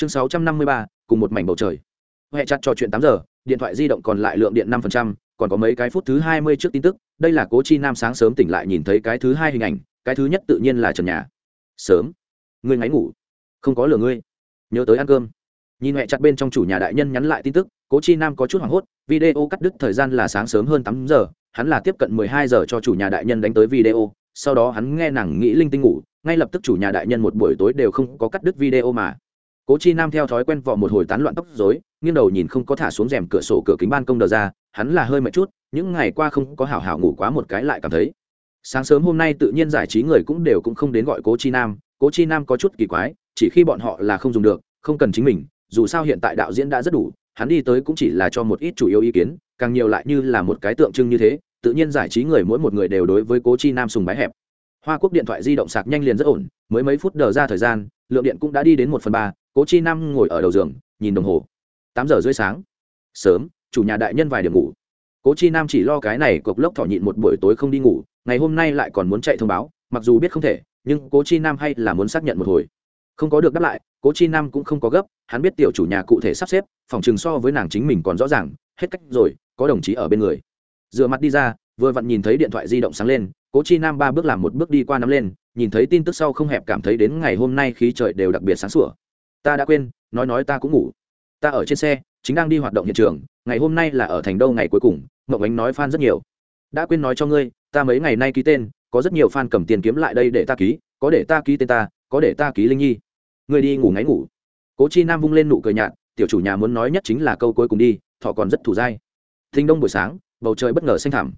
chương sáu trăm năm mươi ba, cùng một mảnh bầu trời. Huệ chặt trò chuyện tám giờ, điện thoại di động còn lại lượng điện năm phần trăm, còn có mấy cái phút thứ hai mươi trước tin tức, đây là cố chi nam sáng sớm tỉnh lại nhìn thấy cái thứ hai hình ảnh, cái thứ nhất tự nhiên là trần nhà. Sớm. Ngươi ngáy ngủ. Không có lừa ngươi. Nhớ tới ăn cơm. Nhìn huệ chặt bên trong chủ nhà đại nhân nhắn lại tin tức, cố chi nam có chút hoảng hốt, video cắt đứt thời gian là sáng sớm hơn tám giờ, hắn là tiếp cận mười hai giờ cho chủ nhà đại nhân đánh tới video, sau đó hắn nghe nàng nghĩ linh tinh ngủ, ngay lập tức chủ nhà đại nhân một buổi tối đều không có cắt đứt video mà cố chi nam theo thói quen vọ một hồi tán loạn tóc dối nghiêng đầu nhìn không có thả xuống rèm cửa sổ cửa kính ban công đờ ra, hắn là hơi mệt chút, những ngày qua không có hảo hảo ngủ quá một cái lại cảm thấy. Sáng sớm hôm nay tự nhiên giải trí người cũng đều cũng không đến gọi cố chi nam, cố chi nam có chút kỳ quái, chỉ khi bọn họ là không dùng được, không cần chính mình, dù sao hiện tại đạo diễn đã rất đủ, hắn đi tới cũng chỉ là cho một ít chủ yếu ý kiến, càng nhiều lại như là một cái tượng trưng như thế, tự nhiên giải trí người mỗi một người đều đối với cố chi nam sùng bái hẹp. Hoa quốc điện thoại di động sạc nhanh liền rất ổn, mới mấy phút đờ ra thời gian, lượng điện cũng đã đi đến một phần ba cố chi nam ngồi ở đầu giường, nhìn đồng hồ. Tám giờ rưỡi sáng. Sớm, chủ nhà đại nhân vài điểm ngủ. Cố chi nam chỉ lo cái này cộc lốc thỏ nhịn một buổi tối không đi ngủ, ngày hôm nay lại còn muốn chạy thông báo, mặc dù biết không thể, nhưng cố chi nam hay là muốn xác nhận một hồi. Không có được đáp lại, cố chi nam cũng không có gấp, hắn biết tiểu chủ nhà cụ thể sắp xếp, phòng chừng so với nàng chính mình còn rõ ràng, hết cách rồi, có đồng chí ở bên người. Dựa mặt đi ra, vừa vặn nhìn thấy điện thoại di động sáng lên, cố chi nam ba bước làm một bước đi qua nắm lên, nhìn thấy tin tức sau không hẹp cảm thấy đến ngày hôm nay khí trời đều đặc biệt sáng sủa ta đã quên, nói nói ta cũng ngủ. Ta ở trên xe, chính đang đi hoạt động hiện trường, ngày hôm nay là ở thành đâu ngày cuối cùng mậu ánh nói f rất nhiều. Đã quên nói cho ngươi, ta mấy ngày nay ký tên, có rất nhiều fan cầm tiền kiếm lại đây để ta ký, có để ta ký tên ta, có để ta ký linh nhi. Ngươi đi ngủ ngáy ngủ. Cố chi nam vung lên nụ cười nhạt, tiểu chủ nhà muốn nói nhất chính là câu cuối cùng đi, thọ còn rất thủ dai. Thinh đông buổi sáng, bầu trời bất ngờ xanh thẳm.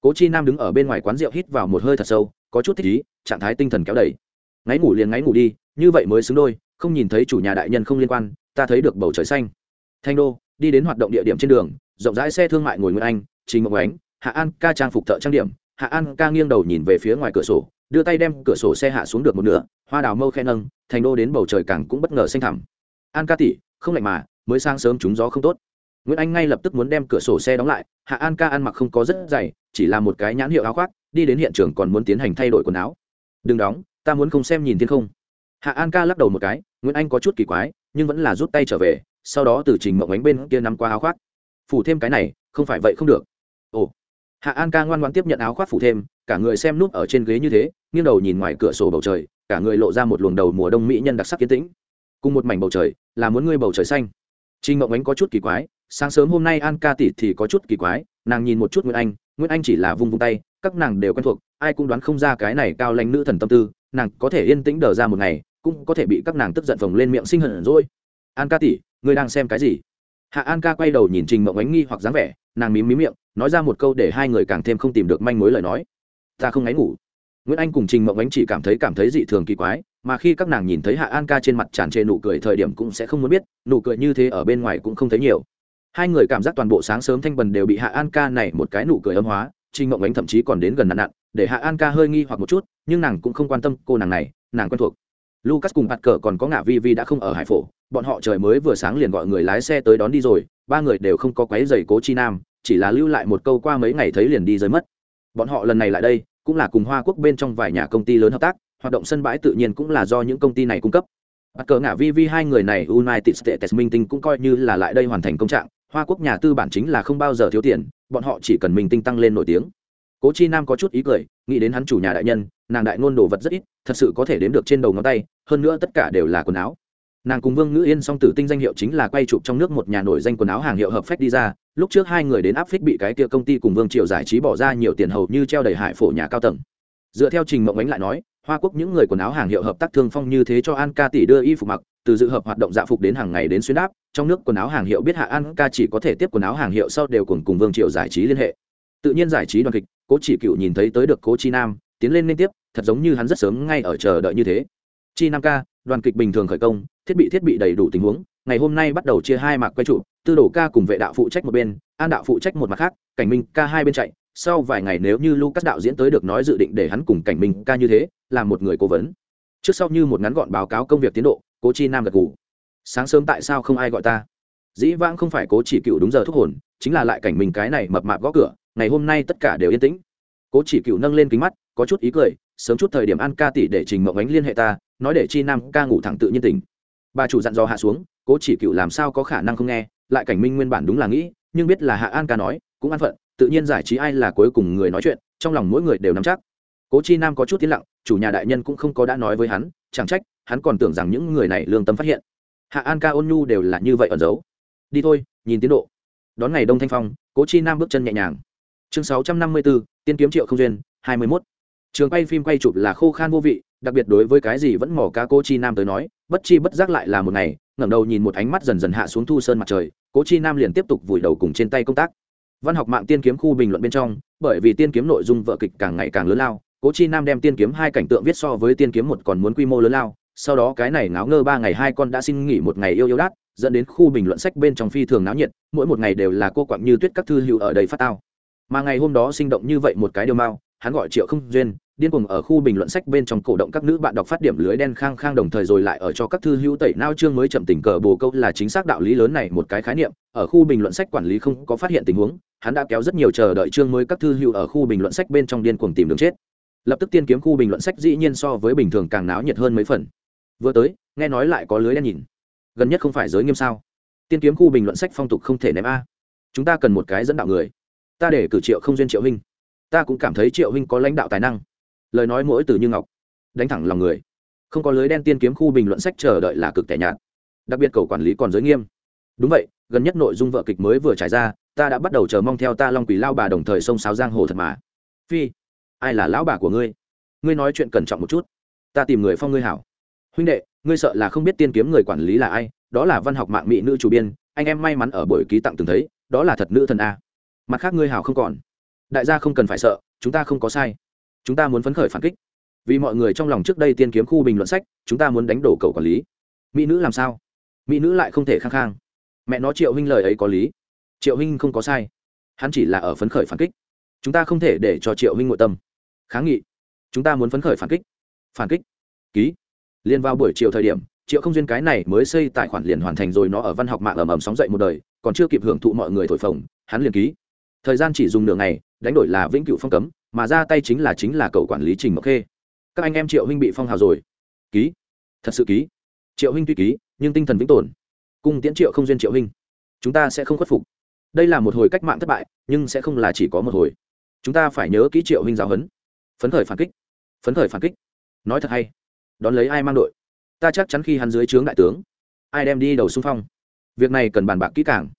Cố chi nam đứng ở bên ngoài quán rượu hít vào một hơi thật sâu, có chút thích ý, trạng thái tinh thần kéo đầy. Ngáy ngủ liền ngáy ngủ đi, như vậy mới xứng đôi không nhìn thấy chủ nhà đại nhân không liên quan, ta thấy được bầu trời xanh. Thanh đô, đi đến hoạt động địa điểm trên đường, rộng rãi xe thương mại ngồi nguyễn anh, trình Mộng ánh, hạ an ca trang phục thợ trang điểm. Hạ an ca nghiêng đầu nhìn về phía ngoài cửa sổ, đưa tay đem cửa sổ xe hạ xuống được một nửa, hoa đào mâu khen nâng thành đô đến bầu trời càng cũng bất ngờ xanh thẳm. An ca tỉ không lạnh mà, mới sáng sớm trúng gió không tốt. Nguyễn anh ngay lập tức muốn đem cửa sổ xe đóng lại, hạ an ca ăn mặc không có rất dày, chỉ là một cái nhãn hiệu áo khoác, đi đến hiện trường còn muốn tiến hành thay đổi quần áo. Đừng đóng, ta muốn không xem nhìn thiên không. Hạ an ca lắc đầu một cái nguyễn anh có chút kỳ quái, nhưng vẫn là rút tay trở về, sau đó từ trình mộng ánh bên kia nắm qua áo khoác. Phủ thêm cái này, không phải vậy không được. Ồ. Hạ an ca ngoan ngoan tiếp nhận áo khoác phủ thêm, cả người xem núp ở trên ghế như thế, nghiêng đầu nhìn ngoài cửa sổ bầu trời, cả người lộ ra một luồng đầu mùa đông mỹ nhân đặc sắc kiến tĩnh. Cùng một mảnh bầu trời, là muốn ngươi bầu trời xanh. Trình mộng ánh có chút kỳ quái, sáng sớm hôm nay an ca tỷ thì có chút kỳ quái, nàng nhìn một chút nguyễn anh nguyễn anh chỉ là vung vung tay, các nàng đều quen thuộc, ai cũng đoán không ra cái này cao lãnh nữ thần tâm tư, nàng có thể yên tĩnh đờ ra một ngày cũng có thể bị các nàng tức giận phồng lên miệng sinh hận rồi. An ca tỷ, ngươi đang xem cái gì? Hạ an ca quay đầu nhìn trình mộng ánh nghi hoặc dáng vẻ, nàng mím mím miệng, nói ra một câu để hai người càng thêm không tìm được manh mối lời nói. Ta không ngáy ngủ. Nguyễn anh cùng trình mộng ánh chỉ cảm thấy cảm thấy dị thường kỳ quái, mà khi các nàng nhìn thấy hạ an ca trên mặt tràn trề nụ cười thời điểm cũng sẽ không muốn biết, nụ cười như thế ở bên ngoài cũng không thấy nhiều. Hai người cảm giác toàn bộ sáng sớm thanh bần đều bị hạ an ca này một cái nụ cười âm hóa, trình mộng ánh thậm chí còn đến gần nặn nặn, để hạ an ca hơi nghi hoặc một chút, nhưng nàng cũng không quan tâm cô nàng này, nàng quen thuộc lucas cùng bạt cờ còn có ngả vi vi đã không ở hải phổ, bọn họ trời mới vừa sáng liền gọi người lái xe tới đón đi rồi, ba người đều không có quấy giày cố chi nam, chỉ là lưu lại một câu qua mấy ngày thấy liền đi rơi mất. Bọn họ lần này lại đây, cũng là cùng hoa quốc bên trong vài nhà công ty lớn hợp tác, hoạt động sân bãi tự nhiên cũng là do những công ty này cung cấp. Bắt cờ ngả vi vi hai người này, united states, minh tinh cũng coi như là lại đây hoàn thành công trạng, hoa quốc nhà tư bản chính là không bao giờ thiếu tiền, bọn họ chỉ cần minh tinh tăng lên nổi tiếng. Cố chi nam có chút ý cười, nghĩ đến hắn chủ nhà đại nhân nàng đại ngôn đồ vật rất ít, thật sự có thể đếm được trên đầu ngón tay, hơn nữa tất cả đều là quần áo. Nàng cùng vương ngữ yên song tử tinh danh hiệu chính là quay chụp trong nước một nhà nổi danh quần áo hàng hiệu hợp phách đi ra, lúc trước hai người đến áp phích bị cái kia công ty cùng vương triều giải trí bỏ ra nhiều tiền hầu như treo đầy hải phổ nhà cao tầng. Dựa theo trình mộng ánh lại nói, hoa quốc những người quần áo hàng hiệu hợp tác thương phong như thế cho an ca tỷ đưa y phục mặc, từ dự hợp hoạt động dạ phục đến hàng ngày đến xuyên đáp, trong nước quần áo hàng hiệu biết hạ an ca chỉ có thể tiếp quần áo hàng hiệu sau đều cùng cùng vương triều giải trí liên hệ. Tự nhiên giải trí đoàn kịch, cố chỉ cựu nhìn thấy tới được cố chi nam, tiến lên liên tiếp thật giống như hắn rất sớm ngay ở chờ đợi như thế. Chi năm ca, đoàn kịch bình thường khởi công, thiết bị thiết bị đầy đủ tình huống, ngày hôm nay bắt đầu chia hai mạc quay trụ, tư đồ ca cùng vệ đạo phụ trách một bên, an đạo phụ trách một mặt khác, cảnh minh ca hai bên chạy. Sau vài ngày nếu như lucas đạo diễn tới được nói dự định để hắn cùng cảnh minh ca như thế, là một người cố vấn. Trước sau như một ngắn gọn báo cáo công việc tiến độ, cố chi nam gật ngủ sáng sớm tại sao không ai gọi ta? Dĩ vãng không phải cố chỉ cựu đúng giờ thúc hồn, chính là lại cảnh mình cái này mập mạp gõ cửa, ngày hôm nay tất cả đều yên tĩnh. Cố chỉ cựu nâng lên kính mắt, có chút ý cười sớm chút thời điểm an ca tỷ để trình mộng ánh liên hệ ta, nói để chi nam ca ngủ thẳng tự nhiên tỉnh. Bà chủ dặn dò hạ xuống, cố chỉ cựu làm sao có khả năng không nghe, lại cảnh minh nguyên bản đúng là nghĩ, nhưng biết là hạ an ca nói, cũng an phận, tự nhiên giải trí ai là cuối cùng người nói chuyện, trong lòng mỗi người đều nắm chắc. Cố chi nam có chút tiến lặng, chủ nhà đại nhân cũng không có đã nói với hắn, chẳng trách, hắn còn tưởng rằng những người này lương tâm phát hiện. Hạ an ca ôn nhu đều là như vậy ẩn giấu. Đi thôi, nhìn tiến độ. Đón ngày đông thanh phong, cố chi nam bước chân nhẹ nhàng. Chương sáu trăm năm mươi bốn tiên kiếm triệu không duyên, hai mươi mốt trường quay phim quay chụp là khô khan vô vị, đặc biệt đối với cái gì vẫn mỏ ca cô chi nam tới nói, bất chi bất giác lại là một ngày, ngẩng đầu nhìn một ánh mắt dần dần hạ xuống thu sơn mặt trời, cố chi nam liền tiếp tục vùi đầu cùng trên tay công tác văn học mạng tiên kiếm khu bình luận bên trong, bởi vì tiên kiếm nội dung vợ kịch càng ngày càng lớn lao, cố chi nam đem tiên kiếm hai cảnh tượng viết so với tiên kiếm một còn muốn quy mô lớn lao, sau đó cái này ngáo ngơ ba ngày hai con đã xin nghỉ một ngày yêu yêu đát, dẫn đến khu bình luận sách bên trong phi thường náo nhiệt, mỗi một ngày đều là cô quặng như tuyết các thư hữu ở đây phát tao mà ngày hôm đó sinh động như vậy một cái điều mau hắn gọi triệu không duyên, điên cuồng ở khu bình luận sách bên trong cổ động các nữ bạn đọc phát điểm lưới đen khang khang đồng thời rồi lại ở cho các thư hữu tẩy nao chương mới chậm tình cờ bồ câu là chính xác đạo lý lớn này một cái khái niệm. Ở khu bình luận sách quản lý không có phát hiện tình huống, hắn đã kéo rất nhiều chờ đợi chương mới các thư hữu ở khu bình luận sách bên trong điên cuồng tìm đường chết. Lập tức tiên kiếm khu bình luận sách dĩ nhiên so với bình thường càng náo nhiệt hơn mấy phần. Vừa tới, nghe nói lại có lưới đen nhìn. Gần nhất không phải giới nghiêm sao? Tiên kiếm khu bình luận sách phong tục không thể ném a. Chúng ta cần một cái dẫn đạo người. Ta để cử triệu không duyên triệu hình ta cũng cảm thấy triệu huynh có lãnh đạo tài năng. Lời nói mỗi từ như ngọc, đánh thẳng lòng người. Không có lưới đen tiên kiếm khu bình luận sách chờ đợi là cực tẻ nhạt. Đặc biệt cầu quản lý còn giới nghiêm. Đúng vậy, gần nhất nội dung vợ kịch mới vừa trải ra, ta đã bắt đầu chờ mong theo ta long quỷ lao bà đồng thời sông sáo giang hồ thật mà. Phi, ai là lão bà của ngươi? Ngươi nói chuyện cẩn trọng một chút. Ta tìm người phong ngươi hảo. Huynh đệ, ngươi sợ là không biết tiên kiếm người quản lý là ai, đó là văn học mạng mỹ nữ chủ biên, anh em may mắn ở buổi ký tặng từng thấy, đó là thật nữ thần a. Mặt khác ngươi hảo không còn đại gia không cần phải sợ, chúng ta không có sai. Chúng ta muốn phấn khởi phản kích. Vì mọi người trong lòng trước đây tiên kiếm khu bình luận sách, chúng ta muốn đánh đổ cầu quản lý. Mỹ nữ làm sao? Mỹ nữ lại không thể khăng khang mẹ nó triệu huynh lời ấy có lý. Triệu huynh không có sai. Hắn chỉ là ở phấn khởi phản kích. Chúng ta không thể để cho triệu huynh ngội tâm. Kháng nghị. Chúng ta muốn phấn khởi phản kích. Phản kích. Ký. Liên vào buổi chiều thời điểm, triệu không duyên cái này mới xây tài khoản liền hoàn thành rồi nó ở văn học mạng ầm ầm sóng dậy một đời, còn chưa kịp hưởng thụ mọi người thổi phồng, hắn liền ký thời gian chỉ dùng nửa ngày, đánh đổi là vĩnh cửu phong cấm, mà ra tay chính là chính là cậu quản lý trình mộc khê. Các anh em triệu huynh bị phong hào rồi. Ký. Thật sự ký. Triệu huynh tuy ký, nhưng tinh thần vĩnh tồn. Cung tiễn triệu không duyên triệu huynh. Chúng ta sẽ không khuất phục. Đây là một hồi cách mạng thất bại, nhưng sẽ không là chỉ có một hồi. Chúng ta phải nhớ ký triệu huynh giáo huấn. Phấn khởi phản kích. Phấn khởi phản kích. Nói thật hay. Đón lấy ai mang đội? Ta chắc chắn khi hắn dưới trướng đại tướng, ai đem đi đầu xung phong. Việc này cần bàn bạc kỹ càng.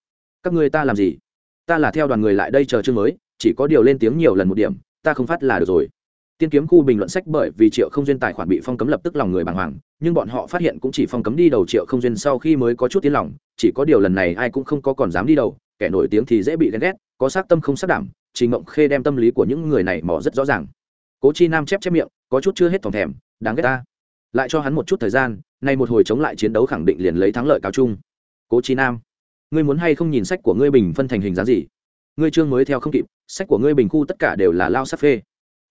Các ngươi ta làm gì? Ta là theo đoàn người lại đây chờ chương mới, chỉ có điều lên tiếng nhiều lần một điểm, ta không phát là được rồi. Tiên kiếm khu bình luận sách bởi vì triệu không duyên tài khoản bị phong cấm lập tức lòng người bàng hoàng, nhưng bọn họ phát hiện cũng chỉ phong cấm đi đầu triệu không duyên sau khi mới có chút tiếng lòng, chỉ có điều lần này ai cũng không có còn dám đi đầu, kẻ nổi tiếng thì dễ bị ghen ghét, có sát tâm không sát đảm, trình ngộng khê đem tâm lý của những người này mỏ rất rõ ràng. Cố chi nam chép chép miệng, có chút chưa hết thòng thèm, đáng ghét ta. Lại cho hắn một chút thời gian, nay một hồi chống lại chiến đấu khẳng định liền lấy thắng lợi cao chung. Cố chi nam ngươi muốn hay không nhìn sách của ngươi bình phân thành hình dáng gì? Ngươi chương mới theo không kịp, sách của ngươi bình khu tất cả đều là lao sắc phê.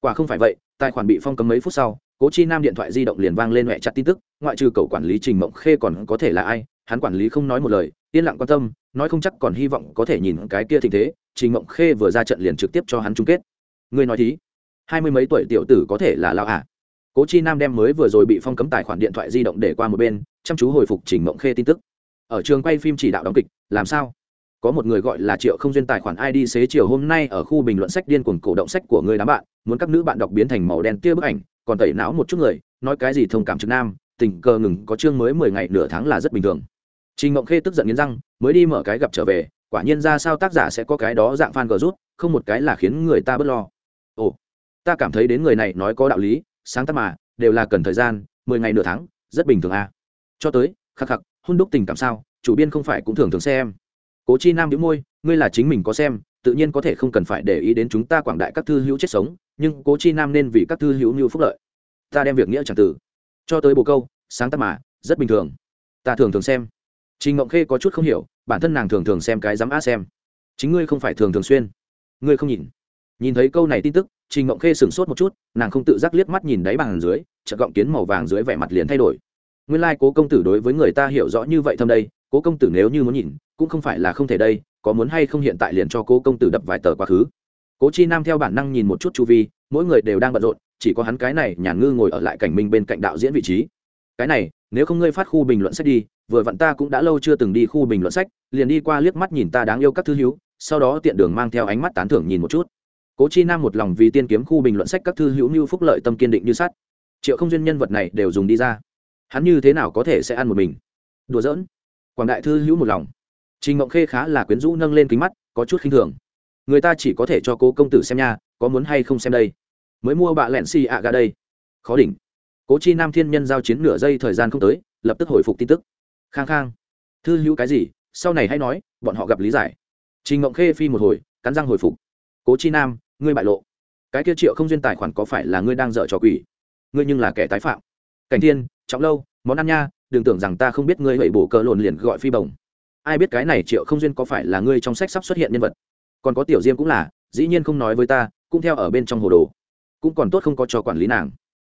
Quả không phải vậy, tài khoản bị phong cấm mấy phút sau, cố chi nam điện thoại di động liền vang lên mẹ chặt tin tức, ngoại trừ cậu quản lý trình mộng khê còn có thể là ai? Hắn quản lý không nói một lời, yên lặng quan tâm, nói không chắc còn hy vọng có thể nhìn cái kia tình thế, trình mộng khê vừa ra trận liền trực tiếp cho hắn chung kết. Ngươi nói thí, hai mươi mấy tuổi tiểu tử có thể là lao à? Cố chi nam đem mới vừa rồi bị phong cấm tài khoản điện thoại di động để qua một bên, chăm chú hồi phục trình mộng khê tin tức ở trường quay phim chỉ đạo đóng kịch, làm sao? Có một người gọi là triệu không duyên tài khoản id xế chiều hôm nay ở khu bình luận sách điên cuồng cổ động sách của người đám bạn, muốn các nữ bạn đọc biến thành màu đen tia bức ảnh, còn tẩy não một chút người, nói cái gì thông cảm trực nam, tình cờ ngừng, có chương mới mười ngày, nửa tháng là rất bình thường. Trình ngộng khê tức giận nghiến răng, mới đi mở cái gặp trở về, quả nhiên ra sao tác giả sẽ có cái đó dạng fan gờ rút, không một cái là khiến người ta bớt lo. Ồ, ta cảm thấy đến người này nói có đạo lý, sáng tác mà, đều là cần thời gian, mười ngày, nửa tháng, rất bình thường à. Cho tới, khắc khắc hôn đúc tình cảm sao, chủ biên không phải cũng thường thường xem. Cố chi nam đĩu môi, ngươi là chính mình có xem, tự nhiên có thể không cần phải để ý đến chúng ta quảng đại các thư hữu chết sống, nhưng cố chi nam nên vì các thư hữu như phúc lợi. Ta đem việc nghĩa chẳng từ. Cho tới bồ câu, sáng tác mà, rất bình thường. Ta thường thường xem. Trình ngộng khê có chút không hiểu, bản thân nàng thường thường xem cái dám á xem. Chính ngươi không phải thường thường xuyên. Ngươi không nhìn. Nhìn thấy câu này tin tức, trình ngộng khê sửng sốt một chút, nàng không tự giác liếc mắt nhìn đáy bàn dưới chợ gọng kiến màu vàng dưới vẻ mặt liền thay đổi nguyên lai、like、cố công tử đối với người ta hiểu rõ như vậy thâm đây, cố công tử nếu như muốn nhìn, cũng không phải là không thể đây, có muốn hay không hiện tại liền cho cố công tử đập vài tờ quá khứ. Cố chi nam theo bản năng nhìn một chút chu vi, mỗi người đều đang bận rộn, chỉ có hắn cái này nhàn ngư ngồi ở lại cảnh minh bên cạnh đạo diễn vị trí. Cái này, nếu không ngươi phát khu bình luận sách đi, vừa vặn ta cũng đã lâu chưa từng đi khu bình luận sách, liền đi qua liếc mắt nhìn ta đáng yêu các thư hữu, sau đó tiện đường mang theo ánh mắt tán thưởng nhìn một chút. Cố chi nam một lòng vì tiên kiếm khu bình luận sách các thư hữu như phúc lợi tâm kiên định như sắt. Triệu không duyên nhân vật này đều dùng đi ra hắn như thế nào có thể sẽ ăn một mình? Đùa giỡn. Quảng đại thư hữu một lòng. Trình mộng khê khá là quyến rũ nâng lên kính mắt, có chút khinh thường. Người ta chỉ có thể cho cố công tử xem nha, có muốn hay không xem đây? Mới mua bạ lẹn xì ạ gà đây. Khó đỉnh. Cố chi nam thiên nhân giao chiến nửa giây thời gian không tới, lập tức hồi phục tin tức. Khang khang. Thư hữu cái gì? Sau này hãy nói, bọn họ gặp lý giải. Trình mộng khê phi một hồi, cắn răng hồi phục. Cố chi nam, ngươi bại lộ. Cái kia triệu không duyên tài khoản có phải là ngươi đang dở trò quỷ? Ngươi nhưng là kẻ tái phạm cảnh thiên, trọng lâu, món ăn nha, đừng tưởng rằng ta không biết ngươi hậy bổ cờ lồn liền gọi phi bồng ai biết cái này triệu không duyên có phải là ngươi trong sách sắp xuất hiện nhân vật? Còn có tiểu diêm cũng là, dĩ nhiên không nói với ta, cũng theo ở bên trong hồ đồ. Cũng còn tốt không có cho quản lý nàng.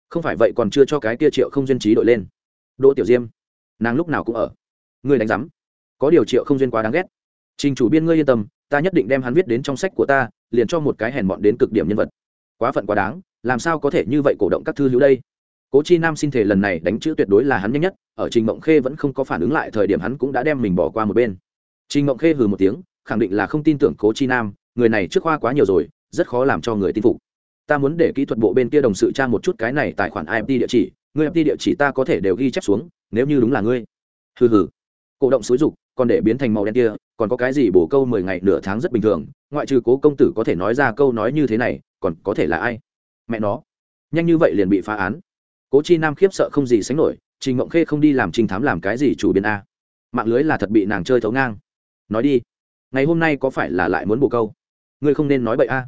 Không phải vậy còn chưa cho cái kia triệu không duyên trí đội lên. Đỗ tiểu diêm, nàng lúc nào cũng ở. Ngươi đánh giám. Có điều triệu không duyên quá đáng ghét. Trình chủ biên ngươi yên tâm, ta nhất định đem hắn viết đến trong sách của ta, liền cho một cái hèn mọn đến cực điểm nhân vật. Quá phận quá đáng, làm sao có thể như vậy cổ động các thư hữu đây? Cố chi nam xin thể lần này đánh chữ tuyệt đối là hắn nhanh nhất, ở trình mộng khê vẫn không có phản ứng lại thời điểm hắn cũng đã đem mình bỏ qua một bên. Trình mộng khê hừ một tiếng, khẳng định là không tin tưởng cố chi nam, người này trước khoa quá nhiều rồi, rất khó làm cho người tin phục. Ta muốn để kỹ thuật bộ bên kia đồng sự tra một chút cái này tài khoản imt địa chỉ người imt địa chỉ ta có thể đều ghi chép xuống, nếu như đúng là ngươi. Hừ hừ. Cổ động xúi dục, còn để biến thành màu đen kia, còn có cái gì bổ câu mười ngày nửa tháng rất bình thường, ngoại trừ cố công tử có thể nói ra câu nói như thế này, còn có thể là ai? Mẹ nó. Nhanh như vậy liền bị phá án cố chi nam khiếp sợ không gì sánh nổi, trình mộng khê không đi làm trinh thám làm cái gì chủ biên a. Mạng lưới là thật bị nàng chơi thấu ngang. Nói đi, ngày hôm nay có phải là lại muốn bổ câu? Ngươi không nên nói bậy a.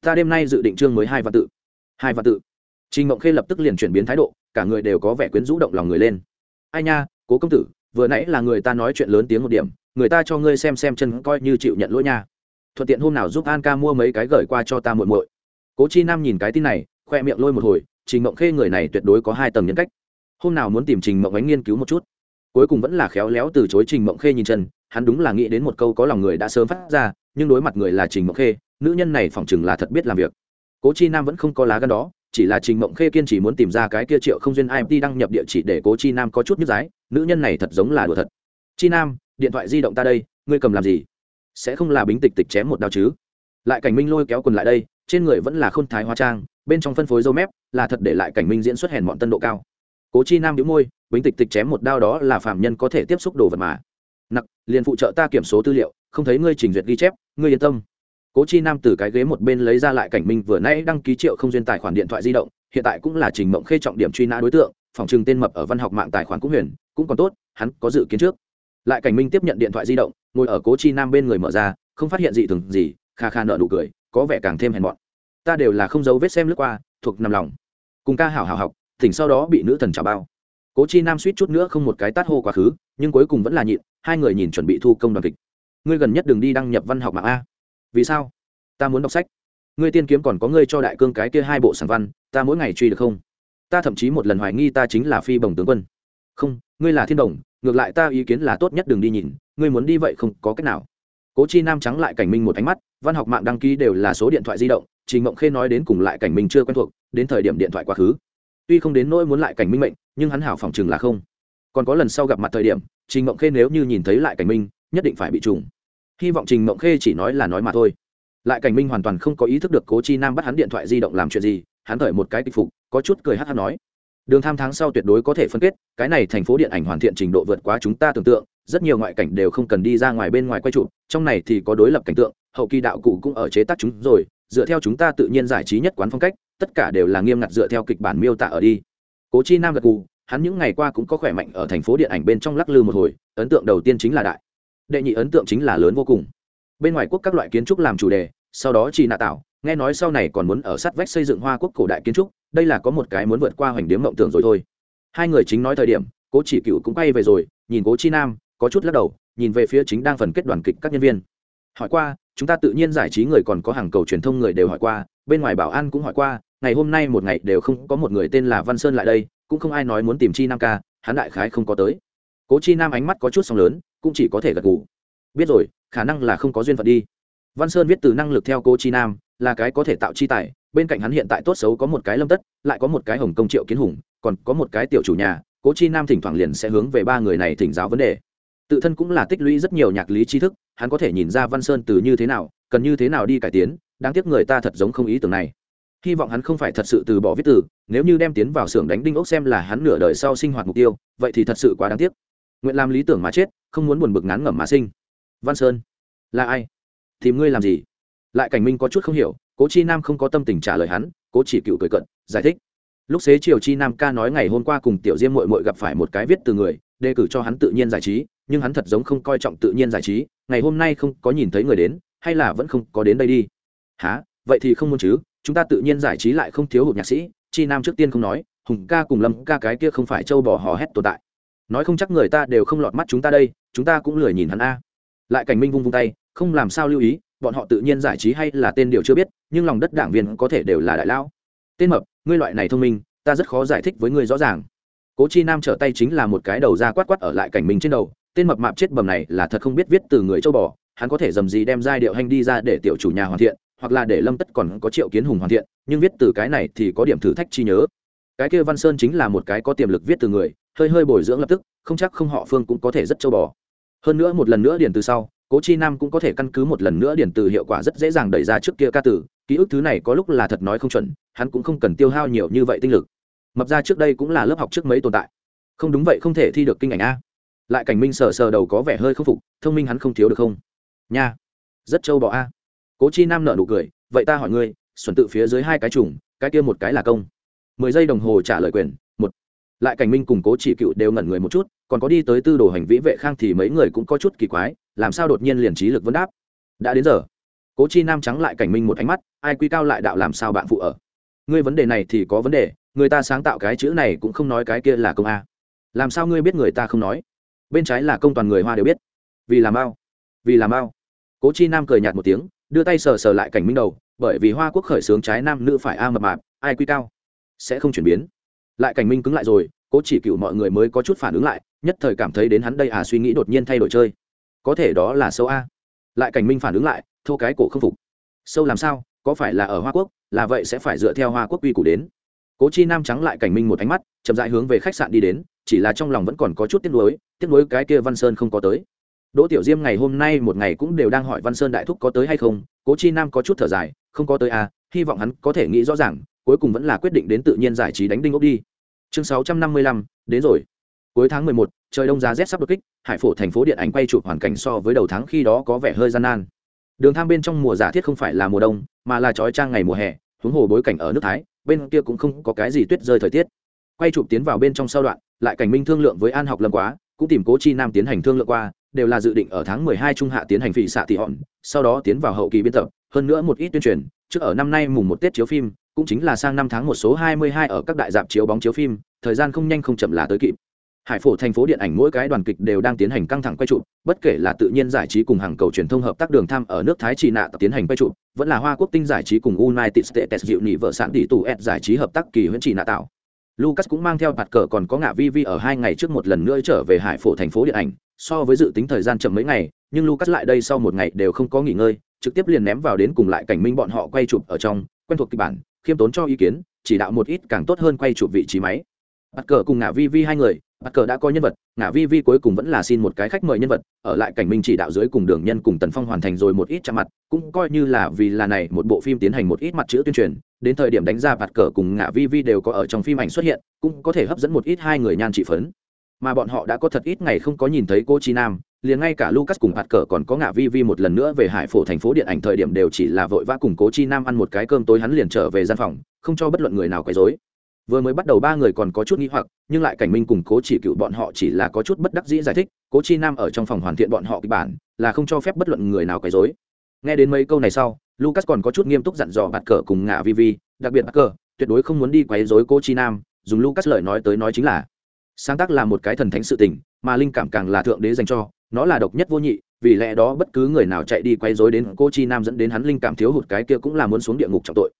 Ta đêm nay dự định chương mới hai vạn tự. Hai vạn tự. Trình mộng khê lập tức liền chuyển biến thái độ, cả người đều có vẻ quyến rũ động lòng người lên. Ai nha, cố công tử, vừa nãy là người ta nói chuyện lớn tiếng một điểm, người ta cho ngươi xem xem chân coi như chịu nhận lỗi nha. Thuận tiện hôm nào giúp an ca mua mấy cái gửi qua cho ta muội muội. Cố chi nam nhìn cái tin này, khoe miệng lôi một hồi trình mộng khê người này tuyệt đối có hai tầng nhân cách. Hôm nào muốn tìm trình mộng ánh nghiên cứu một chút. Cuối cùng vẫn là khéo léo từ chối trình mộng khê nhìn chân, hắn đúng là nghĩ đến một câu có lòng người đã sớm phát ra, nhưng đối mặt người là trình mộng khê, nữ nhân này phỏng chừng là thật biết làm việc. Cố chi nam vẫn không có lá gan đó, chỉ là trình mộng khê kiên chỉ muốn tìm ra cái kia triệu không duyên imt đăng nhập địa chỉ để cố chi nam có chút nhức giái nữ nhân này thật giống là đùa thật. Chi nam, điện thoại di động ta đây, ngươi cầm làm gì? Sẽ không là bính tịch tịch chém một đao chứ? Lại cảnh minh lôi kéo quần lại đây, trên người vẫn là khôn thái hóa trang bên trong phân phối dâu mép, là thật để lại cảnh minh diễn xuất hèn mọn tân độ cao. Cố chi nam đĩu môi, bính tịch tịch chém một đao đó là phạm nhân có thể tiếp xúc đồ vật mà. Nặc, liền phụ trợ ta kiểm số tư liệu, không thấy ngươi trình duyệt ghi chép, ngươi yên tâm. Cố chi nam từ cái ghế một bên lấy ra lại cảnh minh vừa nãy đăng ký triệu không duyên tài khoản điện thoại di động, hiện tại cũng là trình mộng khê trọng điểm truy nã đối tượng, phòng trừng tên mập ở văn học mạng tài khoản cũng huyền, cũng còn tốt, hắn có dự kiến trước. Lại cảnh minh tiếp nhận điện thoại di động, ngồi ở cố chi nam bên người mở ra, không phát hiện gì thường gì, kha kha nợ nụ cười, có vẻ càng thêm hèn mọn ta đều là không giấu vết xem lướt qua, thuộc nằm lòng. Cùng ca hảo hảo học, thỉnh sau đó bị nữ thần trả bao. Cố chi nam suýt chút nữa không một cái tát hô quá khứ, nhưng cuối cùng vẫn là nhịn, hai người nhìn chuẩn bị thu công đoàn kịch. Ngươi gần nhất đừng đi đăng nhập văn học mạng a. Vì sao? Ta muốn đọc sách. Ngươi tiên kiếm còn có ngươi cho đại cương cái kia hai bộ sản văn, ta mỗi ngày truy được không? Ta thậm chí một lần hoài nghi ta chính là phi bồng tướng quân. Không, ngươi là thiên đồng ngược lại ta ý kiến là tốt nhất đừng đi nhìn, ngươi muốn đi vậy không có cách nào cố chi nam trắng lại cảnh minh một ánh mắt, văn học mạng đăng ký đều là số điện thoại di động trình mộng khê nói đến cùng lại cảnh minh chưa quen thuộc, đến thời điểm điện thoại quá khứ. Tuy không đến nỗi muốn lại cảnh minh mệnh, nhưng hắn hảo phòng chừng là không. Còn có lần sau gặp mặt thời điểm trình mộng khê nếu như nhìn thấy lại cảnh minh, nhất định phải bị trùng. Hy vọng trình mộng khê chỉ nói là nói mà thôi. Lại cảnh minh hoàn toàn không có ý thức được cố chi nam bắt hắn điện thoại di động làm chuyện gì, hắn thởi một cái kịch phục, có chút cười hát hát nói đường tham tháng sau tuyệt đối có thể phân kết, cái này thành phố điện ảnh hoàn thiện trình độ vượt quá chúng ta tưởng tượng, rất nhiều ngoại cảnh đều không cần đi ra ngoài bên ngoài quay trụ trong này thì có đối lập cảnh tượng, hậu kỳ đạo cụ cũng ở chế tác chúng rồi, dựa theo chúng ta tự nhiên giải trí nhất quán phong cách, tất cả đều là nghiêm ngặt dựa theo kịch bản miêu tả ở đi. Cố chi nam gật cụ hắn những ngày qua cũng có khỏe mạnh ở thành phố điện ảnh bên trong lắc lư một hồi, ấn tượng đầu tiên chính là đại. Đệ nhị ấn tượng chính là lớn vô cùng. Bên ngoài quốc các loại kiến trúc làm chủ đề, sau đó chỉ nạ tạo nghe nói sau này còn muốn ở sát vách xây dựng hoa quốc cổ đại kiến trúc đây là có một cái muốn vượt qua hoành điếm mộng tưởng rồi thôi. Hai người chính nói thời điểm, cố chỉ cựu cũng quay về rồi, nhìn cố chi nam, có chút lắc đầu, nhìn về phía chính đang phần kết đoàn kịch các nhân viên. Hỏi qua, chúng ta tự nhiên giải trí người còn có hàng cầu truyền thông người đều hỏi qua, bên ngoài bảo an cũng hỏi qua, ngày hôm nay một ngày đều không có một người tên là văn sơn lại đây, cũng không ai nói muốn tìm chi nam ca, hắn đại khái không có tới. Cố chi nam ánh mắt có chút sóng lớn, cũng chỉ có thể gật gù. Biết rồi, khả năng là không có duyên phận đi. Văn sơn viết từ năng lực theo cố chi nam, là cái có thể tạo chi tài bên cạnh hắn hiện tại tốt xấu có một cái lâm tất, lại có một cái hồng công triệu kiến hùng, còn có một cái tiểu chủ nhà, cố chi nam thỉnh thoảng liền sẽ hướng về ba người này thỉnh giáo vấn đề. Tự thân cũng là tích lũy rất nhiều nhạc lý tri thức, hắn có thể nhìn ra văn sơn từ như thế nào, cần như thế nào đi cải tiến, đáng tiếc người ta thật giống không ý tưởng này. Hy vọng hắn không phải thật sự từ bỏ viết từ, nếu như đem tiến vào xưởng đánh đinh ốc xem là hắn nửa đời sau sinh hoạt mục tiêu, vậy thì thật sự quá đáng tiếc. Nguyện làm lý tưởng mà chết, không muốn buồn bực ngắn ngẩm mà sinh. Văn sơn, là ai? Tìm ngươi làm gì? Lại cảnh minh có chút không hiểu cố chi nam không có tâm tình trả lời hắn, cố chỉ cựu cười cận giải thích. Lúc xế chiều chi nam ca nói ngày hôm qua cùng tiểu diêm mội mội gặp phải một cái viết từ người, đề cử cho hắn tự nhiên giải trí, nhưng hắn thật giống không coi trọng tự nhiên giải trí, ngày hôm nay không có nhìn thấy người đến, hay là vẫn không có đến đây đi. Há vậy thì không muốn chứ, chúng ta tự nhiên giải trí lại không thiếu hụt nhạc sĩ, chi nam trước tiên không nói, hùng ca cùng lâm ca cái kia không phải châu bò hò hét tồn tại. Nói không chắc người ta đều không lọt mắt chúng ta đây, chúng ta cũng lười nhìn hắn a. Lại cảnh minh vung vung tay, không làm sao lưu ý bọn họ tự nhiên giải trí hay là tên điều chưa biết, nhưng lòng đất đảng viên có thể đều là đại lão. Tên mập, ngươi loại này thông minh, ta rất khó giải thích với ngươi rõ ràng. Cố chi nam trở tay chính là một cái đầu ra quát quát ở lại cảnh mình trên đầu, tên mập mạp chết bầm này là thật không biết viết từ người châu bò, hắn có thể dầm gì đem giai điệu hành đi ra để tiểu chủ nhà hoàn thiện, hoặc là để lâm tất còn có triệu kiến hùng hoàn thiện, nhưng viết từ cái này thì có điểm thử thách chi nhớ. Cái kia văn sơn chính là một cái có tiềm lực viết từ người, hơi hơi bồi dưỡng lập tức, không chắc không họ phương cũng có thể rất châu bò. Hơn nữa một lần nữa điển từ sau cố chi nam cũng có thể căn cứ một lần nữa điển từ hiệu quả rất dễ dàng đẩy ra trước kia ca tử, ký ức thứ này có lúc là thật nói không chuẩn, hắn cũng không cần tiêu hao nhiều như vậy tinh lực. Mập ra trước đây cũng là lớp học trước mấy tồn tại. Không đúng vậy không thể thi được kinh ảnh a. Lại cảnh minh sờ sờ đầu có vẻ hơi k phục, thông minh hắn không thiếu được không? Nha. Rất châu bò a. Cố chi nam nợ nụ cười, vậy ta hỏi ngươi, xuẩn tự phía dưới hai cái trùng, cái kia một cái là công. Mười giây đồng hồ trả lời quyền lại cảnh minh cùng cố chỉ cựu đều ngẩn người một chút, còn có đi tới tư đồ hành vĩ vệ khang thì mấy người cũng có chút kỳ quái, làm sao đột nhiên liền trí lực vấn đáp? Đã đến giờ. Cố chi nam trắng lại cảnh minh một ánh mắt, ai quy cao lại đạo làm sao bạn phụ ở? Ngươi vấn đề này thì có vấn đề, người ta sáng tạo cái chữ này cũng không nói cái kia là công a. Làm sao ngươi biết người ta không nói? Bên trái là công toàn người hoa đều biết. Vì làm bao vì làm bao cố chi nam cười nhạt một tiếng, đưa tay sờ sờ lại cảnh minh đầu, bởi vì hoa quốc khởi xướng trái nam nữ phải a mập mạp, ai quy cao? Sẽ không chuyển biến lại cảnh minh cứng lại rồi, cố chỉ cựu mọi người mới có chút phản ứng lại, nhất thời cảm thấy đến hắn đây à suy nghĩ đột nhiên thay đổi chơi. Có thể đó là sâu a. Lại cảnh minh phản ứng lại, thô cái cổ không phục. Sâu làm sao? Có phải là ở hoa quốc? Là vậy sẽ phải dựa theo hoa quốc quy củ đến. Cố chi nam trắng lại cảnh minh một ánh mắt, chậm dại hướng về khách sạn đi đến, chỉ là trong lòng vẫn còn có chút tiếc nuối tiếc nuối cái kia văn sơn không có tới. Đỗ tiểu diêm ngày hôm nay một ngày cũng đều đang hỏi văn sơn đại thúc có tới hay không, cố chi nam có chút thở dài, không có tới à hy vọng hắn có thể nghĩ rõ ràng, cuối cùng vẫn là quyết định đến tự nhiên giải trí đánh đinh ốc đi chương sáu trăm năm mươi lăm, đến rồi. Cuối tháng mười một, trời đông giá rét sắp đột kích, hải phổ thành phố điện ảnh quay chụp hoàn cảnh so với đầu tháng khi đó có vẻ hơi gian nan. Đường tham bên trong mùa giả thiết không phải là mùa đông, mà là trói trang ngày mùa hè, huống hồ bối cảnh ở nước thái, bên kia cũng không có cái gì tuyết rơi thời tiết. Quay chụp tiến vào bên trong sau đoạn, lại cảnh minh thương lượng với an học lâm quá, cũng tìm cố chi nam tiến hành thương lượng qua, đều là dự định ở tháng mười hai trung hạ tiến hành phỉ xạ tỷ hòn, sau đó tiến vào hậu kỳ biên tập, hơn nữa một ít tuyên truyền, trước ở năm nay mùng một tết chiếu phim cũng chính là sang năm tháng một số hai mươi hai ở các đại dạp chiếu bóng chiếu phim, thời gian không nhanh không chậm là tới kịp. Hải phổ thành phố điện ảnh mỗi cái đoàn kịch đều đang tiến hành căng thẳng quay trụ, bất kể là tự nhiên giải trí cùng hàng cầu truyền thông hợp tác đường tham ở nước thái Trì nạ tiến hành quay trụ, vẫn là hoa quốc tinh giải trí cùng united states dịu nị vợ sản tỷ tù ed giải trí hợp tác kỳ huyễn trì nạ tạo. Lucas cũng mang theo bạt cờ còn có ngạ vi vi ở hai ngày trước một lần nữa trở về hải phổ thành phố điện ảnh, so với dự tính thời gian chậm mấy ngày, nhưng lucas lại đây sau một ngày đều không có nghỉ ngơi, trực tiếp liền ném vào đến cùng lại cảnh minh bọn họ quay chụp ở trong, quen thuộc kịch bản khiêm tốn cho ý kiến, chỉ đạo một ít càng tốt hơn quay chụp vị trí máy. Bắt cờ cùng ngã vi vi hai người bắt cờ đã có nhân vật ngã vi vi cuối cùng vẫn là xin một cái khách mời nhân vật, ở lại cảnh minh chỉ đạo dưới cùng đường nhân cùng tần phong hoàn thành rồi một ít chạm mặt, cũng coi như là vì là này một bộ phim tiến hành một ít mặt chữ tuyên truyền. Đến thời điểm đánh ra bắt cờ cùng ngã vi vi đều có ở trong phim ảnh xuất hiện, cũng có thể hấp dẫn một ít hai người nhan trị phấn. Mà bọn họ đã có thật ít ngày không có nhìn thấy cô chi nam liền ngay cả lucas cùng hạt cờ còn có ngạ vi vi một lần nữa về hải phổ thành phố điện ảnh thời điểm đều chỉ là vội vã cùng cố chi nam ăn một cái cơm tối hắn liền trở về gian phòng, không cho bất luận người nào quấy rối. Vừa mới bắt đầu ba người còn có chút nghi hoặc, nhưng lại cảnh minh cùng cố chỉ cựu bọn họ chỉ là có chút bất đắc dĩ giải thích, cố chi nam ở trong phòng hoàn thiện bọn họ kịch bản, là không cho phép bất luận người nào quấy rối. Nghe đến mấy câu này sau, lucas còn có chút nghiêm túc dặn dò bạt cờ cùng ngạ vi vi, đặc biệt bạt cờ tuyệt đối không muốn đi quấy rối cố chi nam, dùng lucas lời nói tới nói chính là, sáng tác là một cái thần thánh sự tình mà linh cảm càng là thượng đế dành cho, nó là độc nhất vô nhị, vì lẽ đó bất cứ người nào chạy đi quay dối đến cô chi nam dẫn đến hắn linh cảm thiếu hụt cái kia cũng là muốn xuống địa ngục trọng tội.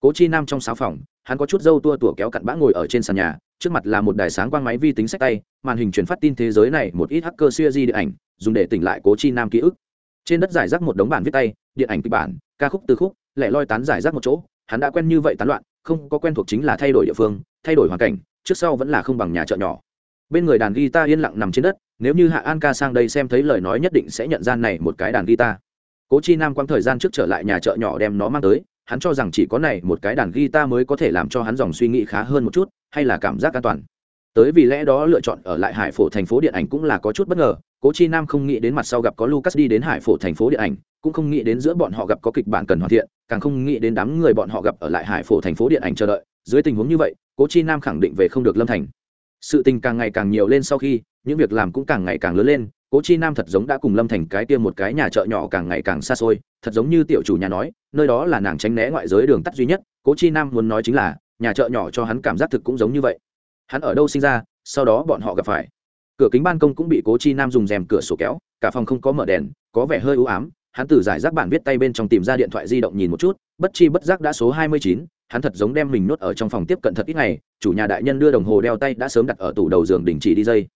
Cố chi nam trong sáu phòng, hắn có chút dâu tua tủa kéo cặn bã ngồi ở trên sàn nhà, trước mặt là một đài sáng quang máy vi tính sách tay, màn hình truyền phát tin thế giới này, một ít hacker siêu di điện ảnh, dùng để tỉnh lại cố chi nam ký ức. Trên đất giải rác một đống bản viết tay, điện ảnh kịch bản, ca khúc từ khúc, lẻ loi tán giải rác một chỗ, hắn đã quen như vậy tán loạn, không có quen thuộc chính là thay đổi địa phương, thay đổi hoàn cảnh, trước sau vẫn là không bằng nhà chợ nhỏ bên người đàn guitar yên lặng nằm trên đất, nếu như hạ an ca sang đây xem thấy lời nói nhất định sẽ nhận ra này một cái đàn guitar. Cố chi nam quang thời gian trước trở lại nhà chợ nhỏ đem nó mang tới, hắn cho rằng chỉ có này một cái đàn guitar mới có thể làm cho hắn dòng suy nghĩ khá hơn một chút, hay là cảm giác an toàn. Tới vì lẽ đó lựa chọn ở lại hải phổ thành phố điện ảnh cũng là có chút bất ngờ, cố chi nam không nghĩ đến mặt sau gặp có lucas đi đến hải phổ thành phố điện ảnh, cũng không nghĩ đến giữa bọn họ gặp có kịch bản cần hoàn thiện, càng không nghĩ đến đám người bọn họ gặp ở lại hải phổ thành phố điện ảnh chờ đợi. Dưới tình huống như vậy, cố chi nam khẳng định về không được lâm thành sự tình càng ngày càng nhiều lên sau khi, những việc làm cũng càng ngày càng lớn lên, cố chi nam thật giống đã cùng lâm thành cái tiêm một cái nhà chợ nhỏ càng ngày càng xa xôi, thật giống như tiểu chủ nhà nói, nơi đó là nàng tránh né ngoại giới đường tắt duy nhất, cố chi nam muốn nói chính là, nhà chợ nhỏ cho hắn cảm giác thực cũng giống như vậy. Hắn ở đâu sinh ra, sau đó bọn họ gặp phải. Cửa kính ban công cũng bị cố chi nam dùng rèm cửa sổ kéo, cả phòng không có mở đèn, có vẻ hơi ưu ám, hắn từ giải rác bản viết tay bên trong tìm ra điện thoại di động nhìn một chút, bất chi bất giác đã số hai mươi chín hắn thật giống đem mình nuốt ở trong phòng tiếp cận thật ít ngày, chủ nhà đại nhân đưa đồng hồ đeo tay đã sớm đặt ở tủ đầu giường đình chỉ đi dây.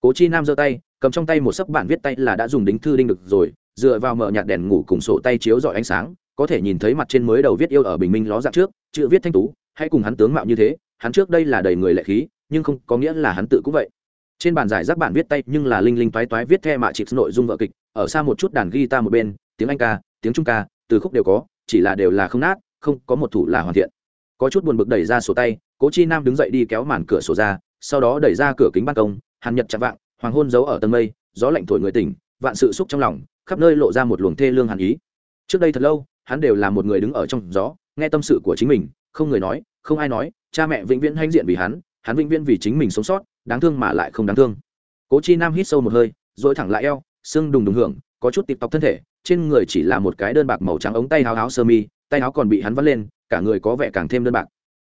Cố chi nam giơ tay, cầm trong tay một sấp bản viết tay là đã dùng đính thư đinh được rồi, dựa vào mở nhạt đèn ngủ cùng sổ tay chiếu dọi ánh sáng, có thể nhìn thấy mặt trên mới đầu viết yêu ở bình minh ló dạng trước, chữ viết thanh tú, hãy cùng hắn tướng mạo như thế, hắn trước đây là đầy người lệ khí, nhưng không có nghĩa là hắn tự cũng vậy. Trên bàn giải rác bản viết tay nhưng là linh linh toái toái viết the mạ chịt nội dung vợ kịch, ở xa một chút đàn guitar một bên, tiếng anh ca, tiếng trung ca, từ khúc đều có, chỉ là đều là không nát, không có một thủ là hoàn thiện có chút buồn bực đẩy ra sổ tay, cố chi nam đứng dậy đi kéo màn cửa sổ ra, sau đó đẩy ra cửa kính ban công, hàn nhật chạm vạng, hoàng hôn giấu ở tầng mây, gió lạnh thổi người tỉnh, vạn sự xúc trong lòng, khắp nơi lộ ra một luồng thê lương hàn ý. Trước đây thật lâu, hắn đều là một người đứng ở trong gió, nghe tâm sự của chính mình, không người nói, không ai nói, cha mẹ vĩnh viễn hãnh diện vì hắn hắn vĩnh viễn vì chính mình sống sót, đáng thương mà lại không đáng thương. Cố chi nam hít sâu một hơi dội thẳng lại eo, xương đùng đùng hưởng, có chút tịp tọc thân thể, trên người chỉ là một cái đơn bạc màu trắng ống tay háo háo sơ mi, tay áo còn bị hắn vắt lên cả người có vẻ càng thêm đơn bạc.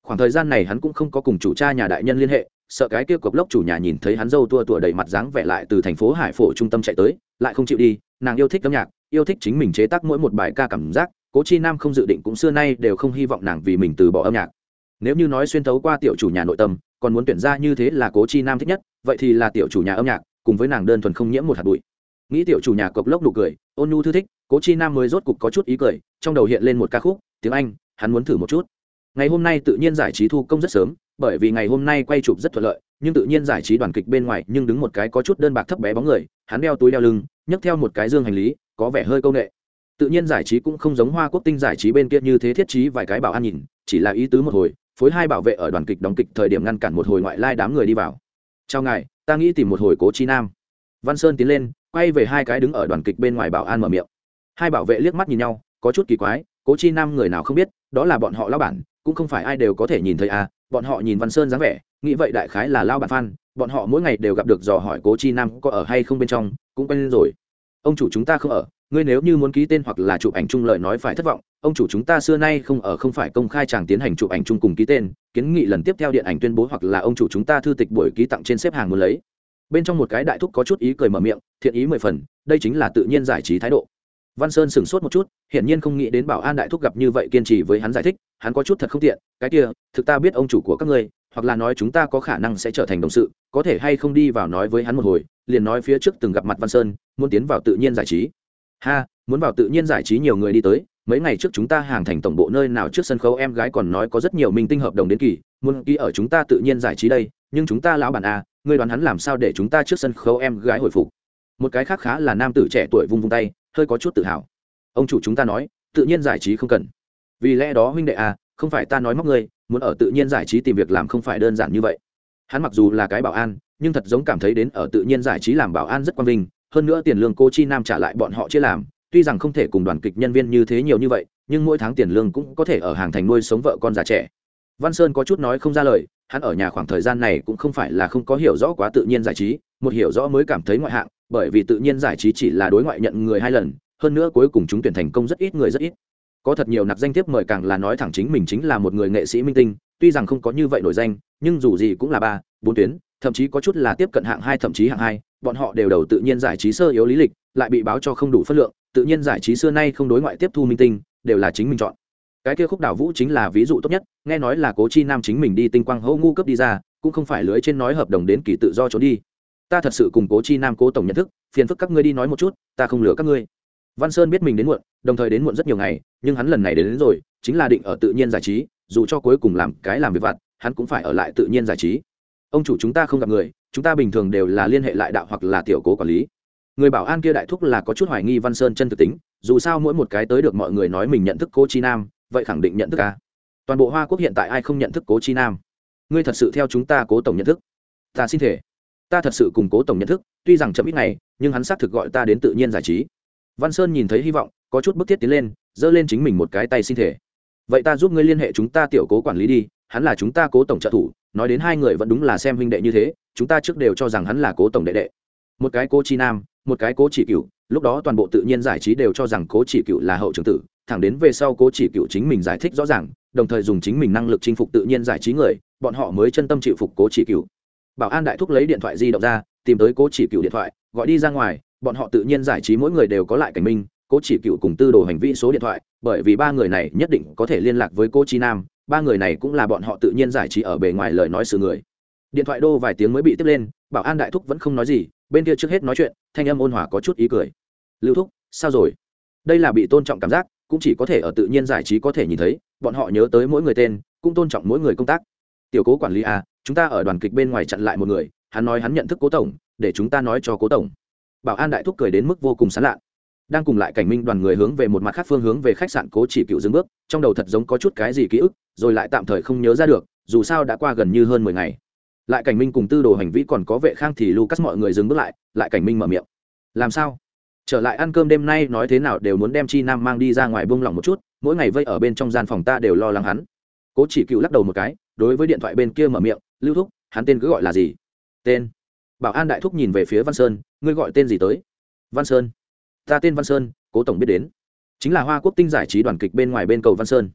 Khoảng thời gian này hắn cũng không có cùng chủ cha nhà đại nhân liên hệ, sợ cái kia cộc lốc chủ nhà nhìn thấy hắn dâu tua tua đầy mặt dáng vẻ lại từ thành phố hải phổ trung tâm chạy tới, lại không chịu đi, nàng yêu thích âm nhạc, yêu thích chính mình chế tác mỗi một bài ca cảm giác, cố chi nam không dự định cũng xưa nay đều không hy vọng nàng vì mình từ bỏ âm nhạc. Nếu như nói xuyên thấu qua tiểu chủ nhà nội tâm, còn muốn tuyển ra như thế là cố chi nam thích nhất, vậy thì là tiểu chủ nhà âm nhạc, cùng với nàng đơn thuần không nhiễm một hạt bụi. Nghĩ tiểu chủ nhà cộc lốc nụ cười, ôn nhu thư thích, cố chi nam mới rốt cục có chút ý cười, trong đầu hiện lên một ca khúc, tiếng anh hắn muốn thử một chút. Ngày hôm nay tự nhiên giải trí thu công rất sớm, bởi vì ngày hôm nay quay chụp rất thuận lợi, nhưng tự nhiên giải trí đoàn kịch bên ngoài nhưng đứng một cái có chút đơn bạc thấp bé bóng người, hắn đeo túi đeo lưng, nhấc theo một cái dương hành lý, có vẻ hơi công nghệ tự nhiên giải trí cũng không giống hoa quốc tinh giải trí bên kia như thế thiết trí vài cái bảo an nhìn, chỉ là ý tứ một hồi, phối hai bảo vệ ở đoàn kịch đóng kịch thời điểm ngăn cản một hồi ngoại lai đám người đi vào. Chào ngài, ta nghĩ tìm một hồi cố chi nam. Văn sơn tiến lên, quay về hai cái đứng ở đoàn kịch bên ngoài bảo an mở miệng. Hai bảo vệ liếc mắt nhìn nhau, có chút kỳ quái, cố chi nam người nào không biết đó là bọn họ lao bản, cũng không phải ai đều có thể nhìn thấy à bọn họ nhìn văn sơn dáng vẻ, nghĩ vậy đại khái là lao bản phan bọn họ mỗi ngày đều gặp được dò hỏi cố chi nam có ở hay không bên trong, cũng quen lên rồi. Ông chủ chúng ta không ở, ngươi nếu như muốn ký tên hoặc là chụp ảnh chung lời nói phải thất vọng, ông chủ chúng ta xưa nay không ở không phải công khai chàng tiến hành chụp ảnh chung cùng ký tên, kiến nghị lần tiếp theo điện ảnh tuyên bố hoặc là ông chủ chúng ta thư tịch buổi ký tặng trên xếp hàng muốn lấy. Bên trong một cái đại thúc có chút ý cười mở miệng, thiện ý mười phần, đây chính là tự nhiên giải trí thái độ văn sơn sửng sốt một chút hiển nhiên không nghĩ đến bảo an đại thúc gặp như vậy kiên trì với hắn giải thích hắn có chút thật không tiện cái kia thực ta biết ông chủ của các ngươi hoặc là nói chúng ta có khả năng sẽ trở thành đồng sự có thể hay không đi vào nói với hắn một hồi liền nói phía trước từng gặp mặt văn sơn muốn tiến vào tự nhiên giải trí. Ha muốn vào tự nhiên giải trí nhiều người đi tới mấy ngày trước chúng ta hàng thành tổng bộ nơi nào trước sân khấu em gái còn nói có rất nhiều minh tinh hợp đồng đến kỳ muốn ký ở chúng ta tự nhiên giải trí đây nhưng chúng ta lão bản a à, ngươi đoán hắn làm sao để chúng ta trước sân khấu em gái hồi phục? Một cái khác khá là nam tử trẻ tuổi vung vung tay hơi có chút tự hào. Ông chủ chúng ta nói, tự nhiên giải trí không cần. Vì lẽ đó huynh đệ à không phải ta nói móc ngươi, muốn ở tự nhiên giải trí tìm việc làm không phải đơn giản như vậy. Hắn mặc dù là cái bảo an, nhưng thật giống cảm thấy đến ở tự nhiên giải trí làm bảo an rất quan vinh, hơn nữa tiền lương cô chi nam trả lại bọn họ chia làm, tuy rằng không thể cùng đoàn kịch nhân viên như thế nhiều như vậy, nhưng mỗi tháng tiền lương cũng có thể ở hàng thành nuôi sống vợ con già trẻ. Văn sơn có chút nói không ra lời, hắn ở nhà khoảng thời gian này cũng không phải là không có hiểu rõ quá tự nhiên giải trí một hiểu rõ mới cảm thấy ngoại hạng, bởi vì tự nhiên giải trí chỉ là đối ngoại nhận người hai lần, hơn nữa cuối cùng chúng tuyển thành công rất ít người rất ít. Có thật nhiều nạp danh thiếp mời càng là nói thẳng chính mình chính là một người nghệ sĩ minh tinh, tuy rằng không có như vậy nổi danh, nhưng dù gì cũng là ba, bốn tuyến, thậm chí có chút là tiếp cận hạng hai, thậm chí hạng hai, bọn họ đều đầu tự nhiên giải trí sơ yếu lý lịch, lại bị báo cho không đủ phân lượng, tự nhiên giải trí xưa nay không đối ngoại tiếp thu minh tinh, đều là chính mình chọn. Cái kia khúc đảo vũ chính là ví dụ tốt nhất, nghe nói là cố chi nam chính mình đi tinh quang hô ngu cấp đi ra, cũng không phải lưới trên nói hợp đồng đến kỳ tự do trốn đi ta thật sự cùng cố chi nam cố tổng nhận thức phiền phức các ngươi đi nói một chút ta không lừa các ngươi. Văn sơn biết mình đến muộn đồng thời đến muộn rất nhiều ngày nhưng hắn lần này đến, đến rồi chính là định ở tự nhiên giải trí dù cho cuối cùng làm cái làm việc vặt hắn cũng phải ở lại tự nhiên giải trí. Ông chủ chúng ta không gặp người chúng ta bình thường đều là liên hệ lại đạo hoặc là tiểu cố quản lý. Người bảo an kia đại thúc là có chút hoài nghi văn sơn chân thực tính dù sao mỗi một cái tới được mọi người nói mình nhận thức cố chi nam vậy khẳng định nhận thức ca toàn bộ hoa quốc hiện tại ai không nhận thức cố chi nam? Ngươi thật sự theo chúng ta cố tổng nhận thức? Ta xin thể ta thật sự củng cố tổng nhận thức, tuy rằng chậm ít ngày, nhưng hắn xác thực gọi ta đến tự nhiên giải trí. Văn sơn nhìn thấy hy vọng, có chút bức thiết tiến lên, giơ lên chính mình một cái tay xin thể vậy ta giúp ngươi liên hệ chúng ta tiểu cố quản lý đi, hắn là chúng ta cố tổng trợ thủ, nói đến hai người vẫn đúng là xem huynh đệ như thế, chúng ta trước đều cho rằng hắn là cố tổng đệ đệ. Một cái cố chi nam, một cái cố chỉ cựu, lúc đó toàn bộ tự nhiên giải trí đều cho rằng cố chỉ cựu là hậu trường tử, thẳng đến về sau cố chỉ cựu chính mình giải thích rõ ràng, đồng thời dùng chính mình năng lực chinh phục tự nhiên giải trí người, bọn họ mới chân tâm chịu phục cố chỉ cựu bảo an đại thúc lấy điện thoại di động ra, tìm tới cố chỉ cựu điện thoại, gọi đi ra ngoài, bọn họ tự nhiên giải trí mỗi người đều có lại cảnh minh, cố chỉ cựu cùng tư đồ hành vi số điện thoại, bởi vì ba người này nhất định có thể liên lạc với cô chi nam, ba người này cũng là bọn họ tự nhiên giải trí ở bề ngoài lời nói sự người. Điện thoại đô vài tiếng mới bị tiếp lên, bảo an đại thúc vẫn không nói gì, bên kia trước hết nói chuyện, thanh âm ôn hòa có chút ý cười. Lưu thúc, sao rồi? Đây là bị tôn trọng cảm giác, cũng chỉ có thể ở tự nhiên giải trí có thể nhìn thấy, bọn họ nhớ tới mỗi người tên, cũng tôn trọng mỗi người công tác. Tiểu cố quản lý à chúng ta ở đoàn kịch bên ngoài chặn lại một người, hắn nói hắn nhận thức cố tổng, để chúng ta nói cho cố tổng. Bảo an đại thúc cười đến mức vô cùng sán lạ đang cùng lại cảnh minh đoàn người hướng về một mặt khác phương hướng về khách sạn cố chỉ cựu dừng bước, trong đầu thật giống có chút cái gì ký ức, rồi lại tạm thời không nhớ ra được, dù sao đã qua gần như hơn mười ngày. Lại cảnh minh cùng tư đồ hành vi còn có vệ khang thì lucas mọi người dừng bước lại lại cảnh minh mở miệng. Làm sao? Trở lại ăn cơm đêm nay nói thế nào đều muốn đem chi nam mang đi ra ngoài buông lỏng một chút, mỗi ngày vây ở bên trong gian phòng ta đều lo lắng hắn. Cố chỉ cựu lắc đầu một cái, đối với điện thoại bên kia mở miệng lưu thúc, hắn tên cứ gọi là gì? Tên. Bảo an đại thúc nhìn về phía văn sơn, ngươi gọi tên gì tới? Văn sơn. Ta tên văn sơn, cố tổng biết đến. Chính là hoa quốc tinh giải trí đoàn kịch bên ngoài bên cầu văn sơn.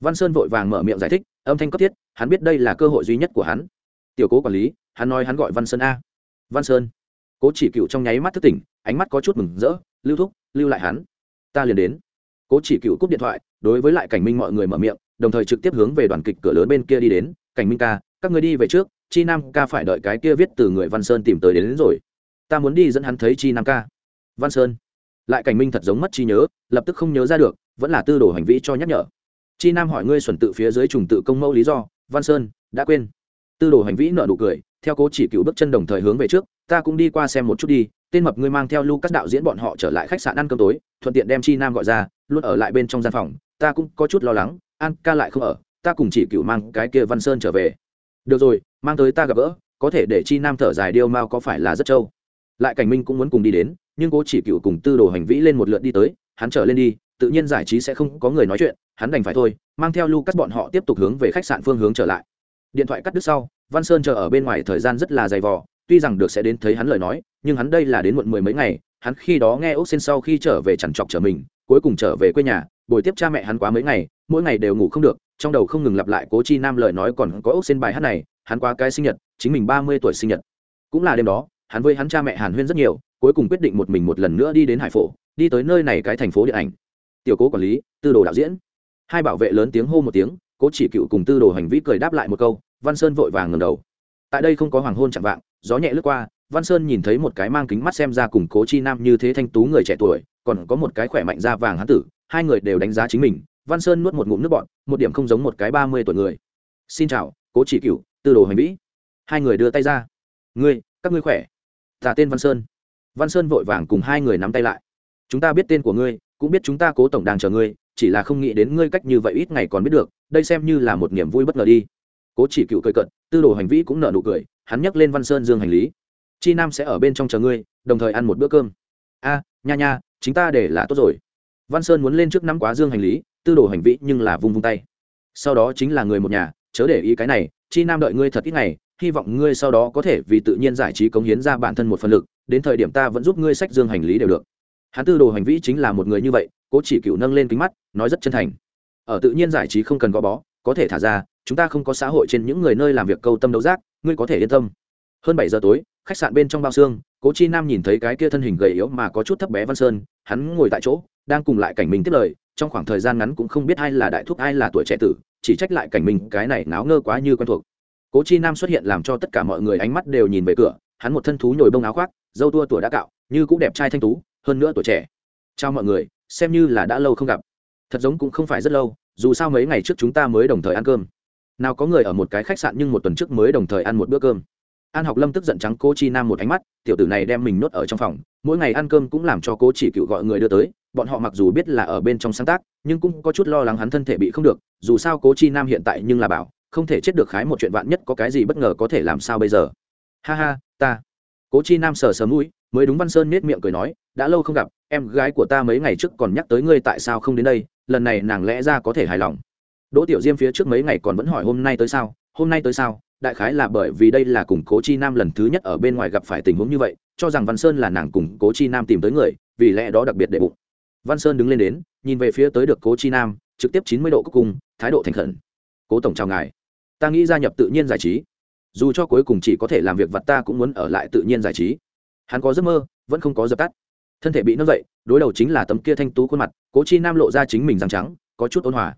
Văn sơn vội vàng mở miệng giải thích, âm thanh cấp thiết, hắn biết đây là cơ hội duy nhất của hắn. Tiểu cố quản lý, hắn nói hắn gọi văn sơn a. Văn sơn. Cố chỉ cựu trong nháy mắt thức tỉnh, ánh mắt có chút mừng rỡ, lưu thúc, lưu lại hắn. Ta liền đến. Cố chỉ cựu cúp điện thoại, đối với lại cảnh minh mọi người mở miệng, đồng thời trực tiếp hướng về đoàn kịch cửa lớn bên kia đi đến, cảnh minh ca các người đi về trước chi nam ca phải đợi cái kia viết từ người văn sơn tìm tới đến, đến rồi. Ta muốn đi dẫn hắn thấy chi nam ca. Văn sơn. Lại cảnh minh thật giống mất trí nhớ lập tức không nhớ ra được vẫn là tư đồ hành vi cho nhắc nhở. Chi nam hỏi ngươi xuẩn tự phía dưới trùng tự công mẫu lý do văn sơn đã quên. Tư đồ hành vi nợ nụ cười theo cố chỉ cựu bước chân đồng thời hướng về trước ta cũng đi qua xem một chút đi tên mập ngươi mang theo lucas đạo diễn bọn họ trở lại khách sạn ăn cơm tối thuận tiện đem chi nam gọi ra luôn ở lại bên trong gian phòng ta cũng có chút lo lắng an ca lại không ở ta cùng chỉ cựu mang cái kia văn sơn trở về được rồi, mang tới ta gặp gỡ, có thể để chi nam thở dài điêu mao có phải là rất trâu. Lại cảnh minh cũng muốn cùng đi đến, nhưng cố chỉ cựu cùng tư đồ hành vĩ lên một lượt đi tới, hắn trở lên đi, tự nhiên giải trí sẽ không có người nói chuyện, hắn đành phải thôi, mang theo lucas bọn họ tiếp tục hướng về khách sạn phương hướng trở lại. Điện thoại cắt đứt sau, văn sơn chờ ở bên ngoài thời gian rất là dày vò, tuy rằng được sẽ đến thấy hắn lời nói, nhưng hắn đây là đến muộn mười mấy ngày, hắn khi đó nghe ốc xin sau khi trở về chẳng chọc trở mình, cuối cùng trở về quê nhà bồi tiếp cha mẹ hắn quá mấy ngày mỗi ngày đều ngủ không được, trong đầu không ngừng lặp lại cố chi nam lời nói còn có ốc sen bài hát này, hắn qua cái sinh nhật, chính mình ba mươi tuổi sinh nhật. Cũng là đêm đó, hắn với hắn cha mẹ hàn huyên rất nhiều, cuối cùng quyết định một mình một lần nữa đi đến hải phổ, đi tới nơi này cái thành phố điện ảnh. Tiểu cố quản lý, tư đồ đạo diễn. Hai bảo vệ lớn tiếng hô một tiếng, cố chỉ cựu cùng tư đồ hành vi cười đáp lại một câu, văn sơn vội vàng ngầm đầu. Tại đây không có hoàng hôn chạm vạng, gió nhẹ lướt qua, văn sơn nhìn thấy một cái mang kính mắt xem ra cùng cố chi nam như thế thanh tú người trẻ tuổi, còn có một cái khỏe mạnh da vàng hán tử, hai người đều đánh giá chính mình văn sơn nuốt một ngụm nước bọn một điểm không giống một cái ba mươi tuổi người. Xin chào, cố chỉ cựu tư đồ hành vĩ. Hai người đưa tay ra. Ngươi, các ngươi khỏe? Giả tên văn sơn. Văn sơn vội vàng cùng hai người nắm tay lại. Chúng ta biết tên của ngươi, cũng biết chúng ta cố tổng đang chờ ngươi, chỉ là không nghĩ đến ngươi cách như vậy ít ngày còn biết được, đây xem như là một niềm vui bất ngờ đi. Cố chỉ cựu cười cận tư đồ hành vĩ cũng nợ nụ cười, hắn nhấc lên văn sơn dương hành lý. Chi nam sẽ ở bên trong chờ ngươi, đồng thời ăn một bữa cơm. A, nha nha, chính ta để là tốt rồi. Văn sơn muốn lên trước nắm quá dương hành lý tư đồ hành vĩ nhưng là vung vung tay. Sau đó chính là người một nhà, chớ để ý cái này, chi nam đợi ngươi thật ít ngày, hy vọng ngươi sau đó có thể vì tự nhiên giải trí cống hiến ra bản thân một phần lực, đến thời điểm ta vẫn giúp ngươi sách dương hành lý đều được. Hắn tư đồ hành vĩ chính là một người như vậy, cố chỉ cựu nâng lên kính mắt, nói rất chân thành. Ở tự nhiên giải trí không cần gò bó, có thể thả ra, chúng ta không có xã hội trên những người nơi làm việc câu tâm đấu giác, ngươi có thể yên tâm. Hơn bảy giờ tối, khách sạn bên trong bao xương, cố chi nam nhìn thấy cái kia thân hình gầy yếu mà có chút thấp bé văn sơn, hắn ngồi tại chỗ, đang cùng lại cảnh mình tiếp lời trong khoảng thời gian ngắn cũng không biết ai là đại thúc, ai là tuổi trẻ tử, chỉ trách lại cảnh mình cái này náo ngơ quá như quen thuộc. Cố chi nam xuất hiện làm cho tất cả mọi người ánh mắt đều nhìn về cửa, hắn một thân thú nhồi bông áo khoác, dâu tua tuổi đã cạo, như cũng đẹp trai thanh tú, hơn nữa tuổi trẻ. Chào mọi người, xem như là đã lâu không gặp. Thật giống cũng không phải rất lâu, dù sao mấy ngày trước chúng ta mới đồng thời ăn cơm. Nào có người ở một cái khách sạn nhưng một tuần trước mới đồng thời ăn một bữa cơm. An học lâm tức giận trắng cô chi nam một ánh mắt, tiểu tử này đem mình nuốt ở trong phòng, mỗi ngày ăn cơm cũng làm cho cô chỉ cựu gọi người đưa tới bọn họ mặc dù biết là ở bên trong sáng tác, nhưng cũng có chút lo lắng hắn thân thể bị không được, dù sao cố chi nam hiện tại nhưng là bảo, không thể chết được khái một chuyện vạn nhất có cái gì bất ngờ có thể làm sao bây giờ. Ha ha, ta. Cố chi nam sờ sờ mũi, mới đúng văn sơn nết miệng cười nói, đã lâu không gặp, em gái của ta mấy ngày trước còn nhắc tới ngươi tại sao không đến đây, lần này nàng lẽ ra có thể hài lòng. Đỗ tiểu diêm phía trước mấy ngày còn vẫn hỏi hôm nay tới sao, hôm nay tới sao, đại khái là bởi vì đây là cùng cố chi nam lần thứ nhất ở bên ngoài gặp phải tình huống như vậy, cho rằng văn sơn là nàng cùng cố chi nam tìm tới người, vì lẽ đó đặc biệt để bụng văn sơn đứng lên đến nhìn về phía tới được cố chi nam trực tiếp chín mươi độ cuối cùng thái độ thành khẩn. Cố tổng chào ngài. Ta nghĩ gia nhập tự nhiên giải trí. Dù cho cuối cùng chỉ có thể làm việc vật, ta cũng muốn ở lại tự nhiên giải trí. Hắn có giấc mơ vẫn không có dập tắt. Thân thể bị nâng dậy đối đầu chính là tấm kia thanh tú khuôn mặt cố chi nam lộ ra chính mình răng trắng có chút ôn hòa.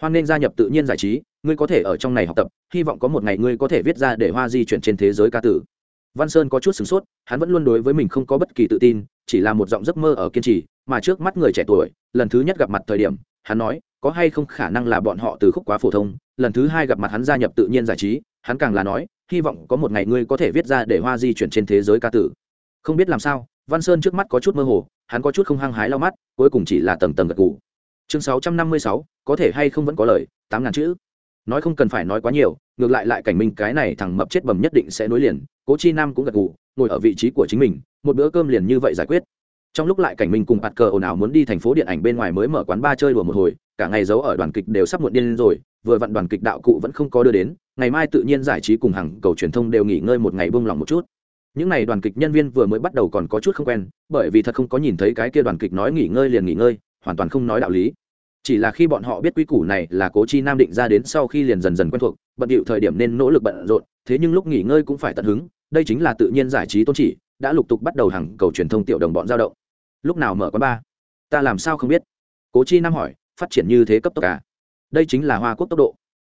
Hoan nên gia nhập tự nhiên giải trí ngươi có thể ở trong này học tập hy vọng có một ngày ngươi có thể viết ra để hoa di chuyển trên thế giới ca tử. Văn sơn có chút sửng sốt hắn vẫn luôn đối với mình không có bất kỳ tự tin chỉ là một giọng giấc mơ ở kiên trì mà trước mắt người trẻ tuổi, lần thứ nhất gặp mặt thời điểm, hắn nói, có hay không khả năng là bọn họ từ khúc quá phổ thông, lần thứ hai gặp mặt hắn gia nhập tự nhiên giải trí, hắn càng là nói, hy vọng có một ngày ngươi có thể viết ra để hoa di chuyển trên thế giới ca tử. Không biết làm sao, văn sơn trước mắt có chút mơ hồ, hắn có chút không hăng hái lau mắt, cuối cùng chỉ là tầng tầng gật gù. Chương sáu trăm năm mươi sáu, có thể hay không vẫn có lời, tám ngàn chữ. Nói không cần phải nói quá nhiều, ngược lại lại cảnh minh cái này thằng mập chết bầm nhất định sẽ nối liền, cố chi nam cũng gật gù, ngồi ở vị trí của chính mình, một bữa cơm liền như vậy giải quyết trong lúc lại cảnh minh cùng bạt cờ ồn ào muốn đi thành phố điện ảnh bên ngoài mới mở quán ba chơi đùa một hồi, cả ngày giấu ở đoàn kịch đều sắp muộn điên rồi, vừa vặn đoàn kịch đạo cụ vẫn không có đưa đến, ngày mai tự nhiên giải trí cùng hàng cầu truyền thông đều nghỉ ngơi một ngày bông lòng một chút. Những n à y đoàn kịch nhân viên vừa mới bắt đầu còn có chút không quen, bởi vì thật không có nhìn thấy cái kia đoàn kịch nói nghỉ ngơi liền nghỉ ngơi, hoàn toàn không nói đạo lý. Chỉ là khi bọn họ biết quy củ này là cố chi nam định ra đến sau khi liền dần dần quen thuộc, bận điệu thời điểm nên nỗ lực bận rộn, thế nhưng lúc nghỉ ngơi cũng phải tận hứng, đây chính là tự nhiên giải trí tôn chỉ đã lục tục bắt đầu hàng cầu truyền thông tiểu đồng bọn giao động. Lúc nào mở quán ba? Ta làm sao không biết? Cố chi nam hỏi, phát triển như thế cấp tốc cả à? đây chính là hoa quốc tốc độ.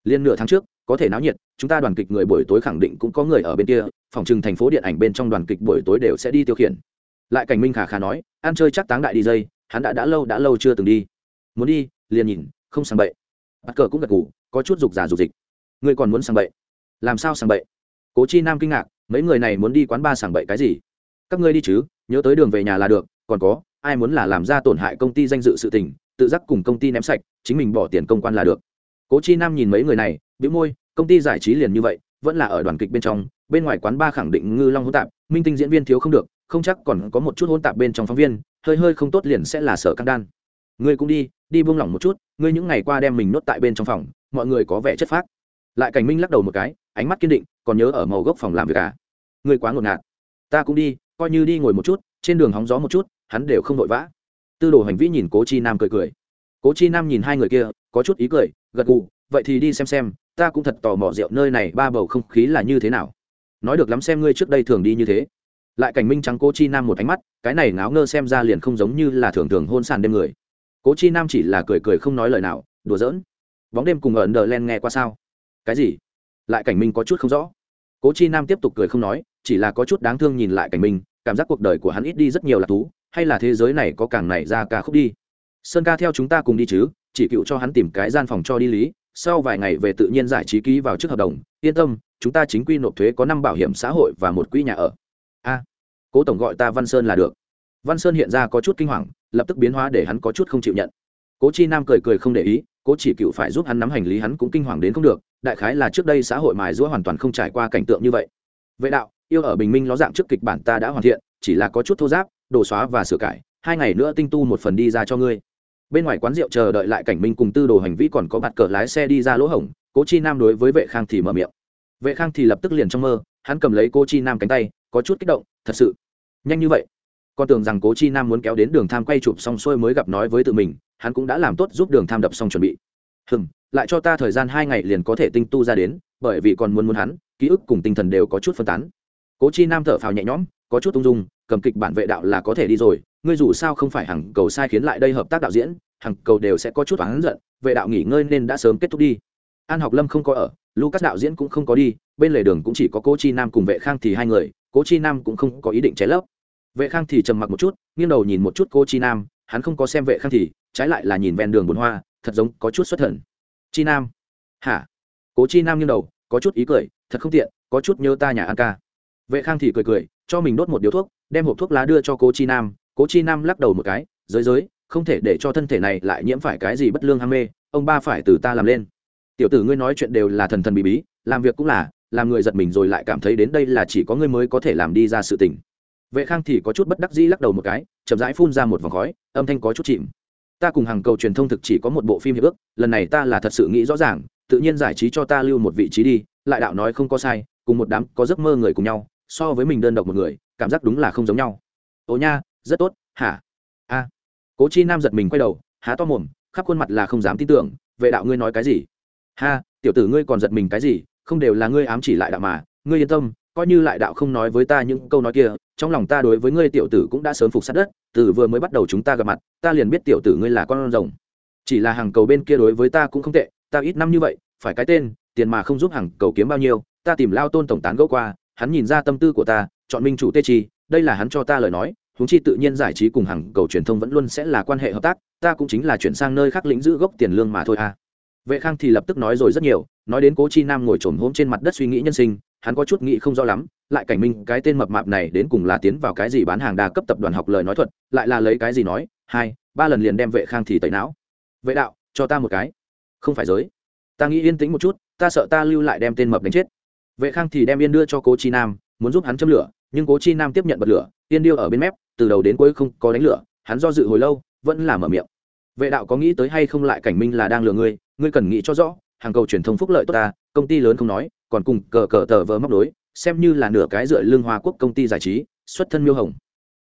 Liên nửa tháng trước, có thể náo nhiệt, chúng ta đoàn kịch người buổi tối khẳng định cũng có người ở bên kia, phòng trừng thành phố điện ảnh bên trong đoàn kịch buổi tối đều sẽ đi tiêu khiển. Lại cảnh minh khả khả nói, ăn chơi chắc táng đại đi dây, hắn đã đã lâu đã lâu chưa từng đi. Muốn đi, liền nhìn, không sang bậy. Bắt cờ cũng gật ngủ có chút dục giả dục dịch. Ngươi còn muốn sang bậy? Làm sao sang bậy? Cố chi nam kinh ngạc, mấy người này muốn đi quán ba sang bậy cái gì? Các ngươi đi chứ, nhớ tới đường về nhà là được, còn có, ai muốn là làm ra tổn hại công ty danh dự sự tình, tự giác cùng công ty ném sạch, chính mình bỏ tiền công quan là được. Cố chi nam nhìn mấy người này biếu môi, công ty giải trí liền như vậy, vẫn là ở đoàn kịch bên trong, bên ngoài quán ba khẳng định ngư long hỗn tạp, minh tinh diễn viên thiếu không được, không chắc còn có một chút hỗn tạp bên trong phóng viên, hơi hơi không tốt liền sẽ là sở căng đan. Ngươi cũng đi đi buông lỏng một chút, ngươi những ngày qua đem mình nốt tại bên trong phòng, mọi người có vẻ chất phác. Lại cảnh minh lắc đầu một cái, ánh mắt kiên định, còn nhớ ở màu gốc phòng làm việc à? Ngươi quá ngột ngạt. Ta cũng đi coi như đi ngồi một chút, trên đường hóng gió một chút, hắn đều không vội vã. Tư đồ hành vĩ nhìn cố chi nam cười cười. Cố chi nam nhìn hai người kia, có chút ý cười, gật gù, vậy thì đi xem xem, ta cũng thật tò mò rượu nơi này ba bầu không khí là như thế nào. Nói được lắm xem ngươi trước đây thường đi như thế. Lại cảnh minh trắng cố chi nam một ánh mắt, cái này ngáo ngơ xem ra liền không giống như là thường thường hôn sàn đêm người. Cố chi nam chỉ là cười cười không nói lời nào, đùa giỡn. Bóng đêm cùng ẩn đờ len nghe qua sao? Cái gì? Lại cảnh minh có chút không rõ cố chi nam tiếp tục cười không nói chỉ là có chút đáng thương nhìn lại cảnh mình, cảm giác cuộc đời của hắn ít đi rất nhiều là thú hay là thế giới này có càng này ra ca khúc đi. Sơn ca theo chúng ta cùng đi chứ chỉ cựu cho hắn tìm cái gian phòng cho đi lý sau vài ngày về tự nhiên giải trí ký vào trước hợp đồng yên tâm chúng ta chính quy nộp thuế có năm bảo hiểm xã hội và một quỹ nhà ở. A. Cố tổng gọi ta văn sơn là được. Văn sơn hiện ra có chút kinh hoàng lập tức biến hóa để hắn có chút không chịu nhận. Cố chi nam cười cười không để ý cố chỉ cựu phải giúp hắn nắm hành lý hắn cũng kinh hoàng đến không được, đại khái là trước đây xã hội mài giũa hoàn toàn không trải qua cảnh tượng như vậy. Vệ đạo, yêu ở bình minh ló dạng trước kịch bản ta đã hoàn thiện, chỉ là có chút thô giáp, đồ xóa và sửa cải, hai ngày nữa tinh tu một phần đi ra cho ngươi. Bên ngoài quán rượu chờ đợi lại cảnh minh cùng tư đồ hành vi còn có bạt cờ lái xe đi ra lỗ hổng, cố chi nam đối với vệ khang thì mở miệng. Vệ khang thì lập tức liền trong mơ, hắn cầm lấy cô chi nam cánh tay, có chút kích động, thật sự, nhanh như vậy con tưởng rằng cố chi nam muốn kéo đến đường tham quay chụp xong xuôi mới gặp nói với tự mình, hắn cũng đã làm tốt giúp đường tham đập xong chuẩn bị. Hừm, lại cho ta thời gian hai ngày liền có thể tinh tu ra đến, bởi vì còn muốn muốn hắn, ký ức cùng tinh thần đều có chút phân tán. Cố chi nam thở phào nhẹ nhõm, có chút ung dung, cầm kịch bản vệ đạo là có thể đi rồi, ngươi dù sao không phải hàng cầu sai khiến lại đây hợp tác đạo diễn hàng cầu đều sẽ có chút oán giận, vệ đạo nghỉ ngơi nên đã sớm kết thúc đi. An học lâm không có ở, lucas đạo diễn cũng không có đi, bên lề đường cũng chỉ có cố chi nam cùng vệ khang thì hai người, cố chi nam cũng không có ý định cháy lấp vệ khang thì trầm mặc một chút, nghiêng đầu nhìn một chút cô chi nam, hắn không có xem vệ khang thì, trái lại là nhìn ven đường bồn hoa, thật giống có chút xuất thần. Chi nam? Hả? Cố chi nam nghiêng đầu, có chút ý cười, thật không tiện, có chút nhớ ta nhà an ca. Vệ khang thì cười cười, cho mình đốt một điếu thuốc, đem hộp thuốc lá đưa cho cố chi nam. Cố chi nam lắc đầu một cái, giới giới, không thể để cho thân thể này lại nhiễm phải cái gì bất lương ham mê, ông ba phải từ ta làm lên. Tiểu tử ngươi nói chuyện đều là thần thần bí bí, làm việc cũng là, làm người giật mình rồi lại cảm thấy đến đây là chỉ có ngươi mới có thể làm đi ra sự tình vệ khang thì có chút bất đắc dĩ lắc đầu một cái, chậm rãi phun ra một vòng khói, âm thanh có chút chìm. Ta cùng hàng cầu truyền thông thực chỉ có một bộ phim hiệp ước, lần này ta là thật sự nghĩ rõ ràng, tự nhiên giải trí cho ta lưu một vị trí đi, lại đạo nói không có sai, cùng một đám có giấc mơ người cùng nhau, so với mình đơn độc một người, cảm giác đúng là không giống nhau. Ồ nha, rất tốt, hả? A. Cố chi nam giật mình quay đầu, há to mồm, khắp khuôn mặt là không dám tin tưởng, vệ đạo ngươi nói cái gì? Ha, tiểu tử ngươi còn giật mình cái gì, không đều là ngươi ám chỉ lại đạo mà, ngươi yên tâm coi như lại đạo không nói với ta những câu nói kia, trong lòng ta đối với ngươi tiểu tử cũng đã sớm phục sát đất, từ vừa mới bắt đầu chúng ta gặp mặt, ta liền biết tiểu tử ngươi là con rồng. Chỉ là hàng cầu bên kia đối với ta cũng không tệ, ta ít năm như vậy, phải cái tên, tiền mà không giúp hàng cầu kiếm bao nhiêu, ta tìm lao tôn tổng tán gẫu qua, hắn nhìn ra tâm tư của ta, chọn minh chủ tê chi, đây là hắn cho ta lời nói húng chi tự nhiên giải trí cùng hàng cầu truyền thông vẫn luôn sẽ là quan hệ hợp tác, ta cũng chính là chuyển sang nơi khác lĩnh giữ gốc tiền lương mà thôi à. Vệ khang thì lập tức nói rồi rất nhiều, nói đến cố chi nam ngồi trồm hôm trên mặt đất suy nghĩ nhân sinh hắn có chút nghĩ không rõ lắm, lại cảnh minh cái tên mập mạp này đến cùng là tiến vào cái gì bán hàng đa cấp tập đoàn học lời nói thuật, lại là lấy cái gì nói, hai, ba lần liền đem vệ khang thì tẩy não. Vệ đạo, cho ta một cái. Không phải giới. Ta nghĩ yên tĩnh một chút, ta sợ ta lưu lại đem tên mập đánh chết. Vệ khang thì đem yên đưa cho cố chi nam, muốn giúp hắn châm lửa, nhưng cố chi nam tiếp nhận bật lửa, yên điêu ở bên mép, từ đầu đến cuối không có đánh lửa, hắn do dự hồi lâu, vẫn là mở miệng. Vệ đạo có nghĩ tới hay không lại cảnh minh là đang lừa ngươi ngươi cần nghĩ cho rõ hàng cầu truyền thông phúc lợi tốt ta, công ty lớn không nói, còn cùng cờ cờ tờ vờ móc đối xem như là nửa cái dựa lương hoa quốc công ty giải trí, xuất thân miêu hồng.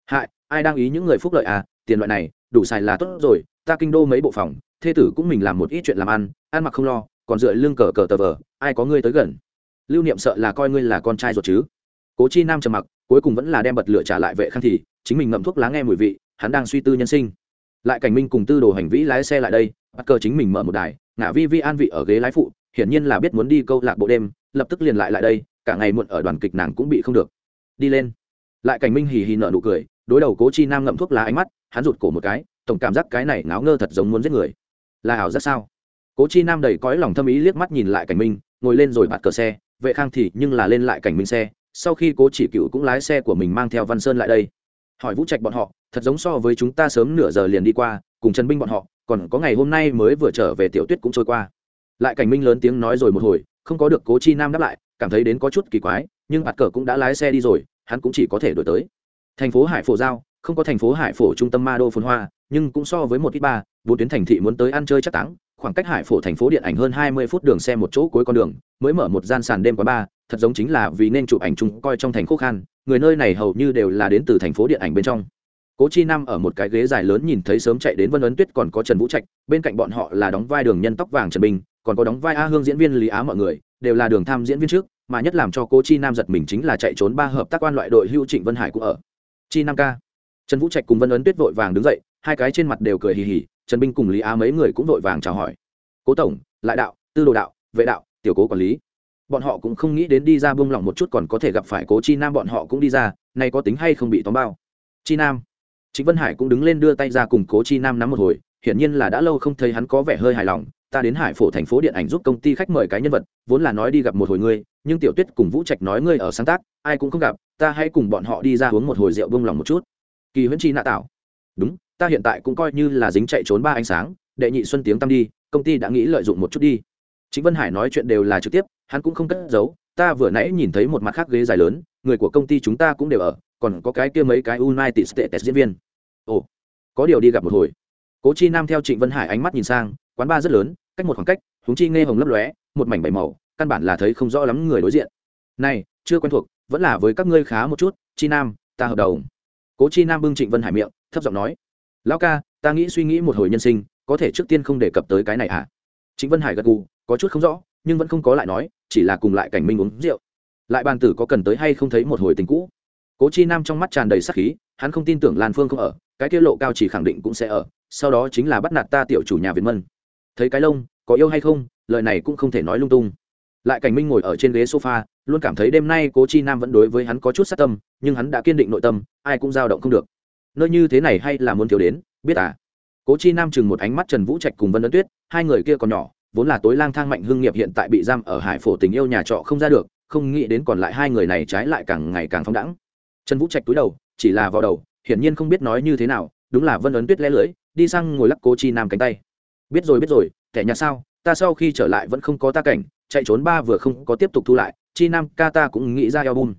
Hại, ai đang ý những người phúc lợi à tiền loại này, đủ xài là tốt rồi, ta kinh đô mấy bộ phòng, thê tử cũng mình làm một ít chuyện làm ăn ăn mặc không lo, còn dựa lương cờ cờ tờ vờ, ai có ngươi tới gần. Lưu niệm sợ là coi ngươi là con trai ruột chứ. Cố chi nam trầm mặc, cuối cùng vẫn là đem bật lửa trả lại vệ khăn thì, chính mình ngậm thuốc lá nghe mùi vị, hắn đang suy tư nhân sinh. Lại cảnh minh cùng tư đồ hành vĩ lái xe lại đây, bắt cờ chính mình mở một đài ngã vi vi an vị ở ghế lái phụ, hiển nhiên là biết muốn đi câu lạc bộ đêm, lập tức liền lại lại đây, cả ngày muộn ở đoàn kịch nàng cũng bị không được. Đi lên. Lại cảnh minh hì hì nợ nụ cười, đối đầu cố chi nam ngậm thuốc lá ánh mắt, hắn rụt cổ một cái, tổng cảm giác cái này ngáo ngơ thật giống muốn giết người. Là ảo rất sao? Cố chi nam đầy cõi lòng thâm ý liếc mắt nhìn lại cảnh minh, ngồi lên rồi bạt cờ xe, vệ khang thì nhưng là lên lại cảnh minh xe, sau khi cố chỉ cựu cũng lái xe của mình mang theo văn sơn lại đây. Hỏi vũ trạch bọn họ, thật giống so với chúng ta sớm nửa giờ liền đi qua, cùng trần binh bọn họ còn có ngày hôm nay mới vừa trở về tiểu tuyết cũng trôi qua. Lại cảnh minh lớn tiếng nói rồi một hồi, không có được cố chi nam đáp lại, cảm thấy đến có chút kỳ quái, nhưng bạt cờ cũng đã lái xe đi rồi, hắn cũng chỉ có thể đổi tới. Thành phố hải phổ giao, không có thành phố hải phổ trung tâm ma đô phồn hoa, nhưng cũng so với một ít ba, bốn tuyến thành thị muốn tới ăn chơi chắc táng, khoảng cách hải phổ thành phố điện ảnh hơn hai mươi phút đường xe một chỗ cuối con đường, mới mở một gian sàn đêm quá ba, thật giống chính là vì nên chụp ảnh chung coi trong thành khúc khan, người nơi này hầu như đều là đến từ thành phố điện ảnh bên trong cố chi nam ở một cái ghế dài lớn nhìn thấy sớm chạy đến vân ấn tuyết còn có trần vũ trạch, bên cạnh bọn họ là đóng vai đường nhân tóc vàng trần bình, còn có đóng vai a hương diễn viên lý á mọi người, đều là đường tham diễn viên trước, mà nhất làm cho cố chi nam giật mình chính là chạy trốn ba hợp tác quan loại đội hữu trịnh vân hải cũng ở. Chi nam ca. Trần vũ trạch cùng vân ấn tuyết vội vàng đứng dậy, hai cái trên mặt đều cười hì hì, trần binh cùng lý á mấy người cũng vội vàng chào hỏi. Cố tổng, lại đạo, tư đồ đạo, vệ đạo, tiểu cố quản lý. Bọn họ cũng không nghĩ đến đi ra buông lỏng một chút còn có thể gặp phải cố chi nam, bọn họ cũng đi ra, nay có tính hay không bị tóm bao? Chi nam chính vân hải cũng đứng lên đưa tay ra cùng cố chi nam nắm một hồi, hiển nhiên là đã lâu không thấy hắn có vẻ hơi hài lòng, ta đến hải phổ thành phố điện ảnh giúp công ty khách mời cái nhân vật, vốn là nói đi gặp một hồi ngươi, nhưng tiểu tuyết cùng vũ trạch nói ngươi ở sáng tác, ai cũng không gặp, ta hãy cùng bọn họ đi ra uống một hồi rượu buông lòng một chút. Kỳ huyễn chi nạ tạo đúng, ta hiện tại cũng coi như là dính chạy trốn ba ánh sáng, đệ nhị xuân tiếng tăm đi, công ty đã nghĩ lợi dụng một chút đi. Chính vân hải nói chuyện đều là trực tiếp, hắn cũng không cất giấu, ta vừa nãy nhìn thấy một mặt khác ghế dài lớn, người của công ty chúng ta cũng đều ở, còn có cái kia mấy cái united states diễn viên ồ, có điều đi gặp một hồi. Cố chi nam theo trịnh vân hải ánh mắt nhìn sang, quán bar rất lớn, cách một khoảng cách, húng chi nghe hồng lấp lóe, một mảnh bảy màu, căn bản là thấy không rõ lắm người đối diện. Này, chưa quen thuộc, vẫn là với các ngươi khá một chút, chi nam, ta hợp đầu cố chi nam bưng trịnh vân hải miệng, thấp giọng nói, lão ca, ta nghĩ suy nghĩ một hồi nhân sinh, có thể trước tiên không đề cập tới cái này à trịnh vân hải gật gù, có chút không rõ, nhưng vẫn không có lại nói, chỉ là cùng lại cảnh minh uống rượu. Lại bàn tử có cần tới hay không thấy một hồi tình cũ? Cố chi nam trong mắt tràn đầy sắc khí, hắn không tin tưởng lan phương không ở, cái tiết lộ cao chỉ khẳng định cũng sẽ ở, sau đó chính là bắt nạt ta tiểu chủ nhà việt mân. Thấy cái lông, có yêu hay không, lời này cũng không thể nói lung tung. Lại cảnh minh ngồi ở trên ghế sofa, luôn cảm thấy đêm nay cố chi nam vẫn đối với hắn có chút sát tâm, nhưng hắn đã kiên định nội tâm, ai cũng dao động không được. Nơi như thế này hay là muốn thiếu đến, biết à? Cố chi nam chừng một ánh mắt trần vũ trạch cùng vân ấn tuyết, hai người kia còn nhỏ, vốn là tối lang thang mạnh hưng nghiệp hiện tại bị giam ở hải phổ tình yêu nhà trọ không ra được, không nghĩ đến còn lại hai người này trái lại càng ngày càng phóng đẳng trần vũ trạch túi đầu, chỉ là vào đầu, hiển nhiên không biết nói như thế nào, đúng là vân ấn tuyết lẽ lưỡi, đi sang ngồi lắc cố chi nam cánh tay. Biết rồi biết rồi, kẻ nhà sao, ta sau khi trở lại vẫn không có ta cảnh, chạy trốn ba vừa không có tiếp tục thu lại, chi nam ca ta cũng nghĩ ra album.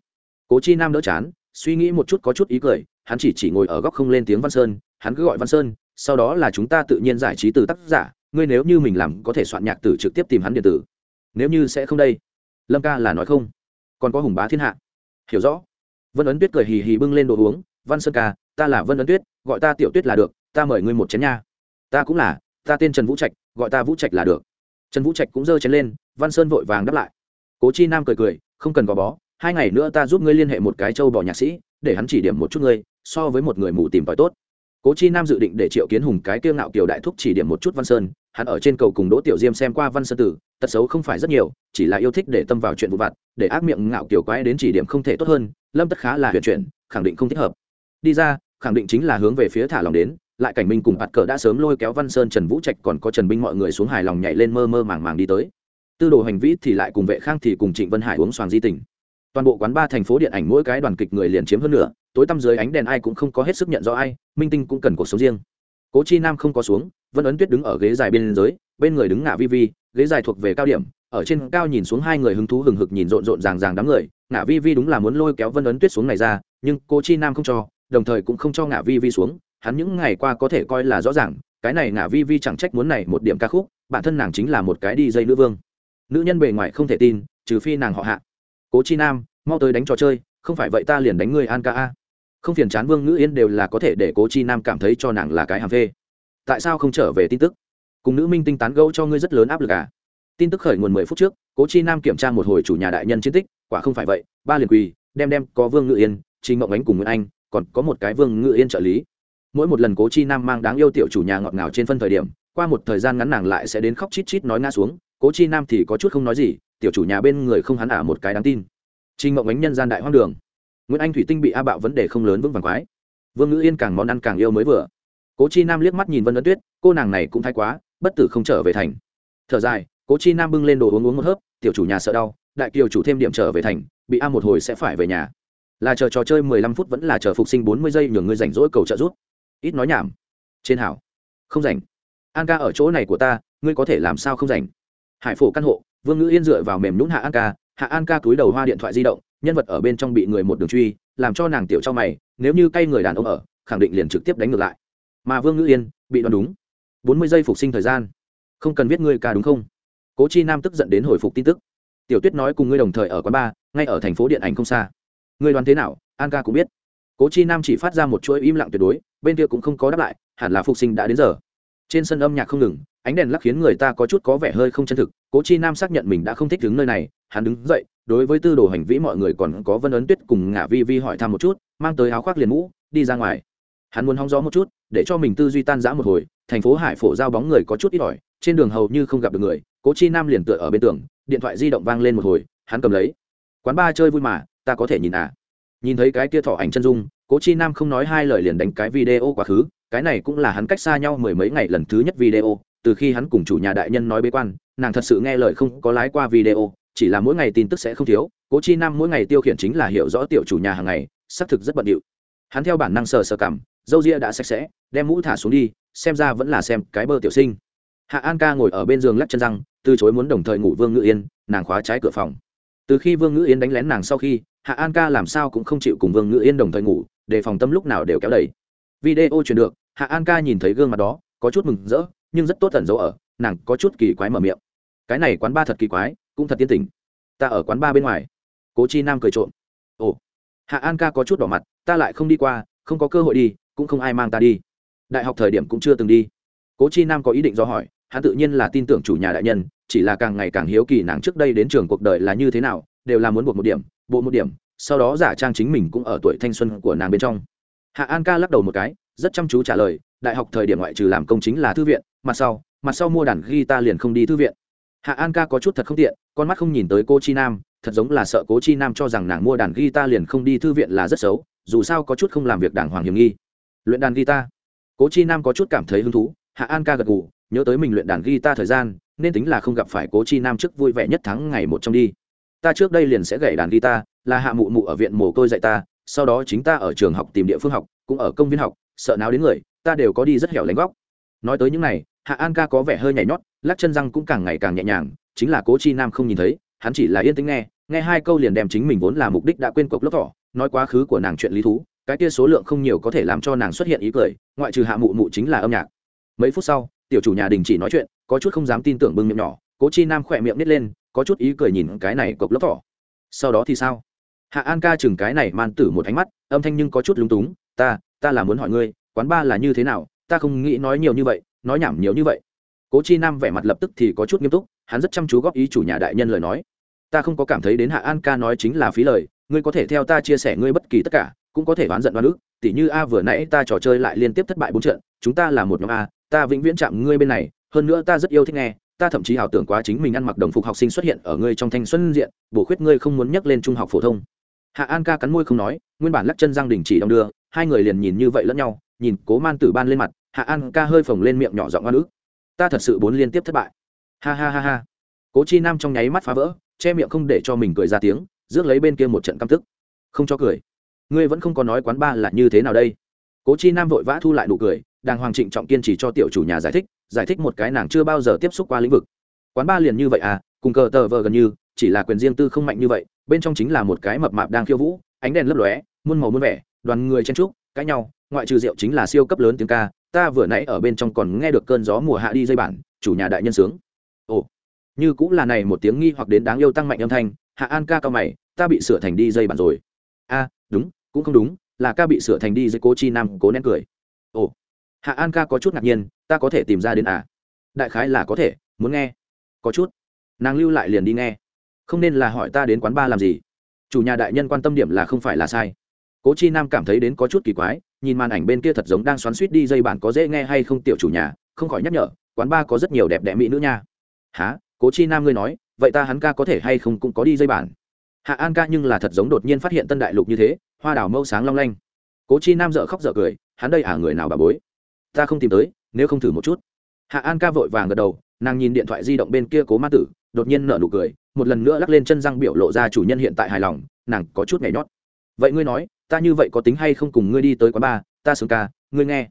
Cố chi nam đỡ chán, suy nghĩ một chút có chút ý cười, hắn chỉ chỉ ngồi ở góc không lên tiếng văn sơn, hắn cứ gọi văn sơn, sau đó là chúng ta tự nhiên giải trí từ tác giả, ngươi nếu như mình làm có thể soạn nhạc từ trực tiếp tìm hắn điện tử. Nếu như sẽ không đây, lâm ca là nói không, còn có hùng bá thiên hạ. Hiểu rõ vân ấn tuyết cười hì hì bưng lên đồ uống, văn sơn ca, ta là vân ấn tuyết, gọi ta tiểu tuyết là được, ta mời ngươi một chén nha. Ta cũng là, ta tên trần vũ trạch, gọi ta vũ trạch là được. Trần vũ trạch cũng giơ chén lên, văn sơn vội vàng đáp lại. Cố chi nam cười cười, không cần gò bó, hai ngày nữa ta giúp ngươi liên hệ một cái châu bỏ nhạc sĩ, để hắn chỉ điểm một chút ngươi, so với một người mù tìm tòi tốt cố chi nam dự định để triệu kiến hùng cái kiêu ngạo kiểu đại thúc chỉ điểm một chút văn sơn, hắn ở trên cầu cùng đỗ tiểu diêm xem qua văn sơn tử, tật xấu không phải rất nhiều, chỉ là yêu thích để tâm vào chuyện vụ vặt, để ác miệng ngạo kiều quái đến chỉ điểm không thể tốt hơn, lâm tất khá là huyền chuyển, khẳng định không thích hợp. Đi ra, khẳng định chính là hướng về phía thả lòng đến, lại cảnh minh cùng bạt cờ đã sớm lôi kéo văn sơn trần vũ trạch còn có trần binh mọi người xuống hài lòng nhảy lên mơ mơ màng màng đi tới. Tư đồ hành vĩ thì lại cùng vệ khang thì cùng trịnh vân hải uống xoàng di tình toàn bộ quán ba thành phố điện ảnh mỗi cái đoàn kịch người liền chiếm hơn nửa. tối tăm dưới ánh đèn ai cũng không có hết sức nhận rõ ai, minh tinh cũng cần cuộc sống riêng cố chi nam không có xuống, vân ấn tuyết đứng ở ghế dài bên dưới, bên người đứng ngả vi vi, ghế dài thuộc về cao điểm, ở trên cao nhìn xuống hai người hứng thú hừng hực nhìn rộn rộn ràng ràng đám người ngả vi vi đúng là muốn lôi kéo vân ấn tuyết xuống này ra, nhưng cô chi nam không cho, đồng thời cũng không cho ngả vi vi xuống, hắn những ngày qua có thể coi là rõ ràng, cái này ngả vi vi chẳng trách muốn này một điểm ca khúc, bản thân nàng chính là một cái đi dây nữ vương nữ nhân bề ngoài không thể tin, trừ phi nàng họ hạ cố chi nam, mau tới đánh trò chơi, không phải vậy ta liền đánh ngươi an ca a. Không phiền chán vương ngữ yên đều là có thể để cố chi nam cảm thấy cho nàng là cái hàm phê. Tại sao không trở về tin tức? Cùng nữ minh tinh tán gẫu cho ngươi rất lớn áp lực à? Tin tức khởi nguồn mười phút trước, cố chi nam kiểm tra một hồi chủ nhà đại nhân chiến tích, quả không phải vậy, ba liền quỳ, đem đem có vương ngự yên, trình mộng ánh cùng nguyễn anh, còn có một cái vương ngự yên trợ lý. Mỗi một lần cố chi nam mang đáng yêu tiểu chủ nhà ngọt ngào trên phân thời điểm, qua một thời gian ngắn nàng lại sẽ đến khóc chít chít nói ngã xuống, cố chi nam thì có chút không nói gì tiểu chủ nhà bên người không hắn ả một cái đáng tin. Trình mộng ánh nhân gian đại hoang đường. Nguyễn anh thủy tinh bị a bạo vấn đề không lớn vững vàng quái. Vương ngữ yên càng món ăn càng yêu mới vừa. Cố chi nam liếc mắt nhìn vân ấn tuyết, cô nàng này cũng thay quá, bất tử không trở về thành. Thở dài, cố chi nam bưng lên đồ uống uống một hớp, tiểu chủ nhà sợ đau, đại kiều chủ thêm điểm trở về thành, bị a một hồi sẽ phải về nhà. Là chờ trò chơi mười lăm phút vẫn là chờ phục sinh bốn mươi giây nhường ngươi rảnh rỗi cầu trợ giúp. Ít nói nhảm. Trên hảo. Không rảnh. An ca ở chỗ này của ta, ngươi có thể làm sao không rảnh? Hải phổ căn hộ vương ngữ yên dựa vào mềm nhún hạ an ca, hạ an ca túi đầu hoa điện thoại di động, nhân vật ở bên trong bị người một đường truy, làm cho nàng tiểu trong mày, nếu như cay người đàn ông ở, khẳng định liền trực tiếp đánh ngược lại. Mà vương ngữ yên, bị đoán đúng. Bốn mươi giây phục sinh thời gian. Không cần viết ngươi ca đúng không? Cố chi nam tức giận đến hồi phục tin tức. Tiểu tuyết nói cùng ngươi đồng thời ở quán bar, ngay ở thành phố điện ảnh không xa. Ngươi đoán thế nào? An ca cũng biết. Cố chi nam chỉ phát ra một chuỗi im lặng tuyệt đối, bên kia cũng không có đáp lại, hẳn là phục sinh đã đến giờ. Trên sân âm nhạc không ngừng ánh đèn lắc khiến người ta có chút có vẻ hơi không chân thực, cố chi nam xác nhận mình đã không thích đứng nơi này, hắn đứng dậy, đối với tư đồ hành vĩ mọi người còn có vân ấn tuyết cùng ngả vi vi hỏi thăm một chút, mang tới áo khoác liền mũ, đi ra ngoài. Hắn muốn hóng gió một chút, để cho mình tư duy tan giã một hồi, thành phố hải phổ giao bóng người có chút ít ỏi, trên đường hầu như không gặp được người, cố chi nam liền tựa ở bên tường, điện thoại di động vang lên một hồi, hắn cầm lấy. Quán ba chơi vui mà, ta có thể nhìn à? Nhìn thấy cái kia thỏ ảnh chân dung, cố chi nam không nói hai lời liền đánh cái video quá khứ, cái này cũng là hắn cách xa nhau mười mấy ngày lần thứ nhất video từ khi hắn cùng chủ nhà đại nhân nói bế quan, nàng thật sự nghe lời không có lái qua video, chỉ là mỗi ngày tin tức sẽ không thiếu, cố chi nam mỗi ngày tiêu khiển chính là hiểu rõ tiểu chủ nhà hàng ngày, xác thực rất bận điệu. Hắn theo bản năng sờ sờ cảm, dâu ria đã sạch sẽ, đem mũ thả xuống đi, xem ra vẫn là xem cái bơ tiểu sinh. Hạ an ca ngồi ở bên giường lắc chân răng, từ chối muốn đồng thời ngủ vương ngự yên, nàng khóa trái cửa phòng. Từ khi vương ngự yên đánh lén nàng sau khi, hạ an ca làm sao cũng không chịu cùng vương ngự yên đồng thời ngủ để phòng tâm lúc nào đều kéo đầy. Video truyền được, hạ an ca nhìn thấy gương mặt đó, có chút mừng rỡ nhưng rất tốt tẩn dấu ở, nàng có chút kỳ quái mở miệng. Cái này quán ba thật kỳ quái, cũng thật tiên tình. Ta ở quán ba bên ngoài. Cố chi nam cười trộm. Ồ, hạ an ca có chút đỏ mặt, ta lại không đi qua, không có cơ hội đi, cũng không ai mang ta đi. Đại học thời điểm cũng chưa từng đi. Cố chi nam có ý định do hỏi, hắn tự nhiên là tin tưởng chủ nhà đại nhân, chỉ là càng ngày càng hiếu kỳ nàng trước đây đến trường cuộc đời là như thế nào, đều là muốn buộc một điểm bộ một điểm, sau đó giả trang chính mình cũng ở tuổi thanh xuân của nàng bên trong. Hạ an ca lắc đầu một cái, rất chăm chú trả lời đại học thời điểm ngoại trừ làm công chính là thư viện, mặt sau mặt sau mua đàn guitar liền không đi thư viện. Hạ an ca có chút thật không tiện, con mắt không nhìn tới cô chi nam, thật giống là sợ cố chi nam cho rằng nàng mua đàn guitar liền không đi thư viện là rất xấu, dù sao có chút không làm việc đàng hoàng hiểm nghi. Luyện đàn guitar. Cố chi nam có chút cảm thấy hứng thú, hạ an ca gật gù, nhớ tới mình luyện đàn guitar thời gian, nên tính là không gặp phải cố chi nam trước vui vẻ nhất tháng ngày một trong đi. Ta trước đây liền sẽ gảy đàn guitar, là hạ mụ mụ ở viện mồ côi dạy ta, sau đó chính ta ở trường học tìm địa phương học, cũng ở công viên học, sợ nào đến người ta đều có đi rất hẻo lánh góc. Nói tới những này, hạ an ca có vẻ hơi nhảy nhót, lắc chân răng cũng càng ngày càng nhẹ nhàng, chính là cố chi nam không nhìn thấy, hắn chỉ là yên tĩnh nghe nghe hai câu liền đem chính mình vốn là mục đích đã quên cộc lớp vỏ nói quá khứ của nàng chuyện lý thú, cái kia số lượng không nhiều có thể làm cho nàng xuất hiện ý cười, ngoại trừ hạ mụ mụ chính là âm nhạc. Mấy phút sau, tiểu chủ nhà đình chỉ nói chuyện, có chút không dám tin tưởng bưng miệng nhỏ, cố chi nam khỏe miệng nít lên, có chút ý cười nhìn cái này cộc lớp vỏ sau đó thì sao? Hạ an ca chừng cái này man tử một ánh mắt, âm thanh nhưng có chút lúng túng, ta ta là muốn hỏi ngươi quán ba là như thế nào, ta không nghĩ nói nhiều như vậy, nói nhảm nhiều như vậy. Cố chi nam vẻ mặt lập tức thì có chút nghiêm túc, hắn rất chăm chú góp ý chủ nhà đại nhân lời nói. Ta không có cảm thấy đến hạ an ca nói chính là phí lời, ngươi có thể theo ta chia sẻ ngươi bất kỳ tất cả, cũng có thể oán giận oan ức, tỉ như a vừa nãy ta trò chơi lại liên tiếp thất bại bốn trận, chúng ta là một nhóm a, ta vĩnh viễn chạm ngươi bên này, hơn nữa ta rất yêu thích nghe, ta thậm chí ảo tưởng quá chính mình ăn mặc đồng phục học sinh xuất hiện ở ngươi trong thanh xuân diện, bổ khuyết ngươi không muốn nhắc lên trung học phổ thông. Hạ an ca cắn môi không nói, nguyên bản lắc chân giang đình chỉ đong đưa, hai người liền nhìn như vậy lẫn nhau nhìn cố man tử ban lên mặt, hạ an ca hơi phồng lên miệng nhỏ giọng oan ức. Ta thật sự bốn liên tiếp thất bại. Ha ha ha ha. Cố chi nam trong nháy mắt phá vỡ, che miệng không để cho mình cười ra tiếng, rước lấy bên kia một trận căm tức. Không cho cười. Ngươi vẫn không có nói quán ba là như thế nào đây? Cố chi nam vội vã thu lại nụ cười, đàng hoàng trịnh trọng kiên trì cho tiểu chủ nhà giải thích giải thích một cái nàng chưa bao giờ tiếp xúc qua lĩnh vực. Quán ba liền như vậy à cùng cờ tờ vờ gần như, chỉ là quyền riêng tư không mạnh như vậy, bên trong chính là một cái mập mạp đang khiêu vũ, ánh đèn lấp lóe, muôn màu muôn vẻ, đoàn người chen trúc cãi nhau ngoại trừ rượu chính là siêu cấp lớn tiếng ca, ta vừa nãy ở bên trong còn nghe được cơn gió mùa hạ đi dây bản, chủ nhà đại nhân sướng. Ồ, như cũng là này một tiếng nghi hoặc đến đáng yêu tăng mạnh âm thanh, hạ an ca cao mày, ta bị sửa thành đi dây bản rồi. A, đúng, cũng không đúng, là ca bị sửa thành đi dây cố chi nam, cố nén cười. Ồ, hạ an ca có chút ngạc nhiên, ta có thể tìm ra đến à? Đại khái là có thể, muốn nghe. Có chút. Nàng lưu lại liền đi nghe. Không nên là hỏi ta đến quán ba làm gì. Chủ nhà đại nhân quan tâm điểm là không phải là sai. Cố chi nam cảm thấy đến có chút kỳ quái nhìn màn ảnh bên kia thật giống đang xoắn suýt đi dây bản có dễ nghe hay không tiểu chủ nhà, không khỏi nhắc nhở, quán ba có rất nhiều đẹp đẽ mỹ nữ nha. Há cố chi nam ngươi nói, vậy ta hắn ca có thể hay không cũng có đi dây bản? Hạ an ca nhưng là thật giống đột nhiên phát hiện tân đại lục như thế, hoa đào mâu sáng long lanh. Cố chi nam dợ khóc dợ cười, hắn đây à người nào bà bối? Ta không tìm tới, nếu không thử một chút. Hạ an ca vội vàng gật đầu, nàng nhìn điện thoại di động bên kia cố ma tử, đột nhiên nở nụ cười, một lần nữa lắc lên chân răng biểu lộ ra chủ nhân hiện tại hài lòng, nàng có chút nhảy nhót. Vậy ngươi nói ta như vậy có tính hay không cùng ngươi đi tới quán ba ta sướng ca, ngươi nghe.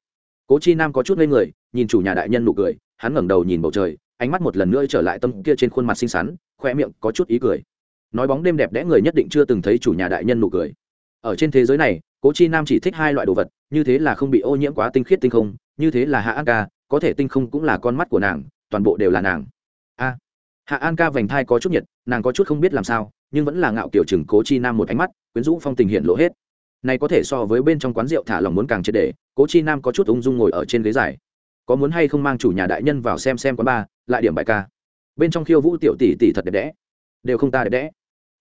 Cố chi nam có chút ngây người, nhìn chủ nhà đại nhân nụ cười, hắn ngẩng đầu nhìn bầu trời, ánh mắt một lần nữa trở lại tâm kia trên khuôn mặt xinh xắn khoe miệng có chút ý cười. Nói bóng đêm đẹp đẽ người nhất định chưa từng thấy chủ nhà đại nhân nụ cười. Ở trên thế giới này, cố chi nam chỉ thích hai loại đồ vật, như thế là không bị ô nhiễm quá tinh khiết tinh không, như thế là hạ an ca, có thể tinh không cũng là con mắt của nàng, toàn bộ đều là nàng. A. Hạ an ca vành thai có chút nhiệt, nàng có chút không biết làm sao, nhưng vẫn là ngạo kiểu chừng cố chi nam một ánh mắt, quyến rũ phong tình hiện lộ hết này có thể so với bên trong quán rượu thả lòng muốn càng triệt để, cố chi nam có chút ung dung ngồi ở trên ghế dài. Có muốn hay không mang chủ nhà đại nhân vào xem xem quán ba lại điểm bài ca. Bên trong khiêu vũ tiểu tỷ tỷ thật đẹp đẽ. Đều không ta đẹp đẽ.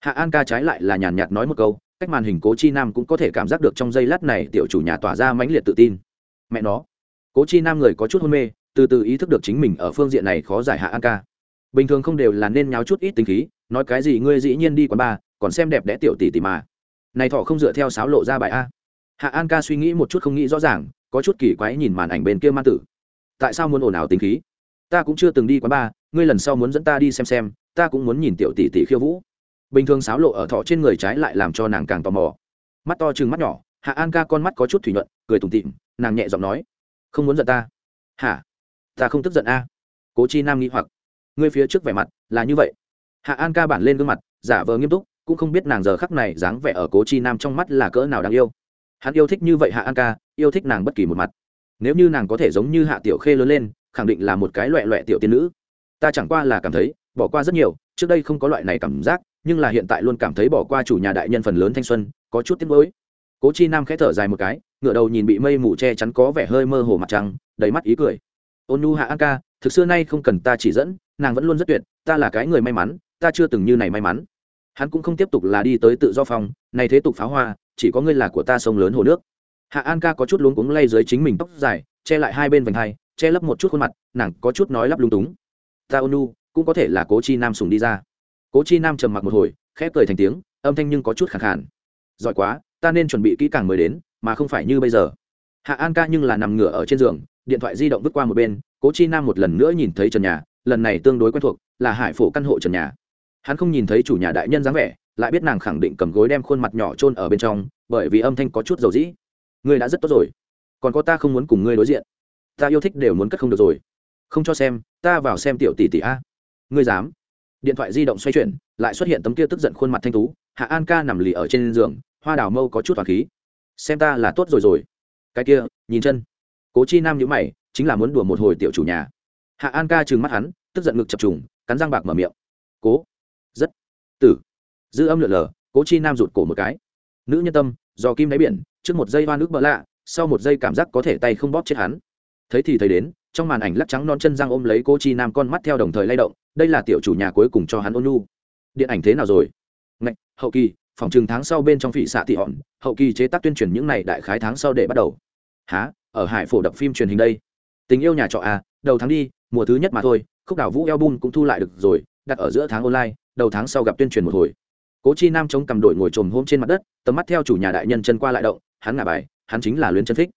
Hạ an ca trái lại là nhàn nhạt nói một câu, cách màn hình cố chi nam cũng có thể cảm giác được trong giây lát này tiểu chủ nhà tỏa ra mãnh liệt tự tin. Mẹ nó. Cố chi nam người có chút hôn mê, từ từ ý thức được chính mình ở phương diện này khó giải hạ an ca. Bình thường không đều là nên nháo chút ít tính khí, nói cái gì ngươi dĩ nhiên đi quán ba còn xem đẹp đẽ tiểu tỷ tỷ mà này thọ không dựa theo sáo lộ ra bài a. Hạ an ca suy nghĩ một chút không nghĩ rõ ràng, có chút kỳ quái nhìn màn ảnh bên kia man tử. Tại sao muốn ồn ào tính khí? Ta cũng chưa từng đi quán ba ngươi lần sau muốn dẫn ta đi xem xem, ta cũng muốn nhìn tiểu tỷ tỷ khiêu vũ. Bình thường sáo lộ ở thọ trên người trái lại làm cho nàng càng tò mò. Mắt to chừng mắt nhỏ, hạ an ca con mắt có chút thủy nhuận, cười tủm tịm nàng nhẹ giọng nói, không muốn giận ta. Hả? Ta không tức giận a. Cố chi nam nghĩ hoặc, ngươi phía trước vẻ mặt là như vậy. Hạ an ca bản lên gương mặt, giả vờ nghiêm túc cũng không biết nàng giờ khắc này dáng vẻ ở cố chi nam trong mắt là cỡ nào đáng yêu. Hắn yêu thích như vậy hạ an ca, yêu thích nàng bất kỳ một mặt. Nếu như nàng có thể giống như hạ tiểu khê lớn lên, khẳng định là một cái loẹ loẹ tiểu tiên nữ. Ta chẳng qua là cảm thấy, bỏ qua rất nhiều, trước đây không có loại này cảm giác, nhưng là hiện tại luôn cảm thấy bỏ qua chủ nhà đại nhân phần lớn thanh xuân, có chút tiếc mới cố chi nam khẽ thở dài một cái ngựa đầu nhìn bị mây mù che chắn có vẻ hơi mơ hồ mặt trăng, đầy mắt ý cười. Ôn nu hạ an ca, thực xưa nay không cần ta chỉ dẫn, nàng vẫn luôn rất tuyệt, ta là cái người may mắn, ta chưa từng như này may mắn hắn cũng không tiếp tục là đi tới tự do phòng này thế tục pháo hoa, chỉ có ngươi là của ta sông lớn hồ nước. Hạ an ca có chút luống cuống lay dưới chính mình tóc dài, che lại hai bên vành hai, che lấp một chút khuôn mặt, nàng có chút nói lắp lung túng. Ta ônu cũng có thể là cố chi nam sùng đi ra. Cố chi nam trầm mặc một hồi khép cười thành tiếng, âm thanh nhưng có chút khẳng khản giỏi quá, ta nên chuẩn bị kỹ càng mới đến, mà không phải như bây giờ. Hạ an ca nhưng là nằm ngửa ở trên giường, điện thoại di động vứt qua một bên, cố chi nam một lần nữa nhìn thấy trần nhà, lần này tương đối quen thuộc, là hải phổ căn hộ trần nhà hắn không nhìn thấy chủ nhà đại nhân dáng vẻ, lại biết nàng khẳng định cầm gối đem khuôn mặt nhỏ chôn ở bên trong, bởi vì âm thanh có chút dầu dĩ. Ngươi đã rất tốt rồi, còn có ta không muốn cùng ngươi đối diện. Ta yêu thích đều muốn cất không được rồi. Không cho xem, ta vào xem tiểu tỷ tỷ a. Ngươi dám. Điện thoại di động xoay chuyển, lại xuất hiện tấm kia tức giận khuôn mặt thanh tú, hạ an ca nằm lì ở trên giường, hoa đào mâu có chút toàn khí. Xem ta là tốt rồi rồi. Cái kia, nhìn chân. Cố chi nam nhữ mày, chính là muốn đùa một hồi tiểu chủ nhà. Hạ an ca trừng mắt hắn, tức giận ngực chập trùng, cắn răng bạc mở miệng. Cố rất tử. Dư âm lượn lờ, cố chi nam rụt cổ một cái. Nữ nhân tâm, do kim đáy biển, trước một giây hoa nước bỡ lạ, sau một giây cảm giác có thể tay không bóp chết hắn. Thấy thì thấy đến, trong màn ảnh lắc trắng non chân răng ôm lấy cô chi nam con mắt theo đồng thời lay động, đây là tiểu chủ nhà cuối cùng cho hắn ôn nhu. Điện ảnh thế nào rồi? Ngạch, hậu kỳ, phòng chừng tháng sau bên trong phỉ xạ thị hòn, hậu kỳ chế tác tuyên truyền những này đại khái tháng sau để bắt đầu. Há ở hải phổ đập phim truyền hình đây. Tình yêu nhà trọ à đầu tháng đi, mùa thứ nhất mà thôi, khúc đảo vũ eo bun cũng thu lại được rồi, đặt ở giữa tháng online đầu tháng sau gặp tuyên truyền một hồi. Cố chi nam chống cầm đội ngồi trồm hôm trên mặt đất, tầm mắt theo chủ nhà đại nhân chân qua lại động, hắn ngả bài, hắn chính là luyến chân thích.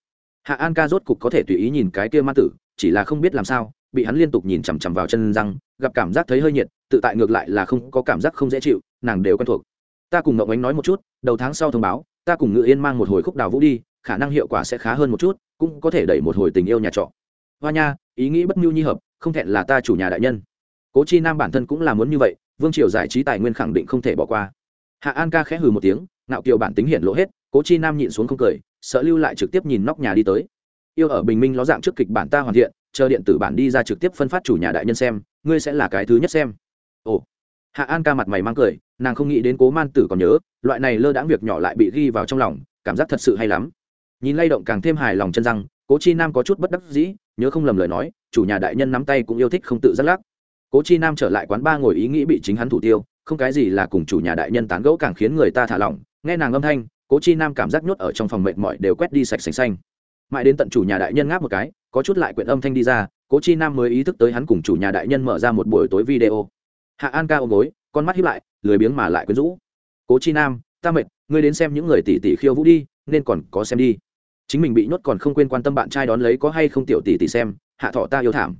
Hạ an ca rốt cục có thể tùy ý nhìn cái kia ma tử, chỉ là không biết làm sao, bị hắn liên tục nhìn chằm chằm vào chân răng, gặp cảm giác thấy hơi nhiệt, tự tại ngược lại là không có cảm giác không dễ chịu, nàng đều quen thuộc. Ta cùng ngậu ánh nói một chút, đầu tháng sau thông báo, ta cùng ngự yên mang một hồi khúc đào vũ đi, khả năng hiệu quả sẽ khá hơn một chút, cũng có thể đẩy một hồi tình yêu nhà trọ. Hoa nha, ý nghĩ bất mưu nhi hợp, không thẹn là ta chủ nhà đại nhân. Cố chi nam bản thân cũng là muốn như vậy vương triều giải trí tài nguyên khẳng định không thể bỏ qua. Hạ an ca khẽ hừ một tiếng nạo kiều bản tính hiện lộ hết, cố chi nam nhịn xuống không cười, sợ lưu lại trực tiếp nhìn nóc nhà đi tới. Yêu ở bình minh ló dạng trước kịch bản ta hoàn thiện, chờ điện tử bản đi ra trực tiếp phân phát chủ nhà đại nhân xem, ngươi sẽ là cái thứ nhất xem. Ồ. Hạ an ca mặt mày mang cười, nàng không nghĩ đến cố man tử còn nhớ, loại này lơ đãng việc nhỏ lại bị ghi vào trong lòng, cảm giác thật sự hay lắm. Nhìn lay động càng thêm hài lòng chân răng, cố chi nam có chút bất đắc dĩ, nhớ không lầm lời nói, chủ nhà đại nhân nắm tay cũng yêu thích không tự giác lắc cố chi nam trở lại quán ba ngồi ý nghĩ bị chính hắn thủ tiêu, không cái gì là cùng chủ nhà đại nhân tán gẫu càng khiến người ta thả lỏng. Nghe nàng âm thanh, cố chi nam cảm giác nhốt ở trong phòng mệt mỏi đều quét đi sạch sành xanh. Mãi đến tận chủ nhà đại nhân ngáp một cái, có chút lại quyện âm thanh đi ra, cố chi nam mới ý thức tới hắn cùng chủ nhà đại nhân mở ra một buổi tối video. Hạ an ca ôm gối, con mắt hiếp lại, lười biếng mà lại quyến rũ. Cố chi nam, ta mệt, ngươi đến xem những người tỷ tỷ khiêu vũ đi, nên còn có xem đi. Chính mình bị nhốt còn không quên quan tâm bạn trai đón lấy có hay không tiểu tỷ tỷ xem, hạ thọ ta yêu thảm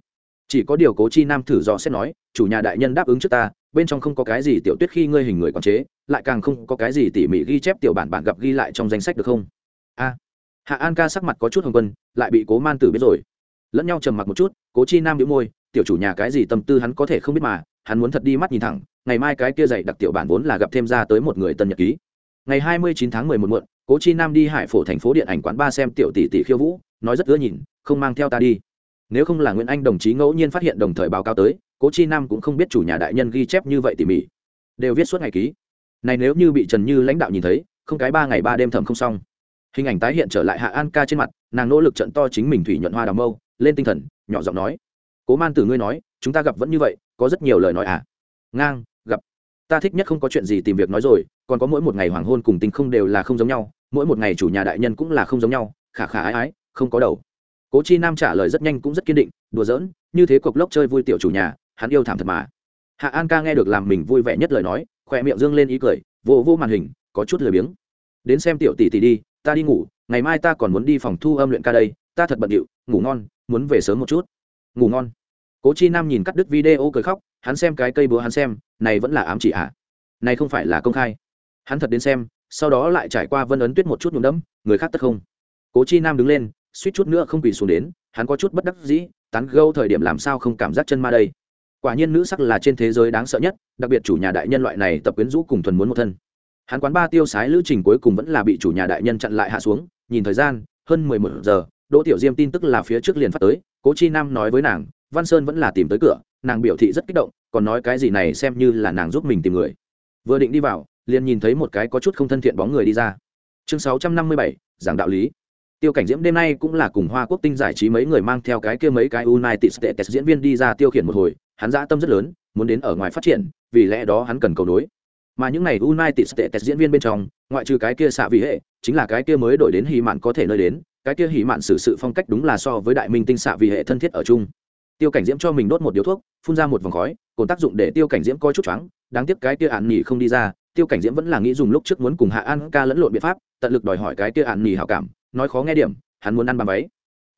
chỉ có điều cố chi nam thử dò xét nói, chủ nhà đại nhân đáp ứng trước ta, bên trong không có cái gì tiểu tuyết khi ngươi hình người quản chế, lại càng không có cái gì tỉ mỉ ghi chép tiểu bản bản gặp ghi lại trong danh sách được không? A. Hạ an ca sắc mặt có chút hồng quân lại bị cố man tử biết rồi. Lẫn nhau trầm mặc một chút, cố chi nam đĩu môi, tiểu chủ nhà cái gì tâm tư hắn có thể không biết mà, hắn muốn thật đi mắt nhìn thẳng, ngày mai cái kia dạy đặc tiểu bản vốn là gặp thêm ra tới một người tân nhật ký. Ngày hai mươi chín tháng mười một muộn, cố chi nam đi hải phổ thành phố điện ảnh quán ba xem tiểu tỷ tỷ khiêu vũ, nói rất ưa nhìn, không mang theo ta đi nếu không là nguyễn anh đồng chí ngẫu nhiên phát hiện đồng thời báo cáo tới, cố chi nam cũng không biết chủ nhà đại nhân ghi chép như vậy tỉ mỉ. Đều viết suốt ngày ký. Này nếu như bị trần như lãnh đạo nhìn thấy, không cái ba ngày ba đêm thầm không xong. Hình ảnh tái hiện trở lại hạ an ca trên mặt, nàng nỗ lực trận to chính mình thủy nhuận hoa đào mâu, lên tinh thần, nhỏ giọng nói. Cố man tử ngươi nói, chúng ta gặp vẫn như vậy, có rất nhiều lời nói à? Ngang, gặp. Ta thích nhất không có chuyện gì tìm việc nói rồi, còn có mỗi một ngày hoàng hôn cùng tình không đều là không giống nhau, mỗi một ngày chủ nhà đại nhân cũng là không giống nhau, khả khả ái ái, không có đầu cố chi nam trả lời rất nhanh cũng rất kiên định, đùa giỡn, như thế cộc lốc chơi vui tiểu chủ nhà, hắn yêu thảm thật mà. Hạ an ca nghe được làm mình vui vẻ nhất lời nói, khỏe miệng dương lên ý cười, vô vô màn hình, có chút lười biếng. Đến xem tiểu tỷ tỷ đi, ta đi ngủ, ngày mai ta còn muốn đi phòng thu âm luyện ca đây, ta thật bận điệu, ngủ ngon, muốn về sớm một chút. Ngủ ngon. Cố chi nam nhìn cắt đứt video cười khóc, hắn xem cái cây búa hắn xem, này vẫn là ám chỉ ạ. À? này không phải là công khai. Hắn thật đến xem, sau đó lại trải qua vân ấn tuyết một chút nhuộm đẫm, người khác tất không. Cố chi nam đứng lên suýt chút nữa không quỳ xuống đến, hắn có chút bất đắc dĩ, tán gâu thời điểm làm sao không cảm giác chân ma đây. Quả nhiên nữ sắc là trên thế giới đáng sợ nhất, đặc biệt chủ nhà đại nhân loại này tập quyến rũ cùng thuần muốn một thân. Hắn quán ba tiêu sái lữ trình cuối cùng vẫn là bị chủ nhà đại nhân chặn lại hạ xuống, nhìn thời gian, hơn mười một giờ, đỗ tiểu diêm tin tức là phía trước liền phát tới, cố chi nam nói với nàng, văn sơn vẫn là tìm tới cửa, nàng biểu thị rất kích động, còn nói cái gì này xem như là nàng giúp mình tìm người. Vừa định đi vào, liền nhìn thấy một cái có chút không thân thiện bóng người đi ra. Chương sáu trăm năm mươi bảy, giảng đạo lý tiêu cảnh diễm đêm nay cũng là cùng hoa quốc tinh giải trí mấy người mang theo cái kia mấy cái united states diễn viên đi ra tiêu khiển một hồi, hắn dã tâm rất lớn, muốn đến ở ngoài phát triển, vì lẽ đó hắn cần cầu nối. Mà những này united states diễn viên bên trong, ngoại trừ cái kia xạ vị hệ, chính là cái kia mới đổi đến hì mạn có thể nơi đến, cái kia hì mạn xử sự phong cách đúng là so với đại minh tinh xạ vị hệ thân thiết ở chung. Tiêu cảnh diễm cho mình đốt một điếu thuốc, phun ra một vòng khói cồn tác dụng để tiêu cảnh diễm coi chút choáng, đáng tiếc cái kia ạn nghỉ không đi ra, tiêu cảnh diễm vẫn là nghĩ dùng lúc trước muốn cùng hạ an ca lẫn lộn biện pháp, tận lực đòi hỏi cái kia ạn nghỉ hảo cảm nói khó nghe điểm, hắn muốn ăn bàn váy.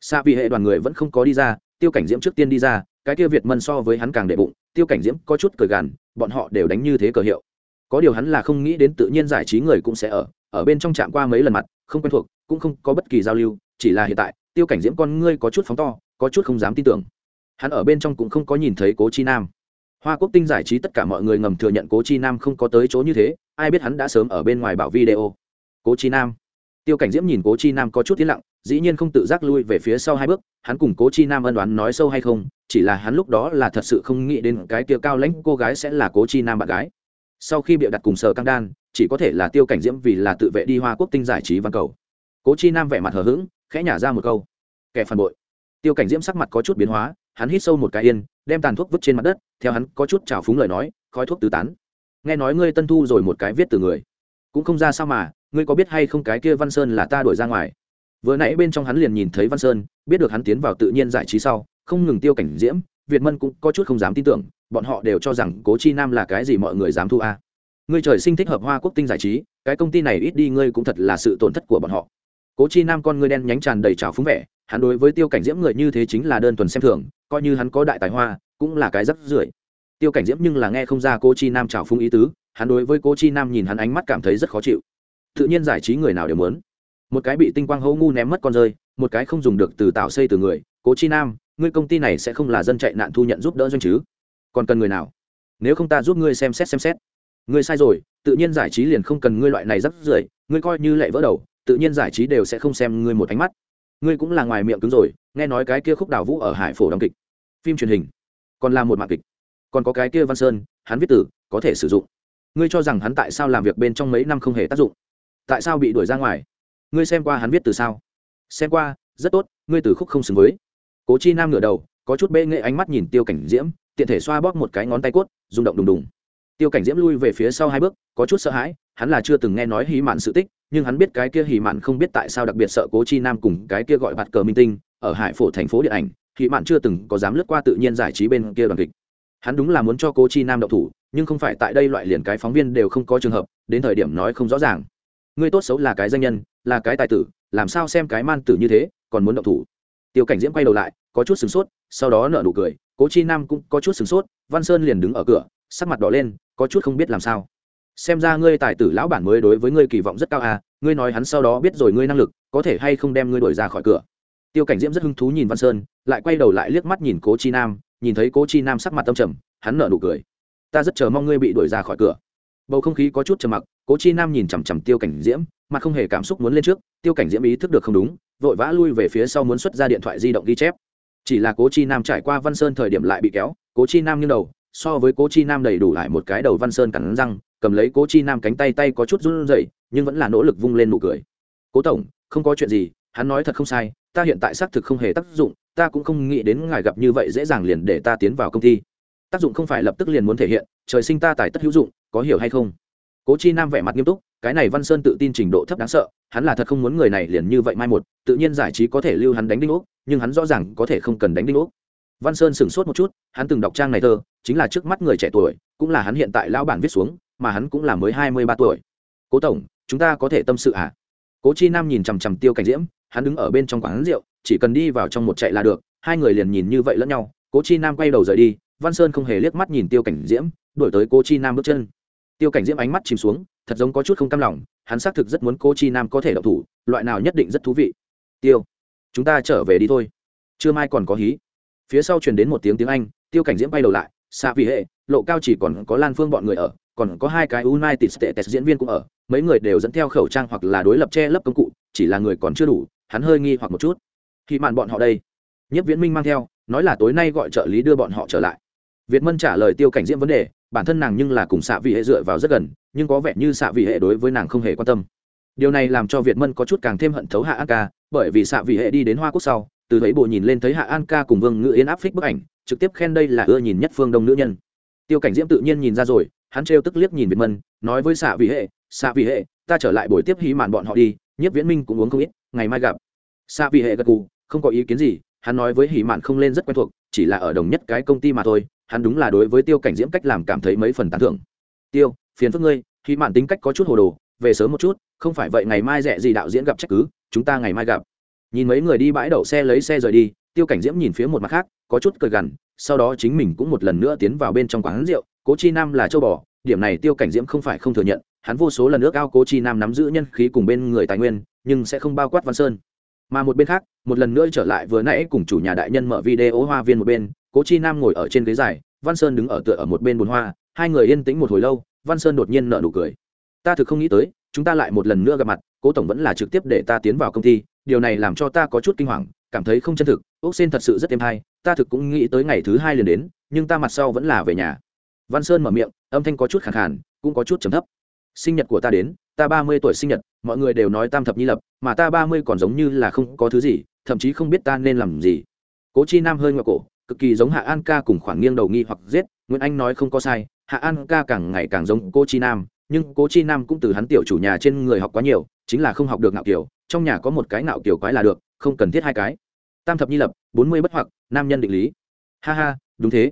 Xa vì hệ đoàn người vẫn không có đi ra, tiêu cảnh diễm trước tiên đi ra, cái kia việt mân so với hắn càng đệ bụng, tiêu cảnh diễm có chút cười gàn bọn họ đều đánh như thế cờ hiệu. Có điều hắn là không nghĩ đến tự nhiên giải trí người cũng sẽ ở ở bên trong trạm qua mấy lần mặt, không quen thuộc, cũng không có bất kỳ giao lưu, chỉ là hiện tại, tiêu cảnh diễm con ngươi có chút phóng to, có chút không dám tin tưởng. Hắn ở bên trong cũng không có nhìn thấy cố chi nam. Hoa quốc tinh giải trí tất cả mọi người ngầm thừa nhận cố chi nam không có tới chỗ như thế, ai biết hắn đã sớm ở bên ngoài bảo video. Cố chi nam tiêu cảnh diễm nhìn cố chi nam có chút tiến lặng, dĩ nhiên không tự giác lui về phía sau hai bước, hắn cùng cố chi nam ân đoán nói sâu hay không, chỉ là hắn lúc đó là thật sự không nghĩ đến cái kia cao lãnh cô gái sẽ là cố chi nam bạn gái. Sau khi bịa đặt cùng sở căng đan, chỉ có thể là tiêu cảnh diễm vì là tự vệ đi hoa quốc tinh giải trí văn cầu. Cố chi nam vẻ mặt hờ hững, khẽ nhả ra một câu. Kẻ phản bội. Tiêu cảnh diễm sắc mặt có chút biến hóa, hắn hít sâu một cái yên, đem tàn thuốc vứt trên mặt đất, theo hắn có chút trào phúng lời nói, khói thuốc tứ tán. Nghe nói ngươi tân thu rồi một cái viết từ người. Cũng không ra sao mà ngươi có biết hay không cái kia văn sơn là ta đuổi ra ngoài? Vừa nãy bên trong hắn liền nhìn thấy văn sơn, biết được hắn tiến vào tự nhiên giải trí sau, không ngừng tiêu cảnh diễm, việt mân cũng có chút không dám tin tưởng, bọn họ đều cho rằng cố chi nam là cái gì mọi người dám thu a. Ngươi trời sinh thích hợp hoa quốc tinh giải trí, cái công ty này ít đi ngươi cũng thật là sự tổn thất của bọn họ. Cố chi nam con ngươi đen nhánh tràn đầy trào phúng vẻ, hắn đối với tiêu cảnh diễm người như thế chính là đơn thuần xem thường, coi như hắn có đại tài hoa, cũng là cái rắc rưởi. Tiêu cảnh diễm nhưng là nghe không ra cô chi nam trào phúng ý tứ, hắn đối với cô chi nam nhìn hắn ánh mắt cảm thấy rất khó chịu tự nhiên giải trí người nào đều muốn. Một cái bị tinh quang hấu ngu ném mất con rơi, một cái không dùng được từ tạo xây từ người, cố chi nam, ngươi công ty này sẽ không là dân chạy nạn thu nhận giúp đỡ doanh chứ? Còn cần người nào? Nếu không ta giúp ngươi xem xét xem xét. Ngươi sai rồi, tự nhiên giải trí liền không cần ngươi loại này rắc rưởi, ngươi coi như lệ vỡ đầu, tự nhiên giải trí đều sẽ không xem ngươi một ánh mắt. Ngươi cũng là ngoài miệng cứng rồi, nghe nói cái kia khúc đào vũ ở hải phổ đóng kịch, phim truyền hình, còn là một mạng kịch. Còn có cái kia văn sơn, hắn viết tử có thể sử dụng. Ngươi cho rằng hắn tại sao làm việc bên trong mấy năm không hề tác dụng? Tại sao bị đuổi ra ngoài? Ngươi xem qua hắn viết từ sao? Xem qua, rất tốt, ngươi từ khúc không xứng với. Cố chi nam ngửa đầu, có chút bê nghệ ánh mắt nhìn tiêu cảnh diễm, tiện thể xoa bóp một cái ngón tay cốt, rung động đùng đùng. Tiêu cảnh diễm lui về phía sau hai bước, có chút sợ hãi, hắn là chưa từng nghe nói hí mạn sự tích, nhưng hắn biết cái kia hí mạn không biết tại sao đặc biệt sợ cố chi nam cùng cái kia gọi bạt cờ minh tinh, ở hải phổ thành phố điện ảnh, hí mạn chưa từng có dám lướt qua tự nhiên giải trí bên kia đoàn kịch. Hắn đúng là muốn cho cố chi nam đậu thủ, nhưng không phải tại đây loại liền cái phóng viên đều không có trường hợp, đến thời điểm nói không rõ ràng ngươi tốt xấu là cái danh nhân, là cái tài tử, làm sao xem cái man tử như thế, còn muốn động thủ. Tiêu cảnh diễm quay đầu lại, có chút sửng sốt, sau đó nợ nụ cười, cố chi nam cũng có chút sửng sốt, văn sơn liền đứng ở cửa, sắc mặt đỏ lên, có chút không biết làm sao. Xem ra ngươi tài tử lão bản mới đối với ngươi kỳ vọng rất cao à ngươi nói hắn sau đó biết rồi ngươi năng lực, có thể hay không đem ngươi đuổi ra khỏi cửa. Tiêu cảnh diễm rất hứng thú nhìn văn sơn, lại quay đầu lại liếc mắt nhìn cố chi nam, nhìn thấy cố chi nam sắc mặt tâm trầm, hắn nở nụ cười. Ta rất chờ mong ngươi bị đuổi ra khỏi cửa bầu không khí có chút trầm mặc, cố chi nam nhìn chằm chằm tiêu cảnh diễm, mà không hề cảm xúc muốn lên trước, tiêu cảnh diễm ý thức được không đúng, vội vã lui về phía sau muốn xuất ra điện thoại di động ghi chép. Chỉ là cố chi nam trải qua văn sơn thời điểm lại bị kéo, cố chi nam nghiêng đầu, so với cố chi nam đầy đủ lại một cái đầu văn sơn cắn răng, cầm lấy cố chi nam cánh tay tay có chút run rẩy, nhưng vẫn là nỗ lực vung lên nụ cười. Cố tổng, không có chuyện gì, hắn nói thật không sai, ta hiện tại xác thực không hề tác dụng, ta cũng không nghĩ đến ngài gặp như vậy dễ dàng liền để ta tiến vào công ty. Tác dụng không phải lập tức liền muốn thể hiện, trời sinh ta tài tất hữu dụng có hiểu hay không? Cố chi nam vẻ mặt nghiêm túc, cái này văn sơn tự tin trình độ thấp đáng sợ, hắn là thật không muốn người này liền như vậy mai một, tự nhiên giải trí có thể lưu hắn đánh đinh ốc, nhưng hắn rõ ràng có thể không cần đánh đinh ốc. Văn sơn sửng sốt một chút, hắn từng đọc trang này thơ, chính là trước mắt người trẻ tuổi, cũng là hắn hiện tại lão bản viết xuống, mà hắn cũng là mới hai mươi ba tuổi. Cố tổng, chúng ta có thể tâm sự à? Cố chi nam nhìn chằm chằm tiêu cảnh diễm, hắn đứng ở bên trong quán rượu, chỉ cần đi vào trong một chạy là được, hai người liền nhìn như vậy lẫn nhau. Cố chi nam quay đầu rời đi, văn sơn không hề liếc mắt nhìn tiêu cảnh diễm đổi tới cố chi nam bước chân tiêu cảnh diễm ánh mắt chìm xuống, thật giống có chút không cam lòng, hắn xác thực rất muốn cố chi nam có thể đậu thủ, loại nào nhất định rất thú vị. Tiêu, chúng ta trở về đi thôi. Chưa mai còn có hí. Phía sau truyền đến một tiếng tiếng anh, tiêu cảnh diễm bay đầu lại xa vì hệ, lộ cao chỉ còn có lan phương bọn người ở, còn có hai cái united states diễn viên cũng ở, mấy người đều dẫn theo khẩu trang hoặc là đối lập che lấp công cụ, chỉ là người còn chưa đủ, hắn hơi nghi hoặc một chút. Khi màn bọn họ đây. Nhất viễn minh mang theo, nói là tối nay gọi trợ lý đưa bọn họ trở lại. Việt mân trả lời tiêu cảnh diễm vấn đề bản thân nàng nhưng là cùng xạ vị hệ dựa vào rất gần, nhưng có vẻ như xạ vị hệ đối với nàng không hề quan tâm. Điều này làm cho việt mân có chút càng thêm hận thấu hạ an ca, bởi vì xạ vị hệ đi đến hoa quốc sau, từ thấy bộ nhìn lên thấy hạ an ca cùng vương ngự yến áp phích bức ảnh, trực tiếp khen đây là ưa nhìn nhất phương đông nữ nhân. Tiêu cảnh diễm tự nhiên nhìn ra rồi, hắn trêu tức liếc nhìn việt mân, nói với xạ vị hệ, xạ vị hệ, ta trở lại buổi tiếp hí màn bọn họ đi nhất viễn minh cũng uống không ít, ngày mai gặp. Xạ vị hệ gật cù không có ý kiến gì, hắn nói với hí mạn không lên rất quen thuộc, chỉ là ở đồng nhất cái công ty mà thôi hắn đúng là đối với tiêu cảnh diễm cách làm cảm thấy mấy phần tán thưởng. Tiêu, phiền phức ngươi, khi mạn tính cách có chút hồ đồ, về sớm một chút, không phải vậy ngày mai rẻ gì đạo diễn gặp trách cứ, chúng ta ngày mai gặp. Nhìn mấy người đi bãi đậu xe lấy xe rời đi, tiêu cảnh diễm nhìn phía một mặt khác, có chút cười gằn, sau đó chính mình cũng một lần nữa tiến vào bên trong quán rượu, cố chi nam là châu bò, điểm này tiêu cảnh diễm không phải không thừa nhận, hắn vô số lần ước ao cố chi nam nắm giữ nhân khí cùng bên người tài nguyên, nhưng sẽ không bao quát văn sơn. Mà một bên khác, một lần nữa trở lại vừa nãy cùng chủ nhà đại nhân mở video hoa viên một bên cố chi nam ngồi ở trên ghế dài, văn sơn đứng ở tựa ở một bên bồn hoa, hai người yên tĩnh một hồi lâu, văn sơn đột nhiên nợ nụ cười. Ta thực không nghĩ tới, chúng ta lại một lần nữa gặp mặt, cố tổng vẫn là trực tiếp để ta tiến vào công ty, điều này làm cho ta có chút kinh hoàng, cảm thấy không chân thực ốc sen thật sự rất êm hay, ta thực cũng nghĩ tới ngày thứ hai liền đến, nhưng ta mặt sau vẫn là về nhà. Văn sơn mở miệng, âm thanh có chút khẳng khàn, cũng có chút trầm thấp. Sinh nhật của ta đến, ta ba mươi tuổi sinh nhật, mọi người đều nói tam thập nhi lập, mà ta ba mươi còn giống như là không có thứ gì, thậm chí không biết ta nên làm gì. Cố chi nam hơi ngoại cổ cực kỳ giống hạ an ca cùng khoảng nghiêng đầu nghi hoặc giết, nguyễn anh nói không có sai, hạ an ca càng ngày càng giống cô chi nam, nhưng cố chi nam cũng từ hắn tiểu chủ nhà trên người học quá nhiều, chính là không học được ngạo kiểu, trong nhà có một cái ngạo kiểu quái là được, không cần thiết hai cái. Tam thập nhi lập, bốn mươi bất hoặc, nam nhân định lý. Ha ha, đúng thế.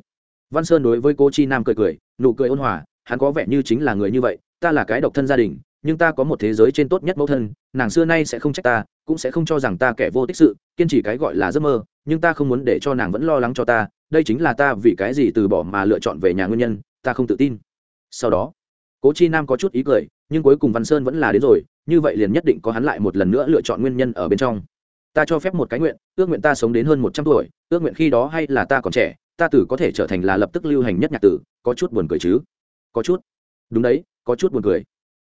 Văn sơn đối với Cố chi nam cười cười, nụ cười ôn hòa, hắn có vẻ như chính là người như vậy, ta là cái độc thân gia đình nhưng ta có một thế giới trên tốt nhất mẫu thân, nàng xưa nay sẽ không trách ta, cũng sẽ không cho rằng ta kẻ vô tích sự, kiên trì cái gọi là giấc mơ, nhưng ta không muốn để cho nàng vẫn lo lắng cho ta, đây chính là ta vì cái gì từ bỏ mà lựa chọn về nhà nguyên nhân, ta không tự tin. Sau đó, cố chi nam có chút ý cười, nhưng cuối cùng văn sơn vẫn là đến rồi, như vậy liền nhất định có hắn lại một lần nữa lựa chọn nguyên nhân ở bên trong. Ta cho phép một cái nguyện, ước nguyện ta sống đến hơn một trăm tuổi, ước nguyện khi đó hay là ta còn trẻ, ta tử có thể trở thành là lập tức lưu hành nhất nhạc tử, có chút buồn cười chứ? Có chút. Đúng đấy, có chút buồn cười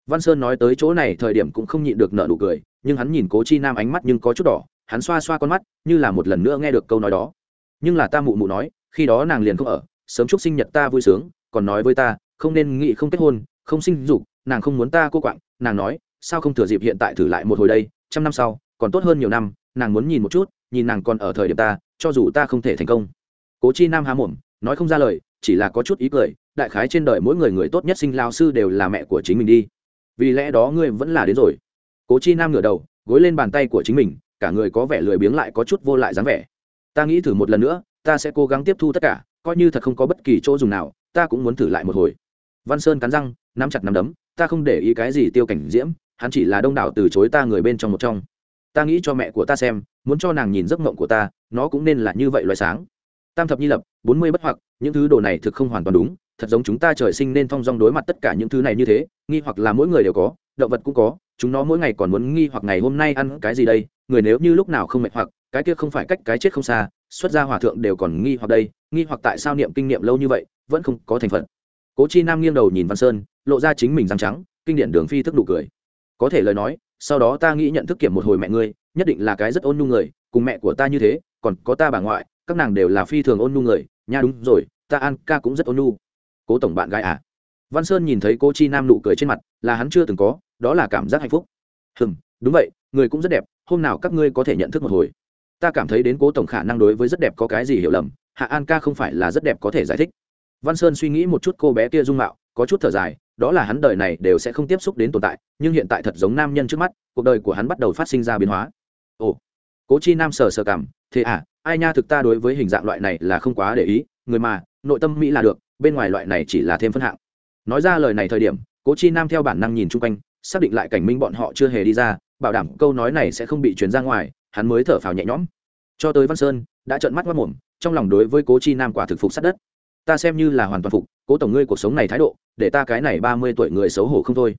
văn sơn nói tới chỗ này thời điểm cũng không nhịn được nợ nụ cười, nhưng hắn nhìn cố chi nam ánh mắt nhưng có chút đỏ, hắn xoa xoa con mắt, như là một lần nữa nghe được câu nói đó. Nhưng là ta mụ mụ nói, khi đó nàng liền không ở, sớm chúc sinh nhật ta vui sướng, còn nói với ta, không nên nghĩ không kết hôn, không sinh dục, nàng không muốn ta cô quạng, nàng nói, sao không thừa dịp hiện tại thử lại một hồi đây, trăm năm sau, còn tốt hơn nhiều năm, nàng muốn nhìn một chút, nhìn nàng còn ở thời điểm ta, cho dù ta không thể thành công. Cố chi nam há mồm, nói không ra lời, chỉ là có chút ý cười, đại khái trên đời mỗi người người tốt nhất sinh lao sư đều là mẹ của chính mình đi vì lẽ đó ngươi vẫn là đến rồi. Cố chi nam ngửa đầu, gối lên bàn tay của chính mình, cả người có vẻ lười biếng lại có chút vô lại dáng vẻ. Ta nghĩ thử một lần nữa, ta sẽ cố gắng tiếp thu tất cả, coi như thật không có bất kỳ chỗ dùng nào, ta cũng muốn thử lại một hồi. Văn sơn cắn răng, nắm chặt nắm đấm, ta không để ý cái gì tiêu cảnh diễm, hắn chỉ là đông đảo từ chối ta người bên trong một trong. Ta nghĩ cho mẹ của ta xem, muốn cho nàng nhìn giấc mộng của ta, nó cũng nên là như vậy loại sáng. Tam thập nhi lập, bốn mươi bất hoặc, những thứ đồ này thực không hoàn toàn đúng thật giống chúng ta trời sinh nên thong dong đối mặt tất cả những thứ này như thế, nghi hoặc là mỗi người đều có, động vật cũng có, chúng nó mỗi ngày còn muốn nghi hoặc ngày hôm nay ăn cái gì đây, người nếu như lúc nào không mệt hoặc, cái kia không phải cách cái chết không xa, xuất gia hòa thượng đều còn nghi hoặc đây, nghi hoặc tại sao niệm kinh niệm lâu như vậy, vẫn không có thành phận. Cố chi nam nghiêng đầu nhìn văn sơn, lộ ra chính mình răng trắng, kinh điển đường phi thức nụ cười. Có thể lời nói, sau đó ta nghĩ nhận thức kiểm một hồi mẹ ngươi, nhất định là cái rất ôn nhu người, cùng mẹ của ta như thế, còn có ta bà ngoại, các nàng đều là phi thường ôn nhu người, nha đúng rồi, ta an ca cũng rất ôn nhu cố tổng bạn gái à. Văn sơn nhìn thấy cô chi nam nụ cười trên mặt, là hắn chưa từng có, đó là cảm giác hạnh phúc. Hừm, đúng vậy, người cũng rất đẹp, hôm nào các ngươi có thể nhận thức một hồi. Ta cảm thấy đến cố tổng khả năng đối với rất đẹp có cái gì hiểu lầm, hạ an ca không phải là rất đẹp có thể giải thích. Văn sơn suy nghĩ một chút cô bé kia dung mạo, có chút thở dài, đó là hắn đời này đều sẽ không tiếp xúc đến tồn tại, nhưng hiện tại thật giống nam nhân trước mắt, cuộc đời của hắn bắt đầu phát sinh ra biến hóa. Ồ, cố chi nam sờ sờ cảm, thế à ai nha thực ta đối với hình dạng loại này là không quá để ý, người mà, nội tâm mỹ là được bên ngoài loại này chỉ là thêm phân hạng. Nói ra lời này thời điểm, cố chi nam theo bản năng nhìn chung quanh, xác định lại cảnh minh bọn họ chưa hề đi ra, bảo đảm câu nói này sẽ không bị truyền ra ngoài, hắn mới thở phào nhẹ nhõm. Cho tới văn sơn, đã trợn mắt mất mồm, trong lòng đối với cố chi nam quả thực phục sát đất. Ta xem như là hoàn toàn phục, cố tổng ngươi cuộc sống này thái độ, để ta cái này ba mươi tuổi người xấu hổ không thôi.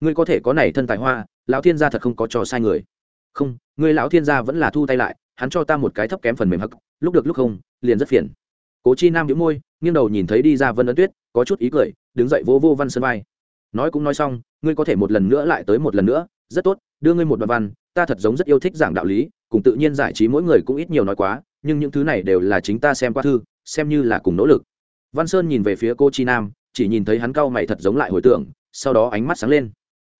Ngươi có thể có này thân tài hoa, lão thiên gia thật không có trò sai người. Không, ngươi lão thiên gia vẫn là thu tay lại, hắn cho ta một cái thấp kém phần mềm hắc, lúc được lúc không, liền rất phiền. Cố chi nam nhíu môi nghiêng đầu nhìn thấy đi ra vân ấn tuyết, có chút ý cười, đứng dậy vô vô văn sơn vai. Nói cũng nói xong, ngươi có thể một lần nữa lại tới một lần nữa, rất tốt, đưa ngươi một đoạn văn, ta thật giống rất yêu thích giảng đạo lý, cùng tự nhiên giải trí mỗi người cũng ít nhiều nói quá, nhưng những thứ này đều là chính ta xem qua thư, xem như là cùng nỗ lực. Văn sơn nhìn về phía cô chi nam, chỉ nhìn thấy hắn cau mày thật giống lại hồi tưởng, sau đó ánh mắt sáng lên.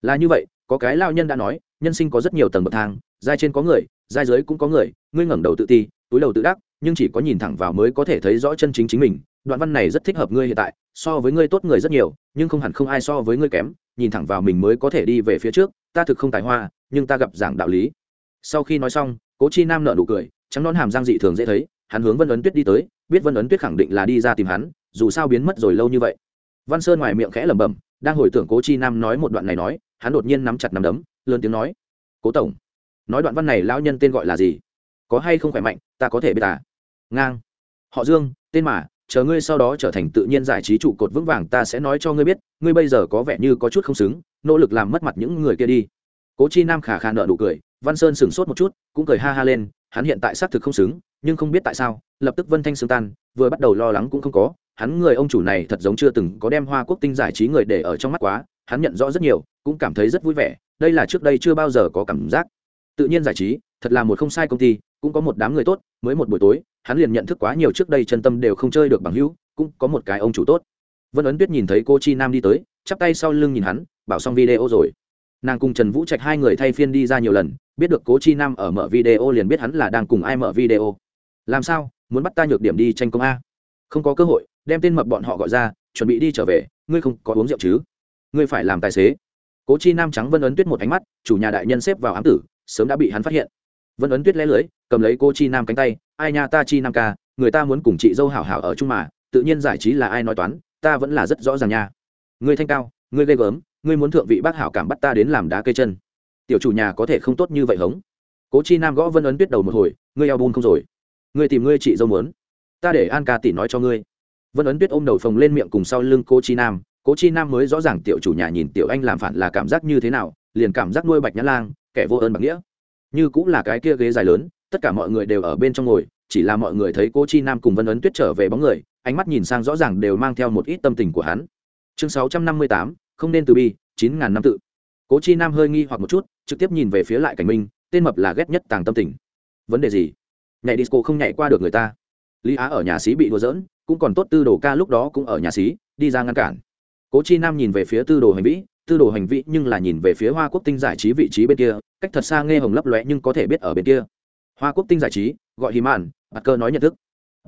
Là như vậy, có cái lao nhân đã nói, nhân sinh có rất nhiều tầng bậc thang, giai trên có người, giai dưới cũng có người, ngươi ngẩng đầu tự ti, túi đầu tự đắc, nhưng chỉ có nhìn thẳng vào mới có thể thấy rõ chân chính chính mình đoạn văn này rất thích hợp ngươi hiện tại, so với ngươi tốt người rất nhiều, nhưng không hẳn không ai so với ngươi kém, nhìn thẳng vào mình mới có thể đi về phía trước, ta thực không tài hoa, nhưng ta gặp giảng đạo lý. Sau khi nói xong, cố chi nam nợ nụ cười, trắng nón hàm giang dị thường dễ thấy, hắn hướng vân ấn tuyết đi tới, biết vân ấn tuyết khẳng định là đi ra tìm hắn, dù sao biến mất rồi lâu như vậy. Văn sơn ngoài miệng khẽ lẩm bẩm, đang hồi tưởng cố chi nam nói một đoạn này nói, hắn đột nhiên nắm chặt nắm đấm, lớn tiếng nói, cố tổng, nói đoạn văn này lão nhân tên gọi là gì? Có hay không khỏe mạnh, ta có thể biết à? Ngang. Họ dương, tên mà chờ ngươi sau đó trở thành tự nhiên giải trí trụ cột vững vàng, ta sẽ nói cho ngươi biết, ngươi bây giờ có vẻ như có chút không xứng, nỗ lực làm mất mặt những người kia đi. Cố chi nam khả khả nợ nụ cười, văn sơn sửng sốt một chút, cũng cười ha ha lên, hắn hiện tại xác thực không xứng, nhưng không biết tại sao, lập tức vân thanh sương tan, vừa bắt đầu lo lắng cũng không có, hắn người ông chủ này thật giống chưa từng có đem hoa quốc tinh giải trí người để ở trong mắt quá, hắn nhận rõ rất nhiều, cũng cảm thấy rất vui vẻ, đây là trước đây chưa bao giờ có cảm giác. Tự nhiên giải trí, thật là một không sai công ty cũng có một đám người tốt, mới một buổi tối, hắn liền nhận thức quá nhiều trước đây chân tâm đều không chơi được bằng hữu, cũng có một cái ông chủ tốt. Vân ấn tuyết nhìn thấy cô chi nam đi tới, chắp tay sau lưng nhìn hắn, bảo xong video rồi. Nàng cùng trần vũ trạch hai người thay phiên đi ra nhiều lần, biết được cố chi nam ở mở video liền biết hắn là đang cùng ai mở video. Làm sao, muốn bắt ta nhược điểm đi tranh công a? Không có cơ hội, đem tên mập bọn họ gọi ra, chuẩn bị đi trở về, ngươi không có uống rượu chứ? Ngươi phải làm tài xế. Cố chi nam trắng vân ấn tuyết một ánh mắt, chủ nhà đại nhân xếp vào ám tử, sớm đã bị hắn phát hiện. Vân ấn tuyết lé lưới cầm lấy cô chi nam cánh tay, ai nha ta chi nam ca, người ta muốn cùng chị dâu hảo hảo ở chung mà, tự nhiên giải trí là ai nói toán, ta vẫn là rất rõ ràng nha. Ngươi thanh cao, ngươi ghê gớm, ngươi muốn thượng vị bác hảo cảm bắt ta đến làm đá cây chân. Tiểu chủ nhà có thể không tốt như vậy hống. Cố chi nam gõ vân ấn tuyết đầu một hồi, ngươi eo bun không rồi. Ngươi tìm ngươi chị dâu muốn. Ta để an ca tỷ nói cho ngươi. Vân ấn tuyết ôm đầu phồng lên miệng cùng sau lưng cô chi nam, cố chi nam mới rõ ràng tiểu chủ nhà nhìn tiểu anh làm phản là cảm giác như thế nào, liền cảm giác nuôi bạch nhã lang, kẻ vô ơn bạc nghĩa. Như cũng là cái kia ghế dài lớn tất cả mọi người đều ở bên trong ngồi, chỉ là mọi người thấy cô chi nam cùng vân ấn tuyết trở về bóng người, ánh mắt nhìn sang rõ ràng đều mang theo một ít tâm tình của hắn. Chương sáu trăm năm mươi tám, không nên từ bi, chín ngàn năm tự. Cố chi nam hơi nghi hoặc một chút, trực tiếp nhìn về phía lại cảnh minh, tên mập là ghét nhất tàng tâm tình. Vấn đề gì? Nhảy disco không nhảy qua được người ta. Lý á ở nhà xí bị đùa dỡn cũng còn tốt tư đồ ca lúc đó cũng ở nhà xí, đi ra ngăn cản. Cố chi nam nhìn về phía tư đồ hành vĩ, tư đồ hành vĩ nhưng là nhìn về phía hoa quốc tinh giải trí vị trí bên kia, cách thật xa nghe hồng lấp lóe nhưng có thể biết ở bên kia hoa quốc tinh giải trí, gọi hì mạn bắt cơ nói nhận thức.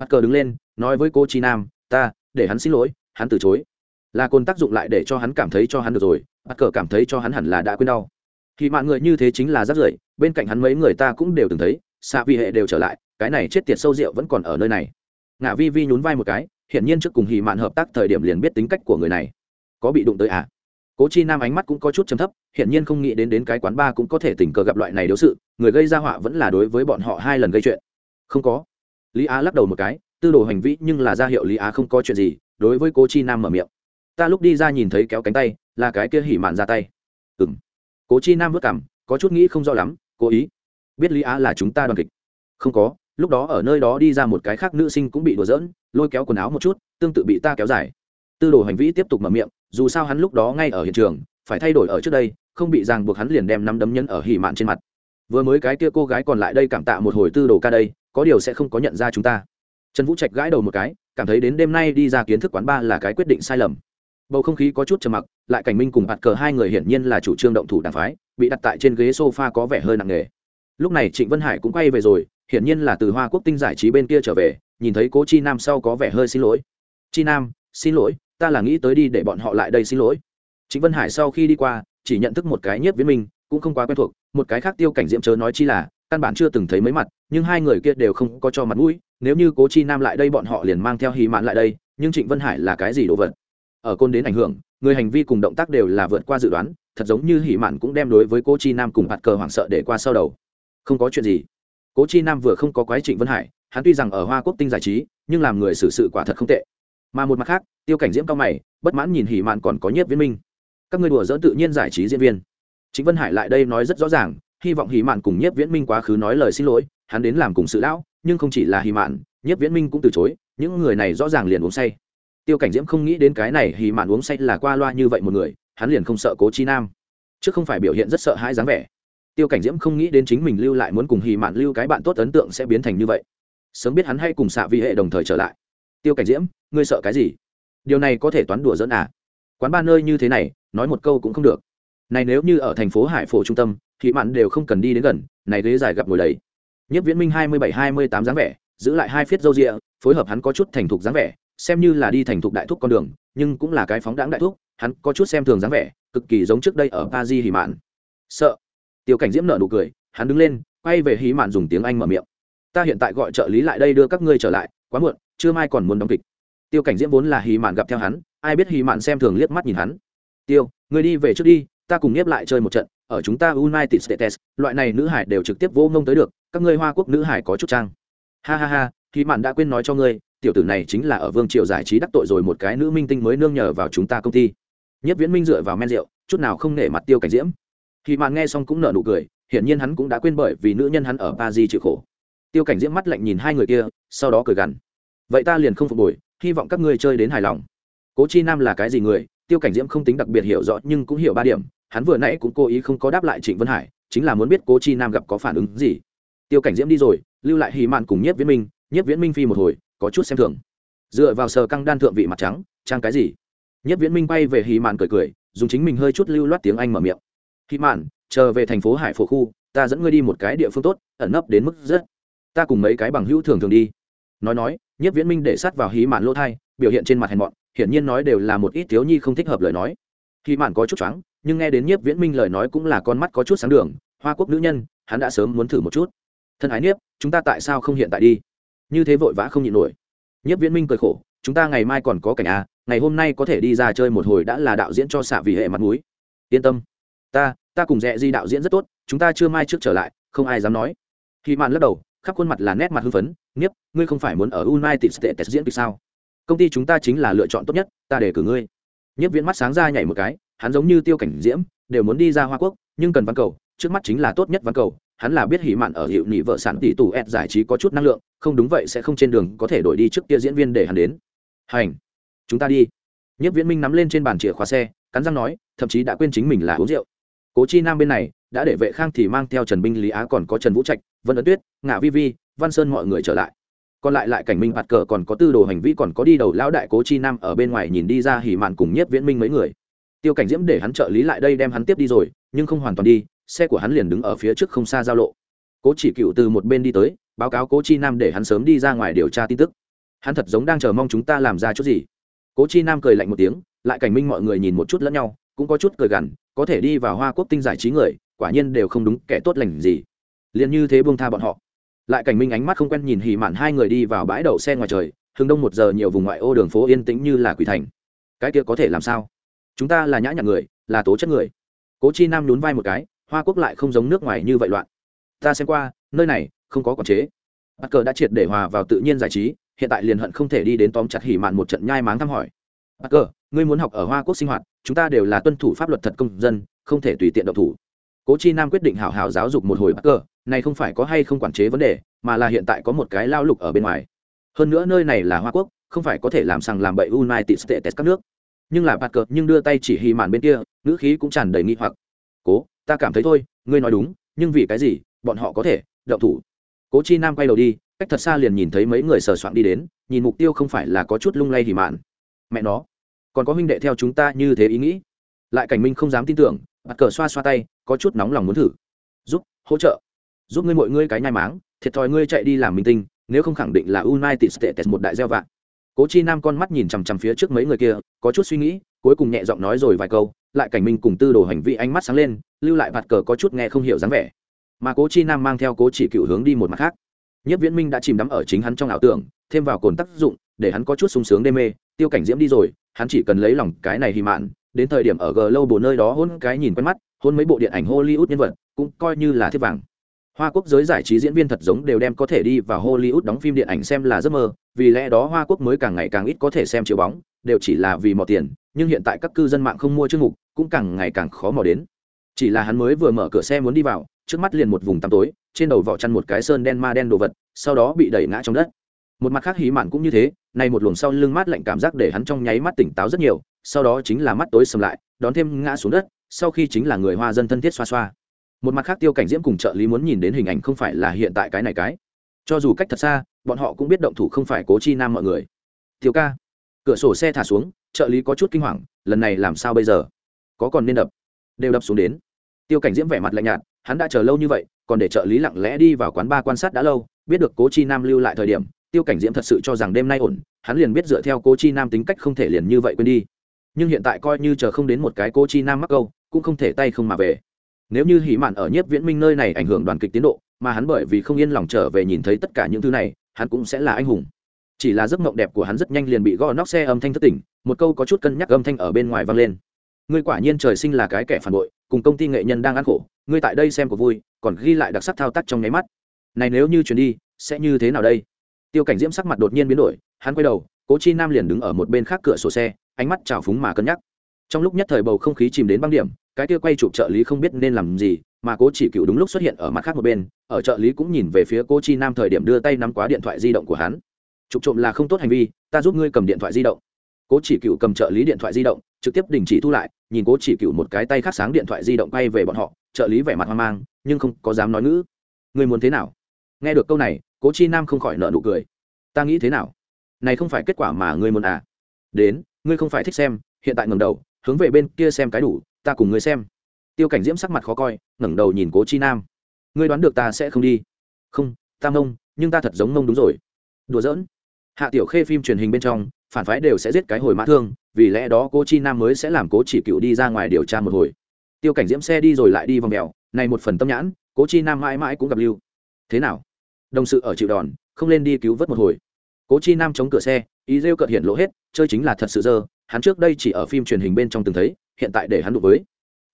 Bắt cơ đứng lên, nói với cô chi nam, ta, để hắn xin lỗi, hắn từ chối. Là côn tác dụng lại để cho hắn cảm thấy cho hắn được rồi bắt cờ cảm thấy cho hắn hẳn là đã quên đau. Thì mạng người như thế chính là rất rưởi, bên cạnh hắn mấy người ta cũng đều từng thấy xạ vi hệ đều trở lại, cái này chết tiệt sâu rượu vẫn còn ở nơi này. Ngã vi vi nhún vai một cái, hiển nhiên trước cùng hì mạn hợp tác thời điểm liền biết tính cách của người này. Có bị đụng tới à? Cố chi nam ánh mắt cũng có chút chấm thấp, hiển nhiên không nghĩ đến đến cái quán ba cũng có thể tình cờ gặp loại này đấu sự người gây ra họa vẫn là đối với bọn họ hai lần gây chuyện. Không có. Lý á lắc đầu một cái, tư đồ hành vi nhưng là ra hiệu lý á không có chuyện gì, đối với cố chi nam mở miệng. Ta lúc đi ra nhìn thấy kéo cánh tay, là cái kia hỉ mạn ra tay. Ừ m cố chi nam vất cảm có chút nghĩ không rõ lắm, cố ý. Biết lý á là chúng ta đoàn kịch. Không có, lúc đó ở nơi đó đi ra một cái khác nữ sinh cũng bị đùa giỡn, lôi kéo quần áo một chút, tương tự bị ta kéo dài. Tư đồ hành vi tiếp tục mở miệng, dù sao hắn lúc đó ngay ở hiện trường, phải thay đổi ở trước đây, không bị ràng buộc hắn liền đem năm đấm nhân ở hỉ mạn trên mặt vừa mới cái kia cô gái còn lại đây cảm tạ một hồi tư đồ ca đây, có điều sẽ không có nhận ra chúng ta. Trần vũ trạch gãi đầu một cái, cảm thấy đến đêm nay đi ra kiến thức quán ba là cái quyết định sai lầm. Bầu không khí có chút trầm mặc, lại cảnh minh cùng bạt cờ hai người hiển nhiên là chủ trương động thủ đàm phái, bị đặt tại trên ghế sofa có vẻ hơi nặng nề. Lúc này trịnh vân hải cũng quay về rồi, hiển nhiên là từ hoa quốc tinh giải trí bên kia trở về, nhìn thấy cố chi nam sau có vẻ hơi xin lỗi. Chi nam, xin lỗi, ta là nghĩ tới đi để bọn họ lại đây xin lỗi. Trịnh vân hải sau khi đi qua, chỉ nhận thức một cái nhiếp viễn minh cũng không quá quen thuộc, một cái khác tiêu cảnh diễm chớ nói chi là, căn bản chưa từng thấy mấy mặt, nhưng hai người kia đều không có cho mặt mũi, nếu như cố chi nam lại đây bọn họ liền mang theo hì mạn lại đây, nhưng trịnh vân hải là cái gì đồ vật? Ở côn đến ảnh hưởng, người hành vi cùng động tác đều là vượt qua dự đoán, thật giống như hỉ mạn cũng đem đối với cô chi nam cùng hạt cờ hoảng sợ để qua sau đầu. Không có chuyện gì. Cố chi nam vừa không có quái trịnh vân hải, hắn tuy rằng ở hoa quốc tinh giải trí, nhưng làm người xử sự quả thật không tệ. Mà một mặt khác, tiêu cảnh diễm cao mày, bất mãn nhìn hỉ mạn còn có nhiếp viễn minh. Các người đùa dỡ tự nhiên giải trí diễn viên trịnh vân hải lại đây nói rất rõ ràng, hy vọng hỉ mạn cùng nhiếp viễn minh quá khứ nói lời xin lỗi, hắn đến làm cùng sự lão, nhưng không chỉ là hỉ mạn, nhiếp viễn minh cũng từ chối, những người này rõ ràng liền uống say. Tiêu cảnh diễm không nghĩ đến cái này hỉ mạn uống say là qua loa như vậy một người, hắn liền không sợ cố chi nam. Chứ không phải biểu hiện rất sợ hãi dáng vẻ. Tiêu cảnh diễm không nghĩ đến chính mình lưu lại muốn cùng hì mạn lưu cái bạn tốt ấn tượng sẽ biến thành như vậy. Sớm biết hắn hay cùng xạ vi hệ đồng thời trở lại. Tiêu cảnh diễm, ngươi sợ cái gì? Điều này có thể toán đùa dẫn à? Quán ba nơi như thế này, nói một câu cũng không được này nếu như ở thành phố hải phổ trung tâm, thì mạn đều không cần đi đến gần, này ghế dài gặp ngồi đấy nhất viễn minh hai mươi bảy, hai mươi tám dáng vẻ, giữ lại hai phiết râu rịa, phối hợp hắn có chút thành thục dáng vẻ, xem như là đi thành thục đại thúc con đường, nhưng cũng là cái phóng đáng đại thúc, hắn có chút xem thường dáng vẻ, cực kỳ giống trước đây ở pa di hì mạn. Sợ. Tiêu cảnh diễm nợ nụ cười, hắn đứng lên, quay về Hỉ mạn dùng tiếng anh mở miệng. Ta hiện tại gọi trợ lý lại đây đưa các ngươi trở lại, quá muộn chưa mai còn muốn đóng kịch. Tiêu cảnh diễm vốn là Hỉ mạn gặp theo hắn, ai biết Hỉ mạn xem thường liếc mắt nhìn hắn. Tiêu người đi về trước đi ta cùng nhiếp lại chơi một trận, ở chúng ta united states, loại này nữ hải đều trực tiếp vô ngông tới được, các ngươi hoa quốc nữ hải có chút trang ha ha ha khi mạn đã quên nói cho ngươi, tiểu tử này chính là ở vương triều giải trí đắc tội rồi một cái nữ minh tinh mới nương nhờ vào chúng ta công ty. Nhất viễn minh dựa vào men rượu, chút nào không nể mặt tiêu cảnh diễm. Khi mạn nghe xong cũng nở nụ cười, hiển nhiên hắn cũng đã quên bởi vì nữ nhân hắn ở Ba di chịu khổ. Tiêu cảnh diễm mắt lạnh nhìn hai người kia, sau đó cười gằn. Vậy ta liền không phục hồi, hy vọng các ngươi chơi đến hài lòng. Cố chi nam là cái gì người? Tiêu cảnh diễm không tính đặc biệt hiểu rõ nhưng cũng hiểu ba điểm hắn vừa nãy cũng cố ý không có đáp lại trịnh vân hải, chính là muốn biết cố chi nam gặp có phản ứng gì. Tiêu cảnh diễm đi rồi, lưu lại hì mạn cùng nhiếp viễn minh, nhiếp viễn minh phi một hồi, có chút xem thường. Dựa vào sờ căng đan thượng vị mặt trắng, trang cái gì? Nhiếp viễn minh bay về hì mạn cười cười, dùng chính mình hơi chút lưu loát tiếng anh mở miệng. Hì mạn chờ về thành phố hải phổ khu, ta dẫn ngươi đi một cái địa phương tốt, ẩn nấp đến mức rất. Ta cùng mấy cái bằng hữu thường thường đi. Nói nói, nhiếp viễn minh để sát vào hí mạn lỗ thai, biểu hiện trên mặt hèn mọn, hiển nhiên nói đều là một ít thiếu nhi không thích hợp lời nói. Hí mạn có chút choáng nhưng nghe đến nhiếp viễn minh lời nói cũng là con mắt có chút sáng đường, hoa quốc nữ nhân, hắn đã sớm muốn thử một chút. Thân ái nhiếp, chúng ta tại sao không hiện tại đi? Như thế vội vã không nhịn nổi. Nhiếp viễn minh cười khổ, chúng ta ngày mai còn có cảnh à ngày hôm nay có thể đi ra chơi một hồi đã là đạo diễn cho xạ vì hệ mặt mũi. Yên tâm. Ta ta cùng dẹ di đạo diễn rất tốt, chúng ta chưa mai trước trở lại, không ai dám nói. Khi mạn lắc đầu, khắp khuôn mặt là nét mặt hưng phấn, nhiếp, ngươi không phải muốn ở united states diễn kịch sao? Công ty chúng ta chính là lựa chọn tốt nhất, ta để cử ngươi. Nhiếp viễn mắt sáng ra nhảy một cái hắn giống như tiêu cảnh diễm, đều muốn đi ra hoa quốc, nhưng cần văn cầu, trước mắt chính là tốt nhất văn cầu, hắn là biết hỉ mạn ở hiệu nị vợ sản tỷ tù ed giải trí có chút năng lượng, không đúng vậy sẽ không trên đường có thể đổi đi trước kia diễn viên để hắn đến. Hành, chúng ta đi. Nhất viễn minh nắm lên trên bàn chìa khóa xe, cắn răng nói, thậm chí đã quên chính mình là uống rượu. Cố chi nam bên này, đã để vệ khang thì mang theo trần binh lý á còn có trần vũ trạch, vân ấn tuyết, ngạ vi vi, văn sơn mọi người trở lại. Còn lại lại cảnh minh bạt cờ còn có tư đồ hành vi còn có đi đầu lão đại cố chi nam ở bên ngoài nhìn đi ra hỉ mạn cùng nhất viễn minh mấy người tiêu cảnh diễm để hắn trợ lý lại đây đem hắn tiếp đi rồi, nhưng không hoàn toàn đi, xe của hắn liền đứng ở phía trước không xa giao lộ. Cố chỉ cựu từ một bên đi tới, báo cáo cố chi nam để hắn sớm đi ra ngoài điều tra tin tức. Hắn thật giống đang chờ mong chúng ta làm ra chút gì. Cố chi nam cười lạnh một tiếng, lại cảnh minh mọi người nhìn một chút lẫn nhau, cũng có chút cười gằn, có thể đi vào hoa quốc tinh giải trí người, quả nhiên đều không đúng kẻ tốt lành gì. Liền như thế buông tha bọn họ. Lại cảnh minh ánh mắt không quen nhìn hỉ mạn hai người đi vào bãi đậu xe ngoài trời, hướng đông một giờ nhiều vùng ngoại ô đường phố yên tĩnh như là quỷ thành. Cái kia có thể làm sao? Chúng ta là nhã nhặn người, là tố chất người. Cố chi nam nhún vai một cái, hoa quốc lại không giống nước ngoài như vậy loạn. Ta xem qua, nơi này, không có quản chế. Bắt cờ đã triệt để hòa vào tự nhiên giải trí, hiện tại liền hận không thể đi đến tóm chặt hỉ mạn một trận nhai máng thăm hỏi. Bắt cờ, ngươi muốn học ở hoa quốc sinh hoạt, chúng ta đều là tuân thủ pháp luật thật công dân, không thể tùy tiện động thủ. Cố chi nam quyết định hảo hảo giáo dục một hồi bắt cờ, này không phải có hay không quản chế vấn đề, mà là hiện tại có một cái lao lục ở bên ngoài. Hơn nữa nơi này là hoa quốc, không phải có thể làm sằng làm bậy united states các nước nhưng là bạt cờ nhưng đưa tay chỉ hì màn bên kia, ngữ khí cũng tràn đầy nghi hoặc. Cố, ta cảm thấy thôi, ngươi nói đúng, nhưng vì cái gì, bọn họ có thể động thủ? Cố chi nam quay đầu đi, cách thật xa liền nhìn thấy mấy người sờ soạn đi đến, nhìn mục tiêu không phải là có chút lung lay hì mạn. Mẹ nó, còn có huynh đệ theo chúng ta như thế ý nghĩ? Lại cảnh minh không dám tin tưởng, bạt cờ xoa xoa tay, có chút nóng lòng muốn thử. Giúp, hỗ trợ, giúp ngươi mọi ngươi cái nhai máng, thiệt thòi ngươi chạy đi làm minh tinh, nếu không khẳng định là united states một đại gieo vạn cố chi nam con mắt nhìn chằm chằm phía trước mấy người kia, có chút suy nghĩ, cuối cùng nhẹ giọng nói rồi vài câu, lại cảnh minh cùng tư đồ hành vi ánh mắt sáng lên, lưu lại bạt cờ có chút nghe không hiểu dáng vẻ. Mà cố chi nam mang theo cố chỉ cựu hướng đi một mặt khác. Nhất viễn minh đã chìm đắm ở chính hắn trong ảo tưởng, thêm vào cồn tác dụng, để hắn có chút sung sướng đê mê, tiêu cảnh diễm đi rồi, hắn chỉ cần lấy lòng cái này hy mạn, đến thời điểm ở g lâu bồ nơi đó hôn cái nhìn quen mắt, hôn mấy bộ điện ảnh hollywood nhân vật, cũng coi như là thiết vàng. Hoa quốc giới giải trí diễn viên thật giống đều đem có thể đi vào hollywood đóng phim điện ảnh xem là giấc mơ vì lẽ đó hoa quốc mới càng ngày càng ít có thể xem chiếu bóng, đều chỉ là vì mò tiền, nhưng hiện tại các cư dân mạng không mua chương mục, cũng càng ngày càng khó mò đến. Chỉ là hắn mới vừa mở cửa xe muốn đi vào, trước mắt liền một vùng tăm tối, trên đầu vỏ chăn một cái sơn đen ma đen đồ vật, sau đó bị đẩy ngã trong đất. Một mặt khác hí mạn cũng như thế, nay một luồng sau lưng mát lạnh cảm giác để hắn trong nháy mắt tỉnh táo rất nhiều, sau đó chính là mắt tối sầm lại, đón thêm ngã xuống đất, sau khi chính là người hoa dân thân thiết xoa xoa. Một mặt khác tiêu cảnh diễm cùng trợ lý muốn nhìn đến hình ảnh không phải là hiện tại cái này cái cho dù cách thật xa, bọn họ cũng biết động thủ không phải cố chi nam mọi người. Thiếu ca, cửa sổ xe thả xuống, trợ lý có chút kinh hoàng, lần này làm sao bây giờ? Có còn nên đập? Đều đập xuống đến. Tiêu cảnh diễm vẻ mặt lạnh nhạt, hắn đã chờ lâu như vậy, còn để trợ lý lặng lẽ đi vào quán ba quan sát đã lâu, biết được cố chi nam lưu lại thời điểm, tiêu cảnh diễm thật sự cho rằng đêm nay ổn, hắn liền biết dựa theo cố chi nam tính cách không thể liền như vậy quên đi. Nhưng hiện tại coi như chờ không đến một cái cố chi nam mắc câu, cũng không thể tay không mà về. Nếu như hỉ mạn ở nhiếp viễn minh nơi này ảnh hưởng đoàn kịch tiến độ mà hắn bởi vì không yên lòng trở về nhìn thấy tất cả những thứ này, hắn cũng sẽ là anh hùng. Chỉ là giấc mộng đẹp của hắn rất nhanh liền bị gõ nóc xe âm thanh thất tỉnh, một câu có chút cân nhắc âm thanh ở bên ngoài vang lên. Ngươi quả nhiên trời sinh là cái kẻ phản bội, cùng công ty nghệ nhân đang ăn khổ, ngươi tại đây xem của vui, còn ghi lại đặc sắc thao tác trong nháy mắt. Này nếu như chuyển đi, sẽ như thế nào đây? Tiêu cảnh diễm sắc mặt đột nhiên biến đổi, hắn quay đầu, cố chi nam liền đứng ở một bên khác cửa sổ xe, ánh mắt trào phúng mà cân nhắc. Trong lúc nhất thời bầu không khí chìm đến băng điểm, cái kia quay chụp trợ lý không biết nên làm gì mà cố chỉ cựu đúng lúc xuất hiện ở mặt khác một bên, ở trợ lý cũng nhìn về phía cô chi nam thời điểm đưa tay nắm quá điện thoại di động của hắn. Trục trộm là không tốt hành vi, ta giúp ngươi cầm điện thoại di động. Cố chỉ cựu cầm trợ lý điện thoại di động, trực tiếp đình chỉ thu lại, nhìn cố chỉ cựu một cái tay khác sáng điện thoại di động quay về bọn họ, trợ lý vẻ mặt hoang mang, nhưng không có dám nói ngữ. Ngươi muốn thế nào? Nghe được câu này, cố chi nam không khỏi nợ nụ cười. Ta nghĩ thế nào? Này không phải kết quả mà ngươi muốn à? Đến, ngươi không phải thích xem, hiện tại ngầm đầu, hướng về bên kia xem cái đủ, ta cùng ngươi xem tiêu cảnh diễm sắc mặt khó coi, ngẩng đầu nhìn cố chi nam. Ngươi đoán được ta sẽ không đi? Không, ta mông, nhưng ta thật giống mông đúng rồi. Đùa giỡn. Hạ tiểu khê phim truyền hình bên trong, phản phái đều sẽ giết cái hồi mã thương, vì lẽ đó cố chi nam mới sẽ làm cố chỉ cựu đi ra ngoài điều tra một hồi. Tiêu cảnh diễm xe đi rồi lại đi vòng mèo, này một phần tâm nhãn, cố chi nam mãi mãi cũng gặp lưu. Thế nào? Đồng sự ở chịu đòn, không lên đi cứu vớt một hồi. Cố chi nam chống cửa xe, ý rêu cợt hiện lộ hết, chơi chính là thật sự dơ, hắn trước đây chỉ ở phim truyền hình bên trong từng thấy, hiện tại để hắn đụng với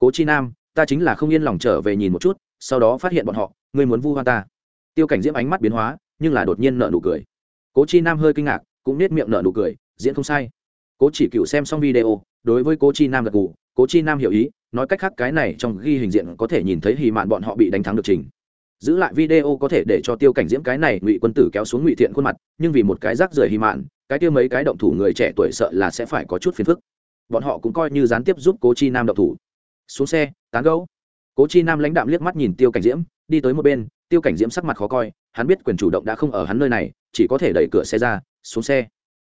cố chi nam, ta chính là không yên lòng trở về nhìn một chút, sau đó phát hiện bọn họ, ngươi muốn vu hoa ta. Tiêu cảnh diễm ánh mắt biến hóa, nhưng là đột nhiên nợ nụ cười. Cố chi nam hơi kinh ngạc, cũng nết miệng nợ nụ cười, diễn không sai. Cố chỉ cựu xem xong video, đối với cố chi nam gật gù, cố chi nam hiểu ý, nói cách khác cái này trong ghi hình diện có thể nhìn thấy hì mạn bọn họ bị đánh thắng được trình. Giữ lại video có thể để cho tiêu cảnh diễm cái này ngụy quân tử kéo xuống ngụy thiện khuôn mặt, nhưng vì một cái rác rưởi hì mạn, cái tiêu mấy cái động thủ người trẻ tuổi sợ là sẽ phải có chút phiền phức. Bọn họ cũng coi như gián tiếp giúp cố chi nam động thủ xuống xe, tán gấu cố chi nam lãnh đạm liếc mắt nhìn tiêu cảnh diễm, đi tới một bên, tiêu cảnh diễm sắc mặt khó coi, hắn biết quyền chủ động đã không ở hắn nơi này, chỉ có thể đẩy cửa xe ra, xuống xe.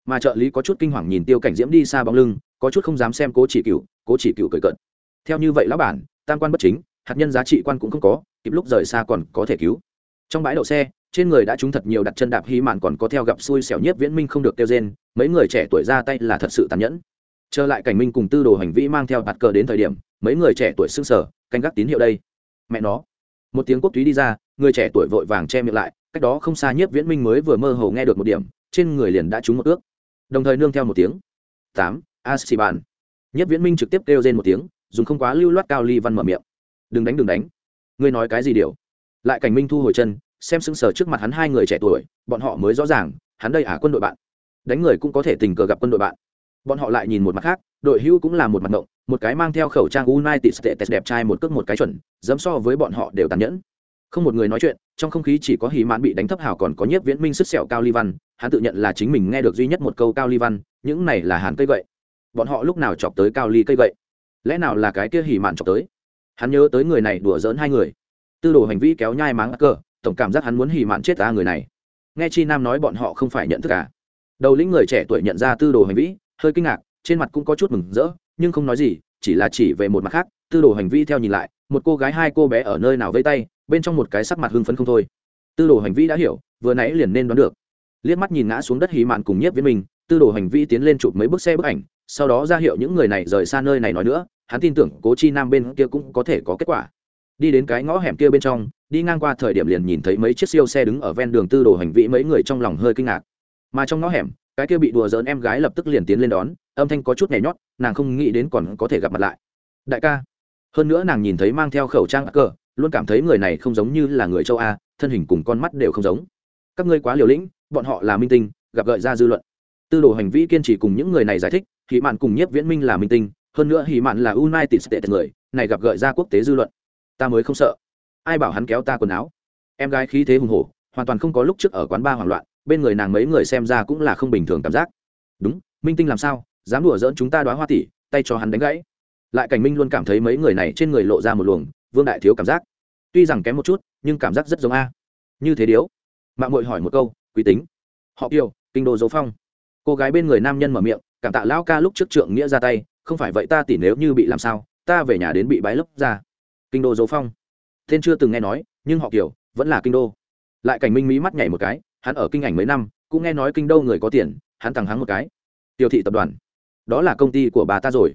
Mà trợ lý có chút kinh hoàng nhìn tiêu cảnh diễm đi xa bóng lưng, có chút không dám xem cố chỉ cựu cố chỉ cựu cười cận theo như vậy lão bản, tam quan bất chính, hạt nhân giá trị quan cũng không có, kịp lúc rời xa còn có thể cứu. Trong bãi đậu xe, trên người đã trúng thật nhiều đặt chân đạp hy mạn còn có theo gặp xui xẻo nhất viễn minh không được tiêu rên, mấy người trẻ tuổi ra tay là thật sự tàn nhẫn. Trở lại cảnh minh cùng tư đồ hành vi mang theo bạt cờ đến thời điểm mấy người trẻ tuổi sưng sở canh gác tín hiệu đây. Mẹ nó. Một tiếng quốc túy đi ra, người trẻ tuổi vội vàng che miệng lại, cách đó không xa nhiếp viễn minh mới vừa mơ hồ nghe được một điểm, trên người liền đã trúng một ước. Đồng thời nương theo một tiếng. Tám, a xì bàn. Nhiếp viễn minh trực tiếp kêu lên một tiếng, dùng không quá lưu loát cao ly văn mở miệng. Đừng đánh đừng đánh. Ngươi nói cái gì điều? Lại cảnh minh thu hồi chân, xem sững sờ trước mặt hắn hai người trẻ tuổi, bọn họ mới rõ ràng, hắn đây à quân đội bạn. Đánh người cũng có thể tình cờ gặp quân đội bạn. Bọn họ lại nhìn một mặt khác, đội hưu cũng là một mặt ngộng một cái mang theo khẩu trang united states đẹp trai một cước một cái chuẩn dám so với bọn họ đều tàn nhẫn. Không một người nói chuyện, trong không khí chỉ có hỉ mãn bị đánh thấp hào còn có nhiếp viễn minh sức sẹo cao ly văn, hắn tự nhận là chính mình nghe được duy nhất một câu cao ly văn, những này là hàn cây gậy. Bọn họ lúc nào chọc tới cao ly cây gậy? Lẽ nào là cái kia hỉ mạn chọc tới? Hắn nhớ tới người này đùa giỡn hai người. Tư đồ hành vi kéo nhai máng cờ tổng cảm giác hắn muốn hỉ mạn chết ta người này. Nghe chi nam nói bọn họ không phải nhận thức cả đầu lĩnh người trẻ tuổi nhận ra tư đồ hành vi, hơi kinh ngạc, trên mặt cũng có chút mừng rỡ nhưng không nói gì, chỉ là chỉ về một mặt khác, tư đồ hành vi theo nhìn lại, một cô gái hai cô bé ở nơi nào vây tay, bên trong một cái sắc mặt hưng phấn không thôi. Tư đồ hành vi đã hiểu, vừa nãy liền nên đoán được. Liếc mắt nhìn ngã xuống đất hí mạn cùng nhiếp với mình, tư đồ hành vi tiến lên chụp mấy bức xe bức ảnh, sau đó ra hiệu những người này rời xa nơi này nói nữa, hắn tin tưởng cố chi nam bên kia cũng có thể có kết quả. Đi đến cái ngõ hẻm kia bên trong, đi ngang qua thời điểm liền nhìn thấy mấy chiếc siêu xe đứng ở ven đường tư đồ hành vi mấy người trong lòng hơi kinh ngạc. Mà trong ngõ hẻm cái kia bị đùa giỡn em gái lập tức liền tiến lên đón, âm thanh có chút nhảy nhót, nàng không nghĩ đến còn có thể gặp mặt lại. Đại ca. Hơn nữa nàng nhìn thấy mang theo khẩu trang cờ, luôn cảm thấy người này không giống như là người châu a, thân hình cùng con mắt đều không giống. Các ngươi quá liều lĩnh, bọn họ là minh tinh, gặp gợi ra dư luận. Tư đồ hành vi kiên trì cùng những người này giải thích Hỉ mạn cùng nhiếp viễn minh là minh tinh, hơn nữa Hỉ mạn là united states người, này gặp gợi ra quốc tế dư luận. Ta mới không sợ. Ai bảo hắn kéo ta quần áo? Em gái khí thế hùng hổ, hoàn toàn không có lúc trước ở quán ba hoảng loạn bên người nàng mấy người xem ra cũng là không bình thường cảm giác. Đúng, minh tinh làm sao? Dám đùa dỡn chúng ta đoá hoa tỷ, tay cho hắn đánh gãy. Lại cảnh minh luôn cảm thấy mấy người này trên người lộ ra một luồng vương đại thiếu cảm giác. Tuy rằng kém một chút, nhưng cảm giác rất giống a. Như thế điếu. Mạng mội hỏi một câu, quý tính? Họ kiều, kinh đô dấu phong. Cô gái bên người nam nhân mở miệng, cảm tạ lão ca lúc trước trượng nghĩa ra tay, không phải vậy ta tỉ nếu như bị làm sao, ta về nhà đến bị bái lấp ra. Kinh đô dấu phong. Tên chưa từng nghe nói, nhưng họ kiều vẫn là kinh đô. Lại cảnh minh mỹ mắt nhảy một cái hắn ở kinh ảnh mấy năm, cũng nghe nói kinh đâu người có tiền, hắn thẳng hắn một cái. Tiêu thị tập đoàn. Đó là công ty của bà ta rồi.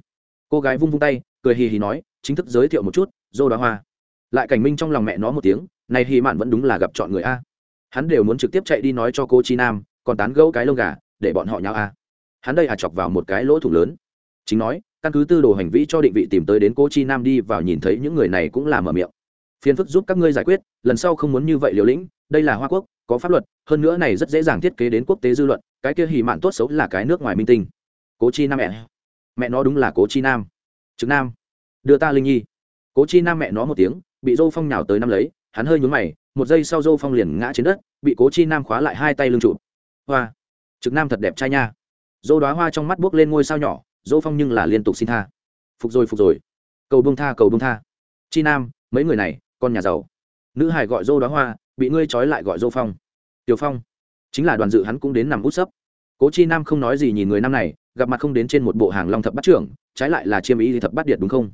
Cô gái vung vung tay, cười hì hì nói, chính thức giới thiệu một chút, dô đoá hoa. Lại cảnh minh trong lòng mẹ nó một tiếng, này hì mạn vẫn đúng là gặp chọn người a. Hắn đều muốn trực tiếp chạy đi nói cho cô chi nam, còn tán gẫu cái lông gà, để bọn họ nhau a. Hắn đây à chọc vào một cái lỗ thủ lớn. Chính nói, căn cứ tư đồ hành vi cho định vị tìm tới đến cô chi nam đi vào nhìn thấy những người này cũng là mở miệng. Phiền phức giúp các ngươi giải quyết, lần sau không muốn như vậy liều lĩnh đây là hoa quốc, có pháp luật, hơn nữa này rất dễ dàng thiết kế đến quốc tế dư luận, cái kia hỉ mạn tốt xấu là cái nước ngoài minh tinh. Cố chi nam mẹ. Mẹ nó đúng là cố chi nam. Trực nam. Đưa ta linh nhi. Cố chi nam mẹ nó một tiếng, bị dô phong nhào tới năm lấy, hắn hơi nhún mày, một giây sau dô phong liền ngã trên đất, bị cố chi nam khóa lại hai tay lưng trụ. Hoa. Trực nam thật đẹp trai nha. Dô đoá hoa trong mắt buốc lên ngôi sao nhỏ, dô phong nhưng là liên tục xin tha. Phục rồi phục rồi. Cầu bông tha, cầu bông tha. Chi nam, mấy người này, con nhà giàu. Nữ hải gọi dô đoá hoa bị ngươi trói lại gọi dô phong. Tiểu phong, chính là đoàn dự hắn cũng đến nằm út sấp. Cố chi nam không nói gì nhìn người năm này, gặp mặt không đến trên một bộ hàng long thập Bát trưởng, trái lại là chiêm ý thì thập bát điện đúng không?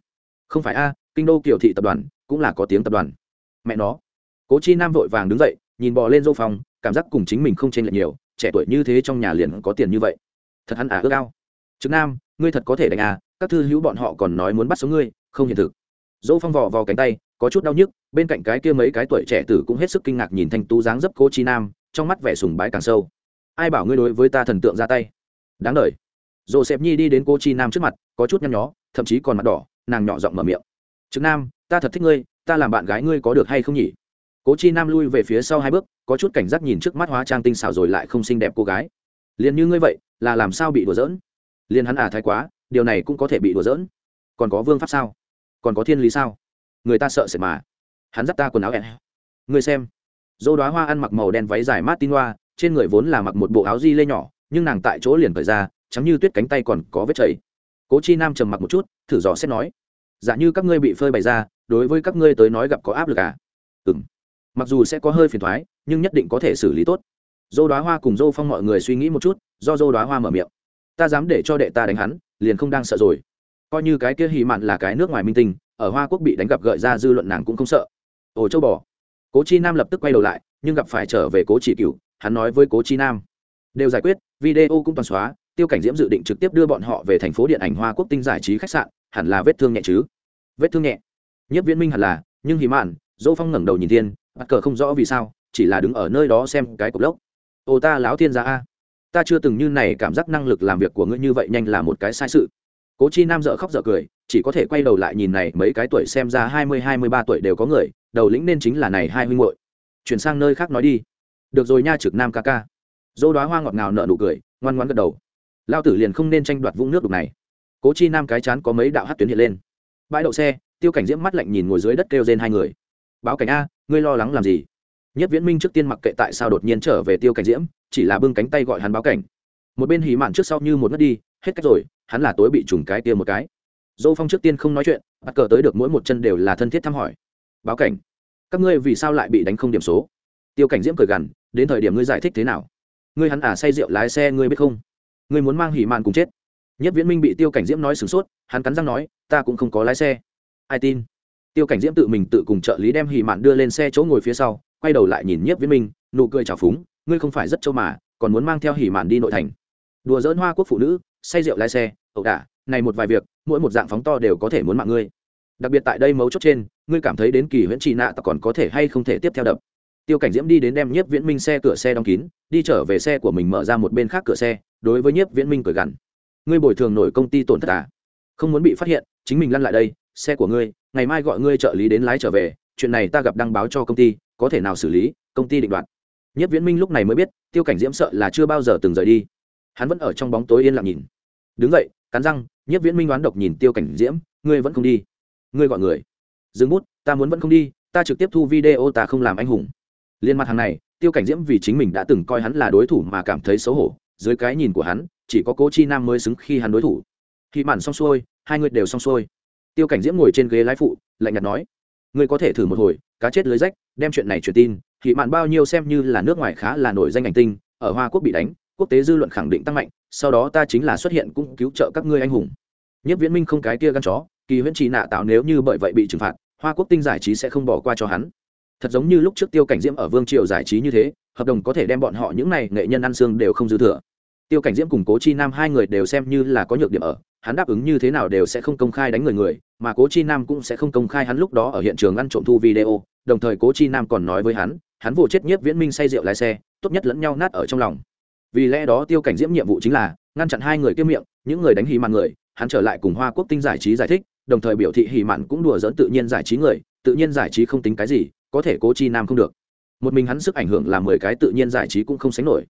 Không phải a, kinh đô kiểu thị tập đoàn, cũng là có tiếng tập đoàn. Mẹ nó. Cố chi nam vội vàng đứng dậy, nhìn bò lên dô phong, cảm giác cùng chính mình không chênh lệch nhiều, trẻ tuổi như thế trong nhà liền có tiền như vậy. Thật hắn à ước ao. Trực nam, ngươi thật có thể đánh à các thư hữu bọn họ còn nói muốn bắt sống ngươi, không hiện thực. Dỗ phong vò vào cánh tay có chút đau nhức, bên cạnh cái kia mấy cái tuổi trẻ tử cũng hết sức kinh ngạc nhìn thanh tú dáng dấp cô chi nam, trong mắt vẻ sùng bái càng sâu. Ai bảo ngươi đối với ta thần tượng ra tay? Đáng đ ờ i dồ xẹp nhi đi đến cô chi nam trước mặt, có chút nhăn nhó, thậm chí còn mặt đỏ, nàng nhỏ giọng mở miệng. Trực nam, ta thật thích ngươi, ta làm bạn gái ngươi có được hay không nhỉ? Cố chi nam lui về phía sau hai bước, có chút cảnh giác nhìn trước mắt hóa trang tinh xảo rồi lại không xinh đẹp cô gái. Liền như ngươi vậy, là làm sao bị đùa giỡn? Liền hắn à thái quá, điều này cũng có thể bị đùa giỡn. Còn có vương pháp sao? Còn có thiên lý sao? Người ta sợ sệt mà. Hắn dắt ta quần áo ẹ người xem. Dô đoá hoa ăn mặc màu đen váy dài mát tin hoa, trên người vốn là mặc một bộ áo di lê nhỏ, nhưng nàng tại chỗ liền cởi ra chắm như tuyết cánh tay còn có vết chảy. Cố chi nam trầm mặc một chút, thử dò xét nói giả dạ như các ngươi bị phơi bày ra, đối với các ngươi tới nói gặp có áp lực à? Ừ m mặc dù sẽ có hơi phiền thoái, nhưng nhất định có thể xử lý tốt. Dô đoá hoa cùng dô phong mọi người suy nghĩ một chút, do dô đoá hoa mở miệng. Ta dám để cho đệ ta đánh hắn, liền không đang sợ rồi. Coi như cái kia hì mạn là cái nước ngoài minh tinh ở hoa quốc bị đánh gặp gợi ra dư luận nàng cũng không sợ. Ồ, châu bò. Cố chi nam lập tức quay đầu lại, nhưng gặp phải trở về cố chỉ cựu hắn nói với cố chi nam. Đều giải quyết, video cũng toàn xóa, tiêu cảnh diễm dự định trực tiếp đưa bọn họ về thành phố điện ảnh hoa quốc tinh giải trí khách sạn, hẳn là vết thương nhẹ chứ? Vết thương nhẹ. Nhất viễn minh hẳn là, nhưng hì mạn dỗ phong ngẩng đầu nhìn thiên, bắt cờ không rõ vì sao, chỉ là đứng ở nơi đó xem cái cục lốc. Ô ta láo thiên gia a. Ta chưa từng như này cảm giác năng lực làm việc của ngươi như vậy nhanh là một cái sai sự. Cố chi nam dợ khóc dợ cười chỉ có thể quay đầu lại nhìn này, mấy cái tuổi xem ra hai mươi hai mươi ba tuổi đều có người, đầu lĩnh nên chính là này hai huynh muội. Chuyển sang nơi khác nói đi. Được rồi nha, trực nam ca ca. Dô đoá hoa ngọt ngào nợ nụ cười, ngoan ngoan gật đầu. Lao tử liền không nên tranh đoạt vũng nước đục này. Cố chi nam cái chán có mấy đạo hát tuyến hiện lên. Bãi đậu xe, tiêu cảnh diễm mắt lạnh nhìn ngồi dưới đất kêu trên hai người. Báo cảnh a, ngươi lo lắng làm gì? Nhất viễn minh trước tiên mặc kệ tại sao đột nhiên trở về tiêu cảnh diễm, chỉ là bưng cánh tay gọi hắn báo cảnh. Một bên hì mạn trước sau như một ngất đi, hết cách rồi, hắn là tối bị trùng cái kia một cái dô phong trước tiên không nói chuyện, bắt cờ tới được mỗi một chân đều là thân thiết thăm hỏi. Báo cảnh, các ngươi vì sao lại bị đánh không điểm số? Tiêu cảnh diễm cười gằn, đến thời điểm ngươi giải thích thế nào? Ngươi hắn à say rượu lái xe ngươi biết không? Ngươi muốn mang hỉ mạn cùng chết. Nhất viễn minh bị tiêu cảnh diễm nói sửng sốt, hắn cắn răng nói, ta cũng không có lái xe. Ai tin? Tiêu cảnh diễm tự mình tự cùng trợ lý đem hỉ mạn đưa lên xe chỗ ngồi phía sau, quay đầu lại nhìn nhất viễn minh, nụ cười trào phúng, ngươi không phải rất châu mà, còn muốn mang theo hỉ mạn đi nội thành. Đùa dỡn hoa quốc phụ nữ, say rượu lái xe, ẩu đả này một vài việc, mỗi một dạng phóng to đều có thể muốn mạng ngươi. Đặc biệt tại đây mấu chốt trên, ngươi cảm thấy đến kỳ huyễn trì nạ ta còn có thể hay không thể tiếp theo đập. Tiêu cảnh diễm đi đến đem nhiếp viễn minh xe cửa xe đóng kín, đi trở về xe của mình mở ra một bên khác cửa xe, đối với nhiếp viễn minh cười gằn. Ngươi bồi thường nổi công ty tổn thất à? Không muốn bị phát hiện, chính mình lăn lại đây, xe của ngươi, ngày mai gọi ngươi trợ lý đến lái trở về, chuyện này ta gặp đăng báo cho công ty, có thể nào xử lý, công ty định đoạt. Nhất viễn minh lúc này mới biết, tiêu cảnh diễm sợ là chưa bao giờ từng rời đi. Hắn vẫn ở trong bóng tối yên lặng nhìn. Đứng dậy, cắn răng nhất viễn minh đoán độc nhìn tiêu cảnh diễm, ngươi vẫn không đi. Ngươi gọi người. Dừng bút, ta muốn vẫn không đi, ta trực tiếp thu video, ta không làm anh hùng. Liên mặt hàng này, tiêu cảnh diễm vì chính mình đã từng coi hắn là đối thủ mà cảm thấy xấu hổ. Dưới cái nhìn của hắn, chỉ có cố chi nam mới xứng khi hắn đối thủ. Khi màn xong xuôi, hai người đều xong xuôi. Tiêu cảnh diễm ngồi trên ghế lái phụ, lạnh nhạt nói, ngươi có thể thử một hồi, cá chết lưới rách, đem chuyện này truyền tin. Thì mạn bao nhiêu xem như là nước ngoài khá là nổi danh ảnh tinh, ở hoa quốc bị đánh, quốc tế dư luận khẳng định tăng mạnh sau đó ta chính là xuất hiện cũng cứu trợ các ngươi anh hùng. Nhất viễn minh không cái kia gắn chó, kỳ huyễn trì nạ tạo nếu như bởi vậy bị trừng phạt, hoa quốc tinh giải trí sẽ không bỏ qua cho hắn. Thật giống như lúc trước tiêu cảnh diễm ở vương triều giải trí như thế, hợp đồng có thể đem bọn họ những này nghệ nhân ăn xương đều không dư thừa. Tiêu cảnh diễm cùng cố chi nam hai người đều xem như là có nhược điểm ở, hắn đáp ứng như thế nào đều sẽ không công khai đánh người người, mà cố chi nam cũng sẽ không công khai hắn lúc đó ở hiện trường ăn trộm thu video, đồng thời cố chi nam còn nói với hắn hắn vô chết nhiếp viễn minh say rượu lái xe, tốt nhất lẫn nhau nát ở trong lòng vì lẽ đó tiêu cảnh diễm nhiệm vụ chính là ngăn chặn hai người kiếm miệng, những người đánh hì mạn người, hắn trở lại cùng hoa quốc tinh giải trí giải thích, đồng thời biểu thị hì mạn cũng đùa dỡn tự nhiên giải trí người, tự nhiên giải trí không tính cái gì, có thể cố chi nam không được. Một mình hắn sức ảnh hưởng là mười cái tự nhiên giải trí cũng không sánh nổi.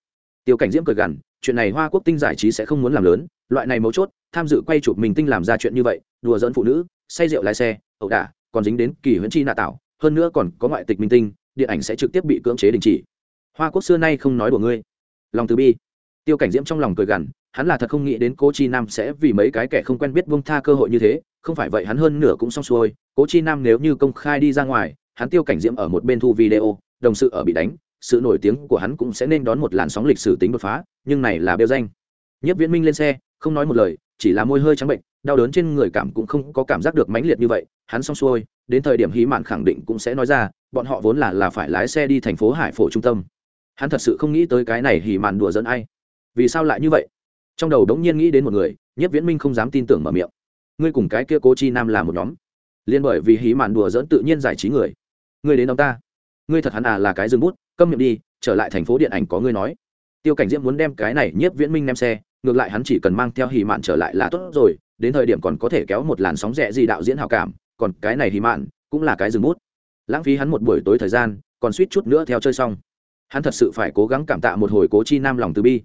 Tiêu cảnh diễm cười gằn, chuyện này hoa quốc tinh giải trí sẽ không muốn làm lớn, loại này mấu chốt, tham dự quay chụp mình tinh làm ra chuyện như vậy, đùa dẫn phụ nữ, say rượu lái xe, ẩu đả, còn dính đến kỳ huyễn chi nạ tạo hơn nữa còn có ngoại tịch minh tinh, điện ảnh sẽ trực tiếp bị cưỡng chế đình chỉ. Hoa quốc xưa nay không nói đùa ngươi lòng từ bi. Tiêu cảnh diễm trong lòng cười gằn, hắn là thật không nghĩ đến cố chi nam sẽ vì mấy cái kẻ không quen biết vung tha cơ hội như thế, không phải vậy hắn hơn nửa cũng xong xuôi, cố chi nam nếu như công khai đi ra ngoài, hắn tiêu cảnh diễm ở một bên thu video, đồng sự ở bị đánh, sự nổi tiếng của hắn cũng sẽ nên đón một làn sóng lịch sử tính đột phá, nhưng này là bêu danh. Nhất viễn minh lên xe, không nói một lời, chỉ là môi hơi trắng bệnh, đau đớn trên người cảm cũng không có cảm giác được mãnh liệt như vậy, hắn xong xuôi, đến thời điểm hí mạn khẳng định cũng sẽ nói ra, bọn họ vốn là là phải lái xe đi thành phố hải phổ trung tâm hắn thật sự không nghĩ tới cái này hỉ mạn đùa dẫn ai. Vì sao lại như vậy? Trong đầu đống nhiên nghĩ đến một người nhất viễn minh không dám tin tưởng mở miệng. Ngươi cùng cái kia cố chi nam là một nhóm. Liên bởi vì hí mạn đùa dẫn tự nhiên giải trí người. Ngươi đến ông ta. Ngươi thật hắn à là cái dừng bút, câm miệng đi, trở lại thành phố điện ảnh có ngươi nói. Tiêu cảnh diễm muốn đem cái này nhiếp viễn minh đem xe, ngược lại hắn chỉ cần mang theo hì mạn trở lại là tốt rồi, đến thời điểm còn có thể kéo một làn sóng rẻ gì đạo diễn hào cảm, còn cái này hì mạn cũng là cái rừng bút. Lãng phí hắn một buổi tối thời gian, còn suýt chút nữa theo chơi xong hắn thật sự phải cố gắng cảm tạ một hồi cố chi nam lòng từ bi.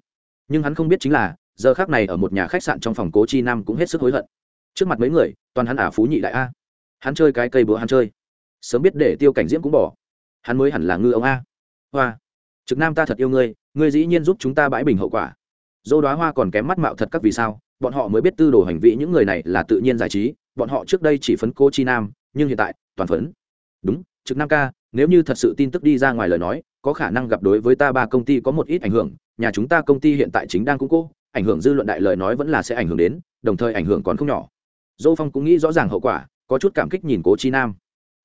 Nhưng hắn không biết chính là, giờ khác này ở một nhà khách sạn trong phòng cố chi nam cũng hết sức hối hận. Trước mặt mấy người, toàn hắn ả phú nhị đại a. Hắn chơi cái cây bữa hắn chơi. Sớm biết để tiêu cảnh diễm cũng bỏ. Hắn mới hẳn là ngư ông a. Hoa, trực nam ta thật yêu ngươi ngươi dĩ nhiên giúp chúng ta bãi bình hậu quả. Dô đoá hoa còn kém mắt mạo thật các vì sao, bọn họ mới biết tư đồ hành vi những người này là tự nhiên giải trí, bọn họ trước đây chỉ phấn cô chi nam, nhưng hiện tại toàn phấn. Đúng, trực nam ca, nếu như thật sự tin tức đi ra ngoài lời nói có khả năng gặp đối với ta ba công ty có một ít ảnh hưởng, nhà chúng ta công ty hiện tại chính đang củng cố, ảnh hưởng dư luận đại lời nói vẫn là sẽ ảnh hưởng đến, đồng thời ảnh hưởng còn không nhỏ. Dô phong cũng nghĩ rõ ràng hậu quả, có chút cảm kích nhìn cố chi nam.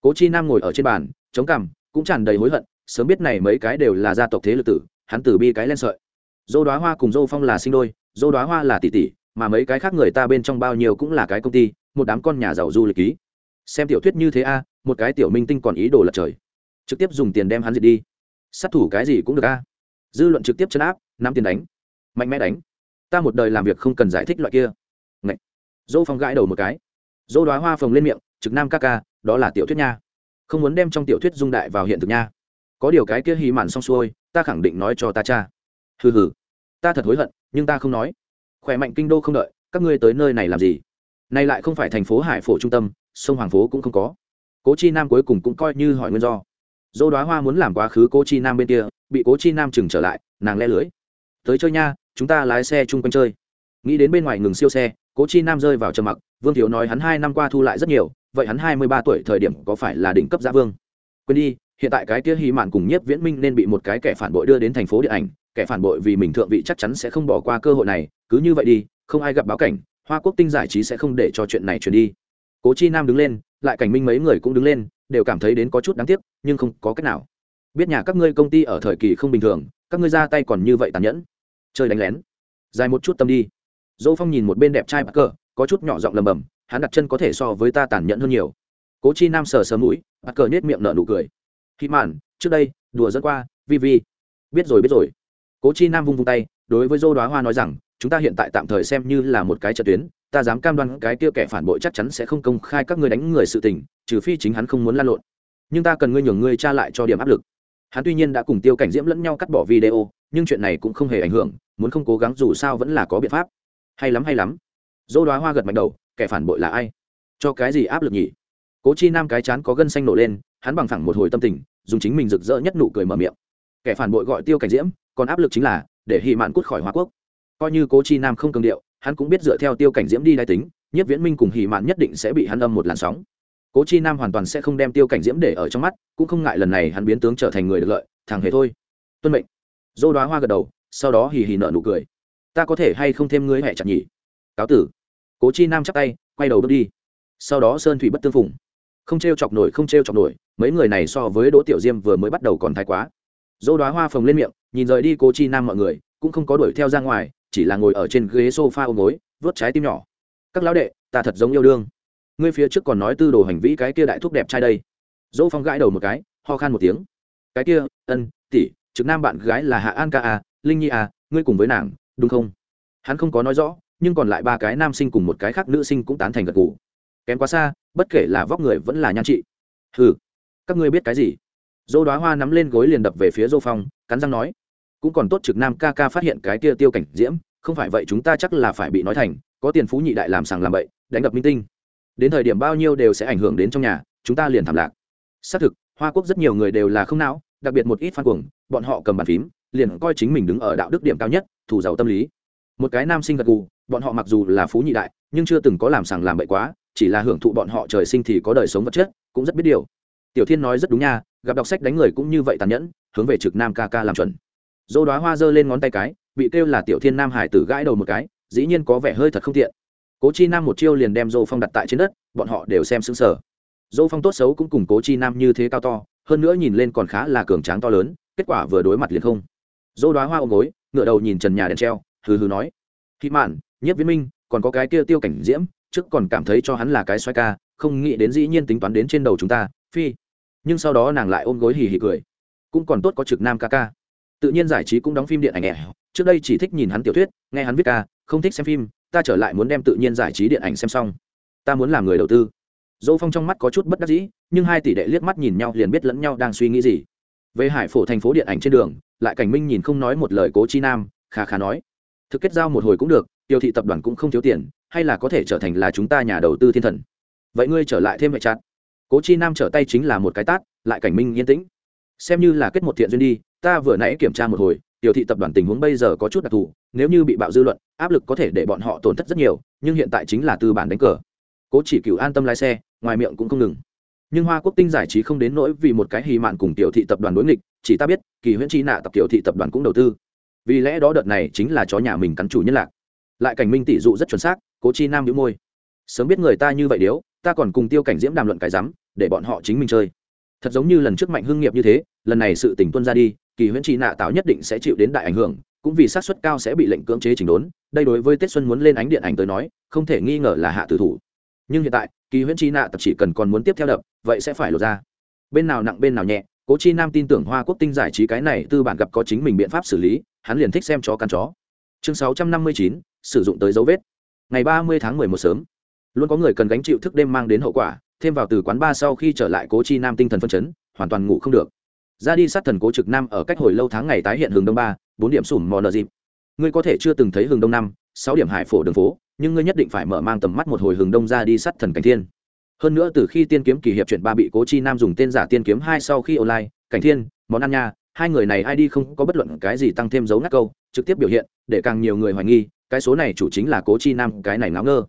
Cố chi nam ngồi ở trên bàn, chống cằm, cũng tràn đầy hối hận, sớm biết này mấy cái đều là gia tộc thế lực tử, hắn tử bi cái lên sợi. Dô đoá hoa cùng dô phong là sinh đôi, dô đoá hoa là tỷ tỷ, mà mấy cái khác người ta bên trong bao nhiêu cũng là cái công ty, một đám con nhà giàu du lịch ký. Xem tiểu thuyết như thế a, một cái tiểu minh tinh còn ý đồ lật trời. Trực tiếp dùng tiền đem hắn diệt đi sát thủ cái gì cũng được a. Dư luận trực tiếp chấn áp, nắm tiền đánh. Mạnh mẽ đánh. Ta một đời làm việc không cần giải thích loại kia. Ngậy. dô phong gãi đầu một cái. Dô đoá hoa phồng lên miệng, trực nam ca ca, đó là tiểu thuyết nha. Không muốn đem trong tiểu thuyết dung đại vào hiện thực nha. Có điều cái kia hí màn xong xuôi, ta khẳng định nói cho ta cha. Hừ hừ. Ta thật hối hận, nhưng ta không nói. Khỏe mạnh kinh đô không đợi, các ngươi tới nơi này làm gì? Nay lại không phải thành phố hải phổ trung tâm, sông hoàng phố cũng không có. Cố chi nam cuối cùng cũng coi như hỏi nguyên do dô đoá hoa muốn làm quá khứ cố chi nam bên kia, bị cố chi nam chừng trở lại, nàng le lưới. Tới chơi nha, chúng ta lái xe chung quanh chơi. Nghĩ đến bên ngoài ngừng siêu xe, cố chi nam rơi vào trầm mặc, vương thiếu nói hắn hai năm qua thu lại rất nhiều, vậy hắn hai mươi ba tuổi thời điểm có phải là đỉnh cấp giã vương? Quên đi, hiện tại cái kia hy mạn cùng nhiếp viễn minh nên bị một cái kẻ phản bội đưa đến thành phố điện ảnh, kẻ phản bội vì mình thượng vị chắc chắn sẽ không bỏ qua cơ hội này, cứ như vậy đi, không ai gặp báo cảnh, hoa quốc tinh giải trí sẽ không để cho chuyện này chuyển đi cố chi nam đứng lên, lại cảnh minh mấy người cũng đứng lên, đều cảm thấy đến có chút đáng tiếc, nhưng không có cách nào. Biết nhà các ngươi công ty ở thời kỳ không bình thường, các ngươi ra tay còn như vậy tàn nhẫn. Chơi đánh lén. Dài một chút tâm đi. Dỗ phong nhìn một bên đẹp trai bắc cờ, có chút nhỏ giọng lầm bầm, hắn đặt chân có thể so với ta tàn nhẫn hơn nhiều. Cố chi nam sờ sờ mũi bắc cờ nết miệng nở nụ cười. Khi màn trước đây, đùa dẫn qua, vi vi. Biết rồi biết rồi. Cố chi nam vung vung tay, đối với dô đoá hoa nói rằng, chúng ta hiện tại tạm thời xem như là một cái trận tuyến ta dám cam đoan cái kia kẻ phản bội chắc chắn sẽ không công khai các ngươi đánh người sự tình, trừ phi chính hắn không muốn lan lộn. Nhưng ta cần ngươi nhường ngươi tra lại cho điểm áp lực. Hắn tuy nhiên đã cùng tiêu cảnh diễm lẫn nhau cắt bỏ video, nhưng chuyện này cũng không hề ảnh hưởng, muốn không cố gắng dù sao vẫn là có biện pháp. Hay lắm hay lắm. Dỗ đoá hoa gật mạnh đầu, kẻ phản bội là ai? Cho cái gì áp lực nhỉ? Cố chi nam cái chán có gân xanh nổ lên, hắn bằng phẳng một hồi tâm tình, dùng chính mình rực rỡ nhất nụ cười mở miệng. Kẻ phản bội gọi tiêu cảnh diễm, còn áp lực chính là để hỉ mạn cút khỏi hoa quốc. Coi như cố chi nam không cường điệu hắn cũng biết dựa theo tiêu cảnh diễm đi đai tính nhất viễn minh cùng hì mạn nhất định sẽ bị hắn âm một làn sóng. Cố chi nam hoàn toàn sẽ không đem tiêu cảnh diễm để ở trong mắt, cũng không ngại lần này hắn biến tướng trở thành người được lợi thằng hề thôi. Tuân mệnh. Dô đoá hoa gật đầu, sau đó hì hì nợ nụ cười. Ta có thể hay không thêm ngươi hẹ chặt nhỉ? Cáo tử. Cố chi nam chắc tay, quay đầu bước đi. Sau đó sơn thủy bất tương phùng. Không t r e o chọc nổi, không t r e o chọc nổi, mấy người này so với đỗ tiểu diêm vừa mới bắt đầu còn thái quá. Dô đoá hoa phồng lên miệng, nhìn rời đi cố chi nam mọi người, cũng không có đuổi theo ra ngoài chỉ là ngồi ở trên ghế sofa ôm gối vớt trái tim nhỏ. Các lão đệ ta thật giống yêu đương. Ngươi phía trước còn nói tư đồ hành vĩ cái kia đại thúc đẹp trai đây. Dỗ phong gãi đầu một cái ho khan một tiếng. Cái kia ân tỷ trực nam bạn gái là hạ an ca à, linh nhi à, ngươi cùng với nàng đúng không? Hắn không có nói rõ nhưng còn lại ba cái nam sinh cùng một cái khác nữ sinh cũng tán thành gật gù. kém quá xa bất kể là vóc người vẫn là nhan trị. Hừ, các ngươi biết cái gì? Dô Đóa hoa nắm lên gối liền đập về phía dô phong cắn răng nói cũng còn tốt trực nam ca ca phát hiện cái kia tiêu cảnh diễm, không phải vậy chúng ta chắc là phải bị nói thành, có tiền phú nhị đại làm sàng làm bậy, đánh đập minh tinh. Đến thời điểm bao nhiêu đều sẽ ảnh hưởng đến trong nhà, chúng ta liền thảm lạc. Xác thực, hoa quốc rất nhiều người đều là không não, đặc biệt một ít phan cuồng, bọn họ cầm bàn phím, liền coi chính mình đứng ở đạo đức điểm cao nhất thủ giàu tâm lý. Một cái nam sinh gật gù, bọn họ mặc dù là phú nhị đại, nhưng chưa từng có làm sàng làm bậy quá, chỉ là hưởng thụ bọn họ trời sinh thì có đời sống vật chất, cũng rất biết điều. Tiểu thiên nói rất đúng nha, gặp đọc sách đánh người cũng như vậy tàn nhẫn, hướng về trực nam ca ca làm chuẩn dô đoá hoa giơ lên ngón tay cái, bị kêu là tiểu thiên nam hải tử gãi đầu một cái, dĩ nhiên có vẻ hơi thật không tiện. Cố chi nam một chiêu liền đem dô phong đặt tại trên đất, bọn họ đều xem xứng sở dô phong tốt xấu cũng cùng cố chi nam như thế cao to, hơn nữa nhìn lên còn khá là cường tráng to lớn, kết quả vừa đối mặt liền không. Dô đoá hoa ôm gối ngựa đầu nhìn trần nhà đèn treo, hừ hừ nói khi mạn nhất viễn minh, còn có cái kia tiêu cảnh diễm, trước còn cảm thấy cho hắn là cái xoay ca, không nghĩ đến dĩ nhiên tính toán đến trên đầu chúng ta, phi. Nhưng sau đó nàng lại ôm gối hì hì cười, cũng còn tốt có trực nam ca ca tự nhiên giải trí cũng đóng phim điện ảnh ẻ trước đây chỉ thích nhìn hắn tiểu thuyết, nghe hắn viết ca, không thích xem phim, ta trở lại muốn đem tự nhiên giải trí điện ảnh xem xong. Ta muốn làm người đầu tư. Dỗ phong trong mắt có chút bất đắc dĩ, nhưng hai tỷ đệ liếc mắt nhìn nhau liền biết lẫn nhau đang suy nghĩ gì. Về hải phổ thành phố điện ảnh trên đường, lại cảnh minh nhìn không nói một lời cố chi nam, khà khà nói, thực kết giao một hồi cũng được, tiêu thị tập đoàn cũng không thiếu tiền, hay là có thể trở thành là chúng ta nhà đầu tư thiên thần. Vậy ngươi trở lại thêm vệ chặt. Cố chi nam trở tay chính là một cái tát, lại cảnh minh yên tĩnh xem như là kết một thiện duyên đi, ta vừa nãy kiểm tra một hồi, tiểu thị tập đoàn tình huống bây giờ có chút đặc thù, nếu như bị bạo dư luận, áp lực có thể để bọn họ tổn thất rất nhiều, nhưng hiện tại chính là tư bản đánh cờ. Cố chỉ cựu an tâm lái xe, ngoài miệng cũng không ngừng. Nhưng hoa quốc tinh giải trí không đến nỗi vì một cái hì mạn cùng tiểu thị tập đoàn đối nghịch, chỉ ta biết, kỳ huyễn chi nạ tập tiểu thị tập đoàn cũng đầu tư. Vì lẽ đó đợt này chính là chó nhà mình cắn chủ nhân lạc. Lại cảnh minh tỷ dụ rất chuẩn xác, cố chi nam đĩu môi. Sớm biết người ta như vậy điếu, ta còn cùng tiêu cảnh diễm đàm luận cái rắm, để bọn họ chính mình chơi thật giống như lần trước mạnh hưng nghiệp như thế, lần này sự tình tuân ra đi, kỳ huyễn trị nạ tạo nhất định sẽ chịu đến đại ảnh hưởng, cũng vì sát suất cao sẽ bị lệnh cưỡng chế chỉnh đốn, đây đối với tết xuân muốn lên ánh điện ảnh tới nói, không thể nghi ngờ là hạ tử thủ. Nhưng hiện tại, kỳ huyễn chi nạ tập chỉ cần còn muốn tiếp theo đập, vậy sẽ phải lột ra. Bên nào nặng bên nào nhẹ, cố chi nam tin tưởng hoa quốc tinh giải trí cái này, tư bản gặp có chính mình biện pháp xử lý, hắn liền thích xem chó căn chó. Chương sáu trăm năm mươi chín, sử dụng tới dấu vết. Ngày ba mươi tháng mười một sớm. Luôn có người cần gánh chịu thức đêm mang đến hậu quả thêm vào từ quán ba sau khi trở lại cố chi nam tinh thần phân chấn, hoàn toàn ngủ không được. Ra đi sát thần cố trực nam ở cách hồi lâu tháng ngày tái hiện hướng đông ba, bốn điểm sủm mò nợ dịp. Ngươi có thể chưa từng thấy hướng đông năm sáu điểm hải phổ đường phố, nhưng ngươi nhất định phải mở mang tầm mắt một hồi hướng đông ra đi sát thần cảnh thiên. Hơn nữa từ khi tiên kiếm kỳ hiệp chuyện ba bị cố chi nam dùng tên giả tiên kiếm hai sau khi online, cảnh thiên, món ăn nha, hai người này ai đi không có bất luận cái gì tăng thêm dấu ngắt câu, trực tiếp biểu hiện, để càng nhiều người hoài nghi, cái số này chủ chính là cố chi nam, cái này ngáo ngơ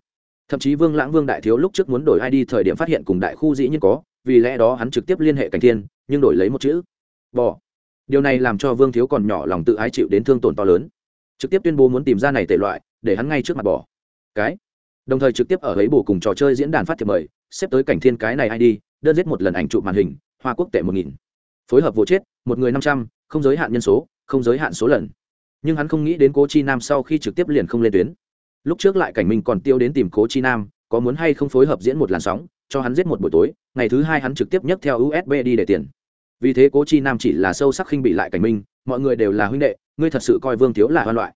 thậm chí vương lãng vương đại thiếu lúc trước muốn đổi id thời điểm phát hiện cùng đại khu dĩ nhiên có, vì lẽ đó hắn trực tiếp liên hệ cảnh thiên, nhưng đổi lấy một chữ bỏ điều này làm cho vương thiếu còn nhỏ lòng tự ái chịu đến thương tổn to lớn. Trực tiếp tuyên bố muốn tìm ra này tệ loại, để hắn ngay trước mặt bỏ cái. Đồng thời trực tiếp ở ấy bổ cùng trò chơi diễn đàn phát thiệp mời, xếp tới cảnh thiên cái này id đơn giết một lần ảnh chụp màn hình, hoa quốc tệ một nghìn. Phối hợp vô chết, một người năm trăm, không giới hạn nhân số, không giới hạn số lần. Nhưng hắn không nghĩ đến cố chi nam sau khi trực tiếp liền không lên tuyến lúc trước lại cảnh minh còn tiêu đến tìm cố chi nam, có muốn hay không phối hợp diễn một làn sóng, cho hắn giết một buổi tối, ngày thứ hai hắn trực tiếp nhấc theo usb đi để tiền. Vì thế cố chi nam chỉ là sâu sắc khinh bị lại cảnh minh, mọi người đều là huynh đệ, ngươi thật sự coi vương thiếu là hoan loại.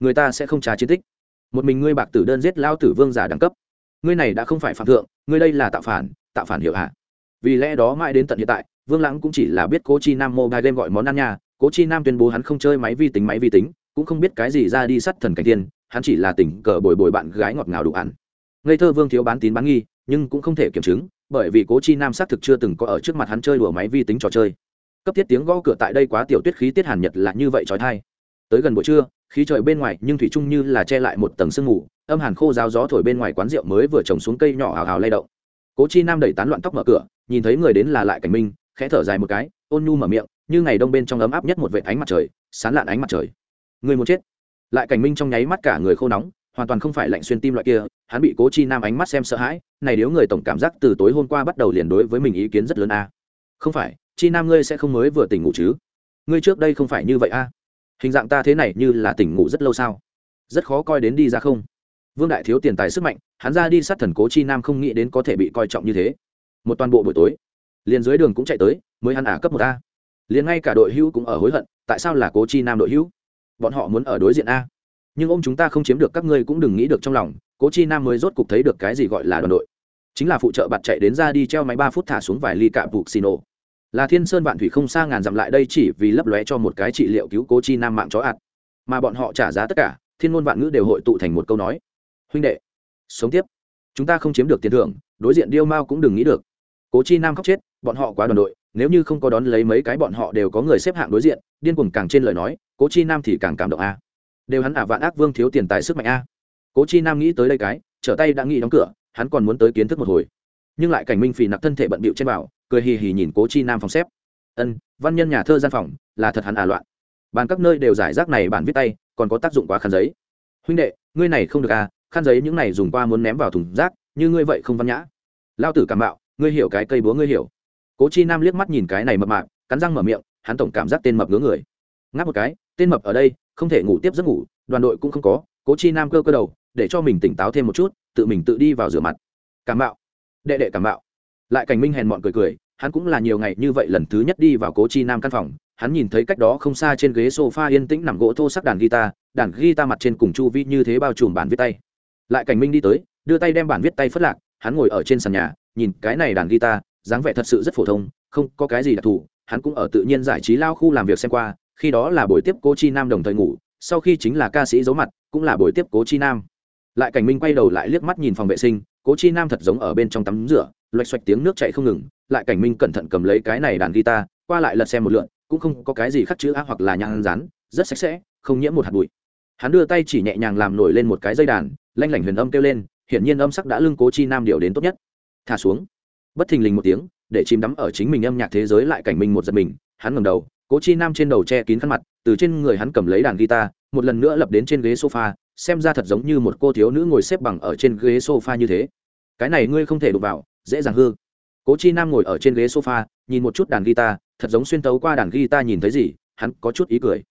Người ta sẽ không trả chiến tích. Một mình ngươi bạc tử đơn giết lao tử vương giả đẳng cấp. Ngươi này đã không phải phạm thượng, ngươi đây là tạo phản tạo phản hiệu hạ vì lẽ đó mãi đến tận hiện tại, vương lãng cũng chỉ là biết cố chi nam mobile game gọi món ăn nhà cố chi nam tuyên bố hắn không chơi máy vi tính, máy vi tính, cũng không biết cái gì ra đi sắt thần cảnh tiên hắn chỉ là tình cờ bồi bồi bạn gái ngọt ngào đủ ăn. Ngây thơ vương thiếu bán tín bán nghi, nhưng cũng không thể kiểm chứng, bởi vì cố chi nam xác thực chưa từng có ở trước mặt hắn chơi đùa máy vi tính trò chơi. Cấp thiết tiếng gõ cửa tại đây quá tiểu tuyết khí tiết hàn nhật là như vậy trói thai. Tới gần buổi trưa, khí trời bên ngoài nhưng thủy chung như là che lại một tầng sương mù, âm hàn khô ráo gió thổi bên ngoài quán rượu mới vừa trồng xuống cây nhỏ hào hào lay động. Cố chi nam đẩy tán loạn tóc mở cửa, nhìn thấy người đến là lại cảnh minh, khẽ thở dài một cái, ôn nhu mở miệng, như ngày đông bên trong ấm áp nhất một vệ ánh mặt trời, sán lạn ánh mặt trời. Người muốn chết lại cảnh minh trong nháy mắt cả người khô nóng, hoàn toàn không phải lạnh xuyên tim loại kia, hắn bị cố chi nam ánh mắt xem sợ hãi, này nếu người tổng cảm giác từ tối hôm qua bắt đầu liền đối với mình ý kiến rất lớn a. Không phải, chi nam ngươi sẽ không mới vừa tỉnh ngủ chứ? Ngươi trước đây không phải như vậy a. Hình dạng ta thế này như là tỉnh ngủ rất lâu sao? Rất khó coi đến đi ra không? Vương đại thiếu tiền tài sức mạnh, hắn ra đi sát thần cố chi nam không nghĩ đến có thể bị coi trọng như thế. Một toàn bộ buổi tối, liền dưới đường cũng chạy tới, mới hắn ả cấp một a. Liền ngay cả đội hữu cũng ở hối hận, tại sao là cố chi nam đội hữu? Bọn họ muốn ở đối diện a. Nhưng ông chúng ta không chiếm được các ngươi cũng đừng nghĩ được trong lòng, cố chi nam mới rốt cục thấy được cái gì gọi là đoàn đội. Chính là phụ trợ bạt chạy đến ra đi treo máy ba phút thả xuống vài ly cạm bục xì nổ. Là thiên sơn vạn thủy không xa ngàn dặm lại đây chỉ vì lấp lóe cho một cái trị liệu cứu cố chi nam mạng chó ạt. Mà bọn họ trả giá tất cả, thiên ngôn vạn ngữ đều hội tụ thành một câu nói. Huynh đệ, sống tiếp. Chúng ta không chiếm được tiền thưởng, đối diện điêu mao cũng đừng nghĩ được. Cố chi nam khóc chết, bọn họ quá đoàn đội nếu như không có đón lấy mấy cái bọn họ đều có người xếp hạng đối diện, điên cuồng càng trên lời nói, cố chi nam thì càng cảm động a. Đều hắn ả vạn ác vương thiếu tiền tài sức mạnh a. Cố chi nam nghĩ tới đây cái, trở tay đã nghĩ đóng cửa, hắn còn muốn tới kiến thức một hồi. Nhưng lại cảnh minh phì nặc thân thể bận bịu trên bảo, cười hì hì nhìn cố chi nam phòng xếp. Ân, văn nhân nhà thơ gian phòng, là thật hắn à loạn. Bàn các nơi đều giải rác này bản viết tay, còn có tác dụng quá khăn giấy. Huynh đệ, ngươi này không được à khăn giấy những này dùng qua muốn ném vào thùng rác, như ngươi vậy không văn nhã. Lao tử cảm bạo, ngươi hiểu cái cây búa ngươi hiểu cố chi nam liếc mắt nhìn cái này mập mạp, cắn răng mở miệng, hắn tổng cảm giác tên mập ngứa người. Ngáp một cái, tên mập ở đây, không thể ngủ tiếp giấc ngủ, đoàn đội cũng không có, cố chi nam cơ cơ đầu, để cho mình tỉnh táo thêm một chút, tự mình tự đi vào rửa mặt. Cảm bạo đệ đệ cảm bạo lại cảnh minh hèn mọn cười cười, hắn cũng là nhiều ngày như vậy lần thứ nhất đi vào cố chi nam căn phòng, hắn nhìn thấy cách đó không xa trên ghế sofa yên tĩnh nằm gỗ thô sắc đàn guitar đàn guitar mặt trên cùng chu vi như thế bao trùm bản viết tay. Lại cảnh minh đi tới, đưa tay đem bản viết tay phất lạc, hắn ngồi ở trên sàn nhà, nhìn cái này đàn guitar dáng vẻ thật sự rất phổ thông, không có cái gì đặc thù, hắn cũng ở tự nhiên giải trí lao khu làm việc xem qua, khi đó là buổi tiếp cố chi nam đồng thời ngủ, sau khi chính là ca sĩ giấu mặt, cũng là buổi tiếp cố chi nam. Lại cảnh minh quay đầu lại liếc mắt nhìn phòng vệ sinh, cố chi nam thật giống ở bên trong tắm rửa, loạch xoạch tiếng nước chạy không ngừng, lại cảnh minh cẩn thận cầm lấy cái này đàn guitar, qua lại lật xem một lượn, cũng không có cái gì khắc chữ a hoặc là nhang rán rất sạch sẽ, không nhiễm một hạt bụi. Hắn đưa tay chỉ nhẹ nhàng làm nổi lên một cái dây đàn, lanh lảnh huyền âm kêu lên, hiển nhiên âm sắc đã lưng cố chi nam điều đến tốt nhất. Thả xuống bất thình lình một tiếng, để chìm đắm ở chính mình âm nhạc thế giới lại cảnh minh một giật mình, hắn ngầm đầu, cố chi nam trên đầu che kín khăn mặt, từ trên người hắn cầm lấy đàn guitar, một lần nữa lập đến trên ghế sofa, xem ra thật giống như một cô thiếu nữ ngồi xếp bằng ở trên ghế sofa như thế. Cái này ngươi không thể đụng vào, dễ dàng hư. Cố chi nam ngồi ở trên ghế sofa, nhìn một chút đàn guitar, thật giống xuyên tấu qua đàn guitar nhìn thấy gì, hắn có chút ý cười.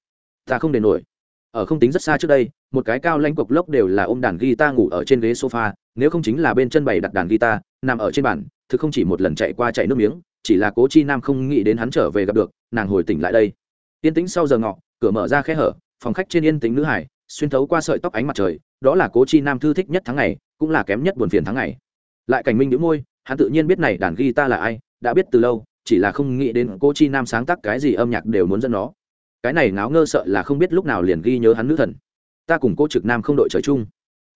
Ta không để nổi. Ở không tính rất xa trước đây, một cái cao lanh cục lốc đều là ôm đàn guitar ngủ ở trên ghế sofa, nếu không chính là bên chân bày đặt đàn guitar, nằm ở trên bàn thực không chỉ một lần chạy qua chạy nước miếng, chỉ là cố chi nam không nghĩ đến hắn trở về gặp được, nàng hồi tỉnh lại đây. Yên tĩnh sau giờ ngọ, cửa mở ra khe hở, phòng khách trên yên tĩnh nữ hải, xuyên thấu qua sợi tóc ánh mặt trời, đó là cố chi nam thư thích nhất tháng ngày, cũng là kém nhất buồn phiền tháng ngày. Lại cảnh minh đĩu môi, hắn tự nhiên biết này đàn guitar là ai, đã biết từ lâu, chỉ là không nghĩ đến cố chi nam sáng tác cái gì âm nhạc đều muốn dẫn nó. Cái này ngáo ngơ sợ là không biết lúc nào liền ghi nhớ hắn nữ thần. Ta cùng cô trực nam không đội trời chung.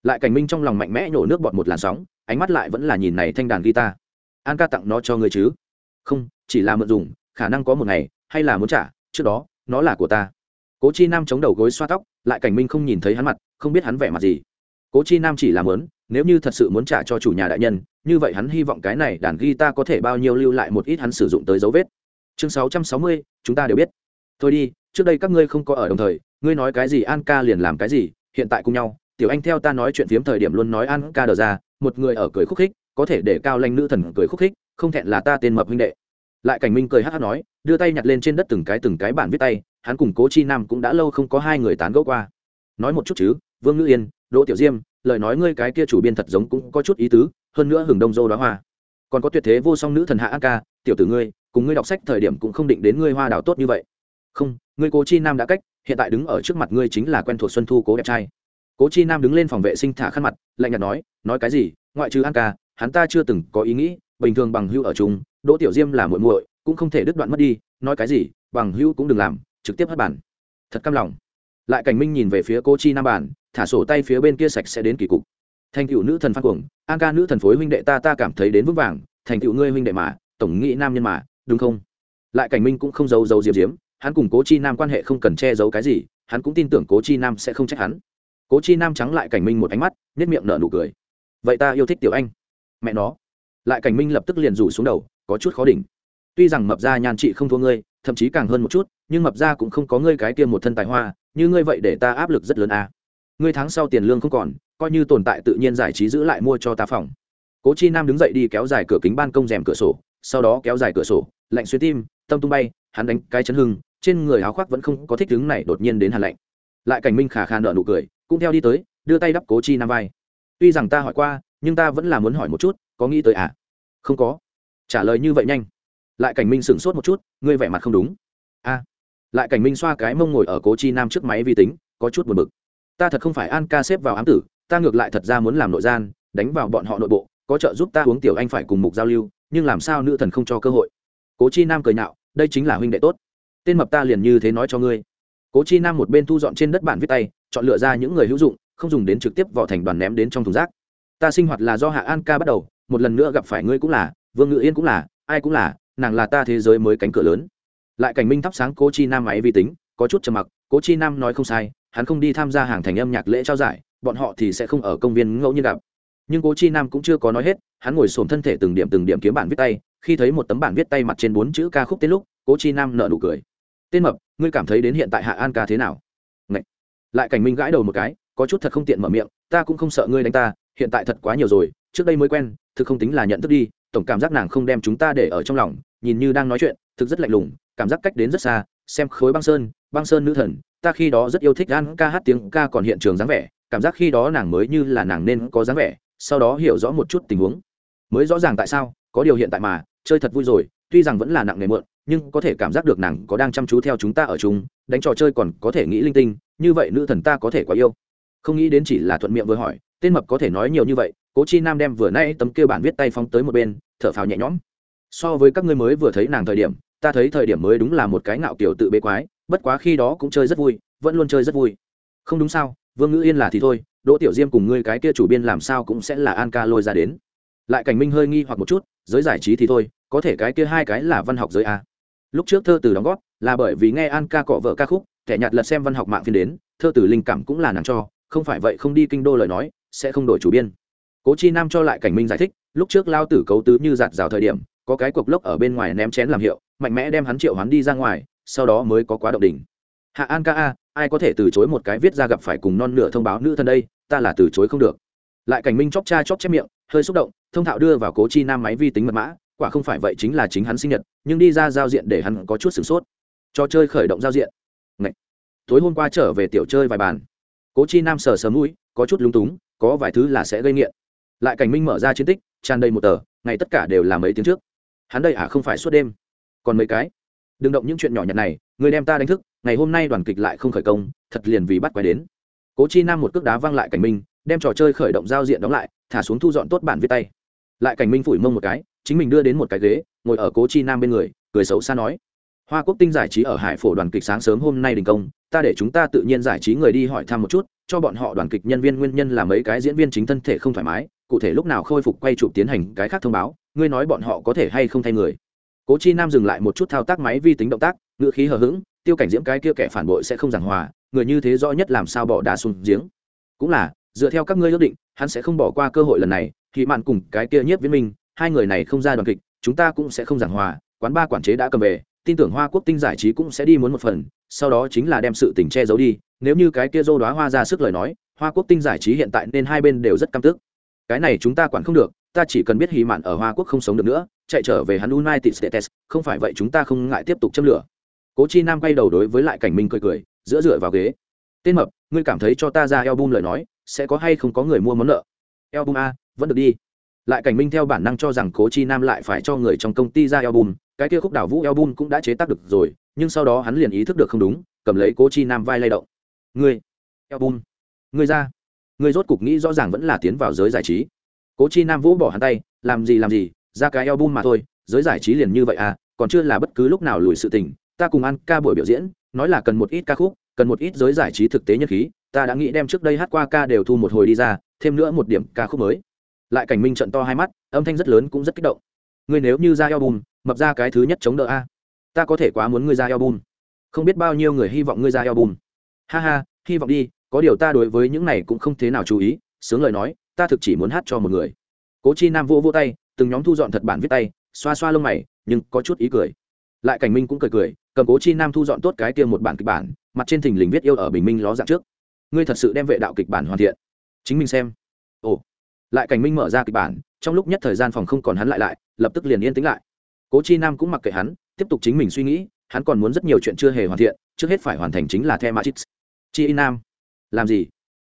Lại cảnh minh trong lòng mạnh mẽ nhổ nước bọt một làn sóng, ánh mắt lại vẫn là nhìn này thanh đàn guitar an ca tặng nó cho ngươi chứ? Không, chỉ là mượn dùng, khả năng có một ngày, hay là muốn trả, trước đó, nó là của ta. Cố chi nam chống đầu gối xoa tóc, lại cảnh minh không nhìn thấy hắn mặt, không biết hắn vẻ mặt gì. Cố chi nam chỉ làm lớn nếu như thật sự muốn trả cho chủ nhà đại nhân, như vậy hắn hy vọng cái này đàn guitar có thể bao nhiêu lưu lại một ít hắn sử dụng tới dấu vết. Chương sáu trăm sáu mươi, chúng ta đều biết. Thôi đi, trước đây các ngươi không có ở đồng thời, ngươi nói cái gì an ca liền làm cái gì, hiện tại cùng nhau. Tiểu anh theo ta nói chuyện phiếm thời điểm luôn nói an ca đờ ra, một người ở cười khúc khích có thể để cao lanh nữ thần cười khúc khích, không thẹn là ta tên mập huynh đệ. Lại cảnh minh cười hát hát nói, đưa tay nhặt lên trên đất từng cái từng cái bản viết tay, hắn cùng cố chi nam cũng đã lâu không có hai người tán gẫu qua. Nói một chút chứ, vương ngữ yên, đỗ tiểu diêm, lời nói ngươi cái kia chủ biên thật giống cũng có chút ý tứ, hơn nữa hừng đông dô đó hoa. Còn có tuyệt thế vô song nữ thần hạ an ca, tiểu tử ngươi, cùng ngươi đọc sách thời điểm cũng không định đến ngươi hoa đào tốt như vậy. Không, ngươi cố chi nam đã cách, hiện tại đứng ở trước mặt ngươi chính là quen thuộc xuân thu cố đẹp trai. Cố chi nam đứng lên phòng vệ sinh thả khăn mặt, lạnh nhạt nói nói cái gì, ngoại trừ an ca hắn ta chưa từng có ý nghĩ, bình thường bằng hưu ở chung, đỗ tiểu diêm là muội muội, cũng không thể đứt đoạn mất đi, nói cái gì, bằng hưu cũng đừng làm, trực tiếp hất bản thật căm lòng. Lại cảnh minh nhìn về phía cô chi nam bản, thả sổ tay phía bên kia sạch sẽ đến kỳ cục. Thành cựu nữ thần phan cuồng, an ca nữ thần phối huynh đệ ta ta cảm thấy đến vững vàng, thành cựu ngươi huynh đệ mà, tổng nghĩ nam nhân mà, đúng không? Lại cảnh minh cũng không giấu giấu diếm diếm hắn cùng cố chi nam quan hệ không cần che giấu cái gì, hắn cũng tin tưởng cố chi nam sẽ không trách hắn. Cố chi nam trắng lại cảnh minh một ánh mắt nhất miệng nở nụ cười. Vậy ta yêu thích tiểu anh mẹ nó. Lại cảnh minh lập tức liền rủ xuống đầu, có chút khó đỉnh. Tuy rằng mập ra nhan trị không thua ngươi, thậm chí càng hơn một chút, nhưng mập ra cũng không có ngươi cái tiêm một thân tài hoa, như ngươi vậy để ta áp lực rất lớn à. ngươi tháng sau tiền lương không còn, coi như tồn tại tự nhiên giải trí giữ lại mua cho ta phòng. Cố chi nam đứng dậy đi kéo dài cửa kính ban công rèm cửa sổ, sau đó kéo dài cửa sổ, lạnh xuyên tim, tâm tung bay, hắn đánh cái chấn hưng, trên người áo khoác vẫn không có thích đứng này đột nhiên đến hàn lạnh. Lại cảnh minh khả khả nợ nụ cười, cũng theo đi tới, đưa tay đắp cố chi nam vai. Tuy rằng ta hỏi qua nhưng ta vẫn là muốn hỏi một chút, có nghĩ tới à? Không có. Trả lời như vậy nhanh. Lại cảnh minh sửng sốt một chút, ngươi vẻ mặt không đúng. A. Lại cảnh minh xoa cái mông ngồi ở cố chi nam trước máy vi tính, có chút buồn bực. Ta thật không phải an ca xếp vào ám tử, ta ngược lại thật ra muốn làm nội gian, đánh vào bọn họ nội bộ, có trợ giúp ta uống tiểu anh phải cùng mục giao lưu, nhưng làm sao nữ thần không cho cơ hội. Cố chi nam cười nhạo, đây chính là huynh đệ tốt. Tên mập ta liền như thế nói cho ngươi. Cố chi nam một bên thu dọn trên đất bản viết tay, chọn lựa ra những người hữu dụng, không dùng đến trực tiếp vỏ thành đoàn ném đến trong thùng rác ta sinh hoạt là do hạ an ca bắt đầu, một lần nữa gặp phải ngươi cũng là, vương ngự yên cũng là, ai cũng là, nàng là ta thế giới mới cánh cửa lớn. Lại cảnh minh thắp sáng cố chi nam máy vi tính, có chút trầm mặc, cố chi nam nói không sai, hắn không đi tham gia hàng thành âm nhạc lễ trao giải, bọn họ thì sẽ không ở công viên ngẫu nhiên gặp. Nhưng cố chi nam cũng chưa có nói hết, hắn ngồi xổm thân thể từng điểm từng điểm kiếm bản viết tay, khi thấy một tấm bản viết tay mặt trên bốn chữ ca khúc tên lúc, cố chi nam nợ nụ cười. Tên mập, ngươi cảm thấy đến hiện tại hạ an ca thế nào? Ngậy. lại cảnh minh gãi đầu một cái có chút thật không tiện mở miệng, ta cũng không sợ ngươi đánh ta, hiện tại thật quá nhiều rồi, trước đây mới quen, thực không tính là nhận thức đi, tổng cảm giác nàng không đem chúng ta để ở trong lòng, nhìn như đang nói chuyện, thực rất lạnh lùng, cảm giác cách đến rất xa, xem khối băng sơn băng sơn nữ thần, ta khi đó rất yêu thích gan ca hát tiếng ca còn hiện trường dáng vẻ, cảm giác khi đó nàng mới như là nàng nên có dáng vẻ, sau đó hiểu rõ một chút tình huống. Mới rõ ràng tại sao, có điều hiện tại mà, chơi thật vui rồi, tuy rằng vẫn là nặng nề mượn, nhưng có thể cảm giác được nàng có đang chăm chú theo chúng ta ở chung, đánh trò chơi còn có thể nghĩ linh tinh, như vậy nữ thần ta có thể quá yêu không nghĩ đến chỉ là thuận miệng vừa hỏi, tên mập có thể nói nhiều như vậy, cố chi nam đem vừa nay tấm kêu bản viết tay phóng tới một bên, thở phào nhẹ nhõm. So với các ngươi mới vừa thấy nàng thời điểm, ta thấy thời điểm mới đúng là một cái ngạo kiểu tự bế quái, bất quá khi đó cũng chơi rất vui, vẫn luôn chơi rất vui. Không đúng sao, vương ngữ yên là thì thôi, đỗ tiểu diêm cùng ngươi cái kia chủ biên làm sao cũng sẽ là an ca lôi ra đến. Lại cảnh minh hơi nghi hoặc một chút, giới giải trí thì thôi, có thể cái kia hai cái là văn học giới a. Lúc trước thơ từ đóng góp, là bởi vì nghe an ca cọ vợ ca khúc thẻ nhạt lật xem văn học mạng phiên đến, thơ từ linh cảm cũng là nàng cho không phải vậy không đi kinh đô lời nói, sẽ không đổi chủ biên. Cố chi nam cho lại cảnh minh giải thích, lúc trước lao tử cấu tứ như giạt rào thời điểm, có cái cục lốc ở bên ngoài ném chén làm hiệu, mạnh mẽ đem hắn triệu hắn đi ra ngoài, sau đó mới có quá động đỉnh. Hạ an ca a, ai có thể từ chối một cái viết ra gặp phải cùng non nửa thông báo nữ thân đây, ta là từ chối không được. Lại cảnh minh chóp cha chóp chép miệng, hơi xúc động, thông thạo đưa vào cố chi nam máy vi tính mật mã, quả không phải vậy chính là chính hắn sinh nhật, nhưng đi ra giao diện để hắn có chút sửng sốt. Cho chơi khởi động giao diện. Ngậy. tối hôm qua trở về tiểu chơi vài bàn cố chi nam sờ sờ mũi, có chút lung túng, có vài thứ là sẽ gây nghiện. Lại cảnh minh mở ra chiến tích, tràn đầy một tờ, ngày tất cả đều là mấy tiếng trước. Hắn đây à không phải suốt đêm. Còn mấy cái. Đừng động những chuyện nhỏ nhặt này, người đem ta đánh thức, ngày hôm nay đoàn kịch lại không khởi công, thật liền vì bắt quay đến. Cố chi nam một cước đá văng lại cảnh minh, đem trò chơi khởi động giao diện đóng lại, thả xuống thu dọn tốt bản viết tay. Lại cảnh minh phủi mông một cái, chính mình đưa đến một cái ghế, ngồi ở cố chi nam bên người, cười xấu xa nói hoa quốc tinh giải trí ở hải phổ đoàn kịch sáng sớm hôm nay đình công, ta để chúng ta tự nhiên giải trí người đi hỏi thăm một chút, cho bọn họ đoàn kịch nhân viên nguyên nhân là mấy cái diễn viên chính thân thể không thoải mái, cụ thể lúc nào khôi phục quay chụp tiến hành cái khác thông báo, ngươi nói bọn họ có thể hay không thay người. Cố chi nam dừng lại một chút thao tác máy vi tính động tác, ngữ khí hờ hững, tiêu cảnh diễm cái kia kẻ phản bội sẽ không giảng hòa, người như thế rõ nhất làm sao bỏ đá xuống giếng. Cũng là, dựa theo các ngươi ước định, hắn sẽ không bỏ qua cơ hội lần này, thì mạn cùng cái kia nhiếp viễn minh, hai người này không ra đoàn kịch, chúng ta cũng sẽ không giảng hòa, quán ba quản chế đã cầm về tin tưởng hoa quốc tinh giải trí cũng sẽ đi muốn một phần, sau đó chính là đem sự tình che giấu đi. Nếu như cái kia dô đoá hoa ra sức lời nói, hoa quốc tinh giải trí hiện tại nên hai bên đều rất căm tức. Cái này chúng ta quản không được, ta chỉ cần biết hì mạn ở hoa quốc không sống được nữa, chạy trở về hắn united states, không phải vậy chúng ta không ngại tiếp tục châm lửa. Cố chi nam quay đầu đối với lại cảnh minh cười cười, giữa dựa vào ghế. Tên mập, ngươi cảm thấy cho ta ra album lời nói, sẽ có hay không có người mua món nợ? Album a, vẫn được đi. Lại cảnh minh theo bản năng cho rằng cố chi nam lại phải cho người trong công ty ra album cái kia khúc đảo vũ album cũng đã chế tác được rồi, nhưng sau đó hắn liền ý thức được không đúng, cầm lấy cố chi nam vai lay động. Ngươi, album, ngươi ra, ngươi rốt cục nghĩ rõ ràng vẫn là tiến vào giới giải trí. Cố chi nam vũ bỏ hắn tay, làm gì làm gì, ra cái album mà thôi, giới giải trí liền như vậy à còn chưa là bất cứ lúc nào lùi sự tình, ta cùng ăn ca buổi biểu diễn, nói là cần một ít ca khúc, cần một ít giới giải trí thực tế nhất khí, ta đã nghĩ đem trước đây hát qua ca đều thu một hồi đi ra, thêm nữa một điểm ca khúc mới. Lại cảnh minh trận to hai mắt, âm thanh rất lớn cũng rất kích động ngươi nếu như ra album, mập ra cái thứ nhất chống đỡ a. Ta có thể quá muốn ngươi ra album. Không biết bao nhiêu người hy vọng ngươi ra album. Ha ha, hy vọng đi, có điều ta đối với những này cũng không thế nào chú ý, sướng lời nói, ta thực chỉ muốn hát cho một người. Cố chi nam vô vô tay, từng nhóm thu dọn thật bản viết tay, xoa xoa lông mày, nhưng có chút ý cười. Lại cảnh minh cũng cười cười, cầm cố chi nam thu dọn tốt cái kia một bản kịch bản, mặt trên thình lình viết yêu ở bình minh ló dạng trước. Ngươi thật sự đem vệ đạo kịch bản hoàn thiện. Chính mình xem. Ồ lại cảnh minh mở ra kịch bản, trong lúc nhất thời gian phòng không còn hắn lại lại, lập tức liền yên tĩnh lại. Cố chi nam cũng mặc kệ hắn, tiếp tục chính mình suy nghĩ, hắn còn muốn rất nhiều chuyện chưa hề hoàn thiện, trước hết phải hoàn thành chính là the machit chi nam, làm gì?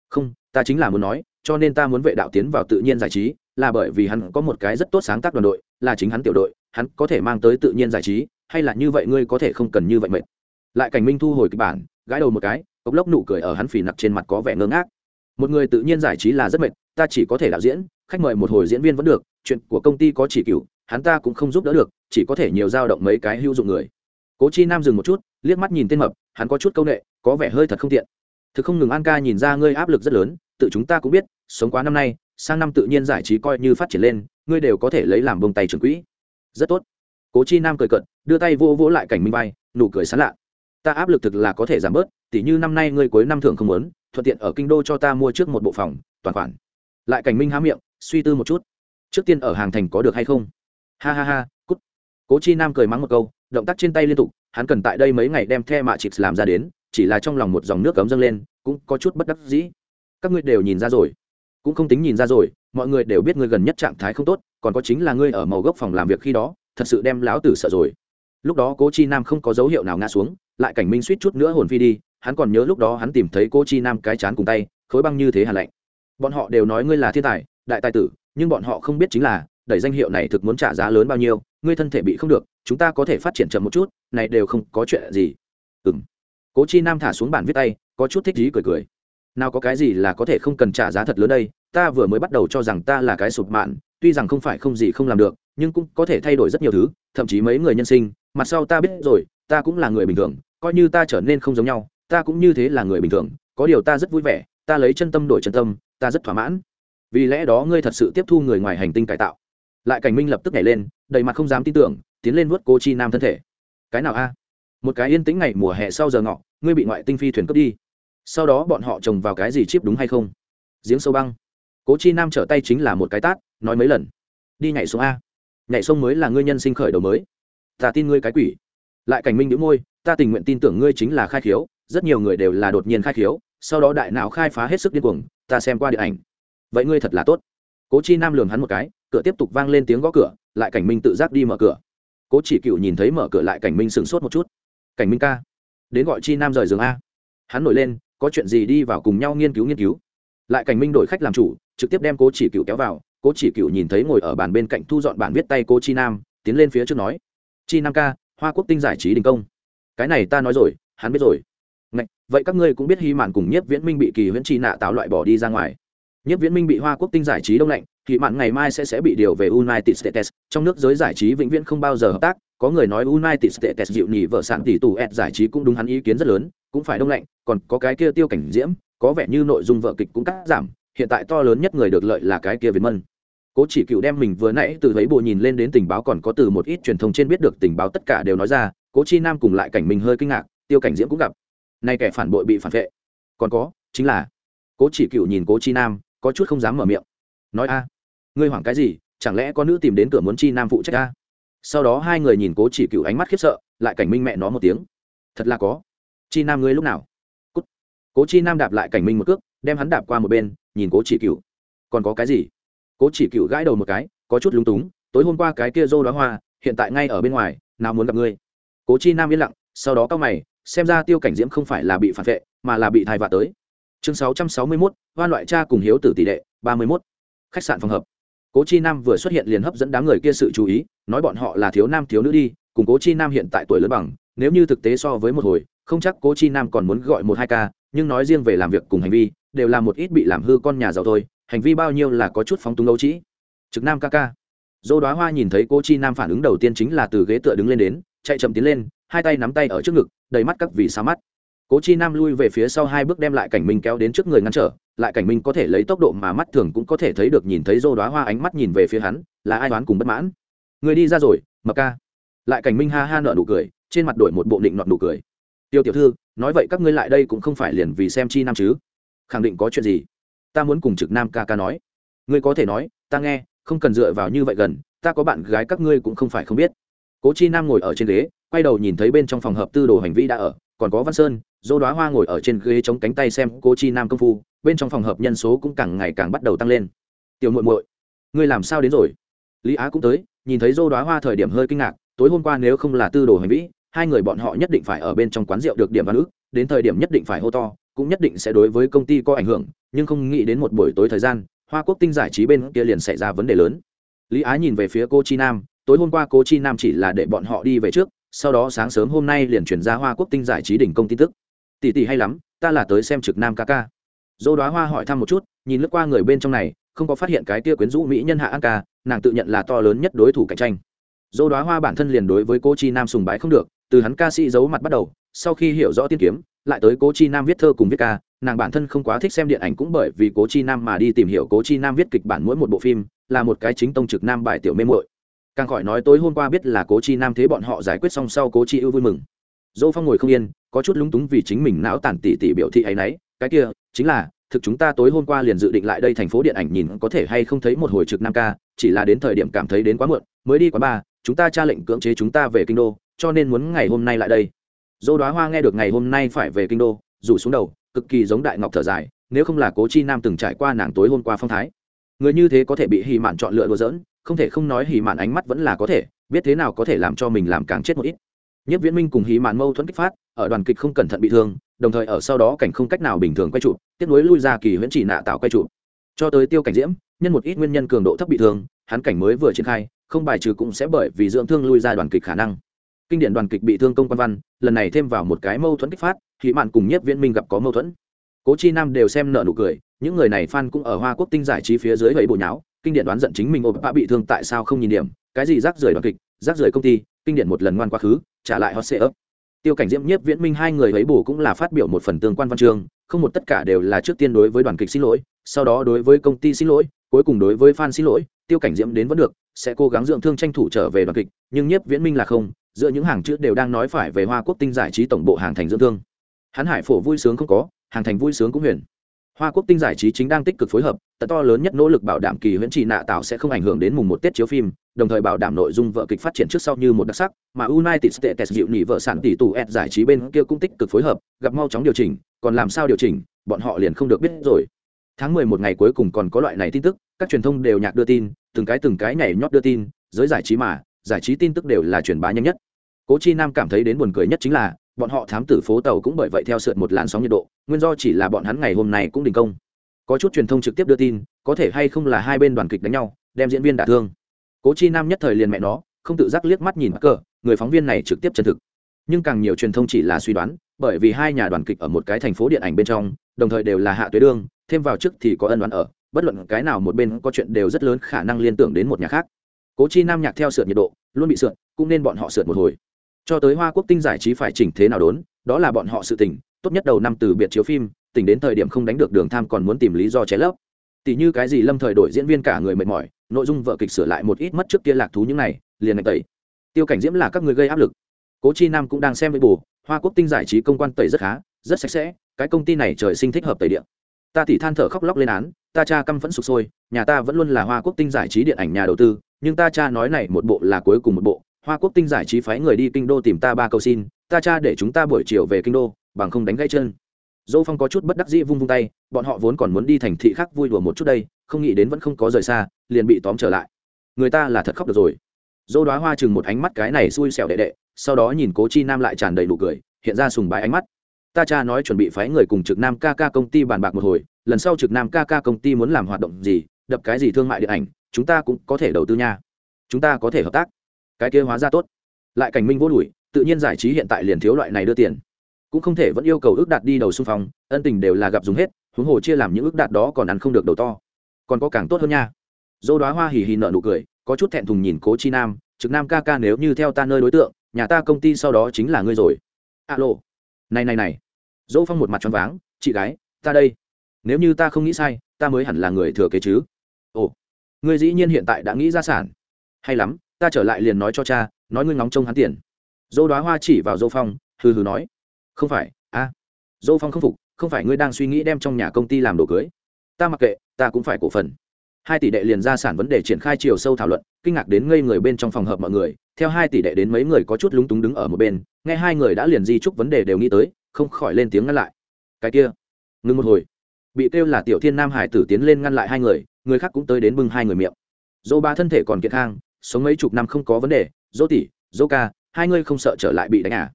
Không, ta chính là muốn nói, cho nên ta muốn vệ đạo tiến vào tự nhiên giải trí, là bởi vì hắn có một cái rất tốt sáng tác đoàn đội, là chính hắn tiểu đội, hắn có thể mang tới tự nhiên giải trí, hay là như vậy ngươi có thể không cần như vậy mệt. Lại cảnh minh thu hồi kịch bản, gãi đầu một cái, cốc lốc nụ cười ở hắn phì nặc trên mặt có vẻ ngơ ngác. Một người tự nhiên giải trí là rất mệt ta chỉ có thể đạo diễn, khách mời một hồi diễn viên vẫn được, chuyện của công ty có chỉ cựu hắn ta cũng không giúp đỡ được, chỉ có thể nhiều dao động mấy cái hữu dụng người. Cố chi nam dừng một chút, liếc mắt nhìn tên mập, hắn có chút c â u n ệ có vẻ hơi thật không tiện. Thực không ngừng an ca nhìn ra ngươi áp lực rất lớn, tự chúng ta cũng biết, sống quá năm nay, sang năm tự nhiên giải trí coi như phát triển lên, ngươi đều có thể lấy làm bông tay trường quỹ. Rất tốt. Cố chi nam cười cận đưa tay vô vỗ lại cảnh minh bay nụ cười sán lạ. Ta áp lực thực là có thể giảm bớt, tỉ như năm nay ngươi cuối năm thường không muốn, thuận tiện ở kinh đô cho ta mua trước một bộ phòng, toàn khoản lại cảnh minh há miệng, suy tư một chút. Trước tiên ở hàng thành có được hay không? Ha ha ha, cút. Cố chi nam cười mắng một câu, động tác trên tay liên tục, hắn cần tại đây mấy ngày đem the mạ chịt làm ra đến, chỉ là trong lòng một dòng nước cấm dâng lên, cũng có chút bất đắc dĩ. Các ngươi đều nhìn ra rồi. Cũng không tính nhìn ra rồi, mọi người đều biết ngươi gần nhất trạng thái không tốt, còn có chính là ngươi ở màu gốc phòng làm việc khi đó, thật sự đem láo tử sợ rồi. Lúc đó cố chi nam không có dấu hiệu nào ngã xuống, lại cảnh minh suýt chút nữa hồn phi đi, hắn còn nhớ lúc đó hắn tìm thấy cô chi nam cái chán cùng tay, khối băng như thế hà lạnh bọn họ đều nói ngươi là thiên tài, đại tài tử, nhưng bọn họ không biết chính là, đẩy danh hiệu này thực muốn trả giá lớn bao nhiêu, ngươi thân thể bị không được, chúng ta có thể phát triển chậm một chút, này đều không có chuyện gì. Ừ m cố chi nam thả xuống bản viết tay, có chút thích ý cười cười. Nào có cái gì là có thể không cần trả giá thật lớn đây, ta vừa mới bắt đầu cho rằng ta là cái sụp mạn, tuy rằng không phải không gì không làm được, nhưng cũng có thể thay đổi rất nhiều thứ, thậm chí mấy người nhân sinh, mặt sau ta biết rồi, ta cũng là người bình thường, coi như ta trở nên không giống nhau, ta cũng như thế là người bình thường, có điều ta rất vui vẻ, ta lấy chân tâm đổi chân tâm ta rất thỏa mãn. Vì lẽ đó ngươi thật sự tiếp thu người ngoài hành tinh cải tạo. Lại cảnh minh lập tức nhảy lên, đầy mặt không dám tin tưởng, tiến lên vuốt cô chi nam thân thể. Cái nào a? Một cái yên tĩnh ngày mùa hè sau giờ ngọ, ngươi bị ngoại tinh phi thuyền cướp đi. Sau đó bọn họ trồng vào cái gì chip đúng hay không? Giếng sâu băng. Cố chi nam trở tay chính là một cái tát, nói mấy lần. Đi nhảy xuống a. Nhảy sông mới là ngươi nhân sinh khởi đầu mới. Ta tin ngươi cái quỷ. Lại cảnh minh đĩu môi, ta tình nguyện tin tưởng ngươi chính là khai khiếu, rất nhiều người đều là đột nhiên khai khiếu, sau đó đại não khai phá hết sức điên cuồng ta xem qua điện ảnh. Vậy ngươi thật là tốt. Cố chi nam lường hắn một cái, cửa tiếp tục vang lên tiếng gõ cửa, lại cảnh minh tự giác đi mở cửa. Cố chỉ cựu nhìn thấy mở cửa lại cảnh minh sửng sốt một chút. Cảnh minh ca, đến gọi chi nam rời giường a. Hắn nổi lên, có chuyện gì đi vào cùng nhau nghiên cứu nghiên cứu. Lại cảnh minh đổi khách làm chủ, trực tiếp đem cố chỉ cựu kéo vào. Cố chỉ cựu nhìn thấy ngồi ở bàn bên cạnh thu dọn bản viết tay cố chi nam, tiến lên phía trước nói, chi nam ca, hoa quốc tinh giải trí đình công. Cái này ta nói rồi, hắn biết rồi vậy các ngươi cũng biết hy mạn cùng nhiếp viễn minh bị kỳ huyễn tri nạ tạo loại bỏ đi ra ngoài. Nhiếp viễn minh bị hoa quốc tinh giải trí đông lạnh kỳ mạn ngày mai sẽ sẽ bị điều về united states. Trong nước giới giải trí vĩnh viễn không bao giờ hợp tác, có người nói united states dịu nhì vợ sản tỷ tù ed giải trí cũng đúng hắn ý kiến rất lớn, cũng phải đông lạnh, còn có cái kia tiêu cảnh diễm, có vẻ như nội dung vợ kịch cũng cắt giảm, hiện tại to lớn nhất người được lợi là cái kia việt mân. Cố chỉ cựu đem mình vừa nãy từ thấy bộ nhìn lên đến tình báo còn có từ một ít truyền thông trên biết được tình báo tất cả đều nói ra, cố chi nam cùng lại cảnh mình hơi kinh ngạc, tiêu cảnh diễm cũng gặp nay kẻ phản bội bị phản vệ. Còn có, chính là, cố chỉ cựu nhìn cố chi nam, có chút không dám mở miệng. Nói a, ngươi hoảng cái gì, chẳng lẽ có nữ tìm đến cửa muốn chi nam phụ trách a? Sau đó hai người nhìn cố chỉ cựu ánh mắt khiếp sợ, lại cảnh minh mẹ nó một tiếng. Thật là có. Chi nam ngươi lúc nào? Cút. cố chi nam đạp lại cảnh minh một cước, đem hắn đạp qua một bên, nhìn cố chỉ cựu. Còn có cái gì? Cố chỉ cựu gãi đầu một cái, có chút lúng túng, tối hôm qua cái kia dô đó hoa, hiện tại ngay ở bên ngoài, nào muốn gặp ngươi. Cố chi nam yên lặng, sau đó cao mày xem ra tiêu cảnh diễm không phải là bị phản vệ, mà là bị thai vạ tới. Chương sáu trăm sáu mươi mốt, hoan loại cha cùng hiếu tử tỷ đệ, ba mươi mốt. Khách sạn phòng hợp. Cố chi nam vừa xuất hiện liền hấp dẫn đám người kia sự chú ý, nói bọn họ là thiếu nam thiếu nữ đi, cùng cố chi nam hiện tại tuổi lớn bằng, nếu như thực tế so với một hồi, không chắc cố chi nam còn muốn gọi một hai ca, nhưng nói riêng về làm việc cùng hành vi, đều là một ít bị làm hư con nhà giàu thôi, hành vi bao nhiêu là có chút phóng túng đấu trĩ trực nam ca ca. Dô đoá hoa nhìn thấy cô chi nam phản ứng đầu tiên chính là từ ghế tựa đứng lên đến, chạy chậm tiến lên hai tay nắm tay ở trước ngực, đầy mắt các vì xa mắt cố chi nam lui về phía sau hai bước đem lại cảnh minh kéo đến trước người ngăn trở, lại cảnh minh có thể lấy tốc độ mà mắt thường cũng có thể thấy được nhìn thấy dô đoá hoa ánh mắt nhìn về phía hắn, là ai đoán cùng bất mãn. Người đi ra rồi, mập ca. Lại cảnh minh ha ha nợ nụ cười, trên mặt đổi một bộ định nọt nụ cười. Tiêu tiểu thư, nói vậy các ngươi lại đây cũng không phải liền vì xem chi nam chứ? Khẳng định có chuyện gì? Ta muốn cùng trực nam ca ca nói. Ngươi có thể nói, ta nghe, không cần dựa vào như vậy gần, ta có bạn gái các ngươi cũng không phải không biết. Cố chi nam ngồi ở trên ghế quay đầu nhìn thấy bên trong phòng hợp tư đồ hành vi đã ở, còn có văn sơn, dô đoá hoa ngồi ở trên ghế chống cánh tay xem Cô chi nam công phu, bên trong phòng hợp nhân số cũng càng ngày càng bắt đầu tăng lên. Tiểu muội muội, ngươi làm sao đến rồi? Lý á cũng tới, nhìn thấy dô đoá hoa thời điểm hơi kinh ngạc, tối hôm qua nếu không là tư đồ hành vi, hai người bọn họ nhất định phải ở bên trong quán rượu được điểm văn ước, đến thời điểm nhất định phải hô to, cũng nhất định sẽ đối với công ty có ảnh hưởng, nhưng không nghĩ đến một buổi tối thời gian, hoa quốc tinh giải trí bên kia liền xảy ra vấn đề lớn. Lý á nhìn về phía cô chi nam, tối hôm qua cô chi nam chỉ là để bọn họ đi về trước sau đó sáng sớm hôm nay liền chuyển ra hoa quốc tinh giải trí đỉnh công tin tức. Tỷ tỷ hay lắm, ta là tới xem trực nam ca ca. Dô đoá hoa hỏi thăm một chút, nhìn lướt qua người bên trong này, không có phát hiện cái tia quyến rũ mỹ nhân hạ an ca, nàng tự nhận là to lớn nhất đối thủ cạnh tranh. Dô đoá hoa bản thân liền đối với cô chi nam sùng bái không được, từ hắn ca sĩ giấu mặt bắt đầu, sau khi hiểu rõ tiên kiếm, lại tới cố chi nam viết thơ cùng viết ca, nàng bản thân không quá thích xem điện ảnh cũng bởi vì cố chi nam mà đi tìm hiểu cố chi nam viết kịch bản mỗi một bộ phim, là một cái chính tông trực nam bài tiểu mê muội càng khỏi nói tối hôm qua biết là cố chi nam thế bọn họ giải quyết xong sau cố chi ưu vui mừng. Dỗ phong ngồi không yên, có chút lúng túng vì chính mình não tàn tỉ tỉ biểu thị ấ y n ấ y cái kia, chính là, thực chúng ta tối hôm qua liền dự định lại đây thành phố điện ảnh nhìn có thể hay không thấy một hồi trực nam ca, chỉ là đến thời điểm cảm thấy đến quá muộn, mới đi quá ba chúng ta tra lệnh cưỡng chế chúng ta về kinh đô, cho nên muốn ngày hôm nay lại đây. Dô đoá hoa nghe được ngày hôm nay phải về kinh đô, rủ xuống đầu, cực kỳ giống đại ngọc thở dài, nếu không là cố chi nam từng trải qua nàng tối hôm qua phong thái. Người như thế có thể bị hì mạn chọn lựa đùa dỡn không thể không nói hỉ mạn ánh mắt vẫn là có thể, biết thế nào có thể làm cho mình làm càng chết một ít. Nhất viễn minh cùng hỉ mạn mâu thuẫn kích phát, ở đoàn kịch không cẩn thận bị thương, đồng thời ở sau đó cảnh không cách nào bình thường quay trụ tiếp nối lui ra kỳ huyễn chỉ nạ tạo quay trụ cho tới tiêu cảnh diễm, nhân một ít nguyên nhân cường độ thấp bị thương, hắn cảnh mới vừa triển khai, không bài trừ cũng sẽ bởi vì dưỡng thương lui ra đoàn kịch khả năng. Kinh điển đoàn kịch bị thương công quan văn, lần này thêm vào một cái mâu thuẫn kích phát hì mạn cùng nhất viễn minh gặp có mâu thuẫn. Cố chi nam đều xem nợ nụ cười, những người này fan cũng ở hoa quốc tinh giải trí phía dưới gậy bộ nháo kinh điển đoán giận chính mình ô bạ bị thương tại sao không nhìn điểm, cái gì rác rưởi đoàn kịch, rác rưởi công ty, kinh điển một lần ngoan quá khứ, trả lại hot sệ ấp tiêu cảnh diễm nhiếp viễn minh hai người ấy bổ cũng là phát biểu một phần tương quan văn chương, không một tất cả đều là trước tiên đối với đoàn kịch xin lỗi, sau đó đối với công ty xin lỗi, cuối cùng đối với fan xin lỗi, tiêu cảnh diễm đến vẫn được, sẽ cố gắng dưỡng thương tranh thủ trở về đoàn kịch, nhưng nhiếp viễn minh là không, giữa những hàng chữ đều đang nói phải về hoa quốc tinh giải trí tổng bộ hàng thành dưỡng thương. Hắn hải phổ vui sướng không có, hàng thành vui sướng cũng huyền hoa quốc tinh giải trí chính đang tích cực phối hợp tận to lớn nhất nỗ lực bảo đảm kỳ huyễn trị nạ tạo sẽ không ảnh hưởng đến mùng một tết chiếu phim, đồng thời bảo đảm nội dung vợ kịch phát triển trước sau như một đặc sắc, mà united states dịu nỉ vợ sản tỷ tù ed giải trí bên kia cũng tích cực phối hợp, gặp mau chóng điều chỉnh, còn làm sao điều chỉnh, bọn họ liền không được biết rồi. Tháng mười một ngày cuối cùng còn có loại này tin tức, các truyền thông đều nhạc đưa tin, từng cái từng cái nhảy nhót đưa tin, giới giải trí mà, giải trí tin tức đều là truyền bá nhanh nhất. Cố chi nam cảm thấy đến buồn cười nhất chính là, bọn họ thám tử phố tàu cũng bởi vậy theo sượt một làn sóng nhiệt độ nguyên do chỉ là bọn hắn ngày hôm nay cũng đình công. Có chút truyền thông trực tiếp đưa tin, có thể hay không là hai bên đoàn kịch đánh nhau, đem diễn viên đả thương. Cố chi nam nhất thời liền mẹ nó, không tự giác liếc mắt nhìn cờ người phóng viên này trực tiếp chân thực. Nhưng càng nhiều truyền thông chỉ là suy đoán, bởi vì hai nhà đoàn kịch ở một cái thành phố điện ảnh bên trong, đồng thời đều là hạ tuế đương thêm vào trước thì có ân đoán ở, bất luận cái nào một bên có chuyện đều rất lớn khả năng liên tưởng đến một nhà khác. Cố chi nam nhạc theo sượt nhiệt độ, luôn bị sượt, cũng nên bọn họ sượt một hồi. Cho tới hoa quốc tinh giải trí phải chỉnh thế nào đốn, đó là bọn họ sự tỉnh tốt nhất đầu năm từ biệt chiếu phim, tỉnh đến thời điểm không đánh được đường tham còn muốn tìm lý do ché lấp. Tỷ như cái gì lâm thời đổi diễn viên cả người mệt mỏi, nội dung vợ kịch sửa lại một ít mất trước kia lạc thú những này, liền ngạch tẩy. Tiêu cảnh diễm là các người gây áp lực. Cố chi nam cũng đang xem với bù, hoa quốc tinh giải trí công quan tẩy rất khá, rất sạch sẽ, cái công ty này trời sinh thích hợp tẩy điện. Ta thì than thở khóc lóc lên án, ta cha căm vẫn sụp sôi, nhà ta vẫn luôn là hoa quốc tinh giải trí điện ảnh nhà đầu tư, nhưng ta cha nói này một bộ là cuối cùng một bộ. Hoa quốc tinh giải trí phái người đi kinh đô tìm ta ba cầu xin, ta cha để chúng ta buổi chiều về kinh đô bằng không đánh gãy chân. Dỗ phong có chút bất đắc dĩ vung vung tay, bọn họ vốn còn muốn đi thành thị khác vui đùa một chút đây, không nghĩ đến vẫn không có rời xa, liền bị tóm trở lại. Người ta là thật khóc được rồi. Dỗ đoá hoa chừng một ánh mắt cái này xui xẻo đệ đệ, sau đó nhìn cố chi nam lại tràn đầy nụ cười, hiện ra sùng bái ánh mắt. Ta cha nói chuẩn bị phái người cùng trực nam ca ca công ty bàn bạc một hồi, lần sau trực nam ca ca công ty muốn làm hoạt động gì, đập cái gì thương mại điện ảnh, chúng ta cũng có thể đầu tư nha. Chúng ta có thể hợp tác. Cái kia hóa ra tốt. Lại cảnh minh vô đùi tự nhiên giải trí hiện tại liền thiếu loại này đưa tiền cũng không thể vẫn yêu cầu ước đạt đi đầu xung phong, ân tình đều là gặp dùng hết, huống hồ chia làm những ước đạt đó còn ăn không được đầu to. Còn có càng tốt hơn nha. Dô đoá hoa hì hì nợ nụ cười, có chút thẹn thùng nhìn cố chi nam, trực nam ca ca nếu như theo ta nơi đối tượng, nhà ta công ty sau đó chính là ngươi rồi. Alo. Này này này. Dỗ phong một mặt choáng váng, chị gái, ta đây. Nếu như ta không nghĩ sai, ta mới hẳn là người thừa kế chứ. Ồ, ngươi dĩ nhiên hiện tại đã nghĩ ra sản. Hay lắm, ta trở lại liền nói cho cha, nói ngươi ngóng trông hắn tiền. Dô đoá hoa chỉ vào dô phong, hừ hừ nói không phải, a. À. dô phong không phục, không phải ngươi đang suy nghĩ đem trong nhà công ty làm đồ cưới. Ta mặc kệ, ta cũng phải cổ phần. Hai tỷ đệ liền ra sản vấn đề triển khai chiều sâu thảo luận, kinh ngạc đến ngây người bên trong phòng hợp mọi người. Theo hai tỷ đệ đến mấy người có chút lúng túng đứng ở một bên, nghe hai người đã liền di chúc vấn đề đều nghĩ tới, không khỏi lên tiếng ngăn lại. Cái kia, ngừng một hồi. Bị kêu là tiểu thiên nam hải tử tiến lên ngăn lại hai người người khác cũng tới đến bưng hai người miệng. Dô ba thân thể còn kiệt khang sống mấy chục năm không có vấn đề. Dô tỷ dô ca, hai ngươi không sợ trở lại bị đánh à?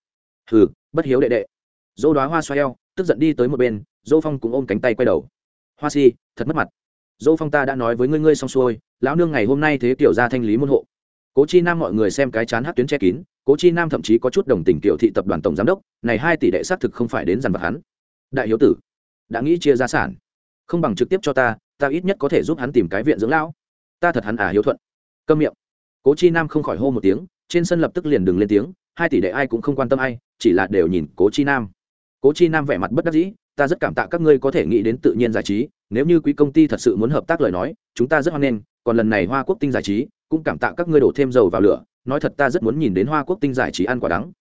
Hừ, bất hiếu đệ đệ dô đoá hoa xoay eo, tức giận đi tới một bên dô phong cũng ôm cánh tay quay đầu. Hoa si, thật mất mặt. Dô phong ta đã nói với ngươi ngươi xong xuôi, lão nương ngày hôm nay thế tiểu ra thanh lý môn hộ. Cố chi nam mọi người xem cái chán hát tuyến che kín, cố chi nam thậm chí có chút đồng tình tiểu thị tập đoàn tổng giám đốc, này hai tỷ đệ xác thực không phải đến dằn vặt hắn. Đại hiếu tử, đã nghĩ chia gia sản. Không bằng trực tiếp cho ta ta ít nhất có thể giúp hắn tìm cái viện dưỡng lão. Ta thật hắn à hiếu thuận. Câm miệng. Cố chi nam không khỏi hô một tiếng, trên sân lập tức liền đừng lên tiếng, hai tỷ đệ ai cũng không quan tâm ai, chỉ là đều nhìn cố chi nam cố chi nam vẻ mặt bất đắc dĩ, ta rất cảm tạ các ngươi có thể nghĩ đến tự nhiên giải trí, nếu như quý công ty thật sự muốn hợp tác lời nói, chúng ta rất hoan nghênh, còn lần này hoa quốc tinh giải trí, cũng cảm tạ các ngươi đổ thêm dầu vào lửa, nói thật ta rất muốn nhìn đến hoa quốc tinh giải trí ăn quả đắng.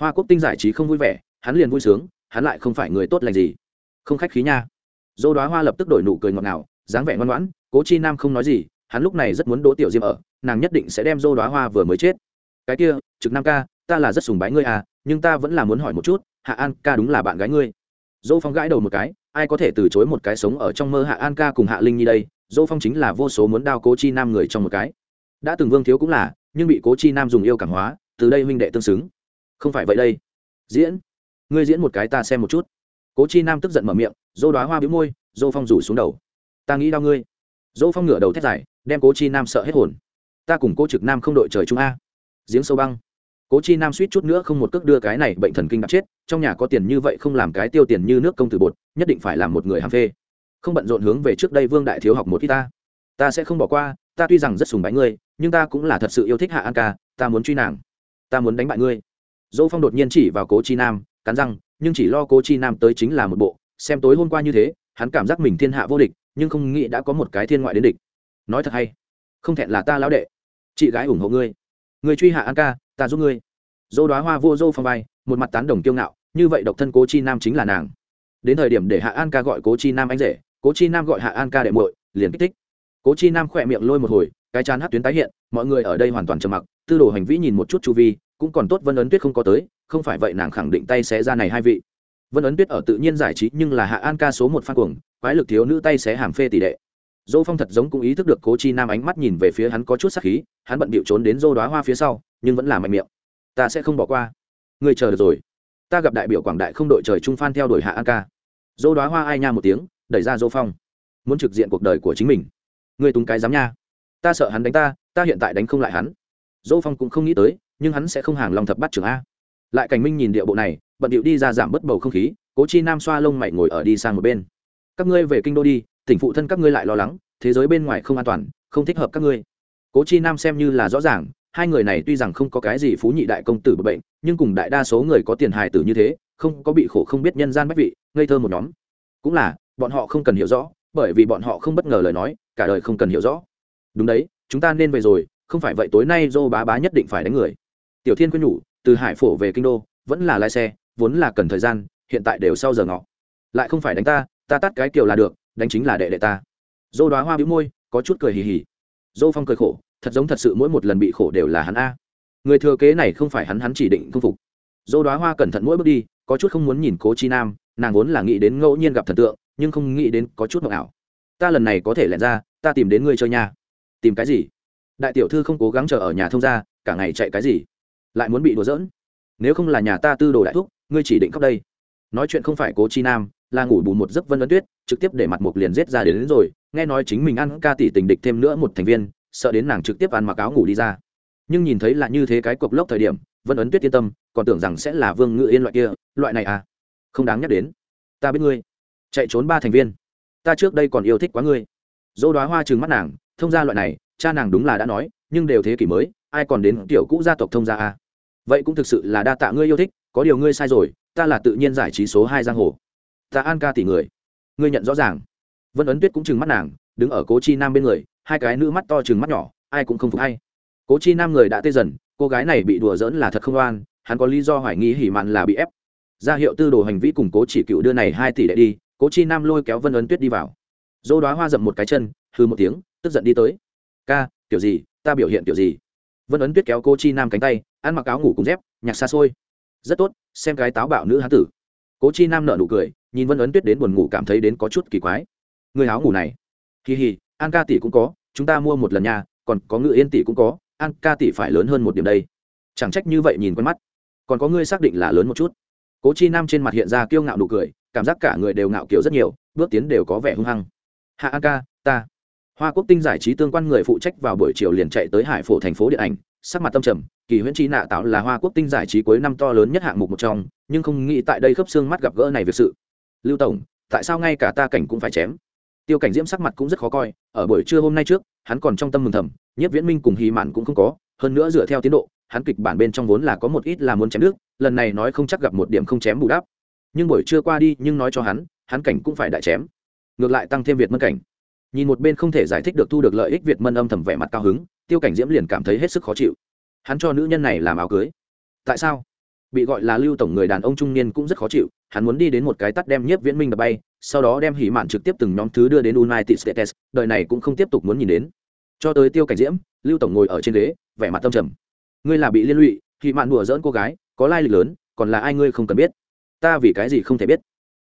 Hoa quốc tinh giải trí không vui vẻ, hắn liền vui sướng, hắn lại không phải người tốt lành gì. Không khách khí nha. Dô đoá hoa lập tức đổi nụ cười ngọt ngào, dáng vẻ ngoan ngoãn, cố chi nam không nói gì, hắn lúc này rất muốn đỗ tiểu diêm ở, nàng nhất định sẽ đem dô đoá hoa vừa mới chết. Cái kia, trực nam ca, ta là rất sùng bái ngươi à nhưng ta vẫn là muốn hỏi một chút hạ an ca đúng là bạn gái ngươi. Dô phong gãi đầu một cái, ai có thể từ chối một cái sống ở trong mơ hạ an ca cùng hạ linh nhi đây? Dô phong chính là vô số muốn đao cố chi nam người trong một cái. Đã từng vương thiếu cũng là, nhưng bị cố chi nam dùng yêu cảm hóa, từ đây huynh đệ tương xứng. Không phải vậy đây. Diễn. Ngươi diễn một cái ta xem một chút. Cố chi nam tức giận mở miệng dô đoá hoa biếu môi dô phong rủ xuống đầu. Ta nghĩ đau ngươi. Dô phong ngửa đầu thét dài, đem cố chi nam sợ hết hồn. Ta cùng cố trực nam không đội trời chung a. Giếng sâu băng cố chi nam suýt chút nữa không một cước đưa cái này bệnh thần kinh đập chết, trong nhà có tiền như vậy không làm cái tiêu tiền như nước công tử bột, nhất định phải làm một người hàm phê. Không bận rộn hướng về trước đây vương đại thiếu học một ít ta. Ta sẽ không bỏ qua, ta tuy rằng rất sùng bái ngươi, nhưng ta cũng là thật sự yêu thích hạ an ca, ta muốn truy nàng. Ta muốn đánh bại ngươi. Dỗ phong đột nhiên chỉ vào cố chi nam, cắn răng, nhưng chỉ lo cố chi nam tới chính là một bộ, xem tối hôm qua như thế, hắn cảm giác mình thiên hạ vô địch, nhưng không nghĩ đã có một cái thiên ngoại đến địch. Nói thật hay, không thẹn là ta lão đệ. Chị gái ủng hộ ngươi người truy hạ an ca, ta giúp ngươi. Dô đoá hoa vô dô phong vai, một mặt tán đồng kiêu ngạo, như vậy độc thân cố chi nam chính là nàng. Đến thời điểm để hạ an ca gọi cố chi nam anh rể, cố chi nam gọi hạ an ca đệ muội, liền kích thích. Cố chi nam khỏe miệng lôi một hồi, cái chán hát tuyến tái hiện, mọi người ở đây hoàn toàn trầm mặc, tư đồ hành vĩ nhìn một chút chu vi, cũng còn tốt vân ấn tuyết không có tới, không phải vậy nàng khẳng định tay xé ra này hai vị. Vân ấn tuyết ở tự nhiên giải trí, nhưng là hạ an ca số một phan cuồng, quái lực thiếu nữ tay xé hàm phê tỷ đệ dô phong thật giống cũng ý thức được cố chi nam ánh mắt nhìn về phía hắn có chút sắc khí, hắn bận bịu trốn đến dô đoá hoa phía sau, nhưng vẫn là mạnh miệng. Ta sẽ không bỏ qua. Người chờ được rồi. Ta gặp đại biểu quảng đại không đội trời trung phan theo đuổi hạ an ca. Dô đoá hoa ai nha một tiếng, đẩy ra dô phong. Muốn trực diện cuộc đời của chính mình. Người túng cái dám nha. Ta sợ hắn đánh ta ta hiện tại đánh không lại hắn. Dô phong cũng không nghĩ tới, nhưng hắn sẽ không hàng lòng thập bắt trưởng a. Lại cảnh minh nhìn điệu bộ này, bận điệu đi ra giảm bớt bầu không khí, cố chi nam xoa lông mày ngồi ở đi sang một bên. Các ngươi về kinh đô đi tỉnh phụ thân các ngươi lại lo lắng, thế giới bên ngoài không an toàn, không thích hợp các ngươi. Cố chi nam xem như là rõ ràng, hai người này tuy rằng không có cái gì phú nhị đại công tử bệnh, nhưng cùng đại đa số người có tiền hài tử như thế, không có bị khổ không biết nhân gian bách vị, ngây thơ một nhóm. Cũng là, bọn họ không cần hiểu rõ, bởi vì bọn họ không bất ngờ lời nói, cả đời không cần hiểu rõ. Đúng đấy, chúng ta nên về rồi, không phải vậy tối nay dô bá bá nhất định phải đánh người. Tiểu thiên quyên nhủ, từ hải phổ về kinh đô, vẫn là lái xe, vốn là cần thời gian, hiện tại đều sau giờ ngọ. Lại không phải đánh ta ta tắt cái kiểu là được đánh chính là đệ đệ ta. Dô đoá hoa bĩu môi có chút cười hì hì. Dô phong cười khổ thật giống thật sự mỗi một lần bị khổ đều là hắn a. Người thừa kế này không phải hắn hắn chỉ định không phục. Dô đoá hoa cẩn thận mỗi bước đi có chút không muốn nhìn cố chi nam nàng vốn là nghĩ đến ngẫu nhiên gặp thần tượng nhưng không nghĩ đến có chút mộng ảo. Ta lần này có thể lẹn ra ta tìm đến ngươi chơi nha. Tìm cái gì? Đại tiểu thư không cố gắng chờ ở nhà thông ra, cả ngày chạy cái gì? Lại muốn bị đùa giỡn. Nếu không là nhà ta tư đồ đại thúc ngươi chỉ định khóc đây nói chuyện không phải cố chi nam là ngủ bù một giấc vân ấn tuyết trực tiếp để mặt mục liền rết ra đến, đến rồi nghe nói chính mình ăn ca tỷ tình địch thêm nữa một thành viên sợ đến nàng trực tiếp ăn mặc áo ngủ đi ra. Nhưng nhìn thấy là như thế cái cục lốc thời điểm vân ấn tuyết yên tâm còn tưởng rằng sẽ là vương ngự yên loại kia loại này à? Không đáng nhắc đến. Ta biết ngươi. Chạy trốn ba thành viên. Ta trước đây còn yêu thích quá ngươi. Dỗ đoá hoa trừng mắt nàng thông gia loại này cha nàng đúng là đã nói nhưng đều thế kỷ mới ai còn đến tiểu cũ gia tộc thông gia à? Vậy cũng thực sự là đa tạ ngươi yêu thích có điều ngươi sai rồi ta là tự nhiên giải trí số hai giang hồ. Ta an ca tỷ người. Ngươi nhận rõ ràng. Vân ấn tuyết cũng chừng mắt nàng, đứng ở cố chi nam bên người, hai cái nữ mắt to chừng mắt nhỏ, ai cũng không phục hay. Cố chi nam người đã tê dần, cô gái này bị đùa giỡn là thật không oan, hắn có lý do hoài nghi hỉ mạn là bị ép. Ra hiệu tư đồ hành vi cùng cố chỉ cựu đưa này hai tỷ đệ đi, cố chi nam lôi kéo vân ấn tuyết đi vào. Dô đoá hoa dậm một cái chân hư một tiếng, tức giận đi tới. Ca, kiểu gì? Ta biểu hiện kiểu gì? Vân ấn tuyết kéo cô chi nam cánh tay, ăn mặc áo ngủ cùng dép, nhạc xa xôi rất tốt, xem cái táo bạo nữ hán tử. Cố chi nam nợ nụ cười, nhìn vân ấn tuyết đến buồn ngủ cảm thấy đến có chút kỳ quái. Người áo ngủ này. Kỳ hì, an ca tỷ cũng có, chúng ta mua một lần nhà còn có ngự yên tỷ cũng có, an ca tỷ phải lớn hơn một điểm đây. Chẳng trách như vậy nhìn quen mắt. Còn có ngươi xác định là lớn một chút. Cố chi nam trên mặt hiện ra kiêu ngạo nụ cười, cảm giác cả người đều ngạo kiểu rất nhiều, bước tiến đều có vẻ hung hăng. Hạ an ca, ta. Hoa quốc tinh giải trí tương quan người phụ trách vào buổi chiều liền chạy tới hải phổ thành phố điện ảnh sắc mặt tâm trầm, kỳ huyễn trí nạ tạo là hoa quốc tinh giải trí cuối năm to lớn nhất hạng mục một trong, nhưng không nghĩ tại đây khớp xương mắt gặp gỡ này việc sự. Lưu tổng, tại sao ngay cả ta cảnh cũng phải chém? Tiêu cảnh diễm sắc mặt cũng rất khó coi, ở buổi trưa hôm nay trước, hắn còn trong tâm mừng thầm nhất viễn minh cùng hy mạn cũng không có, hơn nữa dựa theo tiến độ, hắn kịch bản bên trong vốn là có một ít là muốn chém nước, lần này nói không chắc gặp một điểm không chém bù đắp. Nhưng buổi trưa qua đi, nhưng nói cho hắn hắn cảnh cũng phải đại chém. Ngược lại tăng thêm việt mân cảnh nhìn một bên không thể giải thích được thu được lợi ích việt mân âm thầm vẻ mặt cao hứng, tiêu cảnh diễm liền cảm thấy hết sức khó chịu. Hắn cho nữ nhân này làm áo cưới. Tại sao? Bị gọi là lưu tổng người đàn ông trung niên cũng rất khó chịu, hắn muốn đi đến một cái tắt đem nhiếp viễn minh đập bay, sau đó đem hỉ mạn trực tiếp từng nhóm thứ đưa đến united states, đời này cũng không tiếp tục muốn nhìn đến. Cho tới tiêu cảnh diễm, lưu tổng ngồi ở trên ghế, vẻ mặt tâm trầm. Ngươi là bị liên lụy, hỉ mạn đùa dỡn cô gái, có lai lịch lớn, còn là ai ngươi không cần biết. Ta vì cái gì không thể biết?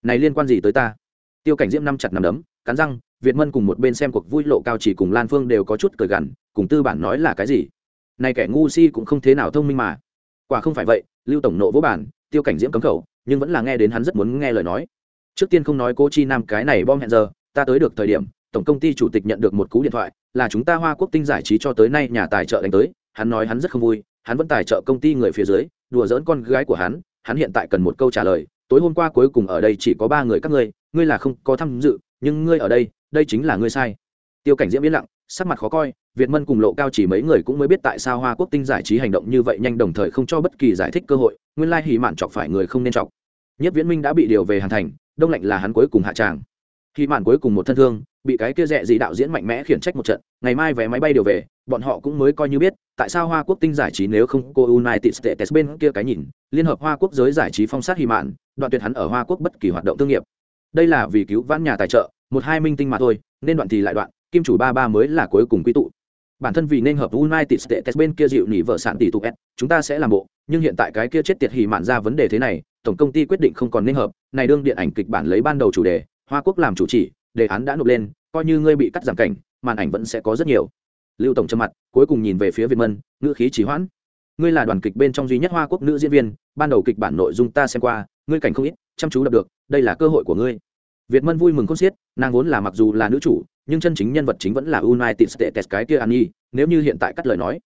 Này liên quan gì tới ta? Tiêu cảnh diễm năm chặt nằm đấm, cắn răng việt mân cùng một bên xem cuộc vui lộ cao chỉ cùng lan phương đều có chút cười gằn, cùng tư bản nói là cái gì? Này kẻ ngu si cũng không thế nào thông minh mà. Quả không phải vậy, lưu tổng nộ vỗ bản, tiêu cảnh diễm cấm khẩu, nhưng vẫn là nghe đến hắn rất muốn nghe lời nói. Trước tiên không nói cô chi nam cái này bom hẹn giờ, ta tới được thời điểm, tổng công ty chủ tịch nhận được một cú điện thoại, là chúng ta hoa quốc tinh giải trí cho tới nay nhà tài trợ đánh tới, hắn nói hắn rất không vui, hắn vẫn tài trợ công ty người phía dưới, đùa giỡn con gái của hắn hắn hiện tại cần một câu trả lời, tối hôm qua cuối cùng ở đây chỉ có ba người các ngươi ngươi là không có tham dự, nhưng ngươi ở đây đây chính là ngươi sai. Tiêu cảnh diễm yên lặng, sắc mặt khó coi, việt mân cùng lộ cao chỉ mấy người cũng mới biết tại sao hoa quốc tinh giải trí hành động như vậy nhanh đồng thời không cho bất kỳ giải thích cơ hội, nguyên lai hỉ mạn chọc phải người không nên chọc. Nhất viễn minh đã bị điều về hàn thành, đông lạnh là hắn cuối cùng hạ tràng. Hỉ mạn cuối cùng một thân thương, bị cái kia rẻ gì đạo diễn mạnh mẽ khiển trách một trận, ngày mai vé máy bay điều về, bọn họ cũng mới coi như biết, tại sao hoa quốc tinh giải trí nếu không cô united states bên kia cái nhìn, liên hợp hoa quốc giới giải trí phong sát hỉ mạn, đoạn tuyệt hắn ở hoa quốc bất kỳ hoạt động thương nghiệp. Đây là vì cứu vãn nhà tài trợ một hai minh tinh mà thôi nên đoạn thì lại đoạn kim chủ ba ba mới là cuối cùng quy tụ bản thân vì nên hợp United States bên kia dịu nỉ vợ sản tỷ tụ S, chúng ta sẽ làm bộ, nhưng hiện tại cái kia chết tiệt hỉ mạn ra vấn đề thế này, tổng công ty quyết định không còn nên hợp, này đương điện ảnh kịch bản lấy ban đầu chủ đề, Hoa Quốc làm chủ chỉ, đề án đã nộp lên, coi như ngươi bị cắt giảm cảnh, màn ảnh vẫn sẽ có rất nhiều. Lưu tổng trầm mặt, cuối cùng nhìn về phía Việt Mân, ngữ khí trì hoãn. Ngươi là đoàn kịch bên trong duy nhất Hoa Quốc nữ diễn viên, ban đầu kịch bản nội dung ta xem qua, ngươi cảnh không ít, chăm chú đọc được, đây là cơ hội của ngươi. Việt Mân vui mừng khôn xiết, nàng vốn là mặc dù là nữ chủ, nhưng chân chính nhân vật chính vẫn là United States cái kia Annie, nếu như hiện tại cắt lời nói.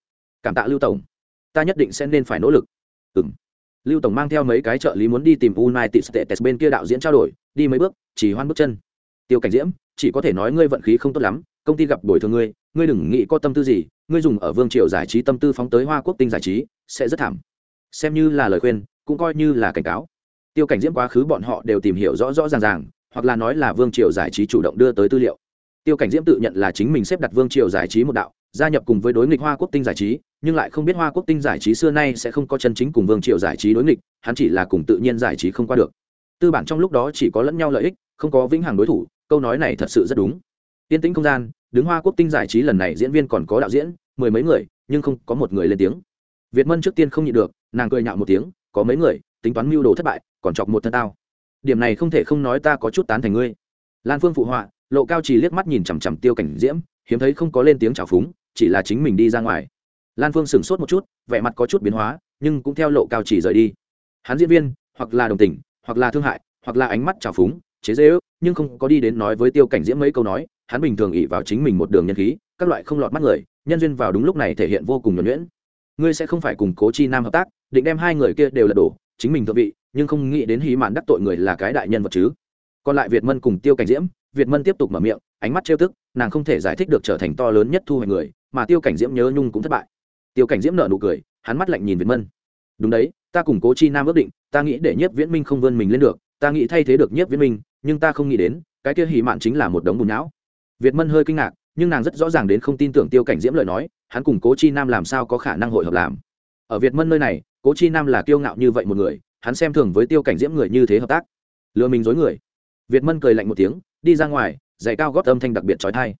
Cảm tạ Lưu tổng, ta nhất định sẽ nên phải nỗ lực. Ừm. Lưu tổng mang theo mấy cái trợ lý muốn đi tìm United States bên kia đạo diễn trao đổi, đi mấy bước, chỉ hoan bước chân. Tiêu Cảnh Diễm, chỉ có thể nói ngươi vận khí không tốt lắm, công ty gặp bồi thường ngươi, ngươi đừng nghĩ có tâm tư gì, ngươi dùng ở Vương Triều giải trí tâm tư phóng tới Hoa Quốc tinh giải trí, sẽ rất thảm. Xem như là lời khuyên, cũng coi như là cảnh cáo. Tiêu Cảnh Diễm quá khứ bọn họ đều tìm hiểu rõ rõ ràng ràng, hoặc là nói là vương triều giải trí chủ động đưa tới tư liệu. Tiêu cảnh diễm tự nhận là chính mình xếp đặt vương triều giải trí một đạo, gia nhập cùng với đối nghịch hoa quốc tinh giải trí, nhưng lại không biết hoa quốc tinh giải trí xưa nay sẽ không có chân chính cùng vương triều giải trí đối nghịch, hắn chỉ là cùng tự nhiên giải trí không qua được. Tư bản trong lúc đó chỉ có lẫn nhau lợi ích, không có vĩnh hằng đối thủ, câu nói này thật sự rất đúng. Tiên tĩnh không gian, đứng hoa quốc tinh giải trí lần này diễn viên còn có đạo diễn, mười mấy người, nhưng không có một người lên tiếng. Việt mân trước tiên không nhịn được, nàng cười nhạo một tiếng, có mấy người, tính toán mưu đồ thất bại, còn chọc một thân tao điểm này không thể không nói ta có chút tán thành ngươi. Lan phương phụ họa, lộ cao chỉ liếc mắt nhìn chằm chằm tiêu cảnh diễm, hiếm thấy không có lên tiếng trào phúng, chỉ là chính mình đi ra ngoài. Lan phương sửng sốt một chút, vẻ mặt có chút biến hóa, nhưng cũng theo lộ cao chỉ rời đi. Hắn diễn viên, hoặc là đồng tình, hoặc là thương hại, hoặc là ánh mắt trào phúng, chế dễ ước nhưng không có đi đến nói với tiêu cảnh diễm mấy câu nói, hắn bình thường ỉ vào chính mình một đường nhân khí, các loại không lọt mắt người, nhân duyên vào đúng lúc này thể hiện vô cùng nhuẩn nhuyễn. Ngươi sẽ không phải cùng cố chi nam hợp tác, định đem hai người kia đều là đổ, chính mình thượng vị nhưng không nghĩ đến hí mạn đắc tội người là cái đại nhân vật chứ. Còn lại việt mân cùng tiêu cảnh diễm, việt mân tiếp tục mở miệng, ánh mắt trêu tức, nàng không thể giải thích được trở thành to lớn nhất thu hoạch người, mà tiêu cảnh diễm nhớ nhung cũng thất bại. Tiêu cảnh diễm nợ nụ cười, hắn mắt lạnh nhìn việt mân. Đúng đấy, ta cùng cố chi nam ước định, ta nghĩ để nhiếp viễn minh không vươn mình lên được, ta nghĩ thay thế được nhiếp viễn minh, nhưng ta không nghĩ đến, cái kia hỉ mạn chính là một đống bùn não. Việt mân hơi kinh ngạc, nhưng nàng rất rõ ràng đến không tin tưởng tiêu cảnh diễm lời nói, hắn cùng cố chi nam làm sao có khả năng hội hợp làm. Ở việt mân nơi này, cố chi nam là kiêu ngạo như vậy một người hắn xem thường với tiêu cảnh diễm người như thế hợp tác. Lừa mình dối người. Việt mân cười lạnh một tiếng, đi ra ngoài, giày cao gót âm thanh đặc biệt trói thai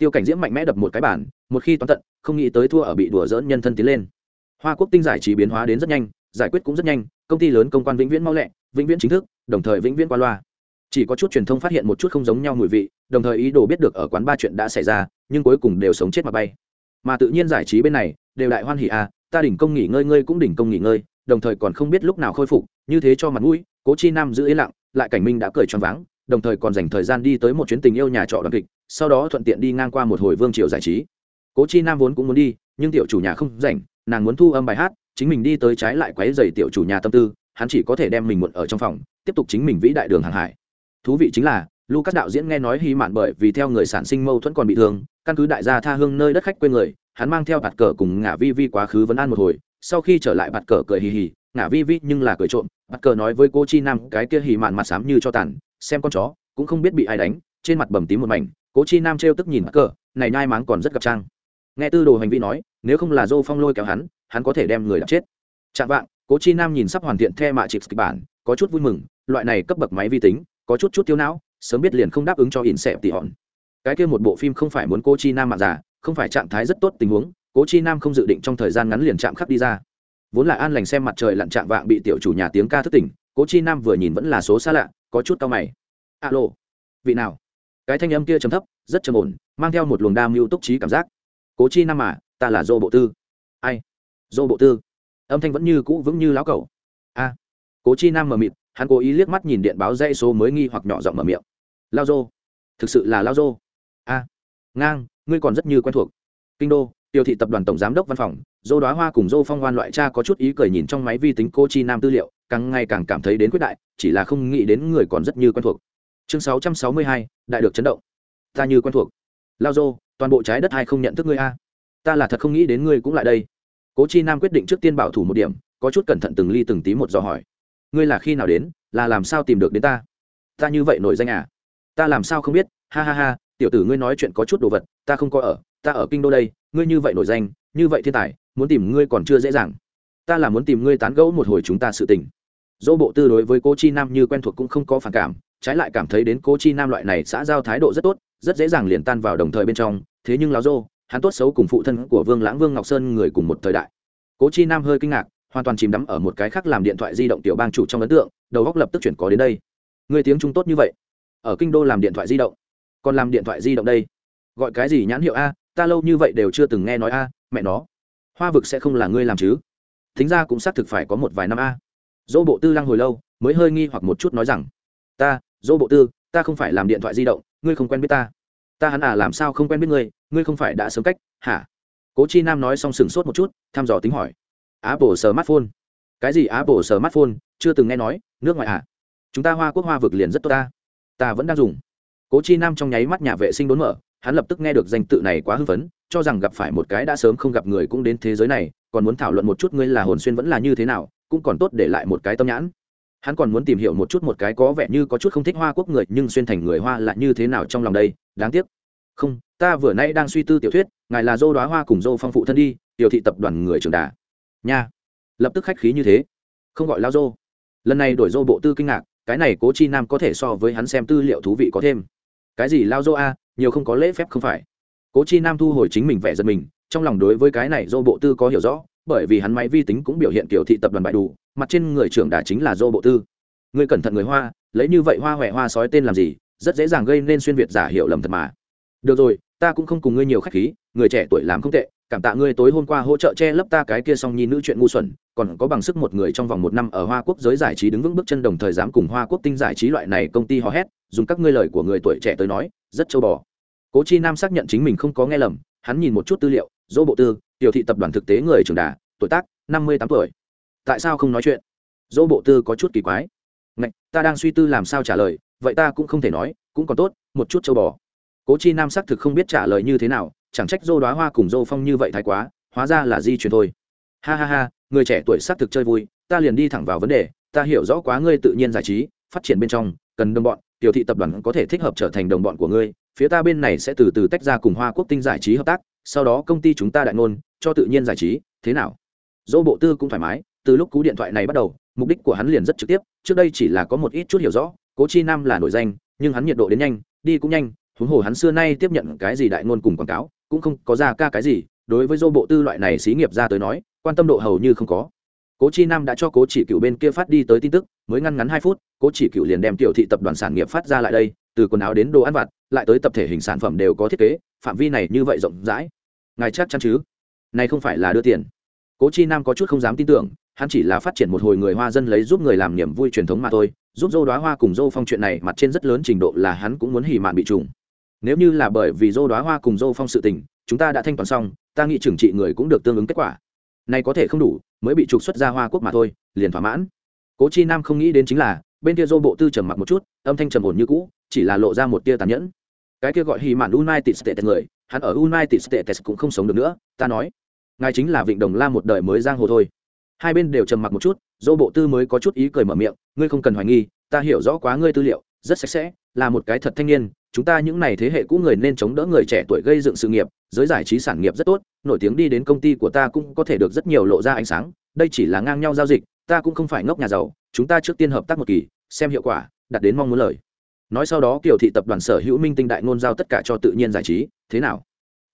tiêu cảnh diễm mạnh mẽ đập một cái bản một khi toán tận, không nghĩ tới thua ở bị đùa dỡn nhân thân tiến lên. Hoa quốc tinh giải trí biến hóa đến rất nhanh, giải quyết cũng rất nhanh, công ty lớn công quan vĩnh viễn mau lẹ, vĩnh viễn chính thức, đồng thời vĩnh viễn qua loa. Chỉ có chút truyền thông phát hiện một chút không giống nhau mùi vị, đồng thời ý đồ biết được ở quán ba chuyện đã xảy ra, nhưng cuối cùng đều sống chết mà bay. Mà tự nhiên giải trí bên này, đều đại hoan hỉ à ta đỉnh công nghỉ ngơi, ngươi cũng đỉnh công nghỉ ngơi đồng thời còn không biết lúc nào khôi phục, như thế cho mặt mũi, cố chi nam giữ yên lặng, lại cảnh minh đã cười choáng váng, đồng thời còn dành thời gian đi tới một chuyến tình yêu nhà trọ đoàn kịch, sau đó thuận tiện đi ngang qua một hồi vương triều giải trí. Cố chi nam vốn cũng muốn đi, nhưng tiểu chủ nhà không rảnh, nàng muốn thu âm bài hát, chính mình đi tới trái lại quấy dày tiểu chủ nhà tâm tư, hắn chỉ có thể đem mình muộn ở trong phòng, tiếp tục chính mình vĩ đại đường hàng hải. Thú vị chính là, lucas đạo diễn nghe nói hy mạn bởi vì theo người sản sinh mâu thuẫn còn bị thương, căn cứ đại gia tha hương nơi đất khách quê người, hắn mang theo hạt cờ cùng ngả vi vi quá khứ vấn an một hồi sau khi trở lại bạt cờ cười hì hì, ngả vi vi nhưng là cười trộm, bạt cờ nói với cô chi nam cái kia hì mạn mặt xám như cho tàn, xem con chó, cũng không biết bị ai đánh, trên mặt bầm tím một mảnh cố chi nam trêu tức nhìn bạt cờ, này nhai máng còn rất gặp trang. Nghe tư đồ hành vi nói, nếu không là dô phong lôi kéo hắn hắn có thể đem người đập chết. Chạm vạng cố chi nam nhìn sắp hoàn thiện the mạ chịp kịch bản, có chút vui mừng, loại này cấp bậc máy vi tính, có chút chút tiêu não, sớm biết liền không đáp ứng cho in xẹp tỉ hòn. Cái kia một bộ phim không phải muốn cô chi nam mạng giả không phải trạng thái rất tốt tình huống cố chi nam không dự định trong thời gian ngắn liền chạm khắc đi ra vốn là an lành xem mặt trời lặn chạm vạng bị tiểu chủ nhà tiếng ca thất tỉnh cố chi nam vừa nhìn vẫn là số xa lạ có chút cao mày alo vị nào cái thanh âm kia trầm thấp rất trầm ổn mang theo một luồng đam mưu túc trí cảm giác cố chi nam à, ta là dô bộ tư ai dô bộ tư âm thanh vẫn như cũ vững như lão cầu a cố chi nam mờ mịt hắn cố ý liếc mắt nhìn điện báo dây số mới nghi hoặc nhỏ giọng mở miệng lao dô thực sự là lao dô a ngang ngươi còn rất như quen thuộc kinh đô tiêu thị tập đoàn tổng giám đốc văn phòng, dô đoá hoa cùng dô phong hoan loại cha có chút ý cười nhìn trong máy vi tính cô chi nam tư liệu, càng ngày càng cảm thấy đến quyết đại, chỉ là không nghĩ đến người còn rất như quen thuộc. Chương sáu trăm sáu mươi hai, đại được chấn động. Ta như quen thuộc. Lao dô, toàn bộ trái đất hai không nhận thức ngươi a? Ta là thật không nghĩ đến ngươi cũng lại đây. Cố chi nam quyết định trước tiên bảo thủ một điểm, có chút cẩn thận từng ly từng tí một dò hỏi. Ngươi là khi nào đến, là làm sao tìm được đến ta? Ta như vậy nổi danh à? Ta làm sao không biết? Ha ha ha, tiểu tử ngươi nói chuyện có chút đồ vật, ta không có ở ta ở kinh đô đây, ngươi như vậy nổi danh, như vậy thiên tài, muốn tìm ngươi còn chưa dễ dàng. Ta là muốn tìm ngươi tán gẫu một hồi chúng ta sự tình. Dỗ bộ tư đối với cô chi nam như quen thuộc cũng không có phản cảm, trái lại cảm thấy đến cô chi nam loại này xã giao thái độ rất tốt, rất dễ dàng liền tan vào đồng thời bên trong. Thế nhưng láo dô, hắn tốt xấu cùng phụ thân của vương lãng vương ngọc sơn người cùng một thời đại. Cố chi nam hơi kinh ngạc, hoàn toàn chìm đắm ở một cái khác làm điện thoại di động tiểu bang chủ trong ấn tượng, đầu góc lập tức chuyển có đến đây. Người tiếng trung tốt như vậy. Ở kinh đô làm điện thoại di động. Còn làm điện thoại di động đây. Gọi cái gì nhãn hiệu a? Ta lâu như vậy đều chưa từng nghe nói a, mẹ nó. Hoa vực sẽ không là ngươi làm chứ? Thính ra cũng xác thực phải có một vài năm a. Dỗ bộ tư lăng hồi lâu, mới hơi nghi hoặc một chút nói rằng, ta, dỗ bộ tư, ta không phải làm điện thoại di động, ngươi không quen biết ta. Ta hắn à làm sao không quen biết ngươi ngươi không phải đã sớm cách, hả? Cố chi nam nói xong sừng sốt một chút, thăm dò tính hỏi, apple smartphone. Cái gì apple smartphone? Chưa từng nghe nói, nước ngoài à? Chúng ta hoa quốc hoa vực liền rất tốt ta. Ta vẫn đang dùng. Cố chi nam trong nháy mắt nhà vệ sinh đốn mở hắn lập tức nghe được danh tự này quá hưng phấn, cho rằng gặp phải một cái đã sớm không gặp người cũng đến thế giới này, còn muốn thảo luận một chút ngươi là hồn xuyên vẫn là như thế nào, cũng còn tốt để lại một cái tâm nhãn. Hắn còn muốn tìm hiểu một chút một cái có vẻ như có chút không thích hoa quốc người, nhưng xuyên thành người hoa là như thế nào trong lòng đây, đáng tiếc. Không, ta vừa nay đang suy tư tiểu thuyết, ngài là dô đoá hoa cùng dô phong phụ thân đi, tiểu thị tập đoàn người trường đà. Nha. Lập tức khách khí như thế. Không gọi lao dô. Lần này đổi dô bộ tư kinh ngạc, cái này cố chi nam có thể so với hắn xem tư liệu thú vị có thêm. Cái gì lao dô a nhiều không có lễ phép không phải. Cố chi nam thu hồi chính mình vẻ giật mình, trong lòng đối với cái này do bộ tư có hiểu rõ, bởi vì hắn máy vi tính cũng biểu hiện kiểu thị tập đoàn bại đủ, mặt trên người trưởng đà chính là do bộ tư. Người cẩn thận người hoa, lấy như vậy hoa huệ hoa sói tên làm gì, rất dễ dàng gây nên xuyên việt giả hiểu lầm thật mà. Được rồi, ta cũng không cùng ngươi nhiều khách khí, người trẻ tuổi làm không tệ, cảm tạ ngươi tối hôm qua hỗ trợ che lấp ta cái kia song nhi nữ chuyện ngu xuẩn, còn có bằng sức một người trong vòng một năm ở hoa quốc giới giải trí đứng vững bước chân đồng thời dám cùng hoa quốc tinh giải trí loại này công ty hò hét, dùng các ngươi lời của người tuổi trẻ tới nói, rất châu bò cố chi nam xác nhận chính mình không có nghe lầm hắn nhìn một chút tư liệu dỗ bộ tư tiểu thị tập đoàn thực tế người trưởng đà tuổi tác năm mươi tám tuổi. Tại sao không nói chuyện? Dỗ bộ tư có chút kỳ quái. Ngạch, ta đang suy tư làm sao trả lời vậy ta cũng không thể nói cũng còn tốt một chút châu bò. Cố chi nam xác thực không biết trả lời như thế nào chẳng trách dô đoá hoa cùng dô phong như vậy thái quá hóa ra là di chuyển thôi. Ha ha ha người trẻ tuổi xác thực chơi vui ta liền đi thẳng vào vấn đề ta hiểu rõ quá ngươi tự nhiên giải trí phát triển bên trong cần đồng bọn tiểu thị tập đoàn có thể thích hợp trở thành đồng bọn của ngươi phía ta bên này sẽ từ từ tách ra cùng hoa quốc tinh giải trí hợp tác, sau đó công ty chúng ta đại ngôn, cho tự nhiên giải trí, thế nào? Dỗ bộ tư cũng thoải mái, từ lúc cú điện thoại này bắt đầu, mục đích của hắn liền rất trực tiếp, trước đây chỉ là có một ít chút hiểu rõ, cố chi nam là nổi danh, nhưng hắn nhiệt độ đến nhanh, đi cũng nhanh, huống hồ hắn xưa nay tiếp nhận cái gì đại ngôn cùng quảng cáo, cũng không có ra ca cái gì, đối với dô bộ tư loại này xí nghiệp ra tới nói, quan tâm độ hầu như không có. Cố chi nam đã cho cố chỉ cựu bên kia phát đi tới tin tức, mới ngăn ngắn hai phút, cố chỉ cựu liền đem tiểu thị tập đoàn sản nghiệp phát ra lại đây từ quần áo đến đồ ăn vặt, lại tới tập thể hình sản phẩm đều có thiết kế, phạm vi này như vậy rộng rãi. Ngài chắc chắn chứ? Này không phải là đưa tiền. Cố chi nam có chút không dám tin tưởng, hắn chỉ là phát triển một hồi người hoa dân lấy giúp người làm niềm vui truyền thống mà thôi, giúp dô đoá hoa cùng dô phong chuyện này mặt trên rất lớn trình độ là hắn cũng muốn hỉ mạn bị trùng. Nếu như là bởi vì dô đoá hoa cùng dô phong sự tình, chúng ta đã thanh toán xong, ta nghĩ trừng trị người cũng được tương ứng kết quả. Này có thể không đủ, mới bị trục xuất ra hoa quốc mà thôi, liền thỏa mãn. Cố chi nam không nghĩ đến chính là bên kia dô bộ tư trầm mặc một chút, âm thanh trầm ổn như cũ, chỉ là lộ ra một tia tàn nhẫn. Cái kia gọi hì mạn united states người, hắn ở united states cũng không sống được nữa, ta nói, ngài chính là vịnh đồng la một đời mới giang hồ thôi. Hai bên đều trầm mặc một chút, dô bộ tư mới có chút ý cười mở miệng, ngươi không cần hoài nghi, ta hiểu rõ quá ngươi tư liệu, rất sạch sẽ, là một cái thật thanh niên, chúng ta những n à y thế hệ cũ người nên chống đỡ người trẻ tuổi gây dựng sự nghiệp, giới giải trí sản nghiệp rất tốt, nổi tiếng đi đến công ty của ta cũng có thể được rất nhiều lộ ra ánh sáng, đây chỉ là ngang nhau giao dịch, ta cũng không phải ngốc nhà giàu chúng ta trước tiên hợp tác một kỳ, xem hiệu quả đặt đến mong muốn lời. Nói sau đó kiểu thị tập đoàn sở hữu minh tinh đại ngôn giao tất cả cho tự nhiên giải trí, thế nào?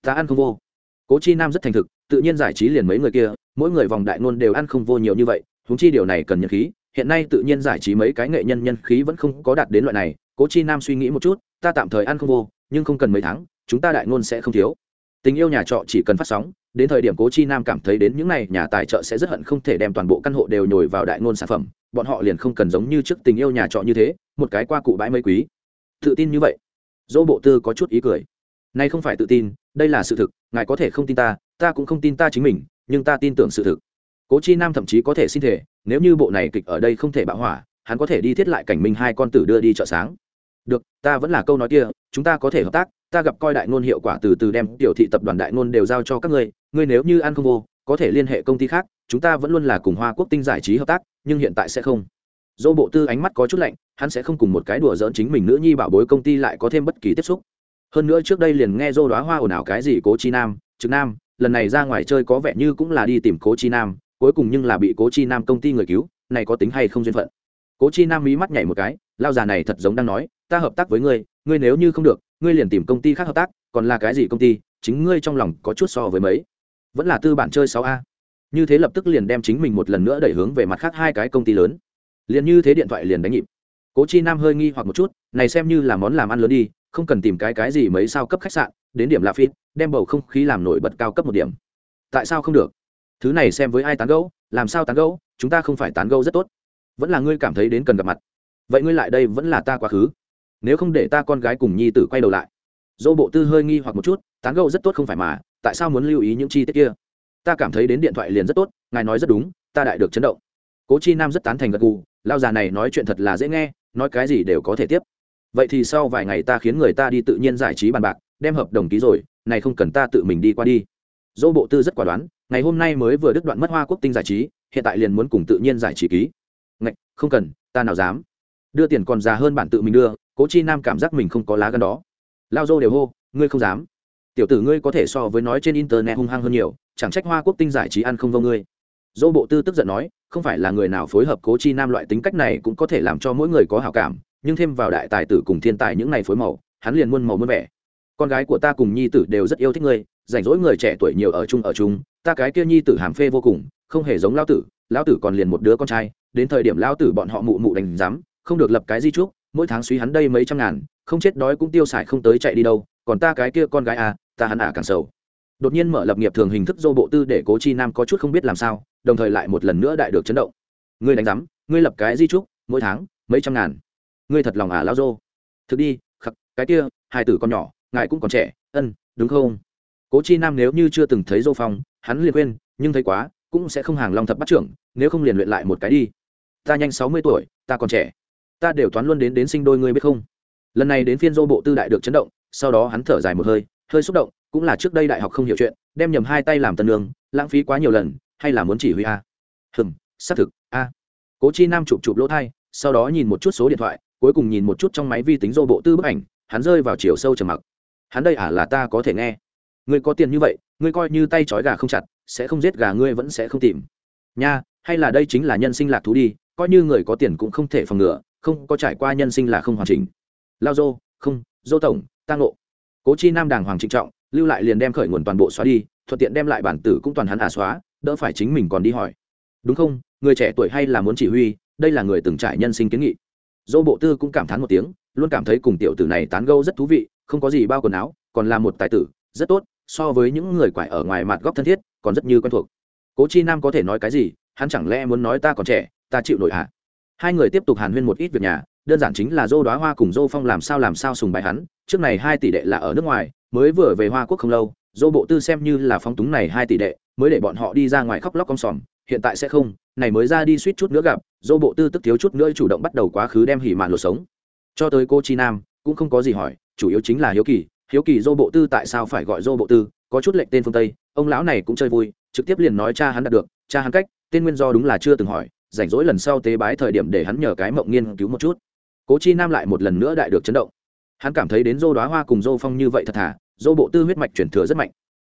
Ta ăn không vô. Cố chi nam rất thành thực, tự nhiên giải trí liền mấy người kia, mỗi người vòng đại ngôn đều ăn không vô nhiều như vậy húng chi điều này cần nhân khí, hiện nay tự nhiên giải trí mấy cái nghệ nhân nhân khí vẫn không có đạt đến loại này. Cố chi nam suy nghĩ một chút, ta tạm thời ăn không vô, nhưng không cần mấy tháng, chúng ta đại ngôn sẽ không thiếu. Tình yêu nhà trọ chỉ cần phát sóng đến thời điểm cố chi nam cảm thấy đến những n à y nhà tài trợ sẽ rất hận không thể đem toàn bộ căn hộ đều nhồi vào đại ngôn sản phẩm, bọn họ liền không cần giống như trước tình yêu nhà trọ như thế, một cái qua cụ bãi mấy quý. Tự tin như vậy. Dỗ bộ tư có chút ý cười. Nay không phải tự tin, đây là sự thực, ngài có thể không tin ta ta cũng không tin ta chính mình, nhưng ta tin tưởng sự thực. Cố chi nam thậm chí có thể xin thể nếu như bộ này kịch ở đây không thể bạo hỏa, hắn có thể đi thiết lại cảnh minh hai con tử đưa đi chợ sáng. Được, ta vẫn là câu nói kia, chúng ta có thể hợp tác, ta gặp coi đại ngôn hiệu quả từ từ đem tiểu thị tập đoàn đại ngôn đều giao cho các ngươi ngươi nếu như ăn không vô, có thể liên hệ công ty khác, chúng ta vẫn luôn là cùng hoa quốc tinh giải trí hợp tác, nhưng hiện tại sẽ không. Dỗ bộ tư ánh mắt có chút lạnh, hắn sẽ không cùng một cái đùa dỡn chính mình nữ nhi bảo bối công ty lại có thêm bất kỳ tiếp xúc. Hơn nữa trước đây liền nghe dô đoá hoa ồn ào cái gì cố chi nam, trực nam, lần này ra ngoài chơi có vẻ như cũng là đi tìm cố chi nam, cuối cùng nhưng là bị cố chi nam công ty người cứu, này có tính hay không duyên phận? Cố chi nam mí mắt nhảy một cái, lao già này thật giống đang nói, ta hợp tác với ngươi ngươi nếu như không được, ngươi liền tìm công ty khác hợp tác, còn là cái gì công ty, chính ngươi trong lòng có chút so với mấy vẫn là tư bản chơi sáu a. Như thế lập tức liền đem chính mình một lần nữa đẩy hướng về mặt khác hai cái công ty lớn. Liền như thế điện thoại liền đánh nhịp. Cố chi nam hơi nghi hoặc một chút, này xem như là món làm ăn lớn đi, không cần tìm cái cái gì mấy sao cấp khách sạn, đến điểm là phít đem bầu không khí làm nổi bật cao cấp một điểm. Tại sao không được? Thứ này xem với ai tán gẫu, làm sao tán gẫu, chúng ta không phải tán gẫu rất tốt. Vẫn là ngươi cảm thấy đến cần gặp mặt. Vậy ngươi lại đây vẫn là ta quá khứ. Nếu không để ta con gái cùng nhi tử quay đầu lại. Dỗ bộ tư hơi nghi hoặc một chút, tán gẫu rất tốt không phải mà tại sao muốn lưu ý những chi tiết kia? Ta cảm thấy đến điện thoại liền rất tốt, ngài nói rất đúng, ta đại được chấn động. Cố chi nam rất tán thành gật gù, lao già này nói chuyện thật là dễ nghe, nói cái gì đều có thể tiếp. Vậy thì sau vài ngày ta khiến người ta đi tự nhiên giải trí bàn bạc, đem hợp đồng ký rồi, này không cần ta tự mình đi qua đi. Dỗ bộ tư rất quả đoán, ngày hôm nay mới vừa đứt đoạn mất hoa quốc tinh giải trí, hiện tại liền muốn cùng tự nhiên giải trí ký. Ngạch, không cần, ta nào dám. Đưa tiền còn già hơn bản tự mình đưa, cố chi nam cảm giác mình không có lá gân đó. Lao dô đều hô, ngươi không dám tiểu tử ngươi có thể so với nói trên internet hung hăng hơn nhiều, chẳng trách hoa quốc tinh giải trí ăn không vô ngươi. Dỗ bộ tư tức giận nói, không phải là người nào phối hợp cố chi nam loại tính cách này cũng có thể làm cho mỗi người có hảo cảm, nhưng thêm vào đại tài tử cùng thiên tài những này phối màu, hắn liền muôn màu muôn vẻ. Con gái của ta cùng nhi tử đều rất yêu thích ngươi, rảnh rỗi người trẻ tuổi nhiều ở chung ở chung, ta cái kia nhi tử hàm phê vô cùng, không hề giống lao tử lao tử còn liền một đứa con trai, đến thời điểm lao tử bọn họ mụ mụ đánh giám không được lập cái di trúc, mỗi tháng suy hắn đây mấy trăm ngàn, không chết đói cũng tiêu xài không tới chạy đi đâu còn ta cái kia con gái à ta hắn à càng sầu. Đột nhiên mở lập nghiệp thường hình thức dô bộ tư để cố chi nam có chút không biết làm sao, đồng thời lại một lần nữa đại được chấn động. Ngươi đánh giám, ngươi lập cái di trúc, mỗi tháng, mấy trăm ngàn. Ngươi thật lòng à lao dô? Thực đi, khắc, cái kia, hai tử con nhỏ, ngài cũng còn trẻ, ân, đúng không? Cố chi nam nếu như chưa từng thấy dô phong, hắn liền quên, nhưng thấy quá, cũng sẽ không hàng long thập bắt trưởng, nếu không liền luyện lại một cái đi. Ta nhanh sáu mươi tuổi, ta còn trẻ. Ta đều toán luôn đến đến sinh đôi ngươi biết không? Lần này đến phiên dô bộ tư đại được chấn động sau đó hắn thở dài một hơi hơi xúc động, cũng là trước đây đại học không hiểu chuyện, đem nhầm hai tay làm tân lương lãng phí quá nhiều lần, hay là muốn chỉ huy a? Hừm, xác thực, a. Cố chi nam chụp chụp lỗ thai, sau đó nhìn một chút số điện thoại, cuối cùng nhìn một chút trong máy vi tính rô bộ tư bức ảnh, hắn rơi vào chiều sâu trầm mặc. Hắn đây ả à là ta có thể nghe. Ngươi có tiền như vậy, ngươi coi như tay trói gà không chặt, sẽ không giết gà ngươi vẫn sẽ không tìm. Nha, hay là đây chính là nhân sinh lạc thú đi, coi như người có tiền cũng không thể phòng ngừa, không có trải qua nhân sinh là không hoàn chỉnh. Lao dô, không, dô tổng tăng lộ cố chi nam đàng hoàng trịnh trọng, lưu lại liền đem khởi nguồn toàn bộ xóa đi, thuận tiện đem lại bản tử cũng toàn hắn à xóa, đỡ phải chính mình còn đi hỏi. Đúng không? Người trẻ tuổi hay là muốn chỉ huy, đây là người từng trải nhân sinh kiến nghị. Dô bộ tư cũng cảm thán một tiếng, luôn cảm thấy cùng tiểu tử này tán gâu rất thú vị, không có gì bao quần áo, còn là một tài tử, rất tốt, so với những người quải ở ngoài mặt góc thân thiết, còn rất như quen thuộc. Cố chi nam có thể nói cái gì? Hắn chẳng lẽ muốn nói ta còn trẻ, ta chịu nổi hạ hai người tiếp tục hàn huyên một ít việc nhà đơn giản chính là dô đoá hoa cùng dô phong làm sao làm sao sùng bài hắn, trước này hai tỷ đệ là ở nước ngoài, mới vừa về hoa quốc không lâu, dô bộ tư xem như là phong túng này hai tỷ đệ, mới để bọn họ đi ra ngoài khóc lóc con sòm, hiện tại sẽ không, này mới ra đi suýt chút nữa gặp, dô bộ tư tức thiếu chút nữa chủ động bắt đầu quá khứ đem hỉ mạn lột sống. Cho tới cô chi nam, cũng không có gì hỏi, chủ yếu chính là hiếu kỳ hiếu kỳ dô bộ tư tại sao phải gọi dô bộ tư, có chút lệnh tên phương tây, ông lão này cũng chơi vui, trực tiếp liền nói cha hắn đạt được, cha hắn cách, tên nguyên do đúng là chưa từng hỏi, rảnh rỗi lần sau tế bái thời điểm để hắn nhờ cái mộng nghiên cứu một chút cố chi nam lại một lần nữa đại được chấn động. Hắn cảm thấy đến dô đoá hoa cùng dô phong như vậy thật thà dô bộ tư huyết mạch chuyển thừa rất mạnh.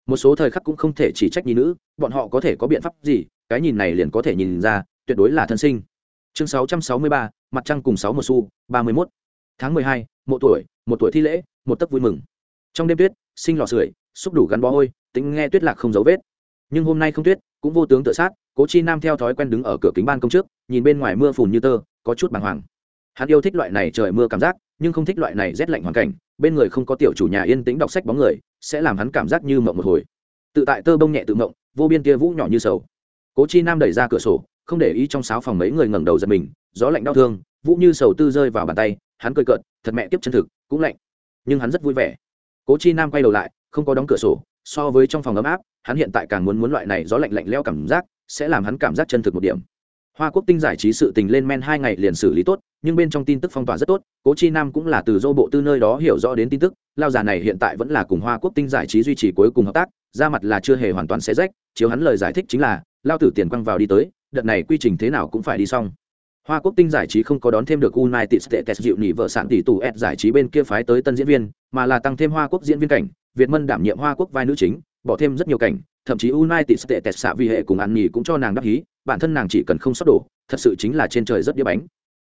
Một số thời khắc cũng không thể chỉ trách nhi nữ bọn họ có thể có biện pháp gì cái nhìn này liền có thể nhìn ra tuyệt đối là thân sinh. Chương 663, mặt trăng cùng sáu một xu ba mươi mốt. Tháng mười hai một tuổi một tuổi thi lễ một tấc vui mừng. Trong đêm tuyết sinh lò sưởi xúc đủ gắn bó ôi tính nghe tuyết lạc không dấu vết. Nhưng hôm nay không tuyết cũng vô tướng tự sát cố chi nam theo thói quen đứng ở cửa kính ban công trước nhìn bên ngoài mưa phùn như tơ có chút bàng hoàng hắn yêu thích loại này trời mưa cảm giác, nhưng không thích loại này rét lạnh hoàn cảnh. Bên người không có tiểu chủ nhà yên tĩnh đọc sách bóng người, sẽ làm hắn cảm giác như mộng một hồi. Tự tại tơ bông nhẹ tự mộng, vô biên tia vũ nhỏ như sầu. Cố chi nam đẩy ra cửa sổ, không để ý trong sáo phòng mấy người ngẩng đầu giật mình, gió lạnh đau thương, vũ như sầu tư rơi vào bàn tay, hắn cười cợt, thật mẹ tiếp chân thực, cũng lạnh. Nhưng hắn rất vui vẻ. Cố chi nam quay đầu lại, không có đóng cửa sổ, so với trong phòng ấm áp, hắn hiện tại càng muốn muốn loại này gió lạnh lạnh leo cảm giác, sẽ làm hắn cảm giác chân thực một điểm hoa quốc tinh giải trí sự tình lên men hai ngày liền xử lý tốt, nhưng bên trong tin tức phong tỏa rất tốt, cố chi nam cũng là từ dô bộ tư nơi đó hiểu rõ đến tin tức, lao già này hiện tại vẫn là cùng hoa quốc tinh giải trí duy trì cuối cùng hợp tác, ra mặt là chưa hề hoàn toàn xé rách, chiếu hắn lời giải thích chính là, lao tử tiền quăng vào đi tới, đợt này quy trình thế nào cũng phải đi xong. Hoa quốc tinh giải trí không có đón thêm được united states dịu nỉ vợ sản tỷ tù ed giải trí bên kia phái tới tân diễn viên, mà là tăng thêm hoa quốc diễn viên cảnh, việt mân đảm nhiệm hoa quốc vai nữ chính, bỏ thêm rất nhiều cảnh thậm chí united states xạ vì hệ cùng ăn nhì cũng cho nàng đắc hí, bản thân nàng chỉ cần không sót đổ, thật sự chính là trên trời rất đĩa bánh.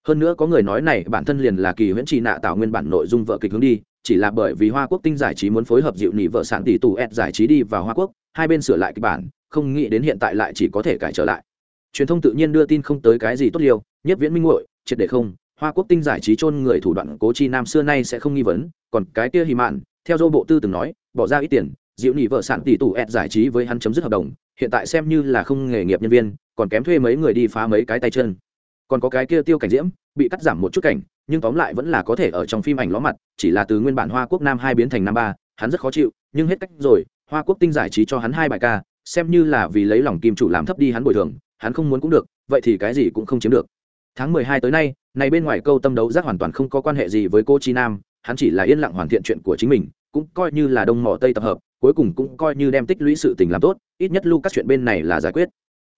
Hơn nữa có người nói này, bản thân liền là kỳ huyễn trì nạ tạo nguyên bản nội dung vợ kịch hướng đi, chỉ là bởi vì hoa quốc tinh giải trí muốn phối hợp dịu nỉ vợ sản tỷ tù ẹt giải trí đi vào hoa quốc, hai bên sửa lại kịch bản, không nghĩ đến hiện tại lại chỉ có thể cải trở lại. Truyền thông tự nhiên đưa tin không tới cái gì tốt liêu, nhất viễn minh ngội triệt để không, hoa quốc tinh giải trí chôn người thủ đoạn cố chi nam xưa nay sẽ không nghi vấn, còn cái kia hì mạn, theo dô bộ tư từng nói, bỏ ra ít tiền dịu nỉ vợ sản tỷ tù ed giải trí với hắn chấm dứt hợp đồng, hiện tại xem như là không nghề nghiệp nhân viên, còn kém thuê mấy người đi phá mấy cái tay chân. Còn có cái kia tiêu cảnh diễm, bị cắt giảm một chút cảnh, nhưng tóm lại vẫn là có thể ở trong phim ảnh ló mặt, chỉ là từ nguyên bản hoa quốc nam hai biến thành nam ba, hắn rất khó chịu, nhưng hết cách rồi, hoa quốc tinh giải trí cho hắn hai bài ca, xem như là vì lấy lòng kim chủ làm thấp đi hắn bồi thường, hắn không muốn cũng được, vậy thì cái gì cũng không chiếm được. Tháng mười hai tới nay, này bên ngoài câu tâm đấu giác hoàn toàn không có quan hệ gì với cô chi nam, hắn chỉ là yên lặng hoàn thiện chuyện của chính mình, cũng coi như là đông mỏ tây tập hợp cuối cùng cũng coi như đem tích lũy sự tình làm tốt, ít nhất lucas chuyện bên này là giải quyết.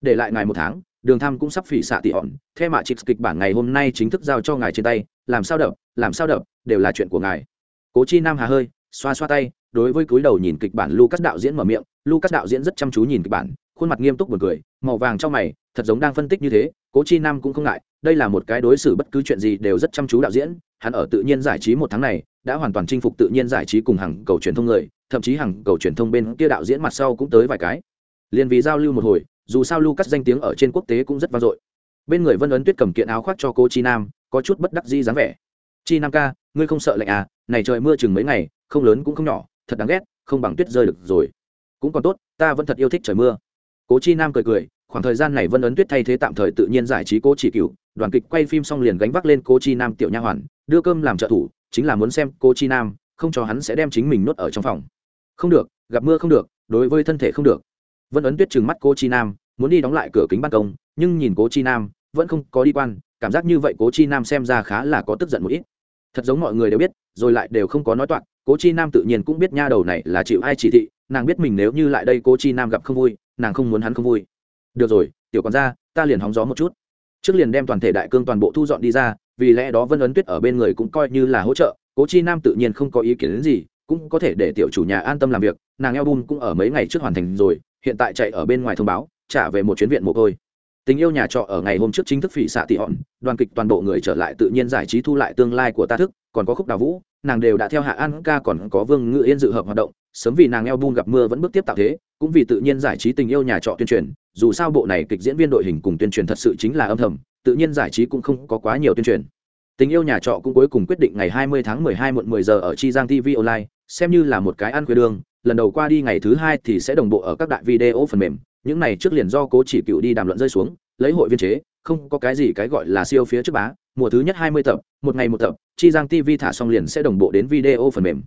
Để lại ngài một tháng, đường tham cũng sắp phỉ xạ tị hòn theo mạ chịp kịch bản ngày hôm nay chính thức giao cho ngài trên tay, làm sao đập, làm sao đập, đều là chuyện của ngài. Cố chi nam hà hơi, xoa xoa tay, đối với cúi đầu nhìn kịch bản lucas đạo diễn mở miệng, lucas đạo diễn rất chăm chú nhìn kịch bản, khuôn mặt nghiêm túc buồn cười, màu vàng trong mày, thật giống đang phân tích như thế, cố chi nam cũng không ngại, đây là một cái đối xử bất cứ chuyện gì đều rất chăm chú đạo diễn, hắn ở tự nhiên giải trí một tháng này, đã hoàn toàn chinh phục tự nhiên giải trí cùng hàng cầu truyền thông người thậm chí hàng cầu truyền thông bên kia đạo diễn mặt sau cũng tới vài cái. Liền vì giao lưu một hồi, dù sao lucas danh tiếng ở trên quốc tế cũng rất vang dội. Bên người vân ấn tuyết cầm kiện áo khoác cho cô chi nam, có chút bất đắc di dáng vẻ. Chi nam ca, ngươi không sợ lạnh à? Này trời mưa chừng mấy ngày, không lớn cũng không nhỏ, thật đáng ghét, không bằng tuyết rơi được rồi. Cũng còn tốt, ta vẫn thật yêu thích trời mưa. Cố chi nam cười cười, khoảng thời gian này vân ấn tuyết thay thế tạm thời tự nhiên giải trí cố chỉ cựu đoàn kịch quay phim xong liền gánh vác lên cố chi nam tiểu nha hoàn, đưa cơm làm trợ thủ, chính là muốn xem cô chi nam, không cho hắn sẽ đem chính mình nuốt ở trong phòng không được, gặp mưa không được, đối với thân thể không được. Vân ấn tuyết trừng mắt cô chi nam, muốn đi đóng lại cửa kính ban công, nhưng nhìn cố chi nam, vẫn không có đi quan, cảm giác như vậy cố chi nam xem ra khá là có tức giận một ít. Thật giống mọi người đều biết, rồi lại đều không có nói toạc, cố chi nam tự nhiên cũng biết nha đầu này là chịu ai chỉ thị, nàng biết mình nếu như lại đây cố chi nam gặp không vui, nàng không muốn hắn không vui. Được rồi, tiểu còn ra ta liền hóng gió một chút. Trước liền đem toàn thể đại cương toàn bộ thu dọn đi ra, vì lẽ đó vân ấn tuyết ở bên người cũng coi như là hỗ trợ, cố chi nam tự nhiên không có ý kiến đến gì cũng có thể để tiểu chủ nhà an tâm làm việc, nàng eo bun cũng ở mấy ngày trước hoàn thành rồi, hiện tại chạy ở bên ngoài thông báo, trả về một chuyến viện mồ côi. Tình yêu nhà trọ ở ngày hôm trước chính thức phỉ xạ tị hòn, đoàn kịch toàn bộ người trở lại tự nhiên giải trí thu lại tương lai của ta thức, còn có khúc đào vũ, nàng đều đã theo hạ an ca còn có vương ngự yên dự hợp hoạt động, sớm vì nàng eo bun gặp mưa vẫn bước tiếp tạo thế, cũng vì tự nhiên giải trí tình yêu nhà trọ tuyên truyền, dù sao bộ này kịch diễn viên đội hình cùng tuyên truyền thật sự chính là âm thầm, tự nhiên giải trí cũng không có quá nhiều tuyên truyền. Tình yêu nhà trọ cũng cuối cùng quyết định ngày 20 tháng 12 muộn 10 giờ ở chi giang tv online xem như là một cái ăn khuya đường lần đầu qua đi ngày thứ hai thì sẽ đồng bộ ở các đại video phần mềm, những này trước liền do cố chỉ cựu đi đàm luận rơi xuống, lấy hội viên chế, không có cái gì cái gọi là siêu phía trước bá, mùa thứ nhất 20 tập, một ngày một tập, chi giang tv thả xong liền sẽ đồng bộ đến video phần mềm.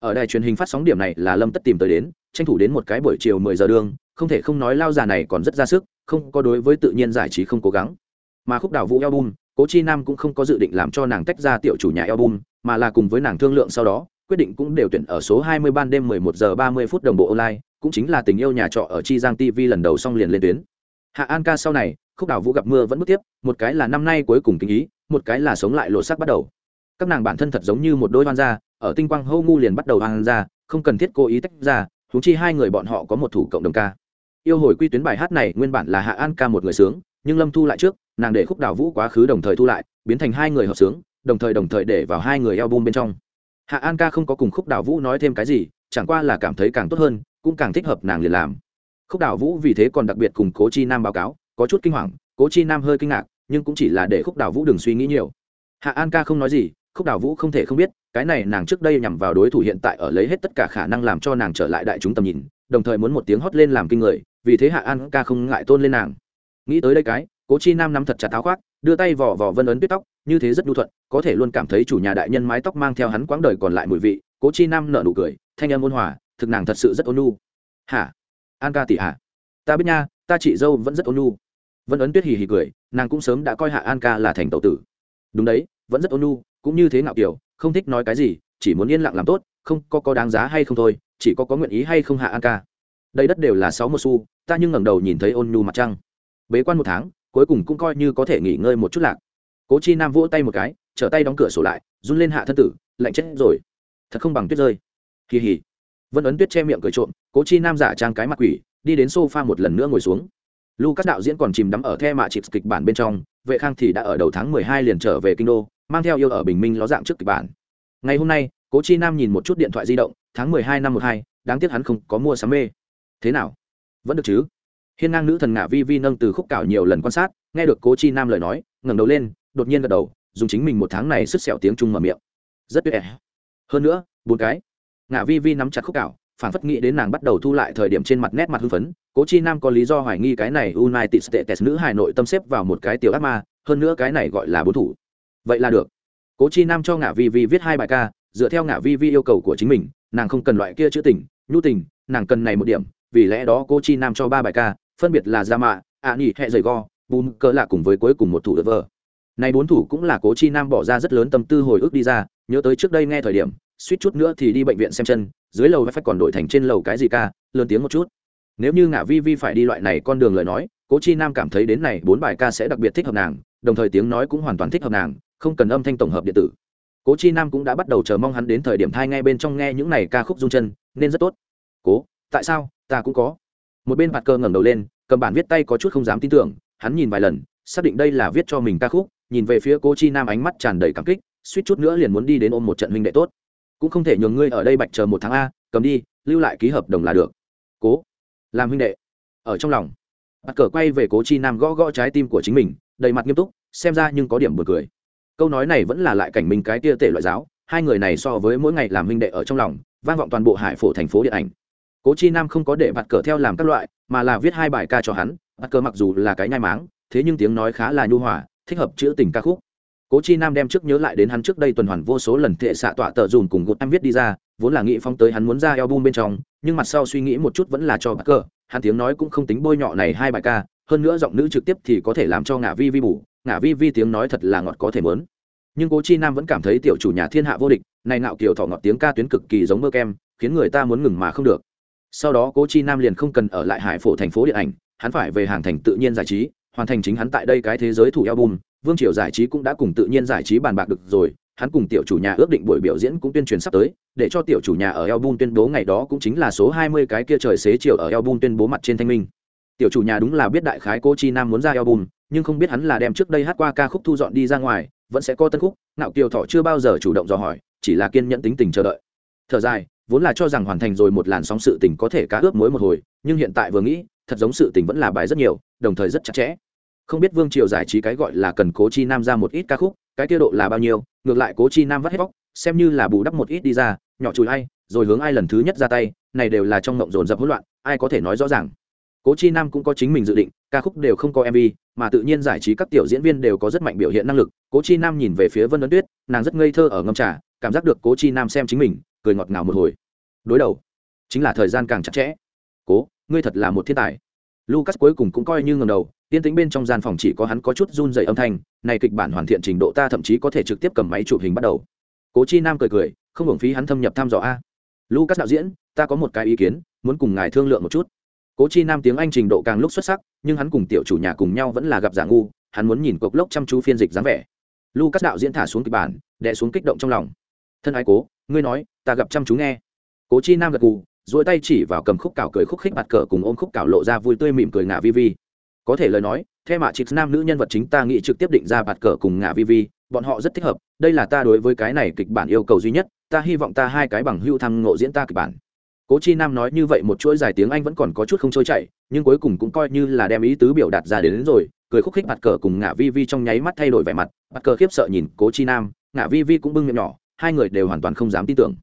Ở đài truyền hình phát sóng điểm này là lâm tất tìm tới đến, tranh thủ đến một cái buổi chiều 10 giờ đường không thể không nói lao già này còn rất ra sức, không có đối với tự nhiên giải trí không cố gắng. Mà khúc đào vũ album, cố chi nam cũng không có dự định làm cho nàng tách ra tiểu chủ nhà album, mà là cùng với nàng thương lượng sau đó quyết định cũng đều tuyển ở số 20 ban đêm 11 giờ 30 phút đồng bộ online, cũng chính là tình yêu nhà trọ ở chi giang tv lần đầu xong liền lên tuyến. Hạ an ca sau này, khúc đào vũ gặp mưa vẫn bước tiếp, một cái là năm nay cuối cùng kinh ý, một cái là sống lại lộ sắc bắt đầu. Các nàng bản thân thật giống như một đôi hoan gia, ở tinh quang hô ngu liền bắt đầu hoan gia, không cần thiết cố ý tách ra, huống chi hai người bọn họ có một thủ cộng đồng ca. Yêu hồi quy tuyến bài hát này nguyên bản là hạ an ca một người sướng, nhưng lâm thu lại trước, nàng để khúc đào vũ quá khứ đồng thời thu lại, biến thành hai người hợp sướng, đồng thời đồng thời để vào hai người eo bên trong hạ an ca không có cùng khúc đào vũ nói thêm cái gì, chẳng qua là cảm thấy càng tốt hơn, cũng càng thích hợp nàng liền làm. Khúc đào vũ vì thế còn đặc biệt cùng cố chi nam báo cáo, có chút kinh hoàng, cố chi nam hơi kinh ngạc, nhưng cũng chỉ là để khúc đào vũ đừng suy nghĩ nhiều. Hạ an ca không nói gì, khúc đào vũ không thể không biết, cái này nàng trước đây nhằm vào đối thủ hiện tại ở lấy hết tất cả khả năng làm cho nàng trở lại đại chúng tầm nhìn, đồng thời muốn một tiếng hót lên làm kinh người, vì thế hạ an ca không ngại tôn lên nàng. Nghĩ tới đây cái, cố chi nam nắm thật chặt táo khoác đưa tay vỏ vỏ vân ấn tuyết tóc, như thế rất nhu thuận, có thể luôn cảm thấy chủ nhà đại nhân mái tóc mang theo hắn quãng đời còn lại mùi vị, cố chi nam nợ nụ cười, thanh âm ôn hòa, thực nàng thật sự rất ôn nhu. Hả? An ca tỷ hả? Ta biết nha, ta chị dâu vẫn rất ôn nhu. Vân ấn tuyết hì hì cười, nàng cũng sớm đã coi hạ an ca là thành tậu tử. Đúng đấy, vẫn rất ôn nhu, cũng như thế ngạo kiểu, không thích nói cái gì, chỉ muốn yên lặng làm tốt, không có có đáng giá hay không thôi, chỉ có có nguyện ý hay không hạ an ca. Đây đất đều là sáu một xu, ta nhưng ngẩng đầu nhìn thấy ôn nhu mặt trăng. Bế quan một tháng cuối cùng cũng coi như có thể nghỉ ngơi một chút lạc. Cố chi nam vỗ tay một cái, trở tay đóng cửa sổ lại, run lên hạ thân tử, lạnh chết rồi. Thật không bằng tuyết rơi. Kỳ hỉ. Vân ấn tuyết che miệng cười trộm, cố chi nam giả trang cái mặt quỷ, đi đến sofa một lần nữa ngồi xuống. Lucas đạo diễn còn chìm đắm ở the mạ chịp kịch bản bên trong, vệ khang thì đã ở đầu tháng mười hai liền trở về kinh đô, mang theo yêu ở bình minh ló dạng trước kịch bản. Ngày hôm nay, cố chi nam nhìn một chút điện thoại di động, tháng mười hai năm một hai, đáng tiếc hắn không có mua sắm mê. Thế nào? Vẫn được chứ? Hiên ngang nữ thần ngạ vi vi nâng từ khúc cảo nhiều lần quan sát, nghe được cố chi nam lời nói, ngẩng đầu lên, đột nhiên gật đầu, dùng chính mình một tháng này sứt sẹo tiếng trung mở miệng. Rất tuyệt hơn nữa, bốn cái. Ngạ vi vi nắm chặt khúc cảo, phản phất nghĩ đến nàng bắt đầu thu lại thời điểm trên mặt nét mặt hưng phấn. Cố chi nam có lý do hoài nghi cái này united states nữ hài nội tâm xếp vào một cái tiểu ác ma, hơn nữa cái này gọi là bố thủ. Vậy là được. Cố chi nam cho ngạ vi vi viết hai bài ca, dựa theo ngạ vi vi yêu cầu của chính mình, nàng không cần loại kia chữ tình, nhu tình, nàng cần này một điểm, vì lẽ đó cố chi nam cho ba bài ca phân biệt là gia mạ ạ nhị hẹ dày go, bùn cơ lạ cùng với cuối cùng một thủ đ vờ này bốn thủ cũng là cố chi nam bỏ ra rất lớn tâm tư hồi ức đi ra, nhớ tới trước đây nghe thời điểm, suýt chút nữa thì đi bệnh viện xem chân, dưới lầu phải còn đổi thành trên lầu cái gì ca, lớn tiếng một chút. Nếu như ngả vi vi phải đi loại này con đường lời nói, cố chi nam cảm thấy đến này bốn bài ca sẽ đặc biệt thích hợp nàng, đồng thời tiếng nói cũng hoàn toàn thích hợp nàng, không cần âm thanh tổng hợp điện tử. Cố chi nam cũng đã bắt đầu chờ mong hắn đến thời điểm thai ngay bên trong nghe những này ca khúc rung chân, nên rất tốt. Cố, tại sao? Ta cũng có một bên mặt cơ ngẩng đầu lên, cầm bản viết tay có chút không dám tin tưởng, hắn nhìn vài lần, xác định đây là viết cho mình ca khúc, nhìn về phía cố chi nam ánh mắt tràn đầy cảm kích, suýt chút nữa liền muốn đi đến ôm một trận huynh đệ tốt. Cũng không thể nhường ngươi ở đây bạch chờ một tháng a, cầm đi, lưu lại ký hợp đồng là được. Cố, làm huynh đệ. Ở trong lòng bạt cờ quay về cố chi nam gõ gõ trái tim của chính mình, đầy mặt nghiêm túc, xem ra nhưng có điểm buồn cười. Câu nói này vẫn là lại cảnh mình cái tia tệ loại giáo, hai người này so với mỗi ngày làm huynh đệ ở trong lòng, vang vọng toàn bộ hải phổ thành phố điện ảnh cố chi nam không có để bạt cờ theo làm các loại, mà là viết hai bài ca cho hắn. Bạt cờ mặc dù là cái nhai máng, thế nhưng tiếng nói khá là nhu hòa, thích hợp chữ tình ca khúc. Cố chi nam đem trước nhớ lại đến hắn trước đây tuần hoàn vô số lần thệ xạ tọa tờ dùn cùng gột em viết đi ra, vốn là nghĩ phong tới hắn muốn ra album bên trong, nhưng mặt sau suy nghĩ một chút vẫn là cho bạt cờ. Hắn tiếng nói cũng không tính bôi nhọ này hai bài ca, hơn nữa giọng nữ trực tiếp thì có thể làm cho ngả vi vi bù. Ngả vi vi tiếng nói thật là ngọt có thể mớn. Nhưng cố chi nam vẫn cảm thấy tiểu chủ nhà thiên hạ vô địch, này ngạo kiều thọ ngọt tiếng ca tuyến cực kỳ giống mơ kem, khiến người ta muốn ngừng mà không được sau đó cố chi nam liền không cần ở lại hải phổ thành phố điện ảnh, hắn phải về hàng thành tự nhiên giải trí, hoàn thành chính hắn tại đây cái thế giới thủ album, vương triều giải trí cũng đã cùng tự nhiên giải trí bàn bạc được rồi, hắn cùng tiểu chủ nhà ước định buổi biểu diễn cũng tuyên truyền sắp tới, để cho tiểu chủ nhà ở album tuyên bố ngày đó cũng chính là số 20 cái kia trời xế chiều ở album tuyên bố mặt trên thanh minh. Tiểu chủ nhà đúng là biết đại khái cô chi nam muốn ra album, nhưng không biết hắn là đem trước đây hát qua ca khúc thu dọn đi ra ngoài, vẫn sẽ có tân khúc nạo kiều thọ chưa bao giờ chủ động dò hỏi, chỉ là kiên nhẫn tính tình chờ đợi. Thở dài vốn là cho rằng hoàn thành rồi một làn sóng sự tình có thể cá ướp mối một hồi, nhưng hiện tại vừa nghĩ, thật giống sự tình vẫn là bài rất nhiều, đồng thời rất chặt chẽ. Không biết vương triều giải trí cái gọi là cần cố chi nam ra một ít ca khúc, cái tiêu độ là bao nhiêu, ngược lại cố chi nam vắt hết bóc, xem như là bù đắp một ít đi ra, nhỏ chùi ai, rồi hướng ai lần thứ nhất ra tay, này đều là trong ngộng dồn dập hỗn loạn, ai có thể nói rõ ràng. Cố chi nam cũng có chính mình dự định, ca khúc đều không có mv mà tự nhiên giải trí các tiểu diễn viên đều có rất mạnh biểu hiện năng lực. Cố chi nam nhìn về phía vân ấn tuyết, nàng rất ngây thơ ở ngâm trà, cảm giác được cố chi nam xem chính mình cười ngọt ngào một hồi. Đối đầu, chính là thời gian càng chặt chẽ. Cố, ngươi thật là một thiên tài. Lucas cuối cùng cũng coi như ngầm đầu tiên tính bên trong gian phòng chỉ có hắn có chút run dày âm thanh, này kịch bản hoàn thiện trình độ ta thậm chí có thể trực tiếp cầm máy chụp hình bắt đầu. Cố chi nam cười cười, không hưởng phí hắn thâm nhập thăm dò a. Lucas đạo diễn, ta có một cái ý kiến, muốn cùng ngài thương lượng một chút. Cố chi nam tiếng anh trình độ càng lúc xuất sắc, nhưng hắn cùng tiểu chủ nhà cùng nhau vẫn là gặp giả ngu, hắn muốn nhìn cộc lốc chăm chú phiên dịch dáng vẻ. Lucas đạo diễn thả xuống kịch bản, đè xuống kích động trong lòng thân ái cố ngươi nói ta gặp chăm chú nghe. Cố chi nam gật gù dỗi tay chỉ vào cầm khúc cào cười khúc khích mặt cờ cùng ôm khúc cào lộ ra vui tươi mỉm cười ngả vi vi. Có thể lời nói theo mạ chịt nam nữ nhân vật chính ta nghĩ trực tiếp định ra bạt cờ cùng ngả vi vi bọn họ rất thích hợp đây là ta đối với cái này kịch bản yêu cầu duy nhất ta hy vọng ta hai cái bằng hưu thăng ngộ diễn ta kịch bản. Cố chi nam nói như vậy một chuỗi dài tiếng anh vẫn còn có chút không trôi chảy nhưng cuối cùng cũng coi như là đem ý tứ biểu đạt ra đến, đến rồi cười khúc khích bạt cờ cùng ngả vi vi trong nháy mắt thay đổi vẻ mặt bạt cờ khiếp sợ nhìn cố chi nam ngả vi vi cũng bưng miệng nhỏ hai người đều hoàn toàn không dám tin tưởng.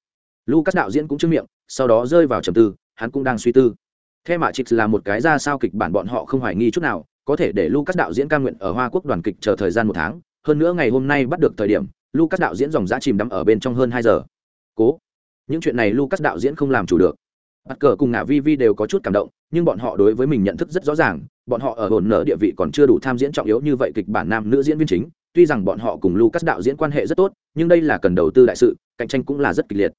Lucas đạo diễn cũng trước miệng, sau đó rơi vào trầm tư, hắn cũng đang suy tư. Theo mạ chích là một cái ra sao kịch bản bọn họ không hoài nghi chút nào, có thể để lucas đạo diễn ca nguyện ở hoa quốc đoàn kịch chờ thời gian một tháng, hơn nữa ngày hôm nay bắt được thời điểm, lucas đạo diễn dòng giã chìm đắm ở bên trong hơn hai giờ. Cố. Những chuyện này lucas đạo diễn không làm chủ được. Bắt cờ cùng ngả vi vi đều có chút cảm động, nhưng bọn họ đối với mình nhận thức rất rõ ràng, bọn họ ở hồn nở địa vị còn chưa đủ tham diễn trọng yếu như vậy kịch bản nam nữ diễn viên chính tuy rằng bọn họ cùng lucas đạo diễn quan hệ rất tốt, nhưng đây là cần đầu tư đại sự, cạnh tranh cũng là rất kịch liệt.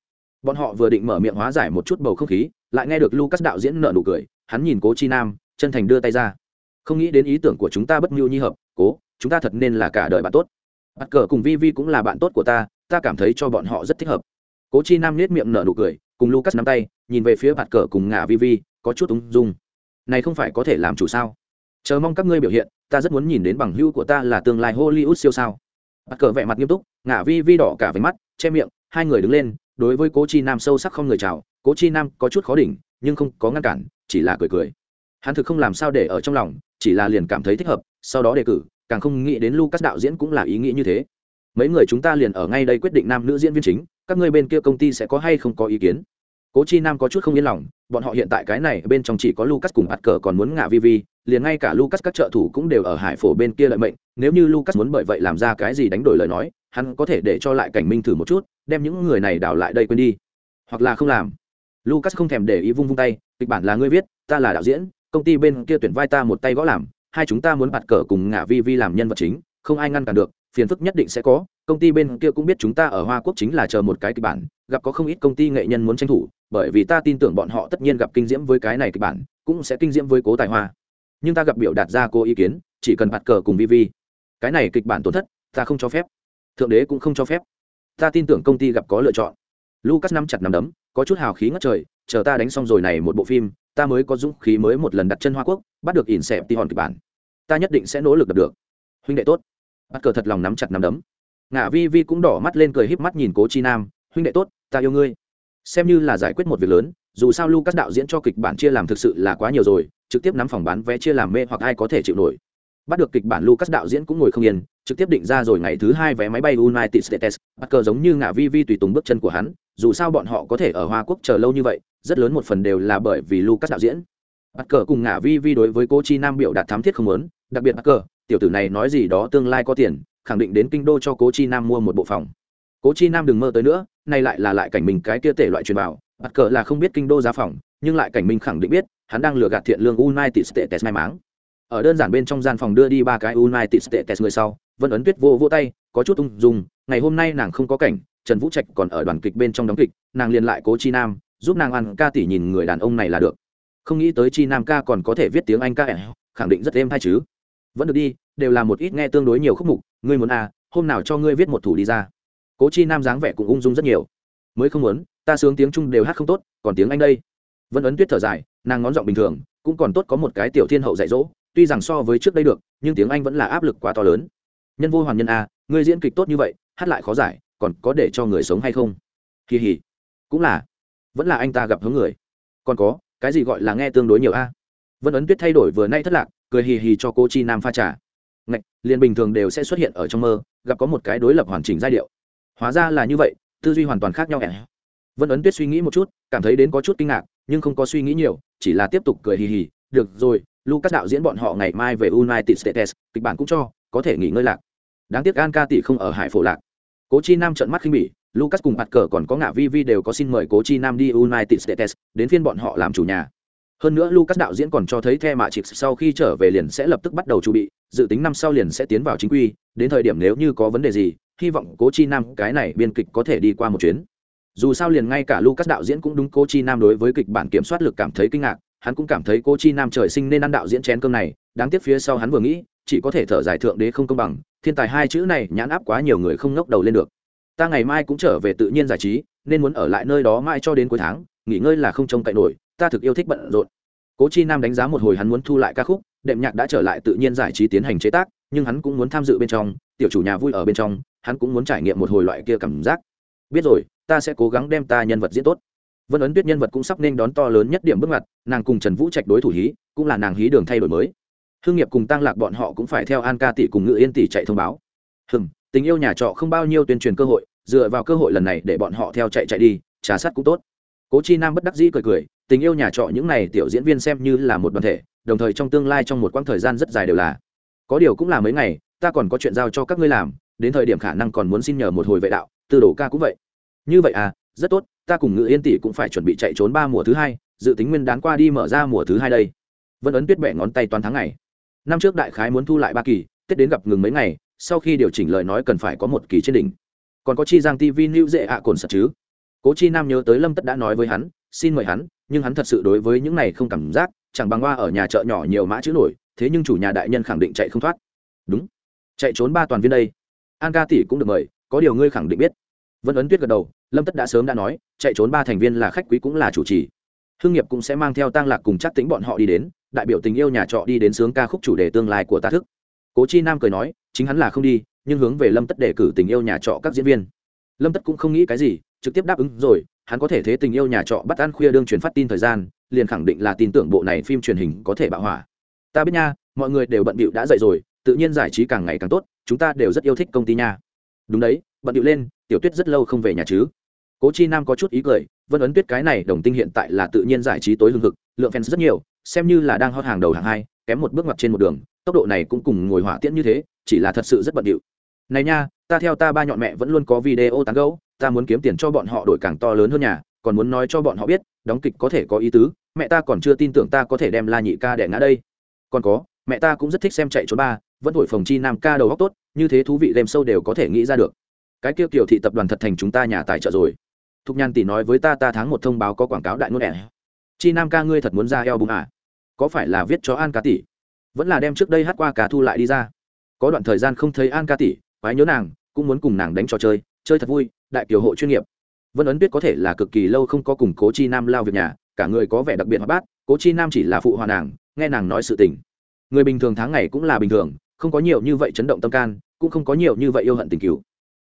Bọn họ vừa định mở miệng hóa giải một chút bầu không khí, lại nghe được lucas đạo diễn nở nụ cười, hắn nhìn cố chi nam, chân thành đưa tay ra. Không nghĩ đến ý tưởng của chúng ta bất nhiêu nhi hợp, cố, chúng ta thật nên là cả đời bạn tốt. Bắt cờ cùng vi vi cũng là bạn tốt của ta ta cảm thấy cho bọn họ rất thích hợp. Cố chi nam nhếch miệng nở nụ cười, cùng lucas nắm tay, nhìn về phía bạt cờ cùng ngả vi vi có chút ung dung. Này không phải có thể làm chủ sao? Chờ mong các ngươi biểu hiện, ta rất muốn nhìn đến bằng hữu của ta là tương lai hollywood siêu sao. Bắt cờ vẻ mặt nghiêm túc, ngả vi vi đỏ cả váy mắt, che miệng, hai người đứng lên, đối với cố chi nam sâu sắc không người chào. Cố chi nam có chút khó đỉnh, nhưng không có ngăn cản, chỉ là cười cười. Hắn thực không làm sao để ở trong lòng, chỉ là liền cảm thấy thích hợp, sau đó đề cử, càng không nghĩ đến lucas đạo diễn cũng là ý nghĩ như thế. Mấy người chúng ta liền ở ngay đây quyết định nam nữ diễn viên chính, các ngươi bên kia công ty sẽ có hay không có ý kiến? Cố chi nam có chút không yên lòng, bọn họ hiện tại cái này, bên trong chỉ có lucas cùng hạt cờ còn muốn ngả vi vi liền ngay cả lucas các trợ thủ cũng đều ở hải phổ bên kia lợi mệnh, nếu như lucas muốn bởi vậy làm ra cái gì đánh đổi lời nói, hắn có thể để cho lại cảnh minh thử một chút, đem những người này đào lại đây quên đi. Hoặc là không làm. Lucas không thèm để ý vung vung tay, kịch bản là ngươi viết, ta là đạo diễn, công ty bên kia tuyển vai ta một tay gõ làm, hai chúng ta muốn bạt cờ cùng ngả vi vi làm nhân vật chính, không ai ngăn cản được, phiền phức nhất định sẽ có, công ty bên kia cũng biết chúng ta ở hoa quốc chính là chờ một cái kịch bản, gặp có không ít công ty nghệ nhân muốn tranh thủ, bởi vì ta tin tưởng bọn họ tất nhiên gặp kinh diễm với cái này kịch bản, cũng sẽ kinh diễm với cố tài hoa nhưng ta gặp biểu đạt ra cô ý kiến, chỉ cần bạt cờ cùng vi vi cái này kịch bản tổn thất, ta không cho phép. Thượng đế cũng không cho phép. Ta tin tưởng công ty gặp có lựa chọn. Lucas nắm chặt nắm đấm, có chút hào khí ngất trời, chờ ta đánh xong rồi này một bộ phim, ta mới có dũng khí mới một lần đặt chân hoa quốc, bắt được ỉn xẹp tỉ hòn kịch bản. Ta nhất định sẽ nỗ lực đạt được. Huynh đệ tốt. Bắt cờ thật lòng nắm chặt nắm đấm. Ngã vi vi cũng đỏ mắt lên cười híp mắt nhìn cố chi nam. Huynh đệ tốt, ta yêu ngươi. Xem như là giải quyết một việc lớn, dù sao lucas đạo diễn cho kịch bản chia làm thực sự là quá nhiều rồi trực tiếp nắm phòng bán vé chia làm mê hoặc ai có thể chịu nổi. Bắt được kịch bản lucas đạo diễn cũng ngồi không yên, trực tiếp định ra rồi ngày thứ hai vé máy bay united states. Bắt cờ giống như ngã vi vi tùy tùng bước chân của hắn, dù sao bọn họ có thể ở hoa quốc chờ lâu như vậy, rất lớn một phần đều là bởi vì lucas đạo diễn. Bắt cờ cùng ngã vi vi đối với cô chi nam biểu đạt thám thiết không lớn đặc biệt bắt cờ tiểu tử này nói gì đó tương lai có tiền, khẳng định đến kinh đô cho cố chi nam mua một bộ phòng. Cố chi nam đừng mơ tới nữa, nay lại là lại cảnh mình cái kia tể loại truyền vào bắt cờ là không biết kinh đô giá phòng, nhưng lại cảnh minh khẳng định biết hắn đang lừa gạt thiện lương united states may máng ở đơn giản bên trong gian phòng đưa đi ba cái united states người sau, vân ấn tuyết vô vô tay, có chút ung dung, ngày hôm nay nàng không có cảnh, trần vũ trạch còn ở đoàn kịch bên trong đóng kịch, nàng liền lại cố chi nam, giúp nàng ăn ca tỷ nhìn người đàn ông này là được. Không nghĩ tới chi nam ca còn có thể viết tiếng anh ca khẳng định rất êm hay chứ. Vẫn được đi, đều là một ít nghe tương đối nhiều khúc mục, ngươi muốn à hôm nào cho ngươi viết một thủ đi ra. Cố chi nam dáng vẻ cũng ung dung rất nhiều. Mới không muốn, ta sướng tiếng trung đều hát không tốt, còn tiếng anh đây vân ấn tuyết thở dài, nàng ngón giọng bình thường, cũng còn tốt có một cái tiểu thiên hậu dạy dỗ, tuy rằng so với trước đây được, nhưng tiếng anh vẫn là áp lực quá to lớn. Nhân vô hoàn nhân a, ngươi diễn kịch tốt như vậy, hát lại khó giải, còn có để cho người sống hay không? Kỳ hỉ. Cũng là. Vẫn là anh ta gặp hướng người. Còn có, cái gì gọi là nghe tương đối nhiều a? Vân ấn tuyết thay đổi vừa nay thất lạc, cười hì hì cho cô chi nam pha trà. Ngạch, liền bình thường đều sẽ xuất hiện ở trong mơ, gặp có một cái đối lập hoàn chỉnh giai điệu. Hóa ra là như vậy, tư duy hoàn toàn khác nhau ẻ vân ấn tuyết suy nghĩ một chút, cảm thấy đến có chút kinh ngạc nhưng không có suy nghĩ nhiều, chỉ là tiếp tục cười hì hì, được rồi, lucas đạo diễn bọn họ ngày mai về united states, kịch bản cũng cho, có thể nghỉ ngơi lạc. Đáng tiếc an ca tỷ không ở hải phổ lạc. Cố chi nam trợn mắt khinh bỉ, lucas cùng bạt cờ còn có ngạ vi vi đều có xin mời cố chi nam đi united states, đến phiên bọn họ làm chủ nhà. Hơn nữa lucas đạo diễn còn cho thấy the mạ chịp sau khi trở về liền sẽ lập tức bắt đầu chuẩn bị, dự tính năm sau liền sẽ tiến vào chính quy, đến thời điểm nếu như có vấn đề gì, hy vọng cố chi nam cái này biên kịch có thể đi qua một chuyến dù sao liền ngay cả lucas đạo diễn cũng đúng, cô chi nam đối với kịch bản kiểm soát lực cảm thấy kinh ngạc, hắn cũng cảm thấy cô chi nam trời sinh nên ăn đạo diễn chén cơm này, đáng tiếc phía sau hắn vừa nghĩ, chỉ có thể thở dài thượng đế không công bằng, thiên tài hai chữ này nhãn áp quá nhiều người không ngốc đầu lên được. Ta ngày mai cũng trở về tự nhiên giải trí, nên muốn ở lại nơi đó mai cho đến cuối tháng, nghỉ ngơi là không trông cậy nổi, ta thực yêu thích bận rộn. Cố chi nam đánh giá một hồi hắn muốn thu lại ca khúc, đệm nhạc đã trở lại tự nhiên giải trí tiến hành chế tác, nhưng hắn cũng muốn tham dự bên trong, tiểu chủ nhà vui ở bên trong, hắn cũng muốn trải nghiệm một hồi loại kia cảm giác. Biết rồi ta sẽ cố gắng đem ta nhân vật diễn tốt. Vân ấn tuyết nhân vật cũng sắp nên đón to lớn nhất điểm bước ngoặt, nàng cùng trần vũ trạch đối thủ hí, cũng là nàng hí đường thay đổi mới. Hương nghiệp cùng tăng lạc bọn họ cũng phải theo an ca tỷ cùng ngự yên tỷ chạy thông báo. Hừng tình yêu nhà trọ không bao nhiêu tuyên truyền cơ hội, dựa vào cơ hội lần này để bọn họ theo chạy chạy đi trả sát cũng tốt. Cố chi nam bất đắc dĩ cười cười, tình yêu nhà trọ những này tiểu diễn viên xem như là một đoàn thể, đồng thời trong tương lai trong một quãng thời gian rất dài đều là. Có điều cũng là mấy ngày, ta còn có chuyện giao cho các ngươi làm, đến thời điểm khả năng còn muốn xin nhờ một hồi vệ đạo, tư đồ ca cũng vậy như vậy à rất tốt, ta cùng ngự yên tỷ cũng phải chuẩn bị chạy trốn ba mùa thứ hai, dự tính nguyên đán qua đi mở ra mùa thứ hai đây. Vân ấn tuyết bẻ ngón tay toàn tháng ngày. Năm trước đại khái muốn thu lại ba kỳ, tết đến gặp ngừng mấy ngày, sau khi điều chỉnh lời nói cần phải có một kỳ trên đỉnh. Còn có chi giang tv new dễ ạ cồn sật chứ? Cố chi nam nhớ tới lâm tất đã nói với hắn, xin mời hắn, nhưng hắn thật sự đối với những này không cảm giác, chẳng bằng hoa ở nhà chợ nhỏ nhiều mã chữ nổi, thế nhưng chủ nhà đại nhân khẳng định chạy không thoát. Đúng, chạy trốn ba toàn viên đây. An ca tỷ cũng được mời, có điều ngươi khẳng định biết vân ấn tuyết gật đầu, lâm tất đã sớm đã nói, chạy trốn ba thành viên là khách quý cũng là chủ trì. Hương nghiệp cũng sẽ mang theo tang lạc cùng chắc tính bọn họ đi đến, đại biểu tình yêu nhà trọ đi đến sướng ca khúc chủ đề tương lai của ta thức. Cố chi nam cười nói, chính hắn là không đi, nhưng hướng về lâm tất đề cử tình yêu nhà trọ các diễn viên. Lâm tất cũng không nghĩ cái gì, trực tiếp đáp ứng rồi, hắn có thể thế tình yêu nhà trọ bắt ăn khuya đương truyền phát tin thời gian, liền khẳng định là tin tưởng bộ này phim truyền hình có thể bạo hỏa. Ta biết nha, mọi người đều bận bịu đã dậy rồi, tự nhiên giải trí càng ngày càng tốt, chúng ta đều rất yêu thích công ty nha. Đúng đấy, bận bịu lên tiểu tuyết rất lâu không về nhà chứ. Cố chi nam có chút ý cười, vân ấn tuyết cái này đồng tinh hiện tại là tự nhiên giải trí tối hương thực lượng fans rất nhiều, xem như là đang hot hàng đầu hàng hai, kém một bước ngoặt trên một đường, tốc độ này cũng cùng ngồi hỏa tiễn như thế, chỉ là thật sự rất bận điệu. Này nha, ta theo ta ba nhọn mẹ vẫn luôn có video tán gấu ta muốn kiếm tiền cho bọn họ đổi càng to lớn hơn nhà, còn muốn nói cho bọn họ biết, đóng kịch có thể có ý tứ, mẹ ta còn chưa tin tưởng ta có thể đem la nhị ca đẻ ngã đây. Còn có, mẹ ta cũng rất thích xem chạy trốn ba, vẫn thổi phòng chi nam ca đầu góc tốt, như thế thú vị đem sâu đều có thể nghĩ ra được cái kia kiểu thị tập đoàn thật thành chúng ta nhà tài trợ rồi. Thục nhan tỷ nói với ta ta tháng một thông báo có quảng cáo đại ngôn ẻ chi nam ca ngươi thật muốn ra eo bùng à? Có phải là viết cho an ca tỷ? Vẫn là đem trước đây hát qua cả thu lại đi ra. Có đoạn thời gian không thấy an ca tỷ, quái nhớ nàng, cũng muốn cùng nàng đánh trò chơi chơi thật vui, đại kiều hộ chuyên nghiệp. Vân ấn biết có thể là cực kỳ lâu không có cùng cố chi nam lao việc nhà, cả người có vẻ đặc biệt hoạt bát, cố chi nam chỉ là phụ hòa nàng, nghe nàng nói sự tình. Người bình thường tháng ngày cũng là bình thường, không có nhiều như vậy chấn động tâm can, cũng không có nhiều như vậy yêu hận tình cứu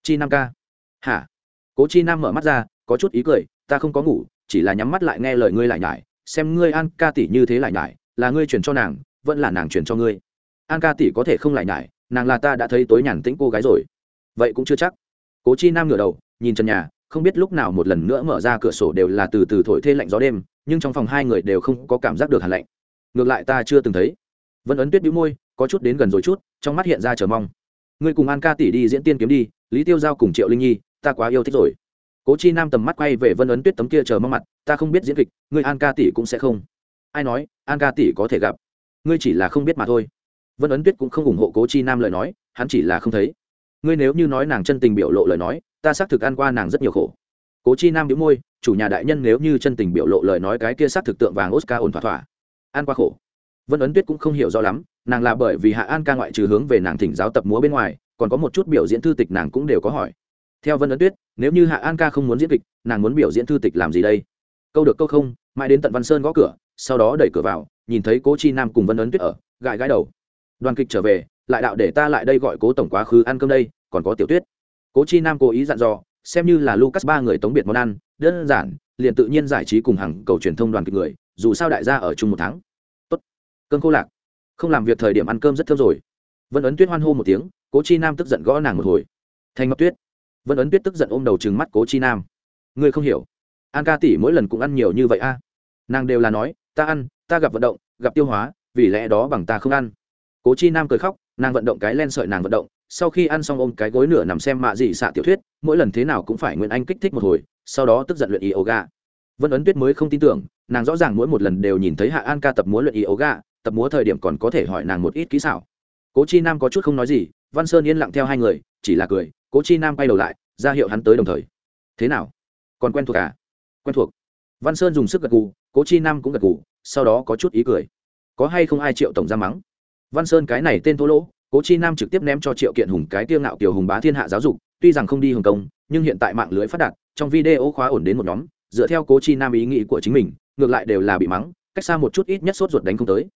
chi nam ca. Hả? Cố chi nam mở mắt ra, có chút ý cười, ta không có ngủ, chỉ là nhắm mắt lại nghe lời ngươi lại nhải, xem ngươi an ca tỷ như thế lại nhải, là ngươi chuyển cho nàng, vẫn là nàng chuyển cho ngươi. An ca tỷ có thể không lại nhải, nàng là ta đã thấy tối nhàn tĩnh cô gái rồi. Vậy cũng chưa chắc. Cố chi nam ngửa đầu, nhìn trần nhà, không biết lúc nào một lần nữa mở ra cửa sổ đều là từ từ thổi thê lạnh gió đêm, nhưng trong phòng hai người đều không có cảm giác được hàn lạnh. Ngược lại ta chưa từng thấy. Vân ấn tuyết đĩu môi, có chút đến gần rồi chút, trong mắt hiện ra chờ mong ngươi cùng an ca tỷ đi diễn tiên kiếm đi, lý tiêu giao cùng triệu linh nhi, ta quá yêu thích rồi. Cố chi nam tầm mắt quay về vân ấn tuyết tấm kia chờ mong mặt, ta không biết diễn kịch, ngươi an ca tỷ cũng sẽ không. Ai nói, an ca tỷ có thể gặp. Ngươi chỉ là không biết mà thôi. Vân ấn tuyết cũng không ủng hộ cố chi nam lời nói, hắn chỉ là không thấy. Ngươi nếu như nói nàng chân tình biểu lộ lời nói, ta xác thực ăn qua nàng rất nhiều khổ. Cố chi nam đĩu môi, chủ nhà đại nhân nếu như chân tình biểu lộ lời nói cái kia xác thực tượng vàng oscar ổn thỏa thỏa. Ăn qua khổ. Vân ấn tuyết cũng không hiểu rõ lắm nàng là bởi vì hạ an ca ngoại trừ hướng về nàng thỉnh giáo tập múa bên ngoài, còn có một chút biểu diễn thư tịch nàng cũng đều có hỏi. Theo vân ấn tuyết, nếu như hạ an ca không muốn diễn kịch, nàng muốn biểu diễn thư tịch làm gì đây? Câu được câu không, mãi đến tận văn sơn gõ cửa, sau đó đẩy cửa vào, nhìn thấy cố chi nam cùng vân ấn tuyết ở, gãi gãi đầu. Đoàn kịch trở về, lại đạo để ta lại đây gọi cố tổng quá khứ ăn cơm đây, còn có tiểu tuyết. Cố chi nam cố ý dặn dò, xem như là lucas ba người tống biệt món ăn, đơn giản, liền tự nhiên giải trí cùng hàng cầu truyền thông đoàn kịch người, dù sao đại gia ở chung một tháng. Tốt. Cơm khô lạc không làm việc thời điểm ăn cơm rất thơm rồi. Vân ấn tuyết hoan hô một tiếng, cố chi nam tức giận gõ nàng một hồi. Thành ngọc tuyết. Vân ấn tuyết tức giận ôm đầu trừng mắt cố chi nam. Ngươi không hiểu. An ca tỷ mỗi lần cũng ăn nhiều như vậy a. Nàng đều là nói, ta ăn, ta gặp vận động, gặp tiêu hóa, vì lẽ đó bằng ta không ăn. Cố chi nam cười khóc, nàng vận động cái len sợi nàng vận động, sau khi ăn xong ôm cái gối nửa nằm xem mạ dị xạ tiểu thuyết, mỗi lần thế nào cũng phải nguyễn anh kích thích một hồi, sau đó tức giận luyện yoga. Vân ấn tuyết mới không tin tưởng, nàng rõ ràng mỗi một lần đều nhìn thấy hạ an ca tập múa luyện yoga tập múa thời điểm còn có thể hỏi nàng một ít kỹ xảo. Cố chi nam có chút không nói gì, văn sơn yên lặng theo hai người, chỉ là cười, cố chi nam quay đầu lại, ra hiệu hắn tới đồng thời. Thế nào? Còn quen thuộc à? Quen thuộc. Văn sơn dùng sức gật gù, cố chi nam cũng gật gù, sau đó có chút ý cười. Có hay không ai triệu tổng ra mắng? Văn sơn cái này tên thô lỗ, cố chi nam trực tiếp ném cho triệu kiện hùng cái tiêu ngạo kiểu hùng bá thiên hạ giáo dục, tuy rằng không đi hồng kông nhưng hiện tại mạng lưới phát đạt, trong video khóa ổn đến một nhóm, dựa theo cố chi nam ý nghĩ của chính mình, ngược lại đều là bị mắng, cách xa một chút ít nhất sốt ruột đánh không tới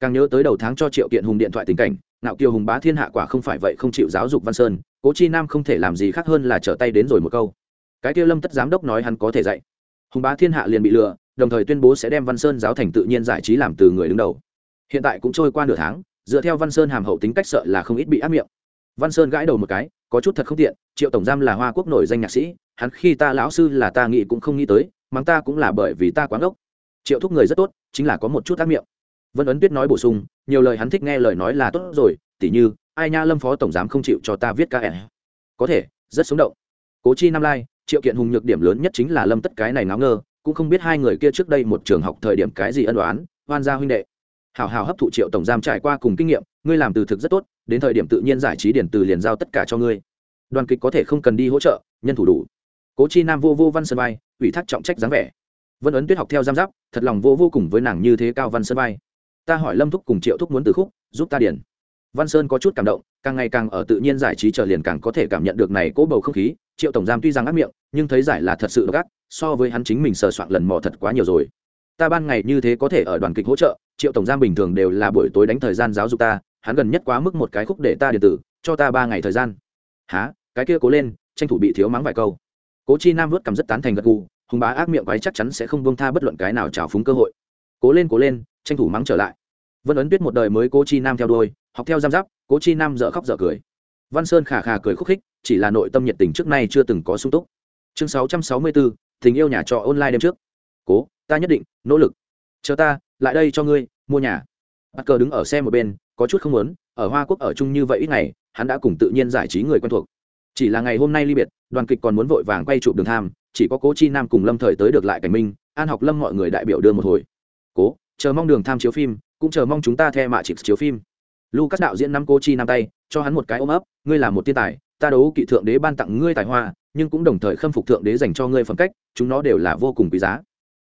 càng nhớ tới đầu tháng cho triệu kiện hùng điện thoại tình cảnh, ngạo kiều hùng bá thiên hạ quả không phải vậy không chịu giáo dục văn sơn, cố chi nam không thể làm gì khác hơn là trở tay đến rồi một câu. Cái kia lâm tất giám đốc nói hắn có thể dạy. Hùng bá thiên hạ liền bị lừa, đồng thời tuyên bố sẽ đem văn sơn giáo thành tự nhiên giải trí làm từ người đứng đầu. Hiện tại cũng trôi qua nửa tháng, dựa theo văn sơn hàm hậu tính cách sợ là không ít bị áp miệng. Văn sơn gãi đầu một cái, có chút thật không tiện, triệu tổng giam là hoa quốc nổi danh nhạc sĩ, hắn khi ta lão sư là ta nghĩ cũng không nghĩ tới, mắng ta cũng là bởi vì ta quán ốc triệu thúc người rất tốt, chính là có một chút ác miệng vân ấn tuyết nói bổ sung, nhiều lời hắn thích nghe lời nói là tốt rồi, tỉ như, ai nha lâm phó tổng giám không chịu cho ta viết ca ẻ. Có thể, rất sống động. Cố chi nam lai, triệu kiện hùng nhược điểm lớn nhất chính là lâm tất cái này ngáo ngơ, cũng không biết hai người kia trước đây một trường học thời điểm cái gì ân đoán hoan gia huynh đệ. Hào hào hấp thụ triệu tổng giam trải qua cùng kinh nghiệm, ngươi làm từ thực rất tốt, đến thời điểm tự nhiên giải trí điển từ liền giao tất cả cho ngươi. Đoàn kịch có thể không cần đi hỗ trợ, nhân thủ đủ. Cố chi nam vô vô văn sân bay ủy thác trọng trách dáng vẻ. Vân ấn tuyết học theo giam giáp, thật lòng vô vô cùng với nàng như thế cao văn sân bay ta hỏi lâm thúc cùng triệu thúc muốn từ khúc, giúp ta điền. Văn sơn có chút cảm động, càng ngày càng ở tự nhiên giải trí trở liền càng có thể cảm nhận được này cố bầu không khí. Triệu tổng giam tuy rằng ác miệng, nhưng thấy giải là thật sự gắt so với hắn chính mình sờ soạn lần mò thật quá nhiều rồi. Ta ban ngày như thế có thể ở đoàn kịch hỗ trợ, triệu tổng giam bình thường đều là buổi tối đánh thời gian giáo dục ta, hắn gần nhất quá mức một cái khúc để ta điện tử, cho ta ba ngày thời gian. Há cái kia cố lên, tranh thủ bị thiếu mắng vài câu. Cố chi nam vớt cầm rất tán thành gật gù, hùng bá ác miệng quái chắc chắn sẽ không buông tha bất luận cái nào trào phúng cơ hội. Cố lên cố lên tranh thủ mắng trở lại. Vân ấn tuyết một đời mới cố chi nam theo đuôi, học theo giam giáp, cố chi nam dở khóc dở cười. Văn sơn khà khà cười khúc khích, chỉ là nội tâm nhiệt tình trước nay chưa từng có sung túc. Chương sáu trăm sáu mươi bốn tình yêu nhà trọ online đêm trước. Cố, ta nhất định, nỗ lực. Chờ ta, lại đây cho ngươi, mua nhà. Bắt cờ đứng ở xe một bên, có chút không muốn, ở hoa quốc ở chung như vậy ít ngày, hắn đã cùng tự nhiên giải trí người quen thuộc. Chỉ là ngày hôm nay ly biệt, đoàn kịch còn muốn vội vàng quay chụp đường tham, chỉ có cố chi nam cùng lâm thời tới được lại cảnh minh, an học lâm mọi người đại biểu đưa một hồi. Cố chờ mong đường tham chiếu phim, cũng chờ mong chúng ta theo mạ chịp chiếu phim. Lucas đạo diễn năm cô chi nam tay, cho hắn một cái ôm ấp, ngươi là một thiên tài, ta đấu kỵ thượng đế ban tặng ngươi tài hoa, nhưng cũng đồng thời khâm phục thượng đế dành cho ngươi phẩm cách, chúng nó đều là vô cùng quý giá.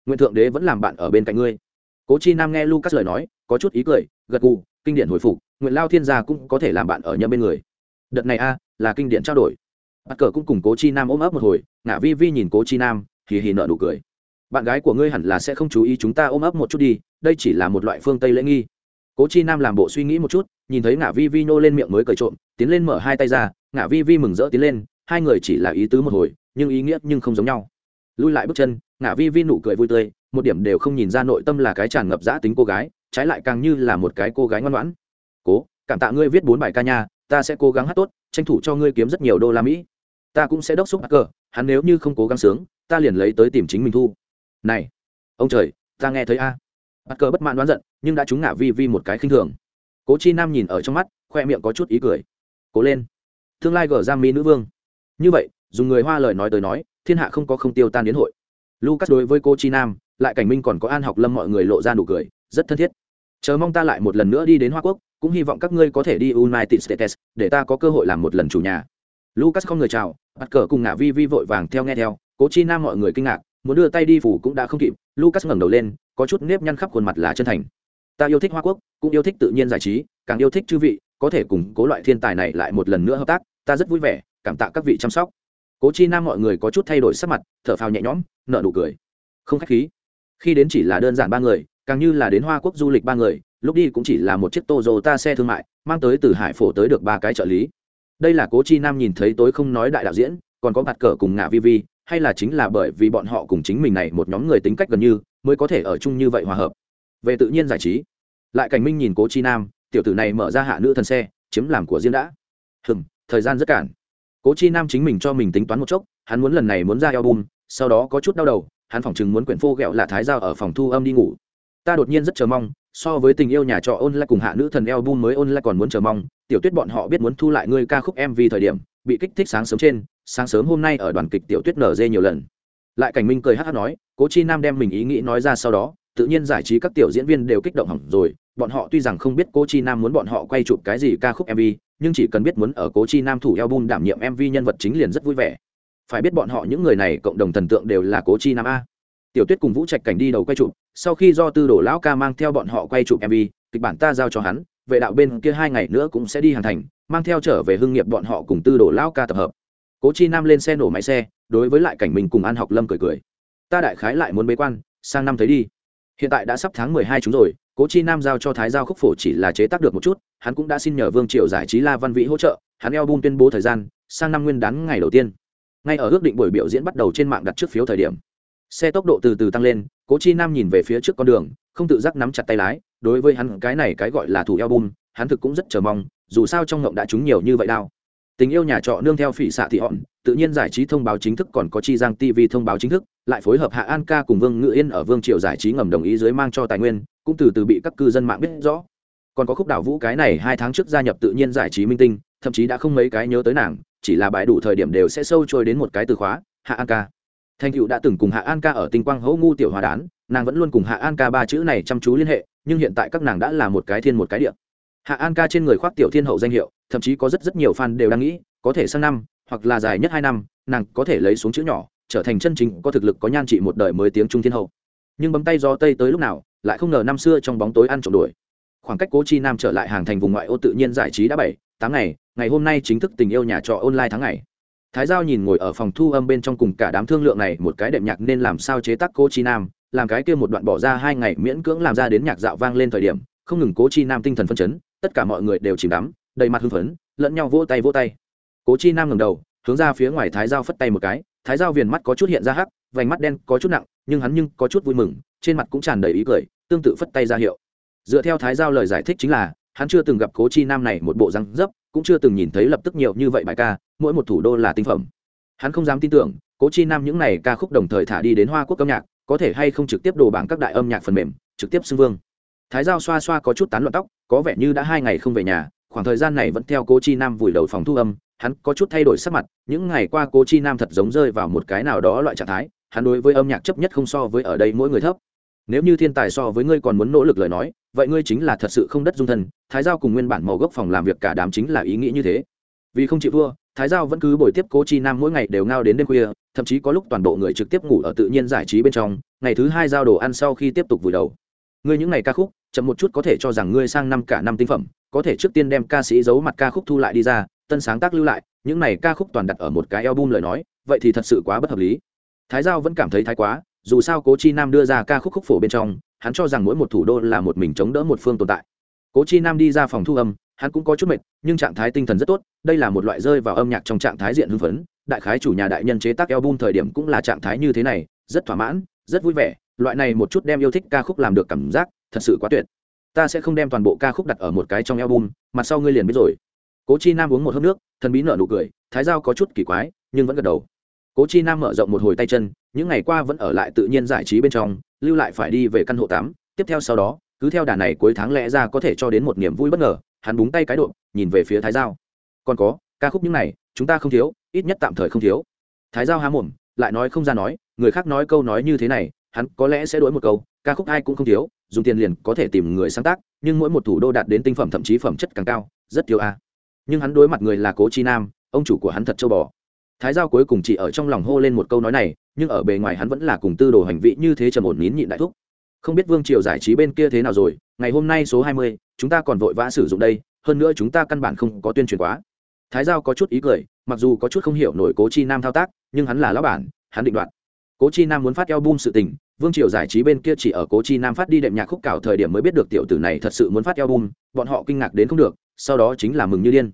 Nguyện thượng đế vẫn làm bạn ở bên cạnh ngươi. Cố chi nam nghe lucas lời nói, có chút ý cười, gật gù, kinh điển hồi phục nguyện lao thiên gia cũng có thể làm bạn ở nhâm bên người. Đợt này a, là kinh điển trao đổi. Bắt cờ cũng cùng cố chi nam ôm ấp một hồi, ngả vi vi nhìn cố chi nam, hì hì nợ nụ cười. Bạn gái của ngươi hẳn là sẽ không chú ý chúng ta ôm ấp một chút đi đây chỉ là một loại phương tây lễ nghi. Cố chi nam làm bộ suy nghĩ một chút, nhìn thấy ngả vi vi nô lên miệng mới cởi trộm, tiến lên mở hai tay ra, ngả vi vi mừng rỡ tiến lên, hai người chỉ là ý tứ một hồi, nhưng ý nghĩa nhưng không giống nhau. Lui lại bước chân, ngả vi vi nụ cười vui tươi, một điểm đều không nhìn ra nội tâm là cái tràn ngập giã tính cô gái, trái lại càng như là một cái cô gái ngoan ngoãn. Cố, cảm tạ ngươi viết bốn bài ca nha, ta sẽ cố gắng hát tốt, tranh thủ cho ngươi kiếm rất nhiều đô la mỹ. Ta cũng sẽ đốc xúc cờ hắn nếu như không cố gắng sướng, ta liền lấy tới tìm chính mình thu. Này, ông trời, ta nghe thấy a bắt cờ bất mãn đoán giận, nhưng đã trúng ngả vi vi một cái khinh thường. Cố chi nam nhìn ở trong mắt, khoe miệng có chút ý cười. Cố lên. Tương lai gờ giang mỹ nữ vương. Như vậy, dùng người hoa lời nói tới nói, thiên hạ không có không tiêu tan đến hội. Lucas đối với cô chi nam, lại cảnh minh còn có an học lâm mọi người lộ ra nụ cười, rất thân thiết. Chờ mong ta lại một lần nữa đi đến hoa quốc, cũng hy vọng các ngươi có thể đi united states, để ta có cơ hội làm một lần chủ nhà. Lucas không người chào, bắt cờ cùng ngả vi vi vội vàng theo nghe theo. Cố chi nam mọi người kinh ngạc muốn đưa tay đi phủ cũng đã không kịp, lucas ngẩng đầu lên, có chút nếp nhăn khắp khuôn mặt là chân thành. Ta yêu thích hoa quốc, cũng yêu thích tự nhiên giải trí, càng yêu thích chư vị, có thể cùng cố loại thiên tài này lại một lần nữa hợp tác, ta rất vui vẻ, cảm tạ các vị chăm sóc. Cố chi nam mọi người có chút thay đổi sắc mặt, thở phào nhẹ nhõm nợ nụ cười. Không khách khí. Khi đến chỉ là đơn giản ba người, càng như là đến hoa quốc du lịch ba người, lúc đi cũng chỉ là một chiếc Toyota xe thương mại, mang tới từ hải phổ tới được ba cái trợ lý. Đây là cố chi nam nhìn thấy tối không nói đại đạo diễn, còn có mặt cờ cùng ngạ vi vi hay là chính là bởi vì bọn họ cùng chính mình này một nhóm người tính cách gần như, mới có thể ở chung như vậy hòa hợp. Về tự nhiên giải trí, lại cảnh minh nhìn cố chi nam, tiểu tử này mở ra hạ nữ thần xe, chiếm làm của riêng đã. Hừm, thời gian rất cản. Cố chi nam chính mình cho mình tính toán một chốc, hắn muốn lần này muốn ra album, sau đó có chút đau đầu, hắn phỏng chừng muốn quyển phô ghẹo là thái giao ở phòng thu âm đi ngủ. Ta đột nhiên rất chờ mong, so với tình yêu nhà trọ ôn lại cùng hạ nữ thần album mới ôn lại còn muốn chờ mong, tiểu tuyết bọn họ biết muốn thu lại ngươi ca khúc mv thời điểm, bị kích thích sáng sớm trên sáng sớm hôm nay ở đoàn kịch tiểu tuyết nở dê nhiều lần. Lại cảnh minh cười hát hát nói, cố chi nam đem mình ý nghĩ nói ra sau đó, tự nhiên giải trí các tiểu diễn viên đều kích động hỏng rồi. Bọn họ tuy rằng không biết cố chi nam muốn bọn họ quay chụp cái gì ca khúc mv nhưng chỉ cần biết muốn ở cố chi nam thủ album đảm nhiệm mv nhân vật chính liền rất vui vẻ. Phải biết bọn họ những người này cộng đồng thần tượng đều là cố chi nam a. Tiểu tuyết cùng vũ trạch cảnh đi đầu quay chụp, sau khi do tư đồ lão ca mang theo bọn họ quay chụp mv kịch bản ta giao cho hắn, vệ đạo bên kia hai ngày nữa cũng sẽ đi hàn thành, mang theo trở về hưng nghiệp bọn họ cùng tư đồ lão ca tập hợp cố chi nam lên xe nổ máy xe, đối với lại cảnh mình cùng an học lâm cười cười. Ta đại khái lại muốn bế quan, sang năm thấy đi. Hiện tại đã sắp tháng mười hai chúng rồi, cố chi nam giao cho thái giao khúc phổ chỉ là chế tác được một chút, hắn cũng đã xin nhờ vương triều giải trí la văn vĩ hỗ trợ, hắn eo bung tuyên bố thời gian, sang năm nguyên đán ngày đầu tiên. Ngay ở ước định buổi biểu diễn bắt đầu trên mạng đặt trước phiếu thời điểm. Xe tốc độ từ từ tăng lên, cố chi nam nhìn về phía trước con đường, không tự giác nắm chặt tay lái, đối với hắn cái này cái gọi là thủ eo bung hắn thực cũng rất chờ mong, dù sao trong ngộng đã trúng nhiều như vậy đao tình yêu nhà trọ nương theo phỉ xạ thị hòn tự nhiên giải trí thông báo chính thức còn có chi giang tv thông báo chính thức, lại phối hợp hạ an ca cùng vương ngự yên ở vương triều giải trí ngầm đồng ý dưới mang cho tài nguyên, cũng từ từ bị các cư dân mạng biết rõ. Còn có khúc đảo vũ cái này hai tháng trước gia nhập tự nhiên giải trí minh tinh, thậm chí đã không mấy cái nhớ tới nàng, chỉ là bãi đủ thời điểm đều sẽ sâu trôi đến một cái từ khóa, hạ an ca. Thanh cựu đã từng cùng hạ an ca ở tinh quang hỗ ngu tiểu hòa đán, nàng vẫn luôn cùng hạ an ca ba chữ này chăm chú liên hệ, nhưng hiện tại các nàng đã là một cái thiên một cái địa. Hạ an ca trên người khoác tiểu thiên hậu danh hiệu thậm chí có rất rất nhiều fan đều đang nghĩ, có thể sang năm, hoặc là dài nhất hai năm, nàng có thể lấy xuống chữ nhỏ, trở thành chân chính có thực lực có nhan trị một đời mới tiếng trung thiên hậu. Nhưng bấm tay do tây tới lúc nào, lại không ngờ năm xưa trong bóng tối ăn trộm đuổi. Khoảng cách cố chi nam trở lại hàng thành vùng ngoại ô tự nhiên giải trí đã bảy, tám ngày ngày hôm nay chính thức tình yêu nhà trọ online tháng ngày. Thái giao nhìn ngồi ở phòng thu âm bên trong cùng cả đám thương lượng này một cái đệm nhạc nên làm sao chế tác cố chi nam, làm cái kia một đoạn bỏ ra hai ngày miễn cưỡng làm ra đến nhạc dạo vang lên thời điểm, không ngừng cố chi nam tinh thần phân chấn, tất cả mọi người đều chìm đắm đầy mặt hưng phấn, lẫn nhau vỗ tay vỗ tay. Cố chi nam ngầm đầu, hướng ra phía ngoài thái giao phất tay một cái. Thái giao viền mắt có chút hiện ra hắc, vành mắt đen có chút nặng, nhưng hắn nhưng có chút vui mừng, trên mặt cũng tràn đầy ý cười, tương tự phất tay ra hiệu. Dựa theo thái giao lời giải thích chính là, hắn chưa từng gặp cố chi nam này một bộ răng dấp, cũng chưa từng nhìn thấy lập tức nhiều như vậy bài ca, mỗi một thủ đô là tinh phẩm. Hắn không dám tin tưởng, cố chi nam những n à y ca khúc đồng thời thả đi đến hoa quốc âm nhạc, có thể hay không trực tiếp đồ bảng các đại âm nhạc phần mềm, trực tiếp xưng vương. Thái giao xoa xoa có chút tán loạn tóc, có vẻ như đã hai ngày không về nhà khoảng thời gian này vẫn theo cố chi nam vùi đầu phòng thu âm, hắn có chút thay đổi sắc mặt, những ngày qua cố chi nam thật giống rơi vào một cái nào đó loại trạng thái, hắn đối với âm nhạc chấp nhất không so với ở đây mỗi người thấp. Nếu như thiên tài so với ngươi còn muốn nỗ lực lời nói, vậy ngươi chính là thật sự không đất dung thân, thái giao cùng nguyên bản màu gốc phòng làm việc cả đám chính là ý nghĩ như thế. Vì không chịu thua, thái giao vẫn cứ buổi tiếp cố chi nam mỗi ngày đều ngao đến đêm khuya, thậm chí có lúc toàn bộ người trực tiếp ngủ ở tự nhiên giải trí bên trong, ngày thứ hai giao đồ ăn sau khi tiếp tục vùi đầu. Ngươi những ngày ca khúc, chậm một chút có thể cho rằng ngươi sang năm cả năm tinh phẩm có thể trước tiên đem ca sĩ giấu mặt ca khúc thu lại đi ra, tân sáng tác lưu lại, những này ca khúc toàn đặt ở một cái album lời nói, vậy thì thật sự quá bất hợp lý. Thái giao vẫn cảm thấy thái quá, dù sao cố chi nam đưa ra ca khúc khúc phổ bên trong, hắn cho rằng mỗi một thủ đô là một mình chống đỡ một phương tồn tại. Cố chi nam đi ra phòng thu âm, hắn cũng có chút mệt, nhưng trạng thái tinh thần rất tốt, đây là một loại rơi vào âm nhạc trong trạng thái diện hưng phấn, đại khái chủ nhà đại nhân chế tác album thời điểm cũng là trạng thái như thế này, rất thỏa mãn, rất vui vẻ, loại này một chút đem yêu thích ca khúc làm được cảm giác, thật sự quá tuyệt ta sẽ không đem toàn bộ ca khúc đặt ở một cái trong album mặt sau ngươi liền biết rồi. Cố chi nam uống một hớp nước, thần bí nở nụ cười, thái giao có chút kỳ quái, nhưng vẫn gật đầu. Cố chi nam mở rộng một hồi tay chân, những ngày qua vẫn ở lại tự nhiên giải trí bên trong, lưu lại phải đi về căn hộ tám tiếp theo sau đó, cứ theo đà này cuối tháng lẽ ra có thể cho đến một niềm vui bất ngờ, hắn búng tay cái độ nhìn về phía thái giao. Còn có, ca khúc những này, chúng ta không thiếu, ít nhất tạm thời không thiếu. Thái giao há mồm, lại nói không ra nói, người khác nói câu nói như thế này, hắn có lẽ sẽ đổi một câu, ca khúc ai cũng không thiếu dùng tiền liền có thể tìm người sáng tác, nhưng mỗi một thủ đô đạt đến tinh phẩm thậm chí phẩm chất càng cao, rất thiếu a. Nhưng hắn đối mặt người là cố chi nam, ông chủ của hắn thật châu bò. Thái giao cuối cùng chỉ ở trong lòng hô lên một câu nói này, nhưng ở bề ngoài hắn vẫn là cùng tư đồ hành vị như thế trầm ổn nín nhịn đại thúc. Không biết vương triều giải trí bên kia thế nào rồi, ngày hôm nay số hai mươi, chúng ta còn vội vã sử dụng đây, hơn nữa chúng ta căn bản không có tuyên truyền quá. Thái giao có chút ý cười, mặc dù có chút không hiểu nổi cố chi nam thao tác, nhưng hắn là lão bản, hắn định đoạt. Cố chi nam muốn phát eo bum sự tình vương triều giải trí bên kia chỉ ở cố chi nam phát đi đệm nhạc khúc cảo thời điểm mới biết được tiểu tử này thật sự muốn phát eo bum bọn họ kinh ngạc đến không được, sau đó chính là mừng như điên.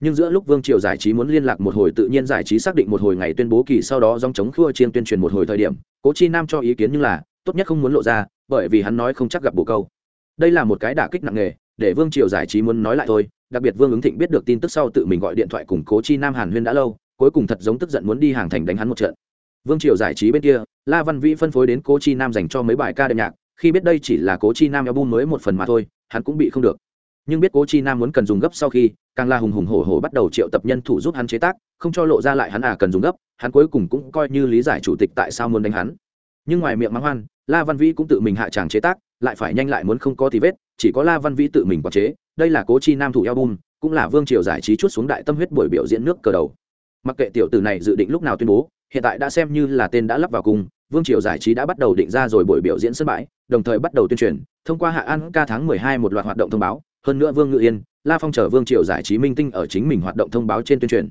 Nhưng giữa lúc vương triều giải trí muốn liên lạc một hồi tự nhiên giải trí xác định một hồi ngày tuyên bố kỳ sau đó dòng chống khua chiên tuyên truyền một hồi thời điểm, cố chi nam cho ý kiến nhưng là, tốt nhất không muốn lộ ra, bởi vì hắn nói không chắc gặp bồ câu. Đây là một cái đả kích nặng nề, để vương triều giải trí muốn nói lại thôi, đặc biệt vương ứng thịnh biết được tin tức sau tự mình gọi điện thoại cùng cố chi nam hàn huyên đã lâu, cuối cùng thật giống tức giận muốn đi hàng thành đánh hắn một trận vương triều giải trí bên kia, la văn vĩ phân phối đến cố chi nam dành cho mấy bài ca đệm nhạc, khi biết đây chỉ là cố chi nam album mới một phần mà thôi, hắn cũng bị không được. Nhưng biết cố chi nam muốn cần dùng gấp sau khi, càng La hùng hùng hổ hổ bắt đầu triệu tập nhân thủ giúp hắn chế tác, không cho lộ ra lại hắn à cần dùng gấp, hắn cuối cùng cũng coi như lý giải chủ tịch tại sao muốn đánh hắn. Nhưng ngoài miệng mắng hoan, la văn vĩ cũng tự mình hạ tràng chế tác, lại phải nhanh lại muốn không có thì vết, chỉ có la văn vĩ tự mình quản chế, đây là cố chi nam thủ album, cũng là vương triều giải trí chút xuống đại tâm huyết buổi biểu diễn nước cờ đầu. Mặc kệ tiểu tử này dự định lúc nào tuyên bố hiện tại đã xem như là tên đã lắp vào cùng, vương triều giải trí đã bắt đầu định ra rồi buổi biểu diễn sân bãi, đồng thời bắt đầu tuyên truyền, thông qua hạ an ca tháng 12 một loạt hoạt động thông báo, hơn nữa vương ngự yên, la phong chở vương triều giải trí minh tinh ở chính mình hoạt động thông báo trên tuyên truyền.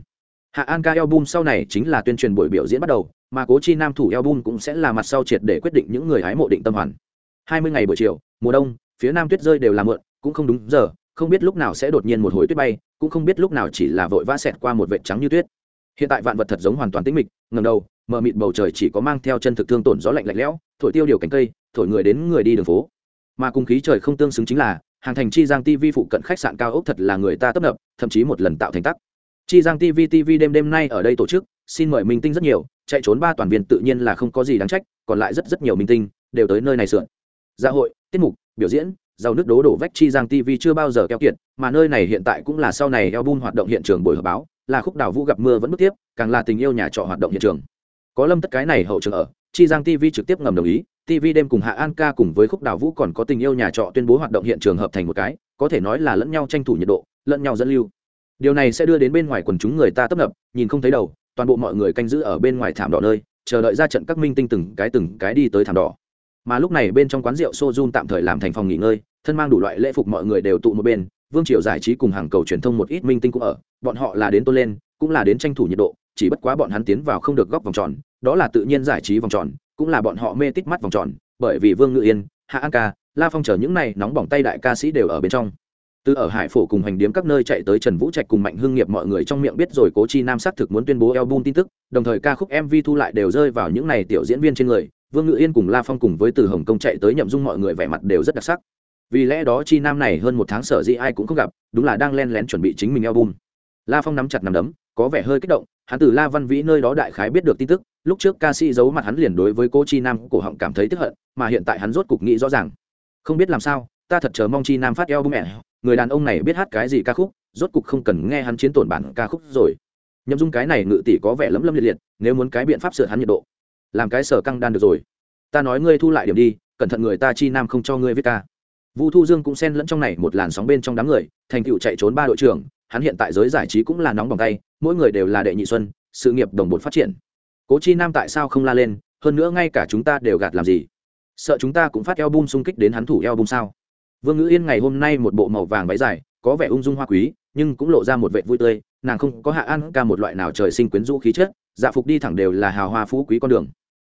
Hạ an ca album sau này chính là tuyên truyền buổi biểu diễn bắt đầu, mà cố chi nam thủ album cũng sẽ là mặt sau triệt để quyết định những người hái mộ định tâm hoàn. 20 ngày buổi chiều, mùa đông, phía nam tuyết rơi đều là mượn, cũng không đúng giờ, không biết lúc nào sẽ đột nhiên một hồi tuyết bay, cũng không biết lúc nào chỉ là vội vã xẹt qua một vệt trắng như tuyết hiện tại vạn vật thật giống hoàn toàn tĩnh mịch ngầm đầu, mờ mịt bầu trời chỉ có mang theo chân thực thương tổn gió lạnh lạnh lẽo, thổi tiêu điều cánh cây, thổi người đến người đi đường phố. Mà cùng khí trời không tương xứng chính là, hàng thành chi giang tv phụ cận khách sạn cao ốc thật là người ta tấp nập, thậm chí một lần tạo thành tắc. Chi giang tv tv đêm đêm nay ở đây tổ chức, xin mời minh tinh rất nhiều, chạy trốn ba toàn viên tự nhiên là không có gì đáng trách, còn lại rất rất nhiều minh tinh, đều tới nơi này sượn. Dạ hội, tiết mục, biểu diễn, giàu nước đố đổ vách chi giang tv chưa bao giờ keo kiệt, mà nơi này hiện tại cũng là sau này album hoạt động hiện trường buổi họp báo là khúc đào vũ gặp mưa vẫn bước tiếp, càng là tình yêu nhà trọ hoạt động hiện trường. Có lâm tất cái này hậu trường ở, chi giang tv trực tiếp ngầm đồng ý tv đêm cùng hạ an ca cùng với khúc đào vũ còn có tình yêu nhà trọ tuyên bố hoạt động hiện trường hợp thành một cái, có thể nói là lẫn nhau tranh thủ nhiệt độ, lẫn nhau dẫn lưu. Điều này sẽ đưa đến bên ngoài quần chúng người ta tấp nập, nhìn không thấy đầu, toàn bộ mọi người canh giữ ở bên ngoài thảm đỏ nơi, chờ đợi ra trận các minh tinh từng cái từng cái đi tới thảm đỏ. Mà lúc này bên trong quán rượu Sojun tạm thời làm thành phòng nghỉ ngơi, thân mang đủ loại lễ phục mọi người đều tụ một bên vương triều giải trí cùng hàng cầu truyền thông một ít minh tinh cũng ở, bọn họ là đến tôn lên, cũng là đến tranh thủ nhiệt độ, chỉ bất quá bọn hắn tiến vào không được góc vòng tròn, đó là tự nhiên giải trí vòng tròn, cũng là bọn họ mê tít mắt vòng tròn, bởi vì vương ngự yên, hạ an ca, la phong chờ những này nóng bỏng tay đại ca sĩ đều ở bên trong. Từ ở hải phổ cùng hành điếm các nơi chạy tới trần vũ trạch cùng mạnh hương nghiệp mọi người trong miệng biết rồi cố chi nam xác thực muốn tuyên bố album tin tức, đồng thời ca khúc mv thu lại đều rơi vào những này tiểu diễn viên trên người. Vương ngự yên cùng la phong cùng với từ hồng kông chạy tới nhậm dung mọi người vẻ mặt đều rất đặc sắc vì lẽ đó chi nam này hơn một tháng sở dĩ ai cũng không gặp, đúng là đang len lén chuẩn bị chính mình album. La phong nắm chặt nắm đấm, có vẻ hơi kích động, hắn từ la văn vĩ nơi đó đại khái biết được tin tức, lúc trước ca sĩ giấu mặt hắn liền đối với cô chi nam cổ họng cảm thấy tức hận, mà hiện tại hắn rốt cục nghĩ rõ ràng. Không biết làm sao, ta thật chờ mong chi nam phát eo bung mẹ người đàn ông này biết hát cái gì ca khúc, rốt cục không cần nghe hắn chiến tổn bản ca khúc rồi. Nhậm dung cái này ngự tỷ có vẻ lấm lấm liệt liệt, nếu muốn cái biện pháp sửa hắn nhiệt độ, làm cái sở căng đan được rồi. Ta nói ngươi thu lại điểm đi, cẩn thận người ta chi nam không cho ngươi viết ca vu thu dương cũng xen lẫn trong này một làn sóng bên trong đám người, thành tựu chạy trốn ba đội trưởng, hắn hiện tại giới giải trí cũng là nóng bỏng tay, mỗi người đều là đệ nhị xuân, sự nghiệp đồng bộ phát triển. Cố chi nam tại sao không la lên, hơn nữa ngay cả chúng ta đều gạt làm gì? Sợ chúng ta cũng phát eo xung kích đến hắn thủ eo sao? Vương ngữ yên ngày hôm nay một bộ màu vàng váy dài, có vẻ ung dung hoa quý, nhưng cũng lộ ra một vẻ vui tươi, nàng không có hạ ăn ca một loại nào trời sinh quyến rũ khí chất dạ phục đi thẳng đều là hào hoa phú quý con đường.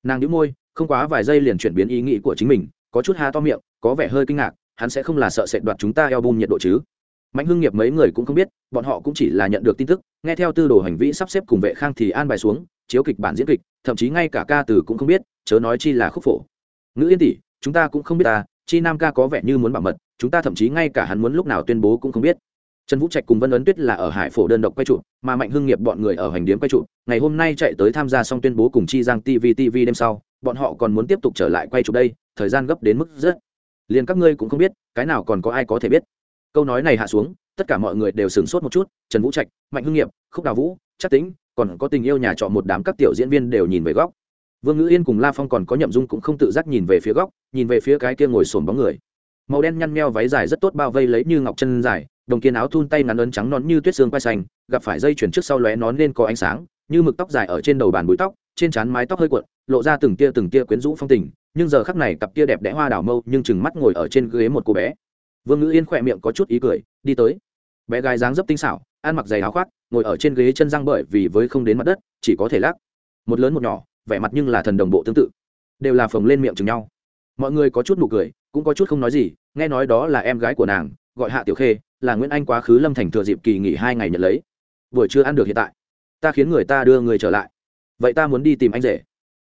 Nàng nhíu môi, không quá vài giây liền chuyển biến ý nghĩ của chính mình, có chút há to miệng, có vẻ hơi kinh ngạc hắn sẽ không là sợ sệt đoạt chúng ta eo bum nhiệt độ chứ. Mạnh hưng nghiệp mấy người cũng không biết, bọn họ cũng chỉ là nhận được tin tức, nghe theo tư đồ hành vi sắp xếp cùng vệ khang thì an bài xuống, chiếu kịch bản diễn kịch, thậm chí ngay cả ca từ cũng không biết, chớ nói chi là khúc phổ. Ngữ yên tỷ, chúng ta cũng không biết ta, chi nam ca có vẻ như muốn bảo mật, chúng ta thậm chí ngay cả hắn muốn lúc nào tuyên bố cũng không biết. Trần vũ trạch cùng vân ấn tuyết là ở hải phổ đơn độc quay trụ mà mạnh hưng nghiệp bọn người ở hành điếm quay trụ ngày hôm nay chạy tới tham gia xong tuyên bố cùng chi giang tv tv đêm sau, bọn họ còn muốn tiếp tục trở lại quay trụ đây, thời gian gấp đến mức rất liền các ngươi cũng không biết, cái nào còn có ai có thể biết. Câu nói này hạ xuống, tất cả mọi người đều sửng sốt một chút, trần vũ trạch, mạnh hưng nghiệp, khúc đào vũ chắc tính còn có tình yêu nhà trọ một đám các tiểu diễn viên đều nhìn về góc. Vương ngữ yên cùng la phong còn có nhậm dung cũng không tự giác nhìn về phía góc, nhìn về phía cái kia ngồi sồn bóng người. Màu đen nhăn meo váy dài rất tốt bao vây lấy như ngọc chân dài, đồng kiên áo thun tay ngắn ấn trắng nón như tuyết xương quay xanh, gặp phải dây chuyển trước sau lóe nón lên có ánh sáng, như mực tóc dài ở trên đầu bàn bụi tóc trên trán mái tóc hơi cuộn, lộ ra từng tia từng tia quyến rũ phong tình, nhưng giờ khắc này cặp tia đẹp đẽ hoa đào mâu nhưng chừng mắt ngồi ở trên ghế một cô bé. Vương ngữ yên khỏe miệng có chút ý cười, đi tới. Bé gái dáng dấp tinh xảo, ăn mặc giày áo khoác, ngồi ở trên ghế chân răng bởi vì với không đến mặt đất, chỉ có thể lắc. Một lớn một nhỏ, vẻ mặt nhưng là thần đồng bộ tương tự. Đều là phồng lên miệng chừng nhau. Mọi người có chút nụ cười, cũng có chút không nói gì, nghe nói đó là em gái của nàng, gọi hạ tiểu khê, là nguyễn anh quá khứ lâm thành thừa dịp kỳ nghỉ hai ngày nhận lấy. Buổi trưa ăn được hiện tại. Ta khiến người ta đưa người trở lại vậy ta muốn đi tìm anh rể.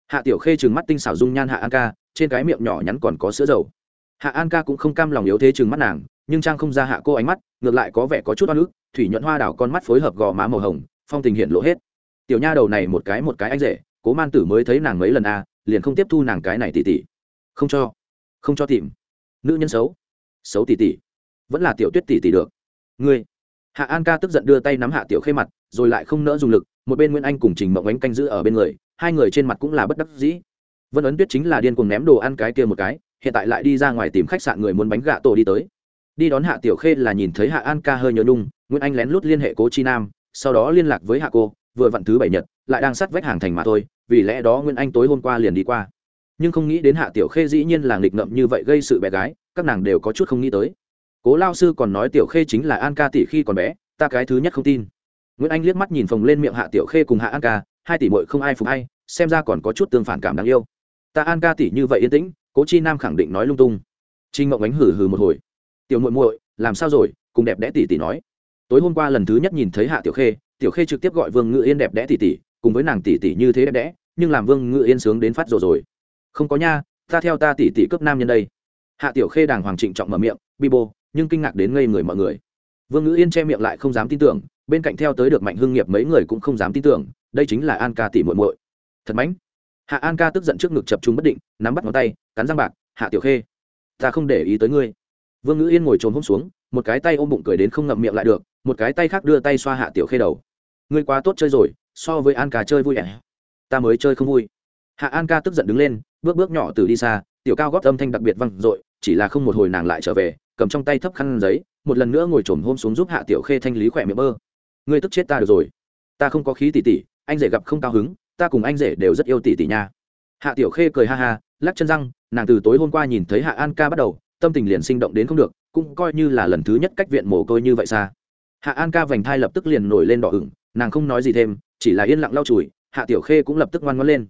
Hạ tiểu khê trừng mắt tinh xảo dung nhan hạ an ca trên cái miệng nhỏ nhắn còn có sữa dầu. Hạ an ca cũng không cam lòng yếu thế trừng mắt nàng nhưng trang không ra hạ cô ánh mắt ngược lại có vẻ có chút oan ức thủy nhuận hoa đảo con mắt phối hợp gò má màu hồng phong tình hiện lộ hết. Tiểu nha đầu này một cái một cái anh rể cố man tử mới thấy nàng mấy lần a à, liền không tiếp thu nàng cái này tỉ tỉ. Không cho không cho tìm. Nữ nhân xấu xấu tỉ tỉ. Vẫn là tiểu tuyết tỉ tỉ được. Ngươi. Hạ an ca tức giận đưa tay nắm hạ tiểu khê mặt rồi lại không nỡ dùng lực một bên nguyễn anh cùng trình mộng ánh canh giữ ở bên người hai người trên mặt cũng là bất đắc dĩ vân ấn tuyết chính là điên cuồng ném đồ ăn cái kia một cái hiện tại lại đi ra ngoài tìm khách sạn người muốn bánh gạ tổ đi tới đi đón hạ tiểu khê là nhìn thấy hạ an ca hơi nhớ nung nguyễn anh lén lút liên hệ cố chi nam sau đó liên lạc với hạ cô vừa vặn thứ bảy nhật lại đang sát vách hàng thành mà thôi vì lẽ đó nguyễn anh tối hôm qua liền đi qua nhưng không nghĩ đến hạ tiểu khê dĩ nhiên là nghịch ngợm như vậy gây sự bé gái các nàng đều có chút không nghĩ tới cố lao sư còn nói tiểu khê chính là an ca tỷ khi còn bé ta cái thứ nhất không tin nguyễn anh liếc mắt nhìn phồng lên miệng hạ tiểu khê cùng hạ an ca, hai tỷ mội không ai phục hay xem ra còn có chút tương phản cảm đáng yêu. Ta an ca tỷ như vậy yên tĩnh, cố chi nam khẳng định nói lung tung. Trinh mộng ánh hử hử một hồi. Tiểu muội muội, làm sao rồi? Cùng đẹp đẽ tỷ tỷ nói. Tối hôm qua lần thứ nhất nhìn thấy hạ tiểu khê tiểu khê trực tiếp gọi vương ngự yên đẹp đẽ tỷ tỷ, cùng với nàng tỷ tỷ như thế đẹp đẽ, nhưng làm vương ngự yên sướng đến phát rồi rồi. Không có nha, ta theo ta tỷ tỷ cấp nam nhân đây. Hạ tiểu khê đàng hoàng trịnh trọng mở miệng, bi bô, nhưng kinh ngạc đến ngây người mọi người. Vương ngữ yên che miệng lại không dám tin tưởng bên cạnh theo tới được mạnh hưng nghiệp mấy người cũng không dám tin tưởng, đây chính là an ca tỷ muội muội. Thật mãnh. Hạ an ca tức giận trước ngực chập chúng bất định, nắm bắt ngón tay, cắn răng bạc, hạ tiểu khê, ta không để ý tới ngươi. Vương ngữ yên ngồi trồn hôm xuống, một cái tay ôm bụng cười đến không ngậm miệng lại được, một cái tay khác đưa tay xoa hạ tiểu khê đầu. Ngươi quá tốt chơi rồi, so với an ca chơi vui vẻ. Ta mới chơi không vui. Hạ an ca tức giận đứng lên, bước bước nhỏ từ đi xa, tiểu cao góp âm thanh đặc biệt vang dội, chỉ là không một hồi nàng lại trở về, cầm trong tay thấp khăn giấy, một lần nữa ngồi trồm hôm xuống giúp hạ tiểu khê thanh lý khỏe miệng mơ ngươi tức chết ta được rồi. Ta không có khí tỷ tỷ anh rể gặp không cao hứng, ta cùng anh rể đều rất yêu tỷ tỷ nha. Hạ tiểu khê cười ha ha, lắc chân răng, nàng từ tối hôm qua nhìn thấy hạ an ca bắt đầu, tâm tình liền sinh động đến không được, cũng coi như là lần thứ nhất cách viện mồ côi như vậy xa. Hạ an ca vành thai lập tức liền nổi lên đỏ ửng, nàng không nói gì thêm, chỉ là yên lặng lau chùi, hạ tiểu khê cũng lập tức ngoan ngoãn lên.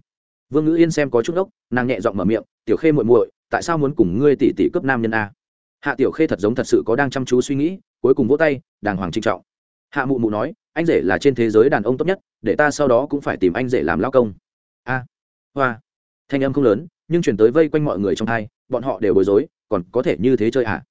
Vương ngữ yên xem có chút ốc, nàng nhẹ giọng mở miệng, tiểu khê muội muội, tại sao muốn cùng ngươi tỷ tỷ cướp nam nhân a? Hạ tiểu khê thật giống thật sự có đang chăm chú suy nghĩ, cuối cùng vỗ tay, đàng hoàng trinh trọng hạ mụ mụ nói, anh rể là trên thế giới đàn ông tốt nhất, để ta sau đó cũng phải tìm anh rể làm lao công. A, hoa. Thanh âm không lớn, nhưng chuyển tới vây quanh mọi người trong hai, bọn họ đều bối rối, còn có thể như thế chơi à?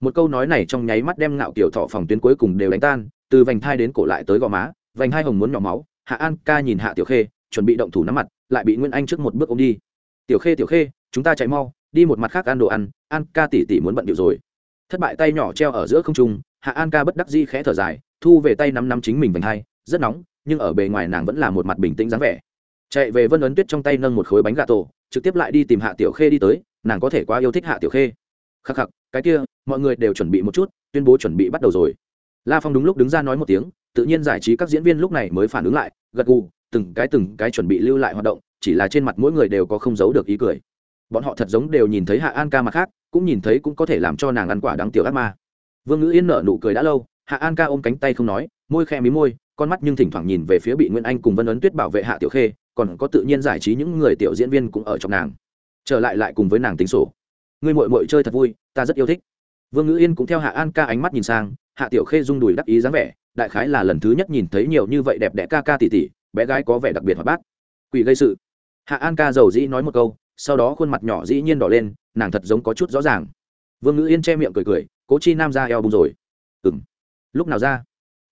một câu nói này trong nháy mắt đem ngạo kiểu thọ phòng tuyến cuối cùng đều đánh tan, từ vành thai đến cổ lại tới gò má, vành hai hồng muốn nhỏ máu, hạ an ca nhìn hạ tiểu khê, chuẩn bị động thủ nắm mặt, lại bị Nguyên anh trước một bước ôm đi. Tiểu khê tiểu khê, chúng ta chạy mau, đi một mặt khác ăn đồ ăn, an ca tỉ tỉ muốn bận điệu rồi. Thất bại tay nhỏ treo ở giữa không trung, hạ an ca bất đắc di khẽ thở dài thu về tay nắm nắm chính mình vành hai, rất nóng, nhưng ở bề ngoài nàng vẫn là một mặt bình tĩnh dáng vẻ. Chạy về vân ấn tuyết trong tay nâng một khối bánh gà tổ, trực tiếp lại đi tìm hạ tiểu khê đi tới, nàng có thể quá yêu thích hạ tiểu khê. Khắc khắc, cái kia, mọi người đều chuẩn bị một chút, tuyên bố chuẩn bị bắt đầu rồi. La phong đúng lúc đứng ra nói một tiếng, tự nhiên giải trí các diễn viên lúc này mới phản ứng lại, gật gù, từng cái từng cái chuẩn bị lưu lại hoạt động, chỉ là trên mặt mỗi người đều có không giấu được ý cười. Bọn họ thật giống đều nhìn thấy hạ an ca mặt khác, cũng nhìn thấy cũng có thể làm cho nàng ăn quả đáng tiểu ác ma. Vương ngữ yên nở nụ cười đã lâu hạ an ca ôm cánh tay không nói, môi khe mí môi, con mắt nhưng thỉnh thoảng nhìn về phía bị nguyễn anh cùng vân ấn tuyết bảo vệ hạ tiểu khê, còn có tự nhiên giải trí những người tiểu diễn viên cũng ở trong nàng. Trở lại lại cùng với nàng tính sổ. Ngươi mội mội chơi thật vui, ta rất yêu thích. Vương ngữ yên cũng theo hạ an ca ánh mắt nhìn sang, hạ tiểu khê rung đùi đắc ý dáng vẻ, đại khái là lần thứ nhất nhìn thấy nhiều như vậy đẹp đẽ ca ca tỉ tỉ, bé gái có vẻ đặc biệt hoạt bát. Quỷ gây sự. Hạ an ca giàu dĩ nói một câu, sau đó khuôn mặt nhỏ dĩ nhiên đỏ lên, nàng thật giống có chút rõ ràng. Vương ngữ yên che miệng cười cười, cố chi nam ra eo bùng rồi lúc nào ra?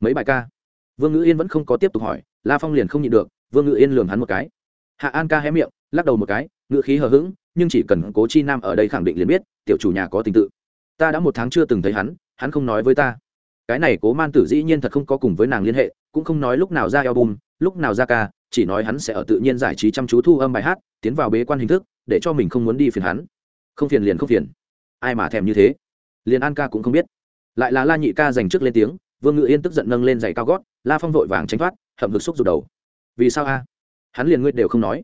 Mấy bài ca? Vương ngữ yên vẫn không có tiếp tục hỏi, la phong liền không nhịn được, vương ngữ yên lường hắn một cái. Hạ an ca hé miệng, lắc đầu một cái, ngữ khí hờ hững, nhưng chỉ cần cố chi nam ở đây khẳng định liền biết, tiểu chủ nhà có tình tự. Ta đã một tháng chưa từng thấy hắn hắn không nói với ta. Cái này cố man tử dĩ nhiên thật không có cùng với nàng liên hệ, cũng không nói lúc nào ra album, lúc nào ra ca, chỉ nói hắn sẽ ở tự nhiên giải trí chăm chú thu âm bài hát, tiến vào bế quan hình thức, để cho mình không muốn đi phiền hắn. Không phiền liền không phiền. Ai mà thèm như thế? Liền an ca cũng không biết lại là la nhị ca dành trước lên tiếng, vương ngự yên tức giận nâng lên giày cao gót, la phong vội vàng tránh thoát, hậm hực xúc rụt đầu. Vì sao a? Hắn liền ngươi đều không nói.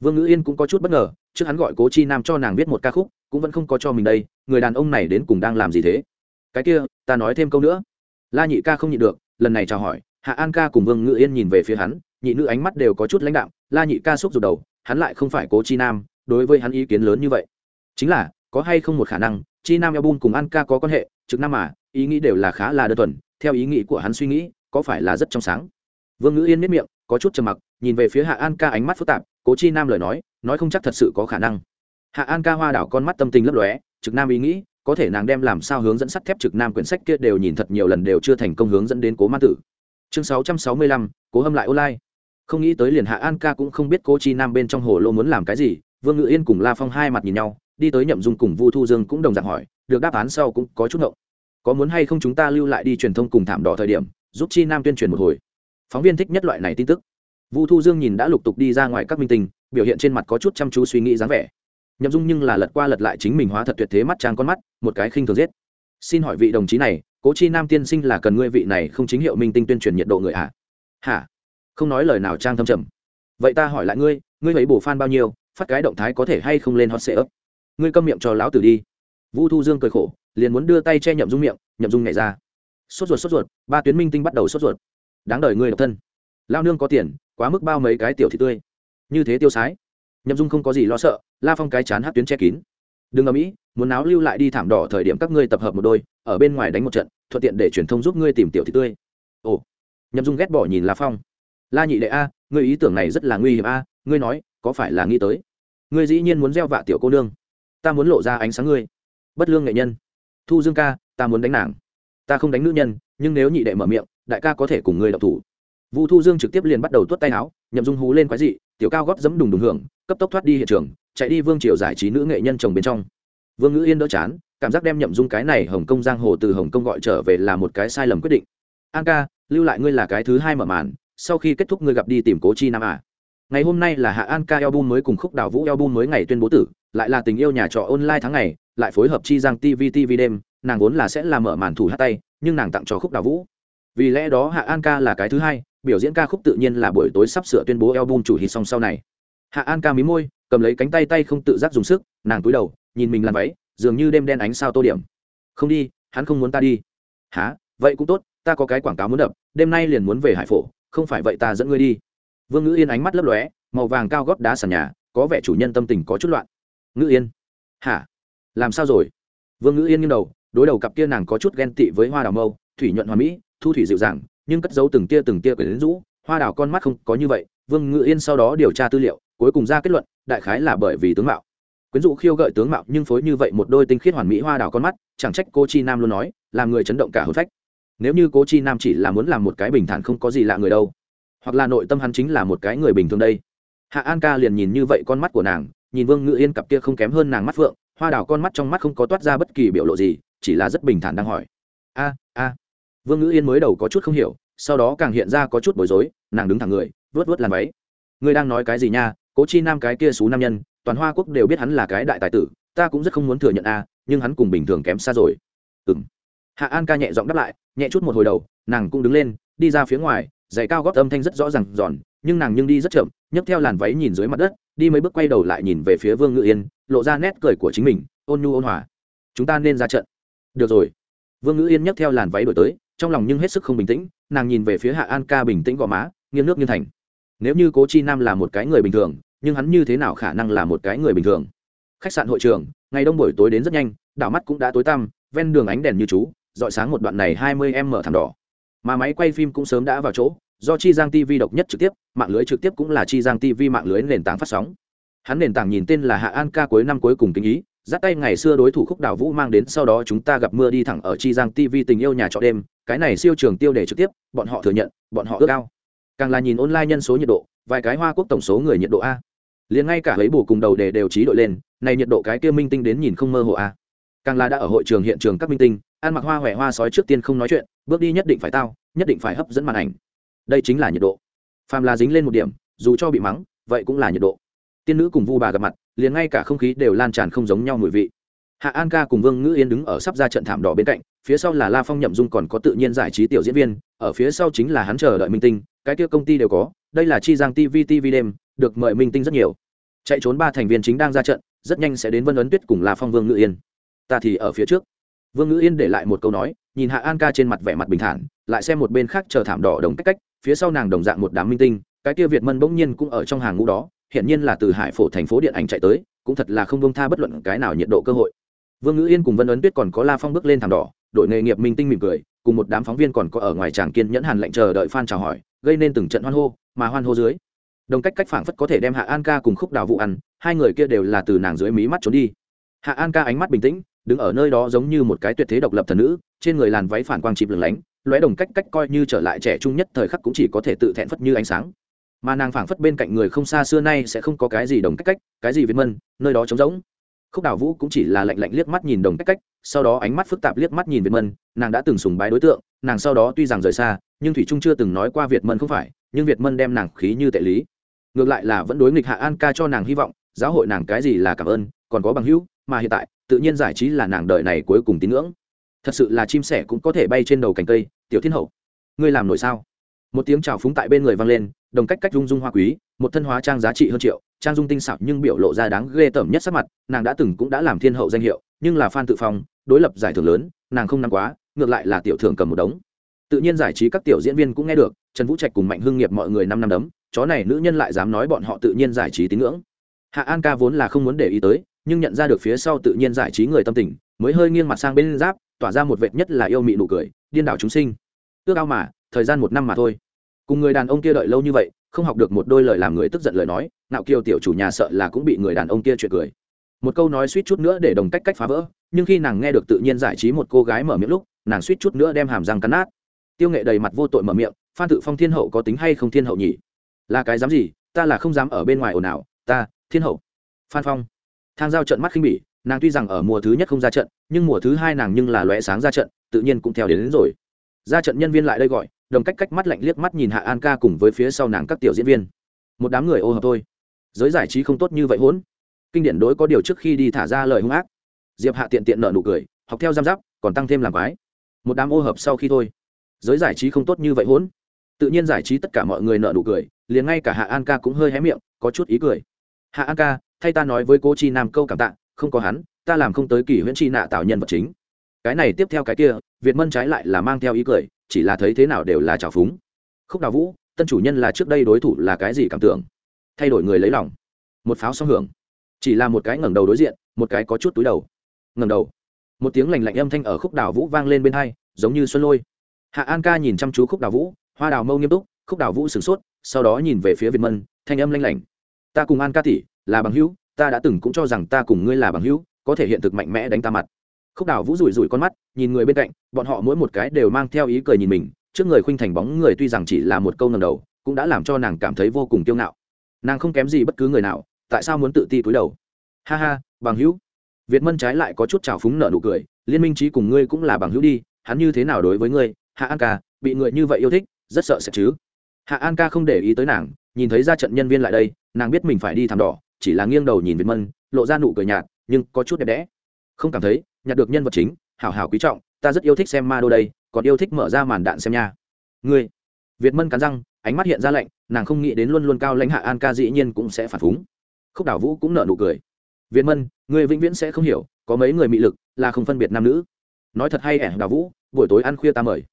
Vương ngữ yên cũng có chút bất ngờ, trước hắn gọi cố chi nam cho nàng viết một ca khúc, cũng vẫn không có cho mình đây, người đàn ông này đến cùng đang làm gì thế? Cái kia, ta nói thêm câu nữa. La nhị ca không nhịn được, lần này chào hỏi, hạ an ca cùng vương ngữ yên nhìn về phía hắn, nhị nữ ánh mắt đều có chút lãnh đạo la nhị ca xúc rụt đầu, hắn lại không phải cố chi nam, đối với hắn ý kiến lớn như vậy. Chính là, có hay không một khả năng, chi nam eo bun cùng an ca có quan hệ, trực nam mà ý nghĩ đều là khá là đơn thuần, theo ý nghĩ của hắn suy nghĩ, có phải là rất trong sáng? Vương ngữ yên nếp miệng, có chút trầm mặc, nhìn về phía hạ an ca ánh mắt phức tạp, cố chi nam lời nói nói không chắc thật sự có khả năng. Hạ an ca hoa đảo con mắt tâm tình lấp lóe, trực nam ý nghĩ, có thể nàng đem làm sao hướng dẫn sắt thép trực nam quyển sách kia đều nhìn thật nhiều lần đều chưa thành công hướng dẫn đến cố ma tử. Chương sáu trăm sáu mươi lăm, cố hâm lại online không nghĩ tới liền hạ an ca cũng không biết cố chi nam bên trong hồ lô muốn làm cái gì, vương ngự yên cùng la phong hai mặt nhìn nhau, đi tới nhậm dung cùng vu thu dương cũng đồng dạng hỏi, được đáp án sau cũng có chút ngộng có muốn hay không chúng ta lưu lại đi truyền thông cùng thảm đỏ thời điểm, giúp chi nam tuyên truyền một hồi. Phóng viên thích nhất loại này tin tức. Vu thu dương nhìn đã lục tục đi ra ngoài các minh tinh, biểu hiện trên mặt có chút chăm chú suy nghĩ dáng vẻ. Nhậm dung nhưng là lật qua lật lại chính mình hóa thật tuyệt thế mắt trang con mắt, một cái khinh thường giết. Xin hỏi vị đồng chí này, cố chi nam tiên sinh là cần ngươi vị này không chính hiệu minh tinh tuyên truyền nhiệt độ người ạ à? hả? Không nói lời nào trang thâm trầm. Vậy ta hỏi lại ngươi ngươi ấy bổ fan bao nhiêu, phát cái động thái có thể hay không lên hot sệ ấp ngươi câm miệng cho lão tử đi vu thu dương cười khổ, liền muốn đưa tay che nhậm dung miệng, nhậm dung nhảy ra. Sốt ruột sốt ruột, ba tuyến minh tinh bắt đầu sốt ruột. Đáng đời người độc thân. Lao nương có tiền, quá mức bao mấy cái tiểu thị tươi. Như thế tiêu sái. Nhậm dung không có gì lo sợ, la phong cái chán hát tuyến che kín. Đừng ở mỹ muốn áo lưu lại đi thảm đỏ thời điểm các ngươi tập hợp một đôi, ở bên ngoài đánh một trận, thuận tiện để truyền thông giúp ngươi tìm tiểu thị tươi. Ồ. Nhậm dung ghét bỏ nhìn la phong. La nhị đệ a, ngươi ý tưởng này rất là nguy hiểm a, ngươi nói, có phải là nghĩ tới? Ngươi dĩ nhiên muốn gieo vạ tiểu cô nương. Ta muốn lộ ra ánh sáng ngươi bất lương nghệ nhân. Thu dương ca, ta muốn đánh nàng. Ta không đánh nữ nhân, nhưng nếu nhị đệ mở miệng, đại ca có thể cùng ngươi đọc thủ. Vu thu dương trực tiếp liền bắt đầu tuốt tay áo, nhậm dung hú lên quái dị, tiểu cao góp dẫm đùng đùng hưởng, cấp tốc thoát đi hiện trường, chạy đi vương triều giải trí nữ nghệ nhân chồng bên trong. Vương ngữ yên đỡ chán, cảm giác đem nhậm dung cái này hồng kông giang hồ từ hồng kông gọi trở về là một cái sai lầm quyết định. An ca, lưu lại ngươi là cái thứ hai mở màn, sau khi kết thúc ngươi gặp đi tìm cố chi nam à. ngày hôm nay là hạ an ca album mới cùng khúc đào vũ album mới ngày tuyên bố tử, lại là tình yêu nhà trọ online tháng ngày lại phối hợp chi giang tv tv đêm, nàng vốn là sẽ làm mở màn thủ hát tay, nhưng nàng tặng cho khúc đào vũ. Vì lẽ đó hạ an ca là cái thứ hai, biểu diễn ca khúc tự nhiên là buổi tối sắp sửa tuyên bố album chủ hit song sau này. Hạ an ca mí môi, cầm lấy cánh tay tay không tự giác dùng sức, nàng cúi đầu, nhìn mình làm váy, dường như đêm đen ánh sao tô điểm. Không đi, hắn không muốn ta đi. Há vậy cũng tốt, ta có cái quảng cáo muốn đập, đêm nay liền muốn về hải phổ, không phải vậy ta dẫn ngươi đi. Vương ngữ yên ánh mắt lấp lóe, màu vàng cao gót đá sàn nhà, có vẻ chủ nhân tâm tình có chút loạn. Ngữ yên? Hả? Làm sao rồi? Vương ngữ yên nghiêng đầu, đối đầu cặp kia nàng có chút ghen tị với hoa đào mâu, thủy nhuận hoa mỹ, thu thủy dịu dàng, nhưng cất giấu từng tia từng tia quyển rũ. Hoa đào con mắt không có như vậy. Vương ngự yên sau đó điều tra tư liệu, cuối cùng ra kết luận, đại khái là bởi vì tướng mạo. Quyến rũ khiêu gợi tướng mạo nhưng phối như vậy một đôi tinh khiết hoàn mỹ hoa đào con mắt, chẳng trách cô chi nam luôn nói làm người chấn động cả hồn phách. Nếu như cố chi nam chỉ là muốn làm một cái bình thản không có gì lạ người đâu, hoặc là nội tâm hắn chính là một cái người bình thường đây. Hạ an ca liền nhìn như vậy con mắt của nàng, nhìn vương ngự yên cặp kia không kém hơn nàng mắt phượng hoa đào con mắt trong mắt không có toát ra bất kỳ biểu lộ gì, chỉ là rất bình thản đang hỏi. A a. Vương ngữ yên mới đầu có chút không hiểu, sau đó càng hiện ra có chút bối rối, nàng đứng thẳng người, vớt vớt làm váy. Ngươi đang nói cái gì nha? Cố chi nam cái kia xú nam nhân, toàn hoa quốc đều biết hắn là cái đại tài tử, ta cũng rất không muốn thừa nhận a, nhưng hắn cùng bình thường kém xa rồi. Ừng hạ an ca nhẹ giọng đáp lại, nhẹ chút một hồi đầu, nàng cũng đứng lên, đi ra phía ngoài, giày cao gót âm thanh rất rõ ràng giòn, nhưng nàng nhưng đi rất chậm, nhấc theo làn váy nhìn dưới mặt đất đi mấy bước quay đầu lại nhìn về phía vương ngự yên, lộ ra nét cười của chính mình, ôn nhu ôn hòa. Chúng ta nên ra trận. Được rồi. Vương ngữ yên nhấc theo làn váy đổi tới, trong lòng nhưng hết sức không bình tĩnh, nàng nhìn về phía hạ an ca bình tĩnh gò má, nghiêng nước nghiêng thành. Nếu như cố chi nam là một cái người bình thường, nhưng hắn như thế nào khả năng là một cái người bình thường? Khách sạn hội trường, ngày đông buổi tối đến rất nhanh, đảo mắt cũng đã tối tăm, ven đường ánh đèn như chú dọi sáng một đoạn này hai mươi em mở thảm đỏ. Mà máy quay phim cũng sớm đã vào chỗ do chi giang tv độc nhất trực tiếp, mạng lưới trực tiếp cũng là chi giang tv mạng lưới nền tảng phát sóng. Hắn nền tảng nhìn tên là hạ an ca cuối năm cuối cùng kinh ý dắt tay ngày xưa đối thủ khúc đào vũ mang đến, sau đó chúng ta gặp mưa đi thẳng ở chi giang tv tình yêu nhà trọ đêm, cái này siêu trường tiêu đề trực tiếp, bọn họ thừa nhận, bọn họ ước cao càng là nhìn online nhân số nhiệt độ, vài cái hoa quốc tổng số người nhiệt độ a. Liền ngay cả lấy bù cùng đầu đề đều trí đội lên, này nhiệt độ cái kia minh tinh đến nhìn không mơ hồ a. Càng là đã ở hội trường hiện trường các minh tinh, ăn mặc hoa huệ hoa sói trước tiên không nói chuyện, bước đi nhất định phải tao, nhất định phải hấp dẫn màn ảnh đây chính là nhiệt độ. Phàm là dính lên một điểm, dù cho bị mắng, vậy cũng là nhiệt độ. Tiên nữ cùng vu bà gặp mặt, liền ngay cả không khí đều lan tràn không giống nhau mùi vị. Hạ an ca cùng vương ngữ yên đứng ở sắp ra trận thảm đỏ bên cạnh, phía sau là la phong nhậm dung còn có tự nhiên giải trí tiểu diễn viên, ở phía sau chính là hắn chờ đợi minh tinh, cái kia công ty đều có, đây là chi giang tv tv đêm, được mời minh tinh rất nhiều. Chạy trốn ba thành viên chính đang ra trận, rất nhanh sẽ đến vân ấn tuyết cùng la phong vương ngữ yên. Ta thì ở phía trước. Vương ngữ yên để lại một câu nói, nhìn hạ an ca trên mặt vẻ mặt bình thản, lại xem một bên khác chờ thảm đỏ đồng cách cách phía sau nàng đồng dạng một đám minh tinh, cái kia việt mân bỗng nhiên cũng ở trong hàng ngũ đó hiện nhiên là từ hải phổ thành phố điện ảnh chạy tới, cũng thật là không bông tha bất luận cái nào nhiệt độ cơ hội. Vương ngữ yên cùng vân ấn tuyết còn có la phong bước lên thảm đỏ, đội nghề nghiệp minh tinh mỉm cười, cùng một đám phóng viên còn có ở ngoài tràng kiên nhẫn hàn lệnh chờ đợi f chào hỏi, gây nên từng trận hoan hô, mà hoan hô dưới, đồng cách cách phảng phất có thể đem hạ an ca cùng khúc đào vụ ăn, hai người kia đều là từ nàng dưới mí mắt trốn đi. Hạ an ca ánh mắt bình tĩnh, đứng ở nơi đó giống như một cái tuyệt thế độc lập thần nữ, trên người làn váy phản quang chịp lửng lánh lóe đồng cách cách coi như trở lại trẻ trung nhất thời khắc cũng chỉ có thể tự thẹn phất như ánh sáng. Mà nàng phảng phất bên cạnh người không xa xưa nay sẽ không có cái gì đồng cách cách, cái gì việt mân, nơi đó trống rỗng. Khúc đào vũ cũng chỉ là lạnh lạnh liếc mắt nhìn đồng cách cách, sau đó ánh mắt phức tạp liếc mắt nhìn việt mân, nàng đã từng sùng bái đối tượng, nàng sau đó tuy rằng rời xa, nhưng thủy trung chưa từng nói qua việt mân không phải, nhưng việt mân đem nàng khí như tệ lý. Ngược lại là vẫn đối nghịch hạ an ca cho nàng hy vọng, giáo hội nàng cái gì là cảm ơn, còn có bằng hữu, mà hiện tại, tự nhiên giải trí là nàng đợi này cuối cùng tín ngưỡng thật sự là chim sẻ cũng có thể bay trên đầu cành cây, tiểu thiên hậu. Ngươi làm nổi sao? Một tiếng chào phúng tại bên người vang lên, đồng cách cách rung rung hoa quý, một thân hóa trang giá trị hơn triệu, trang dung tinh xảo nhưng biểu lộ ra đáng ghê tởm nhất sắc mặt, nàng đã từng cũng đã làm thiên hậu danh hiệu, nhưng là phan tự phong, đối lập giải thưởng lớn, nàng không nắm quá, ngược lại là tiểu thưởng cầm một đống. Tự nhiên giải trí các tiểu diễn viên cũng nghe được, trần vũ trạch cùng mạnh hưng nghiệp mọi người năm năm đấm, chó này nữ nhân lại dám nói bọn họ tự nhiên giải trí tín ngưỡng. Hạ an ca vốn là không muốn để ý tới, nhưng nhận ra được phía sau tự nhiên giải trí người tâm tình mới hơi nghiêng mặt sang bên giáp, tỏa ra một vệt nhất là yêu mị nụ cười, điên đảo chúng sinh. Ước ao mà, thời gian một năm mà thôi. Cùng người đàn ông kia đợi lâu như vậy, không học được một đôi lời làm người tức giận lời nói nạo kiều tiểu chủ nhà sợ là cũng bị người đàn ông kia chuyện cười. Một câu nói suýt chút nữa để đồng cách cách phá vỡ, nhưng khi nàng nghe được tự nhiên giải trí một cô gái mở miệng lúc, nàng suýt chút nữa đem hàm răng cắn nát. Tiêu nghệ đầy mặt vô tội mở miệng, phan tự phong thiên hậu có tính hay không thiên hậu nhỉ? Là cái dám gì? Ta là không dám ở bên ngoài ồn ào, ta, thiên hậu. Phan phong. Thang giao trận mắt khinh bỉ nàng tuy rằng ở mùa thứ nhất không ra trận nhưng mùa thứ hai nàng nhưng là lóe sáng ra trận tự nhiên cũng theo đến, đến rồi. Ra trận nhân viên lại đây gọi đồng cách cách mắt lạnh liếc mắt nhìn hạ an ca cùng với phía sau nàng các tiểu diễn viên. Một đám người ô hợp thôi. Giới giải trí không tốt như vậy hỗn. Kinh điển đối có điều trước khi đi thả ra lời hung ác. Diệp hạ tiện tiện nợ nụ cười học theo giam giáp còn tăng thêm làm quái. Một đám ô hợp sau khi thôi. Giới giải trí không tốt như vậy hỗn. Tự nhiên giải trí tất cả mọi người nợ nụ cười liền ngay cả hạ an ca cũng hơi hé miệng có chút ý cười. Hạ an ca thay ta nói với cô chi nam câu cảm tạ không có hắn, ta làm không tới kỷ huyễn chi nạ tạo nhân vật chính. Cái này tiếp theo cái kia, việt mân trái lại là mang theo ý cười, chỉ là thấy thế nào đều là trào phúng. Khúc đào vũ, tân chủ nhân là trước đây đối thủ là cái gì cảm tưởng? Thay đổi người lấy lòng. Một pháo song hưởng. Chỉ là một cái ngẩng đầu đối diện, một cái có chút túi đầu. Ngẩng đầu. Một tiếng lành lạnh âm thanh ở khúc đào vũ vang lên bên hai, giống như xuân lôi. Hạ an ca nhìn chăm chú khúc đào vũ, hoa đào mâu nghiêm túc, khúc đào vũ sửng sốt, sau đó nhìn về phía việt mân, thanh âm lanh lảnh. Ta cùng an ca tỷ, là bằng hữu ta đã từng cũng cho rằng ta cùng ngươi là bằng hữu, có thể hiện thực mạnh mẽ đánh ta mặt. Khúc đào vũ rủi rủi con mắt, nhìn người bên cạnh, bọn họ mỗi một cái đều mang theo ý cười nhìn mình, trước người khuynh thành bóng người tuy rằng chỉ là một câu ngầm đầu, cũng đã làm cho nàng cảm thấy vô cùng kiêu ngạo. Nàng không kém gì bất cứ người nào, tại sao muốn tự ti túi đầu? Ha ha, bằng hữu. Việt mân trái lại có chút trào phúng nợ nụ cười, liên minh trí cùng ngươi cũng là bằng hữu đi, hắn như thế nào đối với ngươi? Hạ an ca, bị người như vậy yêu thích, rất sợ sẽ chứ. Hạ an ca không để ý tới nàng, nhìn thấy ra trận nhân viên lại đây, nàng biết mình phải đi thảm đỏ chỉ là nghiêng đầu nhìn việt mân, lộ ra nụ cười nhạt, nhưng có chút đẹp đẽ. Không cảm thấy, nhặt được nhân vật chính, hảo hảo quý trọng, ta rất yêu thích xem ma đô đây, còn yêu thích mở ra màn đạn xem nha. Ngươi. Việt mân cắn răng, ánh mắt hiện ra lạnh, nàng không nghĩ đến luôn luôn cao lãnh hạ an ca dĩ nhiên cũng sẽ phản phúng. Khúc đảo vũ cũng nợ nụ cười. Việt mân người vĩnh viễn sẽ không hiểu, có mấy người mị lực, là không phân biệt nam nữ. Nói thật hay ẻ, đào vũ, buổi tối ăn khuya ta mời.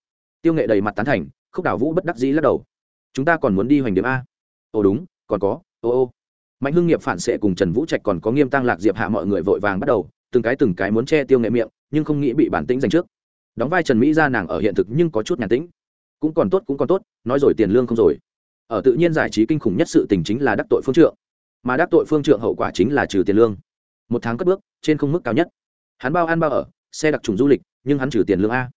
Tiêu nghệ đầy mặt tán thành, khúc đảo vũ bất đắc dĩ lắc đầu. Chúng ta còn muốn đi hoành điểm a. Ồ đúng, còn có, ô ô mạnh hưng nghiệp phản xệ cùng trần vũ trạch còn có nghiêm tăng lạc diệp hạ mọi người vội vàng bắt đầu, từng cái từng cái muốn che tiêu nghệ miệng, nhưng không nghĩ bị bản tĩnh giành trước. Đóng vai trần mỹ ra nàng ở hiện thực nhưng có chút nhàn tĩnh. Cũng còn tốt, cũng còn tốt, nói rồi tiền lương không rồi. Ở tự nhiên giải trí kinh khủng nhất sự tình chính là đắc tội phương trượng. Mà đắc tội phương trượng hậu quả chính là trừ tiền lương. Một tháng cất bước, trên không mức cao nhất. Hắn bao ăn bao ở, xe đặc trùng du lịch, nhưng hắn trừ tiền lương a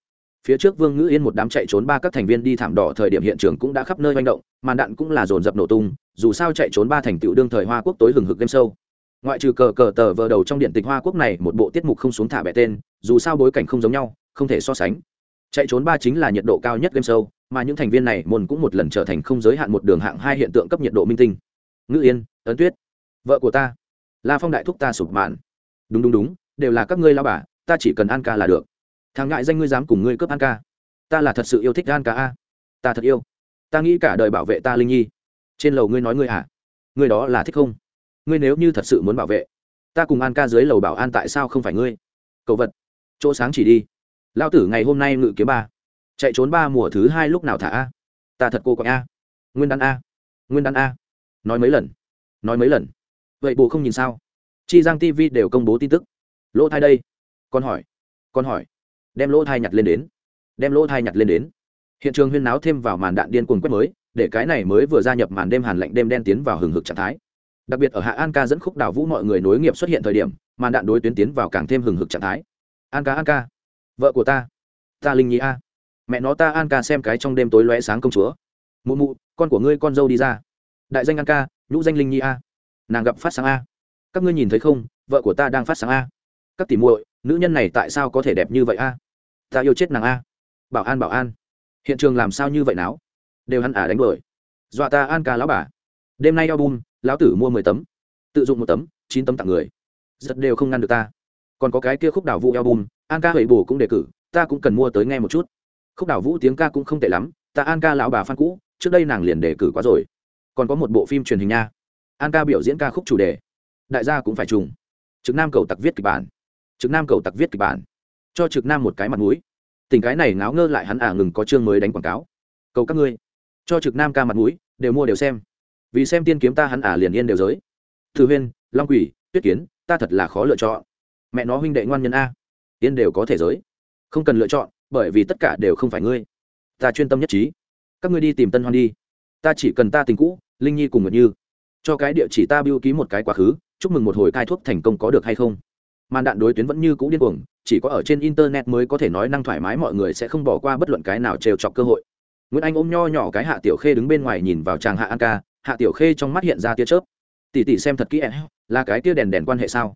phía trước vương ngữ yên một đám chạy trốn ba các thành viên đi thảm đỏ thời điểm hiện trường cũng đã khắp nơi manh động, màn đạn cũng là dồn dập nổ tung, dù sao chạy trốn ba thành tựu đương thời hoa quốc tối hừng hực game sâu ngoại trừ cờ cờ tờ vờ đầu trong điện tịch hoa quốc này, một bộ tiết mục không xuống thả bẻ tên, dù sao bối cảnh không giống nhau, không thể so sánh. Chạy trốn ba chính là nhiệt độ cao nhất game sâu mà những thành viên này môn cũng một lần trở thành không giới hạn một đường hạng hai hiện tượng cấp nhiệt độ minh tinh. Ngữ yên, ấn tuyết, vợ của ta. La phong đại thúc ta sụp mạn. Đúng đúng đúng, đều là các ngươi lao bà, ta chỉ cần an ca là được thằng ngại danh ngươi dám cùng ngươi cướp an ca. Ta là thật sự yêu thích an ca a. Ta thật yêu. Ta nghĩ cả đời bảo vệ ta linh nhi. Trên lầu ngươi nói ngươi à? Ngươi đó là thích không? Ngươi nếu như thật sự muốn bảo vệ, ta cùng an ca dưới lầu bảo an tại sao không phải ngươi? Cậu vật. Chỗ sáng chỉ đi. Lao tử ngày hôm nay ngự kiếm ba. Chạy trốn ba mùa thứ hai lúc nào thả a? Ta thật cô quạng a. Nguyên đan a. Nguyên đan a. Nói mấy lần. Nói mấy lần. Vậy bồ không nhìn sao? Chi giang tv đều công bố tin tức. Lỗ thai đây. Con hỏi. Con hỏi đem lỗ thai nhặt lên đến. Đem lỗ thai nhặt lên đến. Hiện trường huyên náo thêm vào màn đạn điên cuồng quét mới, để cái này mới vừa gia nhập màn đêm hàn lạnh đêm đen tiến vào hừng hực trạng thái. Đặc biệt ở hạ an ca dẫn khúc đào vũ mọi người nối nghiệp xuất hiện thời điểm, màn đạn đối tuyến tiến vào càng thêm hừng hực trạng thái. An ca an ca. Vợ của ta. Ta linh nhi a. Mẹ nó ta an ca xem cái trong đêm tối lóe sáng công chúa. Mụ mụ, con của ngươi con dâu đi ra. Đại danh an ca, nhũ danh linh nhi a. Nàng gặp phát sáng a. Các ngươi nhìn thấy không, vợ của ta đang phát sáng a. Các tỉ muội nữ nhân này tại sao có thể đẹp như vậy a? Ta yêu chết nàng a. Bảo an bảo an. Hiện trường làm sao như vậy nào? Đều hắn ả đánh bởi dọa ta an ca lão bà. Đêm nay album, lão tử mua mười tấm. Tự dụng một tấm, chín tấm tặng người. Giật đều không ngăn được ta. Còn có cái kia khúc đảo vũ album, an ca hầy bù cũng đề cử, ta cũng cần mua tới nghe một chút. Khúc đảo vũ tiếng ca cũng không tệ lắm, ta an ca lão bà phan cũ, trước đây nàng liền đề cử quá rồi. Còn có một bộ phim truyền hình nha. An ca biểu diễn ca khúc chủ đề. Đại gia cũng phải trùng. Trực nam cầu tặc viết kịch bản trực nam cầu tặc viết kịch bản. Cho trực nam một cái mặt mũi. Tình cái này ngáo ngơ lại hắn ả ngừng có chương mới đánh quảng cáo. Cầu các ngươi. Cho trực nam ca mặt mũi, đều mua đều xem. Vì xem tiên kiếm ta hắn ả liền yên đều giới. Thư huyên, long quỷ, tuyết kiến, ta thật là khó lựa chọn. Mẹ nó huynh đệ ngoan nhân a. Yên đều có thể giới. Không cần lựa chọn, bởi vì tất cả đều không phải ngươi. Ta chuyên tâm nhất trí. Các ngươi đi tìm tân hoan đi. Ta chỉ cần ta tình cũ, linh nhi cùng ngật như. Cho cái địa chỉ ta biêu ký một cái quá khứ, chúc mừng một hồi cai thuốc thành công có được hay không? Màn đạn đối tuyến vẫn như cũ điên cuồng, chỉ có ở trên internet mới có thể nói năng thoải mái mọi người sẽ không bỏ qua bất luận cái nào trêu chọc cơ hội. Nguyễn anh ôm nho nhỏ cái hạ tiểu khê đứng bên ngoài nhìn vào chàng hạ an ca, hạ tiểu khê trong mắt hiện ra tia chớp. Tỉ tỉ xem thật kỹ em là cái tia đèn đèn quan hệ sao?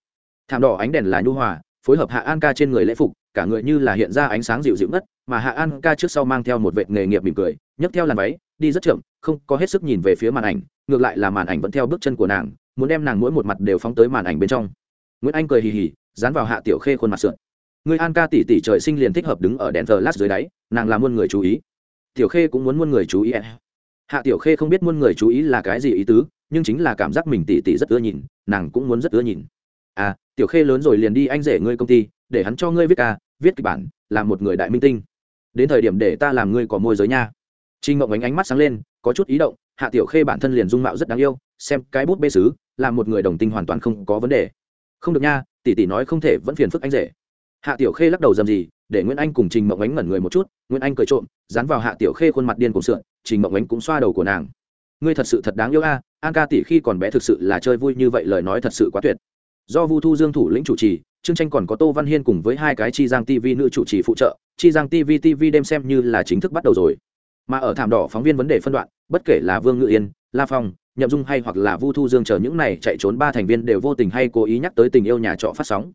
Thảm đỏ ánh đèn là nhu hòa, phối hợp hạ an ca trên người lễ phục, cả người như là hiện ra ánh sáng dịu dịu ngất, mà hạ an ca trước sau mang theo một vệ nghề nghiệp mỉm cười, nhấc theo làn váy, đi rất chậm, không có hết sức nhìn về phía màn ảnh, ngược lại là màn ảnh vẫn theo bước chân của nàng, muốn đem nàng mỗi một mặt đều phóng tới màn ảnh bên trong. Nguyễn anh cười hì hì dán vào hạ tiểu khê khuôn mặt sượn người an ca tỷ tỷ trời sinh liền thích hợp đứng ở đèn thờ lát dưới đáy, nàng là muôn người chú ý. Tiểu khê cũng muốn muôn người chú ý hạ tiểu khê không biết muôn người chú ý là cái gì ý tứ, nhưng chính là cảm giác mình tỷ tỷ rất ưa nhìn, nàng cũng muốn rất ưa nhìn. À tiểu khê lớn rồi liền đi anh rể ngươi công ty, để hắn cho ngươi viết ca, viết kịch bản làm một người đại minh tinh. Đến thời điểm để ta làm ngươi có môi giới nha. Trinh mộng ánh ánh mắt sáng lên, có chút ý động, hạ tiểu khê bản thân liền dung mạo rất đáng yêu, xem cái bút bê sứ làm một người đồng tinh hoàn toàn không có vấn đề. Không được nha tỷ tỷ nói không thể vẫn phiền phức anh rể. Hạ tiểu khê lắc đầu dầm gì, để nguyễn anh cùng trình mộng ánh ngẩn người một chút, nguyễn anh cười trộm, dán vào hạ tiểu khê khuôn mặt điên cùng sượn trình mộng ánh cũng xoa đầu của nàng. Ngươi thật sự thật đáng yêu a, an ca tỷ khi còn bé thực sự là chơi vui như vậy lời nói thật sự quá tuyệt. Do vu thu dương thủ lĩnh chủ trì chương tranh còn có tô văn hiên cùng với hai cái chi giang tv nữ chủ trì phụ trợ, chi giang tv tv đêm xem như là chính thức bắt đầu rồi. Mà ở thảm đỏ phóng viên vấn đề phân đoạn, bất kể là vương ngự yên, la phong nhậm dung hay hoặc là vu thu dương chờ những này chạy trốn ba thành viên đều vô tình hay cố ý nhắc tới tình yêu nhà trọ phát sóng.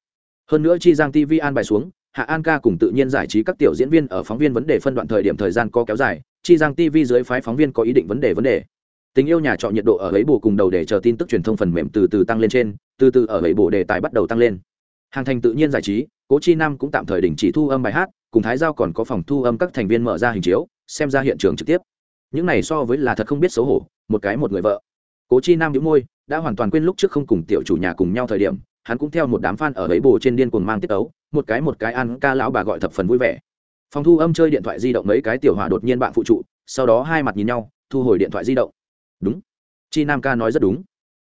Hơn nữa chi giang tv an bài xuống, hạ an ca cùng tự nhiên giải trí các tiểu diễn viên ở phóng viên vấn đề phân đoạn thời điểm thời gian có kéo dài, chi giang tv dưới phái phóng viên có ý định vấn đề vấn đề. Tình yêu nhà trọ nhiệt độ ở ấy bù cùng đầu để chờ tin tức truyền thông phần mềm từ từ tăng lên trên, từ từ ở ấy bù đề tài bắt đầu tăng lên. Hàng thành tự nhiên giải trí, cố chi nam cũng tạm thời đình chỉ thu âm bài hát, cùng thái giao còn có phòng thu âm các thành viên mở ra hình chiếu, xem ra hiện trường trực tiếp. Những này so với là thật không biết xấu hổ, một cái một người vợ cố chi nam đĩu môi, đã hoàn toàn quên lúc trước không cùng tiểu chủ nhà cùng nhau thời điểm, hắn cũng theo một đám fan ở ấy bồ trên điên cuồng mang tiết ấu, một cái một cái ăn ca lão bà gọi thập phần vui vẻ. Phòng thu âm chơi điện thoại di động mấy cái tiểu hỏa đột nhiên bạn phụ trụ, sau đó hai mặt nhìn nhau, thu hồi điện thoại di động. Đúng. Chi nam ca nói rất đúng.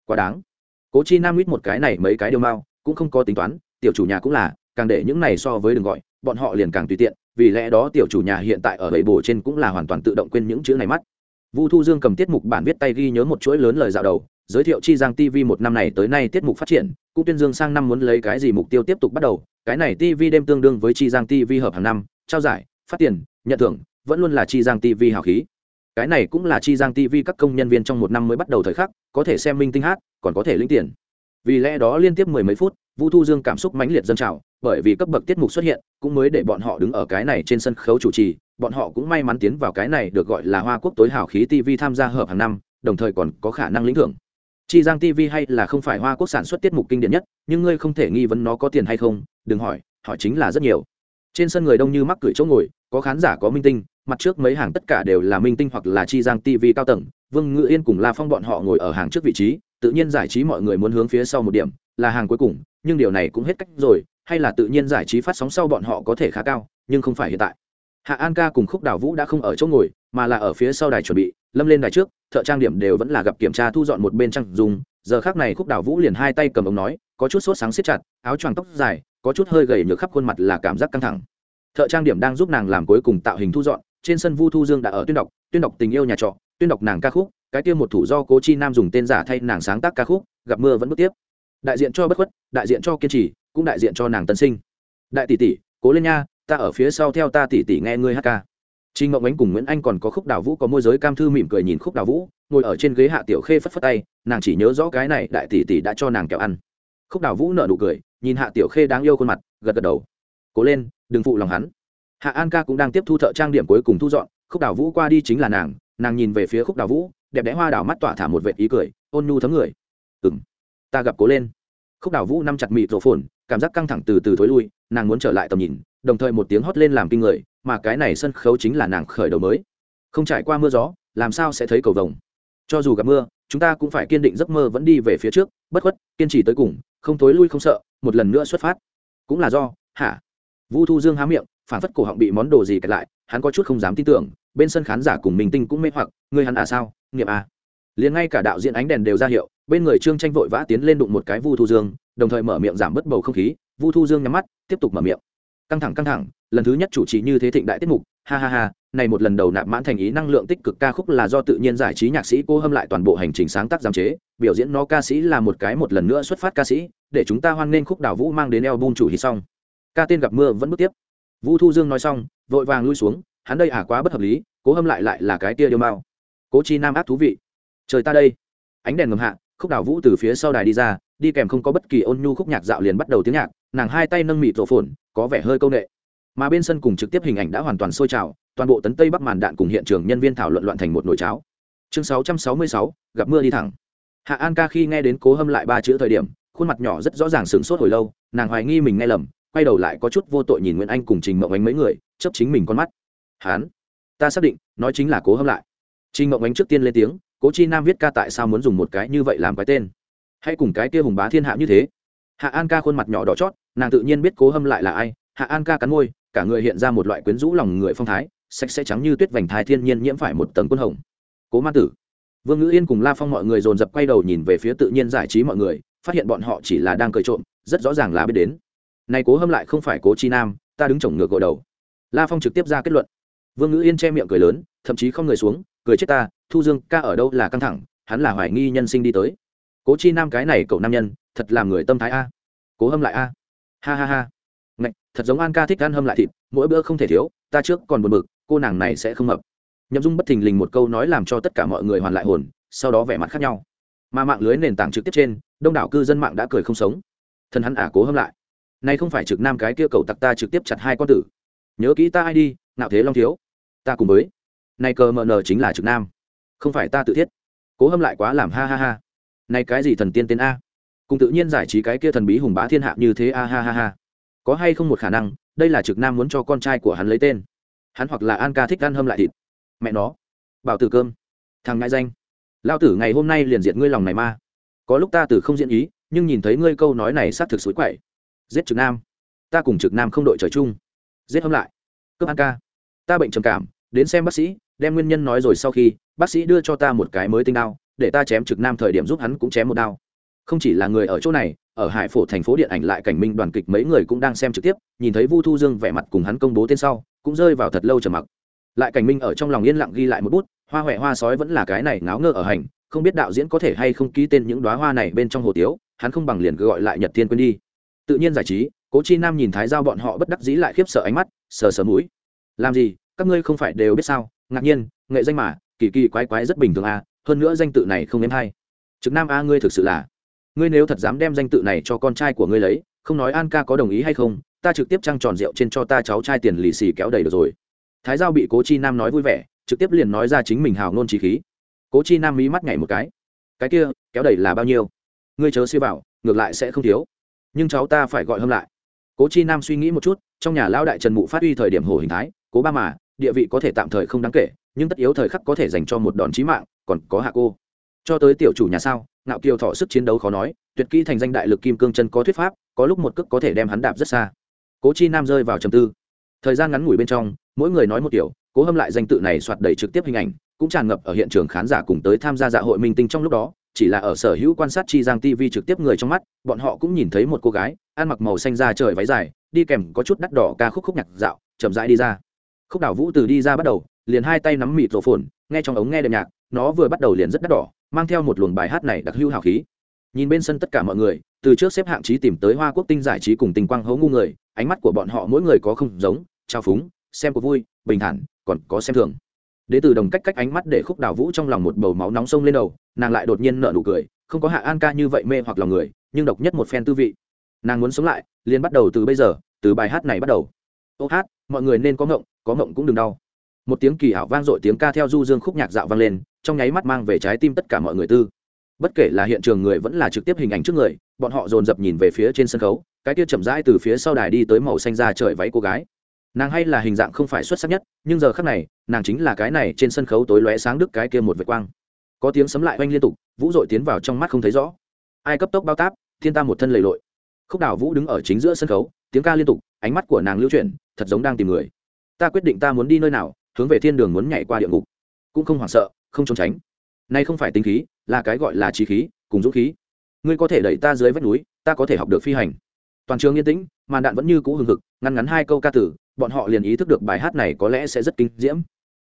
Quá đáng. Cố chi nam mít một cái này mấy cái điều mau, cũng không có tính toán, tiểu chủ nhà cũng là, càng để những này so với đừng gọi, bọn họ liền càng tùy tiện, vì lẽ đó tiểu chủ nhà hiện tại ở bầy bồ trên cũng là hoàn toàn tự động quên những chữ này mắt vu thu dương cầm tiết mục bản viết tay ghi nhớ một chuỗi lớn lời dạo đầu, giới thiệu chi giang tv một năm này tới nay tiết mục phát triển, cũng tuyên dương sang năm muốn lấy cái gì mục tiêu tiếp tục bắt đầu. Cái này tv đêm tương đương với chi giang tv hợp hàng năm, trao giải, phát tiền, nhận thưởng, vẫn luôn là chi giang tv hào khí. Cái này cũng là chi giang tv các công nhân viên trong một năm mới bắt đầu thời khắc, có thể xem minh tinh hát, còn có thể lĩnh tiền. Vì lẽ đó liên tiếp mười mấy phút vu thu dương cảm xúc mãnh liệt dân trào, bởi vì cấp bậc tiết mục xuất hiện cũng mới để bọn họ đứng ở cái này trên sân khấu chủ trì, bọn họ cũng may mắn tiến vào cái này được gọi là hoa quốc tối hào khí tv tham gia hợp hàng năm, đồng thời còn có khả năng lĩnh thưởng. Chi giang tv hay là không phải hoa quốc sản xuất tiết mục kinh điển nhất, nhưng ngươi không thể nghi vấn nó có tiền hay không, đừng hỏi hỏi chính là rất nhiều. Trên sân người đông như mắc cười chỗ ngồi, có khán giả có minh tinh, mặt trước mấy hàng tất cả đều là minh tinh hoặc là chi giang tv cao tầng, vương ngự yên cùng la phong bọn họ ngồi ở hàng trước vị trí tự nhiên giải trí mọi người muốn hướng phía sau một điểm là hàng cuối cùng, nhưng điều này cũng hết cách rồi, hay là tự nhiên giải trí phát sóng sau bọn họ có thể khá cao, nhưng không phải hiện tại. Hạ an ca cùng khúc đào vũ đã không ở chỗ ngồi, mà là ở phía sau đài chuẩn bị, lâm lên đài trước, thợ trang điểm đều vẫn là gặp kiểm tra thu dọn một bên trang dùng. Giờ khác này khúc đào vũ liền hai tay cầm ống nói, có chút sốt sáng siết chặt, áo choàng tóc dài, có chút hơi gầy nhược khắp khuôn mặt là cảm giác căng thẳng. Thợ trang điểm đang giúp nàng làm cuối cùng tạo hình thu dọn, trên sân vu thu dương đã ở tuyên đọc tuyên đọc tình yêu nhà trọ, tuyên đọc nàng ca khúc cái kia một thủ do cố chi nam dùng tên giả thay nàng sáng tác ca khúc gặp mưa vẫn bước tiếp đại diện cho bất khuất đại diện cho kiên trì cũng đại diện cho nàng tân sinh đại tỷ tỷ cố lên nha ta ở phía sau theo ta tỷ tỷ nghe ngươi hát ca Trình Ngộng Ánh cùng Nguyễn Anh còn có Khúc Đào Vũ có môi giới cam thư mỉm cười nhìn Khúc Đào Vũ, ngồi ở trên ghế hạ tiểu khê phất phất tay, nàng chỉ nhớ rõ cái này đại tỷ tỷ đã cho nàng kẹo ăn. Khúc Đào Vũ nở nụ cười, nhìn hạ tiểu khê đáng yêu khuôn mặt, gật gật đầu. Cố lên, đừng phụ lòng hắn. Hạ An ca cũng đang tiếp thu thợ trang điểm cuối cùng thu dọn, Khúc Đào Vũ qua đi chính là nàng, nàng nhìn về phía Khúc Đào Vũ, đẹp đẽ hoa đào mắt tỏa thả một vệt ý cười, ôn nhu thấm người. "Ừm, ta gặp Cố lên." Khúc Đào Vũ năm chặt mịt rổ phồn, cảm giác căng thẳng từ từ thối lui, nàng muốn trở lại tầm nhìn, đồng thời một tiếng hót lên làm kinh người, mà cái này sân khấu chính là nàng khởi đầu mới không trải qua mưa gió làm sao sẽ thấy cầu vồng cho dù gặp mưa chúng ta cũng phải kiên định giấc mơ vẫn đi về phía trước bất khuất kiên trì tới cùng không thối lui không sợ một lần nữa xuất phát cũng là do hả vu thu dương há miệng phản phất cổ họng bị món đồ gì kẹt lại hắn có chút không dám tin tưởng bên sân khán giả cùng mình tinh cũng mê hoặc người hắn à sao? Nghiệp à? Liền ngay cả đạo diễn ánh đèn đều ra hiệu, bên người trương tranh vội vã tiến lên đụng một cái vu thu dương, đồng thời mở miệng giảm bớt bầu không khí. Vu thu dương nhắm mắt, tiếp tục mở miệng. Căng thẳng căng thẳng, lần thứ nhất chủ trì như thế thịnh đại tiết mục, ha ha ha, này một lần đầu nạp mãn thành ý năng lượng tích cực ca khúc là do tự nhiên giải trí nhạc sĩ cô hâm lại toàn bộ hành trình sáng tác giám chế, biểu diễn nó ca sĩ là một cái một lần nữa xuất phát ca sĩ, để chúng ta hoan nghênh khúc đào vũ mang đến album chủ hít xong. Ca tên gặp mưa vẫn bước tiếp. Vũ thu dương nói xong, vội vàng lui xuống hắn đây à quá bất hợp lý cố hâm lại lại là cái tia điêu mao. Cố chi nam ác thú vị. Trời ta đây. Ánh đèn ngầm hạ khúc đào vũ từ phía sau đài đi ra đi kèm không có bất kỳ ôn nhu khúc nhạc dạo liền bắt đầu tiếng nhạc nàng hai tay nâng mịt rộ phồn có vẻ hơi công nghệ mà bên sân cùng trực tiếp hình ảnh đã hoàn toàn sôi trào toàn bộ tấn tây bắc màn đạn cùng hiện trường nhân viên thảo luận loạn thành một nồi cháo. Chương 666, gặp mưa đi thẳng. Hạ an ca khi nghe đến cố hâm lại ba chữ thời điểm khuôn mặt nhỏ rất rõ ràng sửng sốt hồi lâu nàng hoài nghi mình nghe lầm quay đầu lại có chút vô tội nhìn nguyễn anh cùng trình mộng ánh mấy người chấp chính mình con mắt hán. Ta xác định, nói chính là cố hâm lại. Trinh mộng ánh trước tiên lên tiếng, cố chi nam viết ca tại sao muốn dùng một cái như vậy làm cái tên? Hay cùng cái kia hùng bá thiên hạ như thế. Hạ an ca khuôn mặt nhỏ đỏ chót, nàng tự nhiên biết cố hâm lại là ai. Hạ an ca cắn môi, cả người hiện ra một loại quyến rũ lòng người phong thái, sạch sẽ trắng như tuyết vành thái thiên nhiên nhiễm phải một tầng quân hồng. Cố ma tử. Vương ngữ yên cùng la phong mọi người dồn dập quay đầu nhìn về phía tự nhiên giải trí mọi người, phát hiện bọn họ chỉ là đang cười trộm, rất rõ ràng là biết đến. Này cố hâm lại không phải cố chi nam, ta đứng chổng ngược gội đầu. La phong trực tiếp ra kết luận vương ngữ yên che miệng cười lớn, thậm chí không người xuống, cười chết ta, thu dương ca ở đâu là căng thẳng, hắn là hoài nghi nhân sinh đi tới. Cố chi nam cái này cậu nam nhân, thật làm người tâm thái a. Cố hâm lại a. Ha ha ha. Ngạch, thật giống an ca thích ăn hâm lại thịt, mỗi bữa không thể thiếu, ta trước còn buồn bực, cô nàng này sẽ không mập. Nhậm dung bất thình lình một câu nói làm cho tất cả mọi người hoàn lại hồn, sau đó vẻ mặt khác nhau. Mà mạng lưới nền tảng trực tiếp trên, đông đảo cư dân mạng đã cười không sống. Thân hắn ả cố hâm lại. Nay không phải trực nam cái kia cầu tặc ta trực tiếp chặt hai con tử. Nhớ kỹ ta ai đi nạo thế long thiếu ta cùng với. Này cờ mờ nờ chính là trực nam. Không phải ta tự thiết. Cố hâm lại quá làm ha ha ha. Này cái gì thần tiên tên a? Cùng tự nhiên giải trí cái kia thần bí hùng bá thiên hạ như thế a ha ha ha. Có hay không một khả năng, đây là trực nam muốn cho con trai của hắn lấy tên. Hắn hoặc là an ca thích ăn hâm lại thịt. Mẹ nó. Bảo tử cơm. Thằng ngại danh. Lao tử ngày hôm nay liền diệt ngươi lòng này ma. Có lúc ta từ không diễn ý, nhưng nhìn thấy ngươi câu nói này xác thực suối quậy. Giết trực nam. Ta cùng trực nam không đội trời chung. Giết hâm lại. Cướp an ca ta bệnh trầm cảm, đến xem bác sĩ, đem nguyên nhân nói rồi sau khi, bác sĩ đưa cho ta một cái mới tinh đao, để ta chém trực nam thời điểm giúp hắn cũng chém một đao. Không chỉ là người ở chỗ này, ở hải phổ thành phố điện ảnh lại cảnh minh đoàn kịch mấy người cũng đang xem trực tiếp, nhìn thấy vu thu dương vẻ mặt cùng hắn công bố tên sau, cũng rơi vào thật lâu trầm mặc. Lại cảnh minh ở trong lòng yên lặng ghi lại một bút, hoa huệ hoa sói vẫn là cái này ngáo ngơ ở hành, không biết đạo diễn có thể hay không ký tên những đoá hoa này bên trong hồ tiếu, hắn không bằng liền cứ gọi lại nhật thiên quên đi. Tự nhiên giải trí, cố chi nam nhìn thái giao bọn họ bất đắc dĩ lại khiếp sợ ánh mắt, sờ sờ mũi làm gì? Các ngươi không phải đều biết sao? Ngạc nhiên, nghệ danh mà, kỳ kỳ quái quái rất bình thường à hơn nữa danh tự này không êm hay. Trực nam a, ngươi thực sự là. Ngươi nếu thật dám đem danh tự này cho con trai của ngươi lấy, không nói an ca có đồng ý hay không, ta trực tiếp trăng tròn rượu trên cho ta cháu trai tiền lì xì kéo đầy được rồi. Thái giao bị cố chi nam nói vui vẻ, trực tiếp liền nói ra chính mình hào nôn trí khí. Cố chi nam mí mắt nhảy một cái. Cái kia, kéo đầy là bao nhiêu? Ngươi chớ siêu vào ngược lại sẽ không thiếu. Nhưng cháu ta phải gọi hâm lại. Cố chi nam suy nghĩ một chút, trong nhà lão đại trần mụ phát uy thời điểm hồ hình thái cố ba mà, địa vị có thể tạm thời không đáng kể, nhưng tất yếu thời khắc có thể dành cho một đòn chí mạng, còn có hạ cô. Cho tới tiểu chủ nhà sao, ngạo kiều thọ sức chiến đấu khó nói, tuyệt kỹ thành danh đại lực kim cương chân có thuyết pháp, có lúc một cước có thể đem hắn đạp rất xa. Cố chi nam rơi vào trầm tư. Thời gian ngắn ngủi bên trong, mỗi người nói một kiểu, cố hâm lại danh tự này soạt đầy trực tiếp hình ảnh, cũng tràn ngập ở hiện trường khán giả cùng tới tham gia dạ hội minh tinh trong lúc đó, chỉ là ở sở hữu quan sát chi giang tv trực tiếp người trong mắt, bọn họ cũng nhìn thấy một cô gái, ăn mặc màu xanh da trời váy dài, đi kèm có chút đắt đỏ ca khúc khúc nhạc dạo, chậm rãi đi ra khúc đảo vũ từ đi ra bắt đầu, liền hai tay nắm mịt rổ phồn, nghe trong ống nghe đệm nhạc, nó vừa bắt đầu liền rất đắt đỏ, mang theo một luồng bài hát này đặc hưu hào khí. Nhìn bên sân tất cả mọi người, từ trước xếp hạng trí tìm tới hoa quốc tinh giải trí cùng tình quang hấu ngu người, ánh mắt của bọn họ mỗi người có không giống, trao phúng, xem có vui, bình thản, còn có xem thường. Đế từ đồng cách cách ánh mắt để khúc đào vũ trong lòng một bầu máu nóng sông lên đầu, nàng lại đột nhiên nợ nụ cười, không có hạ an ca như vậy mê hoặc lòng người, nhưng độc nhất một phen tư vị. Nàng muốn sống lại, liền bắt đầu từ bây giờ, từ bài hát này bắt đầu. Ô hát, mọi người nên có ngộng có mộng cũng đừng đau. Một tiếng kỳ ảo vang dội tiếng ca theo du dương khúc nhạc dạo vang lên, trong nháy mắt mang về trái tim tất cả mọi người tư. Bất kể là hiện trường người vẫn là trực tiếp hình ảnh trước người, bọn họ dồn dập nhìn về phía trên sân khấu, cái kia chậm rãi từ phía sau đài đi tới màu xanh ra trời váy cô gái. Nàng hay là hình dạng không phải xuất sắc nhất, nhưng giờ khác này, nàng chính là cái này trên sân khấu tối lóe sáng đức cái kia một vệt quang. Có tiếng sấm lại oanh liên tục, vũ dội tiến vào trong mắt không thấy rõ. Ai cấp tốc bao táp, thiên ta một thân lầy lội. Khúc đào vũ đứng ở chính giữa sân khấu, tiếng ca liên tục, ánh mắt của nàng lưu chuyển, thật giống đang tìm người ta quyết định ta muốn đi nơi nào, hướng về thiên đường muốn nhảy qua địa ngục. Cũng không hoảng sợ, không trốn tránh. Nay không phải tính khí, là cái gọi là trí khí, cùng dũng khí. Ngươi có thể đẩy ta dưới vách núi, ta có thể học được phi hành. Toàn trường yên tĩnh, màn đạn vẫn như cũ hừng hực, ngăn ngắn hai câu ca tử bọn họ liền ý thức được bài hát này có lẽ sẽ rất kinh diễm.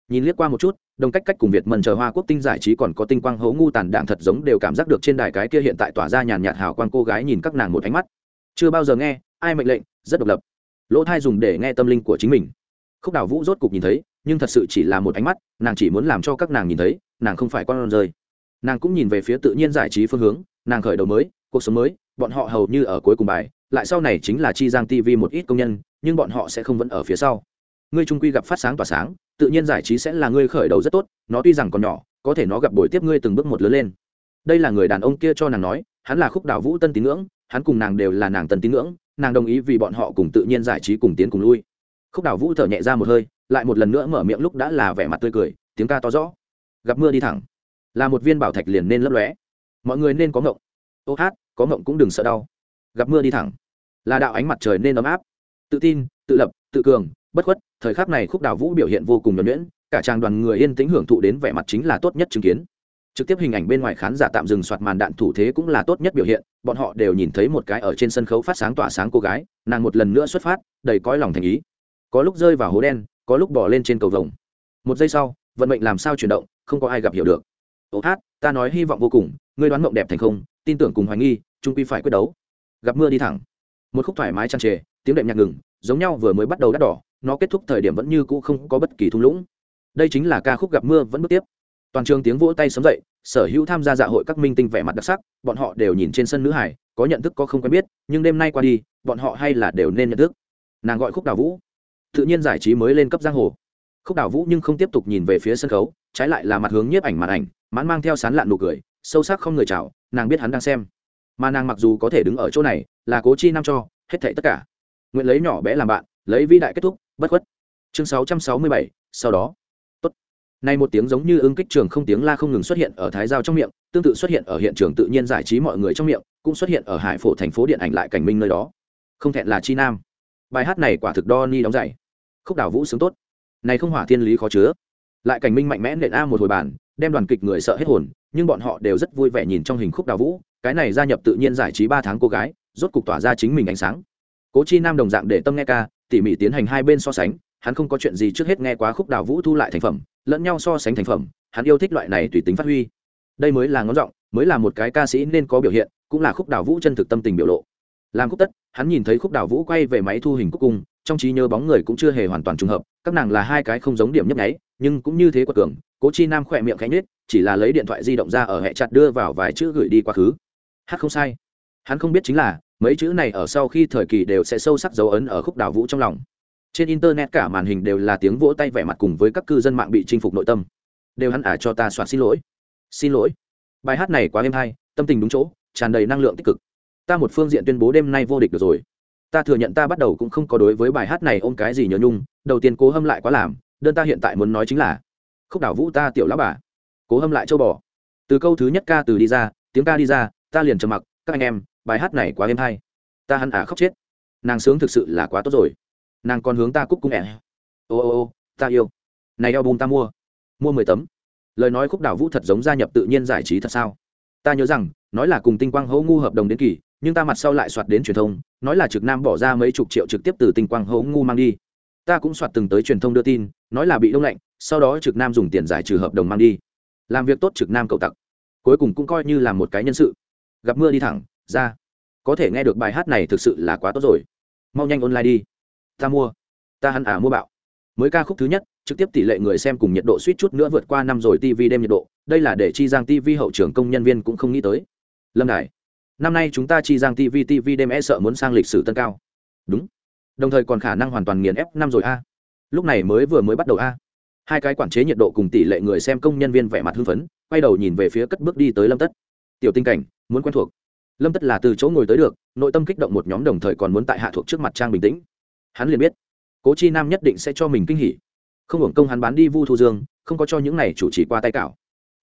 Nhìn liếc qua một chút đồng cách cách cùng việt mần chờ hoa quốc tinh giải trí còn có tinh quang hấu ngu tàn đạn thật giống đều cảm giác được trên đài cái kia hiện tại tỏa ra nhàn nhạt hào quang cô gái nhìn các nàng một ánh mắt. Chưa bao giờ nghe, ai mệnh lệnh, rất độc lập. Lỗ thai dùng để nghe tâm linh của chính mình khúc đào vũ rốt cục nhìn thấy, nhưng thật sự chỉ là một ánh mắt, nàng chỉ muốn làm cho các nàng nhìn thấy, nàng không phải con rơi. Nàng cũng nhìn về phía tự nhiên giải trí phương hướng, nàng khởi đầu mới, cuộc sống mới, bọn họ hầu như ở cuối cùng bài, lại sau này chính là chi giang tv một ít công nhân, nhưng bọn họ sẽ không vẫn ở phía sau. Ngươi trung quy gặp phát sáng tỏa sáng, tự nhiên giải trí sẽ là ngươi khởi đầu rất tốt, nó tuy rằng còn nhỏ, có thể nó gặp buổi tiếp ngươi từng bước một lớn lên. Đây là người đàn ông kia cho nàng nói, hắn là khúc đào vũ tân tín ngưỡng, hắn cùng nàng đều là nàng tân tín ngưỡng, nàng đồng ý vì bọn họ cùng tự nhiên giải trí cùng tiến cùng lui khúc đào vũ thở nhẹ ra một hơi, lại một lần nữa mở miệng lúc đã là vẻ mặt tươi cười, tiếng ca to rõ. Gặp mưa đi thẳng. Là một viên bảo thạch liền nên lấp lóe. Mọi người nên có ngộng. Ô hát, có ngộng cũng đừng sợ đau. Gặp mưa đi thẳng. Là đạo ánh mặt trời nên ấm áp. Tự tin, tự lập, tự cường, bất khuất, thời khắc này khúc đào vũ biểu hiện vô cùng nhuẩn nhuyễn, cả tràng đoàn người yên tĩnh hưởng thụ đến vẻ mặt chính là tốt nhất chứng kiến. Trực tiếp hình ảnh bên ngoài khán giả tạm dừng soạt màn đạn thủ thế cũng là tốt nhất biểu hiện, bọn họ đều nhìn thấy một cái ở trên sân khấu phát sáng tỏa sáng cô gái, nàng một lần nữa xuất phát, đầy cõi lòng thành ý có lúc rơi vào hố đen, có lúc bỏ lên trên cầu vồng. Một giây sau, vận mệnh làm sao chuyển động, không có ai gặp hiểu được. Ô hát, ta nói hy vọng vô cùng, ngươi đoán mộng đẹp thành không, tin tưởng cùng hoài nghi trung quy phải quyết đấu. Gặp mưa đi thẳng. Một khúc thoải mái chăn trề, tiếng đệm nhạc ngừng, giống nhau vừa mới bắt đầu đắt đỏ, nó kết thúc thời điểm vẫn như cũ không có bất kỳ thung lũng. Đây chính là ca khúc gặp mưa vẫn bước tiếp. Toàn trường tiếng vỗ tay sấm dậy, sở hữu tham gia dạ hội các minh tinh vẻ mặt đặc sắc, bọn họ đều nhìn trên sân nữ hải, có nhận thức có không quen biết, nhưng đêm nay qua đi, bọn họ hay là đều nên nhận thức. Nàng gọi khúc đào vũ tự nhiên giải trí mới lên cấp giang hồ. Khúc đào vũ nhưng không tiếp tục nhìn về phía sân khấu trái lại là mặt hướng nhiếp ảnh màn ảnh mãn mang theo sán lạn nụ cười sâu sắc không người chào nàng biết hắn đang xem. Mà nàng mặc dù có thể đứng ở chỗ này là cố chi nam cho hết thảy tất cả. Nguyện lấy nhỏ bé làm bạn lấy vĩ đại kết thúc bất khuất. Chương 667, sau đó. Tốt. Nay một tiếng giống như ứng kích trường không tiếng la không ngừng xuất hiện ở thái giao trong miệng tương tự xuất hiện ở hiện trường tự nhiên giải trí mọi người trong miệng cũng xuất hiện ở hải phổ thành phố điện ảnh lại cảnh minh nơi đó. Không thẹn là chi nam. Bài hát này quả thực đo ni đóng dày khúc đảo vũ sướng tốt. Này không hỏa thiên lý khó chứa. Lại cảnh minh mạnh mẽ nện a một hồi bản, đem đoàn kịch người sợ hết hồn, nhưng bọn họ đều rất vui vẻ nhìn trong hình khúc đào vũ, cái này gia nhập tự nhiên giải trí ba tháng cô gái, rốt cục tỏa ra chính mình ánh sáng. Cố chi nam đồng dạng để tâm nghe ca, tỉ mỉ tiến hành hai bên so sánh, hắn không có chuyện gì trước hết nghe quá khúc đào vũ thu lại thành phẩm, lẫn nhau so sánh thành phẩm, hắn yêu thích loại này tùy tính phát huy. Đây mới là ngón giọng, mới là một cái ca sĩ nên có biểu hiện, cũng là khúc đào vũ chân thực tâm tình biểu lộ. Làm khúc tất, hắn nhìn thấy khúc đào vũ quay về máy thu hình cúc cung trong trí nhớ bóng người cũng chưa hề hoàn toàn trùng hợp các nàng là hai cái không giống điểm nhấp nháy nhưng cũng như thế quật cường cố chi nam khỏe miệng khẽ nhếch, chỉ là lấy điện thoại di động ra ở hệ chặt đưa vào vài chữ gửi đi quá khứ. Hát không sai. Hắn không biết chính là mấy chữ này ở sau khi thời kỳ đều sẽ sâu sắc dấu ấn ở khúc đào vũ trong lòng. Trên internet cả màn hình đều là tiếng vỗ tay vẻ mặt cùng với các cư dân mạng bị chinh phục nội tâm. Đều hắn ả à cho ta soạn xin lỗi. Xin lỗi. Bài hát này quá êm hay tâm tình đúng chỗ tràn đầy năng lượng tích cực. Ta một phương diện tuyên bố đêm nay vô địch được rồi ta thừa nhận ta bắt đầu cũng không có đối với bài hát này ôm cái gì nhớ nhung, đầu tiên cố hâm lại quá làm, đơn ta hiện tại muốn nói chính là, khúc đảo vũ ta tiểu lão bà. Cố hâm lại châu bò. Từ câu thứ nhất ca từ đi ra, tiếng ca đi ra, ta liền trầm mặc, các anh em, bài hát này quá êm hay. Ta hăn ả à khóc chết. Nàng sướng thực sự là quá tốt rồi. Nàng còn hướng ta cúc cung ẹ ô ô ô, ta yêu. Này eo bùm ta mua. Mua mười tấm. Lời nói khúc đảo vũ thật giống gia nhập tự nhiên giải trí thật sao? Ta nhớ rằng, nói là cùng tinh quang hấu ngu hợp đồng đến kỳ nhưng ta mặt sau lại soạt đến truyền thông, nói là trực nam bỏ ra mấy chục triệu trực tiếp từ tinh quang hố ngu mang đi. Ta cũng soạt từng tới truyền thông đưa tin, nói là bị đông lạnh, sau đó trực nam dùng tiền giải trừ hợp đồng mang đi. Làm việc tốt trực nam cậu tặc. Cuối cùng cũng coi như là một cái nhân sự. Gặp mưa đi thẳng, ra. Có thể nghe được bài hát này thực sự là quá tốt rồi. Mau nhanh online đi. Ta mua. Ta hẳn à mua bạo. Mới ca khúc thứ nhất, trực tiếp tỷ lệ người xem cùng nhiệt độ suýt chút nữa vượt qua năm rồi tv đêm nhiệt độ. Đây là để chi giang tv hậu trưởng công nhân viên cũng không nghĩ tới. Lâm đài năm nay chúng ta chi giang tv tv đêm e sợ muốn sang lịch sử tân cao. Đúng. Đồng thời còn khả năng hoàn toàn nghiền ép năm rồi a. Lúc này mới vừa mới bắt đầu a. Hai cái quản chế nhiệt độ cùng tỷ lệ người xem công nhân viên vẻ mặt hưng phấn, quay đầu nhìn về phía cất bước đi tới lâm tất. Tiểu tinh cảnh, muốn quen thuộc. Lâm tất là từ chỗ ngồi tới được, nội tâm kích động một nhóm đồng thời còn muốn tại hạ thuộc trước mặt trang bình tĩnh. Hắn liền biết, cố chi nam nhất định sẽ cho mình kinh hỉ. Không hưởng công hắn bán đi vu thu dương, không có cho những này chủ trì qua tay cạo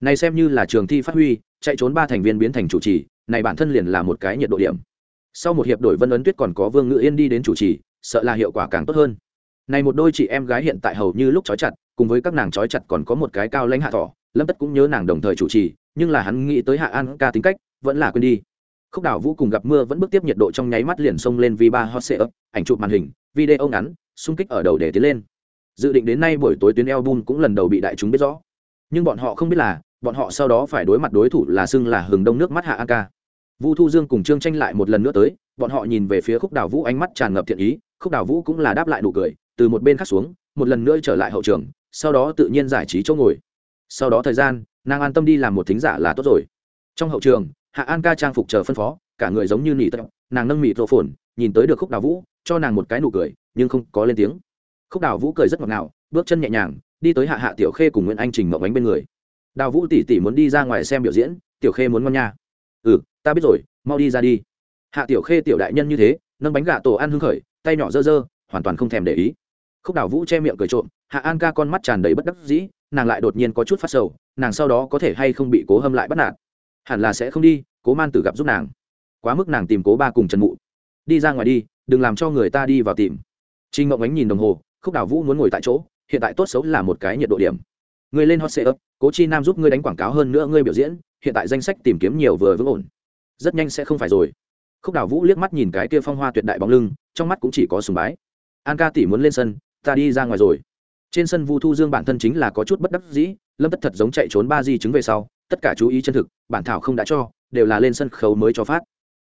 này xem như là trường thi phát huy, chạy trốn ba thành viên biến thành chủ trì này bản thân liền là một cái nhiệt độ điểm. Sau một hiệp đổi vân ấn tuyết còn có vương ngự yên đi đến chủ trì, sợ là hiệu quả càng tốt hơn. Này một đôi chị em gái hiện tại hầu như lúc trói chặt, cùng với các nàng trói chặt còn có một cái cao lãnh hạ thỏ, lâm tất cũng nhớ nàng đồng thời chủ trì, nhưng là hắn nghĩ tới hạ an ca tính cách, vẫn là quên đi. Khúc đảo vũ cùng gặp mưa vẫn bước tiếp nhiệt độ trong nháy mắt liền xông lên v ba hot sệ ấp ảnh chụp màn hình, video ngắn, xung kích ở đầu để tiến lên. Dự định đến nay buổi tối tuyến album cũng lần đầu bị đại chúng biết rõ. Nhưng bọn họ không biết là, bọn họ sau đó phải đối mặt đối thủ là xưng là hừng đông nước mắt hạ an ca vu thu dương cùng trương tranh lại một lần nữa tới, bọn họ nhìn về phía khúc Đào vũ ánh mắt tràn ngập thiện ý, khúc Đào vũ cũng là đáp lại nụ cười, từ một bên khác xuống, một lần nữa trở lại hậu trường, sau đó tự nhiên giải trí chỗ ngồi. Sau đó thời gian, nàng an tâm đi làm một thính giả là tốt rồi. Trong hậu trường, hạ an ca trang phục chờ phân phó, cả người giống như nỉ tật nàng nâng mịt rộ phồn nhìn tới được khúc đào vũ, cho nàng một cái nụ cười, nhưng không có lên tiếng. Khúc đào vũ cười rất ngọt ngào, bước chân nhẹ nhàng, đi tới hạ hạ tiểu khê cùng nguyễn anh trình mộng ánh bên người. Đào vũ tỉ tỉ muốn đi ra ngoài xem biểu diễn, tiểu khê muốn ngon nha. Ừ ta biết rồi, mau đi ra đi. Hạ tiểu khê tiểu đại nhân như thế, nâng bánh gà tổ ăn hưng khởi, tay nhỏ dơ dơ, hoàn toàn không thèm để ý. Khúc đào vũ che miệng cười trộm, hạ an ca con mắt tràn đầy bất đắc dĩ, nàng lại đột nhiên có chút phát sầu, nàng sau đó có thể hay không bị cố hâm lại bắt nạt? Hẳn là sẽ không đi, cố man tử gặp giúp nàng. Quá mức nàng tìm cố ba cùng trần mụ. Đi ra ngoài đi, đừng làm cho người ta đi vào tìm. Trinh ngộng ánh nhìn đồng hồ, khúc đào vũ muốn ngồi tại chỗ, hiện tại tốt xấu là một cái nhiệt độ điểm. Người lên hot ấp cố chi nam giúp ngươi đánh quảng cáo hơn nữa ngươi biểu diễn, hiện tại danh sách tìm kiếm nhiều vừa vững ổn rất nhanh sẽ không phải rồi. Khúc đào vũ liếc mắt nhìn cái kia phong hoa tuyệt đại bóng lưng, trong mắt cũng chỉ có sùng bái. An ca tỷ muốn lên sân, ta đi ra ngoài rồi. Trên sân vu thu dương bản thân chính là có chút bất đắc dĩ, lâm tất thật giống chạy trốn ba di chứng về sau, tất cả chú ý chân thực, bản thảo không đã cho, đều là lên sân khấu mới cho phát.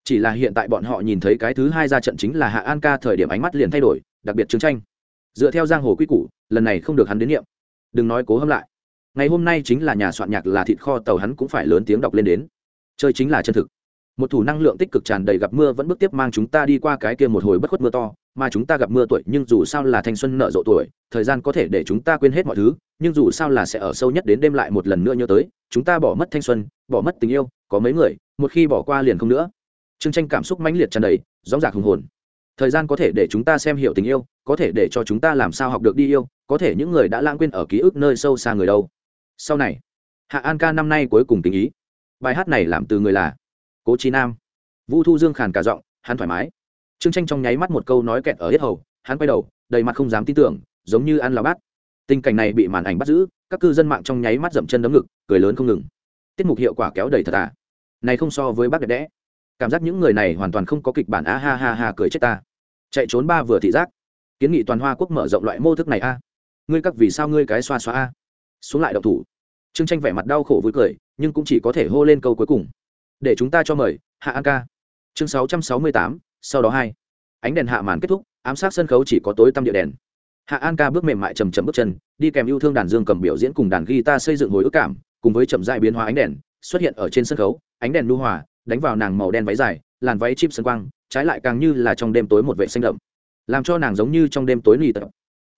Chỉ là hiện tại bọn họ nhìn thấy cái thứ hai ra trận chính là hạ an ca thời điểm ánh mắt liền thay đổi, đặc biệt chiến tranh. Dựa theo giang hồ quy củ, lần này không được hắn đến niệm. đừng nói cố hâm lại. Ngày hôm nay chính là nhà soạn nhạc là thịt kho tàu hắn cũng phải lớn tiếng đọc lên đến. Chơi chính là chân thực một thủ năng lượng tích cực tràn đầy gặp mưa vẫn bước tiếp mang chúng ta đi qua cái kia một hồi bất khuất mưa to, mà chúng ta gặp mưa tuổi nhưng dù sao là thanh xuân nợ rộ tuổi, thời gian có thể để chúng ta quên hết mọi thứ, nhưng dù sao là sẽ ở sâu nhất đến đêm lại một lần nữa nhớ tới, chúng ta bỏ mất thanh xuân, bỏ mất tình yêu, có mấy người, một khi bỏ qua liền không nữa. Chương tranh cảm xúc mãnh liệt tràn đầy, rõ giạc hùng hồn. Thời gian có thể để chúng ta xem hiểu tình yêu, có thể để cho chúng ta làm sao học được đi yêu, có thể những người đã lãng quên ở ký ức nơi sâu xa người đâu. Sau này, hạ an ca năm nay cuối cùng tình ý. Bài hát này làm từ người là cố trí nam. Vu thu dương khàn cả giọng, hắn thoải mái. Trương tranh trong nháy mắt một câu nói kẹt ở hết hầu, hắn quay đầu, đầy mặt không dám tin tưởng, giống như ăn lao bát. Tình cảnh này bị màn ảnh bắt giữ, các cư dân mạng trong nháy mắt dậm chân đấm ngực, cười lớn không ngừng. Tiết mục hiệu quả kéo đầy thật à? Này không so với bác đẹp đẽ. Cảm giác những người này hoàn toàn không có kịch bản a ha ha ha cười chết ta. Chạy trốn ba vừa thị giác. Kiến nghị toàn hoa quốc mở rộng loại mô thức này a. Ngươi các vì sao ngươi cái xoa xoa a? Xuống lại độc thủ. Trương tranh vẻ mặt đau khổ vui cười, nhưng cũng chỉ có thể hô lên câu cuối cùng để chúng ta cho mời, hạ an ca. Chương sáu trăm sáu mươi tám, sau đó hai. Ánh đèn hạ màn kết thúc, ám sát sân khấu chỉ có tối tăm địa đèn. Hạ an ca bước mềm mại chầm chầm bước chân, đi kèm yêu thương đàn dương cầm biểu diễn cùng đàn guitar xây dựng hồi ức cảm, cùng với chậm dại biến hóa ánh đèn, xuất hiện ở trên sân khấu, ánh đèn lưu hòa, đánh vào nàng màu đen váy dài, làn váy chip sân quang, trái lại càng như là trong đêm tối một vệ xanh đậm. Làm cho nàng giống như trong đêm tối lì tập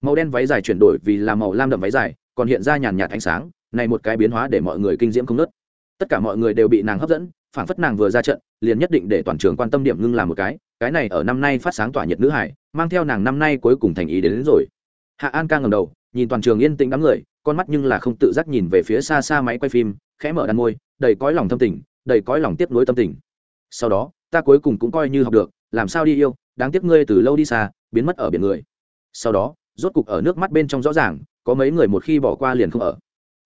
màu đen váy dài chuyển đổi vì là màu lam đậm váy dài, còn hiện ra nhàn nhạt ánh sáng, này một cái biến hóa để mọi người kinh diễm không nớt. Tất cả mọi người đều bị nàng hấp dẫn phản phất nàng vừa ra trận liền nhất định để toàn trường quan tâm điểm ngưng làm một cái cái này ở năm nay phát sáng tỏa nhiệt nữ hải mang theo nàng năm nay cuối cùng thành ý đến, đến rồi. Hạ an ca ngầm đầu nhìn toàn trường yên tĩnh đám người con mắt nhưng là không tự giác nhìn về phía xa xa máy quay phim khẽ mở đàn môi đầy cõi lòng thâm tình đầy cõi lòng tiếp nối tâm tình. Sau đó ta cuối cùng cũng coi như học được làm sao đi yêu đáng tiếc ngươi từ lâu đi xa biến mất ở biển người. Sau đó rốt cục ở nước mắt bên trong rõ ràng có mấy người một khi bỏ qua liền không ở.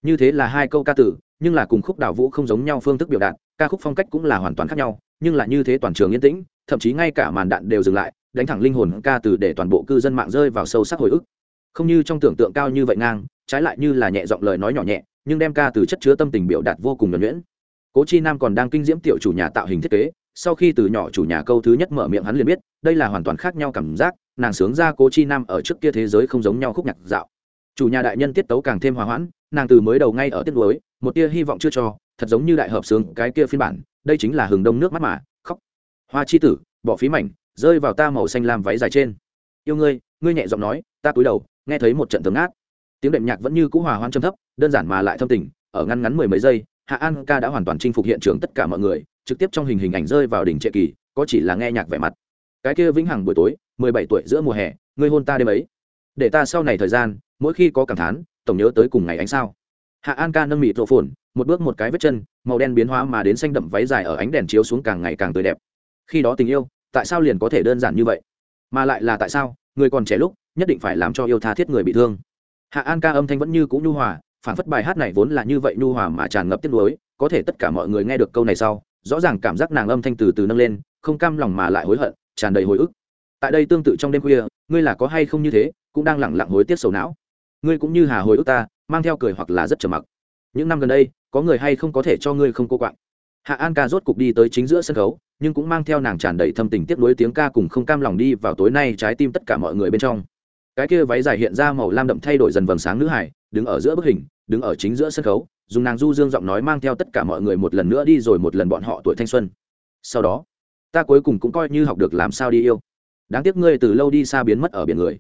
Như thế là hai câu ca tử nhưng là cùng khúc đào vũ không giống nhau phương thức biểu đạt, ca khúc phong cách cũng là hoàn toàn khác nhau, nhưng là như thế toàn trường yên tĩnh, thậm chí ngay cả màn đạn đều dừng lại, đánh thẳng linh hồn ca từ để toàn bộ cư dân mạng rơi vào sâu sắc hồi ức. Không như trong tưởng tượng cao như vậy ngang, trái lại như là nhẹ giọng lời nói nhỏ nhẹ, nhưng đem ca từ chất chứa tâm tình biểu đạt vô cùng nhuẩn nhuyễn. Cố chi nam còn đang kinh diễm tiểu chủ nhà tạo hình thiết kế, sau khi từ nhỏ chủ nhà câu thứ nhất mở miệng hắn liền biết, đây là hoàn toàn khác nhau cảm giác, nàng sướng ra cố chi nam ở trước kia thế giới không giống nhau khúc nhạc dạo. Chủ nhà đại nhân tiết tấu càng thêm hòa hoãn nàng từ mới đầu ngay ở tiết đối một tia hy vọng chưa cho, thật giống như đại hợp sướng cái kia phiên bản, đây chính là hừng đông nước mắt mà, khóc. Hoa chi tử, bỏ phí mảnh, rơi vào ta màu xanh lam váy dài trên. Yêu ngươi ngươi nhẹ giọng nói, ta cúi đầu, nghe thấy một trận tấm ngát. Tiếng đệm nhạc vẫn như cũ hòa hoan trầm thấp, đơn giản mà lại thâm tình, ở ngăn ngắn mười mấy giây, hạ an ca đã hoàn toàn chinh phục hiện trường tất cả mọi người, trực tiếp trong hình hình ảnh rơi vào đỉnh trệ kỳ, có chỉ là nghe nhạc vẻ mặt. Cái kia vĩnh hằng buổi tối, mười bảy tuổi giữa mùa hè, ngươi hôn ta đêm ấy. Để ta sau này thời gian, mỗi khi có cảm thán tổng nhớ tới cùng ngày ánh sao. Hạ an ca nâng mịt rộ phồn một bước một cái vết chân, màu đen biến hóa mà đến xanh đậm váy dài ở ánh đèn chiếu xuống càng ngày càng tươi đẹp. Khi đó tình yêu, tại sao liền có thể đơn giản như vậy? Mà lại là tại sao, người còn trẻ lúc, nhất định phải làm cho yêu tha thiết người bị thương. Hạ an ca âm thanh vẫn như cũ u hòa phản phất bài hát này vốn là như vậy nhu hòa mà tràn ngập tiếc nuối, có thể tất cả mọi người nghe được câu này sau, rõ ràng cảm giác nàng âm thanh từ từ nâng lên, không cam lòng mà lại hối hận, tràn đầy hồi ức. Tại đây tương tự trong đêm khuya, ngươi là có hay không như thế, cũng đang lẳng lặng hối tiếc sầu não ngươi cũng như hà hồi ức ta, mang theo cười hoặc là rất trầm mặc. Những năm gần đây, có người hay không có thể cho ngươi không cô quạng. Hạ an ca rốt cục đi tới chính giữa sân khấu, nhưng cũng mang theo nàng tràn đầy thâm tình tiếp nối tiếng ca cùng không cam lòng đi vào tối nay trái tim tất cả mọi người bên trong. Cái kia váy dài hiện ra màu lam đậm thay đổi dần vầng sáng nữ hải, đứng ở giữa bức hình, đứng ở chính giữa sân khấu, dùng nàng du dương giọng nói mang theo tất cả mọi người một lần nữa đi rồi một lần bọn họ tuổi thanh xuân. Sau đó, ta cuối cùng cũng coi như học được làm sao đi yêu. Đáng tiếc ngươi từ lâu đi xa biến mất ở biển người.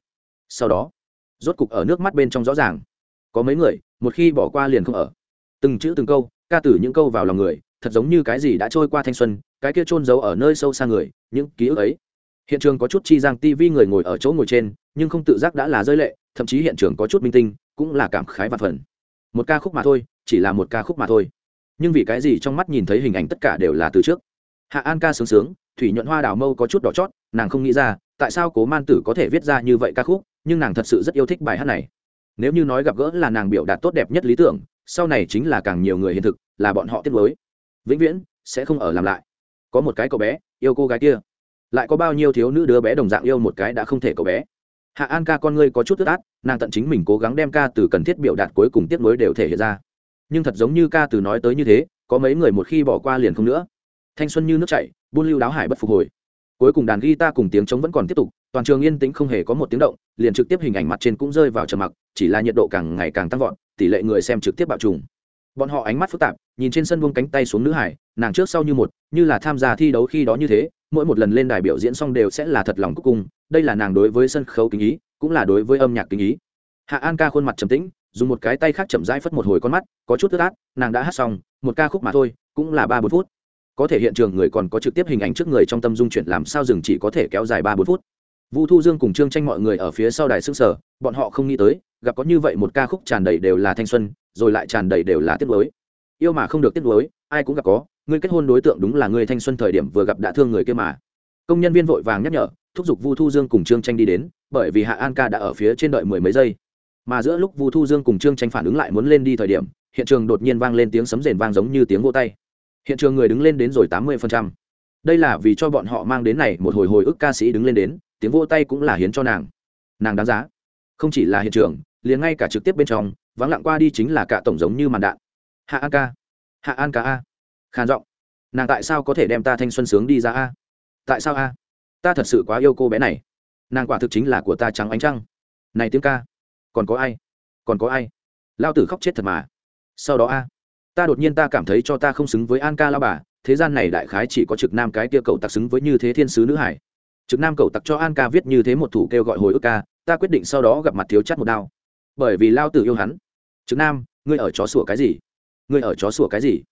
Sau đó rốt cục ở nước mắt bên trong rõ ràng. Có mấy người, một khi bỏ qua liền không ở. Từng chữ từng câu, ca từ những câu vào lòng người, thật giống như cái gì đã trôi qua thanh xuân, cái kia trôn giấu ở nơi sâu xa người, những ký ức ấy. Hiện trường có chút chi giang tivi người ngồi ở chỗ ngồi trên, nhưng không tự giác đã là rơi lệ, thậm chí hiện trường có chút minh tinh, cũng là cảm khái và phần. Một ca khúc mà thôi, chỉ là một ca khúc mà thôi. Nhưng vì cái gì trong mắt nhìn thấy hình ảnh tất cả đều là từ trước? Hạ an ca sướng sướng, thủy nhuận hoa đào mâu có chút đỏ chót, nàng không nghĩ ra, tại sao cố man tử có thể viết ra như vậy ca khúc? Nhưng nàng thật sự rất yêu thích bài hát này. Nếu như nói gặp gỡ là nàng biểu đạt tốt đẹp nhất lý tưởng, sau này chính là càng nhiều người hiện thực, là bọn họ tiết mới vĩnh viễn, sẽ không ở làm lại. Có một cái cậu bé, yêu cô gái kia. Lại có bao nhiêu thiếu nữ đứa bé đồng dạng yêu một cái đã không thể cậu bé. Hạ an ca con ngươi có chút tức át, nàng tận chính mình cố gắng đem ca từ cần thiết biểu đạt cuối cùng tiếp nối đều thể hiện ra. Nhưng thật giống như ca từ nói tới như thế, có mấy người một khi bỏ qua liền không nữa. Thanh xuân như nước chảy, buôn lưu đáo hải bất phục hồi. Cuối cùng đàn guitar cùng tiếng trống vẫn còn tiếp tục toàn trường yên tĩnh không hề có một tiếng động, liền trực tiếp hình ảnh mặt trên cũng rơi vào trầm mặc, chỉ là nhiệt độ càng ngày càng tăng vọt, tỷ lệ người xem trực tiếp bạo trùng. Bọn họ ánh mắt phức tạp, nhìn trên sân buông cánh tay xuống nữ hải, nàng trước sau như một, như là tham gia thi đấu khi đó như thế, mỗi một lần lên đài biểu diễn xong đều sẽ là thật lòng cuối cùng, đây là nàng đối với sân khấu kính ý, cũng là đối với âm nhạc kính ý. Hạ an ca khuôn mặt trầm tĩnh, dùng một cái tay khác chậm rãi phất một hồi con mắt, có chút tức át nàng đã hát xong, một ca khúc mà thôi, cũng là ba bốn phút. Có thể hiện trường người còn có trực tiếp hình ảnh trước người trong tâm dung chuyển làm sao dừng chỉ có thể kéo dài ba bốn phút vu thu dương cùng trương tranh mọi người ở phía sau đài sức sở bọn họ không nghĩ tới, gặp có như vậy một ca khúc tràn đầy đều là thanh xuân, rồi lại tràn đầy đều là tiếc nuối yêu mà không được tiếc nuối ai cũng gặp có người kết hôn đối tượng đúng là người thanh xuân thời điểm vừa gặp đã thương người kia mà. Công nhân viên vội vàng nhắc nhở, thúc giục vu thu dương cùng trương tranh đi đến, bởi vì hạ an ca đã ở phía trên đợi mười mấy giây. Mà giữa lúc vu thu dương cùng trương tranh phản ứng lại muốn lên đi thời điểm, hiện trường đột nhiên vang lên tiếng sấm rền vang giống như tiếng vô tay. Hiện trường người đứng lên đến rồi tám mươi đây là vì cho bọn họ mang đến này một hồi hồi ức ca sĩ đứng lên đến tiếng vô tay cũng là hiến cho nàng. Nàng đáng giá. Không chỉ là hiện trường, liền ngay cả trực tiếp bên trong, vắng lặng qua đi chính là cả tổng giống như màn đạn. Hạ an ca. Hạ an ca a. Khàn giọng. Nàng tại sao có thể đem ta thanh xuân sướng đi ra a? Tại sao a? Ta thật sự quá yêu cô bé này. Nàng quả thực chính là của ta trắng ánh trăng. Này tiếng ca. Còn có ai? Còn có ai? Lao tử khóc chết thật mà. Sau đó a. Ta đột nhiên ta cảm thấy cho ta không xứng với an ca lao bà, thế gian này đại khái chỉ có trực nam cái kia cậu tặc xứng với như thế thiên sứ nữ hải trực nam cậu tặc cho an ca viết như thế một thủ kêu gọi hồi ức ca, ta quyết định sau đó gặp mặt thiếu chắt một đao. Bởi vì lao tử yêu hắn. Trực nam, ngươi ở chó sủa cái gì? Ngươi ở chó sủa cái gì?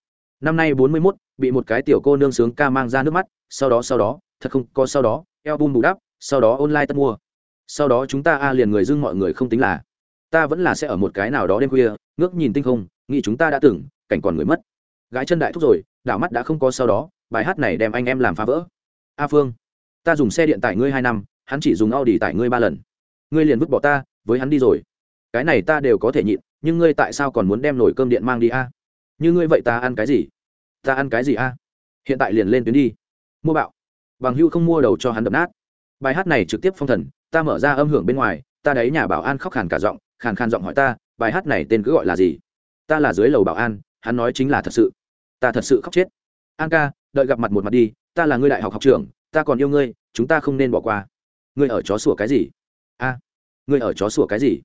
Năm nay bốn mươi mốt, bị một cái tiểu cô nương sướng ca mang ra nước mắt, sau đó sau đó, thật không có sau đó eo bum bù đắp, sau đó online tất mua. Sau đó chúng ta a liền người dưng mọi người không tính là. Ta vẫn là sẽ ở một cái nào đó đêm khuya, ngước nhìn tinh không, nghĩ chúng ta đã từng cảnh còn người mất. Gái chân đại thúc rồi, đảo mắt đã không có sau đó, bài hát này đem anh em làm phá vỡ. A phương ta dùng xe điện tải ngươi hai năm, hắn chỉ dùng Audi tải ngươi ba lần. Ngươi liền vứt bỏ ta, với hắn đi rồi. Cái này ta đều có thể nhịn, nhưng ngươi tại sao còn muốn đem nồi cơm điện mang đi a? Như ngươi vậy ta ăn cái gì? Ta ăn cái gì a? Hiện tại liền lên tuyến đi. Mua bạo. Bằng hưu không mua đầu cho hắn đập nát. Bài hát này trực tiếp phong thần, ta mở ra âm hưởng bên ngoài, ta đấy nhà bảo an khóc khàn cả giọng, khàn khàn giọng hỏi ta, bài hát này tên cứ gọi là gì? Ta là dưới lầu bảo an, hắn nói chính là thật sự. Ta thật sự khóc chết. An ca, đợi gặp mặt một mặt đi, ta là ngươi đại học học trưởng ta còn yêu ngươi, chúng ta không nên bỏ qua. Ngươi ở chó sủa cái gì? A, ngươi ở chó sủa cái gì?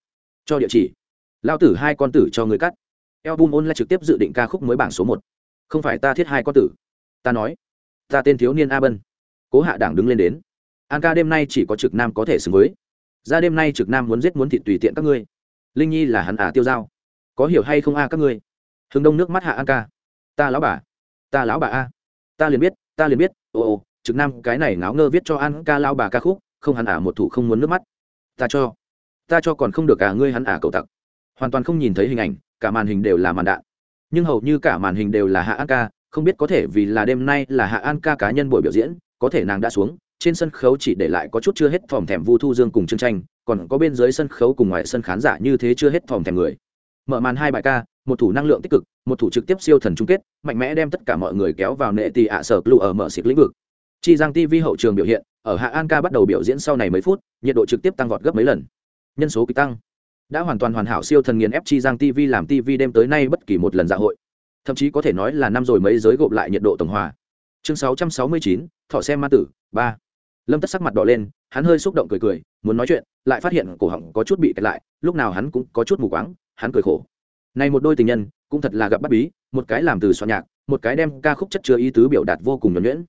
Cho địa chỉ. Lao tử hai con tử cho ngươi cắt. Album ôn lại trực tiếp dự định ca khúc mới bảng số một. Không phải ta thiết hai con tử. Ta nói, ta tên thiếu niên a bân. Cố hạ đảng đứng lên đến. An ca đêm nay chỉ có trực nam có thể xứng với. Ra đêm nay trực nam muốn giết muốn thịt tùy tiện các ngươi. Linh nhi là hắn à tiêu dao. Có hiểu hay không a các ngươi? Hướng đông nước mắt hạ an ca. Ta lão bà. Ta lão bà a. Ta liền biết, ta liền biết. Ồ ồ trực nam cái này ngáo ngơ viết cho an ca lao bà ca khúc, không hắn ả một thủ không muốn nước mắt. Ta cho ta cho còn không được cả ngươi hắn ả cầu tặc. Hoàn toàn không nhìn thấy hình ảnh, cả màn hình đều là màn đạn. Nhưng hầu như cả màn hình đều là hạ an ca, không biết có thể vì là đêm nay là hạ an ca cá nhân buổi biểu diễn, có thể nàng đã xuống, trên sân khấu chỉ để lại có chút chưa hết phòng thèm vu thu dương cùng chương tranh, còn có bên dưới sân khấu cùng ngoài sân khán giả như thế chưa hết phòng thèm người. Mở màn hai bài ca, một thủ năng lượng tích cực, một thủ trực tiếp siêu thần chung kết, mạnh mẽ đem tất cả mọi người kéo vào nệ tì ạ sở lụ ở mở xịt lĩnh vực chi giang tv hậu trường biểu hiện ở hạ an ca bắt đầu biểu diễn sau này mấy phút nhiệt độ trực tiếp tăng vọt gấp mấy lần. Nhân số kịch tăng. Đã hoàn toàn hoàn hảo siêu thần nghiền ép chi giang tv làm tv đêm tới nay bất kỳ một lần dạ hội. Thậm chí có thể nói là năm rồi mấy giới gộp lại nhiệt độ tổng hòa. Chương 669, thọ xem ma tử ba. Lâm tất sắc mặt đỏ lên hắn hơi xúc động cười cười muốn nói chuyện lại phát hiện cổ họng có chút bị kẹt lại lúc nào hắn cũng có chút mù quáng hắn cười khổ. Này một đôi tình nhân cũng thật là gặp bắt bí một cái làm từ soạn nhạc một cái đem ca khúc chất chứa ý tứ biểu đạt vô cùng nhuẩn nhuyễn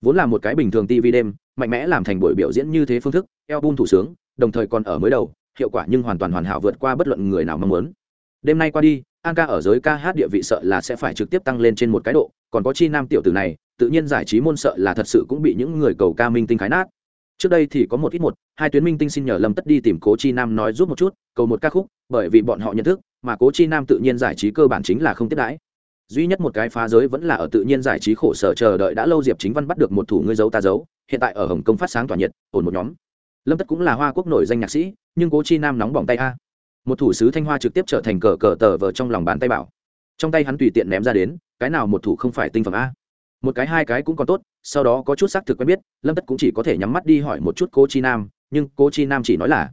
vốn là một cái bình thường tv đêm, mạnh mẽ làm thành buổi biểu diễn như thế phương thức album thủ sướng, đồng thời còn ở mới đầu, hiệu quả nhưng hoàn toàn hoàn hảo vượt qua bất luận người nào mong muốn. Đêm nay qua đi an ca ở giới ca hát địa vị sợ là sẽ phải trực tiếp tăng lên trên một cái độ, còn có chi nam tiểu tử này, tự nhiên giải trí môn sợ là thật sự cũng bị những người cầu ca minh tinh khái nát. Trước đây thì có một ít một, hai tuyến minh tinh xin nhờ lâm tất đi tìm cố chi nam nói giúp một chút, cầu một ca khúc, bởi vì bọn họ nhận thức, mà cố chi nam tự nhiên giải trí cơ bản chính là không tiếp đãi duy nhất một cái phá giới vẫn là ở tự nhiên giải trí khổ sở chờ đợi đã lâu diệp chính văn bắt được một thủ ngươi giấu ta giấu, hiện tại ở hồng kông phát sáng tỏa nhiệt, ổn một nhóm. Lâm tất cũng là hoa quốc nổi danh nhạc sĩ, nhưng cố chi nam nóng bỏng tay a. Một thủ sứ thanh hoa trực tiếp trở thành cờ cờ tờ vờ trong lòng bàn tay bảo. Trong tay hắn tùy tiện ném ra đến, cái nào một thủ không phải tinh phẩm a? Một cái hai cái cũng còn tốt, sau đó có chút xác thực quen biết, lâm tất cũng chỉ có thể nhắm mắt đi hỏi một chút cô chi nam, nhưng cô chi nam chỉ nói là,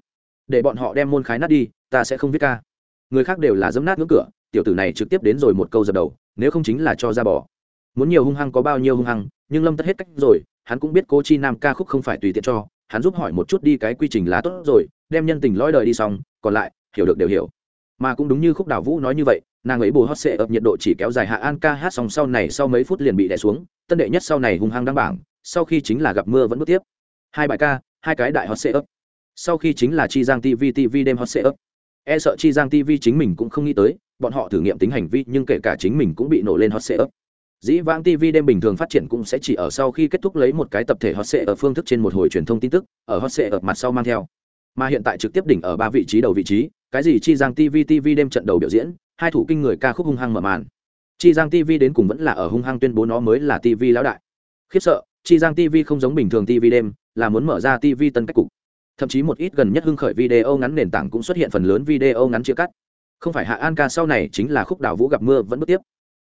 để bọn họ đem môn khái nát đi, ta sẽ không viết ca. Người khác đều là dấm nát ngưỡng cửa tiểu tử này trực tiếp đến rồi một câu dập đầu, nếu không chính là cho ra bỏ. Muốn nhiều hung hăng có bao nhiêu hung hăng, nhưng lâm tất hết cách rồi, hắn cũng biết cô chi nam ca khúc không phải tùy tiện cho, hắn giúp hỏi một chút đi cái quy trình lá tốt rồi, đem nhân tình lõi đời đi xong, còn lại, hiểu được đều hiểu. Mà cũng đúng như khúc đào vũ nói như vậy, nàng ấy bù hot sệ ập nhiệt độ chỉ kéo dài hạ an ca hát xong sau này sau mấy phút liền bị đè xuống, tân đệ nhất sau này hung hăng đăng bảng, sau khi chính là gặp mưa vẫn bước tiếp. Hai bài ca, hai cái đại hot sệ ấp sau khi chính là chi giang tv tv đêm hot sệ ấp e sợ chi giang tv chính mình cũng không nghĩ tới bọn họ thử nghiệm tính hành vi, nhưng kể cả chính mình cũng bị nổ lên hot sệ ấp dĩ vãng tv đêm bình thường phát triển cũng sẽ chỉ ở sau khi kết thúc lấy một cái tập thể hot sệ ở phương thức trên một hồi truyền thông tin tức, ở hot sệ ở mặt sau mang theo. Mà hiện tại trực tiếp đỉnh ở ba vị trí đầu vị trí, cái gì chi giang tv tv đêm trận đầu biểu diễn, hai thủ kinh người ca khúc hung hăng mở màn. Chi giang tv đến cùng vẫn là ở hung hăng tuyên bố nó mới là tv lão đại. Khiếp sợ, chi giang tv không giống bình thường tv đêm, là muốn mở ra tv tân cách cục. Thậm chí một ít gần nhất hưng khởi video ngắn nền tảng cũng xuất hiện phần lớn video ngắn chia cắt không phải hạ an ca sau này chính là khúc đào vũ gặp mưa vẫn bước tiếp.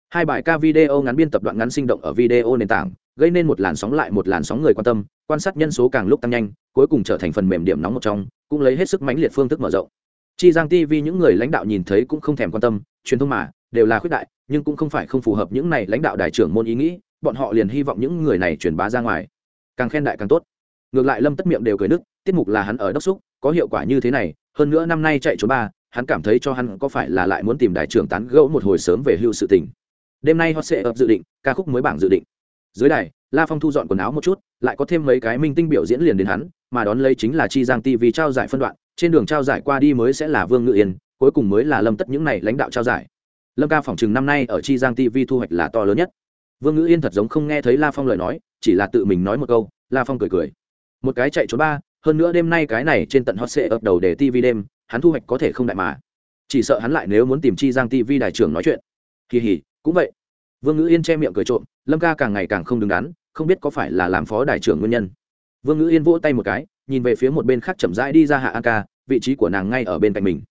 Hai bài ca video ngắn biên tập đoạn ngắn sinh động ở video nền tảng, gây nên một làn sóng lại một làn sóng người quan tâm, quan sát nhân số càng lúc tăng nhanh, cuối cùng trở thành phần mềm điểm nóng một trong, cũng lấy hết sức mãnh liệt phương thức mở rộng. Chi giang tv những người lãnh đạo nhìn thấy cũng không thèm quan tâm, truyền thông mà, đều là khuyết đại, nhưng cũng không phải không phù hợp những này lãnh đạo đại trưởng môn ý nghĩ, bọn họ liền hy vọng những người này truyền bá ra ngoài. Càng khen đại càng tốt. Ngược lại lâm tất miệng đều cười nức, tiết mục là hắn ở đốc xúc, có hiệu quả như thế này, hơn nữa năm nay chạy trốn ba hắn cảm thấy cho hắn có phải là lại muốn tìm đại trưởng tán gẫu một hồi sớm về hưu sự tình. Đêm nay họ sẽ ập dự định, ca khúc mới bảng dự định. Dưới đài, la phong thu dọn quần áo một chút, lại có thêm mấy cái minh tinh biểu diễn liền đến hắn, mà đón lấy chính là chi giang tv trao giải phân đoạn, trên đường trao giải qua đi mới sẽ là vương ngự yên, cuối cùng mới là lâm tất những này lãnh đạo trao giải. Lâm ca phòng chừng năm nay ở chi giang tv thu hoạch là to lớn nhất. Vương ngự yên thật giống không nghe thấy la phong lời nói, chỉ là tự mình nói một câu, la phong cười cười. Một cái chạy trốn ba, hơn nữa đêm nay cái này trên tận hot sệ ập đầu để tv đêm hắn thu hoạch có thể không đại mà. Chỉ sợ hắn lại nếu muốn tìm chi giang tv đại trưởng nói chuyện. Kỳ hỉ, cũng vậy. Vương ngữ yên che miệng cười trộm, lâm ca càng ngày càng không đứng đắn, không biết có phải là làm phó đại trưởng nguyên nhân. Vương ngữ yên vỗ tay một cái, nhìn về phía một bên khác chậm rãi đi ra hạ an ca, vị trí của nàng ngay ở bên cạnh mình.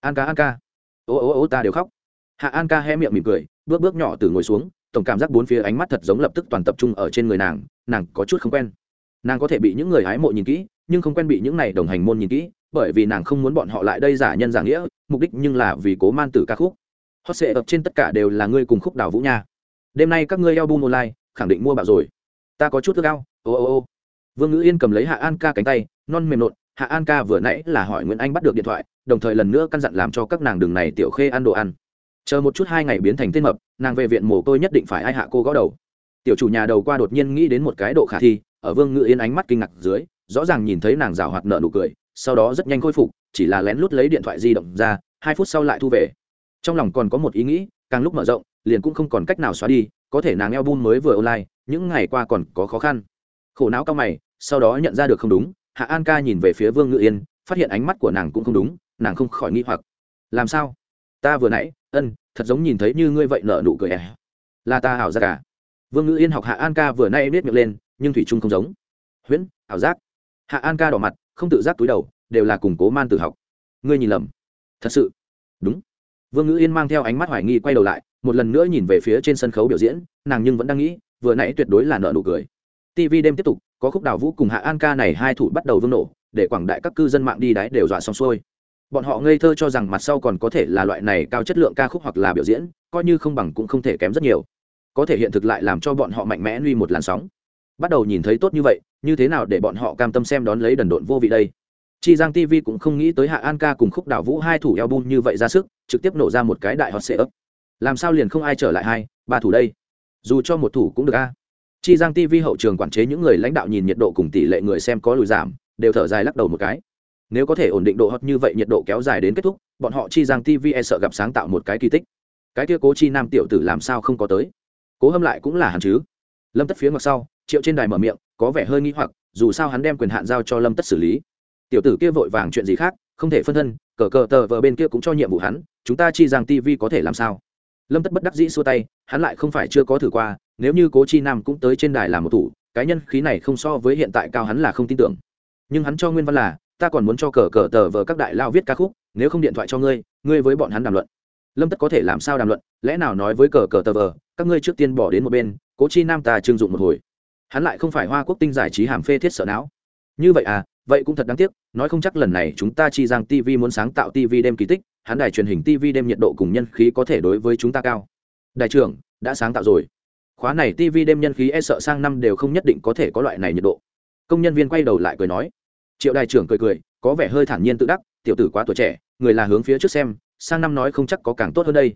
An ca an ca. Ô ô ô, ta đều khóc. Hạ an ca hé miệng mỉm cười, bước bước nhỏ từ ngồi xuống, tổng cảm giác bốn phía ánh mắt thật giống lập tức toàn tập trung ở trên người nàng nàng có chút không quen. Nàng có thể bị những người hái mộ nhìn kỹ nhưng không quen bị những này đồng hành môn nhìn kỹ, bởi vì nàng không muốn bọn họ lại đây giả nhân giả nghĩa, mục đích nhưng là vì cố man tử ca khúc. Hot sệ ập trên tất cả đều là ngươi cùng khúc đào vũ nha. Đêm nay các ngươi album online, khẳng định mua bạo rồi. Ta có chút ước ao, ô ô ô. Vương ngữ yên cầm lấy hạ an ca cánh tay, non mềm nộn, hạ an ca vừa nãy là hỏi nguyễn anh bắt được điện thoại, đồng thời lần nữa căn dặn làm cho các nàng đường này tiểu khê ăn đồ ăn. Chờ một chút hai ngày biến thành tên mập, nàng về viện mồ côi nhất định phải ai hạ cô gõ đầu. Tiểu chủ nhà đầu qua đột nhiên nghĩ đến một cái độ khả thi, ở vương ngữ yên ánh mắt kinh ngạc dưới rõ ràng nhìn thấy nàng rào hoạt nợ nụ cười, sau đó rất nhanh khôi phục, chỉ là lén lút lấy điện thoại di động ra, hai phút sau lại thu về. Trong lòng còn có một ý nghĩ, càng lúc mở rộng, liền cũng không còn cách nào xóa đi, có thể nàng eo bun mới vừa online, những ngày qua còn có khó khăn. Khổ não cao mày, sau đó nhận ra được không đúng, hạ an ca nhìn về phía vương ngự yên, phát hiện ánh mắt của nàng cũng không đúng, nàng không khỏi nghi hoặc. Làm sao? Ta vừa nãy, ân, thật giống nhìn thấy như ngươi vậy nở nụ cười à. là ta ảo giác cả vương ngự yên học hạ an ca vừa nay biết miệng lên, nhưng thủy trung không giống. Huyễn, ảo giác hạ an ca đỏ mặt, không tự giác túi đầu, đều là củng cố man tử học. Ngươi nhìn lầm. Thật sự. Đúng. Vương ngữ yên mang theo ánh mắt hoài nghi quay đầu lại, một lần nữa nhìn về phía trên sân khấu biểu diễn, nàng nhưng vẫn đang nghĩ, vừa nãy tuyệt đối là nợ nụ cười. Tv đêm tiếp tục, có khúc đào vũ cùng hạ an ca này hai thủ bắt đầu vương nổ, để quảng đại các cư dân mạng đi đáy đều dọa xong xuôi. Bọn họ ngây thơ cho rằng mặt sau còn có thể là loại này cao chất lượng ca khúc hoặc là biểu diễn, coi như không bằng cũng không thể kém rất nhiều. Có thể hiện thực lại làm cho bọn họ mạnh mẽ nuôi một làn sóng bắt đầu nhìn thấy tốt như vậy, như thế nào để bọn họ cam tâm xem đón lấy đần độn vô vị đây? Chi giang tv cũng không nghĩ tới hạ an ca cùng khúc đảo vũ hai thủ eo bun như vậy ra sức, trực tiếp nổ ra một cái đại hot sệ ấp làm sao liền không ai trở lại hai, ba thủ đây? Dù cho một thủ cũng được a. Chi giang tv hậu trường quản chế những người lãnh đạo nhìn nhiệt độ cùng tỷ lệ người xem có lùi giảm, đều thở dài lắc đầu một cái. Nếu có thể ổn định độ hot như vậy, nhiệt độ kéo dài đến kết thúc, bọn họ chi giang tv e sợ gặp sáng tạo một cái kỳ tích. Cái kia cố chi nam tiểu tử làm sao không có tới? Cố hâm lại cũng là hẳn chứ. Lâm tất phía mặt sau triệu trên đài mở miệng, có vẻ hơi nghi hoặc, dù sao hắn đem quyền hạn giao cho lâm tất xử lý. Tiểu tử kia vội vàng chuyện gì khác, không thể phân thân, cờ cờ tờ vờ bên kia cũng cho nhiệm vụ hắn, chúng ta chi rằng tv có thể làm sao? Lâm tất bất đắc dĩ xua tay, hắn lại không phải chưa có thử qua, nếu như cố chi nam cũng tới trên đài làm một thủ, cái nhân khí này không so với hiện tại cao hắn là không tin tưởng. Nhưng hắn cho nguyên văn là, ta còn muốn cho cờ cờ tờ vờ các đại lao viết ca khúc, nếu không điện thoại cho ngươi ngươi với bọn hắn đàm luận. Lâm tất có thể làm sao đàm luận, lẽ nào nói với cờ cờ tờ vờ, các ngươi trước tiên bỏ đến một bên, cố chi nam ta trưng dụng một hồi hắn lại không phải hoa quốc tinh giải trí hàm phê thiết sợ não. Như vậy à vậy cũng thật đáng tiếc, nói không chắc lần này chúng ta chi giang tv muốn sáng tạo tv đêm kỳ tích, hắn đài truyền hình tv đêm nhiệt độ cùng nhân khí có thể đối với chúng ta cao. Đại trưởng, đã sáng tạo rồi. Khóa này tv đêm nhân khí e sợ sang năm đều không nhất định có thể có loại này nhiệt độ. Công nhân viên quay đầu lại cười nói. Triệu đại trưởng cười cười, có vẻ hơi thản nhiên tự đắc, tiểu tử quá tuổi trẻ, người là hướng phía trước xem, sang năm nói không chắc có càng tốt hơn đây.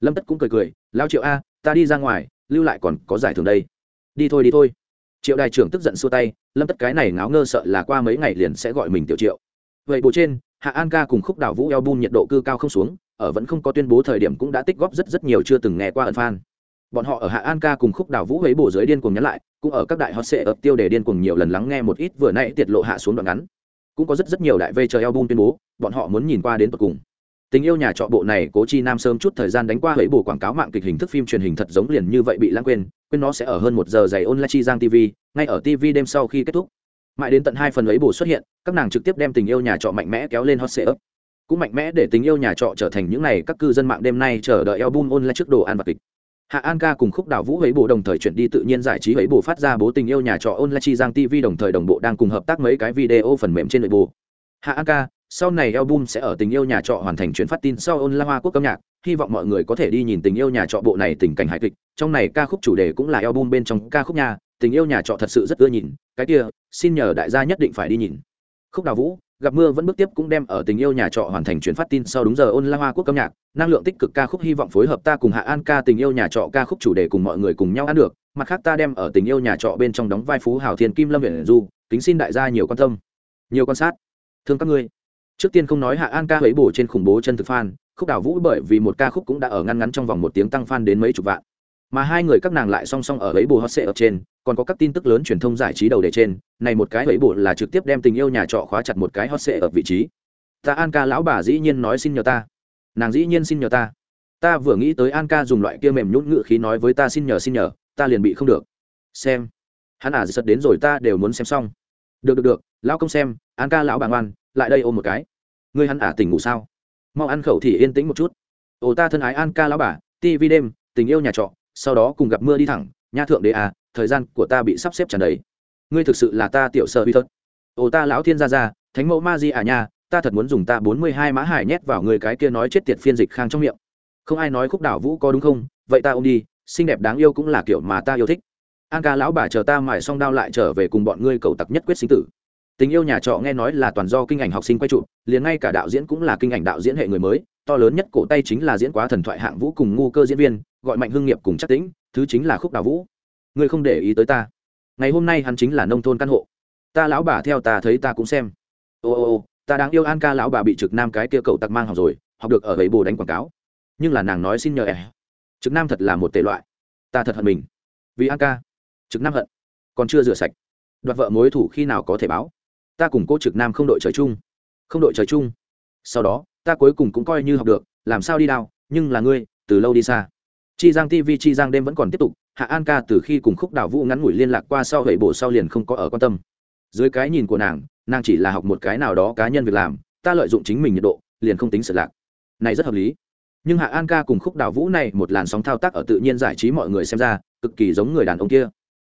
Lâm tất cũng cười cười, lao triệu a, ta đi ra ngoài, lưu lại còn có giải thưởng đây. Đi thôi đi thôi triệu đại trưởng tức giận xua tay, lâm tất cái này ngáo ngơ sợ là qua mấy ngày liền sẽ gọi mình tiểu triệu. Vậy bộ trên, hạ an ca cùng khúc đảo vũ eo bun nhiệt độ cư cao không xuống, ở vẫn không có tuyên bố thời điểm cũng đã tích góp rất rất nhiều chưa từng nghe qua ẩn fan. Bọn họ ở hạ an ca cùng khúc đảo vũ ấy bổ giới điên cuồng nhắn lại, cũng ở các đại hot sệ ập tiêu đề điên cuồng nhiều lần lắng nghe một ít vừa nãy tiết lộ hạ xuống đoạn ngắn. Cũng có rất rất nhiều đại vây chờ eo bun tuyên bố, bọn họ muốn nhìn qua đến tận cùng. Tình yêu nhà trọ bộ này cố chi nam sớm chút thời gian đánh qua ấy bổ quảng cáo mạng kịch hình thức phim truyền hình thật giống liền như vậy bị lãng quên quên nó sẽ ở hơn một giờ dày online chi giang tv, ngay ở tv đêm sau khi kết thúc. Mãi đến tận hai phần ấy bổ xuất hiện, các nàng trực tiếp đem tình yêu nhà trọ mạnh mẽ kéo lên hot sale up. Cũng mạnh mẽ để tình yêu nhà trọ trở thành những này các cư dân mạng đêm nay chờ đợi album online trước đồ ăn và kịch. Hạ an ca cùng khúc đào vũ ấy bộ đồng thời chuyển đi tự nhiên giải trí ấy bộ phát ra bố tình yêu nhà trọ online chi giang tv đồng thời đồng bộ đang cùng hợp tác mấy cái video phần mềm trên nội bộ hạ an ca sau này album sẽ ở tình yêu nhà trọ hoàn thành chuyến phát tin sau ôn la hoa quốc âm nhạc. Hy vọng mọi người có thể đi nhìn tình yêu nhà trọ bộ này tình cảnh hài kịch. Trong này ca khúc chủ đề cũng là album bên trong ca khúc nhà tình yêu nhà trọ thật sự rất ưa nhìn. Cái kia, xin nhờ đại gia nhất định phải đi nhìn. Khúc đào vũ, gặp mưa vẫn bước tiếp cũng đem ở tình yêu nhà trọ hoàn thành chuyến phát tin sau đúng giờ ôn la hoa quốc âm nhạc. Năng lượng tích cực ca khúc hy vọng phối hợp ta cùng hạ an ca tình yêu nhà trọ ca khúc chủ đề cùng mọi người cùng nhau ăn được. Mặt khác ta đem ở tình yêu nhà trọ bên trong đóng vai phú hào thiên, kim lâm viện du. Kính xin đại gia nhiều quan tâm, nhiều quan sát. Thương các ngươi trước tiên không nói hạ an ca ấy bổ trên khủng bố chân thực fan, khúc đào vũ bởi vì một ca khúc cũng đã ở ngăn ngắn trong vòng một tiếng tăng fan đến mấy chục vạn. Mà hai người các nàng lại song song ở ấy bồ hot sệ ở trên, còn có các tin tức lớn truyền thông giải trí đầu đề trên, này một cái ấy bồ là trực tiếp đem tình yêu nhà trọ khóa chặt một cái hot sệ ở vị trí. Ta an ca lão bà dĩ nhiên nói xin nhờ ta. Nàng dĩ nhiên xin nhờ ta. Ta vừa nghĩ tới an ca dùng loại kia mềm nhún ngự khí nói với ta xin nhờ xin nhờ, ta liền bị không được. Xem. Hắn à giật đến rồi ta đều muốn xem xong. Được được được, lão công xem, an ca lão bà ngoan lại đây ôm một cái. Ngươi hắn ả à tỉnh ngủ sao? Mau ăn khẩu thì yên tĩnh một chút. Ồ ta thân ái an ca lão bà tv đêm tình yêu nhà trọ sau đó cùng gặp mưa đi thẳng nha thượng đế à thời gian của ta bị sắp xếp tràn đầy. Ngươi thực sự là ta tiểu sợ uy thất ồ ta lão thiên gia gia, thánh mẫu ma di à nha ta thật muốn dùng ta bốn mươi hai mã hải nhét vào người cái kia nói chết tiệt phiên dịch khang trong miệng. Không ai nói khúc đảo vũ có đúng không? Vậy ta ôm đi xinh đẹp đáng yêu cũng là kiểu mà ta yêu thích. An ca lão bà chờ ta mải xong đao lại trở về cùng bọn ngươi cầu tặc nhất quyết sinh tử tình yêu nhà trọ nghe nói là toàn do kinh ảnh học sinh quay trụ, liền ngay cả đạo diễn cũng là kinh ảnh đạo diễn hệ người mới, to lớn nhất cổ tay chính là diễn quá thần thoại hạng vũ cùng ngu cơ diễn viên, gọi mạnh hưng nghiệp cùng chắc tĩnh, thứ chính là khúc đào vũ. Ngươi không để ý tới ta. Ngày hôm nay hắn chính là nông thôn căn hộ. Ta lão bà theo ta thấy ta cũng xem. Ô ô ô, ta đáng yêu an ca lão bà bị trực nam cái kia cậu tặc mang học rồi, học được ở ấy bồ đánh quảng cáo. Nhưng là nàng nói xin nhờ ẻ trực nam thật là một tệ loại. Ta thật hận mình. Vì an ca, trực nam hận. Còn chưa rửa sạch. Đoạt vợ mối thủ khi nào có thể báo? Ta cùng cô trực nam không đội trời chung. Không đội trời chung. Sau đó, ta cuối cùng cũng coi như học được, làm sao đi đao, nhưng là ngươi, từ lâu đi xa. Chi giang tv chi giang đêm vẫn còn tiếp tục, hạ an ca từ khi cùng khúc đào vũ ngắn ngủi liên lạc qua sau hệ bộ sau liền không có ở quan tâm. Dưới cái nhìn của nàng nàng chỉ là học một cái nào đó cá nhân việc làm, ta lợi dụng chính mình nhiệt độ, liền không tính sự lạc. Này rất hợp lý. Nhưng hạ an ca cùng khúc đào vũ này một làn sóng thao tác ở tự nhiên giải trí mọi người xem ra, cực kỳ giống người đàn ông kia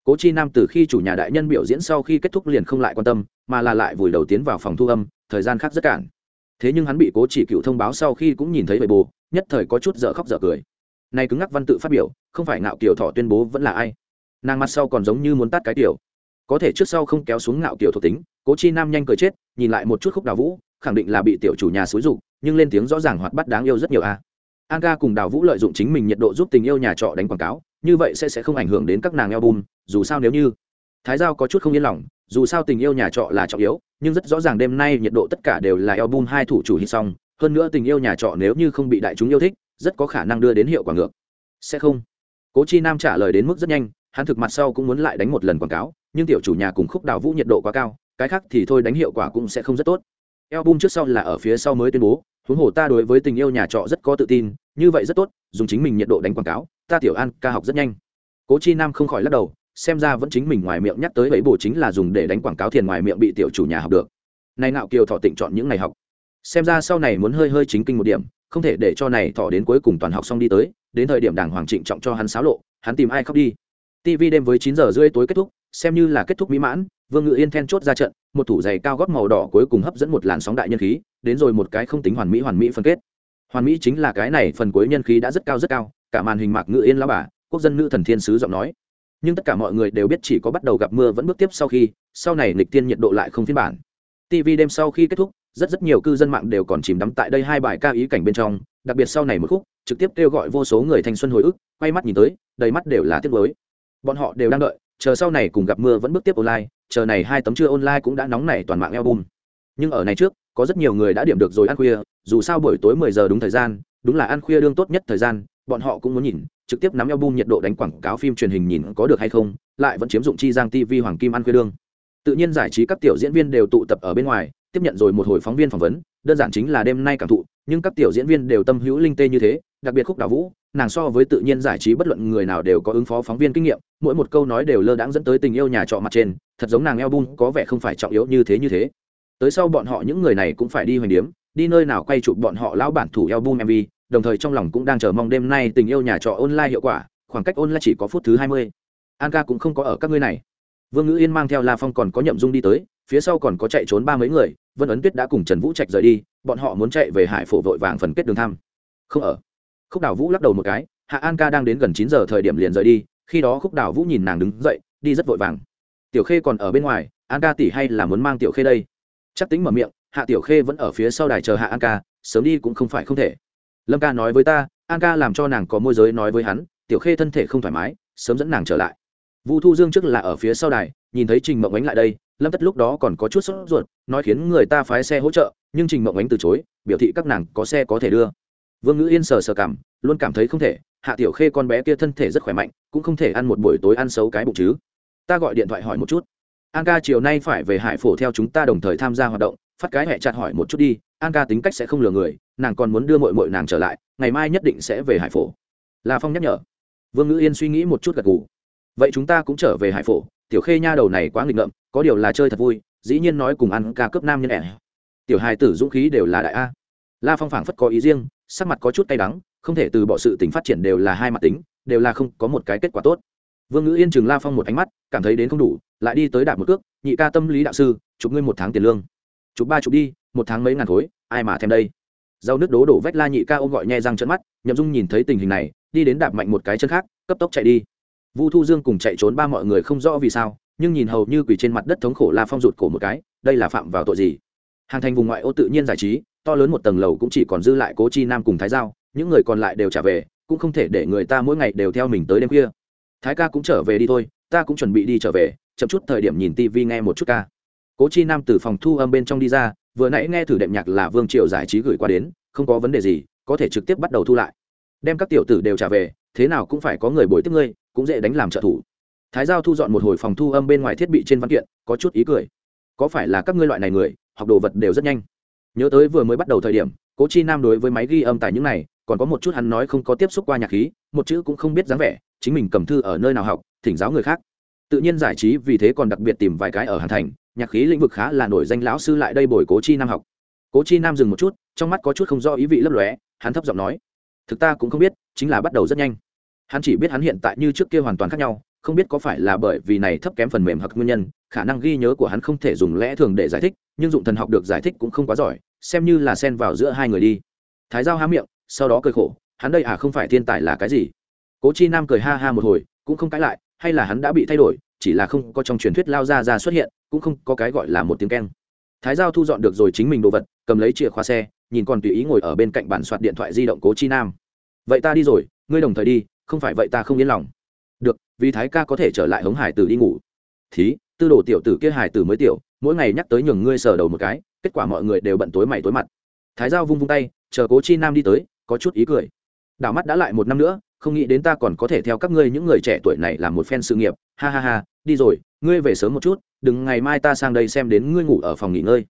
cố chi nam từ khi chủ nhà đại nhân biểu diễn sau khi kết thúc liền không lại quan tâm, mà là lại vùi đầu tiến vào phòng thu âm, thời gian khác rất cản. Thế nhưng hắn bị cố chỉ cựu thông báo sau khi cũng nhìn thấy bầy bồ, nhất thời có chút dở khóc dở cười. Nay cứng ngắc văn tự phát biểu, không phải ngạo kiều thọ tuyên bố vẫn là ai? Nàng mặt sau còn giống như muốn tắt cái tiểu. Có thể trước sau không kéo xuống ngạo kiều thuộc tính, cố chi nam nhanh cười chết, nhìn lại một chút khúc đào vũ, khẳng định là bị tiểu chủ nhà xúi dục, nhưng lên tiếng rõ ràng hoạt bắt đáng yêu rất nhiều a an ca cùng đào vũ lợi dụng chính mình nhiệt độ giúp tình yêu nhà trọ đánh quảng cáo, như vậy sẽ sẽ không ảnh hưởng đến các nàng album, dù sao nếu như thái giao có chút không yên lòng, dù sao tình yêu nhà trọ là trọng yếu, nhưng rất rõ ràng đêm nay nhiệt độ tất cả đều là album hai thủ chủ hit xong, hơn nữa tình yêu nhà trọ nếu như không bị đại chúng yêu thích, rất có khả năng đưa đến hiệu quả ngược. Sẽ không. Cố chi nam trả lời đến mức rất nhanh, hắn thực mặt sau cũng muốn lại đánh một lần quảng cáo, nhưng tiểu chủ nhà cùng khúc đào vũ nhiệt độ quá cao, cái khác thì thôi đánh hiệu quả cũng sẽ không rất tốt. Album trước sau là ở phía sau mới tuyên bố huống hồ ta đối với tình yêu nhà trọ rất có tự tin, như vậy rất tốt, dùng chính mình nhiệt độ đánh quảng cáo, ta tiểu an ca học rất nhanh. Cố chi nam không khỏi lắc đầu, xem ra vẫn chính mình ngoài miệng nhắc tới bẫy bổ chính là dùng để đánh quảng cáo thiền ngoài miệng bị tiểu chủ nhà học được. Này nạo kiều thọ tịnh chọn những ngày học. Xem ra sau này muốn hơi hơi chính kinh một điểm, không thể để cho này thọ đến cuối cùng toàn học xong đi tới, đến thời điểm đảng hoàng trịnh trọng cho hắn xáo lộ, hắn tìm ai khóc đi. Tv đêm với chín giờ rưỡi tối kết thúc, xem như là kết thúc mỹ mãn, vương ngự yên then chốt ra trận một thủ giày cao gót màu đỏ cuối cùng hấp dẫn một làn sóng đại nhân khí, đến rồi một cái không tính hoàn mỹ hoàn mỹ phân kết. Hoàn mỹ chính là cái này phần cuối nhân khí đã rất cao rất cao, cả màn hình mạc ngự yên lao bà, quốc dân nữ thần thiên sứ giọng nói. Nhưng tất cả mọi người đều biết chỉ có bắt đầu gặp mưa vẫn bước tiếp sau khi, sau này lịch tiên nhiệt độ lại không phiên bản. Tv đêm sau khi kết thúc, rất rất nhiều cư dân mạng đều còn chìm đắm tại đây hai bài ca ý cảnh bên trong, đặc biệt sau này một khúc, trực tiếp kêu gọi vô số người thanh xuân hồi ức, quay mắt nhìn tới, đầy mắt đều là tiếc mới bọn họ đều đang đợi chờ sau này cùng gặp mưa vẫn bước tiếp online, chờ này hai tấm chưa online cũng đã nóng nảy toàn mạng album. Nhưng ở này trước, có rất nhiều người đã điểm được rồi ăn khuya, dù sao buổi tối mười giờ đúng thời gian, đúng là ăn khuya đương tốt nhất thời gian, bọn họ cũng muốn nhìn, trực tiếp nắm album nhiệt độ đánh quảng cáo phim truyền hình nhìn có được hay không, lại vẫn chiếm dụng chi giang tv hoàng kim ăn khuya đương. Tự nhiên giải trí các tiểu diễn viên đều tụ tập ở bên ngoài, tiếp nhận rồi một hồi phóng viên phỏng vấn, đơn giản chính là đêm nay cảm thụ, nhưng các tiểu diễn viên đều tâm hữu linh tê như thế đặc biệt khúc đào vũ, nàng so với tự nhiên giải trí bất luận người nào đều có ứng phó phóng viên kinh nghiệm, mỗi một câu nói đều lơ đãng dẫn tới tình yêu nhà trọ mặt trên, thật giống nàng album có vẻ không phải trọng yếu như thế như thế. Tới sau bọn họ những người này cũng phải đi hoành điếm, đi nơi nào quay chụp bọn họ lão bản thủ album mv đồng thời trong lòng cũng đang chờ mong đêm nay tình yêu nhà trọ online hiệu quả, khoảng cách online chỉ có phút thứ hai mươi. An ca cũng không có ở các ngươi này. Vương ngữ yên mang theo la phong còn có nhậm dung đi tới, phía sau còn có chạy trốn ba mấy người, vân ấn tuyết đã cùng trần vũ trạch rời đi, bọn họ muốn chạy về hải phổ vội vàng phần kết đường thăm. Không ở khúc đào vũ lắc đầu một cái, hạ an ca đang đến gần chín giờ thời điểm liền rời đi, khi đó khúc đào vũ nhìn nàng đứng dậy, đi rất vội vàng. Tiểu khê còn ở bên ngoài, an ca tỷ hay là muốn mang tiểu khê đây? Chắc tính mở miệng, hạ tiểu khê vẫn ở phía sau đài chờ hạ an ca, sớm đi cũng không phải không thể. Lâm ca nói với ta, an ca làm cho nàng có môi giới nói với hắn, tiểu khê thân thể không thoải mái, sớm dẫn nàng trở lại. Vu thu dương trước là ở phía sau đài, nhìn thấy trình mộng ánh lại đây, lâm tất lúc đó còn có chút sốt ruột, nói khiến người ta phái xe hỗ trợ, nhưng trình mộng ánh từ chối, biểu thị các nàng có xe có thể đưa vương ngữ yên sờ sờ cảm, luôn cảm thấy không thể, hạ tiểu khê con bé kia thân thể rất khỏe mạnh, cũng không thể ăn một buổi tối ăn xấu cái bụng chứ. Ta gọi điện thoại hỏi một chút. An ca chiều nay phải về hải phổ theo chúng ta đồng thời tham gia hoạt động, phát cái hẹ chặt hỏi một chút đi, an ca tính cách sẽ không lừa người, nàng còn muốn đưa mội mội nàng trở lại, ngày mai nhất định sẽ về hải phổ. La phong nhắc nhở. Vương ngữ yên suy nghĩ một chút gật gù. Vậy chúng ta cũng trở về hải phổ. Tiểu khê nha đầu này quá nghịch ngợm, có điều là chơi thật vui, dĩ nhiên nói cùng ăn ca cấp nam nhân ẻ tiểu hài tử dũng khí đều là đại a. La phong phảng phất có ý riêng sắc mặt có chút cay đắng, không thể từ bỏ sự tình phát triển đều là hai mặt tính, đều là không có một cái kết quả tốt. Vương ngữ yên chừng la phong một ánh mắt, cảm thấy đến không đủ, lại đi tới đạp một cước, nhị ca tâm lý đạo sư, chụp ngươi một tháng tiền lương. Chụp ba chụp đi, một tháng mấy ngàn khối, ai mà thèm đây? Rau nước đố đổ vách la nhị ca ôm gọi nhẹ răng trận mắt, nhậm dung nhìn thấy tình hình này, đi đến đạp mạnh một cái chân khác, cấp tốc chạy đi. Vu thu dương cùng chạy trốn ba mọi người không rõ vì sao, nhưng nhìn hầu như quỳ trên mặt đất thống khổ la phong rụt cổ một cái, đây là phạm vào tội gì? Hàng thành vùng ngoại ô tự nhiên giải trí, to lớn một tầng lầu cũng chỉ còn dư lại cố chi nam cùng thái giao, những người còn lại đều trả về, cũng không thể để người ta mỗi ngày đều theo mình tới đêm khuya. Thái ca cũng trở về đi thôi, ta cũng chuẩn bị đi trở về, chậm chút thời điểm nhìn tv nghe một chút ca. Cố chi nam từ phòng thu âm bên trong đi ra, vừa nãy nghe thử đệm nhạc là vương Triệu giải trí gửi qua đến, không có vấn đề gì, có thể trực tiếp bắt đầu thu lại. Đem các tiểu tử đều trả về, thế nào cũng phải có người bồi tiếp ngươi, cũng dễ đánh làm trợ thủ. Thái giao thu dọn một hồi phòng thu âm bên ngoài thiết bị trên văn kiện, có chút ý cười. Có phải là các ngươi loại này người học đồ vật đều rất nhanh. Nhớ tới vừa mới bắt đầu thời điểm, cố chi nam đối với máy ghi âm tại những này, còn có một chút hắn nói không có tiếp xúc qua nhạc khí, một chữ cũng không biết dáng vẻ, chính mình cầm thư ở nơi nào học, thỉnh giáo người khác. Tự nhiên giải trí vì thế còn đặc biệt tìm vài cái ở hàn thành, nhạc khí lĩnh vực khá là nổi danh lão sư lại đây bồi cố chi nam học. Cố chi nam dừng một chút, trong mắt có chút không do ý vị lấp lóe, hắn thấp giọng nói, thực ta cũng không biết, chính là bắt đầu rất nhanh. Hắn chỉ biết hắn hiện tại như trước kia hoàn toàn khác nhau không biết có phải là bởi vì này thấp kém phần mềm hoặc nguyên nhân, khả năng ghi nhớ của hắn không thể dùng lẽ thường để giải thích, nhưng dụng thần học được giải thích cũng không quá giỏi, xem như là xen vào giữa hai người đi. Thái giao há miệng, sau đó cười khổ, hắn đây à không phải thiên tài là cái gì? Cố chi nam cười ha ha một hồi, cũng không cãi lại, hay là hắn đã bị thay đổi, chỉ là không có trong truyền thuyết lao ra ra xuất hiện, cũng không có cái gọi là một tiếng keng. Thái giao thu dọn được rồi chính mình đồ vật, cầm lấy chìa khóa xe, nhìn còn tùy ý ngồi ở bên cạnh bản soạt điện thoại di động cố chi nam. Vậy ta đi rồi, ngươi đồng thời đi, không phải vậy ta không yên lòng được, vì thái ca có thể trở lại hống hải tử đi ngủ. Thí, tư đồ tiểu tử kia hải tử mới tiểu, mỗi ngày nhắc tới nhường ngươi sờ đầu một cái, kết quả mọi người đều bận tối mày tối mặt. Thái giao vung vung tay, chờ cố chi nam đi tới, có chút ý cười. Đảo mắt đã lại một năm nữa, không nghĩ đến ta còn có thể theo các ngươi những người trẻ tuổi này làm một phen sự nghiệp. Ha ha ha, đi rồi, ngươi về sớm một chút, đừng ngày mai ta sang đây xem đến ngươi ngủ ở phòng nghỉ ngơi.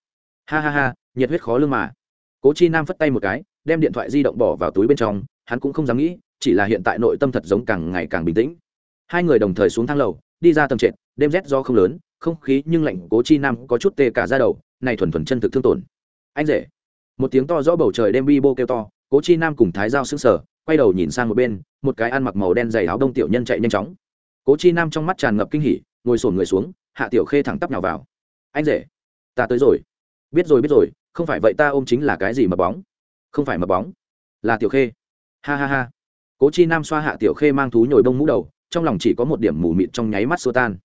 Ha ha ha, nhiệt huyết khó lương mà. Cố chi nam phất tay một cái, đem điện thoại di động bỏ vào túi bên trong, hắn cũng không dám nghĩ, chỉ là hiện tại nội tâm thật giống càng ngày càng bình tĩnh hai người đồng thời xuống thang lầu, đi ra tầng trệt, đêm rét do không lớn, không khí nhưng lạnh, cố chi nam có chút tê cả ra đầu, này thuần thuần chân thực thương tổn. Anh rể. Một tiếng to rõ bầu trời đêm bi bô kêu to, cố chi nam cùng thái giao xứng sở quay đầu nhìn sang một bên, một cái ăn mặc màu đen dày áo đông tiểu nhân chạy nhanh chóng. Cố chi nam trong mắt tràn ngập kinh hỉ, ngồi sổn người xuống, hạ tiểu khê thẳng tắp nhào vào. Anh rể, ta tới rồi. Biết rồi biết rồi, không phải vậy ta ôm chính là cái gì mà bóng? Không phải mà bóng. Là tiểu khê. Ha ha ha. Cố chi nam xoa hạ tiểu khê mang thú nhồi bông mũ đầu trong lòng chỉ có một điểm mù mịt trong nháy mắt xua tan.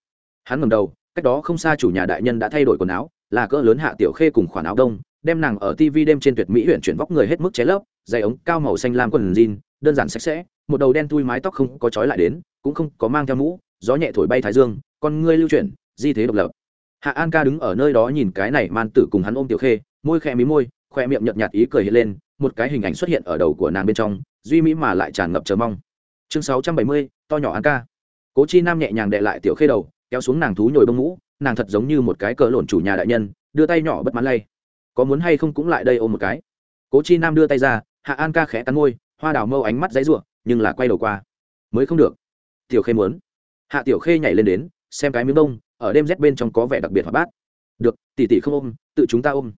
Hắn ngầm đầu, cách đó không xa chủ nhà đại nhân đã thay đổi quần áo, là cỡ lớn hạ tiểu khê cùng khoản áo đông, đem nàng ở tv đêm trên tuyệt mỹ huyện chuyển vóc người hết mức cháy lấp, dày ống cao màu xanh lam quần jean, đơn giản sạch sẽ, một đầu đen tui mái tóc không có trói lại đến, cũng không có mang theo mũ, gió nhẹ thổi bay thái dương, con ngươi lưu chuyển, di thế độc lập. Hạ an ca đứng ở nơi đó nhìn cái này man tử cùng hắn ôm tiểu khê, môi khẽ mí môi, khoe miệng nhợt nhạt ý cười hiện lên, một cái hình ảnh xuất hiện ở đầu của nàng bên trong, duy mỹ mà lại tràn ngập chờ mong. Chương sáu trăm bảy mươi to nhỏ an ca. Cố chi nam nhẹ nhàng đệ lại tiểu khê đầu, kéo xuống nàng thú nhồi bông mũ, nàng thật giống như một cái cờ lộn chủ nhà đại nhân, đưa tay nhỏ bất mãn lay. Có muốn hay không cũng lại đây ôm một cái. Cố chi nam đưa tay ra, hạ an ca khẽ cắn môi, hoa đào mâu ánh mắt dãy ruộng nhưng là quay đầu qua. Mới không được. Tiểu khê muốn. Hạ tiểu khê nhảy lên đến, xem cái miếng bông, ở đêm rét bên trong có vẻ đặc biệt hoạt bát. Được, tỷ tỷ không ôm, tự chúng ta ôm.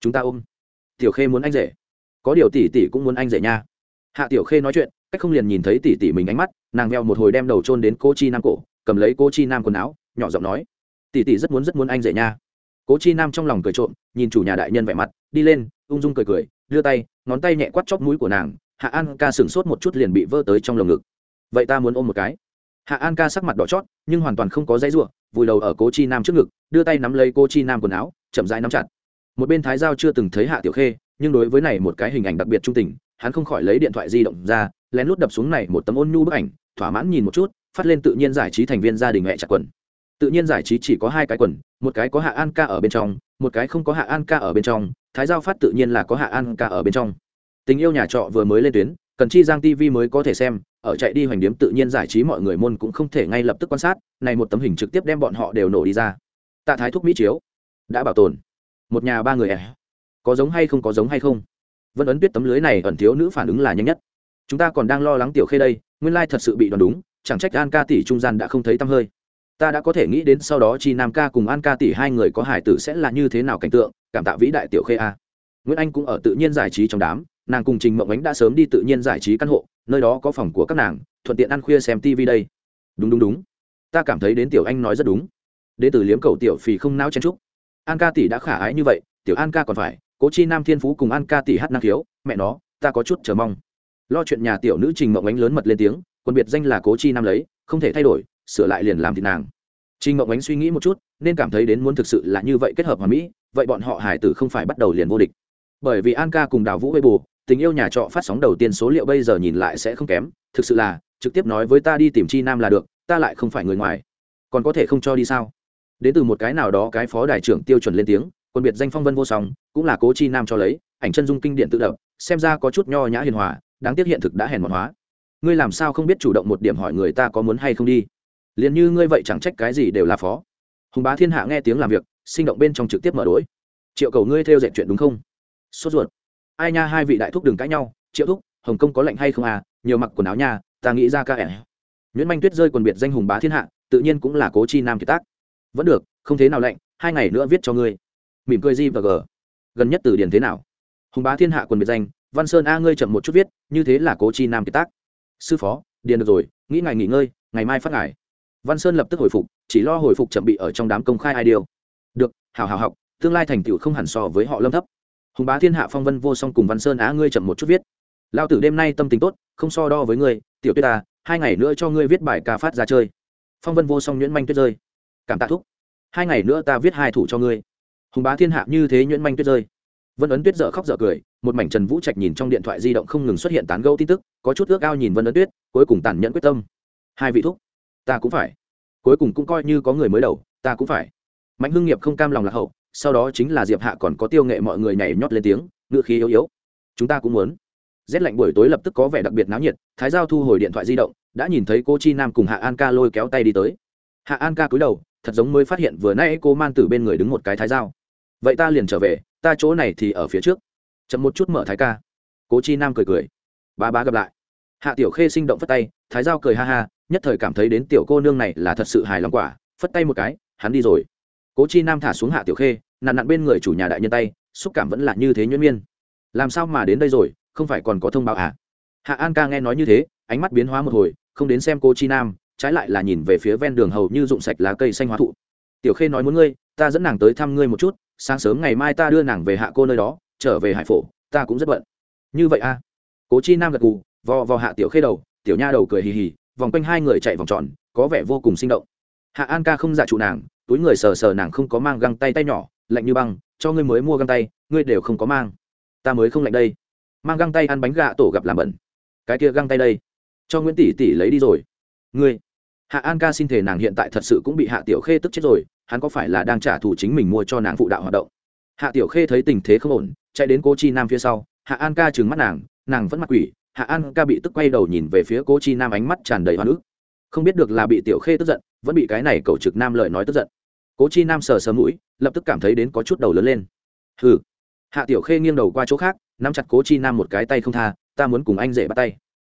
Chúng ta ôm. Tiểu khê muốn anh rể. Có điều tỷ tỷ cũng muốn anh rể nha. Hạ tiểu khê nói chuyện cách không liền nhìn thấy tỷ tỷ mình ánh mắt, nàng veo một hồi đem đầu trôn đến cô chi nam cổ, cầm lấy cô chi nam quần áo, nhỏ giọng nói tỷ tỷ rất muốn rất muốn anh dậy nha. Cố chi nam trong lòng cười trộm, nhìn chủ nhà đại nhân vẻ mặt, đi lên, ung dung cười cười, đưa tay, ngón tay nhẹ quắt chóp mũi của nàng, hạ an ca sửng sốt một chút liền bị vơ tới trong lồng ngực. Vậy ta muốn ôm một cái. Hạ an ca sắc mặt đỏ chót, nhưng hoàn toàn không có dãy ruộng vùi đầu ở cố chi nam trước ngực, đưa tay nắm lấy cô chi nam quần áo, chậm rãi nắm chặt. Một bên thái giao chưa từng thấy hạ tiểu khê, nhưng đối với này một cái hình ảnh đặc biệt trung tình, hắn không khỏi lấy điện thoại di động ra lén lút đập xuống này một tấm ôn nhu bức ảnh, thỏa mãn nhìn một chút, phát lên tự nhiên giải trí thành viên gia đình mẹ chặt quần. Tự nhiên giải trí chỉ có hai cái quần, một cái có hạ an ca ở bên trong, một cái không có hạ an ca ở bên trong, thái giao phát tự nhiên là có hạ an ca ở bên trong. Tình yêu nhà trọ vừa mới lên tuyến, cần chi giang tv mới có thể xem, ở chạy đi hoành điếm tự nhiên giải trí mọi người môn cũng không thể ngay lập tức quan sát, này một tấm hình trực tiếp đem bọn họ đều nổ đi ra. Tạ thái thúc mỹ chiếu, đã bảo tồn. Một nhà ba người ẻ có giống hay không, có giống hay không? Vân ấn biết tấm lưới này ẩn thiếu nữ phản ứng là nhanh nhất chúng ta còn đang lo lắng tiểu khê đây, nguyên lai thật sự bị đoán đúng, chẳng trách an ca tỷ trung gian đã không thấy tăm hơi. Ta đã có thể nghĩ đến sau đó chi nam ca cùng an ca tỷ hai người có hải tử sẽ là như thế nào cảnh tượng, cảm tạ vĩ đại tiểu khê a. Nguyễn anh cũng ở tự nhiên giải trí trong đám, nàng cùng trình mộng ánh đã sớm đi tự nhiên giải trí căn hộ, nơi đó có phòng của các nàng, thuận tiện ăn khuya xem tv đây. Đúng đúng đúng. Ta cảm thấy đến tiểu anh nói rất đúng. Đến từ liếm cầu tiểu phì không nao chen trúc an ca tỷ đã khả ái như vậy, tiểu an ca còn phải, cố chi nam thiên phú cùng an ca tỷ hát năng khiếu, mẹ nó, ta có chút chờ mong lo chuyện nhà tiểu nữ trình mộng ánh lớn mật lên tiếng quân biệt danh là cố chi nam lấy không thể thay đổi sửa lại liền làm thịt nàng. Trình mộng ánh suy nghĩ một chút nên cảm thấy đến muốn thực sự là như vậy kết hợp hòa mỹ vậy bọn họ hải tử không phải bắt đầu liền vô địch. Bởi vì an ca cùng đào vũ bê bù tình yêu nhà trọ phát sóng đầu tiên số liệu bây giờ nhìn lại sẽ không kém thực sự là trực tiếp nói với ta đi tìm chi nam là được ta lại không phải người ngoài. Còn có thể không cho đi sao? Đến từ một cái nào đó cái phó đại trưởng tiêu chuẩn lên tiếng quân biệt danh phong vân vô song cũng là cố chi nam cho lấy ảnh chân dung kinh điển tự động, xem ra có chút nho nhã hiền hòa đáng tiếc hiện thực đã hèn mọn hóa. Ngươi làm sao không biết chủ động một điểm hỏi người ta có muốn hay không đi? Liền như ngươi vậy chẳng trách cái gì đều là phó. Hùng bá thiên hạ nghe tiếng làm việc, sinh động bên trong trực tiếp mở đ triệu cầu ngươi theo dệt chuyện đúng không? Sốt ruột. Ai nha, hai vị đại thúc đừng cãi nhau. Triệu thúc, hồng kông có lạnh hay không à? Nhiều mặc quần áo nha, ta nghĩ ra ca ẻ. Nguyễn manh tuyết rơi quần biệt danh hùng bá thiên hạ, tự nhiên cũng là cố chi nam kiệt tác. Vẫn được, không thế nào lạnh, hai ngày nữa viết cho ngươi. Mỉm cười di và g. Gần nhất từ điển thế nào? Hùng bá thiên hạ quần biệt danh văn sơn a ngươi chậm một chút viết, như thế là cố chi nam kiệt tác. Sư phó, điền được rồi, nghĩ ngày nghỉ ngơi, ngày mai phát ngài. Văn sơn lập tức hồi phục, chỉ lo hồi phục chậm bị ở trong đám công khai ai điều. Được hào hào học, tương lai thành tựu không hẳn so với họ lâm thấp. Hùng bá thiên hạ phong vân vô song cùng văn sơn á ngươi chậm một chút viết. Lao tử đêm nay tâm tình tốt, không so đo với ngươi, tiểu tuyết ta hai ngày nữa cho ngươi viết bài ca phát ra chơi. Phong vân vô song nhuyễn manh tuyết rơi. Cảm tạ thúc. Hai ngày nữa ta viết hai thủ cho ngươi. Hùng bá thiên hạ như thế nhuyễn manh tuyết rơi. Vân ấn tuyết dở khóc dở cười một mảnh trần vũ trạch nhìn trong điện thoại di động không ngừng xuất hiện tán gẫu tin tức, có chút ước ao nhìn vân ấn tuyết, cuối cùng tàn nhẫn quyết tâm. Hai vị thúc, ta cũng phải. Cuối cùng cũng coi như có người mới đầu, ta cũng phải. Mạnh hưng nghiệp không cam lòng lạc hậu, sau đó chính là diệp hạ còn có tiêu nghệ mọi người nhảy nhót lên tiếng ngựa khí yếu yếu. Chúng ta cũng muốn. Rét lạnh buổi tối lập tức có vẻ đặc biệt náo nhiệt, thái giao thu hồi điện thoại di động, đã nhìn thấy cô chi nam cùng hạ an ca lôi kéo tay đi tới. Hạ an ca cúi đầu, thật giống mới phát hiện vừa nay cô man tử bên người đứng một cái thái giao. Vậy ta liền trở về, ta chỗ này thì ở phía trước chậm một chút mở thái ca. Cố chi nam cười cười. Ba ba gặp lại. Hạ tiểu khê sinh động phất tay, thái giao cười ha ha, nhất thời cảm thấy đến tiểu cô nương này là thật sự hài lòng quả, phất tay một cái, hắn đi rồi. Cố chi nam thả xuống hạ tiểu khê, nặn nặn bên người chủ nhà đại nhân tay, xúc cảm vẫn là như thế nhuyễn miên. Làm sao mà đến đây rồi, không phải còn có thông báo à? Hạ an ca nghe nói như thế, ánh mắt biến hóa một hồi, không đến xem cô chi nam, trái lại là nhìn về phía ven đường hầu như rụng sạch lá cây xanh hóa thụ. Tiểu khê nói muốn ngươi, ta dẫn nàng tới thăm ngươi một chút, sáng sớm ngày mai ta đưa nàng về hạ cô nơi đó trở về hải phổ, ta cũng rất bận. Như vậy a à? cố chi nam gật gù, vò vò hạ tiểu khê đầu, tiểu nha đầu cười hì hì, vòng quanh hai người chạy vòng tròn, có vẻ vô cùng sinh động. Hạ an ca không giả trụ nàng, túi người sờ sờ nàng không có mang găng tay tay nhỏ, lạnh như băng, cho ngươi mới mua găng tay, ngươi đều không có mang. Ta mới không lạnh đây. Mang găng tay ăn bánh gà tổ gặp làm bẩn. Cái kia găng tay đây, cho nguyễn tỷ tỷ lấy đi rồi. Ngươi. Hạ an ca xin thể nàng hiện tại thật sự cũng bị hạ tiểu khê tức chết rồi, hắn có phải là đang trả thù chính mình mua cho nàng phụ đạo hoạt động? Hạ tiểu khê thấy tình thế không ổn chạy đến cô chi nam phía sau, hạ an ca trừng mắt nàng nàng vẫn mặc quỷ, hạ an ca bị tức quay đầu nhìn về phía cô chi nam ánh mắt tràn đầy hoa nước không biết được là bị tiểu khê tức giận, vẫn bị cái này cậu trực nam lời nói tức giận. Cố chi nam sờ sờ mũi, lập tức cảm thấy đến có chút đầu lớn lên. Hừ. Hạ tiểu khê nghiêng đầu qua chỗ khác, nắm chặt cố chi nam một cái tay không tha, ta muốn cùng anh rể bắt tay.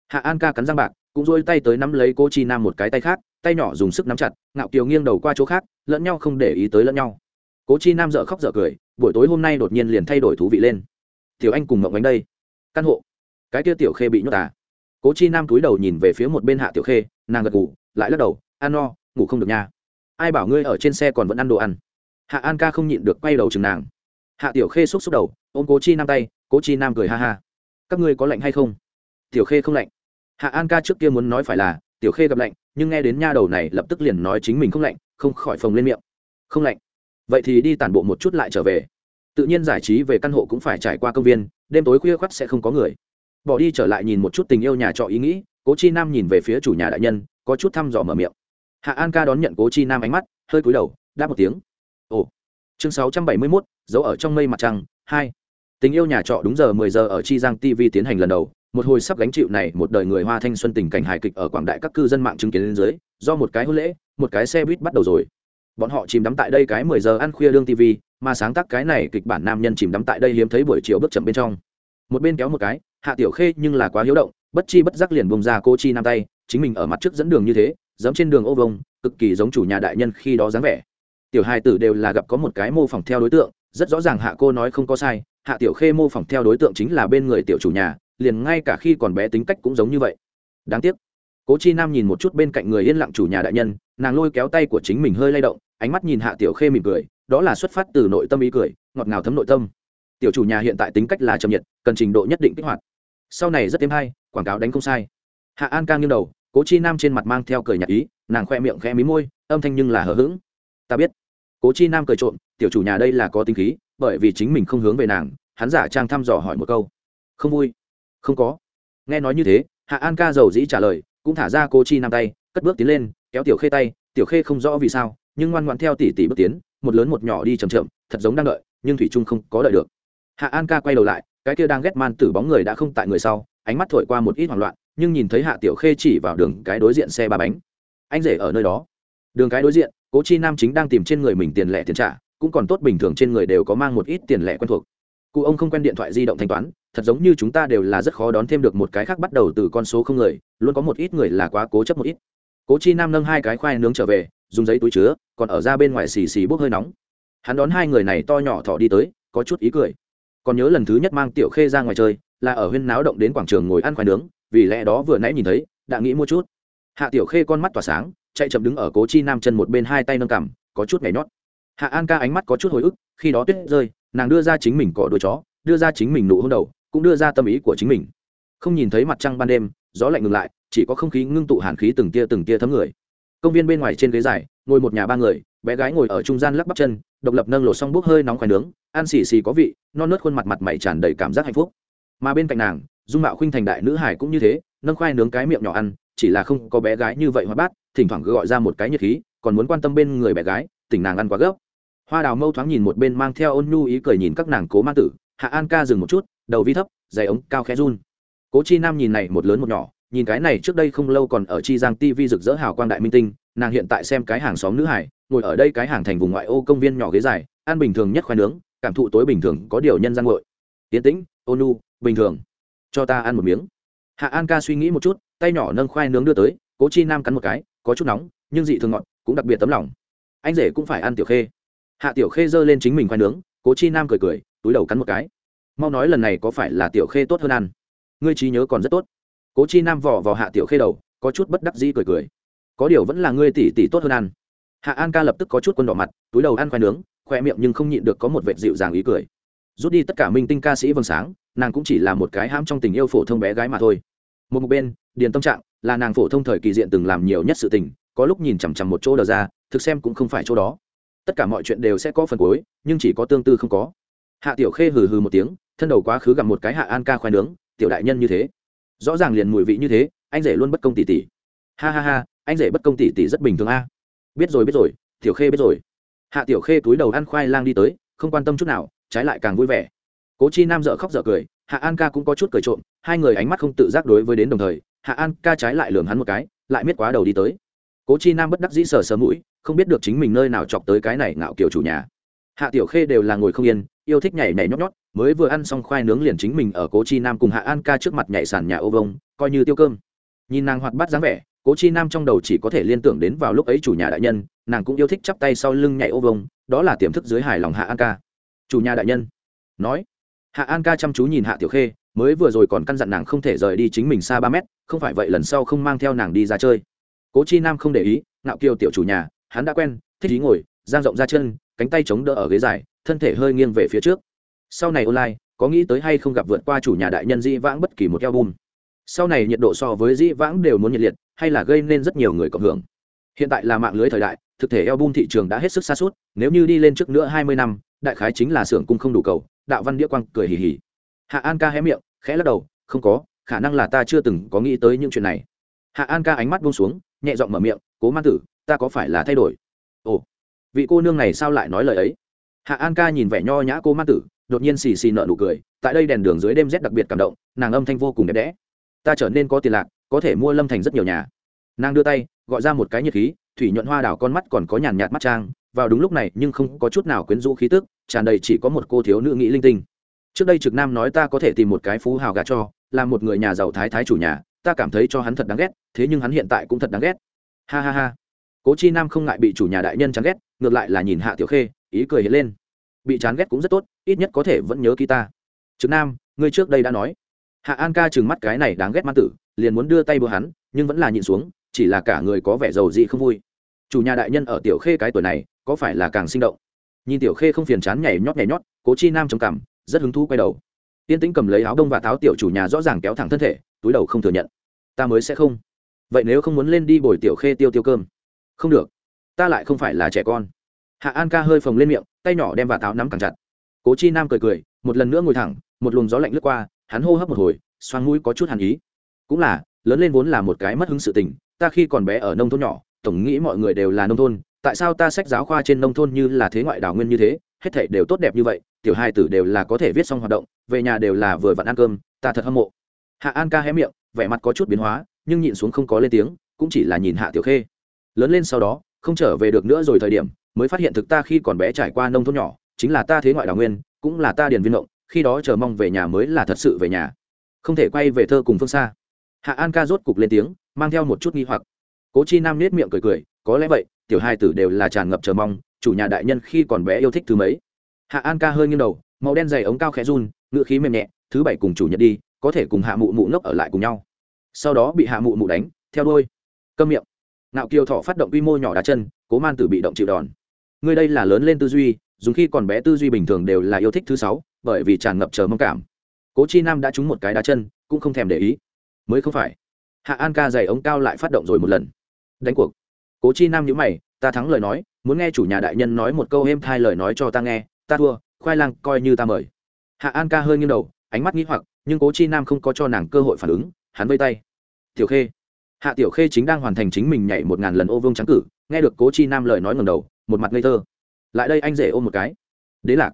Hạ an ca cắn răng bạc, cũng dôi tay tới nắm lấy cố chi nam một cái tay khác, tay nhỏ dùng sức nắm chặt, ngạo kiều nghiêng đầu qua chỗ khác, lẫn nhau không để ý tới lẫn nhau cố chi nam dợ khóc dợ cười, buổi tối hôm nay đột nhiên liền thay đổi thú vị lên. Tiểu anh cùng mộng bánh đây. Căn hộ. Cái kia tiểu khê bị nhốt à? Cố chi nam túi đầu nhìn về phía một bên hạ tiểu khê, nàng gật ngủ lại lắc đầu ăn no, ngủ không được nha. Ai bảo ngươi ở trên xe còn vẫn ăn đồ ăn? Hạ an ca không nhịn được quay đầu chừng nàng. Hạ tiểu khê xúc xúc đầu, ôm cố chi nam tay, cố chi nam cười ha ha. Các ngươi có lạnh hay không? Tiểu khê không lạnh. Hạ an ca trước kia muốn nói phải là, tiểu khê gặp lạnh, nhưng nghe đến nha đầu này lập tức liền nói chính mình không lạnh, không khỏi phồng lên miệng. Không lạnh vậy thì đi tản bộ một chút lại trở về. Tự nhiên giải trí về căn hộ cũng phải trải qua công viên, đêm tối khuya khoắt sẽ không có người. Bỏ đi trở lại nhìn một chút tình yêu nhà trọ ý nghĩ, cố chi nam nhìn về phía chủ nhà đại nhân, có chút thăm dò mở miệng. Hạ an ca đón nhận cố chi nam ánh mắt, hơi cúi đầu, đáp một tiếng. Ồ. Chương sáu trăm bảy mươi mốt, giấu ở trong mây mặt trăng, hai. Tình yêu nhà trọ đúng giờ mười giờ ở chi giang tv tiến hành lần đầu. Một hồi sắp gánh chịu này, một đời người hoa thanh xuân tình cảnh hài kịch ở quảng đại các cư dân mạng chứng kiến lên dưới, do một cái hôn lễ, một cái xe buýt bắt đầu rồi bọn họ chìm đắm tại đây cái mười giờ ăn khuya lương tv mà sáng tác cái này kịch bản nam nhân chìm đắm tại đây hiếm thấy buổi chiều bước chậm bên trong. Một bên kéo một cái, hạ tiểu khê nhưng là quá hiếu động, bất chi bất giác liền bông ra cô chi nam tay, chính mình ở mặt trước dẫn đường như thế giống trên đường ô vông, cực kỳ giống chủ nhà đại nhân khi đó dáng vẻ. Tiểu hai tử đều là gặp có một cái mô phỏng theo đối tượng, rất rõ ràng hạ cô nói không có sai, hạ tiểu khê mô phỏng theo đối tượng chính là bên người tiểu chủ nhà, liền ngay cả khi còn bé tính cách cũng giống như vậy. Đáng tiếc cố chi nam nhìn một chút bên cạnh người yên lặng chủ nhà đại nhân, nàng lôi kéo tay của chính mình hơi lay động, ánh mắt nhìn hạ tiểu khê mỉm cười, đó là xuất phát từ nội tâm ý cười, ngọt ngào thấm nội tâm. Tiểu chủ nhà hiện tại tính cách là chậm nhiệt, cần trình độ nhất định kích hoạt. Sau này rất thêm hay, quảng cáo đánh không sai. Hạ an ca nghiêng đầu, cố chi nam trên mặt mang theo cười nhạc ý, nàng khoe miệng khẽ mí môi, âm thanh nhưng là hờ hững. Ta biết. Cố chi nam cười trộm, tiểu chủ nhà đây là có tính khí, bởi vì chính mình không hướng về nàng, hắn giả trang thăm dò hỏi một câu. Không vui. Không có. Nghe nói như thế, hạ an ca giàu dĩ trả lời cũng thả ra cô chi nam tay, cất bước tiến lên, kéo tiểu khê tay. Tiểu khê không rõ vì sao, nhưng ngoan ngoan theo tỷ tỷ bước tiến, một lớn một nhỏ đi chầm chậm, thật giống đang đợi, nhưng thủy trung không có đợi được. Hạ an ca quay đầu lại, cái kia đang ghét man tử bóng người đã không tại người sau, ánh mắt thổi qua một ít hoảng loạn, nhưng nhìn thấy hạ tiểu khê chỉ vào đường cái đối diện xe ba bánh. Anh rể ở nơi đó. Đường cái đối diện, cố chi nam chính đang tìm trên người mình tiền lẻ tiền trả, cũng còn tốt bình thường trên người đều có mang một ít tiền lẻ quen thuộc cụ ông không quen điện thoại di động thanh toán, thật giống như chúng ta đều là rất khó đón thêm được một cái khác bắt đầu từ con số không người, luôn có một ít người là quá cố chấp một ít. Cố chi nam nâng hai cái khoai nướng trở về, dùng giấy túi chứa, còn ở ra bên ngoài xì xì bốc hơi nóng. Hắn đón hai người này to nhỏ thọ đi tới, có chút ý cười. Còn nhớ lần thứ nhất mang tiểu khê ra ngoài chơi, là ở huyên náo động đến quảng trường ngồi ăn khoai nướng, vì lẽ đó vừa nãy nhìn thấy, đã nghĩ mua chút. Hạ tiểu khê con mắt tỏa sáng, chạy chậm đứng ở cố chi nam chân một bên hai tay nâng cằm, có chút nhảy nhót. Hạ an ca ánh mắt có chút hồi ức, khi đó tuyết rơi nàng đưa ra chính mình cỏ đuôi chó, đưa ra chính mình nụ hôn đầu, cũng đưa ra tâm ý của chính mình. Không nhìn thấy mặt trăng ban đêm, gió lạnh ngừng lại, chỉ có không khí ngưng tụ hàn khí từng tia từng tia thấm người. Công viên bên ngoài trên ghế dài, ngồi một nhà ba người, bé gái ngồi ở trung gian lắc bắp chân, độc lập nâng lột xong bốc hơi nóng khoai nướng, ăn xì xì có vị, non nớt khuôn mặt mặt mày tràn đầy cảm giác hạnh phúc. Mà bên cạnh nàng, dung mạo khuynh thành đại nữ hải cũng như thế, nâng khoai nướng cái miệng nhỏ ăn, chỉ là không có bé gái như vậy hoa bát, thỉnh thoảng gọi ra một cái nhiệt khí, còn muốn quan tâm bên người bé gái, tỉnh nàng ăn quá gấp hoa đào mâu thoáng nhìn một bên mang theo ôn nhu ý cười nhìn các nàng cố ma tử, hạ an ca dừng một chút, đầu vi thấp, giày ống cao khẽ run. Cố chi nam nhìn này một lớn một nhỏ, nhìn cái này trước đây không lâu còn ở chi giang tv rực rỡ hào quang đại minh tinh, nàng hiện tại xem cái hàng xóm nữ hải, ngồi ở đây cái hàng thành vùng ngoại ô công viên nhỏ ghế dài, ăn bình thường nhất khoai nướng, cảm thụ tối bình thường, có điều nhân gian ngội tiến tĩnh, ôn nhu, bình thường. Cho ta ăn một miếng. Hạ an ca suy nghĩ một chút, tay nhỏ nâng khoai nướng đưa tới, cố chi nam cắn một cái, có chút nóng, nhưng dị thường ngọt, cũng đặc biệt tấm lòng. Anh rể cũng phải ăn tiểu khê hạ tiểu khê giơ lên chính mình khoai nướng, cố chi nam cười cười, túi đầu cắn một cái. Mau nói lần này có phải là tiểu khê tốt hơn ăn? Ngươi trí nhớ còn rất tốt. Cố chi nam vỏ vào hạ tiểu khê đầu, có chút bất đắc dĩ cười cười. Có điều vẫn là ngươi tỷ tỷ tốt hơn ăn. Hạ an ca lập tức có chút quân đỏ mặt, túi đầu ăn khoai nướng, khoe miệng nhưng không nhịn được có một vệt dịu dàng ý cười. Rút đi tất cả minh tinh ca sĩ vầng sáng, nàng cũng chỉ là một cái ham trong tình yêu phổ thông bé gái mà thôi. Một một bên, điền tâm trạng, là nàng phổ thông thời kỳ diện từng làm nhiều nhất sự tình, có lúc nhìn chằm chằm một chỗ đờ ra, thực xem cũng không phải chỗ đó tất cả mọi chuyện đều sẽ có phần cuối, nhưng chỉ có tương tư không có. Hạ tiểu khê hừ hừ một tiếng, thân đầu quá khứ gặp một cái hạ an ca khoai nướng, tiểu đại nhân như thế. Rõ ràng liền mùi vị như thế, anh rể luôn bất công tỷ tỷ ha ha ha, anh rể bất công tỷ tỷ rất bình thường a. Biết rồi biết rồi, tiểu khê biết rồi. Hạ tiểu khê túi đầu ăn khoai lang đi tới, không quan tâm chút nào, trái lại càng vui vẻ. Cố chi nam dợ khóc dợ cười, hạ an ca cũng có chút cười trộm, hai người ánh mắt không tự giác đối với đến đồng thời, hạ an ca trái lại lường hắn một cái, lại miết quá đầu đi tới cố chi nam bất đắc dĩ sờ sờ mũi, không biết được chính mình nơi nào chọc tới cái này ngạo kiểu chủ nhà. Hạ tiểu khê đều là ngồi không yên, yêu thích nhảy nhảy nhót nhót, mới vừa ăn xong khoai nướng liền chính mình ở cố chi nam cùng hạ an ca trước mặt nhảy sàn nhà ô vông, coi như tiêu cơm. Nhìn nàng hoạt bát dáng vẻ, cố chi nam trong đầu chỉ có thể liên tưởng đến vào lúc ấy chủ nhà đại nhân, nàng cũng yêu thích chắp tay sau lưng nhảy ô vông, đó là tiềm thức dưới hài lòng hạ an ca. Chủ nhà đại nhân, nói. Hạ an ca chăm chú nhìn hạ tiểu khê, mới vừa rồi còn căn dặn nàng không thể rời đi chính mình xa ba mét, không phải vậy lần sau không mang theo nàng đi ra chơi cố chi nam không để ý, ngạo kiều tiểu chủ nhà, hắn đã quen, thích ý ngồi, giang rộng ra chân, cánh tay chống đỡ ở ghế dài, thân thể hơi nghiêng về phía trước. Sau này online, có nghĩ tới hay không gặp vượt qua chủ nhà đại nhân di vãng bất kỳ một album? Sau này nhiệt độ so với di vãng đều muốn nhiệt liệt, hay là gây nên rất nhiều người cộng hưởng? Hiện tại là mạng lưới thời đại, thực thể album thị trường đã hết sức xa suốt, nếu như đi lên trước nữa hai mươi năm, đại khái chính là xưởng cung không đủ cầu, đạo văn đĩa quang cười hì hì. Hạ an ca hé miệng, khẽ lắc đầu, không có, khả năng là ta chưa từng có nghĩ tới những chuyện này. Hạ an ca ánh mắt buông xuống nhẹ giọng mở miệng, cố man tử, ta có phải là thay đổi? Ồ, vị cô nương này sao lại nói lời ấy? Hạ an ca nhìn vẻ nho nhã cô man tử, đột nhiên xì xì nợ nụ cười, tại đây đèn đường dưới đêm rét đặc biệt cảm động, nàng âm thanh vô cùng đẹp đẽ. Ta trở nên có tiền lạc, có thể mua lâm thành rất nhiều nhà. Nàng đưa tay, gọi ra một cái nhiệt khí, thủy nhuận hoa đảo con mắt còn có nhàn nhạt mắt trang. Vào đúng lúc này, nhưng không có chút nào quyến rũ khí tức, tràn đầy chỉ có một cô thiếu nữ nghĩ linh tinh. Trước đây trực nam nói ta có thể tìm một cái phú hào gà cho, là một người nhà giàu thái thái chủ nhà ta cảm thấy cho hắn thật đáng ghét, thế nhưng hắn hiện tại cũng thật đáng ghét. Ha ha ha. Cố chi nam không ngại bị chủ nhà đại nhân chán ghét, ngược lại là nhìn hạ tiểu khê, ý cười hiện lên. Bị chán ghét cũng rất tốt, ít nhất có thể vẫn nhớ ký ta. Trực nam, ngươi trước đây đã nói. Hạ an ca chừng mắt cái này đáng ghét man tử, liền muốn đưa tay bừa hắn, nhưng vẫn là nhìn xuống, chỉ là cả người có vẻ giàu dị không vui. Chủ nhà đại nhân ở tiểu khê cái tuổi này, có phải là càng sinh động? Nhìn tiểu khê không phiền chán nhảy nhót nhảy nhót, cố chi nam trầm cảm, rất hứng thú quay đầu. Tiên tĩnh cầm lấy áo đông và tháo tiểu chủ nhà rõ ràng kéo thẳng thân thể túi đầu không thừa nhận. Ta mới sẽ không. Vậy nếu không muốn lên đi bồi tiểu khê tiêu tiêu cơm? Không được. Ta lại không phải là trẻ con. Hạ an ca hơi phồng lên miệng, tay nhỏ đem vạt áo nắm càng chặt. Cố chi nam cười cười, một lần nữa ngồi thẳng, một luồng gió lạnh lướt qua, hắn hô hấp một hồi, xoang mũi có chút hàn ý. Cũng là, lớn lên vốn là một cái mất hứng sự tình, ta khi còn bé ở nông thôn nhỏ, tổng nghĩ mọi người đều là nông thôn, tại sao ta sách giáo khoa trên nông thôn như là thế ngoại đảo nguyên như thế, hết thảy đều tốt đẹp như vậy, tiểu hai tử đều là có thể viết xong hoạt động, về nhà đều là vừa vặn ăn cơm, ta thật hâm mộ hạ an ca hé miệng, vẻ mặt có chút biến hóa, nhưng nhịn xuống không có lên tiếng, cũng chỉ là nhìn hạ tiểu khê. Lớn lên sau đó, không trở về được nữa rồi thời điểm, mới phát hiện thực ta khi còn bé trải qua nông thôn nhỏ, chính là ta thế ngoại đảo nguyên, cũng là ta điền viên động khi đó chờ mong về nhà mới là thật sự về nhà. Không thể quay về thơ cùng phương xa. Hạ an ca rốt cục lên tiếng, mang theo một chút nghi hoặc. Cố chi nam nết miệng cười cười, có lẽ vậy, tiểu hai tử đều là tràn ngập chờ mong, chủ nhà đại nhân khi còn bé yêu thích thứ mấy. Hạ an ca hơi nghiêng đầu, màu đen dày ống cao khẽ run ngựa khí mềm nhẹ, thứ bảy cùng chủ nhật đi có thể cùng hạ mụ mụ ngốc ở lại cùng nhau. Sau đó bị hạ mụ mụ đánh, theo đôi câm miệng. Nạo kiều thọ phát động quy mô nhỏ đá chân, cố man tử bị động chịu đòn. Người đây là lớn lên tư duy, dùng khi còn bé tư duy bình thường đều là yêu thích thứ sáu, bởi vì tràn ngập chờ mong cảm. Cố chi nam đã trúng một cái đá chân, cũng không thèm để ý. Mới không phải. Hạ an ca dày ống cao lại phát động rồi một lần. Đánh cuộc. Cố chi nam nhữ mày, ta thắng lời nói, muốn nghe chủ nhà đại nhân nói một câu êm thai lời nói cho ta nghe, ta thua, khoai lang coi như ta mời. Hạ an ca hơi nghiêng đầu, ánh mắt nghĩ hoặc nhưng cố chi nam không có cho nàng cơ hội phản ứng, hắn vây tay. Tiểu khê. Hạ tiểu khê chính đang hoàn thành chính mình nhảy một ngàn lần ô vương trắng cử, nghe được cố chi nam lời nói ngầm đầu, một mặt ngây thơ. Lại đây anh rể ôm một cái. Đế lạc.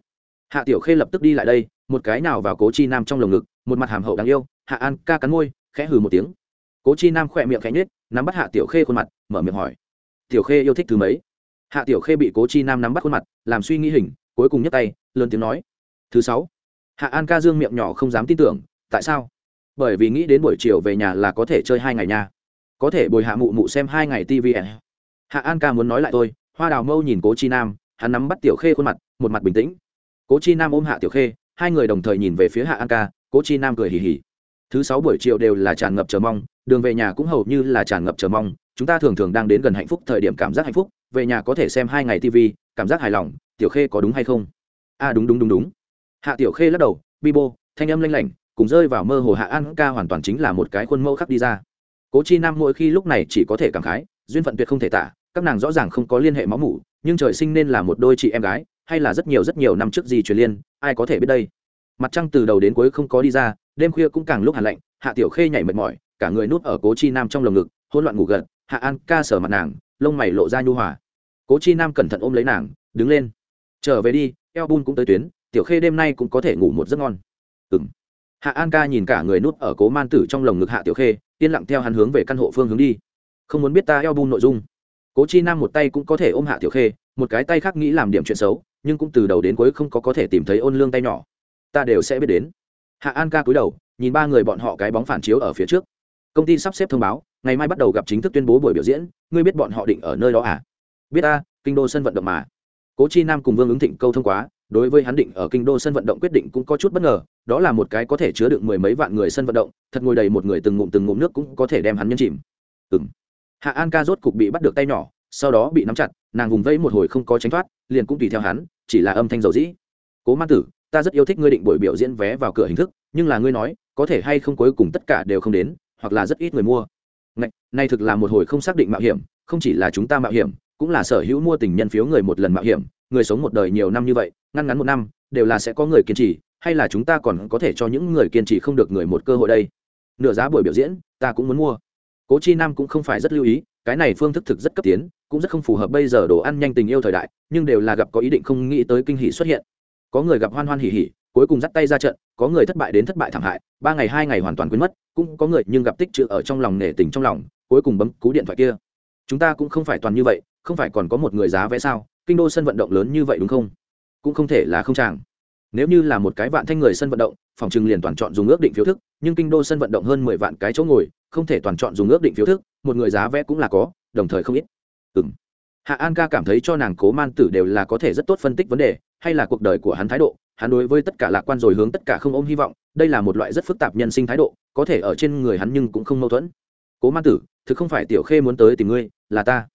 Hạ tiểu khê lập tức đi lại đây, một cái nào vào cố chi nam trong lồng ngực, một mặt hàm hậu đáng yêu, hạ an, ca cắn môi, khẽ hừ một tiếng. Cố chi nam khỏe miệng khẽ nhết nắm bắt hạ tiểu khê khuôn mặt, mở miệng hỏi. Tiểu khê yêu thích thứ mấy? Hạ tiểu khê bị cố chi nam nắm bắt khuôn mặt, làm suy nghĩ hình, cuối cùng nhấc tay, lớn tiếng nói. Thứ sáu hạ an ca dương miệng nhỏ không dám tin tưởng tại sao? Bởi vì nghĩ đến buổi chiều về nhà là có thể chơi hai ngày nha. Có thể bồi hạ mụ mụ xem hai ngày tv hạ an ca muốn nói lại tôi hoa đào mâu nhìn cố chi nam hắn nắm bắt tiểu khê khuôn mặt một mặt bình tĩnh. Cố chi nam ôm hạ tiểu khê hai người đồng thời nhìn về phía hạ an ca cố chi nam cười hì hì. Thứ sáu buổi chiều đều là tràn ngập chờ mong đường về nhà cũng hầu như là tràn ngập chờ mong chúng ta thường thường đang đến gần hạnh phúc thời điểm cảm giác hạnh phúc về nhà có thể xem hai ngày tv cảm giác hài lòng tiểu khê có đúng hay không? A à, đúng đúng đúng đúng hạ tiểu khê lắc đầu bi bô, thanh âm lanh lảnh cùng rơi vào mơ hồ hạ an ca hoàn toàn chính là một cái khuôn mẫu khác đi ra. Cố chi nam mỗi khi lúc này chỉ có thể cảm khái duyên phận tuyệt không thể tả các nàng rõ ràng không có liên hệ máu mủ nhưng trời sinh nên là một đôi chị em gái hay là rất nhiều rất nhiều năm trước gì truyền liên ai có thể biết đây. Mặt trăng từ đầu đến cuối không có đi ra đêm khuya cũng càng lúc hàn lạnh hạ tiểu khê nhảy mệt mỏi cả người nuốt ở cố chi nam trong lồng ngực hôn loạn ngủ gật hạ an ca sở mặt nàng lông mày lộ ra nhu hòa. Cố chi nam cẩn thận ôm lấy nàng đứng lên trở về đi eo bun cũng tới tuyến tiểu khê đêm nay cũng có thể ngủ một giấc ngon. Ừng hạ an ca nhìn cả người nuốt ở cố man tử trong lồng ngực hạ tiểu khê, yên lặng theo hắn hướng về căn hộ phương hướng đi. Không muốn biết ta eo bun nội dung. Cố chi nam một tay cũng có thể ôm hạ tiểu khê, một cái tay khác nghĩ làm điểm chuyện xấu, nhưng cũng từ đầu đến cuối không có có thể tìm thấy ôn lương tay nhỏ. Ta đều sẽ biết đến. Hạ an ca cúi đầu, nhìn ba người bọn họ cái bóng phản chiếu ở phía trước. Công ty sắp xếp thông báo, ngày mai bắt đầu gặp chính thức tuyên bố buổi biểu diễn, ngươi biết bọn họ định ở nơi đó à? Biết ta, kinh đô sân vận động mà. Cố chi nam cùng vương ứng thịnh câu thông quá đối với hắn định ở kinh đô sân vận động quyết định cũng có chút bất ngờ đó là một cái có thể chứa được mười mấy vạn người sân vận động thật ngồi đầy một người từng ngụm từng ngụm nước cũng có thể đem hắn nhân chìm. Ừng hạ an ca rốt cục bị bắt được tay nhỏ sau đó bị nắm chặt nàng vùng vẫy một hồi không có tránh thoát liền cũng tùy theo hắn chỉ là âm thanh dầu dĩ. Cố ma tử ta rất yêu thích ngươi định buổi biểu diễn vé vào cửa hình thức nhưng là ngươi nói có thể hay không cuối cùng tất cả đều không đến hoặc là rất ít người mua. Ngạch, này thực là một hồi không xác định mạo hiểm không chỉ là chúng ta mạo hiểm cũng là sở hữu mua tình nhân phiếu người một lần mạo hiểm, người sống một đời nhiều năm như vậy, ngăn ngắn một năm, đều là sẽ có người kiên trì, hay là chúng ta còn có thể cho những người kiên trì không được người một cơ hội đây? Nửa giá buổi biểu diễn, ta cũng muốn mua. Cố chi nam cũng không phải rất lưu ý, cái này phương thức thực rất cấp tiến, cũng rất không phù hợp bây giờ đồ ăn nhanh tình yêu thời đại, nhưng đều là gặp có ý định không nghĩ tới kinh hỷ xuất hiện. Có người gặp hoan hoan hỉ hỉ, cuối cùng dắt tay ra trận, có người thất bại đến thất bại thảm hại, ba ngày hai ngày hoàn toàn quên mất, cũng có người nhưng gặp tích chữ ở trong lòng nể tình trong lòng, cuối cùng bấm cú điện thoại kia. Chúng ta cũng không phải toàn như vậy không phải còn có một người giá vé sao? Kinh đô sân vận động lớn như vậy đúng không? Cũng không thể là không chàng. Nếu như là một cái vạn thanh người sân vận động, phòng trừng liền toàn chọn dùng ước định phiếu thức, nhưng kinh đô sân vận động hơn mười vạn cái chỗ ngồi, không thể toàn chọn dùng ước định phiếu thức, một người giá vé cũng là có, đồng thời không ít. Ừ m hạ an ca cảm thấy cho nàng cố man tử đều là có thể rất tốt phân tích vấn đề, hay là cuộc đời của hắn thái độ, hắn đối với tất cả lạc quan rồi hướng tất cả không ôm hy vọng, đây là một loại rất phức tạp nhân sinh thái độ, có thể ở trên người hắn nhưng cũng không mâu thuẫn. Cố man tử, thực không phải tiểu khê muốn tới tìm ngươi, là ta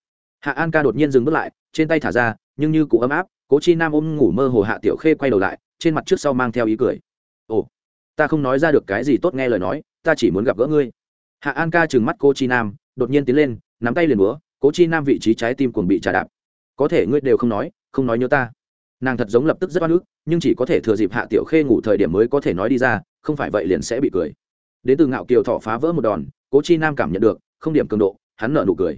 hạ an ca đột nhiên dừng bước lại, trên tay thả ra, nhưng như cụ ấm áp, cố chi nam ôm ngủ mơ hồ hạ tiểu khê quay đầu lại, trên mặt trước sau mang theo ý cười. Ồ, ta không nói ra được cái gì tốt nghe lời nói, ta chỉ muốn gặp gỡ ngươi. Hạ an ca trừng mắt cô chi nam, đột nhiên tiến lên, nắm tay liền búa, cố chi nam vị trí trái tim cuồng bị trả đạp. Có thể ngươi đều không nói không nói nhớ ta. Nàng thật giống lập tức rất oan ức, nhưng chỉ có thể thừa dịp hạ tiểu khê ngủ thời điểm mới có thể nói đi ra, không phải vậy liền sẽ bị cười. Đến từ ngạo kiều thọ phá vỡ một đòn, cố chi nam cảm nhận được, không điểm cường độ, hắn nợ nụ cười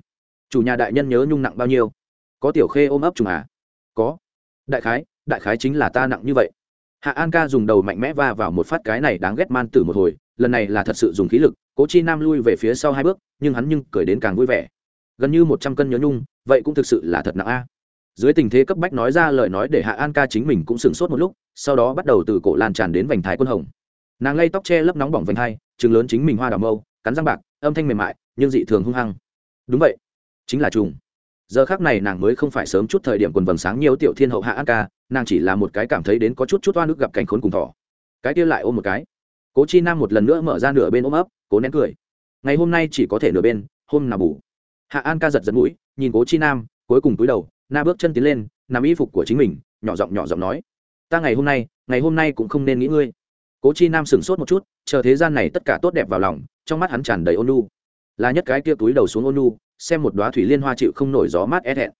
chủ nhà đại nhân nhớ nhung nặng bao nhiêu? Có tiểu khê ôm ấp trùng à? Có. Đại khái đại khái chính là ta nặng như vậy. Hạ an ca dùng đầu mạnh mẽ va vào một phát cái này đáng ghét man tử một hồi, lần này là thật sự dùng khí lực, cố chi nam lui về phía sau hai bước, nhưng hắn nhưng cười đến càng vui vẻ. Gần như một trăm cân nhớ nhung, vậy cũng thực sự là thật nặng a. Dưới tình thế cấp bách nói ra lời nói để hạ an ca chính mình cũng sửng sốt một lúc, sau đó bắt đầu từ cổ lan tràn đến vành thái quân hồng. Nàng lay tóc che lấp nóng bỏng vành hai chừng lớn chính mình hoa đào mâu, cắn răng bạc, âm thanh mềm mại, nhưng dị thường hung hăng. Đúng vậy chính là trùng. Giờ khác này nàng mới không phải sớm chút thời điểm quần vầng sáng nhiều tiểu thiên hậu hạ an ca, nàng chỉ là một cái cảm thấy đến có chút chút oan ức gặp cảnh khốn cùng thỏ cái kia lại ôm một cái. Cố chi nam một lần nữa mở ra nửa bên ôm ấp, cố nén cười. Ngày hôm nay chỉ có thể nửa bên, hôm nào bù. Hạ an ca giật giật mũi, nhìn cố chi nam, cuối cùng túi đầu, na bước chân tiến lên nằm y phục của chính mình, nhỏ giọng nhỏ giọng nói, ta ngày hôm nay, ngày hôm nay cũng không nên nghĩ ngươi. Cố chi nam sửng sốt một chút, chờ thế gian này tất cả tốt đẹp vào lòng, trong mắt hắn tràn đầy ôn nu là nhất cái kia túi đầu xuống ôn nu xem một đoá thủy liên hoa chịu không nổi gió mát e é hẹn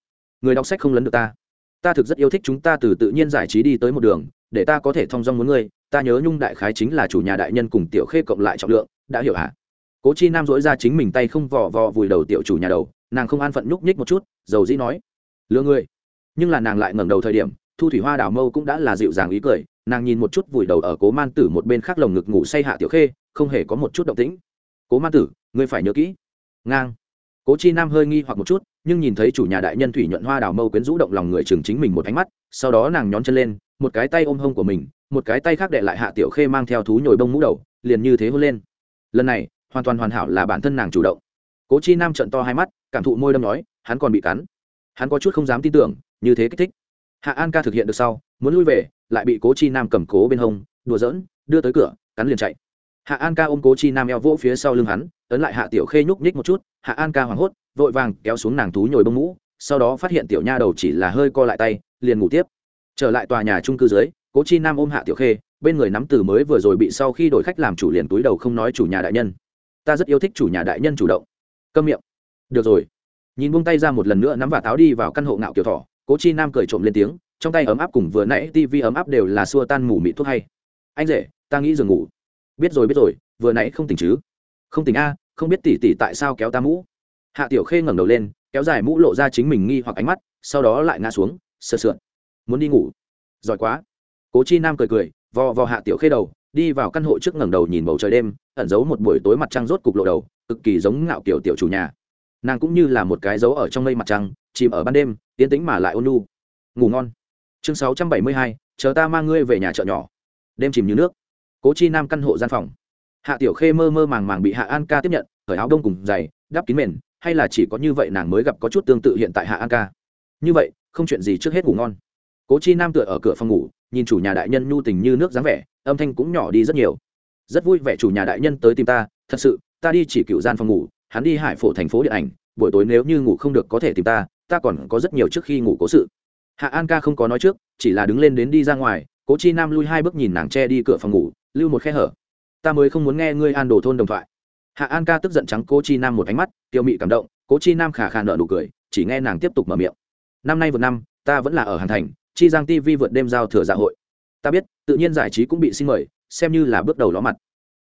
người đọc sách không lấn được ta. Ta thực rất yêu thích chúng ta từ tự nhiên giải trí đi tới một đường, để ta có thể thông dong muốn ngươi. Ta nhớ nhung đại khái chính là chủ nhà đại nhân cùng tiểu khê cộng lại trọng lượng, đã hiểu hả? Cố chi nam dỗi ra chính mình tay không vò vò vùi đầu tiểu chủ nhà đầu, nàng không an phận nhúc nhích một chút, dầu dĩ nói, lừa ngươi. Nhưng là nàng lại ngẩng đầu thời điểm, thu thủy hoa đào mâu cũng đã là dịu dàng ý cười, nàng nhìn một chút vùi đầu ở cố man tử một bên khác lồng ngực ngủ say hạ tiểu khê, không hề có một chút động tĩnh. Cố man tử, ngươi phải nhớ kỹ. Ngang cố chi nam hơi nghi hoặc một chút, nhưng nhìn thấy chủ nhà đại nhân thủy nhuận hoa đào mâu quyến rũ động lòng người chừng chính mình một ánh mắt, sau đó nàng nhón chân lên, một cái tay ôm hông của mình, một cái tay khác đệ lại hạ tiểu khê mang theo thú nhồi bông mũ đầu, liền như thế hôn lên. Lần này, hoàn toàn hoàn hảo là bản thân nàng chủ động. Cố chi nam trận to hai mắt, cảm thụ môi đâm nói, hắn còn bị cắn. Hắn có chút không dám tin tưởng, như thế kích thích. Hạ an ca thực hiện được sau, muốn lui về, lại bị cố chi nam cầm cố bên hông, đùa giỡn, đưa tới cửa, cắn liền chạy. Hạ an ca ôm cố chi nam eo vỗ phía sau lưng hắn, ấn lại hạ tiểu khê nhúc nhích một chút hạ an ca hoảng hốt, vội vàng kéo xuống nàng thú nhồi bông mũ, sau đó phát hiện tiểu nha đầu chỉ là hơi co lại tay, liền ngủ tiếp. Trở lại tòa nhà trung cư dưới, cố chi nam ôm hạ tiểu khê, bên người nắm từ mới vừa rồi bị sau khi đổi khách làm chủ liền túi đầu không nói chủ nhà đại nhân. Ta rất yêu thích chủ nhà đại nhân chủ động. Câm miệng. Được rồi. Nhìn buông tay ra một lần nữa nắm và táo đi vào căn hộ ngạo kiểu thỏ, cố chi nam cười trộm lên tiếng, trong tay ấm áp cùng vừa nãy tivi ấm áp đều là xua tan mù mị thuốc hay. Anh rể, ta nghĩ giường ngủ. Biết rồi biết rồi, vừa nãy không tỉnh chứ? Không tỉnh a không biết tỷ tỷ tại sao kéo ta mũ. Hạ tiểu khê ngẩng đầu lên, kéo dài mũ lộ ra chính mình nghi hoặc ánh mắt, sau đó lại ngã xuống sờ sượn muốn đi ngủ. Giỏi quá. Cố chi nam cười cười, vò vò hạ tiểu khê đầu, đi vào căn hộ trước ngẩng đầu nhìn bầu trời đêm, ẩn giấu một buổi tối mặt trăng rốt cục lộ đầu, cực kỳ giống ngạo kiểu tiểu chủ nhà. Nàng cũng như là một cái dấu ở trong mây mặt trăng, chìm ở ban đêm tiến tĩnh mà lại ôn nu ngủ ngon. Chương sáu trăm bảy mươi hai, chờ ta mang ngươi về nhà chợ nhỏ. Đêm chìm như nước. Cố chi nam căn hộ gian phòng hạ tiểu khê mơ mơ màng màng bị hạ an ca tiếp nhận khởi áo đông cùng giày, đắp kín mền, hay là chỉ có như vậy nàng mới gặp có chút tương tự hiện tại hạ an ca? Như vậy, không chuyện gì trước hết ngủ ngon. Cố chi nam tựa ở cửa phòng ngủ, nhìn chủ nhà đại nhân nhu tình như nước dáng vẻ, âm thanh cũng nhỏ đi rất nhiều. Rất vui vẻ chủ nhà đại nhân tới tìm ta, thật sự, ta đi chỉ cựu gian phòng ngủ, hắn đi hải phổ thành phố điện ảnh, buổi tối nếu như ngủ không được có thể tìm ta ta còn có rất nhiều trước khi ngủ cố sự. Hạ an ca không có nói trước, chỉ là đứng lên đến đi ra ngoài, cố chi nam lui hai bước nhìn nàng che đi cửa phòng ngủ, lưu một khe hở ta mới không muốn nghe ngươi an đổ thôn đồng thoại. Hạ an ca tức giận trắng cố chi nam một ánh mắt, tiêu mị cảm động, cố chi nam khả khả nợ nụ cười, chỉ nghe nàng tiếp tục mở miệng. Năm nay vượt năm, ta vẫn là ở hàn thành, chi giang tv vượt đêm giao thừa dạ hội. Ta biết, tự nhiên giải trí cũng bị xin mời, xem như là bước đầu ló mặt.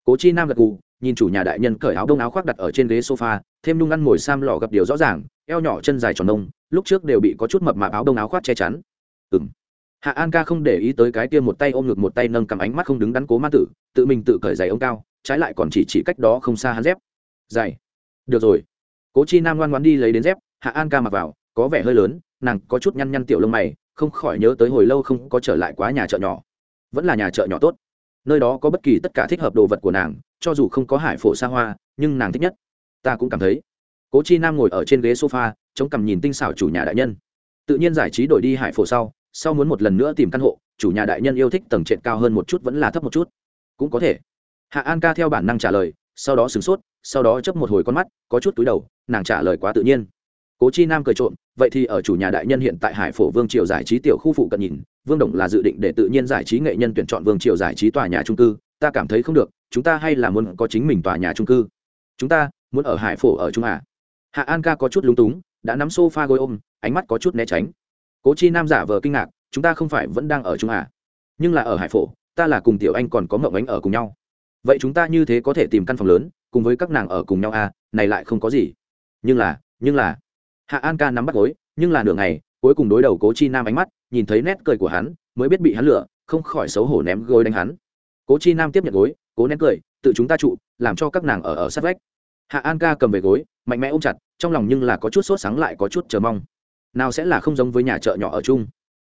Cố chi nam gật gù, nhìn chủ nhà đại nhân cởi áo đông áo khoác đặt ở trên ghế sofa, thêm nung ăn ngồi sam lò gặp điều rõ ràng, eo nhỏ chân dài tròn nông, lúc trước đều bị có chút mập mạp áo đông áo khoác che chắn. Ừ m hạ an ca không để ý tới cái kia một tay ôm ngực một tay nâng cầm ánh mắt không đứng đắn cố ma tử, tự mình tự cởi giày ông cao, trái lại còn chỉ chỉ cách đó không xa hắn dép. Giày. Được rồi. Cố chi nam ngoan ngoan đi lấy đến dép, hạ an ca mặc vào, có vẻ hơi lớn, nàng có chút nhăn nhăn tiểu lông mày, không khỏi nhớ tới hồi lâu không có trở lại quá nhà chợ nhỏ. Vẫn là nhà chợ nhỏ tốt. Nơi đó có bất kỳ tất cả thích hợp đồ vật của nàng, cho dù không có hải phổ xa hoa, nhưng nàng thích nhất. Ta cũng cảm thấy. Cố chi nam ngồi ở trên ghế sofa, chống cằm nhìn tinh xảo chủ nhà đại nhân. Tự nhiên giải trí đổi đi hải phổ sau sau muốn một lần nữa tìm căn hộ, chủ nhà đại nhân yêu thích tầng trệt cao hơn một chút vẫn là thấp một chút. Cũng có thể. Hạ an ca theo bản năng trả lời, sau đó sửng sốt, sau đó chấp một hồi con mắt, có chút túi đầu, nàng trả lời quá tự nhiên. Cố chi nam cười trộm, vậy thì ở chủ nhà đại nhân hiện tại hải phổ vương triều giải trí tiểu khu phụ cận nhìn, vương đồng là dự định để tự nhiên giải trí nghệ nhân tuyển chọn vương triều giải trí tòa nhà trung cư, ta cảm thấy không được, chúng ta hay là muốn có chính mình tòa nhà trung cư. Chúng ta muốn ở hải phổ ở trung hạ à? hạ an ca có chút lúng túng, đã nắm sofa gối ôm, ánh mắt có chút né tránh cố chi nam giả vờ kinh ngạc, chúng ta không phải vẫn đang ở trung hà nhưng là ở hải phổ, ta là cùng tiểu anh còn có mộng ánh ở cùng nhau. Vậy chúng ta như thế có thể tìm căn phòng lớn, cùng với các nàng ở cùng nhau à? Này lại không có gì. Nhưng là nhưng là. Hạ an ca nắm bắt gối, nhưng là nửa ngày, cuối cùng đối đầu cố chi nam ánh mắt, nhìn thấy nét cười của hắn, mới biết bị hắn lựa không khỏi xấu hổ ném gối đánh hắn. Cố chi nam tiếp nhận gối, cố nén cười, tự chúng ta trụ, làm cho các nàng ở ở sát vách. Hạ an ca cầm về gối, mạnh mẽ ôm chặt, trong lòng nhưng là có chút sốt sáng lại có chút chờ mong nào sẽ là không giống với nhà chợ nhỏ ở chung.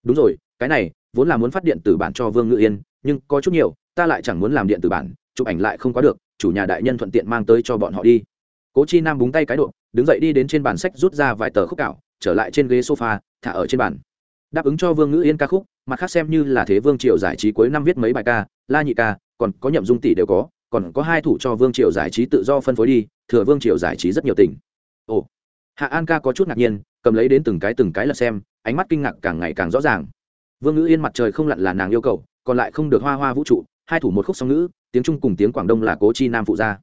Đúng rồi, cái này, vốn là muốn phát điện tử bản cho vương ngự yên, nhưng có chút nhiều, ta lại chẳng muốn làm điện tử bản, chụp ảnh lại không quá được, chủ nhà đại nhân thuận tiện mang tới cho bọn họ đi. Cố chi nam búng tay cái độ đứng dậy đi đến trên bàn sách rút ra vài tờ khúc cạo trở lại trên ghế sofa, thả ở trên bàn. Đáp ứng cho vương ngữ yên ca khúc, mặt khác xem như là thế vương triều giải trí cuối năm viết mấy bài ca, la nhị ca, còn có nhậm dung tỷ đều có, còn có hai thủ cho vương triều giải trí tự do phân phối đi, thừa vương triều giải trí rất nhiều tỉnh. Ồ, hạ an ca có chút ngạc nhiên cầm lấy đến từng cái từng cái là xem, ánh mắt kinh ngạc càng ngày càng rõ ràng. Vương ngữ yên mặt trời không lặn là nàng yêu cầu, còn lại không được hoa hoa vũ trụ, hai thủ một khúc song ngữ, tiếng trung cùng tiếng quảng đông là cố chi nam phụ gia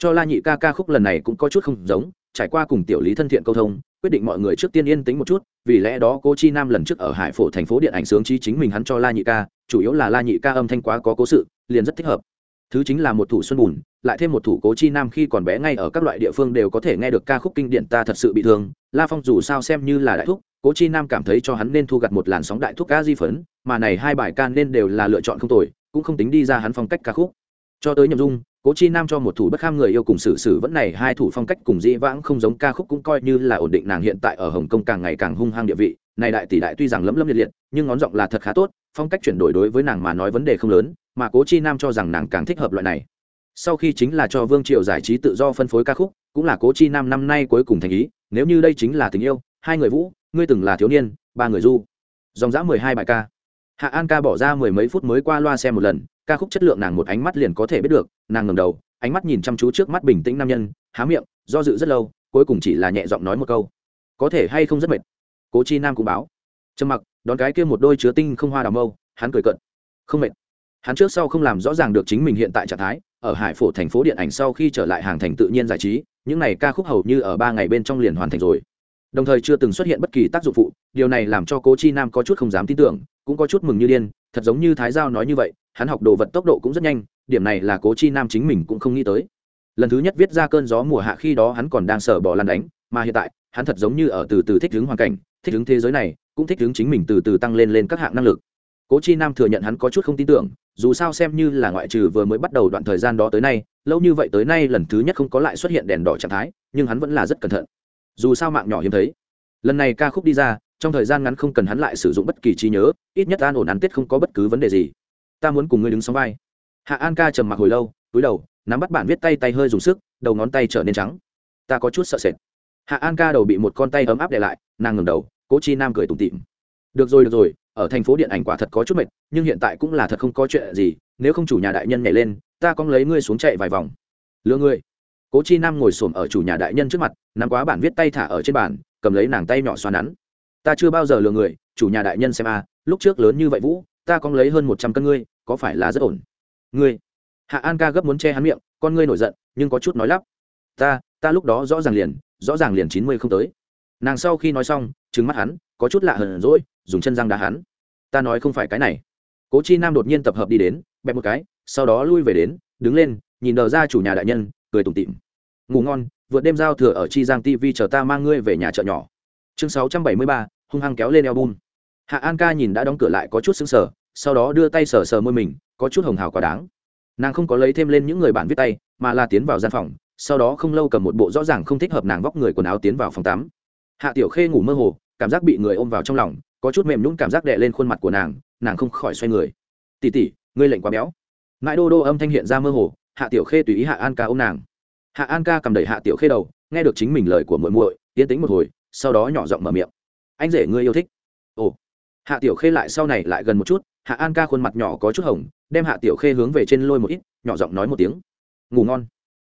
cho la nhị ca ca khúc lần này cũng có chút không giống, trải qua cùng tiểu lý thân thiện câu thông, quyết định mọi người trước tiên yên tĩnh một chút, vì lẽ đó cố chi nam lần trước ở hải phổ thành phố điện ảnh sướng trí chính mình hắn cho la nhị ca, chủ yếu là la nhị ca âm thanh quá có cố sự, liền rất thích hợp. Thứ chính là một thủ xuân bùn lại thêm một thủ cố chi nam khi còn bé ngay ở các loại địa phương đều có thể nghe được ca khúc kinh điển ta thật sự bị thương. La phong dù sao xem như là đại thúc, cố chi nam cảm thấy cho hắn nên thu gặt một làn sóng đại thúc ca di phấn, mà này hai bài ca nên đều là lựa chọn không tồi, cũng không tính đi ra hắn phong cách ca khúc. Cho tới nhậm dung, cố chi nam cho một thủ bất kham người yêu cùng xử xử vẫn này hai thủ phong cách cùng dĩ vãng không giống ca khúc cũng coi như là ổn định nàng hiện tại ở hồng kông càng ngày càng hung hăng địa vị. Này đại tỷ đại tuy rằng lấm lấm liệt liệt, nhưng ngón giọng là thật khá tốt, phong cách chuyển đổi đối với nàng mà nói vấn đề không lớn, mà cố chi nam cho rằng nàng càng thích hợp loại này sau khi chính là cho vương triều giải trí tự do phân phối ca khúc, cũng là cố chi nam năm nay cuối cùng thành ý, nếu như đây chính là tình yêu, hai người vũ, ngươi từng là thiếu niên, ba người du. Dòng dã mười hai bài ca. Hạ an ca bỏ ra mười mấy phút mới qua loa xem một lần, ca khúc chất lượng nàng một ánh mắt liền có thể biết được, nàng ngầm đầu, ánh mắt nhìn chăm chú trước mắt bình tĩnh nam nhân, há miệng, do dự rất lâu, cuối cùng chỉ là nhẹ giọng nói một câu. Có thể hay không rất mệt? Cố chi nam cũng báo. Trầm mặc, đón cái kia một đôi chứa tinh không hoa đào mâu, hắn cười cận không mệt. Hắn trước sau không làm rõ ràng được chính mình hiện tại trạng thái ở hải phổ thành phố điện ảnh sau khi trở lại hàng thành tự nhiên giải trí, những n à y ca khúc hầu như ở ba ngày bên trong liền hoàn thành rồi. Đồng thời chưa từng xuất hiện bất kỳ tác dụng phụ, điều này làm cho cố chi nam có chút không dám tin tưởng, cũng có chút mừng như điên, thật giống như thái giao nói như vậy, hắn học đồ vật tốc độ cũng rất nhanh, điểm này là cố chi nam chính mình cũng không nghĩ tới. Lần thứ nhất viết ra cơn gió mùa hạ khi đó hắn còn đang sở bỏ lăn đánh, mà hiện tại, hắn thật giống như ở từ từ thích ứng hoàn cảnh, thích ứng thế giới này, cũng thích ứng chính mình từ từ tăng lên lên các hạng năng lực cố chi nam thừa nhận hắn có chút không tin tưởng, dù sao xem như là ngoại trừ vừa mới bắt đầu đoạn thời gian đó tới nay, lâu như vậy tới nay lần thứ nhất không có lại xuất hiện đèn đỏ trạng thái, nhưng hắn vẫn là rất cẩn thận. Dù sao mạng nhỏ hiếm thấy. Lần này ca khúc đi ra, trong thời gian ngắn không cần hắn lại sử dụng bất kỳ trí nhớ, ít nhất an ổn án tết không có bất cứ vấn đề gì. Ta muốn cùng ngươi đứng sóng vai. Hạ an ca trầm mặc hồi lâu, túi đầu, nắm bắt bản viết tay tay hơi dùng sức, đầu ngón tay trở nên trắng. Ta có chút sợ sệt. Hạ an ca đầu bị một con tay ấm áp để lại, nàng ngừng đầu, cố chi nam cười tủm tịm được rồi được rồi ở thành phố điện ảnh quả thật có chút mệt, nhưng hiện tại cũng là thật không có chuyện gì, nếu không chủ nhà đại nhân nhảy lên, ta cong lấy ngươi xuống chạy vài vòng. Lừa ngươi. Cố chi nam ngồi xổm ở chủ nhà đại nhân trước mặt, nắm quá bản viết tay thả ở trên bàn, cầm lấy nàng tay nhỏ xoa nắn. Ta chưa bao giờ lừa người, chủ nhà đại nhân xem a, lúc trước lớn như vậy vũ, ta cong lấy hơn một trăm cân ngươi, có phải là rất ổn? Ngươi. Hạ an ca gấp muốn che hắn miệng, con ngươi nổi giận, nhưng có chút nói lắp. Ta ta lúc đó rõ ràng liền, rõ ràng liền chín mươi không tới nàng sau khi nói xong trứng mắt hắn, có chút lạ hờn rỗi dùng chân răng đá hắn. Ta nói không phải cái này. Cố chi nam đột nhiên tập hợp đi đến, bẹp một cái, sau đó lui về đến, đứng lên, nhìn đờ ra chủ nhà đại nhân, cười tủm tịm ngủ ngon, vượt đêm giao thừa ở chi giang tv chờ ta mang ngươi về nhà chợ nhỏ. Chương sáu trăm bảy mươi ba, hung hăng kéo lên eo bun hạ an ca nhìn đã đóng cửa lại có chút xứng sở sau đó đưa tay sờ sờ môi mình, có chút hồng hào quá đáng. Nàng không có lấy thêm lên những người bạn viết tay, mà là tiến vào gian phòng, sau đó không lâu cầm một bộ rõ ràng không thích hợp nàng vóc người quần áo tiến vào phòng tắm hạ tiểu khê ngủ mơ hồ, cảm giác bị người ôm vào trong lòng, có chút mềm nhún cảm giác đè lên khuôn mặt của nàng nàng không khỏi xoay người. Tỉ tỉ ngươi lệnh quá béo. Mãi đô đô âm thanh hiện ra mơ hồ, hạ tiểu khê tùy ý hạ an ca ôm nàng. Hạ an ca cầm đẩy hạ tiểu khê đầu, nghe được chính mình lời của muội muội tiến tính một hồi, sau đó nhỏ giọng mở miệng. Anh rể ngươi yêu thích. Ồ. Hạ tiểu khê lại sau này lại gần một chút, hạ an ca khuôn mặt nhỏ có chút hồng, đem hạ tiểu khê hướng về trên lôi một ít, nhỏ giọng nói một tiếng. Ngủ ngon.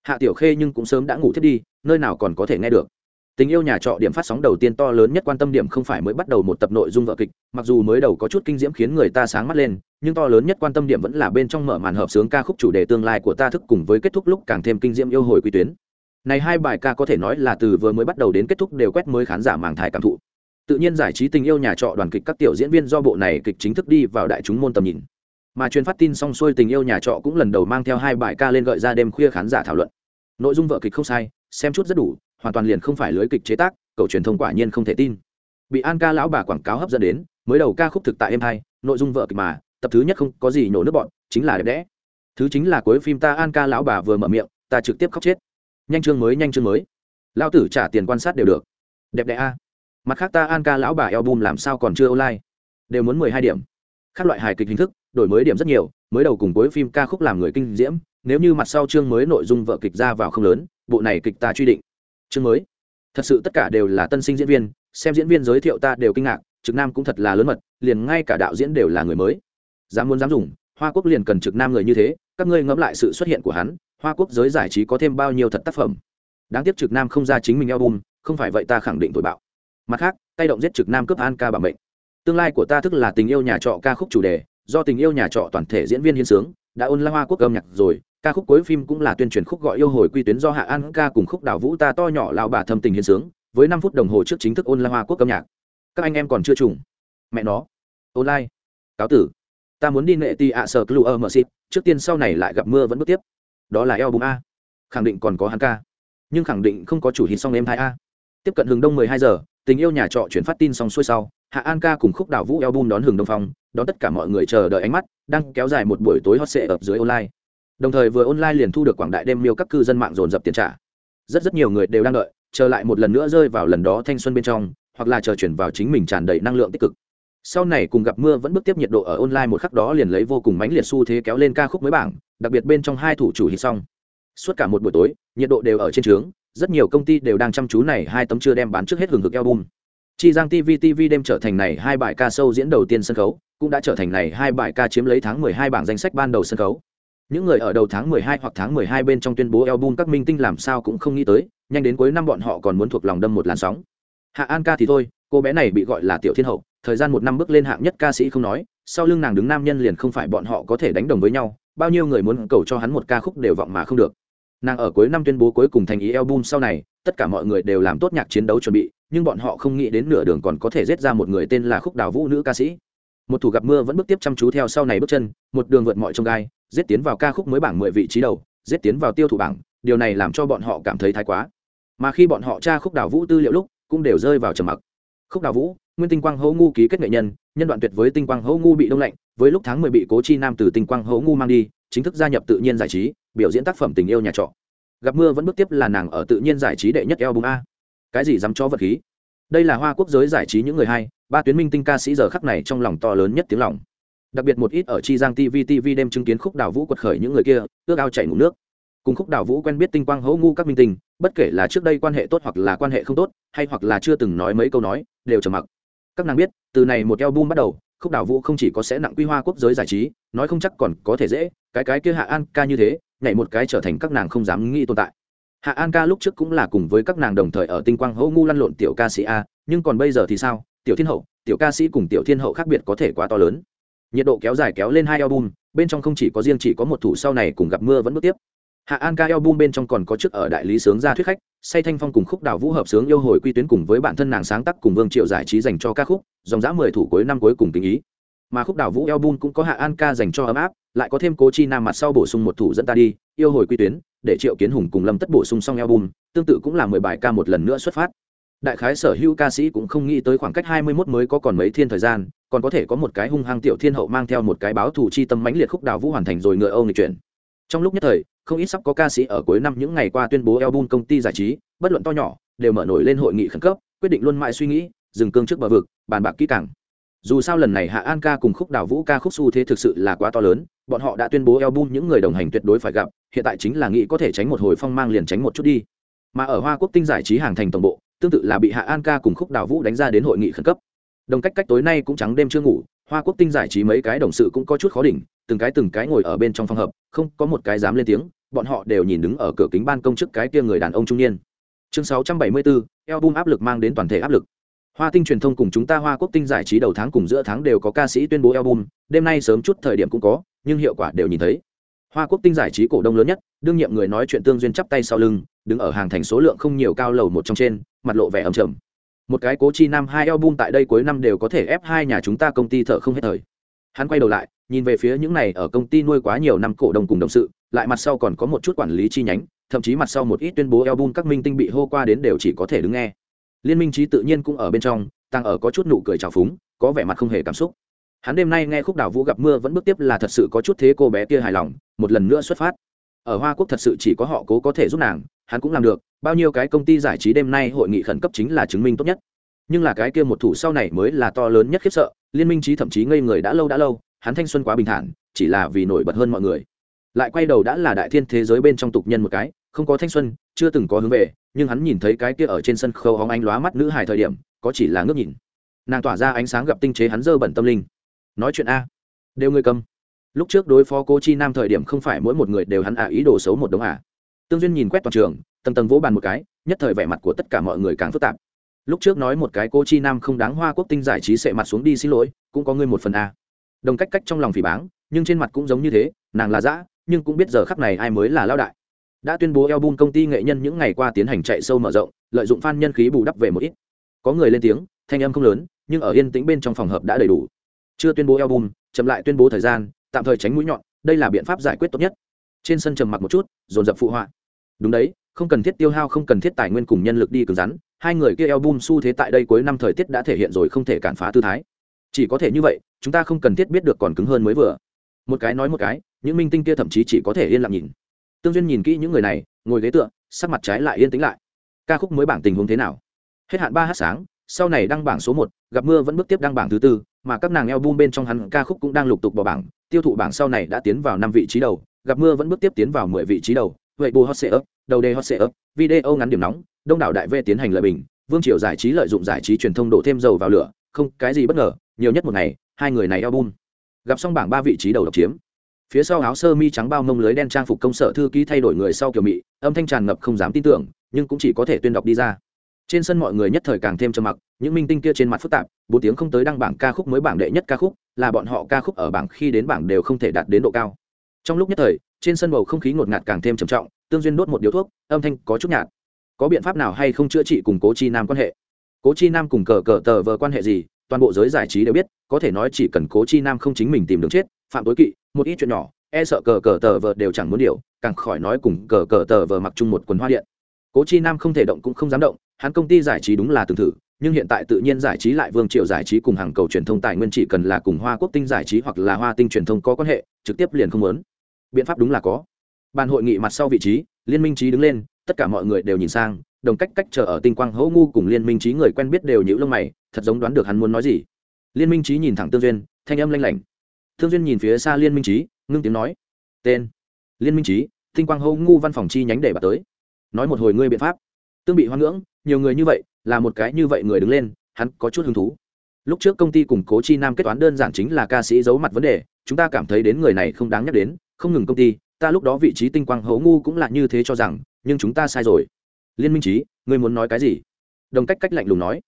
Hạ tiểu khê nhưng cũng sớm đã ngủ thiết đi, nơi nào còn có thể nghe được tình yêu nhà trọ điểm phát sóng đầu tiên to lớn nhất quan tâm điểm không phải mới bắt đầu một tập nội dung vợ kịch, mặc dù mới đầu có chút kinh diễm khiến người ta sáng mắt lên, nhưng to lớn nhất quan tâm điểm vẫn là bên trong mở màn hợp sướng ca khúc chủ đề tương lai của ta thức cùng với kết thúc lúc càng thêm kinh diễm yêu hồi quy tuyến. Này hai bài ca có thể nói là từ vừa mới bắt đầu đến kết thúc đều quét mới khán giả màng thải cảm thụ. Tự nhiên giải trí tình yêu nhà trọ đoàn kịch các tiểu diễn viên do bộ này kịch chính thức đi vào đại chúng môn tầm nhìn. Mà truyền phát tin xong xuôi tình yêu nhà trọ cũng lần đầu mang theo hai bài ca lên gợi ra đêm khuya khán giả thảo luận. Nội dung vợ kịch không sai, xem chút rất đủ hoàn toàn liền không phải lưới kịch chế tác, cầu truyền thông quả nhiên không thể tin. Bị an ca lão bà quảng cáo hấp dẫn đến, mới đầu ca khúc thực tại em hai nội dung vợ kịch mà, tập thứ nhất không có gì nổ nước bọn, chính là đẹp đẽ. Thứ chính là cuối phim ta an ca lão bà vừa mở miệng, ta trực tiếp khóc chết. Nhanh chương mới, nhanh chương mới. Lao tử trả tiền quan sát đều được. Đẹp đẽ a. Mặt khác ta an ca lão bà album làm sao còn chưa online? Đều muốn mười hai điểm. Các loại hài kịch hình thức, đổi mới điểm rất nhiều, mới đầu cùng cuối phim ca khúc làm người kinh diễm, nếu như mặt sau chương mới nội dung vợ kịch ra vào không lớn, bộ này kịch ta truy định chương mới. Thật sự tất cả đều là tân sinh diễn viên, xem diễn viên giới thiệu ta đều kinh ngạc, trực nam cũng thật là lớn mật, liền ngay cả đạo diễn đều là người mới. Dám muốn dám dùng, hoa quốc liền cần trực nam người như thế, các ngươi ngẫm lại sự xuất hiện của hắn, hoa quốc giới giải trí có thêm bao nhiêu thật tác phẩm. Đáng tiếc trực nam không ra chính mình album, không phải vậy ta khẳng định tội bạo. Mặt khác, tay động giết trực nam cướp an ca bảo mệnh. Tương lai của ta thức là tình yêu nhà trọ ca khúc chủ đề, do tình yêu nhà trọ toàn thể diễn viên hiến sướng, đã ôn la hoa quốc âm nhạc rồi ca khúc cuối phim cũng là tuyên truyền khúc gọi yêu hồi quy tuyến do hạ an ca cùng khúc đào vũ ta to nhỏ lao bà thâm tình hiến sướng, với năm phút đồng hồ trước chính thức ôn la hoa quốc âm nhạc. Các anh em còn chưa trùng. Mẹ nó. Online. Cáo tử. Ta muốn đi nệ tì ạ sờ clu ở mờ xịt, trước tiên sau này lại gặp mưa vẫn bước tiếp. Đó là eo bùng a. Khẳng định còn có hắn ca. Nhưng khẳng định không có chủ hit song em hai a. Tiếp cận hừng đông mười hai giờ, tình yêu nhà trọ chuyển phát tin xong xuôi sau, hạ an ca cùng khúc đào vũ eo bum đón hừng đông phong, đón tất cả mọi người chờ đợi ánh mắt, đang kéo dài một buổi tối hot sệ ập dưới online đồng thời vừa online liền thu được quảng đại đêm miêu các cư dân mạng dồn dập tiền trả. Rất rất nhiều người đều đang đợi, chờ lại một lần nữa rơi vào lần đó thanh xuân bên trong, hoặc là chờ chuyển vào chính mình tràn đầy năng lượng tích cực. Sau này cùng gặp mưa vẫn bước tiếp nhiệt độ ở online một khắc đó liền lấy vô cùng mãnh liệt xu thế kéo lên ca khúc mới bảng, đặc biệt bên trong hai thủ chủ hít xong suốt cả một buổi tối, nhiệt độ đều ở trên trướng, rất nhiều công ty đều đang chăm chú này hai tấm chưa đem bán trước hết hừng hực album. Chi giang tv tv đêm trở thành này hai bài ca sâu diễn đầu tiên sân khấu, cũng đã trở thành này hai bài ca chiếm lấy tháng 12 bảng danh sách ban đầu sân khấu những người ở đầu tháng 12 hoặc tháng 12 bên trong tuyên bố album các minh tinh làm sao cũng không nghĩ tới, nhanh đến cuối năm bọn họ còn muốn thuộc lòng đâm một làn sóng. Hạ an ca thì thôi, cô bé này bị gọi là tiểu thiên hậu, thời gian một năm bước lên hạng nhất ca sĩ không nói, sau lưng nàng đứng nam nhân liền không phải bọn họ có thể đánh đồng với nhau, bao nhiêu người muốn cầu cho hắn một ca khúc đều vọng mà không được. Nàng ở cuối năm tuyên bố cuối cùng thành ý album sau này, tất cả mọi người đều làm tốt nhạc chiến đấu chuẩn bị, nhưng bọn họ không nghĩ đến nửa đường còn có thể giết ra một người tên là khúc đào vũ nữ ca sĩ. Một thủ gặp mưa vẫn bước tiếp chăm chú theo sau này bước chân, một đường vượt mọi trông gai giết tiến vào ca khúc mới bảng mười vị trí đầu giết tiến vào tiêu thụ bảng điều này làm cho bọn họ cảm thấy thái quá. Mà khi bọn họ tra khúc đào vũ tư liệu lúc cũng đều rơi vào trầm mặc. Khúc đào vũ nguyên tinh quang hấu ngu ký kết nghệ nhân nhân đoạn tuyệt với tinh quang hấu ngu bị đông lạnh với lúc tháng mười bị cố chi nam từ tinh quang hấu ngu mang đi chính thức gia nhập tự nhiên giải trí biểu diễn tác phẩm tình yêu nhà trọ. Gặp mưa vẫn bước tiếp là nàng ở tự nhiên giải trí đệ nhất album a. Cái gì dám cho vật khí? Đây là hoa quốc giới giải trí những người hay, ba tuyến minh tinh ca sĩ giờ khắc này trong lòng to lớn nhất tiếng lòng đặc biệt một ít ở chi giang tv tv đem chứng kiến khúc đào vũ quật khởi những người kia, ước ao chảy ngủ nước. Cùng khúc đào vũ quen biết tinh quang hấu ngu các minh tinh, bất kể là trước đây quan hệ tốt hoặc là quan hệ không tốt, hay hoặc là chưa từng nói mấy câu nói, đều trầm mặc. Các nàng biết, từ này một eo bum bắt đầu, khúc đào vũ không chỉ có sẽ nặng quy hoa quốc giới giải trí, nói không chắc còn có thể dễ, cái cái kia hạ an ca như thế, nhảy một cái trở thành các nàng không dám nghĩ tồn tại. Hạ an ca lúc trước cũng là cùng với các nàng đồng thời ở tinh quang hỗ ngu lăn lộn tiểu ca sĩ a, nhưng còn bây giờ thì sao? Tiểu thiên hậu, tiểu ca sĩ cùng tiểu thiên hậu khác biệt có thể quá to lớn nhiệt độ kéo dài kéo lên hai album, bên trong không chỉ có riêng chỉ có một thủ sau này cùng gặp mưa vẫn bước tiếp. Hạ an ca album bên trong còn có trước ở đại lý sướng ra thuyết khách, say thanh phong cùng khúc đào vũ hợp sướng yêu hồi quy tuyến cùng với bản thân nàng sáng tác cùng vương triệu giải trí dành cho ca khúc, dòng dã mười thủ cuối năm cuối cùng tình ý. Mà khúc đào vũ album cũng có hạ an ca dành cho ấm áp, lại có thêm cố chi nam mặt sau bổ sung một thủ dẫn ta đi, yêu hồi quy tuyến, để triệu kiến hùng cùng lâm tất bổ sung xong album, tương tự cũng là mười bài ca một lần nữa xuất phát đại khái sở hữu ca sĩ cũng không nghĩ tới khoảng cách hai mươi 21 mới có còn mấy thiên thời gian, còn có thể có một cái hung hăng tiểu thiên hậu mang theo một cái báo thủ chi tâm mãnh liệt khúc đào vũ hoàn thành rồi ngựa âu nghịch chuyển. Trong lúc nhất thời, không ít sắp có ca sĩ ở cuối năm những ngày qua tuyên bố album công ty giải trí, bất luận to nhỏ, đều mở nổi lên hội nghị khẩn cấp, quyết định luôn mãi suy nghĩ, dừng cương trước bờ vực, bàn bạc kỹ càng. Dù sao lần này hạ an ca cùng khúc đào vũ ca khúc xu thế thực sự là quá to lớn, bọn họ đã tuyên bố album những người đồng hành tuyệt đối phải gặp, hiện tại chính là nghĩ có thể tránh một hồi phong mang liền tránh một chút đi. Mà ở hoa quốc tinh giải trí hàng thành tổng bộ tương tự là bị hạ an ca cùng khúc đào vũ đánh ra đến hội nghị khẩn cấp. Đồng cách cách tối nay cũng trắng đêm chưa ngủ hoa quốc tinh giải trí mấy cái đồng sự cũng có chút khó đỉnh từng cái từng cái ngồi ở bên trong phòng hợp không có một cái dám lên tiếng bọn họ đều nhìn đứng ở cửa kính ban công trước cái kia người đàn ông trung niên. Chương 674, album áp lực mang đến toàn thể áp lực. Hoa tinh truyền thông cùng chúng ta hoa quốc tinh giải trí đầu tháng cùng giữa tháng đều có ca sĩ tuyên bố album đêm nay sớm chút thời điểm cũng có nhưng hiệu quả đều nhìn thấy. Hoa quốc tinh giải trí cổ đông lớn nhất đương nhiệm người nói chuyện tương duyên chắp tay sau lưng đứng ở hàng thành số lượng không nhiều cao lầu một trong trên, mặt lộ vẻ ầm trầm. Một cái cố chi năm hai album tại đây cuối năm đều có thể ép hai nhà chúng ta công ty thợ không hết thời. Hắn quay đầu lại, nhìn về phía những này ở công ty nuôi quá nhiều năm cổ đông cùng đồng sự, lại mặt sau còn có một chút quản lý chi nhánh, thậm chí mặt sau một ít tuyên bố album các minh tinh bị hô qua đến đều chỉ có thể đứng nghe. Liên minh trí tự nhiên cũng ở bên trong, tăng ở có chút nụ cười trào phúng, có vẻ mặt không hề cảm xúc. Hắn đêm nay nghe khúc đào vũ gặp mưa vẫn bước tiếp là thật sự có chút thế cô bé kia hài lòng, một lần nữa xuất phát. Ở hoa quốc thật sự chỉ có họ cố có thể giúp nàng hắn cũng làm được, bao nhiêu cái công ty giải trí đêm nay hội nghị khẩn cấp chính là chứng minh tốt nhất. Nhưng là cái kia một thủ sau này mới là to lớn nhất khiếp sợ, liên minh trí thậm chí ngây người đã lâu đã lâu, hắn thanh xuân quá bình thản, chỉ là vì nổi bật hơn mọi người. Lại quay đầu đã là đại thiên thế giới bên trong tục nhân một cái, không có thanh xuân, chưa từng có hướng về, nhưng hắn nhìn thấy cái kia ở trên sân khấu hóng ánh lóa mắt nữ hài thời điểm, có chỉ là ngước nhìn. Nàng tỏa ra ánh sáng gặp tinh chế hắn dơ bẩn tâm linh. Nói chuyện a. Đều ngươi cầm. Lúc trước đối phó cô chi nam thời điểm không phải mỗi một người đều hắn ả ý đồ xấu một đống ả tương duyên nhìn quét toàn trường, tầng tầng vỗ bàn một cái, nhất thời vẻ mặt của tất cả mọi người càng phức tạp. Lúc trước nói một cái cô chi nam không đáng hoa quốc tinh giải trí sệ mặt xuống đi xin lỗi, cũng có ngươi một phần a. Đồng cách cách trong lòng phỉ báng, nhưng trên mặt cũng giống như thế, nàng là dã, nhưng cũng biết giờ khắc này ai mới là lao đại. Đã tuyên bố album công ty nghệ nhân những ngày qua tiến hành chạy sâu mở rộng, lợi dụng fan nhân khí bù đắp về một ít. Có người lên tiếng, thanh âm không lớn, nhưng ở yên tĩnh bên trong phòng hợp đã đầy đủ. Chưa tuyên bố album, chậm lại tuyên bố thời gian, tạm thời tránh mũi nhọn, đây là biện pháp giải quyết tốt nhất. Trên sân trầm mặc một chút, dồn dập phụ họa đúng đấy, không cần thiết tiêu hao, không cần thiết tài nguyên cùng nhân lực đi cứng rắn. Hai người kia Eo album xu thế tại đây cuối năm thời tiết đã thể hiện rồi không thể cản phá tư thái. Chỉ có thể như vậy, chúng ta không cần thiết biết được còn cứng hơn mới vừa. Một cái nói một cái, những minh tinh kia thậm chí chỉ có thể yên lặng nhìn. Tương duyên nhìn kỹ những người này, ngồi ghế tựa, sắc mặt trái lại yên tĩnh lại. Ca khúc mới bảng tình huống thế nào? Hết hạn ba h sáng, sau này đăng bảng số một, gặp mưa vẫn bước tiếp đăng bảng thứ tư, mà các nàng eo bum bên trong hắn ca khúc cũng đang lục tục bỏ bảng, tiêu thụ bảng sau này đã tiến vào năm vị trí đầu, gặp mưa vẫn bước tiếp tiến vào mười vị trí đầu vậy bù hot ấp đầu đề hot ấp video ngắn điểm nóng, đông đảo đại v tiến hành lợi bình, vương triều giải trí lợi dụng giải trí truyền thông đổ thêm dầu vào lửa, không, cái gì bất ngờ, nhiều nhất một ngày, hai người này album. Gặp xong bảng ba vị trí đầu độc chiếm. Phía sau áo sơ mi trắng bao mông lưới đen trang phục công sở thư ký thay đổi người sau kiểu mị, âm thanh tràn ngập không dám tin tưởng, nhưng cũng chỉ có thể tuyên đọc đi ra. Trên sân mọi người nhất thời càng thêm trầm mặc, những minh tinh kia trên mặt phức tạp, bốn tiếng không tới đăng bảng ca khúc mới bảng đệ nhất ca khúc, là bọn họ ca khúc ở bảng khi đến bảng đều không thể đạt đến độ cao. Trong lúc nhất thời trên sân bầu không khí ngột ngạt càng thêm trầm trọng, tương duyên đốt một điếu thuốc, âm thanh có chút nhạt. Có biện pháp nào hay không chữa trị cùng cố chi nam quan hệ? Cố chi nam cùng cờ cờ tờ vờ quan hệ gì, toàn bộ giới giải trí đều biết, có thể nói chỉ cần cố chi nam không chính mình tìm đường chết, phạm tối kỵ, một ít chuyện nhỏ e sợ cờ cờ tờ vờ đều chẳng muốn điều, càng khỏi nói cùng cờ cờ tờ vờ mặc chung một quần hoa điện. Cố chi nam không thể động cũng không dám động, hắn công ty giải trí đúng là tương thử, nhưng hiện tại tự nhiên giải trí lại vương triệu giải trí cùng hàng cầu truyền thông tài nguyên chỉ cần là cùng hoa quốc tinh giải trí hoặc là hoa tinh truyền thông có quan hệ, trực tiếp liền không lớn biện pháp đúng là có. Bàn hội nghị mặt sau vị trí, liên minh trí đứng lên, tất cả mọi người đều nhìn sang, đồng cách cách chờ ở tinh quang hỗ ngu cùng liên minh trí người quen biết đều nhữ lông mày, thật giống đoán được hắn muốn nói gì. Liên minh trí nhìn thẳng tương duyên, thanh âm lanh lảnh. Thương duyên nhìn phía xa liên minh trí, ngưng tiếng nói, tên. Liên minh trí, tinh quang hô ngu văn phòng chi nhánh để bà tới. Nói một hồi ngươi biện pháp. Tương bị hoan ngưỡng, nhiều người như vậy, là một cái như vậy người đứng lên, hắn có chút hứng thú. Lúc trước công ty cùng cố chi nam kết toán đơn giản chính là ca sĩ giấu mặt vấn đề, chúng ta cảm thấy đến người này không đáng nhắc đến không ngừng công ty, ta lúc đó vị trí tinh quang hấu ngu cũng là như thế cho rằng, nhưng chúng ta sai rồi. Liên minh trí, ngươi muốn nói cái gì? Đồng cách cách lạnh lùng nói.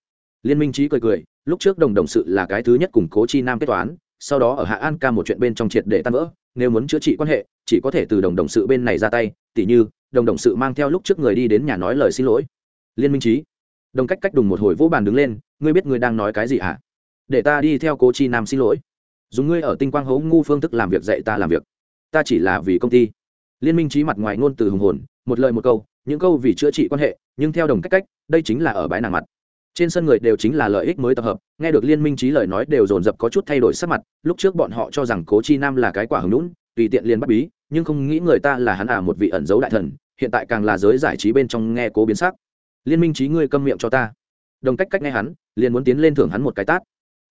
Liên minh trí cười cười, lúc trước đồng đồng sự là cái thứ nhất củng cố chi nam kết toán, sau đó ở hạ an ca một chuyện bên trong triệt để tan vỡ, nếu muốn chữa trị quan hệ, chỉ có thể từ đồng đồng sự bên này ra tay, tỉ như, đồng đồng sự mang theo lúc trước người đi đến nhà nói lời xin lỗi. Liên minh trí. Đồng cách cách đùng một hồi vỗ bàn đứng lên, ngươi biết ngươi đang nói cái gì hả? Để ta đi theo cố chi nam xin lỗi. Dùng ngươi ở tinh quang hấu ngu phương thức làm việc dạy ta làm việc ta chỉ là vì công ty. Liên minh trí mặt ngoài ngôn từ hùng hồn, một lời một câu, những câu vì chữa trị quan hệ, nhưng theo đồng cách cách, đây chính là ở bãi nàng mặt. Trên sân người đều chính là lợi ích mới tập hợp, nghe được liên minh trí lời nói đều dồn dập có chút thay đổi sắc mặt, lúc trước bọn họ cho rằng cố chi nam là cái quả hứng lũn tùy tiện liền bắt bí, nhưng không nghĩ người ta là hắn à một vị ẩn giấu đại thần, hiện tại càng là giới giải trí bên trong nghe cố biến sắc. Liên minh trí ngươi câm miệng cho ta. Đồng cách cách nghe hắn, liền muốn tiến lên thưởng hắn một cái tát.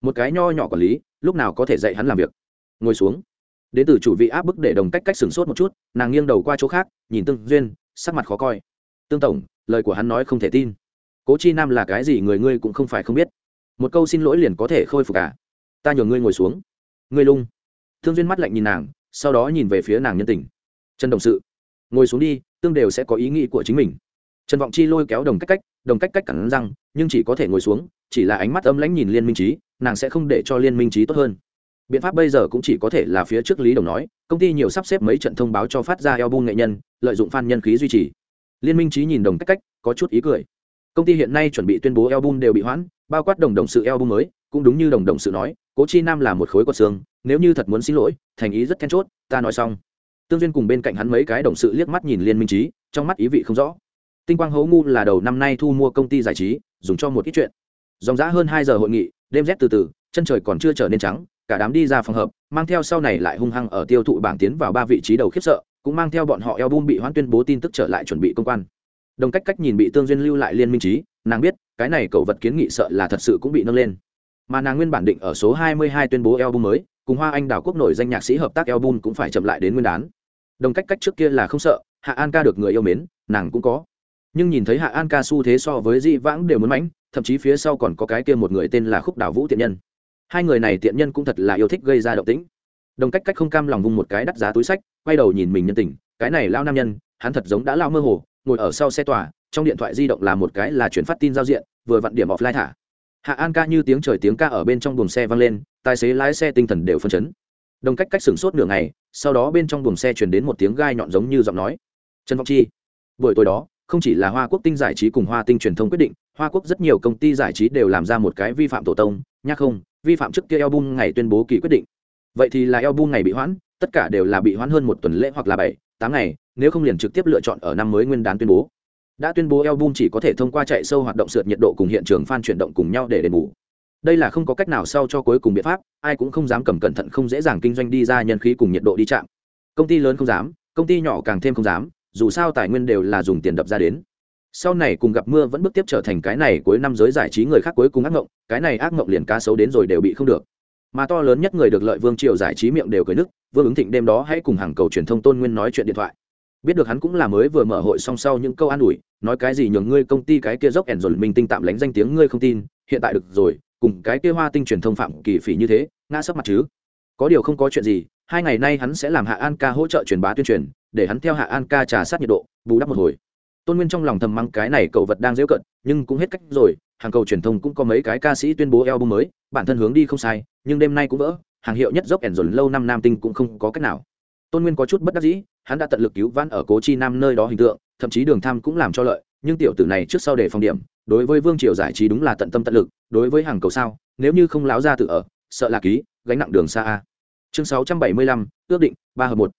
Một cái nho nhỏ quản lý, lúc nào có thể dạy hắn làm việc. Ngồi xuống đến từ chủ vị áp bức để đồng cách cách sửng sốt một chút, nàng nghiêng đầu qua chỗ khác, nhìn tương duyên, sắc mặt khó coi. Tương tổng, lời của hắn nói không thể tin. Cố chi nam là cái gì người ngươi cũng không phải không biết. Một câu xin lỗi liền có thể khôi phục cả ta nhờ ngươi ngồi xuống. Ngươi lung. Thương duyên mắt lạnh nhìn nàng, sau đó nhìn về phía nàng nhân tình. Trần đồng sự, ngồi xuống đi, tương đều sẽ có ý nghĩ của chính mình. Trần vọng chi lôi kéo đồng cách cách, đồng cách cách cẳng răng, nhưng chỉ có thể ngồi xuống, chỉ là ánh mắt âm lãnh nhìn liên minh trí nàng sẽ không để cho liên minh trí tốt hơn biện pháp bây giờ cũng chỉ có thể là phía trước lý đồng nói, công ty nhiều sắp xếp mấy trận thông báo cho phát ra eo nghệ nhân, lợi dụng f nhân khí duy trì. Liên minh trí nhìn đồng cách cách, có chút ý cười. Công ty hiện nay chuẩn bị tuyên bố album đều bị hoãn, bao quát đồng đồng sự album mới, cũng đúng như đồng đồng sự nói, cố chi nam là một khối cột xương, nếu như thật muốn xin lỗi, thành ý rất then chốt, ta nói xong. Tương duyên cùng bên cạnh hắn mấy cái đồng sự liếc mắt nhìn liên minh trí, trong mắt ý vị không rõ. Tinh quang hấu ngu là đầu năm nay thu mua công ty giải trí, dùng cho một ít chuyện. Dòng giã hơn hai giờ hội nghị, đêm rét từ từ, chân trời còn chưa trở nên trắng cả đám đi ra phòng hợp, mang theo sau này lại hung hăng ở tiêu thụ bảng tiến vào ba vị trí đầu khiếp sợ, cũng mang theo bọn họ album bị hoãn tuyên bố tin tức trở lại chuẩn bị công quan. Đồng cách cách nhìn bị tương duyên lưu lại liên minh trí, nàng biết, cái này cậu vật kiến nghị sợ là thật sự cũng bị nâng lên. Mà nàng nguyên bản định ở số 22 tuyên bố album mới, cùng hoa anh đào quốc nổi danh nhạc sĩ hợp tác album cũng phải chậm lại đến nguyên đán. Đồng cách cách trước kia là không sợ, hạ an ca được người yêu mến, nàng cũng có. Nhưng nhìn thấy hạ an ca xu thế so với di vãng đều muốn mãnh, thậm chí phía sau còn có cái kia một người tên là khúc đào vũ tiện nhân hai người này tiện nhân cũng thật là yêu thích gây ra động tĩnh. Đồng cách cách không cam lòng vung một cái đắt giá túi sách, quay đầu nhìn mình nhân tình, cái này lao nam nhân, hắn thật giống đã lao mơ hồ, ngồi ở sau xe tòa, trong điện thoại di động là một cái là chuyển phát tin giao diện, vừa vặn điểm offline thả. Hạ an ca như tiếng trời tiếng ca ở bên trong buồng xe vang lên, tài xế lái xe tinh thần đều phân chấn. Đồng cách cách sửng sốt nửa ngày, sau đó bên trong buồng xe chuyển đến một tiếng gai nhọn giống như giọng nói. Trần vọng chi, buổi tối đó, không chỉ là hoa quốc tinh giải trí cùng hoa tinh truyền thông quyết định, hoa quốc rất nhiều công ty giải trí đều làm ra một cái vi phạm tổ tông, nhắc không vi phạm trước kia album ngày tuyên bố kỳ quyết định. Vậy thì là album ngày bị hoãn, tất cả đều là bị hoãn hơn một tuần lễ hoặc là bảy, tám ngày, nếu không liền trực tiếp lựa chọn ở năm mới nguyên đán tuyên bố. Đã tuyên bố album chỉ có thể thông qua chạy sâu hoạt động sượt nhiệt độ cùng hiện trường fan chuyển động cùng nhau để đền bù. Đây là không có cách nào sau cho cuối cùng biện pháp, ai cũng không dám cầm cẩn thận không dễ dàng kinh doanh đi ra nhân khí cùng nhiệt độ đi chạm. Công ty lớn không dám, công ty nhỏ càng thêm không dám, dù sao tài nguyên đều là dùng tiền đập ra đến sau này cùng gặp mưa vẫn bước tiếp trở thành cái này cuối năm giới giải trí người khác cuối cùng ác mộng cái này ác mộng liền cá xấu đến rồi đều bị không được. Mà to lớn nhất người được lợi vương triều giải trí miệng đều cười nức, vương ứng thịnh đêm đó hãy cùng hàng cầu truyền thông tôn nguyên nói chuyện điện thoại. Biết được hắn cũng là mới vừa mở hội song sau những câu an ủi, nói cái gì nhường ngươi công ty cái kia dốc ẻn rồi mình tinh tạm lánh danh tiếng ngươi không tin, hiện tại được rồi, cùng cái kia hoa tinh truyền thông phạm kỳ phỉ như thế, ngã sấp mặt chứ. Có điều không có chuyện gì, hai ngày nay hắn sẽ làm hạ an ca hỗ trợ truyền bá tuyên truyền, để hắn theo hạ an ca trà sát nhiệt độ, bù đắp một hồi tôn nguyên trong lòng thầm mắng cái này cậu vật đang dễ cận nhưng cũng hết cách rồi, hàng cầu truyền thông cũng có mấy cái ca sĩ tuyên bố album mới, bản thân hướng đi không sai, nhưng đêm nay cũng vỡ, hàng hiệu nhất dốc ẻn dồn lâu năm nam tinh cũng không có cách nào. Tôn nguyên có chút bất đắc dĩ, hắn đã tận lực cứu vãn ở cố chi nam nơi đó hình tượng, thậm chí đường tham cũng làm cho lợi, nhưng tiểu tử này trước sau để phòng điểm, đối với vương triều giải trí đúng là tận tâm tận lực, đối với hàng cầu sao, nếu như không láo ra tự ở, sợ là ký, gánh nặng đường xa a. Chương sáu trăm bảy mươi lăm, ước định, ba hợp một.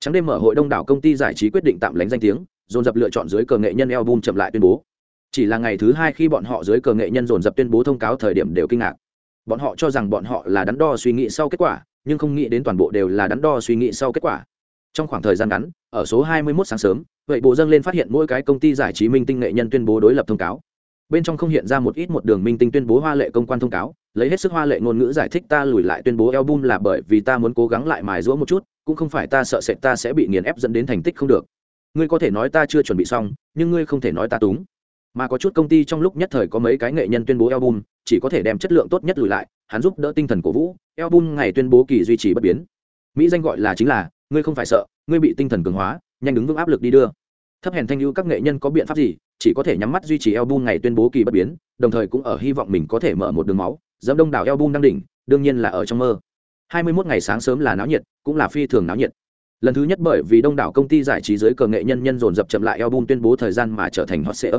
Trắng đêm mở hội đông đảo công ty giải trí quyết định tạm lánh danh tiếng dồn dập lựa chọn dưới cờ nghệ nhân album chậm lại tuyên bố. Chỉ là ngày thứ hai khi bọn họ dưới cờ nghệ nhân dồn dập tuyên bố thông cáo thời điểm đều kinh ngạc. Bọn họ cho rằng bọn họ là đắn đo suy nghĩ sau kết quả, nhưng không nghĩ đến toàn bộ đều là đắn đo suy nghĩ sau kết quả. Trong khoảng thời gian ngắn, ở số 21 sáng sớm, vậy bộ dâng lên phát hiện mỗi cái công ty giải trí minh tinh nghệ nhân tuyên bố đối lập thông cáo. Bên trong không hiện ra một ít một đường minh tinh tuyên bố hoa lệ công quan thông cáo, lấy hết sức hoa lệ ngôn ngữ giải thích ta lùi lại tuyên bố album là bởi vì ta muốn cố gắng lại mài giũa một chút, cũng không phải ta sợ sệt ta sẽ bị nghiền ép dẫn đến thành tích không được ngươi có thể nói ta chưa chuẩn bị xong, nhưng ngươi không thể nói ta túng. Mà có chút công ty trong lúc nhất thời có mấy cái nghệ nhân tuyên bố album, chỉ có thể đem chất lượng tốt nhất lùi lại, hắn giúp đỡ tinh thần cổ vũ, album ngày tuyên bố kỳ duy trì bất biến. Mỹ danh gọi là chính là, ngươi không phải sợ, ngươi bị tinh thần cường hóa, nhanh đứng vững áp lực đi đưa. Thấp hèn thanh lưu các nghệ nhân có biện pháp gì, chỉ có thể nhắm mắt duy trì album ngày tuyên bố kỳ bất biến, đồng thời cũng ở hy vọng mình có thể mở một đường máu, dẫm đông đảo album đang đỉnh, đương nhiên là ở trong mơ. 21 ngày sáng sớm là náo nhiệt, cũng là phi thường náo nhiệt lần thứ nhất bởi vì đông đảo công ty giải trí giới cờ nghệ nhân nhân dồn dập chậm lại album tuyên bố thời gian mà trở thành hot sale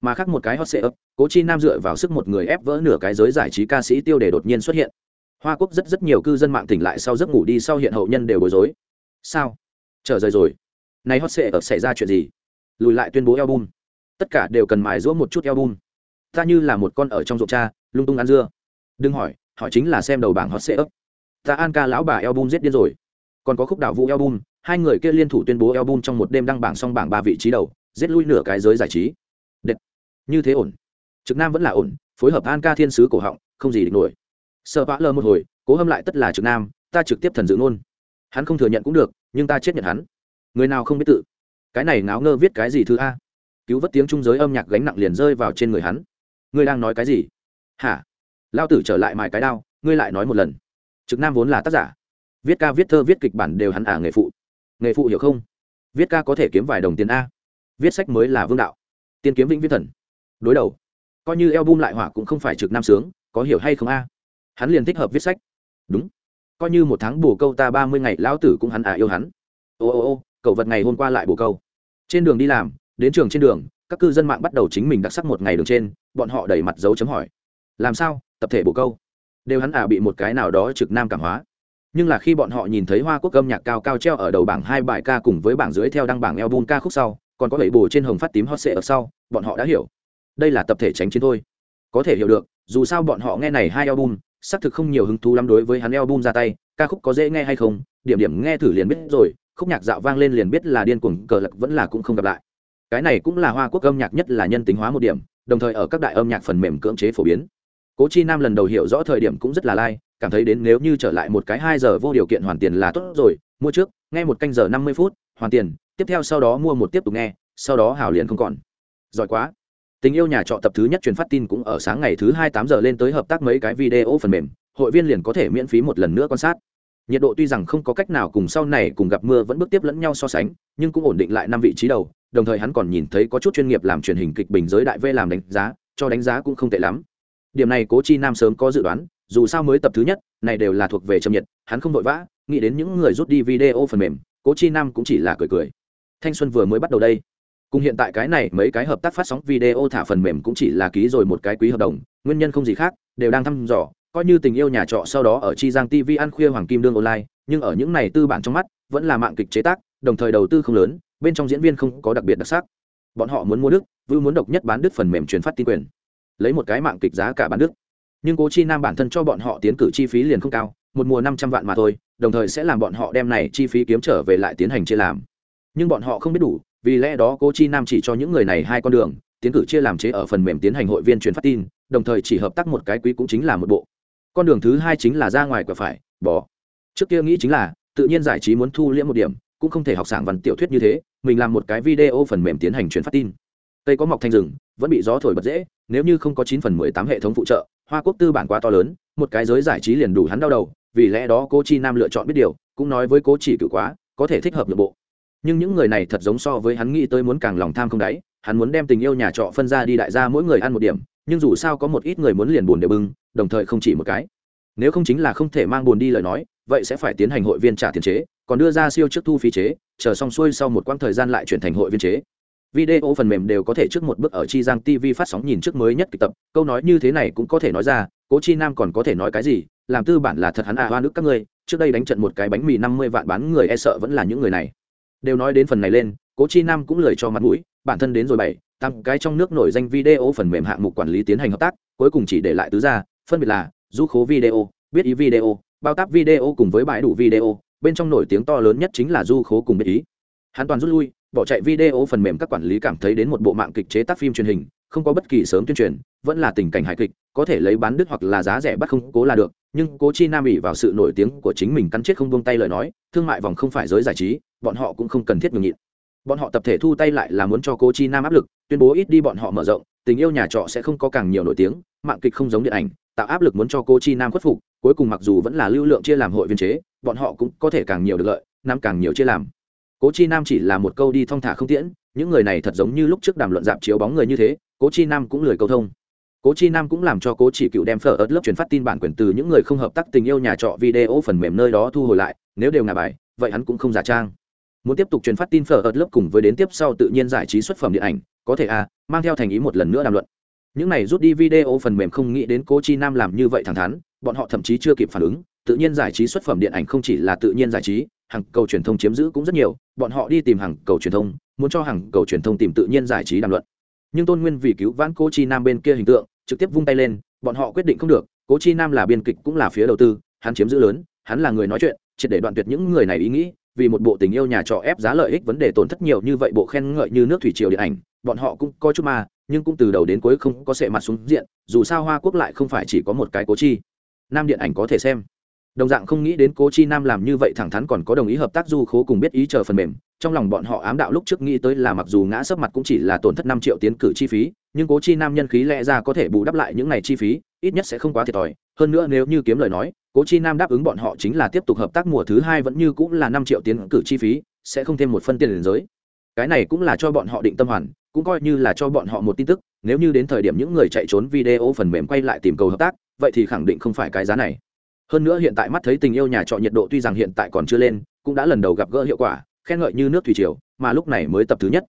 mà khác một cái hot sale cố chi nam dựa vào sức một người ép vỡ nửa cái giới giải trí ca sĩ tiêu đề đột nhiên xuất hiện. Hoa quốc rất rất nhiều cư dân mạng tỉnh lại sau giấc ngủ đi sau hiện hậu nhân đều bối rối. Sao? Trở rời rồi. Này hot sale xảy ra chuyện gì? Lùi lại tuyên bố album. Tất cả đều cần mài giũa một chút album. Ta như là một con ở trong ruộng cha, lung tung ăn dưa. Đừng hỏi hỏi chính là xem đầu bảng hot sale ta an ca lão bà album giết điên rồi còn có khúc đảo vũ album, hai người kia liên thủ tuyên bố album trong một đêm đăng bảng xong bảng ba vị trí đầu, giết lui nửa cái giới giải trí. Đệt. như thế ổn. Trực nam vẫn là ổn, phối hợp an ca thiên sứ cổ họng, không gì địch nổi. Sợ vã lơ một hồi, cố hâm lại tất là trực nam, ta trực tiếp thần dự ngôn. Hắn không thừa nhận cũng được, nhưng ta chết nhận hắn. Người nào không biết tự? Cái này ngáo ngơ viết cái gì thứ a? Cứu vớt tiếng trung giới âm nhạc gánh nặng liền rơi vào trên người hắn. Ngươi đang nói cái gì? Hả? Lao tử trở lại mài cái đao, ngươi lại nói một lần. Trực nam vốn là tác giả viết ca, viết thơ, viết kịch bản đều hắn à nghề phụ. Nghề phụ hiểu không? Viết ca có thể kiếm vài đồng tiền a. Viết sách mới là vương đạo. Tiên kiếm vĩnh viễn thần. Đối đầu. Coi như eo bum lại hỏa cũng không phải trực nam sướng, có hiểu hay không a? Hắn liền thích hợp viết sách. Đúng. Coi như một tháng bù câu ta ba mươi ngày, lão tử cũng hắn à yêu hắn. Ô ô ô cậu vật ngày hôm qua lại bù câu. Trên đường đi làm, đến trường trên đường, các cư dân mạng bắt đầu chính mình đặc sắc một ngày đường trên, bọn họ đẩy mặt dấu chấm hỏi. Làm sao? Tập thể bù câu. Đều hắn à bị một cái nào đó trực nam cảm hóa nhưng là khi bọn họ nhìn thấy hoa quốc âm nhạc cao cao treo ở đầu bảng hai bài ca cùng với bảng dưới theo đăng bảng album ca khúc sau, còn có bảy bù trên hồng phát tím hot sệ ở sau, bọn họ đã hiểu. Đây là tập thể tránh chiến thôi. Có thể hiểu được, dù sao bọn họ nghe này hai album, xác thực không nhiều hứng thú lắm đối với hắn album ra tay, ca khúc có dễ nghe hay không, điểm điểm nghe thử liền biết rồi, khúc nhạc dạo vang lên liền biết là điên cuồng, cờ lật vẫn là cũng không gặp lại. Cái này cũng là hoa quốc âm nhạc nhất là nhân tính hóa một điểm, đồng thời ở các đại âm nhạc phần mềm cưỡng chế phổ biến cố chi nam lần đầu hiểu rõ thời điểm cũng rất là lai、like, cảm thấy đến nếu như trở lại một cái hai giờ vô điều kiện hoàn tiền là tốt rồi mua trước nghe một canh giờ năm mươi phút hoàn tiền tiếp theo sau đó mua một tiếp tục nghe sau đó hào liền không còn. Giỏi quá. Tình yêu nhà trọ tập thứ nhất truyền phát tin cũng ở sáng ngày thứ hai tám giờ lên tới hợp tác mấy cái video phần mềm hội viên liền có thể miễn phí một lần nữa quan sát. Nhiệt độ tuy rằng không có cách nào cùng sau này cùng gặp mưa vẫn bước tiếp lẫn nhau so sánh nhưng cũng ổn định lại năm vị trí đầu đồng thời hắn còn nhìn thấy có chút chuyên nghiệp làm truyền hình kịch bình giới đại v làm đánh giá cho đánh giá cũng không tệ lắm điểm này cố chi nam sớm có dự đoán, dù sao mới tập thứ nhất, này đều là thuộc về trầm nhiệt hắn không vội vã, nghĩ đến những người rút đi video phần mềm, cố chi nam cũng chỉ là cười cười. Thanh xuân vừa mới bắt đầu đây. Cùng hiện tại cái này, mấy cái hợp tác phát sóng video thả phần mềm cũng chỉ là ký rồi một cái quý hợp đồng, nguyên nhân không gì khác, đều đang thăm dò, coi như tình yêu nhà trọ sau đó ở chi giang tv ăn khuya hoàng kim đương online, nhưng ở những này tư bản trong mắt, vẫn là mạng kịch chế tác, đồng thời đầu tư không lớn, bên trong diễn viên không có đặc biệt đặc sắc. Bọn họ muốn mua đức, vưu muốn độc nhất bán đức phần mềm truyền phát tin quyền lấy một cái mạng kịch giá cả bán đức. Nhưng cố chi nam bản thân cho bọn họ tiến cử chi phí liền không cao, một mùa năm trăm vạn mà thôi, đồng thời sẽ làm bọn họ đem này chi phí kiếm trở về lại tiến hành chia làm. Nhưng bọn họ không biết đủ, vì lẽ đó cố chi nam chỉ cho những người này hai con đường, tiến cử chia làm chế ở phần mềm tiến hành hội viên truyền phát tin, đồng thời chỉ hợp tác một cái quý cũng chính là một bộ. Con đường thứ hai chính là ra ngoài quả phải bỏ trước kia nghĩ chính là, tự nhiên giải trí muốn thu liễm một điểm, cũng không thể học sảng văn tiểu thuyết như thế, mình làm một cái video phần mềm tiến hành truyền phát tin cây có mọc thành rừng, vẫn bị gió thổi bật dễ, nếu như không có chín phần mười tám hệ thống phụ trợ, hoa quốc tư bản quá to lớn, một cái giới giải trí liền đủ hắn đau đầu, vì lẽ đó cô chi nam lựa chọn biết điều, cũng nói với cô chỉ cự quá, có thể thích hợp nội bộ. Nhưng những người này thật giống so với hắn nghĩ tới muốn càng lòng tham không đáy, hắn muốn đem tình yêu nhà trọ phân ra đi đại gia mỗi người ăn một điểm, nhưng dù sao có một ít người muốn liền buồn đều bưng, đồng thời không chỉ một cái. Nếu không chính là không thể mang buồn đi lời nói, vậy sẽ phải tiến hành hội viên trả tiền chế, còn đưa ra siêu trước thu phí chế, chờ xong xuôi sau một quãng thời gian lại chuyển thành hội viên chế video phần mềm đều có thể trước một bước ở chi giang tv phát sóng nhìn trước mới nhất kịch tập. Câu nói như thế này cũng có thể nói ra, cố chi nam còn có thể nói cái gì? Làm tư bản là thật hắn à hoa nước các ngươi. Trước đây đánh trận một cái bánh mì năm mươi vạn bán người e sợ vẫn là những người này. Đều nói đến phần này lên, cố chi nam cũng lời cho mặt mũi, bản thân đến rồi bảy tăng cái trong nước nổi danh video phần mềm hạng mục quản lý tiến hành hợp tác, cuối cùng chỉ để lại tứ ra phân biệt là du khố video, biết ý video, bao táp video cùng với bãi đủ video, bên trong nổi tiếng to lớn nhất chính là du khố cùng biết ý. Hắn toàn rút lui bỏ chạy video phần mềm các quản lý cảm thấy đến một bộ mạng kịch chế tác phim truyền hình, không có bất kỳ sớm tuyên truyền, vẫn là tình cảnh hài kịch, có thể lấy bán đứt hoặc là giá rẻ bắt không cố là được, nhưng cố chi nam ỉ vào sự nổi tiếng của chính mình cắn chết không buông tay lời nói, thương mại vòng không phải giới giải trí, bọn họ cũng không cần thiết ngừng nhịn. Bọn họ tập thể thu tay lại là muốn cho cố chi nam áp lực, tuyên bố ít đi bọn họ mở rộng, tình yêu nhà trọ sẽ không có càng nhiều nổi tiếng, mạng kịch không giống điện ảnh, tạo áp lực muốn cho cô chi nam khuất phục, cuối cùng mặc dù vẫn là lưu lượng chia làm hội viên chế, bọn họ cũng có thể càng nhiều được lợi nam càng nhiều chia làm cố chi nam chỉ là một câu đi thong thả không tiễn, những người này thật giống như lúc trước đàm luận dạp chiếu bóng người như thế, cố chi nam cũng lười câu thông. Cố chi nam cũng làm cho cố chỉ cựu đem phở ớt lớp truyền phát tin bản quyền từ những người không hợp tác tình yêu nhà trọ video phần mềm nơi đó thu hồi lại, nếu đều ngả bài, vậy hắn cũng không giả trang. Muốn tiếp tục truyền phát tin phở ớt lớp cùng với đến tiếp sau tự nhiên giải trí xuất phẩm điện ảnh, có thể à mang theo thành ý một lần nữa đàm luận. Những này rút đi video phần mềm không nghĩ đến cố chi nam làm như vậy thẳng thắn, bọn họ thậm chí chưa kịp phản ứng, tự nhiên giải trí xuất phẩm điện ảnh không chỉ là tự nhiên giải trí hàng cầu truyền thông chiếm giữ cũng rất nhiều, bọn họ đi tìm hàng cầu truyền thông, muốn cho hàng cầu truyền thông tìm tự nhiên giải trí đàm luận. Nhưng tôn nguyên vì cứu vãn cố chi nam bên kia hình tượng, trực tiếp vung tay lên, bọn họ quyết định không được, cố chi nam là biên kịch cũng là phía đầu tư, hắn chiếm giữ lớn, hắn là người nói chuyện, triệt để đoạn tuyệt những người này ý nghĩ, vì một bộ tình yêu nhà trọ ép giá lợi ích vấn đề tổn thất nhiều như vậy bộ khen ngợi như nước thủy triều điện ảnh, bọn họ cũng coi chút mà nhưng cũng từ đầu đến cuối không có sệ mặt xuống diện, dù sao hoa quốc lại không phải chỉ có một cái cố chi. Nam điện ảnh có thể xem đồng dạng không nghĩ đến cố chi nam làm như vậy thẳng thắn còn có đồng ý hợp tác du khố cùng biết ý chờ phần mềm. Trong lòng bọn họ ám đạo lúc trước nghĩ tới là mặc dù ngã sấp mặt cũng chỉ là tổn thất năm triệu tiến cử chi phí, nhưng cố chi nam nhân khí lẽ ra có thể bù đắp lại những này chi phí, ít nhất sẽ không quá thiệt thòi. Hơn nữa nếu như kiếm lời nói, cố chi nam đáp ứng bọn họ chính là tiếp tục hợp tác mùa thứ hai vẫn như cũng là năm triệu tiến cử chi phí, sẽ không thêm một phân tiền liền giới. Cái này cũng là cho bọn họ định tâm hoàn, cũng coi như là cho bọn họ một tin tức, nếu như đến thời điểm những người chạy trốn video phần mềm quay lại tìm cầu hợp tác, vậy thì khẳng định không phải cái giá này hơn nữa hiện tại mắt thấy tình yêu nhà trọ nhiệt độ tuy rằng hiện tại còn chưa lên, cũng đã lần đầu gặp gỡ hiệu quả, khen ngợi như nước thủy triều, mà lúc này mới tập thứ nhất.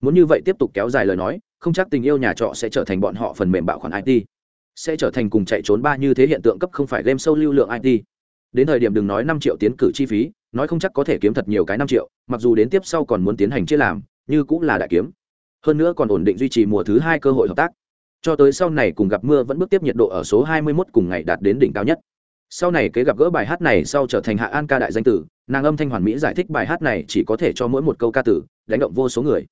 Muốn như vậy tiếp tục kéo dài lời nói, không chắc tình yêu nhà trọ sẽ trở thành bọn họ phần mềm bạo khoản it sẽ trở thành cùng chạy trốn ba như thế hiện tượng cấp không phải game sâu lưu lượng it đến thời điểm đừng nói năm triệu tiến cử chi phí, nói không chắc có thể kiếm thật nhiều cái năm triệu, mặc dù đến tiếp sau còn muốn tiến hành chia làm, như cũng là đại kiếm. Hơn nữa còn ổn định duy trì mùa thứ hai cơ hội hợp tác. Cho tới sau này cùng gặp mưa vẫn bước tiếp nhiệt độ ở số 21 cùng ngày đạt đến đỉnh cao nhất sau này kế gặp gỡ bài hát này sau trở thành hạ an ca đại danh tử, nàng âm thanh hoàn mỹ giải thích bài hát này chỉ có thể cho mỗi một câu ca tử, đánh động vô số người.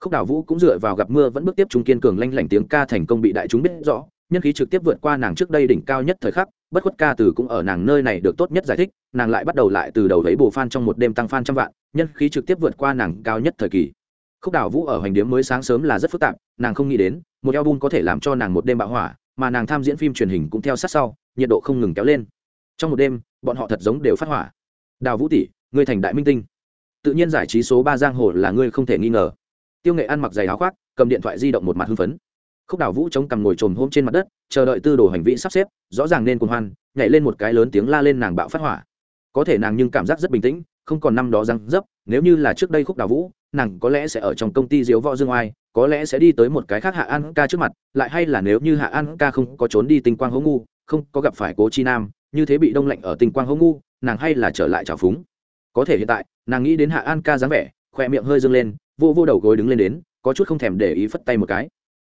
Khúc đào vũ cũng dựa vào gặp mưa vẫn bước tiếp chúng kiên cường lanh lảnh tiếng ca thành công bị đại chúng biết rõ, nhân khí trực tiếp vượt qua nàng trước đây đỉnh cao nhất thời khắc, bất khuất ca từ cũng ở nàng nơi này được tốt nhất giải thích, nàng lại bắt đầu lại từ đầu lấy bồ fan trong một đêm tăng fan trăm vạn, nhân khí trực tiếp vượt qua nàng cao nhất thời kỳ. Khúc đào vũ ở hoành điếm mới sáng sớm là rất phức tạp, nàng không nghĩ đến, một album có thể làm cho nàng một đêm bạo hỏa, mà nàng tham diễn phim truyền hình cũng theo sát sau, nhiệt độ không ngừng kéo lên trong một đêm, bọn họ thật giống đều phát hỏa. Đào vũ tỷ, ngươi thành đại minh tinh. Tự nhiên giải trí số ba giang hồ là ngươi không thể nghi ngờ. Tiêu nghệ ăn mặc giày áo khoác, cầm điện thoại di động một mặt hưng phấn. Khúc đào vũ chống cằm ngồi trồm hôm trên mặt đất, chờ đợi tư đồ hành vi sắp xếp, rõ ràng nên cuồng hoan, nhảy lên một cái lớn tiếng la lên nàng bạo phát hỏa. Có thể nàng nhưng cảm giác rất bình tĩnh, không còn năm đó răng dấp, nếu như là trước đây khúc đào vũ, nàng có lẽ sẽ ở trong công ty diếu võ dương oai, có lẽ sẽ đi tới một cái khác hạ an ca trước mặt, lại hay là nếu như hạ an ca không có trốn đi tinh quang hố ngu, không có gặp phải cố chi nam như thế bị đông lạnh ở tinh quang hố ngu, nàng hay là trở lại trào phúng. Có thể hiện tại, nàng nghĩ đến hạ an ca dáng vẻ khoe miệng hơi dâng lên, vô vô đầu gối đứng lên đến, có chút không thèm để ý phất tay một cái.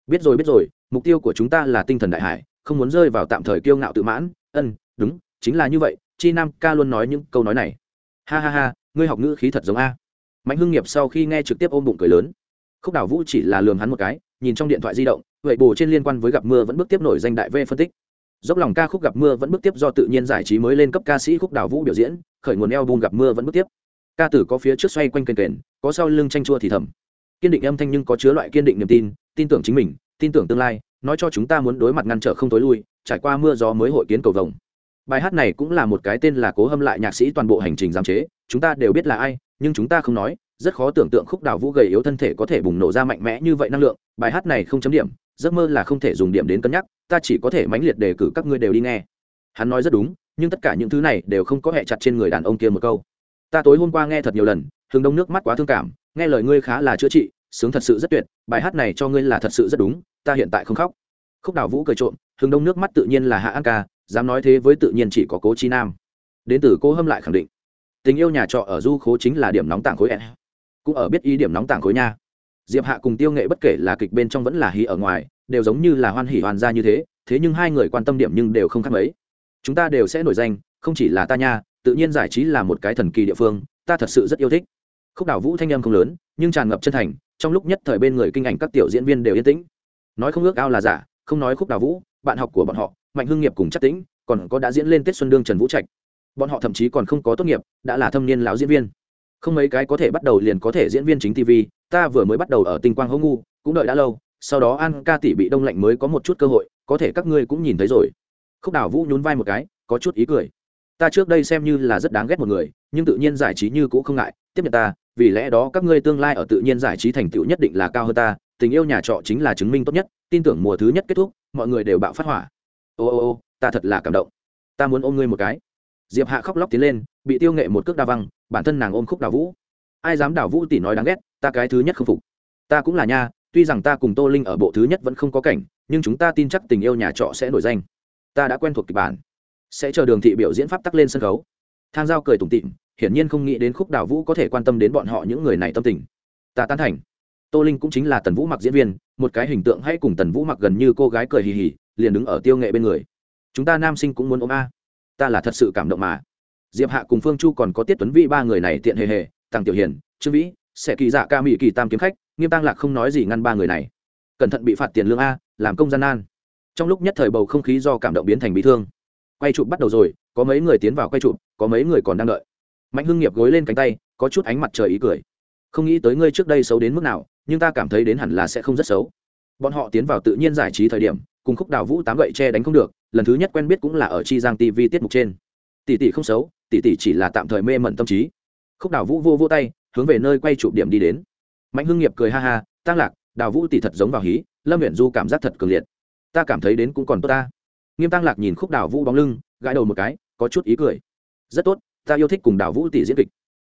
Biết rồi biết rồi, mục tiêu của chúng ta là tinh thần đại hải, không muốn rơi vào tạm thời kiêu ngạo tự mãn. Ân, đúng, chính là như vậy, chi nam ca luôn nói những câu nói này. Ha ha ha, ngươi học ngữ khí thật giống a. Mạnh hưng nghiệp sau khi nghe trực tiếp ôm bụng cười lớn. Khúc đào vũ chỉ là lường hắn một cái, nhìn trong điện thoại di động, vậy bù trên liên quan với gặp mưa vẫn bước tiếp nổi danh đại v phân tích dốc lòng ca khúc gặp mưa vẫn bước tiếp do tự nhiên giải trí mới lên cấp ca sĩ khúc đào vũ biểu diễn, khởi nguồn eo bung gặp mưa vẫn bước tiếp. Ca tử có phía trước xoay quanh kênh kền, có sau lưng tranh chua thì thầm. Kiên định âm thanh nhưng có chứa loại kiên định niềm tin tin tưởng chính mình, tin tưởng tương lai, nói cho chúng ta muốn đối mặt ngăn trở không tối lui, trải qua mưa gió mới hội kiến cầu vồng. Bài hát này cũng là một cái tên là cố hâm lại nhạc sĩ toàn bộ hành trình giám chế, chúng ta đều biết là ai, nhưng chúng ta không nói, rất khó tưởng tượng khúc đào vũ gầy yếu thân thể có thể bùng nổ ra mạnh mẽ như vậy năng lượng, bài hát này không chấm điểm giấc mơ là không thể dùng điểm đến cân nhắc, ta chỉ có thể mãnh liệt đề cử các ngươi đều đi nghe. Hắn nói rất đúng, nhưng tất cả những thứ này đều không có hẹ chặt trên người đàn ông kia một câu. Ta tối hôm qua nghe thật nhiều lần thường đông nước mắt quá thương cảm, nghe lời ngươi khá là chữa trị, sướng thật sự rất tuyệt, bài hát này cho ngươi là thật sự rất đúng, ta hiện tại không khóc. Khúc đào vũ cười trộm thường đông nước mắt tự nhiên là hạ an ca, dám nói thế với tự nhiên chỉ có cố chi nam. Đến từ cô hâm lại khẳng định. Tình yêu nhà trọ ở du khố chính là điểm nóng tảng khối e. Cũng ở biết ý điểm nóng tảng khối nha diệp hạ cùng tiêu nghệ bất kể là kịch bên trong vẫn là hí ở ngoài, đều giống như là hoan hỉ hoàn gia như thế thế nhưng hai người quan tâm điểm nhưng đều không khác mấy. Chúng ta đều sẽ nổi danh, không chỉ là ta nha, tự nhiên giải trí là một cái thần kỳ địa phương, ta thật sự rất yêu thích. Khúc đảo vũ thanh em không lớn, nhưng tràn ngập chân thành, trong lúc nhất thời bên người kinh ảnh các tiểu diễn viên đều yên tĩnh. Nói không ước ao là giả, không nói khúc đảo vũ, bạn học của bọn họ, mạnh hưng nghiệp cùng chắc tĩnh, còn có đã diễn lên tết xuân đương trần vũ trạch. Bọn họ thậm chí còn không có tốt nghiệp, đã là thâm niên lão diễn viên. Không mấy cái có thể bắt đầu liền có thể diễn viên chính tv ta vừa mới bắt đầu ở tinh quang hữu ngu, cũng đợi đã lâu, sau đó an ca tỷ bị đông lạnh mới có một chút cơ hội, có thể các ngươi cũng nhìn thấy rồi. Khúc đào vũ nhún vai một cái, có chút ý cười. Ta trước đây xem như là rất đáng ghét một người, nhưng tự nhiên giải trí như cũng không ngại, tiếp nhận ta, vì lẽ đó các ngươi tương lai ở tự nhiên giải trí thành tựu nhất định là cao hơn ta, tình yêu nhà trọ chính là chứng minh tốt nhất, tin tưởng mùa thứ nhất kết thúc, mọi người đều bạo phát hỏa. Ô ô ô, ta thật là cảm động. Ta muốn ôm ngươi một cái. Diệp hạ khóc lóc tiến lên, bị tiêu nghệ một cước đa văng, bản thân nàng ôm khúc đào vũ ai dám đảo vũ tỷ nói đáng ghét, ta cái thứ nhất không phục. Ta cũng là nha, tuy rằng ta cùng tô linh ở bộ thứ nhất vẫn không có cảnh, nhưng chúng ta tin chắc tình yêu nhà trọ sẽ nổi danh. Ta đã quen thuộc kịch bản. Sẽ chờ đường thị biểu diễn pháp tắc lên sân khấu. Thang giao cười tủm tịm hiển nhiên không nghĩ đến khúc đào vũ có thể quan tâm đến bọn họ những người này tâm tình. Ta tán thành. Tô linh cũng chính là tần vũ mặc diễn viên, một cái hình tượng hay cùng tần vũ mặc gần như cô gái cười hì hì, liền đứng ở tiêu nghệ bên người. Chúng ta nam sinh cũng muốn ôm a. Ta là thật sự cảm động mà. Diệp hạ cùng phương chu còn có tiết tuấn vĩ ba người này tiện hề hề tăng tiểu hiền, trương vĩ sẽ kỳ dạ ca mỹ kỳ tam kiếm khách, nghiêm tăng lạc không nói gì ngăn ba người này. Cẩn thận bị phạt tiền lương a, làm công gian nan. Trong lúc nhất thời bầu không khí do cảm động biến thành bị thương. Quay chụp bắt đầu rồi, có mấy người tiến vào quay chụp, có mấy người còn đang đợi. Mạnh hưng nghiệp gối lên cánh tay, có chút ánh mặt trời ý cười. Không nghĩ tới ngươi trước đây xấu đến mức nào, nhưng ta cảm thấy đến hẳn là sẽ không rất xấu. Bọn họ tiến vào tự nhiên giải trí thời điểm, cùng khúc đào vũ tám gậy che đánh không được, lần thứ nhất quen biết cũng là ở chi giang tv tiết mục trên. Tỷ tỷ không xấu, tỷ tỷ chỉ là tạm thời mê mẩn tâm trí khúc đào vũ vô vô tay, hướng về nơi quay chụp điểm đi đến. Mạnh hưng nghiệp cười ha ha tăng lạc, đào vũ tỷ thật giống vào hí, lâm huyện du cảm giác thật cường liệt. Ta cảm thấy đến cũng còn tốt ta. Nghiêm tăng lạc nhìn khúc đào vũ bóng lưng, gãi đầu một cái, có chút ý cười. Rất tốt, ta yêu thích cùng đào vũ tỷ diễn kịch.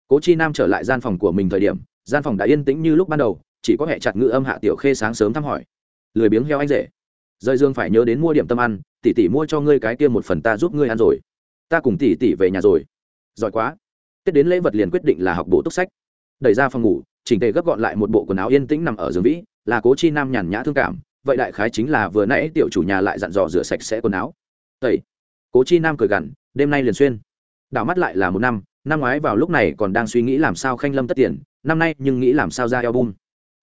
Cố chi nam trở lại gian phòng của mình thời điểm, gian phòng đã yên tĩnh như lúc ban đầu, chỉ có hệ chặt ngữ âm hạ tiểu khê sáng sớm thăm hỏi. Lười biếng heo anh rể, rời dương phải nhớ đến mua điểm tâm ăn, tỷ tỷ mua cho ngươi cái kia một phần ta giúp ngươi ăn rồi. Ta cùng tỷ tỷ về nhà rồi. Giỏi quá tết đến lễ vật liền quyết định là học bổ túc sách. Đẩy ra phòng ngủ, chỉnh tề gấp gọn lại một bộ quần áo yên tĩnh nằm ở giường vĩ, là cố chi nam nhàn nhã thương cảm, vậy đại khái chính là vừa nãy tiểu chủ nhà lại dặn dò rửa sạch sẽ quần áo. Tẩy. Cố chi nam cười gằn, đêm nay liền xuyên. Đảo mắt lại là một năm năm ngoái vào lúc này còn đang suy nghĩ làm sao khanh lâm tất tiền, năm nay nhưng nghĩ làm sao ra album.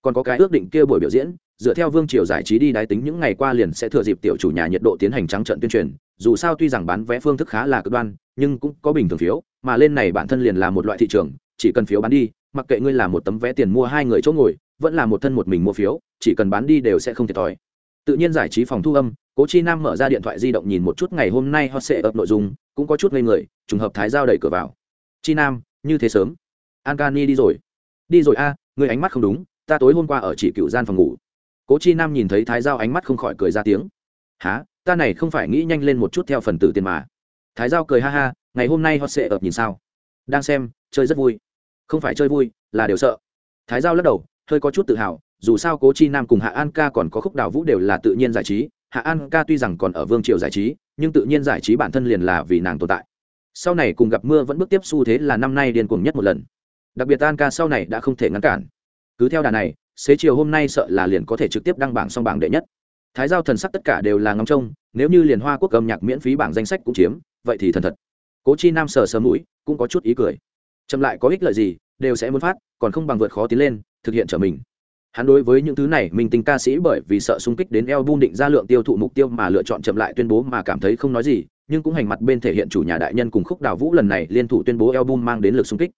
Còn có cái ước định kia buổi biểu diễn, dựa theo vương triều giải trí đi đái tính những ngày qua liền sẽ thừa dịp tiểu chủ nhà nhiệt độ tiến hành trắng trận tuyên truyền dù sao tuy rằng bán vé phương thức khá là cực đoan, nhưng cũng có bình thường phiếu, mà lên này bản thân liền là một loại thị trường, chỉ cần phiếu bán đi, mặc kệ ngươi là một tấm vé tiền mua hai người chỗ ngồi, vẫn là một thân một mình mua phiếu, chỉ cần bán đi đều sẽ không thiệt thòi. Tự nhiên giải trí phòng thu âm, cố chi nam mở ra điện thoại di động nhìn một chút ngày hôm nay hot sẽ ập nội dung, cũng có chút ngây người, trùng hợp thái giao đẩy cửa vào. Chi nam, như thế sớm? An ca ni đi rồi. Đi rồi a người ánh mắt không đúng, ta tối hôm qua ở chỉ cựu gian phòng ngủ. Cố chi nam nhìn thấy thái giao ánh mắt không khỏi cười ra tiếng. Há ta này không phải nghĩ nhanh lên một chút theo phần tử tiền mà. Thái giao cười ha ha, ngày hôm nay họ sẽ ập nhìn sao? Đang xem, chơi rất vui. Không phải chơi vui, là đều sợ. Thái giao lắc đầu, hơi có chút tự hào, dù sao cố chi nam cùng hạ an ca còn có khúc đào vũ đều là tự nhiên giải trí. Hạ an ca tuy rằng còn ở vương triều giải trí, nhưng tự nhiên giải trí bản thân liền là vì nàng tồn tại. Sau này cùng gặp mưa vẫn bước tiếp xu thế là năm nay điên cuồng nhất một lần. Đặc biệt an ca sau này đã không thể ngăn cản. Cứ theo đà này, xế chiều hôm nay sợ là liền có thể trực tiếp đăng bảng song bảng đệ nhất thái giao thần sắc tất cả đều là ngóng trông, nếu như liền hoa quốc âm nhạc miễn phí bảng danh sách cũng chiếm, vậy thì thần thật. Cố chi nam sờ sờ mũi, cũng có chút ý cười. Chậm lại có ích lợi gì, đều sẽ muốn phát, còn không bằng vượt khó tiến lên, thực hiện trở mình. Hắn đối với những thứ này, mình tình ca sĩ bởi vì sợ xung kích đến eo bun định ra lượng tiêu thụ mục tiêu mà lựa chọn chậm lại tuyên bố mà cảm thấy không nói gì, nhưng cũng hành mặt bên thể hiện chủ nhà đại nhân cùng khúc đào vũ lần này liên thủ tuyên bố eo bun mang đến lực xung kích.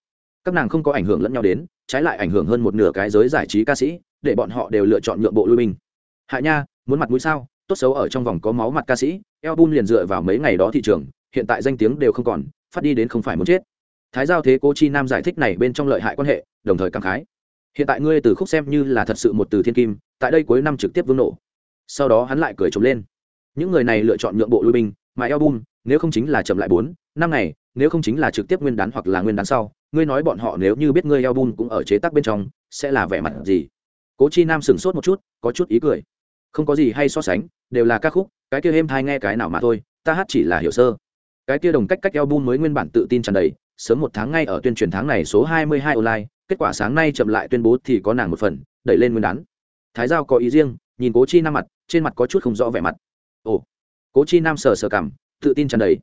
Các nàng không có ảnh hưởng lẫn nhau đến, trái lại ảnh hưởng hơn một nửa cái giới giải trí ca sĩ, để bọn họ đều lựa chọn nhượng bộ lui mình. hạ nha muốn mặt mũi sao? Tốt xấu ở trong vòng có máu mặt ca sĩ eo bun liền dựa vào mấy ngày đó thị trường, hiện tại danh tiếng đều không còn, phát đi đến không phải muốn chết. Thái giao thế cô chi nam giải thích này bên trong lợi hại quan hệ, đồng thời cảm khái. Hiện tại ngươi từ khúc xem như là thật sự một từ thiên kim, tại đây cuối năm trực tiếp vương nổ. Sau đó hắn lại cười trống lên. Những người này lựa chọn nhượng bộ lui binh, mà album, nếu không chính là chậm lại bốn, năm ngày, nếu không chính là trực tiếp nguyên đán hoặc là nguyên đán sau, ngươi nói bọn họ nếu như biết ngươi album cũng ở chế tác bên trong, sẽ là vẻ mặt gì? Cố chi nam sửng sốt một chút, có chút ý cười không có gì hay so sánh, đều là ca khúc, cái kia êm thai nghe cái nào mà thôi, ta hát chỉ là hiểu sơ. Cái kia đồng cách cách album mới nguyên bản tự tin tràn đầy, sớm một tháng ngay ở tuyên truyền tháng này số 22 online, kết quả sáng nay chậm lại tuyên bố thì có nàng một phần, đẩy lên nguyên đán. Thái giao có ý riêng, nhìn cố chi nam mặt, trên mặt có chút không rõ vẻ mặt. Ồ, cố chi nam sờ sờ cảm, tự tin tràn đầy.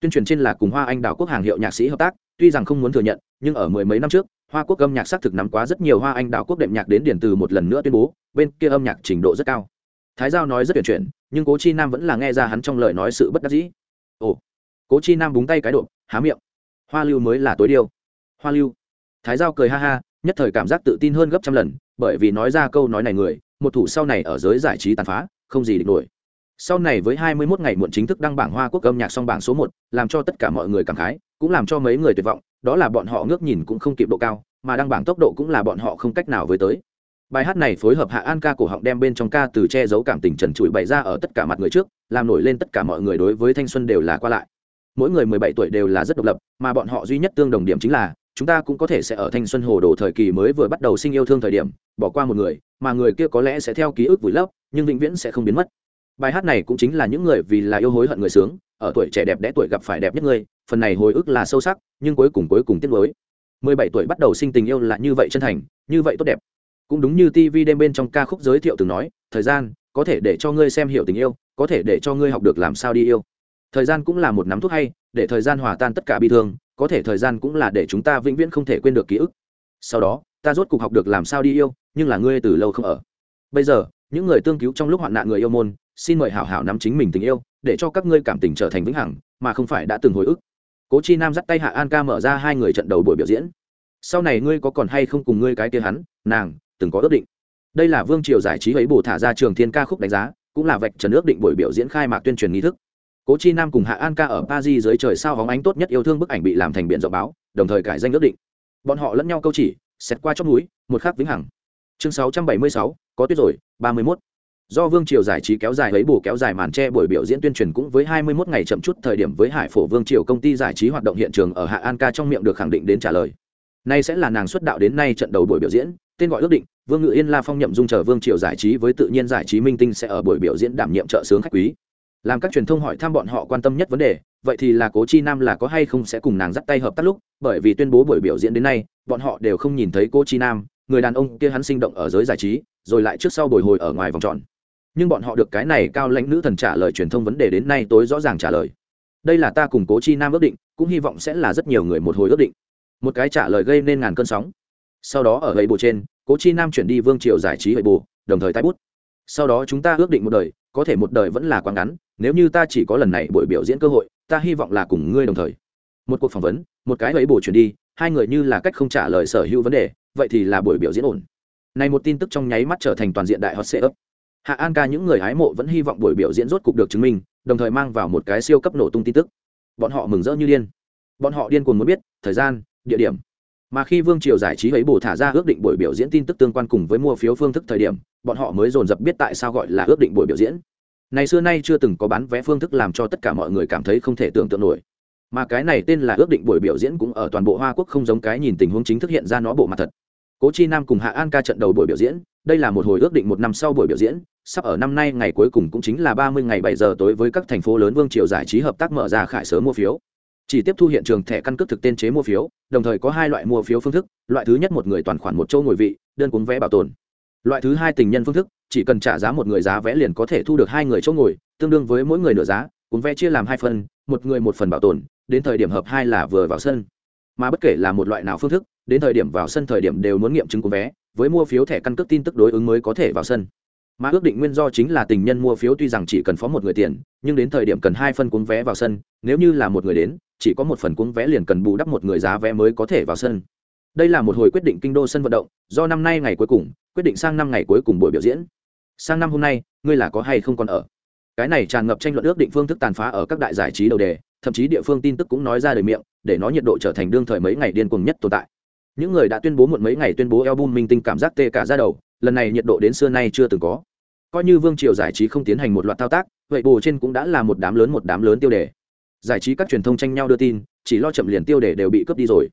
Tuyên truyền trên là cùng hoa anh đào quốc hàng hiệu nhạc sĩ hợp tác, tuy rằng không muốn thừa nhận, nhưng ở mười mấy năm trước, hoa quốc âm nhạc xác thực nắm quá rất nhiều hoa anh đào quốc đệm nhạc đến điển từ một lần nữa tuyên bố, bên kia âm nhạc trình độ rất cao thái giao nói rất tuyển chuyển nhưng cố chi nam vẫn là nghe ra hắn trong lời nói sự bất đắc dĩ. Ồ cố chi nam búng tay cái độ há miệng. Hoa lưu mới là tối điêu. Hoa lưu. Thái giao cười ha ha nhất thời cảm giác tự tin hơn gấp trăm lần bởi vì nói ra câu nói này người một thủ sau này ở giới giải trí tàn phá không gì địch nổi. Sau này với 21 ngày muộn chính thức đăng bảng hoa quốc âm nhạc song bảng số 1, làm cho tất cả mọi người cảm khái cũng làm cho mấy người tuyệt vọng đó là bọn họ ngước nhìn cũng không kịp độ cao mà đăng bảng tốc độ cũng là bọn họ không cách nào với tới bài hát này phối hợp hạ an ca cổ họng đem bên trong ca từ che giấu cảm tình trần trụi bày ra ở tất cả mặt người trước, làm nổi lên tất cả mọi người đối với thanh xuân đều là qua lại. Mỗi người 17 tuổi đều là rất độc lập, mà bọn họ duy nhất tương đồng điểm chính là, chúng ta cũng có thể sẽ ở thanh xuân hồ đồ thời kỳ mới vừa bắt đầu sinh yêu thương thời điểm, bỏ qua một người, mà người kia có lẽ sẽ theo ký ức vùi lấp, nhưng vĩnh viễn sẽ không biến mất. Bài hát này cũng chính là những người vì là yêu hối hận người sướng, ở tuổi trẻ đẹp đẽ tuổi gặp phải đẹp nhất người, phần này hồi ức là sâu sắc, nhưng cuối cùng cuối cùng tiếc nuối. Mười bảy tuổi bắt đầu sinh tình yêu là như vậy chân thành, như vậy tốt đẹp cũng đúng như tv đêm bên trong ca khúc giới thiệu từng nói, thời gian, có thể để cho ngươi xem hiểu tình yêu, có thể để cho ngươi học được làm sao đi yêu. Thời gian cũng là một nắm thuốc hay, để thời gian hòa tan tất cả bi thương, có thể thời gian cũng là để chúng ta vĩnh viễn không thể quên được ký ức. Sau đó, ta rốt cuộc học được làm sao đi yêu, nhưng là ngươi từ lâu không ở. Bây giờ, những người tương cứu trong lúc hoạn nạn người yêu môn, xin mời hảo hảo nắm chính mình tình yêu, để cho các ngươi cảm tình trở thành vĩnh hằng, mà không phải đã từng hồi ức. Cố chi nam dắt tay hạ an ca mở ra hai người trận đầu buổi biểu diễn. Sau này ngươi có còn hay không cùng ngươi cái kia hắn, nàng từng có ước định. Đây là vương triều giải trí ấy bổ thả ra trường thiên ca khúc đánh giá cũng là vạch trần ước định buổi biểu diễn khai mạc tuyên truyền nghi thức. Cố chi nam cùng hạ an ca ở paris dưới trời sao hóng ánh tốt nhất yêu thương bức ảnh bị làm thành biện rộng báo đồng thời cải danh ước định. Bọn họ lẫn nhau câu chỉ xét qua chót núi một khắc vĩnh hằng. Chương 676, có tuyết rồi 31. do vương triều giải trí kéo dài lấy bù kéo dài màn tre buổi biểu diễn tuyên truyền cũng với 21 ngày chậm chút thời điểm với hải phổ vương triều công ty giải trí hoạt động hiện trường ở hạ an ca trong miệng được khẳng định đến trả lời. Nay sẽ là nàng xuất đạo đến nay trận đầu buổi biểu diễn tên gọi ước định, vương ngự yên la phong nhậm dung chờ vương triều giải trí với tự nhiên giải trí minh tinh sẽ ở buổi biểu diễn đảm nhiệm trợ sướng khách quý. Làm các truyền thông hỏi thăm bọn họ quan tâm nhất vấn đề, vậy thì là cố chi nam là có hay không sẽ cùng nàng dắt tay hợp tác lúc, bởi vì tuyên bố buổi biểu diễn đến nay, bọn họ đều không nhìn thấy cô chi nam, người đàn ông kia hắn sinh động ở giới giải trí, rồi lại trước sau bồi hồi ở ngoài vòng tròn. Nhưng bọn họ được cái này cao lãnh nữ thần trả lời truyền thông vấn đề đến nay tối rõ ràng trả lời. Đây là ta cùng cố chi nam ước định, cũng hy vọng sẽ là rất nhiều người một hồi ước định. Một cái trả lời gây nên ngàn cơn sóng sau đó ở gậy bộ trên, cố chi nam chuyển đi vương triều giải trí hệ bù đồng thời tái bút. Sau đó chúng ta ước định một đời, có thể một đời vẫn là quá ngắn, nếu như ta chỉ có lần này buổi biểu diễn cơ hội, ta hy vọng là cùng ngươi đồng thời. Một cuộc phỏng vấn, một cái ấy bổ chuyển đi, hai người như là cách không trả lời sở hữu vấn đề, vậy thì là buổi biểu diễn ổn. Này một tin tức trong nháy mắt trở thành toàn diện đại hot sệ ấp hạ an ca những người hái mộ vẫn hy vọng buổi biểu diễn rốt cục được chứng minh, đồng thời mang vào một cái siêu cấp nổ tung tin tức. Bọn họ mừng rỡ như điên. Bọn họ điên cuồng muốn biết, thời gian, địa điểm mà khi vương triều giải trí ấy bổ thả ra ước định buổi biểu diễn tin tức tương quan cùng với mua phiếu phương thức thời điểm, bọn họ mới dồn dập biết tại sao gọi là ước định buổi biểu diễn. Này xưa nay chưa từng có bán vé phương thức làm cho tất cả mọi người cảm thấy không thể tưởng tượng nổi. Mà cái này tên là ước định buổi biểu diễn cũng ở toàn bộ hoa quốc không giống cái nhìn tình huống chính thức hiện ra nó bộ mặt thật. Cố chi nam cùng hạ an ca trận đầu buổi biểu diễn, đây là một hồi ước định một năm sau buổi biểu diễn, sắp ở năm nay ngày cuối cùng cũng chính là ba mươi ngày bảy giờ tối với các thành phố lớn vương triều giải trí hợp tác mở ra khải sớm mua phiếu chỉ tiếp thu hiện trường thẻ căn cước thực tên chế mua phiếu, đồng thời có hai loại mua phiếu phương thức, loại thứ nhất một người toàn khoản một châu ngồi vị, đơn cuốn vé bảo tồn. Loại thứ hai tình nhân phương thức, chỉ cần trả giá một người giá vé liền có thể thu được hai người chỗ ngồi, tương đương với mỗi người nửa giá, cuốn vé chia làm hai phần, một người một phần bảo tồn, đến thời điểm hợp hai là vừa vào sân. Mà bất kể là một loại nào phương thức, đến thời điểm vào sân thời điểm đều muốn nghiệm chứng cuốn vé, với mua phiếu thẻ căn cước tin tức đối ứng mới có thể vào sân. Mà ước định nguyên do chính là tình nhân mua phiếu tuy rằng chỉ cần phó một người tiền, nhưng đến thời điểm cần hai phân cuốn vé vào sân, nếu như là một người đến chỉ có một phần cuống vé liền cần bù đắp một người giá vé mới có thể vào sân. Đây là một hồi quyết định kinh đô sân vận động, do năm nay ngày cuối cùng, quyết định sang năm ngày cuối cùng buổi biểu diễn. Sang năm hôm nay, ngươi là có hay không còn ở? Cái này tràn ngập tranh luận ước định phương thức tàn phá ở các đại giải trí đầu đề, thậm chí địa phương tin tức cũng nói ra đời miệng, để nó nhiệt độ trở thành đương thời mấy ngày điên cuồng nhất tồn tại. Những người đã tuyên bố muộn mấy ngày tuyên bố album minh tinh cảm giác tê cả ra đầu, lần này nhiệt độ đến xưa nay chưa từng có. Coi như vương triều giải trí không tiến hành một loạt thao tác, vậy bù trên cũng đã là một đám lớn một đám lớn tiêu đề giải trí các truyền thông tranh nhau đưa tin chỉ lo chậm liền tiêu đề đều bị cướp đi rồi.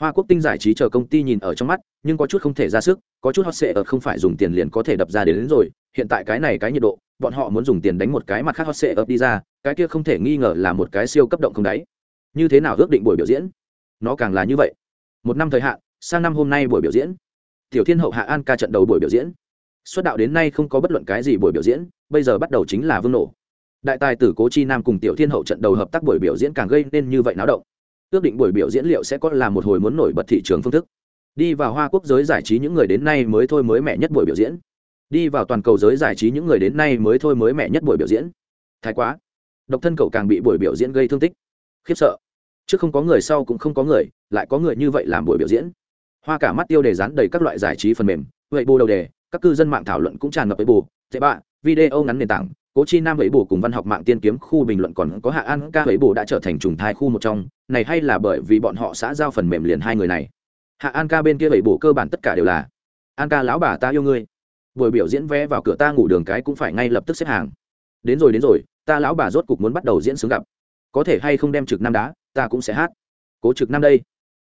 Hoa quốc tinh giải trí chờ công ty nhìn ở trong mắt nhưng có chút không thể ra sức có chút hot sệ ở không phải dùng tiền liền có thể đập ra đến, đến rồi. Hiện tại cái này cái nhiệt độ bọn họ muốn dùng tiền đánh một cái mặt khác hot sệ ập đi ra cái kia không thể nghi ngờ là một cái siêu cấp động không đáy. Như thế nào ước định buổi biểu diễn? Nó càng là như vậy. Một năm thời hạn sang năm hôm nay buổi biểu diễn. Tiểu thiên hậu hạ an ca trận đầu buổi biểu diễn. Xuất đạo đến nay không có bất luận cái gì buổi biểu diễn bây giờ bắt đầu chính là vương nổ đại tài tử cố chi nam cùng tiểu thiên hậu trận đầu hợp tác buổi biểu diễn càng gây nên như vậy náo động. Ước định buổi biểu diễn liệu sẽ có là một hồi muốn nổi bật thị trường phương thức. Đi vào hoa quốc giới giải trí những người đến nay mới thôi mới mẻ nhất buổi biểu diễn. Đi vào toàn cầu giới giải trí những người đến nay mới thôi mới mẻ nhất buổi biểu diễn. Thái quá. Độc thân cậu càng bị buổi biểu diễn gây thương tích. Khiếp sợ. Chứ không có người sau cũng không có người, lại có người như vậy làm buổi biểu diễn. Hoa cả mắt tiêu đề dán đầy các loại giải trí phần mềm vậy bù đầu đề, các cư dân mạng thảo luận cũng tràn ngập với bù Thế bạ video ngắn nền tảng cố chi nam ấy bù cùng văn học mạng tiên kiếm khu bình luận còn có hạ an ca ấy bù đã trở thành trùng thai khu một trong, này hay là bởi vì bọn họ xã giao phần mềm liền hai người này? Hạ an ca bên kia ấy bù cơ bản tất cả đều là, an ca lão bà ta yêu ngươi. Buổi biểu diễn vé vào cửa ta ngủ đường cái cũng phải ngay lập tức xếp hàng. Đến rồi đến rồi, ta lão bà rốt cục muốn bắt đầu diễn sướng gặp. Có thể hay không đem trực nam đá, ta cũng sẽ hát. Cố trực nam đây.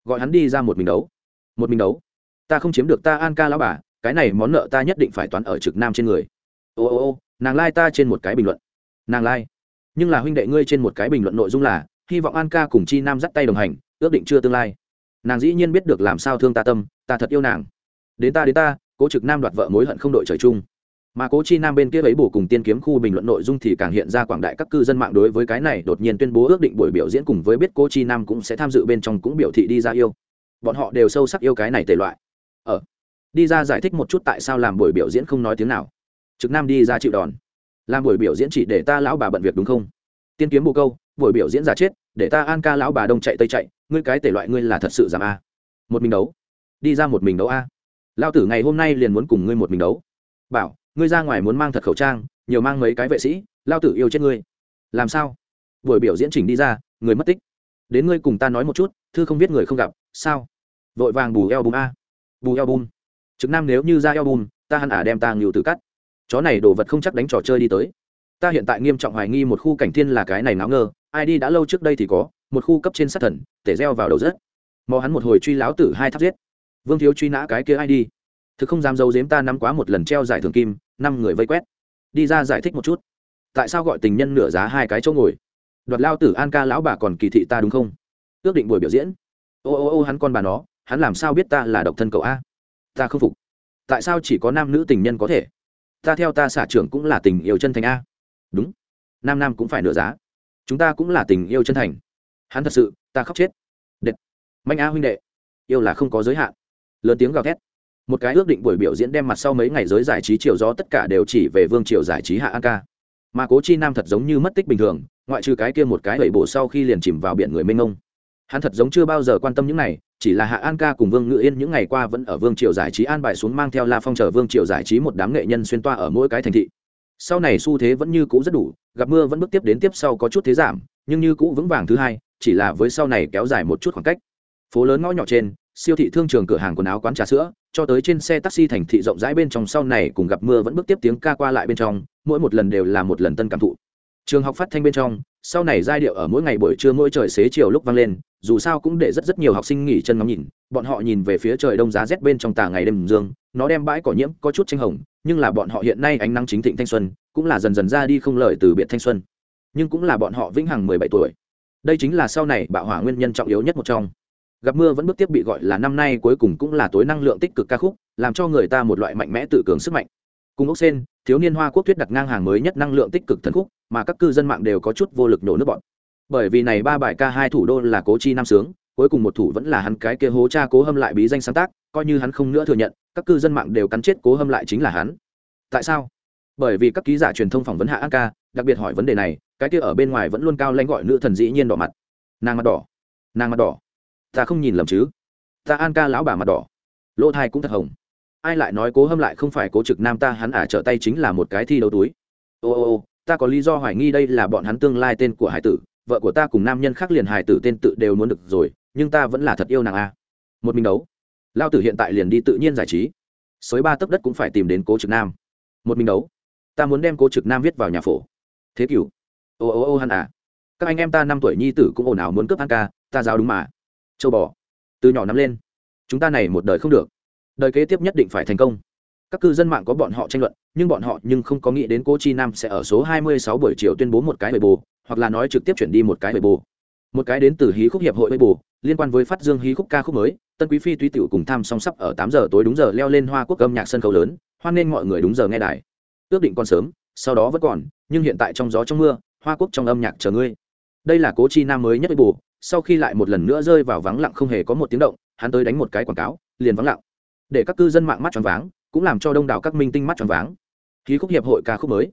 Gọi hắn đi ra một mình đấu. Một mình đấu? Ta không chiếm được ta an ca lão bà, cái này món nợ ta nhất định phải toán ở trực nam trên người. Ô ô ô nàng lai、like、ta trên một cái bình luận. Nàng lai、like. nhưng là huynh đệ ngươi trên một cái bình luận nội dung là, hy vọng an ca cùng chi nam dắt tay đồng hành, ước định chưa tương lai. Nàng dĩ nhiên biết được làm sao thương ta tâm, ta thật yêu nàng. Đến ta đến ta, cố trực nam đoạt vợ mối hận không đội trời chung. Mà cố chi nam bên kia ấy bổ cùng tiên kiếm khu bình luận nội dung thì càng hiện ra quảng đại các cư dân mạng đối với cái này đột nhiên tuyên bố ước định buổi biểu diễn cùng với biết cố chi nam cũng sẽ tham dự bên trong cũng biểu thị đi ra yêu. Bọn họ đều sâu sắc yêu cái này tệ loại. Ở đi ra giải thích một chút tại sao làm buổi biểu diễn không nói tiếng nào trực nam đi ra chịu đòn. Làm buổi biểu diễn chỉ để ta lão bà bận việc đúng không? Tiên kiếm bồ câu, buổi biểu diễn giả chết, để ta an ca lão bà đông chạy tây chạy, ngươi cái tể loại ngươi là thật sự giảm a. Một mình đấu. Đi ra một mình đấu a. Lao tử ngày hôm nay liền muốn cùng ngươi một mình đấu. Bảo, ngươi ra ngoài muốn mang thật khẩu trang, nhiều mang mấy cái vệ sĩ lao tử yêu chết ngươi. Làm sao? Buổi biểu diễn chỉnh đi ra, người mất tích. Đến ngươi cùng ta nói một chút, thư không biết người không gặp, sao? Vội vàng bù eo bùm a. Bù eo bùm. Trực nam nếu như ra eo bùm, ta hẳn ả đem ta ngưu tử cắt chó này đồ vật không chắc đánh trò chơi đi tới. Ta hiện tại nghiêm trọng hoài nghi một khu cảnh thiên là cái này náo ngơ, ai đi đã lâu trước đây thì có, một khu cấp trên sát thần, tể reo vào đầu rất mò hắn một hồi truy láo tử hai tháp giết. Vương thiếu truy nã cái kia ai đi? Thực không dám giấu giếm ta nắm quá một lần treo giải thưởng kim, năm người vây quét. Đi ra giải thích một chút. Tại sao gọi tình nhân nửa giá hai cái chỗ ngồi? Đoạt lao tử an ca lão bà còn kỳ thị ta đúng không? Ước định buổi biểu diễn. Ô ô ô hắn con bà nó, hắn làm sao biết ta là độc thân cậu a? Ta không phục. Tại sao chỉ có nam nữ tình nhân có thể? Ta theo ta xả trưởng cũng là tình yêu chân thành a. Đúng. Nam nam cũng phải nửa giá. Chúng ta cũng là tình yêu chân thành. Hắn thật sự, ta khóc chết. Đệt. Manh a huynh đệ. Yêu là không có giới hạn. Lớn tiếng gào thét. Một cái ước định buổi biểu diễn đem mặt sau mấy ngày giới giải trí chiều gió tất cả đều chỉ về vương triều giải trí hạ an ca. Mà cố chi nam thật giống như mất tích bình thường, ngoại trừ cái kia một cái lẩy bổ sau khi liền chìm vào biển người mênh mông hắn thật giống chưa bao giờ quan tâm những này, chỉ là hạ an ca cùng vương ngự yên những ngày qua vẫn ở vương triều giải trí an bài xuống mang theo la phong chờ vương triều giải trí một đám nghệ nhân xuyên toa ở mỗi cái thành thị. Sau này xu thế vẫn như cũ rất đủ, gặp mưa vẫn bước tiếp đến tiếp sau có chút thế giảm, nhưng như cũ vững vàng thứ hai, chỉ là với sau này kéo dài một chút khoảng cách. Phố lớn ngõ nhỏ trên, siêu thị thương trường cửa hàng quần áo quán trà sữa, cho tới trên xe taxi thành thị rộng rãi bên trong sau này cùng gặp mưa vẫn bước tiếp tiếng ca qua lại bên trong, mỗi một lần đều là một lần tân cảm thụ. Trường học phát thanh bên trong sau này giai điệu ở mỗi ngày buổi trưa mỗi trời xế chiều lúc vang lên, dù sao cũng để rất rất nhiều học sinh nghỉ chân ngắm nhìn, bọn họ nhìn về phía trời đông giá rét bên trong tà ngày đêm dương, nó đem bãi cỏ nhiễm có chút tranh hồng, nhưng là bọn họ hiện nay ánh nắng chính thịnh thanh xuân, cũng là dần dần ra đi không lời từ biệt thanh xuân. Nhưng cũng là bọn họ vĩnh hằng mười bảy tuổi. Đây chính là sau này bạo hỏa nguyên nhân trọng yếu nhất một trong. Gặp mưa vẫn bước tiếp bị gọi là năm nay cuối cùng cũng là tối năng lượng tích cực ca khúc, làm cho người ta một loại mạnh mẽ tự cường sức mạnh. Cùng ốc sen thiếu niên hoa quốc thuyết đặt ngang hàng mới nhất năng lượng tích cực thần khúc, mà các cư dân mạng đều có chút vô lực nổ nước bọn. Bởi vì này ba bài ca hai thủ đô là cố chi nam sướng, cuối cùng một thủ vẫn là hắn cái kia hố cha cố hâm lại bí danh sáng tác, coi như hắn không nữa thừa nhận, các cư dân mạng đều cắn chết cố hâm lại chính là hắn. Tại sao? Bởi vì các ký giả truyền thông phỏng vấn hạ an ca, đặc biệt hỏi vấn đề này, cái kia ở bên ngoài vẫn luôn cao lãnh gọi nữ thần dĩ nhiên đỏ mặt. Nàng mặt đỏ. Nàng mặt đỏ. Ta không nhìn lầm chứ? Ta an ca lão bà mặt đỏ. Lỗ thai cũng thật hồng ai lại nói cố hâm lại không phải cố trực nam ta, hắn ả à trở tay chính là một cái thi đấu túi. Ô ô ô, ta có lý do hoài nghi đây là bọn hắn tương lai tên của hải tử, vợ của ta cùng nam nhân khác liền hải tử tên tự đều muốn được rồi, nhưng ta vẫn là thật yêu nàng a một mình đấu. Lao tử hiện tại liền đi tự nhiên giải trí. Xới ba tấc đất cũng phải tìm đến cố trực nam. Một mình đấu. Ta muốn đem cố trực nam viết vào nhà phổ. Thế cửu. Ô ô ô, hắn à. Các anh em ta năm tuổi nhi tử cũng ồn ào muốn cướp ăn ca, ta giáo đúng mà. Châu bò. Từ nhỏ nắm lên. Chúng ta này một đời không được đời kế tiếp nhất định phải thành công. Các cư dân mạng có bọn họ tranh luận nhưng bọn họ nhưng không có nghĩ đến cô chi nam sẽ ở số 26 buổi chiều tuyên bố một cái bề bù, hoặc là nói trực tiếp chuyển đi một cái bề bù, một cái đến từ hí khúc hiệp hội bề bù liên quan với phát dương hí khúc ca khúc mới tân quý phi tuy tiểu cùng tham song sắp ở 8 giờ tối đúng giờ leo lên hoa quốc âm nhạc sân khấu lớn hoan nên mọi người đúng giờ nghe đài. Ước định còn sớm sau đó vẫn còn nhưng hiện tại trong gió trong mưa hoa quốc trong âm nhạc chờ ngươi. Đây là cố chi nam mới nhất bù sau khi lại một lần nữa rơi vào vắng lặng không hề có một tiếng động hắn tới đánh một cái quảng cáo liền vắng lặng để các cư dân mạng mắt tròn váng, cũng làm cho đông đảo các minh tinh mắt tròn váng. Hí khúc hiệp hội ca khúc mới.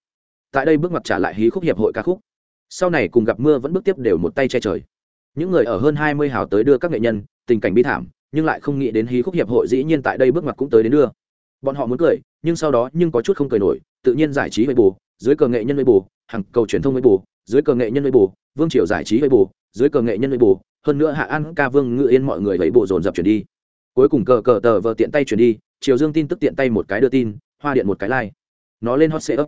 Tại đây bước mặt trả lại hí khúc hiệp hội ca khúc. Sau này cùng gặp mưa vẫn bước tiếp đều một tay che trời. Những người ở hơn hai mươi hào tới đưa các nghệ nhân, tình cảnh bi thảm, nhưng lại không nghĩ đến hí khúc hiệp hội dĩ nhiên tại đây bước mặt cũng tới đến đưa. Bọn họ muốn cười, nhưng sau đó nhưng có chút không cười nổi, tự nhiên giải trí với bù, dưới cờ nghệ nhân với bù, hàng cầu truyền thông với bù, dưới cờ nghệ nhân với bù, vương triều giải trí với bù, dưới cờ nghệ nhân với bù, hơn nữa hạ an, ca vương, ngự yên mọi người lấy bộ dồn dập chuyển đi cuối cùng cờ cờ tờ vờ tiện tay chuyển đi, triều dương tin tức tiện tay một cái đưa tin, hoa điện một cái like. Nó lên hot sale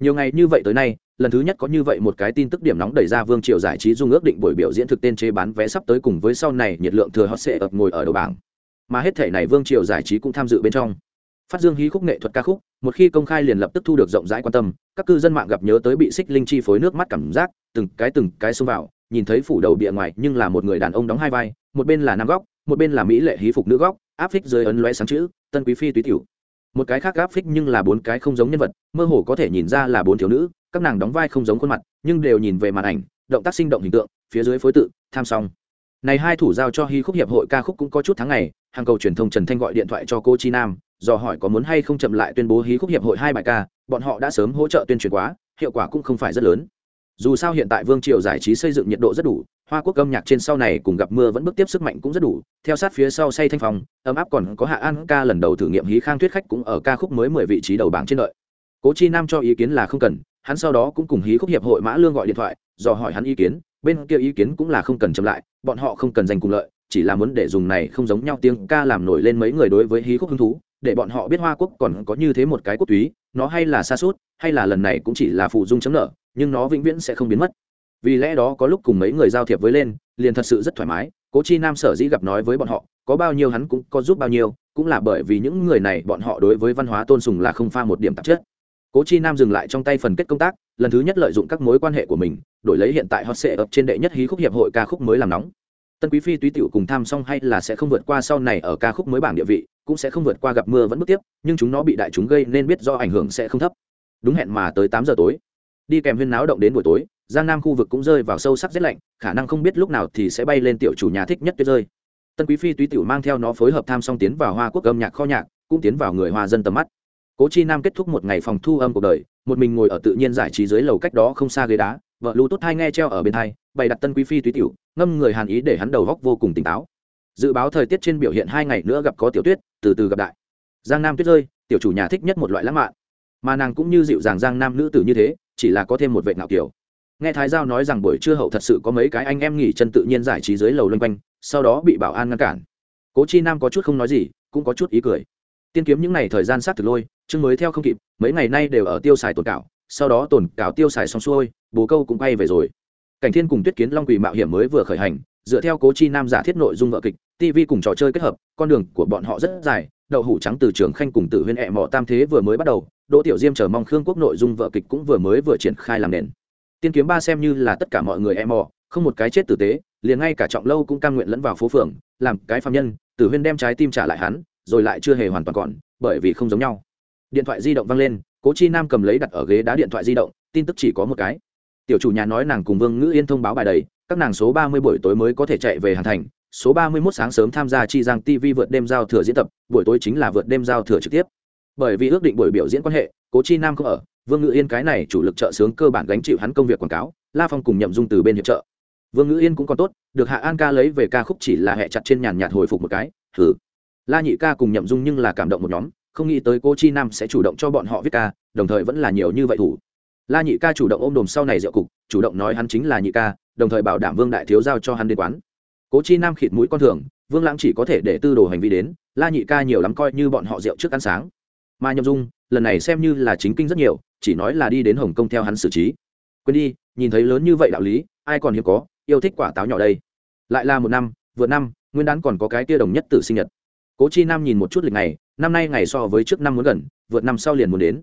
nhiều ngày như vậy tới nay, lần thứ nhất có như vậy một cái tin tức điểm nóng đẩy ra vương triều giải trí dung ước định buổi biểu diễn thực tên chế bán vé sắp tới cùng với sau này nhiệt lượng thừa hot sẽ ập ngồi ở đầu bảng. Mà hết thể này vương triều giải trí cũng tham dự bên trong. Phát dương hí khúc nghệ thuật ca khúc, một khi công khai liền lập tức thu được rộng rãi quan tâm, các cư dân mạng gặp nhớ tới bị xích linh chi phối nước mắt cảm giác, từng cái từng cái xông vào, nhìn thấy phủ đầu bìa ngoài nhưng là một người đàn ông đóng hai vai, một bên là nam góc một bên là mỹ lệ hí phục nữ góc, áp phích dưới ấn loe sáng chữ, tân quý phi túy tiểu. Một cái khác áp phích nhưng là bốn cái không giống nhân vật, mơ hồ có thể nhìn ra là bốn thiếu nữ, các nàng đóng vai không giống khuôn mặt, nhưng đều nhìn về màn ảnh, động tác sinh động hình tượng, phía dưới phối tự, tham song. Này hai thủ giao cho hí khúc hiệp hội ca khúc cũng có chút tháng ngày, hàng cầu truyền thông trần thanh gọi điện thoại cho cô chi nam, dò hỏi có muốn hay không chậm lại tuyên bố hí khúc hiệp hội hai bài ca, bọn họ đã sớm hỗ trợ tuyên truyền quá, hiệu quả cũng không phải rất lớn. Dù sao hiện tại vương triều giải trí xây dựng nhiệt độ rất đủ hoa quốc âm nhạc trên sau này cùng gặp mưa vẫn bước tiếp sức mạnh cũng rất đủ. Theo sát phía sau say thanh phòng ấm áp còn có hạ an ca lần đầu thử nghiệm hí khang thuyết khách cũng ở ca khúc mới mười vị trí đầu bảng trên đợi. Cố chi nam cho ý kiến là không cần, hắn sau đó cũng cùng hí khúc hiệp hội mã lương gọi điện thoại, dò hỏi hắn ý kiến, bên kia ý kiến cũng là không cần chậm lại, bọn họ không cần giành cùng lợi, chỉ là muốn để dùng này không giống nhau tiếng ca làm nổi lên mấy người đối với hí khúc hứng thú, để bọn họ biết hoa quốc còn có như thế một cái quốc túy, nó hay là xa suốt, hay là lần này cũng chỉ là phụ dung chấm nợ, nhưng nó vĩnh viễn sẽ không biến mất vì lẽ đó có lúc cùng mấy người giao thiệp với lên, liền thật sự rất thoải mái. Cố chi nam sở dĩ gặp nói với bọn họ, có bao nhiêu hắn cũng có giúp bao nhiêu, cũng là bởi vì những người này bọn họ đối với văn hóa tôn sùng là không pha một điểm tạp chất. Cố chi nam dừng lại trong tay phần kết công tác, lần thứ nhất lợi dụng các mối quan hệ của mình, đổi lấy hiện tại hot sệ ập trên đệ nhất hí khúc hiệp hội ca khúc mới làm nóng. Tân quý phi túy tiểu cùng tham xong hay là sẽ không vượt qua sau này ở ca khúc mới bảng địa vị, cũng sẽ không vượt qua gặp mưa vẫn bước tiếp, nhưng chúng nó bị đại chúng gây nên biết do ảnh hưởng sẽ không thấp. Đúng hẹn mà tới tám giờ tối. Đi kèm huyên náo động đến buổi tối giang nam khu vực cũng rơi vào sâu sắc rét lạnh, khả năng không biết lúc nào thì sẽ bay lên tiểu chủ nhà thích nhất tuyết rơi. Tân quý phi túy tiểu mang theo nó phối hợp tham song tiến vào hoa quốc âm nhạc kho nhạc, cũng tiến vào người hoa dân tầm mắt. Cố chi nam kết thúc một ngày phòng thu âm cuộc đời, một mình ngồi ở tự nhiên giải trí dưới lầu cách đó không xa ghế đá, vợ lưu tốt hai nghe treo ở bên thai bày đặt tân quý phi túy tiểu, ngâm người hàn ý để hắn đầu góc vô cùng tỉnh táo. Dự báo thời tiết trên biểu hiện hai ngày nữa gặp có tiểu tuyết, từ từ gặp đại. Giang nam tuyết rơi, tiểu chủ nhà thích nhất một loại lãng mạn. Mà nàng cũng như dịu dàng giang nam nữ tử như thế, chỉ là có thêm một vệ ngạo kiểu nghe thái giao nói rằng buổi trưa hậu thật sự có mấy cái anh em nghỉ chân tự nhiên giải trí dưới lầu loanh quanh, sau đó bị bảo an ngăn cản. Cố chi nam có chút không nói gì, cũng có chút ý cười. Tiên kiếm những ngày thời gian sát thực lôi, chương mới theo không kịp, mấy ngày nay đều ở tiêu xài tồn cảo, sau đó tồn cảo tiêu xài xong xuôi, bồ câu cũng bay về rồi. Cảnh thiên cùng tuyết kiến long quỳ mạo hiểm mới vừa khởi hành, dựa theo cố chi nam giả thiết nội dung vợ kịch tv cùng trò chơi kết hợp, con đường của bọn họ rất dài, đậu hủ trắng từ trường khanh cùng tử huyên ẹ mọ tam thế vừa mới bắt đầu, đỗ tiểu diêm chờ mong khương quốc nội dung vợ kịch cũng vừa mới vừa triển khai làm nền tiên kiếm ba xem như là tất cả mọi người em mò, không một cái chết tử tế liền ngay cả trọng lâu cũng cam nguyện lẫn vào phố phường làm cái phạm nhân tử huyên đem trái tim trả lại hắn rồi lại chưa hề hoàn toàn còn bởi vì không giống nhau. Điện thoại di động văng lên cố chi nam cầm lấy đặt ở ghế đá điện thoại di động tin tức chỉ có một cái. Tiểu chủ nhà nói nàng cùng vương ngữ yên thông báo bài đầy các nàng số ba mươi buổi tối mới có thể chạy về hàn thành số ba mươi 31 sáng sớm tham gia chi giang tv vượt đêm giao thừa diễn tập buổi tối chính là vượt đêm giao thừa trực tiếp. Bởi vì ước định buổi biểu diễn quan hệ cố chi nam không ở vương ngữ yên cái này chủ lực trợ sướng cơ bản gánh chịu hắn công việc quảng cáo, la phong cùng nhậm dung từ bên hiệp trợ. Vương ngữ yên cũng còn tốt, được hạ an ca lấy về ca khúc chỉ là hẹ chặt trên nhàn nhạt hồi phục một cái thử la nhị ca cùng nhậm dung nhưng là cảm động một nhóm, không nghĩ tới cô chi nam sẽ chủ động cho bọn họ viết ca, đồng thời vẫn là nhiều như vậy thủ. La nhị ca chủ động ôm đồm sau này rượu cục, chủ động nói hắn chính là nhị ca, đồng thời bảo đảm vương đại thiếu giao cho hắn đến quán. Cố chi nam khịt mũi con thường, vương lãng chỉ có thể để tư đồ hành vi đến, la nhị ca nhiều lắm coi như bọn họ rượu trước ăn sáng. Mà nhậm dung, lần này xem như là chính kinh rất nhiều chỉ nói là đi đến hồng kông theo hắn xử trí. Quên đi, nhìn thấy lớn như vậy đạo lý, ai còn hiếm có, yêu thích quả táo nhỏ đây. Lại là một năm vừa năm, nguyên đán còn có cái tia đồng nhất tử sinh nhật. Cố chi nam nhìn một chút lịch này năm nay ngày so với trước năm muốn gần, vượt năm sau liền muốn đến.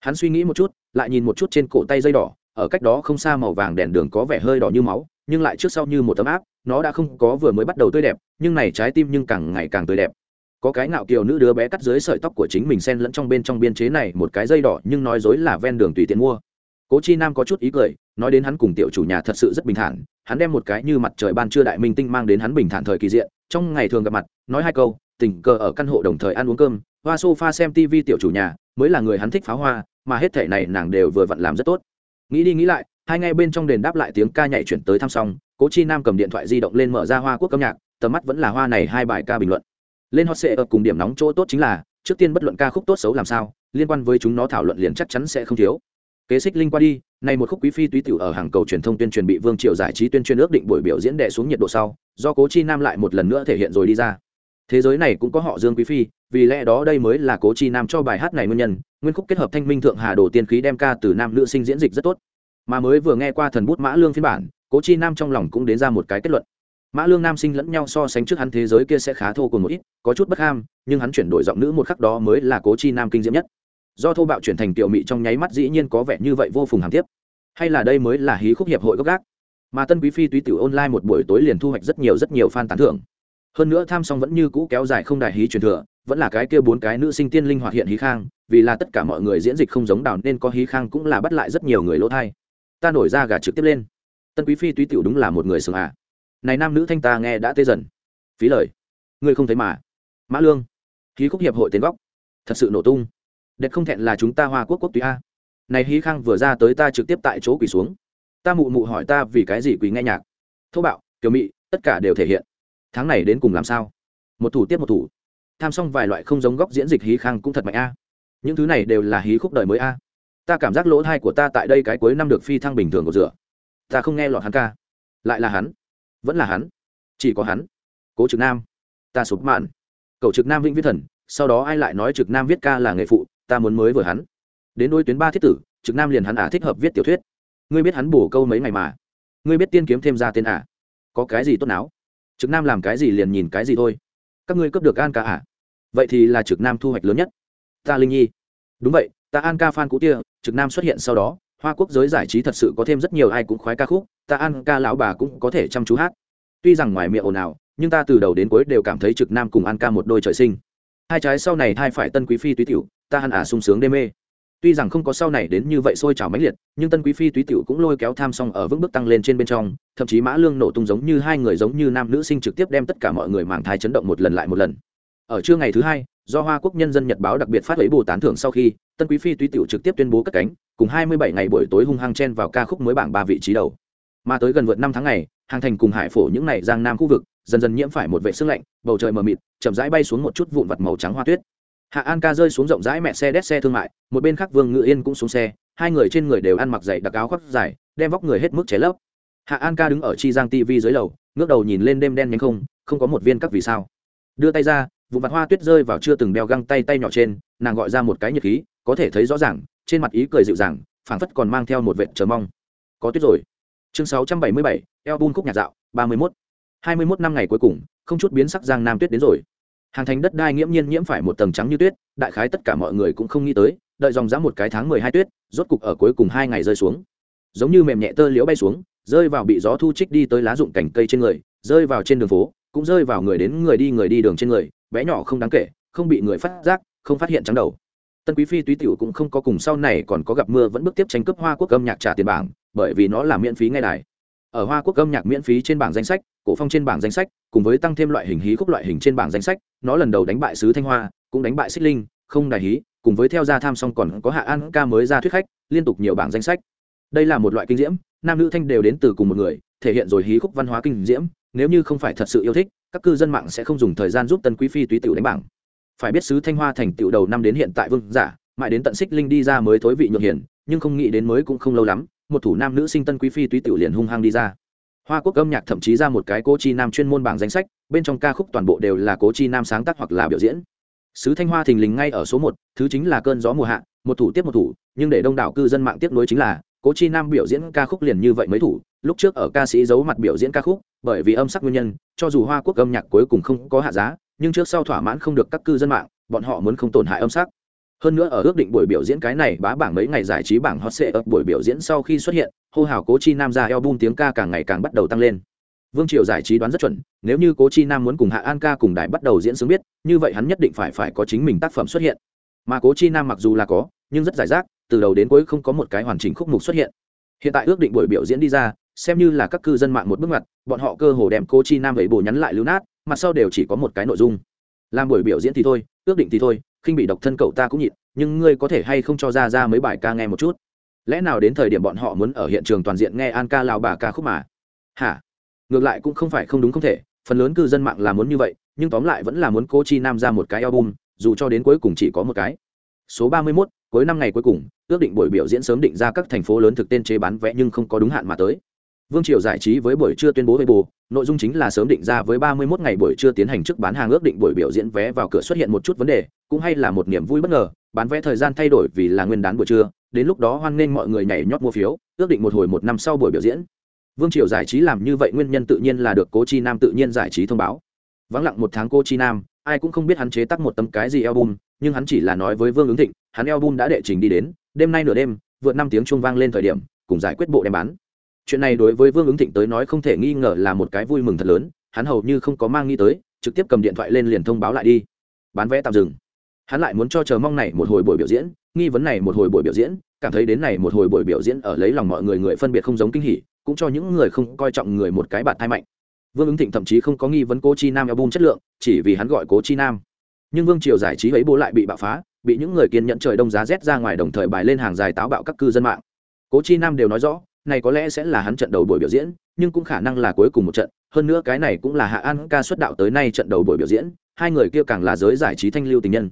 Hắn suy nghĩ một chút, lại nhìn một chút trên cổ tay dây đỏ, ở cách đó không xa màu vàng đèn đường có vẻ hơi đỏ như máu, nhưng lại trước sau như một tấm áp, nó đã không có vừa mới bắt đầu tươi đẹp, nhưng này trái tim nhưng càng ngày càng tươi đẹp có cái ngạo kiều nữ đứa bé cắt dưới sợi tóc của chính mình xen lẫn trong bên trong biên chế này một cái dây đỏ, nhưng nói dối là ven đường tùy tiện mua. Cố chi nam có chút ý cười, nói đến hắn cùng tiểu chủ nhà thật sự rất bình thản, hắn đem một cái như mặt trời ban trưa đại minh tinh mang đến hắn bình thản thời kỳ diện, trong ngày thường gặp mặt, nói hai câu, tình cờ ở căn hộ đồng thời ăn uống cơm, hoa sofa xem tv tiểu chủ nhà, mới là người hắn thích pháo hoa, mà hết thể này nàng đều vừa vặn làm rất tốt. Nghĩ đi nghĩ lại, hai ngay bên trong đền đáp lại tiếng ca nhảy chuyển tới thăm xong, cố chi nam cầm điện thoại di động lên mở ra hoa quốc âm nhạc, tầm mắt vẫn là hoa này hai bài ca bình luận lên hot sệ ở cùng điểm nóng chỗ tốt chính là, trước tiên bất luận ca khúc tốt xấu làm sao, liên quan với chúng nó thảo luận liền chắc chắn sẽ không thiếu. Kế xích linh qua đi, nay một khúc quý phi túy tiểu ở hàng cầu truyền thông tuyên truyền bị vương triều giải trí tuyên truyền ước định buổi biểu diễn đệ xuống nhiệt độ sau, do cố chi nam lại một lần nữa thể hiện rồi đi ra. Thế giới này cũng có họ dương quý phi, vì lẽ đó đây mới là cố chi nam cho bài hát này nguyên nhân, nguyên khúc kết hợp thanh minh thượng hà đồ tiên khí đem ca từ nam nữ sinh diễn dịch rất tốt. Mà mới vừa nghe qua thần bút mã lương phiên bản, cố chi nam trong lòng cũng đến ra một cái kết luận mã lương nam sinh lẫn nhau so sánh trước hắn thế giới kia sẽ khá thô cùng một ít, có chút bất ham, nhưng hắn chuyển đổi giọng nữ một khắc đó mới là cố chi nam kinh diễm nhất. Do thô bạo chuyển thành tiểu mị trong nháy mắt dĩ nhiên có vẻ như vậy vô phùng hàm tiếp. Hay là đây mới là hí khúc hiệp hội gốc gác? Mà tân quý phi túy tiểu online một buổi tối liền thu hoạch rất nhiều rất nhiều fan tán thưởng. Hơn nữa tham song vẫn như cũ kéo dài không đại hí truyền thừa, vẫn là cái kia bốn cái nữ sinh tiên linh hoạt hiện hí khang, vì là tất cả mọi người diễn dịch không giống đào nên có hí khang cũng là bắt lại rất nhiều người lỗ thai. Ta nổi ra gà trực tiếp lên. Tân quý phi túy tiểu đúng là một người sừng à này nam nữ thanh ta nghe đã tê dần. Phí lời. Ngươi không thấy mà. Mã lương. Hí khúc hiệp hội tên góc thật sự nổ tung. Đẹp không thẹn là chúng ta hoa quốc quốc tùy a. Này hí khang vừa ra tới ta trực tiếp tại chỗ quỳ xuống. Ta mụ mụ hỏi ta vì cái gì quỳ nghe nhạc. Thô bạo, kiểu mị, tất cả đều thể hiện. Tháng này đến cùng làm sao? Một thủ tiếp một thủ. Tham xong vài loại không giống góc diễn dịch hí khang cũng thật mạnh a. Những thứ này đều là hí khúc đời mới a. Ta cảm giác lỗ thai của ta tại đây cái cuối năm được phi thăng bình thường của rửa ta không nghe lọt hắn ca. Lại là hắn vẫn là hắn. Chỉ có hắn. Cố trực nam. Ta sụp mạn. Cậu trực nam vĩnh viết thần, sau đó ai lại nói trực nam viết ca là nghề phụ, ta muốn mới vừa hắn. Đến đôi tuyến ba thiết tử, trực nam liền hắn ả thích hợp viết tiểu thuyết. Ngươi biết hắn bổ câu mấy ngày mà. Ngươi biết tiên kiếm thêm ra tên ả có cái gì tốt não trực nam làm cái gì liền nhìn cái gì thôi. Các ngươi cấp được an ca ả vậy thì là trực nam thu hoạch lớn nhất. Ta linh nhi. Đúng vậy, ta an ca phan cũ tia trực nam xuất hiện sau đó, hoa quốc giới giải trí thật sự có thêm rất nhiều ai cũng khoái ca khúc ta an ca lão bà cũng có thể chăm chú hát. Tuy rằng ngoài miệng ồn ào, nhưng ta từ đầu đến cuối đều cảm thấy trực nam cùng an ca một đôi trời sinh. Hai trái sau này hai phải tân quý phi túy tiểu, ta hẳn ả à sung sướng đê mê. Tuy rằng không có sau này đến như vậy sôi trào mãnh liệt, nhưng tân quý phi túy tiểu cũng lôi kéo tham song ở vững bước tăng lên trên bên trong, thậm chí mã lương nổ tung giống như hai người giống như nam nữ sinh trực tiếp đem tất cả mọi người màng thai chấn động một lần lại một lần. Ở trưa ngày thứ hai, do hoa quốc nhân dân nhật báo đặc biệt phát lấy bồ tán thưởng sau khi, tân quý phi túy tiểu trực tiếp tuyên bố cất cánh, cùng 27 ngày buổi tối hung hăng chen vào ca khúc mới bảng ba vị trí đầu mà tới gần vượt năm tháng ngày, hàng thành cùng hải phổ những ngày giang nam khu vực, dần dần nhiễm phải một vệ sương lạnh, bầu trời mờ mịt, chậm rãi bay xuống một chút vụn vặt màu trắng hoa tuyết. Hạ an ca rơi xuống rộng rãi mẹ xe đét xe thương mại, một bên khác vương ngự yên cũng xuống xe, hai người trên người đều ăn mặc dày đặc áo khoác dài, đem vóc người hết mức cháy lấp. Hạ an ca đứng ở chi giang tv dưới lầu, ngước đầu nhìn lên đêm đen nhánh không không có một viên các vì sao. Đưa tay ra vụ mặt hoa tuyết rơi vào chưa từng đeo găng tay tay nhỏ trên, nàng gọi ra một cái nhiệt khí, có thể thấy rõ ràng, trên mặt ý cười dịu dàng, phảng phất còn mang theo một vệt chờ mong. Có tuyết rồi chương 677, album khúc nhạc dạo 31. 21 năm ngày cuối cùng không chút biến sắc giang nam tuyết đến rồi. Hàng thành đất đai nghiễm nhiên nhiễm phải một tầng trắng như tuyết đại khái tất cả mọi người cũng không nghĩ tới đợi dòng dã một cái tháng mười hai tuyết rốt cục ở cuối cùng hai ngày rơi xuống. Giống như mềm nhẹ tơ liễu bay xuống rơi vào bị gió thu trích đi tới lá rụng cành cây trên người rơi vào trên đường phố cũng rơi vào người đến người đi người đi đường trên người bé nhỏ không đáng kể không bị người phát giác không phát hiện trắng đầu. Tân quý phi túy tiểu cũng không có cùng sau này còn có gặp mưa vẫn bước tiếp tranh cướp hoa quốc âm nhạc trả tiền bảng bởi vì nó là miễn phí ngay đài. Ở hoa quốc âm nhạc miễn phí trên bảng danh sách, cổ phong trên bảng danh sách, cùng với tăng thêm loại hình hí khúc loại hình trên bảng danh sách, nó lần đầu đánh bại sứ thanh hoa, cũng đánh bại xích linh, không đài hí, cùng với theo gia tham song còn có hạ an ca mới ra thuyết khách, liên tục nhiều bảng danh sách. Đây là một loại kinh diễm, nam nữ thanh đều đến từ cùng một người, thể hiện rồi hí khúc văn hóa kinh diễm, nếu như không phải thật sự yêu thích, các cư dân mạng sẽ không dùng thời gian giúp tân quý phi túy tiểu đánh bảng. Phải biết sứ thanh hoa thành tiểu đầu năm đến hiện tại vương giả, mãi đến tận xích linh đi ra mới thối vị nhược hiển nhưng không nghĩ đến mới cũng không lâu lắm một thủ nam nữ sinh tân quý phi túy tiểu liền hung hăng đi ra. Hoa quốc âm nhạc thậm chí ra một cái cố chi nam chuyên môn bảng danh sách, bên trong ca khúc toàn bộ đều là cố chi nam sáng tác hoặc là biểu diễn. Sứ thanh hoa thình lình ngay ở số một, thứ chính là cơn gió mùa hạ, một thủ tiếp một thủ, nhưng để đông đảo cư dân mạng tiếp nối chính là, cố chi nam biểu diễn ca khúc liền như vậy mấy thủ, lúc trước ở ca sĩ giấu mặt biểu diễn ca khúc, bởi vì âm sắc nguyên nhân, cho dù hoa quốc âm nhạc cuối cùng không có hạ giá, nhưng trước sau thỏa mãn không được các cư dân mạng, bọn họ muốn không tổn hại âm sắc hơn nữa ở ước định buổi biểu diễn cái này bá bảng mấy ngày giải trí bảng hot sệ ở buổi biểu diễn sau khi xuất hiện, hô hào cố chi nam ra album tiếng ca càng ngày càng bắt đầu tăng lên. Vương triều giải trí đoán rất chuẩn, nếu như cố chi nam muốn cùng hạ an ca cùng đài bắt đầu diễn sướng biết, như vậy hắn nhất định phải phải có chính mình tác phẩm xuất hiện. Mà cố chi nam mặc dù là có, nhưng rất giải rác, từ đầu đến cuối không có một cái hoàn chỉnh khúc mục xuất hiện. Hiện tại ước định buổi biểu diễn đi ra, xem như là các cư dân mạng một bước ngoặt, bọn họ cơ hồ đem cố chi nam ấy bồ nhắn lại lưu nát, mặt sau đều chỉ có một cái nội dung làm buổi biểu diễn thì thôi ước định thì thôi khinh bị độc thân cậu ta cũng nhịn nhưng ngươi có thể hay không cho ra ra mấy bài ca nghe một chút? Lẽ nào đến thời điểm bọn họ muốn ở hiện trường toàn diện nghe an ca lào bà ca khúc mà? Hả? Ngược lại cũng không phải không đúng không thể phần lớn cư dân mạng là muốn như vậy nhưng tóm lại vẫn là muốn cô chi nam ra một cái album dù cho đến cuối cùng chỉ có một cái. Số ba mươi 31, cuối năm ngày cuối cùng ước định buổi biểu diễn sớm định ra các thành phố lớn thực tên chế bán vẽ nhưng không có đúng hạn mà tới. Vương triều giải trí với buổi trưa tuyên bố với bù nội dung chính là sớm định ra với ba mươi 31 ngày buổi trưa tiến hành trước bán hàng ước định buổi biểu diễn vé vào cửa xuất hiện một chút vấn đề, cũng hay là một niềm vui bất ngờ, bán vé thời gian thay đổi vì là nguyên đán buổi trưa, đến lúc đó hoan nghênh mọi người nhảy nhót mua phiếu, ước định một hồi một năm sau buổi biểu diễn. Vương triều giải trí làm như vậy nguyên nhân tự nhiên là được cố chi nam tự nhiên giải trí thông báo. Vắng lặng một tháng cô chi nam, ai cũng không biết hắn chế tác một tấm cái gì album, nhưng hắn chỉ là nói với vương ứng thịnh, hắn album đã đệ trình đi đến, đêm nay nửa đêm, vượt năm tiếng chuông vang lên thời điểm, cùng giải quyết bộ đem bán chuyện này đối với vương ứng thịnh tới nói không thể nghi ngờ là một cái vui mừng thật lớn, hắn hầu như không có mang nghĩ tới, trực tiếp cầm điện thoại lên liền thông báo lại đi. Bán vé tạm dừng. Hắn lại muốn cho chờ mong này một hồi buổi biểu diễn, nghi vấn này một hồi buổi biểu diễn, cảm thấy đến này một hồi buổi biểu diễn ở lấy lòng mọi người người phân biệt không giống kinh hỉ, cũng cho những người không coi trọng người một cái bạt thai mạnh. Vương ứng thịnh thậm chí không có nghi vấn cố chi nam album chất lượng, chỉ vì hắn gọi cố chi nam. Nhưng vương triều giải trí ấy bố lại bị bạo phá, bị những người kiên nhẫn trời đông giá rét ra ngoài đồng thời bài lên hàng dài táo bạo các cư dân mạng. Cố chi nam đều nói rõ này có lẽ sẽ là hắn trận đầu buổi biểu diễn, nhưng cũng khả năng là cuối cùng một trận, hơn nữa cái này cũng là hạ an ca xuất đạo tới nay trận đầu buổi biểu diễn, hai người kia càng là giới giải trí thanh lưu tình nhân.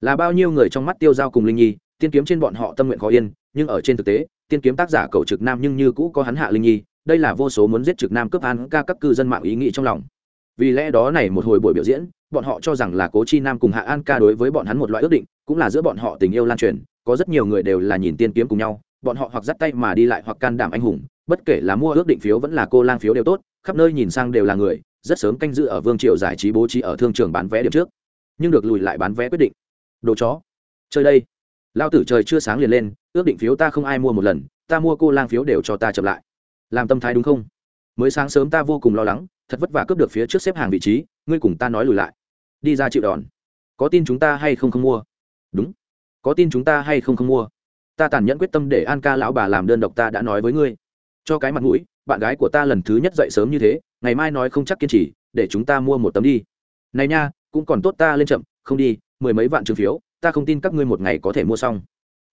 Là bao nhiêu người trong mắt tiêu giao cùng linh nhi, tiên kiếm trên bọn họ tâm nguyện khó yên, nhưng ở trên thực tế, tiên kiếm tác giả cầu trực nam nhưng như cũ có hắn hạ linh nhi, đây là vô số muốn giết trực nam cướp an ca các cư dân mạng ý nghĩ trong lòng. Vì lẽ đó này một hồi buổi biểu diễn, bọn họ cho rằng là cố chi nam cùng hạ an ca đối với bọn hắn một loại ước định, cũng là giữa bọn họ tình yêu lan truyền, có rất nhiều người đều là nhìn tiên kiếm cùng nhau bọn họ hoặc dắt tay mà đi lại hoặc can đảm anh hùng, bất kể là mua ước định phiếu vẫn là cô lang phiếu đều tốt, khắp nơi nhìn sang đều là người, rất sớm canh giữ ở vương triều giải trí bố trí ở thương trường bán vé điểm trước, nhưng được lùi lại bán vé quyết định. Đồ chó. Chơi đây. Lao tử trời chưa sáng liền lên, ước định phiếu ta không ai mua một lần, ta mua cô lang phiếu đều cho ta chậm lại. Làm tâm thái đúng không? Mới sáng sớm ta vô cùng lo lắng, thật vất vả cướp được phía trước xếp hàng vị trí, ngươi cùng ta nói lùi lại. Đi ra chịu đòn. Có tin chúng ta hay không không mua? Đúng. Có tin chúng ta hay không không mua? Ta tàn nhẫn quyết tâm để an ca lão bà làm đơn độc ta đã nói với ngươi. Cho cái mặt mũi, bạn gái của ta lần thứ nhất dậy sớm như thế, ngày mai nói không chắc kiên trì, để chúng ta mua một tấm đi. Này nha, cũng còn tốt ta lên chậm, không đi, mười mấy vạn trừng phiếu, ta không tin các ngươi một ngày có thể mua xong.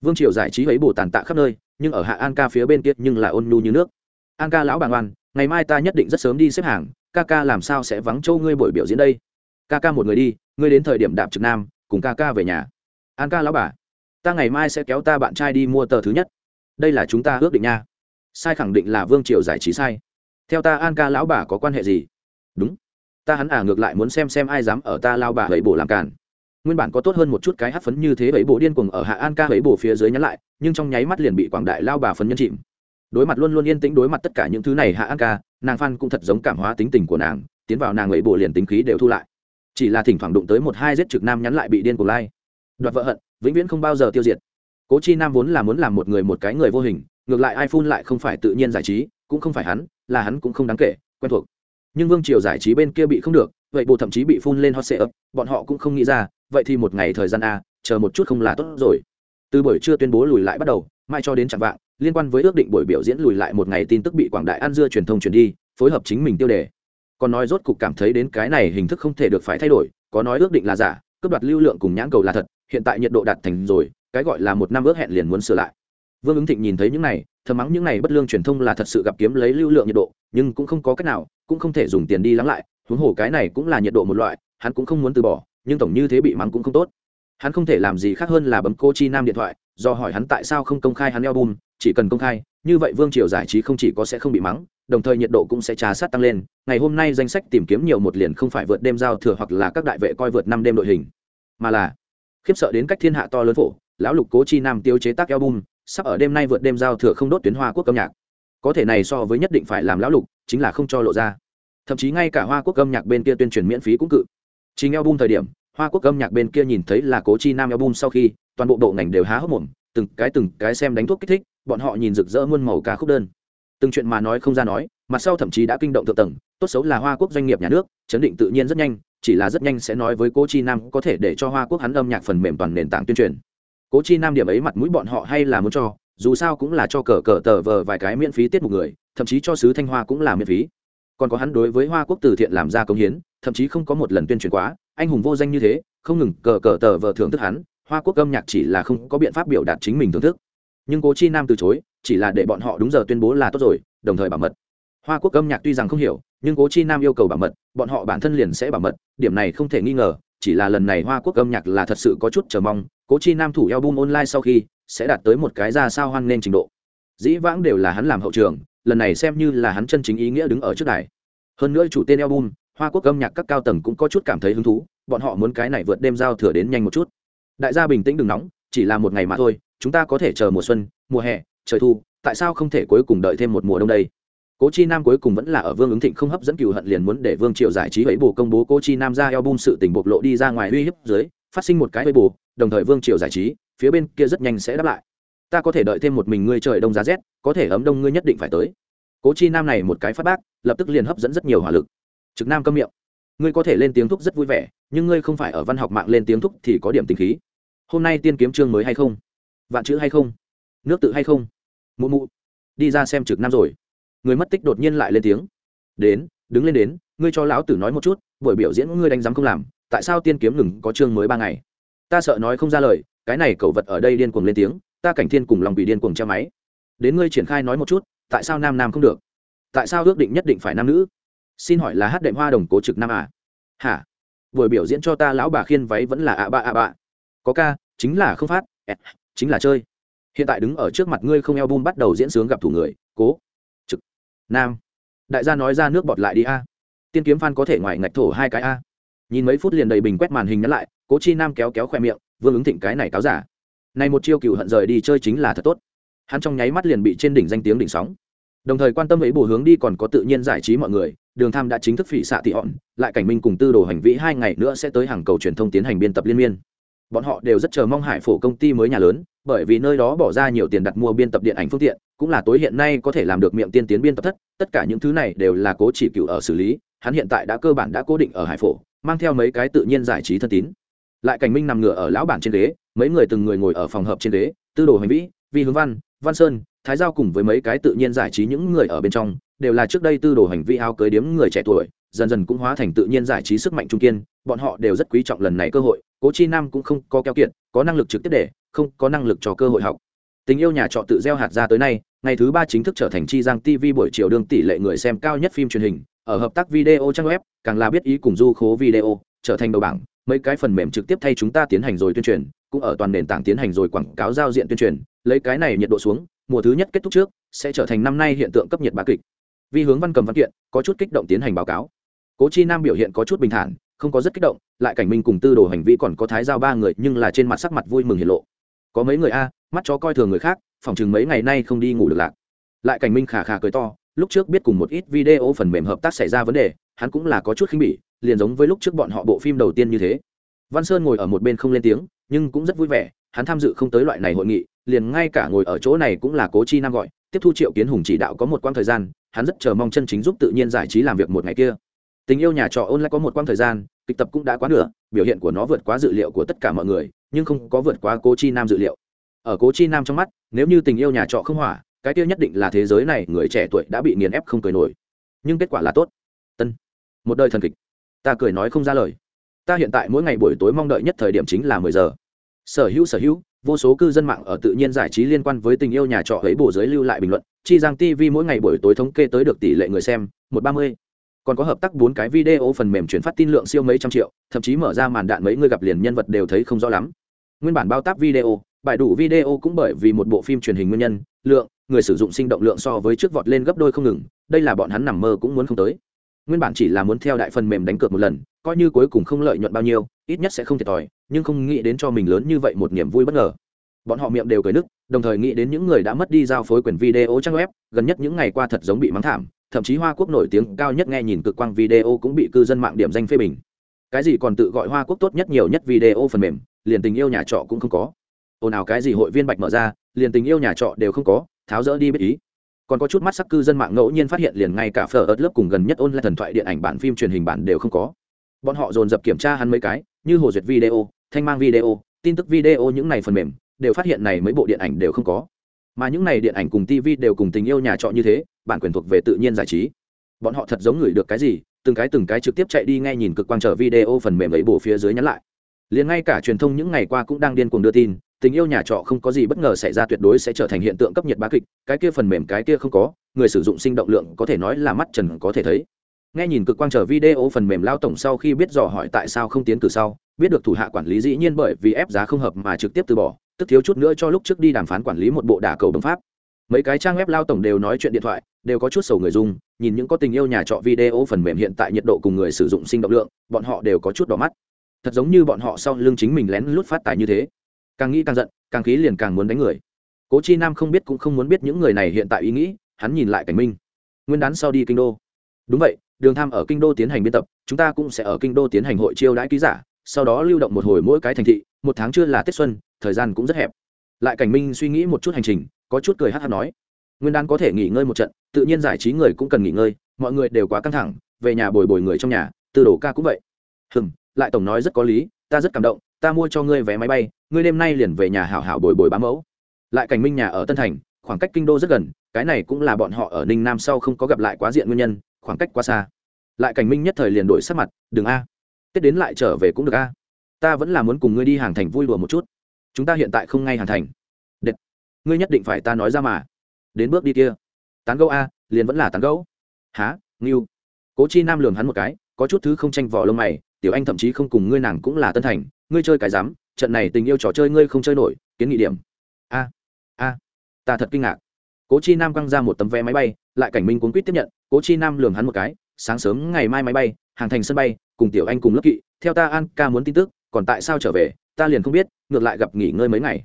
Vương triều giải trí ấy bồ tàn tạ khắp nơi, nhưng ở hạ an ca phía bên kia nhưng là ôn nhu như nước. An ca lão bà ngoan, ngày mai ta nhất định rất sớm đi xếp hàng, ca ca làm sao sẽ vắng châu ngươi buổi biểu diễn đây? Ca ca một người đi, ngươi đến thời điểm đạp trực nam, cùng ca ca về nhà. An ca lão bà ta ngày mai sẽ kéo ta bạn trai đi mua tờ thứ nhất. Đây là chúng ta ước định nha. Sai khẳng định là vương triều giải trí sai. Theo ta an ca lão bà có quan hệ gì? Đúng. Ta hắn à ngược lại muốn xem xem ai dám ở ta lao bà ấy bổ làm cản nguyên bản có tốt hơn một chút cái hát phấn như thế ấy bổ điên cuồng ở hạ an ca ấy bổ phía dưới nhắn lại, nhưng trong nháy mắt liền bị quảng đại lao bà phấn nhân chìm. Đối mặt luôn luôn yên tĩnh đối mặt tất cả những thứ này hạ an ca, nàng phan cũng thật giống cảm hóa tính tình của nàng, tiến vào nàng ấy bổ liền tính khí đều thu lại. Chỉ là thỉnh thoảng đụng tới một hai giết trực nam nhắn lại bị điên cuồng lai đoạt vợ hận vĩnh viễn không bao giờ tiêu diệt. Cố chi nam vốn là muốn làm một người một cái người vô hình, ngược lại ai phun lại không phải tự nhiên giải trí, cũng không phải hắn, là hắn cũng không đáng kể, quen thuộc. Nhưng vương triều giải trí bên kia bị không được, vậy bộ thậm chí bị phun lên hot sệ ấp bọn họ cũng không nghĩ ra, vậy thì một ngày thời gian a, chờ một chút không là tốt rồi. Từ buổi trưa tuyên bố lùi lại bắt đầu, mai cho đến chẳng vạng, liên quan với ước định buổi biểu diễn lùi lại một ngày tin tức bị quảng đại ăn dưa truyền thông truyền đi, phối hợp chính mình tiêu đề. Còn nói rốt cục cảm thấy đến cái này hình thức không thể được phải thay đổi, có nói ước định là giả cướp đoạt lưu lượng cùng nhãn cầu là thật, hiện tại nhiệt độ đạt thành rồi, cái gọi là một năm ước hẹn liền muốn sửa lại. Vương ứng thịnh nhìn thấy những này, thầm mắng những này bất lương truyền thông là thật sự gặp kiếm lấy lưu lượng nhiệt độ, nhưng cũng không có cách nào, cũng không thể dùng tiền đi lắng lại, huống hồ cái này cũng là nhiệt độ một loại, hắn cũng không muốn từ bỏ, nhưng tổng như thế bị mắng cũng không tốt. Hắn không thể làm gì khác hơn là bấm cô chi nam điện thoại, do hỏi hắn tại sao không công khai hắn album, chỉ cần công khai, như vậy vương triều giải trí không chỉ có sẽ không bị mắng đồng thời nhiệt độ cũng sẽ trà sát tăng lên. Ngày hôm nay danh sách tìm kiếm nhiều một liền không phải vượt đêm giao thừa hoặc là các đại vệ coi vượt năm đêm đội hình, mà là khiếp sợ đến cách thiên hạ to lớn phổ, lão lục cố chi nam tiêu chế tác album, sắp ở đêm nay vượt đêm giao thừa không đốt tuyến hoa quốc âm nhạc. Có thể này so với nhất định phải làm lão lục, chính là không cho lộ ra. Thậm chí ngay cả hoa quốc âm nhạc bên kia tuyên truyền miễn phí cũng cự. Chính album thời điểm, hoa quốc âm nhạc bên kia nhìn thấy là cố chi nam album sau khi, toàn bộ bộ ngành đều há hốc mồm, từng cái từng cái xem đánh thuốc kích thích, bọn họ nhìn rực rỡ muôn màu ca khúc đơn từng chuyện mà nói không ra nói mặt sau thậm chí đã kinh động thượng tầng, tốt xấu là hoa quốc doanh nghiệp nhà nước, chấn định tự nhiên rất nhanh, chỉ là rất nhanh sẽ nói với cố chi nam có thể để cho hoa quốc hắn âm nhạc phần mềm toàn nền tảng tuyên truyền. Cố chi nam điểm ấy mặt mũi bọn họ hay là muốn cho, dù sao cũng là cho cờ cờ tờ vờ vài cái miễn phí tiết một người, thậm chí cho sứ thanh hoa cũng là miễn phí. Còn có hắn đối với hoa quốc từ thiện làm ra công hiến, thậm chí không có một lần tuyên truyền quá, anh hùng vô danh như thế, không ngừng cờ cờ tờ vờ thưởng thức hắn, hoa quốc âm nhạc chỉ là không có biện pháp biểu đạt chính mình thưởng thức nhưng cố chi nam từ chối, chỉ là để bọn họ đúng giờ tuyên bố là tốt rồi, đồng thời bảo mật. Hoa quốc âm nhạc tuy rằng không hiểu, nhưng cố chi nam yêu cầu bảo mật, bọn họ bản thân liền sẽ bảo mật, điểm này không thể nghi ngờ, chỉ là lần này hoa quốc âm nhạc là thật sự có chút chờ mong, cố chi nam thủ album online sau khi, sẽ đạt tới một cái ra sao hoan nghênh trình độ. Dĩ vãng đều là hắn làm hậu trường, lần này xem như là hắn chân chính ý nghĩa đứng ở trước đài. Hơn nữa chủ tên album, hoa quốc âm nhạc các cao tầng cũng có chút cảm thấy hứng thú, bọn họ muốn cái này vượt đêm giao thừa đến nhanh một chút. Đại gia bình tĩnh đừng nóng, chỉ là một ngày mà thôi chúng ta có thể chờ mùa xuân, mùa hè, trời thu, tại sao không thể cuối cùng đợi thêm một mùa đông đây? Cố chi nam cuối cùng vẫn là ở vương ứng thịnh không hấp dẫn cựu hận liền muốn để vương triệu giải trí ấy bù công bố cố chi nam ra eo bung sự tình bộc lộ đi ra ngoài uy hiếp dưới, phát sinh một cái ấy bù đồng thời vương triều giải trí, phía bên kia rất nhanh sẽ đáp lại. Ta có thể đợi thêm một mình ngươi trời đông giá rét, có thể ấm đông ngươi nhất định phải tới. Cố chi nam này một cái phát bác, lập tức liền hấp dẫn rất nhiều hỏa lực. Trực nam câm miệng. Ngươi có thể lên tiếng thúc rất vui vẻ, nhưng ngươi không phải ở văn học mạng lên tiếng thúc thì có điểm tình khí. Hôm nay tiên kiếm chương mới hay không? Vạn chữ hay không? Nước tự hay không? Mụ mụ, đi ra xem trực nam rồi. Người mất tích đột nhiên lại lên tiếng. Đến, đứng lên đến, ngươi cho lão tử nói một chút, buổi biểu diễn ngươi đánh giám không làm, tại sao tiên kiếm ngừng có chương mới ba ngày? Ta sợ nói không ra lời, cái này cẩu vật ở đây điên cuồng lên tiếng, ta cảnh thiên cùng lòng bị điên cuồng che máy. Đến ngươi triển khai nói một chút, tại sao nam nam không được? Tại sao ước định nhất định phải nam nữ? Xin hỏi là hát đệm hoa đồng cố trực nam à? Hả? Buổi biểu diễn cho ta lão bà khiên váy vẫn là ạ bạ ạ bạ có ca, chính là không phát chính là chơi. Hiện tại đứng ở trước mặt ngươi không eo bum bắt đầu diễn sướng gặp thủ người, cố. Trực. Nam. Đại gia nói ra nước bọt lại đi a. Tiên kiếm phan có thể ngoài ngạch thổ hai cái a. Nhìn mấy phút liền đầy bình quét màn hình nhắn lại, cố chi nam kéo kéo khoe miệng, vương ứng thịnh cái này cáo giả. Này một chiêu cựu hận rời đi chơi chính là thật tốt. Hắn trong nháy mắt liền bị trên đỉnh danh tiếng đỉnh sóng. Đồng thời quan tâm ấy bổ hướng đi còn có tự nhiên giải trí mọi người, đường tham đã chính thức phỉ xạ tị họn lại cảnh minh cùng tư đồ hành vĩ hai ngày nữa sẽ tới hàng cầu truyền thông tiến hành biên tập liên miên bọn họ đều rất chờ mong hải phổ công ty mới nhà lớn, bởi vì nơi đó bỏ ra nhiều tiền đặt mua biên tập điện ảnh phương tiện, cũng là tối hiện nay có thể làm được miệng tiên tiến biên tập thất, tất cả những thứ này đều là cố chỉ cựu ở xử lý, hắn hiện tại đã cơ bản đã cố định ở hải phổ, mang theo mấy cái tự nhiên giải trí thân tín. Lại cảnh minh nằm ngửa ở lão bản trên ghế, mấy người từng người ngồi ở phòng hợp trên ghế, tư đồ hành vĩ, vi hướng văn văn sơn, thái giao cùng với mấy cái tự nhiên giải trí những người ở bên trong, đều là trước đây tư đồ hành vi áo cưới điếm người trẻ tuổi, dần dần cũng hóa thành tự nhiên giải trí sức mạnh trung kiên bọn họ đều rất quý trọng lần này cơ hội, cố chi nam cũng không có keo kiệt, có năng lực trực tiếp để, không có năng lực cho cơ hội học. Tình yêu nhà trọ tự gieo hạt ra tới nay, ngày thứ ba chính thức trở thành chi giang tv buổi chiều đương tỷ lệ người xem cao nhất phim truyền hình, ở hợp tác video trang web, càng là biết ý cùng du khố video, trở thành đầu bảng, mấy cái phần mềm trực tiếp thay chúng ta tiến hành rồi tuyên truyền, cũng ở toàn nền tảng tiến hành rồi quảng cáo giao diện tuyên truyền, lấy cái này nhiệt độ xuống, mùa thứ nhất kết thúc trước, sẽ trở thành năm nay hiện tượng cấp nhiệt bá kịch. Vì hướng văn cầm văn kiện, có chút kích động tiến hành báo cáo. Cố chi nam biểu hiện có chút bình thản không có rất kích động, lại cảnh minh cùng tư đồ hành vi còn có thái giao ba người, nhưng là trên mặt sắc mặt vui mừng hiện lộ. Có mấy người a, mắt chó coi thường người khác, phòng chừng mấy ngày nay không đi ngủ được lạc. Lại cảnh minh khà khà cười to, lúc trước biết cùng một ít video phần mềm hợp tác xảy ra vấn đề, hắn cũng là có chút khinh bỉ, liền giống với lúc trước bọn họ bộ phim đầu tiên như thế. Văn sơn ngồi ở một bên không lên tiếng, nhưng cũng rất vui vẻ, hắn tham dự không tới loại này hội nghị, liền ngay cả ngồi ở chỗ này cũng là cố chi nam gọi, tiếp thu triệu kiến hùng chỉ đạo có một quãng thời gian, hắn rất chờ mong chân chính giúp tự nhiên giải trí làm việc một ngày kia tình yêu nhà trọ ôn lại có một quãng thời gian, kịch tập cũng đã quá nửa, biểu hiện của nó vượt quá dự liệu của tất cả mọi người, nhưng không có vượt quá cố chi nam dự liệu. Ở cố chi nam trong mắt, nếu như tình yêu nhà trọ không hỏa, cái tiêu nhất định là thế giới này, người trẻ tuổi đã bị nghiền ép không cười nổi. Nhưng kết quả là tốt. Tân một đời thần kịch. Ta cười nói không ra lời. Ta hiện tại mỗi ngày buổi tối mong đợi nhất thời điểm chính là mười giờ. Sở hữu sở hữu, vô số cư dân mạng ở tự nhiên giải trí liên quan với tình yêu nhà trọ ấy bổ giới lưu lại bình luận. Chi giang tv mỗi ngày buổi tối thống kê tới được tỷ lệ người xem, một ba mươi còn có hợp tác bốn cái video phần mềm chuyển phát tin lượng siêu mấy trăm triệu, thậm chí mở ra màn đạn mấy người gặp liền nhân vật đều thấy không rõ lắm. Nguyên bản bao tác video, bài đủ video cũng bởi vì một bộ phim truyền hình nguyên nhân, lượng, người sử dụng sinh động lượng so với trước vọt lên gấp đôi không ngừng, đây là bọn hắn nằm mơ cũng muốn không tới. Nguyên bản chỉ là muốn theo đại phần mềm đánh cược một lần, coi như cuối cùng không lợi nhuận bao nhiêu, ít nhất sẽ không thiệt thòi, nhưng không nghĩ đến cho mình lớn như vậy một niềm vui bất ngờ. Bọn họ miệng đều cười nức, đồng thời nghĩ đến những người đã mất đi giao phối quyền video trang web, gần nhất những ngày qua thật giống bị mắng thảm thậm chí hoa quốc nổi tiếng cao nhất nghe nhìn cực quang video cũng bị cư dân mạng điểm danh phê bình. Cái gì còn tự gọi hoa quốc tốt nhất nhiều nhất video phần mềm, liền tình yêu nhà trọ cũng không có. Ồn ào cái gì hội viên bạch mở ra, liền tình yêu nhà trọ đều không có, tháo rỡ đi biết ý. Còn có chút mắt sắc cư dân mạng ngẫu nhiên phát hiện liền ngay cả phở ớt lớp cùng gần nhất ôn lại thần thoại điện ảnh bản phim truyền hình bản đều không có. Bọn họ dồn dập kiểm tra hắn mấy cái, như hồ duyệt video, thanh mang video, tin tức video những này phần mềm, đều phát hiện này mấy bộ điện ảnh đều không có mà những này điện ảnh cùng tv đều cùng tình yêu nhà trọ như thế, bản quyền thuộc về tự nhiên giải trí. Bọn họ thật giống người được cái gì, từng cái từng cái trực tiếp chạy đi nghe nhìn cực quang trở video phần mềm ấy bổ phía dưới nhắn lại. Liền ngay cả truyền thông những ngày qua cũng đang điên cuồng đưa tin, tình yêu nhà trọ không có gì bất ngờ xảy ra tuyệt đối sẽ trở thành hiện tượng cấp nhiệt bá kịch, cái kia phần mềm cái kia không có, người sử dụng sinh động lượng có thể nói là mắt trần có thể thấy. Nghe nhìn cực quang trở video phần mềm lao tổng sau khi biết dò hỏi tại sao không tiến cử sau, biết được thủ hạ quản lý dĩ nhiên bởi vì ép giá không hợp mà trực tiếp từ bỏ tức thiếu chút nữa cho lúc trước đi đàm phán quản lý một bộ đả cầu đồng pháp. Mấy cái trang web lao tổng đều nói chuyện điện thoại, đều có chút sầu người dùng, nhìn những có tình yêu nhà trọ video phần mềm hiện tại nhiệt độ cùng người sử dụng sinh động lượng, bọn họ đều có chút đỏ mắt. Thật giống như bọn họ sau lưng chính mình lén lút phát tài như thế. Càng nghĩ càng giận, càng khí liền càng muốn đánh người. Cố chi nam không biết cũng không muốn biết những người này hiện tại ý nghĩ, hắn nhìn lại cảnh minh. Nguyên đán sau đi kinh đô. Đúng vậy, đường tham ở kinh đô tiến hành biên tập, chúng ta cũng sẽ ở kinh đô tiến hành hội chiêu đãi ký giả, sau đó lưu động một hồi mỗi cái thành thị, một tháng chưa là tết xuân thời gian cũng rất hẹp. Lại cảnh minh suy nghĩ một chút hành trình, có chút cười hát hát nói, nguyên đán có thể nghỉ ngơi một trận, tự nhiên giải trí người cũng cần nghỉ ngơi, mọi người đều quá căng thẳng, về nhà bồi bồi người trong nhà từ đổ ca cũng vậy. Hừm, lại tổng nói rất có lý, ta rất cảm động, ta mua cho ngươi vé máy bay, ngươi đêm nay liền về nhà hảo hảo bồi bồi bám mẫu. Lại cảnh minh nhà ở tân thành, khoảng cách kinh đô rất gần, cái này cũng là bọn họ ở ninh nam sau không có gặp lại quá diện nguyên nhân, khoảng cách quá xa. Lại cảnh minh nhất thời liền đổi sắc mặt, đừng a, tết đến lại trở về cũng được a, ta vẫn là muốn cùng ngươi đi hàng thành vui đùa một chút chúng ta hiện tại không ngay hàng thành. Đệt. ngươi nhất định phải ta nói ra mà. Đến bước đi kia. Tán gẫu a, liền vẫn là tán gẫu. Há nghiêu cố chi nam lường hắn một cái, có chút thứ không tranh vỏ lông mày, tiểu anh thậm chí không cùng ngươi nàng cũng là tân thành, ngươi chơi cái dám, trận này tình yêu trò chơi ngươi không chơi nổi, kiến nghị điểm. A a. Ta thật kinh ngạc. Cố chi nam quăng ra một tấm vé máy bay, lại cảnh minh cuốn quýt tiếp nhận, cố chi nam lường hắn một cái, sáng sớm ngày mai máy bay, hàng thành sân bay, cùng tiểu anh cùng lớp kỵ, theo ta an ca muốn tin tức, còn tại sao trở về? Ta liền không biết, ngược lại gặp nghỉ ngơi mấy ngày.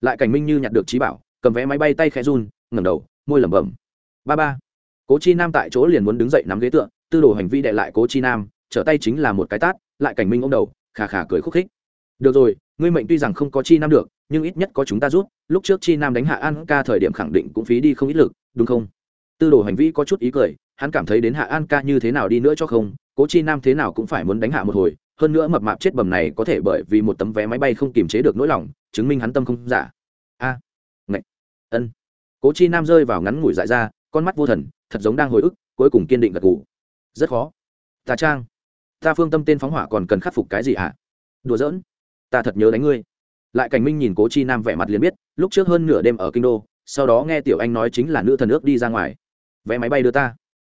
Lại cảnh minh như nhặt được trí bảo, cầm vé máy bay tay khẽ run, ngẩng đầu, môi lẩm bẩm. Ba ba. Cố chi nam tại chỗ liền muốn đứng dậy nắm ghế tựa, tư đồ hành vi đệ lại cố chi nam, trở tay chính là một cái tát, lại cảnh minh ô m đầu, khà khà cười khúc khích. Được rồi, ngươi mệnh tuy rằng không có chi nam được, nhưng ít nhất có chúng ta giúp, lúc trước chi nam đánh hạ an ca thời điểm khẳng định cũng phí đi không ít lực, đúng không? Tư đồ hành vi có chút ý cười, hắn cảm thấy đến hạ an ca như thế nào đi nữa cho không, cố chi nam thế nào cũng phải muốn đánh hạ một hồi hơn nữa mập mạp chết bầm này có thể bởi vì một tấm vé máy bay không kiềm chế được nỗi lòng chứng minh hắn tâm không giả. A. À, ngạch. Ân. Cố chi nam rơi vào ngắn ngủi dại ra con mắt vô thần thật giống đang hồi ức cuối cùng kiên định gật ngủ rất khó. Ta trang. Ta phương tâm tên phóng hỏa còn cần khắc phục cái gì hả đùa giỡn. Ta thật nhớ đánh ngươi. Lại cảnh minh nhìn cố chi nam vẻ mặt liền biết lúc trước hơn nửa đêm ở kinh đô sau đó nghe tiểu anh nói chính là nữ thần ước đi ra ngoài. Vé máy bay đưa ta.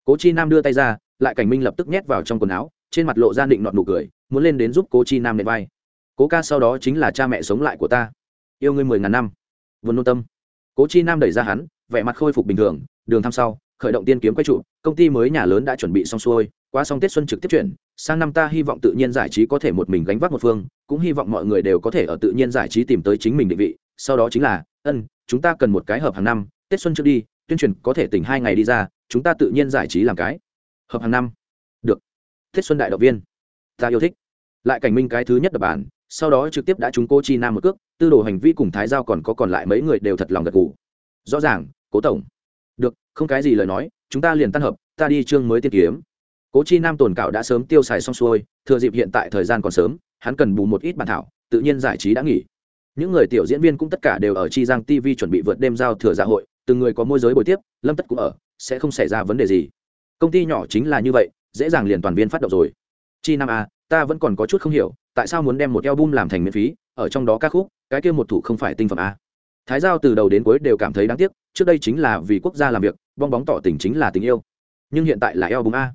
Cố chi nam đưa tay ra lại cảnh minh lập tức nhét vào trong quần áo trên mặt lộ ra định nọt nụ cười, muốn lên đến giúp cố chi nam nệ vai. Cố ca sau đó chính là cha mẹ sống lại của ta. Yêu ngươi mười ngàn năm. Vườn nôn tâm. Cố chi nam đẩy ra hắn, vẻ mặt khôi phục bình thường. Đường thăm sau, khởi động tiên kiếm quay trụ, công ty mới nhà lớn đã chuẩn bị xong xuôi, qua xong tết xuân trực tiếp chuyển. Sang năm ta hy vọng tự nhiên giải trí có thể một mình gánh vác một phương, cũng hy vọng mọi người đều có thể ở tự nhiên giải trí tìm tới chính mình định vị. Sau đó chính là, ân, chúng ta cần một cái hợp hàng năm, tết xuân trước đi, tuyên truyền có thể tỉnh hai ngày đi ra, chúng ta tự nhiên giải trí làm cái. Hợp hàng năm thiết xuân đại động viên. Ta yêu thích. Lại cảnh minh cái thứ nhất đập bản sau đó trực tiếp đã trúng cô chi nam một cước, tư đồ hành vi cùng thái giao còn có còn lại mấy người đều thật lòng gật gù. Rõ ràng, cố tổng. Được, không cái gì lời nói, chúng ta liền tan hợp, ta đi chương mới tiên kiếm. Cố chi nam tồn cạo đã sớm tiêu xài xong xuôi, thừa dịp hiện tại thời gian còn sớm, hắn cần bù một ít bản thảo, tự nhiên giải trí đã nghỉ. Những người tiểu diễn viên cũng tất cả đều ở chi giang tv chuẩn bị vượt đêm giao thừa dạ hội, từng người có môi giới buổi tiếp, lâm tất cũng ở, sẽ không xảy ra vấn đề gì. Công ty nhỏ chính là như vậy dễ dàng liền toàn viên phát động rồi. Chi nam a ta vẫn còn có chút không hiểu, tại sao muốn đem một album làm thành miễn phí, ở trong đó ca khúc, cái kia một thủ không phải tinh phẩm a thái giao từ đầu đến cuối đều cảm thấy đáng tiếc, trước đây chính là vì quốc gia làm việc, bong bóng tỏ tình chính là tình yêu. Nhưng hiện tại là album a.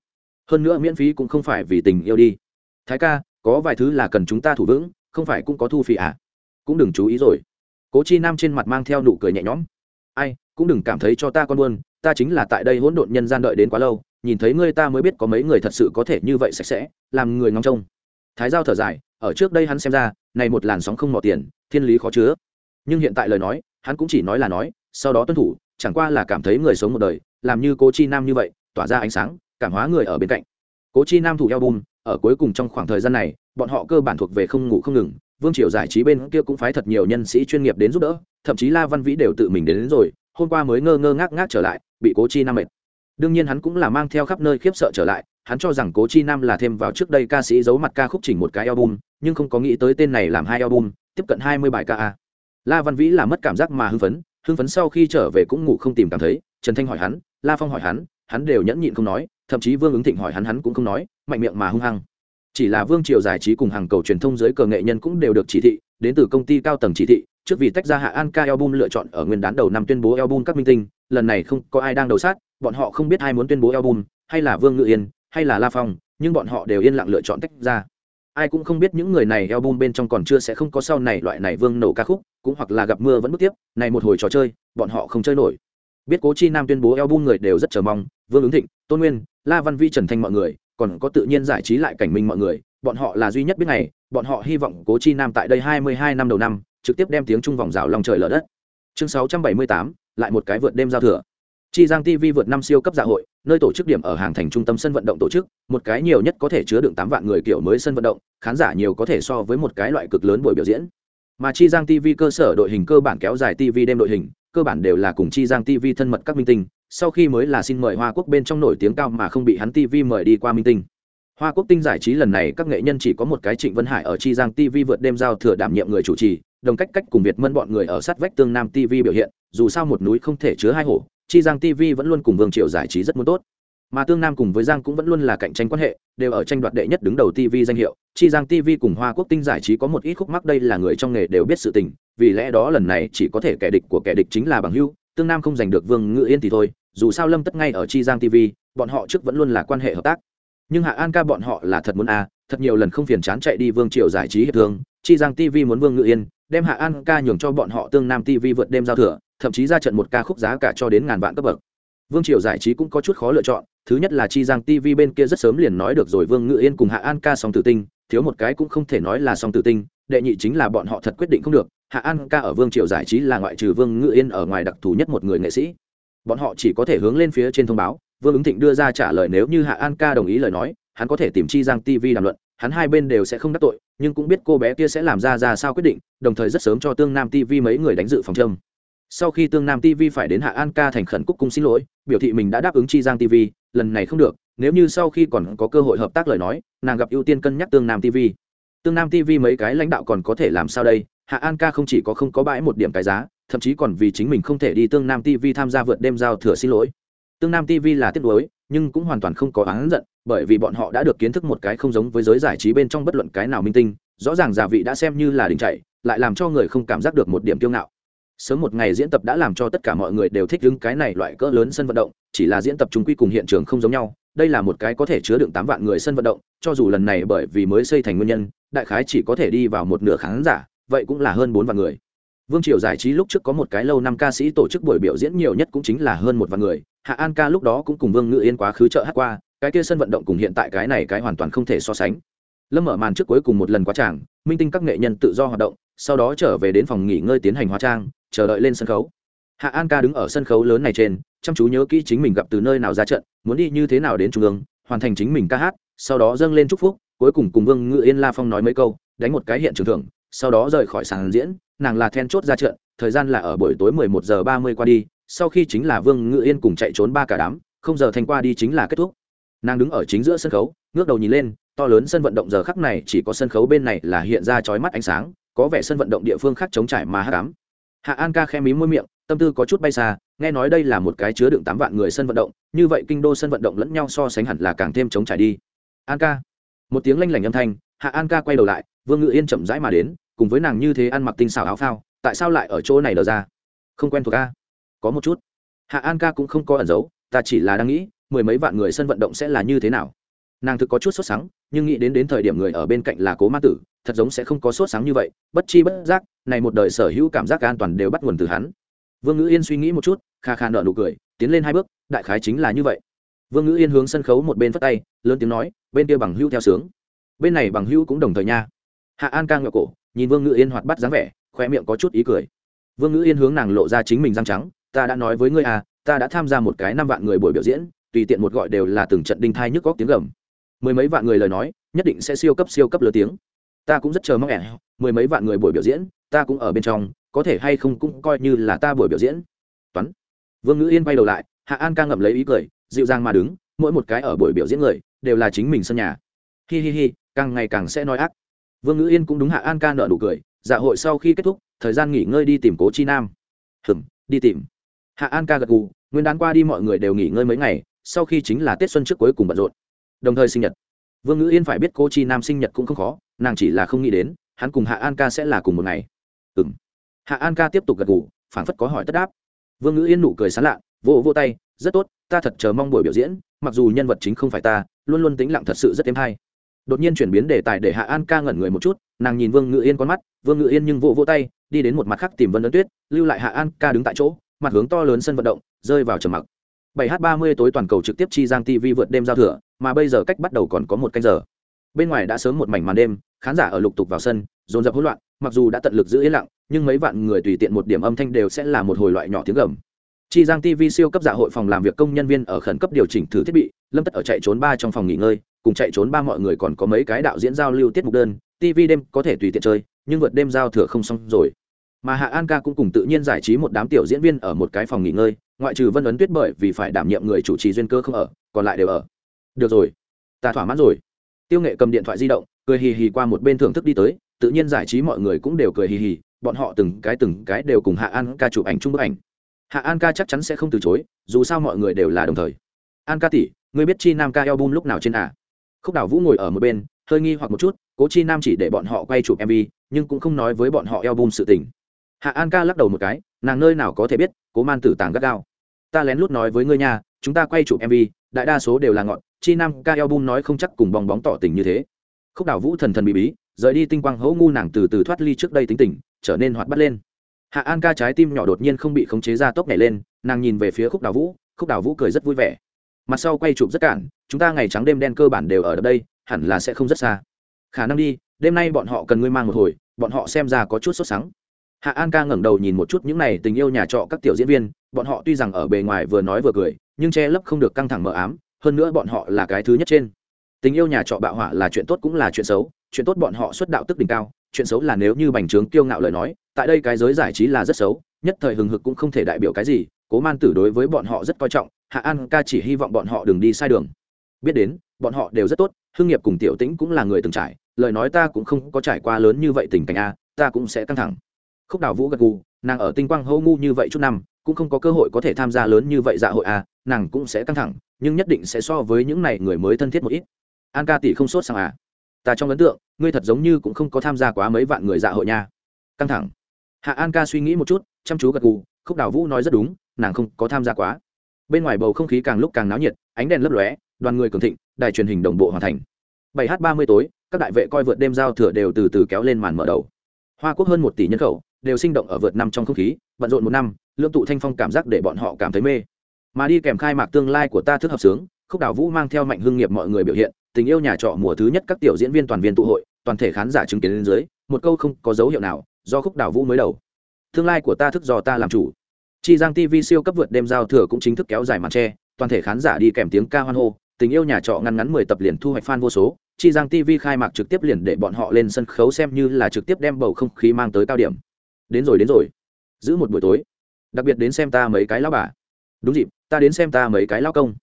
Hơn nữa miễn phí cũng không phải vì tình yêu đi. Thái ca, có vài thứ là cần chúng ta thủ vững, không phải cũng có thu phí à? Cũng đừng chú ý rồi. Cố chi nam trên mặt mang theo nụ cười nhẹ nhõm. Ai, cũng đừng cảm thấy cho ta con buôn ta chính là tại đây hỗn độn nhân gian đợi đến quá lâu nhìn thấy ngươi ta mới biết có mấy người thật sự có thể như vậy sạch sẽ làm người ngóng trông. Thái giao thở dài ở trước đây hắn xem ra này một làn sóng không mỏ tiền thiên lý khó chứa. Nhưng hiện tại lời nói hắn cũng chỉ nói là nói sau đó tuân thủ chẳng qua là cảm thấy người sống một đời làm như cố chi nam như vậy tỏa ra ánh sáng cảm hóa người ở bên cạnh. Cố chi nam thủ album ở cuối cùng trong khoảng thời gian này bọn họ cơ bản thuộc về không ngủ không ngừng vương triều giải trí bên kia cũng phái thật nhiều nhân sĩ chuyên nghiệp đến giúp đỡ thậm chí la văn vĩ đều tự mình đến, đến rồi hôm qua mới ngơ ngơ ngác ngác trở lại bị cố chi nam mệt đương nhiên hắn cũng là mang theo khắp nơi khiếp sợ trở lại, hắn cho rằng cố chi nam là thêm vào trước đây ca sĩ giấu mặt ca khúc chỉnh một cái album, nhưng không có nghĩ tới tên này làm hai album, tiếp cận hai mươi bài ca a. La văn vĩ là mất cảm giác mà hưng phấn hưng phấn sau khi trở về cũng ngủ không tìm cảm thấy, trần thanh hỏi hắn, la phong hỏi hắn hắn đều nhẫn nhịn không nói, thậm chí vương ứng thịnh hỏi hắn hắn cũng không nói, mạnh miệng mà hung hăng. Chỉ là vương triều giải trí cùng hàng cầu truyền thông giới cờ nghệ nhân cũng đều được chỉ thị, đến từ công ty cao tầng chỉ thị, trước vì tách ra hạ an ca album lựa chọn ở nguyên đán đầu năm tuyên bố album các minh tinh, lần này không có ai đang đầu sát bọn họ không biết ai muốn tuyên bố album, hay là vương ngự yên, hay là la phong, nhưng bọn họ đều yên lặng lựa chọn tách ra. Ai cũng không biết những người này album bên trong còn chưa sẽ không có sau này loại này vương nổ ca khúc, cũng hoặc là gặp mưa vẫn bước tiếp, này một hồi trò chơi, bọn họ không chơi nổi. Biết cố chi nam tuyên bố album người đều rất chờ mong, vương ứng thịnh, tôn nguyên, la văn vi, trần thanh mọi người, còn có tự nhiên giải trí lại cảnh minh mọi người, bọn họ là duy nhất biết này bọn họ hy vọng cố chi nam tại đây hai mươi hai năm đầu năm, trực tiếp đem tiếng trung vòng rào lòng trời lở đất. Chương sáu trăm bảy mươi tám, lại một cái vượt đêm giao thừa chi giang tv vượt năm siêu cấp dạ hội, nơi tổ chức điểm ở hàng thành trung tâm sân vận động tổ chức, một cái nhiều nhất có thể chứa đựng tám vạn người kiểu mới sân vận động, khán giả nhiều có thể so với một cái loại cực lớn buổi biểu diễn. Mà chi giang tv cơ sở đội hình cơ bản kéo dài tv đêm đội hình, cơ bản đều là cùng chi giang tv thân mật các minh tinh, sau khi mới là xin mời hoa quốc bên trong nổi tiếng cao mà không bị hắn tv mời đi qua minh tinh. Hoa quốc tinh giải trí lần này các nghệ nhân chỉ có một cái trịnh vân hải ở chi giang tv vượt đêm giao thừa đảm nhiệm người chủ trì, đồng cách cách cùng việt mân bọn người ở sát vách tương nam tv biểu hiện, dù sao một núi không thể chứa hai hổ chi giang tv vẫn luôn cùng vương triệu giải trí rất muốn tốt. Mà tương nam cùng với giang cũng vẫn luôn là cạnh tranh quan hệ đều ở tranh đoạt đệ nhất đứng đầu tv danh hiệu. Chi giang tv cùng hoa quốc tinh giải trí có một ít khúc mắc đây là người trong nghề đều biết sự tình vì lẽ đó lần này chỉ có thể kẻ địch của kẻ địch chính là bằng hưu tương nam không giành được vương ngự yên thì thôi dù sao lâm tất ngay ở chi giang tv bọn họ trước vẫn luôn là quan hệ hợp tác. Nhưng hạ an ca bọn họ là thật muốn a à, thật nhiều lần không phiền chán chạy đi vương triều giải trí hiệp thương chi giang tv muốn vương ngự yên đem hạ an ca nhường cho bọn họ tương nam tv vượt đêm giao thừa, thậm chí ra trận một ca khúc giá cả cho đến ngàn vạn cấp bậc. Vương triều giải trí cũng có chút khó lựa chọn, thứ nhất là chi giang tv bên kia rất sớm liền nói được rồi vương ngự yên cùng hạ an ca song tử tinh, thiếu một cái cũng không thể nói là song tử tinh, đệ nhị chính là bọn họ thật quyết định không được, hạ an ca ở vương triều giải trí là ngoại trừ vương ngự yên ở ngoài đặc thù nhất một người nghệ sĩ. Bọn họ chỉ có thể hướng lên phía trên thông báo, vương ứng thịnh đưa ra trả lời nếu như hạ an ca đồng ý lời nói, hắn có thể tìm chi giang tv đàm luận, hắn hai bên đều sẽ không đắc tội nhưng cũng biết cô bé kia sẽ làm ra ra sao quyết định, đồng thời rất sớm cho tương nam tv mấy người đánh dự phòng trâm sau khi tương nam tv phải đến hạ an ca thành khẩn cúc cung xin lỗi, biểu thị mình đã đáp ứng chi giang tv lần này không được, nếu như sau khi còn có cơ hội hợp tác lời nói, nàng gặp ưu tiên cân nhắc tương nam tv tương nam tv mấy cái lãnh đạo còn có thể làm sao đây? Hạ an ca không chỉ có không có bãi một điểm cái giá, thậm chí còn vì chính mình không thể đi tương nam tv tham gia vượt đêm giao thừa xin lỗi. Tương nam tv là tiếc nuối, nhưng cũng hoàn toàn không có oán giận bởi vì bọn họ đã được kiến thức một cái không giống với giới giải trí bên trong bất luận cái nào minh tinh, rõ ràng giả vị đã xem như là đình chạy, lại làm cho người không cảm giác được một điểm kiêu ngạo. Sớm một ngày diễn tập đã làm cho tất cả mọi người đều thích đứng cái này loại cỡ lớn sân vận động, chỉ là diễn tập chúng quy cùng hiện trường không giống nhau, đây là một cái có thể chứa đựng tám vạn người sân vận động, cho dù lần này bởi vì mới xây thành nguyên nhân, đại khái chỉ có thể đi vào một nửa khán giả, vậy cũng là hơn bốn vạn người. Vương triều giải trí lúc trước có một cái lâu năm ca sĩ tổ chức buổi biểu diễn nhiều nhất cũng chính là hơn một vạn người, hạ an ca lúc đó cũng cùng vương ngự yên quá khứ chợ hát qua cái kia sân vận động cùng hiện tại cái này cái hoàn toàn không thể so sánh. Lâm mở màn trước cuối cùng một lần quá tràng, minh tinh các nghệ nhân tự do hoạt động, sau đó trở về đến phòng nghỉ ngơi tiến hành hóa trang, chờ đợi lên sân khấu. Hạ an ca đứng ở sân khấu lớn này trên, chăm chú nhớ kỹ chính mình gặp từ nơi nào ra trận, muốn đi như thế nào đến trung ương, hoàn thành chính mình ca hát, sau đó dâng lên chúc phúc, cuối cùng cùng vương ngự yên la phong nói mấy câu, đánh một cái hiện trường thưởng, sau đó rời khỏi sàn diễn, nàng là then chốt ra trận, thời gian là ở buổi tối 11 giờ 30 qua đi, sau khi chính là vương ngự yên cùng chạy trốn ba cả đám, không giờ thành qua đi chính là kết thúc nàng đứng ở chính giữa sân khấu, ngước đầu nhìn lên, to lớn sân vận động giờ khắc này chỉ có sân khấu bên này là hiện ra chói mắt ánh sáng, có vẻ sân vận động địa phương khác chống trải mà hát cám hạ an ca khe mí môi miệng, tâm tư có chút bay xa, nghe nói đây là một cái chứa đựng tám vạn người sân vận động, như vậy kinh đô sân vận động lẫn nhau so sánh hẳn là càng thêm chống trải đi. An ca. Một tiếng lanh lảnh âm thanh, hạ an ca quay đầu lại, vương ngự yên chậm rãi mà đến, cùng với nàng như thế ăn mặc tinh xảo áo phao, tại sao lại ở chỗ này đờ ra? Không quen thuộc ca có một chút. Hạ an ca cũng không có ẩn giấu, ta chỉ là đang nghĩ mười mấy vạn người sân vận động sẽ là như thế nào? Nàng thực có chút sốt sắng, nhưng nghĩ đến đến thời điểm người ở bên cạnh là cố ma tử, thật giống sẽ không có sốt sáng như vậy, bất chi bất giác, này một đời sở hữu cảm giác an toàn đều bắt nguồn từ hắn. Vương ngữ yên suy nghĩ một chút, kha kha nợ nụ cười, tiến lên hai bước, đại khái chính là như vậy. Vương ngữ yên hướng sân khấu một bên phất tay, lớn tiếng nói, bên kia bằng hưu theo sướng. Bên này bằng hưu cũng đồng thời nha. Hạ an ca ngựa cổ, nhìn vương ngữ yên hoạt bắt dáng vẻ khoe miệng có chút ý cười. Vương ngữ yên hướng nàng lộ ra chính mình răng trắng, ta đã nói với ngươi à ta đã tham gia một cái năm vạn người buổi biểu diễn tùy tiện một gọi đều là từng trận đinh thai nhức góc tiếng gầm. Mười mấy vạn người lời nói, nhất định sẽ siêu cấp siêu cấp lớn tiếng. Ta cũng rất chờ mong ẻn. Mười mấy vạn người buổi biểu diễn, ta cũng ở bên trong, có thể hay không cũng coi như là ta buổi biểu diễn. Toán. Vương ngữ yên bay đầu lại, hạ an ca ngậm lấy ý cười, dịu dàng mà đứng, mỗi một cái ở buổi biểu diễn người, đều là chính mình sân nhà. Hi hi hi, càng ngày càng sẽ nói ác. Vương ngữ yên cũng đúng hạ an ca nợ nụ cười dạ hội sau khi kết thúc, thời gian nghỉ ngơi đi tìm cố chi nam. Hừng đi tìm. Hạ an ca gật gù, nguyên đán qua đi mọi người đều nghỉ ngơi mấy ngày sau khi chính là tết xuân trước cuối cùng bận rộn. Đồng thời sinh nhật. Vương ngữ yên phải biết cô chi nam sinh nhật cũng không khó, nàng chỉ là không nghĩ đến, hắn cùng hạ an ca sẽ là cùng một ngày. Ừ m hạ an ca tiếp tục gật ngủ phảng phất có hỏi tất đáp. Vương ngữ yên nụ cười sán lạ, vỗ vỗ tay, rất tốt, ta thật chờ mong buổi biểu diễn, mặc dù nhân vật chính không phải ta, luôn luôn tính lặng thật sự rất êm hay. Đột nhiên chuyển biến đề tài để hạ an ca ngẩn người một chút, nàng nhìn vương ngự yên con mắt, vương ngự yên nhưng vỗ vỗ tay, đi đến một mặt khác tìm vân ấn tuyết, lưu lại hạ an ca đứng tại chỗ, mặt hướng to lớn sân vận động, rơi vào trầm mặc. 7 h 30 tối toàn cầu trực tiếp chi giang tv vượt đêm giao thừa, mà bây giờ cách bắt đầu còn có một canh giờ. Bên ngoài đã sớm một mảnh màn đêm, khán giả ở lục tục vào sân, dồn dập hỗn loạn, mặc dù đã tận lực giữ yên lặng, nhưng mấy vạn người tùy tiện một điểm âm thanh đều sẽ là một hồi loại nhỏ tiếng gầm. Chi giang tv siêu cấp dạ hội phòng làm việc công nhân viên ở khẩn cấp điều chỉnh thử thiết bị, lâm tất ở chạy trốn ba trong phòng nghỉ ngơi, cùng chạy trốn ba mọi người còn có mấy cái đạo diễn giao lưu tiết mục đơn tv đêm có thể tùy tiện chơi, nhưng vượt đêm giao thừa không xong rồi mà hạ an ca cũng cùng tự nhiên giải trí một đám tiểu diễn viên ở một cái phòng nghỉ ngơi, ngoại trừ vân ấn tuyết bởi vì phải đảm nhiệm người chủ trì duyên cơ không ở, còn lại đều ở. Được rồi, ta thỏa mãn rồi. Tiêu nghệ cầm điện thoại di động, cười hì hì qua một bên thưởng thức đi tới, tự nhiên giải trí mọi người cũng đều cười hì hì, bọn họ từng cái từng cái đều cùng hạ an ca chụp ảnh chung bức ảnh. Hạ an ca chắc chắn sẽ không từ chối, dù sao mọi người đều là đồng thời. An ca tỷ người biết chi nam ca album lúc nào trên à? Khúc đảo vũ ngồi ở một bên, hơi nghi hoặc một chút, cố chi nam chỉ để bọn họ quay chụp mv nhưng cũng không nói với bọn họ album sự tình hạ an ca lắc đầu một cái, nàng nơi nào có thể biết, cố man tử tàng gắt gao. Ta lén lút nói với ngươi nhà chúng ta quay chụp mv đại đa số đều là ngọn, chi nam ca album nói không chắc cùng bong bóng tỏ tình như thế. Khúc đào vũ thần thần bí bí, rời đi tinh quang hấu ngu nàng từ từ thoát ly trước đây tính tình, trở nên hoạt bắt lên. Hạ an ca trái tim nhỏ đột nhiên không bị khống chế ra tốc nhảy lên, nàng nhìn về phía khúc đào vũ, khúc đào vũ cười rất vui vẻ. Mặt sau quay chụp rất cản, chúng ta ngày trắng đêm đen cơ bản đều ở đây, hẳn là sẽ không rất xa. Khả năng đi, đêm nay bọn họ cần ngươi mang một hồi, bọn họ xem ra có chút sốt sắng hạ an ca ngẩng đầu nhìn một chút những n à y tình yêu nhà trọ các tiểu diễn viên, bọn họ tuy rằng ở bề ngoài vừa nói vừa cười, nhưng che lấp không được căng thẳng mờ ám, hơn nữa bọn họ là cái thứ nhất trên. Tình yêu nhà trọ bạo hỏa là chuyện tốt cũng là chuyện xấu, chuyện tốt bọn họ xuất đạo tức đỉnh cao, chuyện xấu là nếu như bành trướng kiêu ngạo lời nói, tại đây cái giới giải trí là rất xấu, nhất thời hừng hực cũng không thể đại biểu cái gì, cố man tử đối với bọn họ rất coi trọng, hạ an ca chỉ hy vọng bọn họ đừng đi sai đường. Biết đến, bọn họ đều rất tốt hương nghiệp cùng tiểu tĩnh cũng là người từng trải, lời nói ta cũng không có trải qua lớn như vậy tình cảnh a, ta cũng sẽ căng thẳng khúc đào vũ gật gù, nàng ở tinh quang hô ngu như vậy chút năm, cũng không có cơ hội có thể tham gia lớn như vậy dạ hội à nàng cũng sẽ căng thẳng, nhưng nhất định sẽ so với những này người mới thân thiết một ít. An ca tỷ không sốt sang à? Ta trong ấn tượng, ngươi thật giống như cũng không có tham gia quá mấy vạn người dạ hội nha. Căng thẳng. Hạ an ca suy nghĩ một chút, chăm chú gật gù, khúc đào vũ nói rất đúng, nàng không có tham gia quá. Bên ngoài bầu không khí càng lúc càng náo nhiệt, ánh đèn lấp lóe, đoàn người cường thịnh, đài truyền hình đồng bộ hoàn thành. Bảy h ba mươi tối, các đại vệ coi vượt đêm giao thừa đều từ từ kéo lên màn mở đầu. Hoa quốc hơn một tỷ nhân khẩu đều sinh động ở vượt năm trong không khí, bận rộn một năm, lương tụ thanh phong cảm giác để bọn họ cảm thấy mê. Mà đi kèm khai mạc tương lai của ta thức hợp sướng, khúc đào vũ mang theo mạnh hương nghiệp mọi người biểu hiện, tình yêu nhà trọ mùa thứ nhất các tiểu diễn viên toàn viên tụ hội, toàn thể khán giả chứng kiến lên dưới, một câu không có dấu hiệu nào do khúc đào vũ mới đầu. Tương lai của ta thức do ta làm chủ. Chi giang tv siêu cấp vượt đêm giao thừa cũng chính thức kéo dài màn tre, toàn thể khán giả đi kèm tiếng ca hoan hô, tình yêu nhà trọ ngăn ngắn mười tập liền thu hoạch fan vô số. Chi giang tv khai mạc trực tiếp liền để bọn họ lên sân khấu xem như là trực tiếp đem bầu không khí mang tới cao điểm đến rồi đến rồi. Giữ một buổi tối. Đặc biệt đến xem ta mấy cái lão bà. Đúng dịp, ta đến xem ta mấy cái lão công.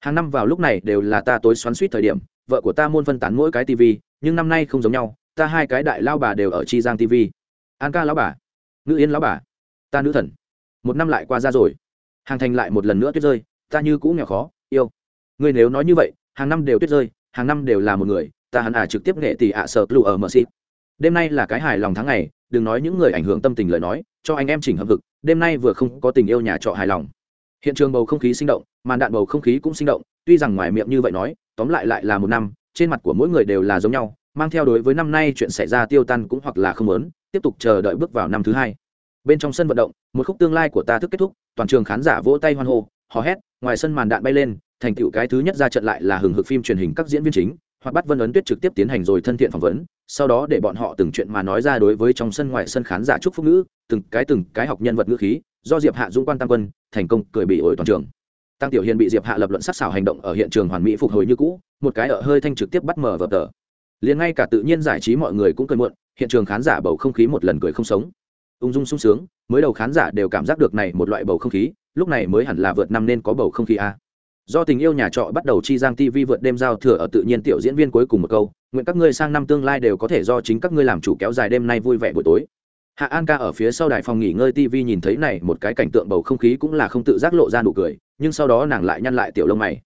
Hàng năm vào lúc này đều là ta tối xoắn suýt thời điểm, vợ của ta môn phân tán mỗi cái tv nhưng năm nay không giống nhau, ta hai cái đại lao bà đều ở chi giang tv an ca lão bà ngữ yên lão bà, ta nữ thần. Một năm lại qua ra rồi. Hàng thành lại một lần nữa tuyết rơi, ta như cũ nghèo khó, yêu. Ngươi nếu nói như vậy, hàng năm đều tuyết rơi, hàng năm đều là một người, ta hẳn à trực tiếp nghệ tỷ ạ sợ lụ ở mờ xịt. Đêm nay là cái hài lòng tháng ngày đừng nói những người ảnh hưởng tâm tình lời nói, cho anh em chỉnh hợp vực, đêm nay vừa không có tình yêu nhà trọ hài lòng. Hiện trường bầu không khí sinh động, màn đạn bầu không khí cũng sinh động, tuy rằng ngoài miệng như vậy nói, tóm lại lại là một năm, trên mặt của mỗi người đều là giống nhau, mang theo đối với năm nay chuyện xảy ra tiêu tan cũng hoặc là không lớn tiếp tục chờ đợi bước vào năm thứ hai. Bên trong sân vận động, một khúc tương lai của ta thức kết thúc, toàn trường khán giả vỗ tay hoan hô, hò hét, ngoài sân màn đạn bay lên, thành tựu cái thứ nhất ra trận lại là hừng hực phim truyền hình các diễn viên chính hoặc bắt vân ấn tuyết trực tiếp tiến hành rồi thân thiện phỏng vấn, sau đó để bọn họ từng chuyện mà nói ra đối với trong sân ngoài sân khán giả chúc phúc ngữ, từng cái từng cái học nhân vật ngữ khí, do diệp hạ dũng quan tam quân, thành công cười bị ổi toàn trường. Tăng tiểu hiền bị diệp hạ lập luận sắc xảo hành động ở hiện trường hoàn mỹ phục hồi như cũ, một cái ở hơi thanh trực tiếp bắt mở vở tờ. Liền ngay cả tự nhiên giải trí mọi người cũng cười muộn, hiện trường khán giả bầu không khí một lần cười không sống. Ung dung sung sướng, mới đầu khán giả đều cảm giác được này một loại bầu không khí, lúc này mới hẳn là vượt năm nên có bầu không khí a do tình yêu nhà trọ bắt đầu chi giang tv vượt đêm giao thừa ở tự nhiên tiểu diễn viên cuối cùng một câu, nguyện các ngươi sang năm tương lai đều có thể do chính các ngươi làm chủ kéo dài đêm nay vui vẻ buổi tối. Hạ an ca ở phía sau đài phòng nghỉ ngơi tv nhìn thấy này, một cái cảnh tượng bầu không khí cũng là không tự giác lộ ra nụ cười, nhưng sau đó nàng lại nhăn lại tiểu lông mày.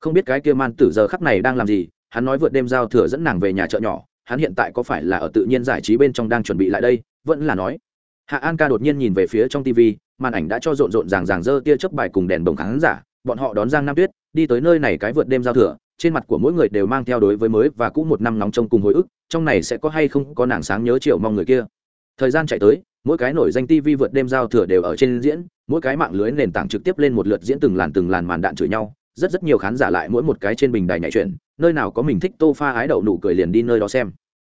Không biết cái kia man tử giờ khắc này đang làm gì, hắn nói vượt đêm giao thừa dẫn nàng về nhà chợ nhỏ, hắn hiện tại có phải là ở tự nhiên giải trí bên trong đang chuẩn bị lại đây, vẫn là nói. Hạ an ca đột nhiên nhìn về phía trong tv màn ảnh đã cho rộn rộn ràng ràng dơ tia chớp bài cùng đèn bồng khán giả bọn họ đón giang nam tuyết, đi tới nơi này cái vượt đêm giao thừa, trên mặt của mỗi người đều mang theo đối với mới và cũ một năm nóng trong cùng hồi ức, trong này sẽ có hay không có nàng sáng nhớ triệu mong người kia. Thời gian chạy tới, mỗi cái nổi danh tv vượt đêm giao thừa đều ở trên diễn, mỗi cái mạng lưới nền tảng trực tiếp lên một lượt diễn từng làn từng làn màn đạn chửi nhau, rất rất nhiều khán giả lại mỗi một cái trên bình đài nhảy chuyển nơi nào có mình thích tô pha ái đậu nụ cười liền đi nơi đó xem.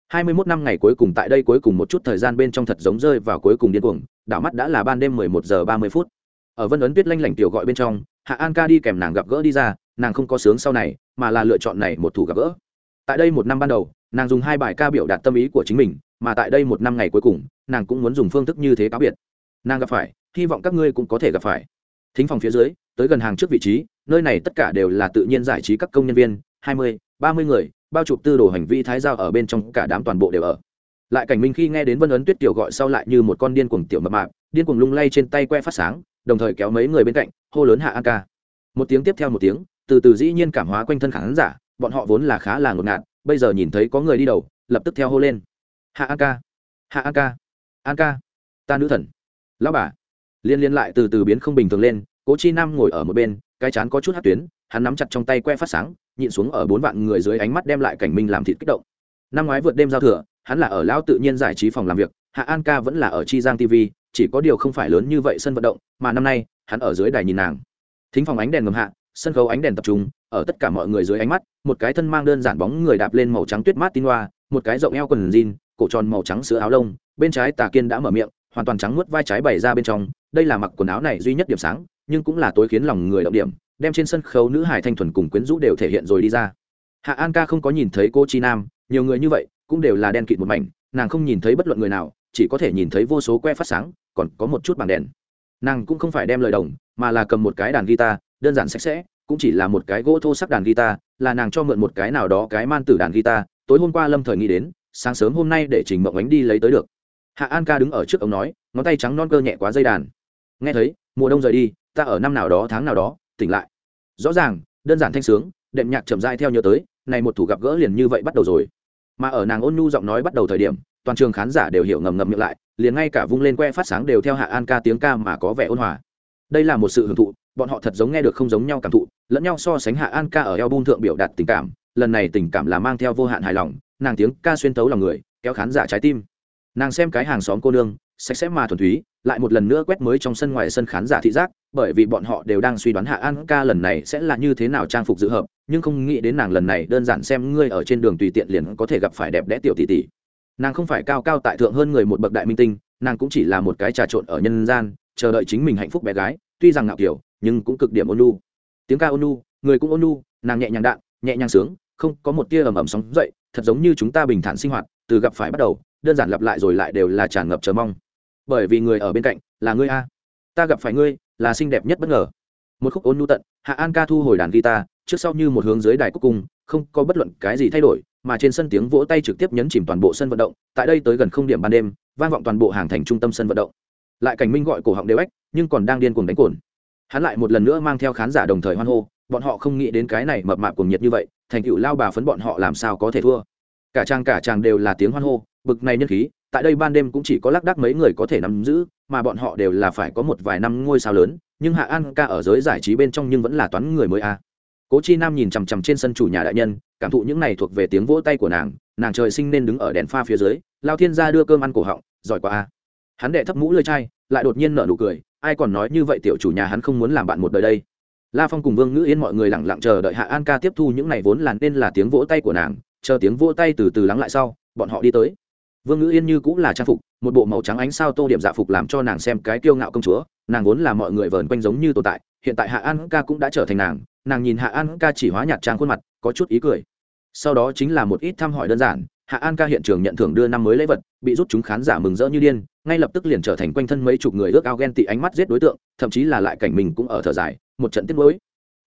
Hai mươi 21 năm ngày cuối cùng tại đây cuối cùng một chút thời gian bên trong thật giống rơi vào cuối cùng điên cuồng, đảo mắt đã là ban đêm mười một giờ ba mươi phút. Ở vân ấn tuyết lanh lảnh tiểu gọi bên trong hạ an ca đi kèm nàng gặp gỡ đi ra, nàng không có sướng sau này, mà là lựa chọn này một thủ gặp gỡ. Tại đây một năm ban đầu, nàng dùng hai bài ca biểu đạt tâm ý của chính mình, mà tại đây một năm ngày cuối cùng, nàng cũng muốn dùng phương thức như thế cáo biệt. Nàng gặp phải, hy vọng các ngươi cũng có thể gặp phải. Thính phòng phía dưới, tới gần hàng trước vị trí, nơi này tất cả đều là tự nhiên giải trí các công nhân viên, hai mươi, ba mươi người, bao chụp tư đồ hành vi thái giao ở bên trong cả đám toàn bộ đều ở. Lại cảnh minh khi nghe đến vân ấn tuyết tiểu gọi sau lại như một con điên cuồng tiểu mập mạp, điên cuồng lung lay trên tay que phát sáng đồng thời kéo mấy người bên cạnh, hô lớn hạ an ca. Một tiếng tiếp theo một tiếng, từ từ dĩ nhiên cảm hóa quanh thân khán giả, bọn họ vốn là khá là ngột ngạt, bây giờ nhìn thấy có người đi đầu, lập tức theo hô lên. Hạ an ca, hạ an ca an ca, ta nữ thần. Lão bà. Liên liên lại từ từ biến không bình thường lên, cố chi nam ngồi ở một bên, cái chán có chút hát tuyến, hắn nắm chặt trong tay que phát sáng, nhịn xuống ở bốn vạn người dưới ánh mắt đem lại cảnh minh làm thịt kích động. Năm ngoái vượt đêm giao thừa, hắn là ở lão tự nhiên giải trí phòng làm việc, hạ an ca vẫn là ở chi giang tv chỉ có điều không phải lớn như vậy sân vận động, mà năm nay, hắn ở dưới đài nhìn nàng. Thính phòng ánh đèn ngầm hạ, sân khấu ánh đèn tập trung, ở tất cả mọi người dưới ánh mắt, một cái thân mang đơn giản bóng người đạp lên màu trắng tuyết mát tin hoa, một cái rộng eo quần jean, cổ tròn màu trắng sữa áo lông, bên trái tà kiên đã mở miệng, hoàn toàn trắng nuốt vai trái bày ra bên trong, đây là mặc quần áo này duy nhất điểm sáng, nhưng cũng là tối khiến lòng người động điểm, đem trên sân khấu nữ hải thanh thuần cùng quyến rũ đều thể hiện rồi đi ra. Hạ an ca không có nhìn thấy cô chi nam, nhiều người như vậy, cũng đều là đen kịt một mảnh, nàng không nhìn thấy bất luận người nào chỉ có thể nhìn thấy vô số que phát sáng, còn có một chút bảng đèn. Nàng cũng không phải đem lời đồng, mà là cầm một cái đàn guitar, đơn giản sạch sẽ, cũng chỉ là một cái gỗ thô sắc đàn guitar, là nàng cho mượn một cái nào đó cái man tử đàn guitar, tối hôm qua lâm thời nghĩ đến, sáng sớm hôm nay để trình mộng ánh đi lấy tới được. Hạ an ca đứng ở trước ống nói, ngón tay trắng non cơ nhẹ quá dây đàn. Nghe thấy, mùa đông rời đi, ta ở năm nào đó, tháng nào đó, tỉnh lại. Rõ ràng, đơn giản thanh sướng, đệm nhạc chậm dai theo nhớ tới, này một thủ gặp gỡ liền như vậy bắt đầu rồi. Mà ở nàng ôn nhu giọng nói bắt đầu thời điểm toàn trường khán giả đều hiểu ngầm ngầm miệng lại, liền ngay cả vung lên que phát sáng đều theo hạ an ca tiếng ca mà có vẻ ôn hòa. Đây là một sự hưởng thụ, bọn họ thật giống nghe được không giống nhau cảm thụ, lẫn nhau so sánh hạ an ca ở eo bun thượng biểu đạt tình cảm, lần này tình cảm là mang theo vô hạn hài lòng, nàng tiếng ca xuyên tấu lòng người, kéo khán giả trái tim. Nàng xem cái hàng xóm cô nương, sạch sẽ mà thuần túy, lại một lần nữa quét mới trong sân ngoài sân khán giả thị giác, bởi vì bọn họ đều đang suy đoán hạ an ca lần này sẽ là như thế nào trang phục dự hợp, nhưng không nghĩ đến nàng lần này đơn giản xem ngươi ở trên đường tùy tiện liền có thể gặp phải đẹp đẽ tiểu tỷ tỷ nàng không phải cao cao tại thượng hơn người một bậc đại minh tinh, nàng cũng chỉ là một cái trà trộn ở nhân gian, chờ đợi chính mình hạnh phúc bé gái, tuy rằng ngạo kiểu, nhưng cũng cực điểm ôn nu tiếng ca ôn nu người cũng ôn nu nàng nhẹ nhàng đạn, nhẹ nhàng sướng, không có một tia ầm ầm sóng dậy, thật giống như chúng ta bình thản sinh hoạt, từ gặp phải bắt đầu, đơn giản lặp lại rồi lại đều là tràn ngập chờ mong. Bởi vì người ở bên cạnh, là ngươi a. Ta gặp phải ngươi, là xinh đẹp nhất bất ngờ. Một khúc ôn nhu tận, hạ an ca thu hồi đàn guitar, trước sau như một hướng dưới đài cuối cùng, không có bất luận cái gì thay đổi mà trên sân tiếng vỗ tay trực tiếp nhấn chìm toàn bộ sân vận động, tại đây tới gần không điểm ban đêm, vang vọng toàn bộ hàng thành trung tâm sân vận động. Lại cảnh minh gọi cổ họng đều ếch, nhưng còn đang điên cuồng đánh cồn hắn lại một lần nữa mang theo khán giả đồng thời hoan hô, bọn họ không nghĩ đến cái này mập mạp cuồng nhiệt như vậy, thành tựu lao bà phấn bọn họ làm sao có thể thua. Cả trang cả chàng đều là tiếng hoan hô, bực này nhân khí, tại đây ban đêm cũng chỉ có lác đác mấy người có thể nắm giữ, mà bọn họ đều là phải có một vài năm ngôi sao lớn, nhưng hạ an ca ở giới giải trí bên trong nhưng vẫn là toán người mới a. Cố chi nam nhìn chằm chằm trên sân chủ nhà đại nhân cảm thụ những này thuộc về tiếng vỗ tay của nàng nàng trời sinh nên đứng ở đèn pha phía dưới, lao thiên gia đưa cơm ăn cổ họng, giỏi quá a. Hắn đệ thấp mũ lơi chai, lại đột nhiên nở nụ cười, ai còn nói như vậy tiểu chủ nhà hắn không muốn làm bạn một đời đây. La phong cùng vương ngữ yên mọi người lặng lặng chờ đợi hạ an ca tiếp thu những này vốn là nên là tiếng vỗ tay của nàng, chờ tiếng vỗ tay từ từ lắng lại sau, bọn họ đi tới. Vương ngữ yên như cũng là trang phục, một bộ màu trắng ánh sao tô điểm dạ phục làm cho nàng xem cái kiêu ngạo công chúa, nàng vốn là mọi người vờn quanh giống như tồn tại, hiện tại hạ an ca cũng đã trở thành nàng nàng nhìn hạ an ca chỉ hóa nhạt trang khuôn mặt, có chút ý cười sau đó chính là một ít thăm hỏi đơn giản, hạ an ca hiện trường nhận thưởng đưa năm mới lễ vật, bị rút chúng khán giả mừng rỡ như điên, ngay lập tức liền trở thành quanh thân mấy chục người ước ao ghen tị ánh mắt giết đối tượng, thậm chí là lại cảnh mình cũng ở thở dài, một trận tiết mới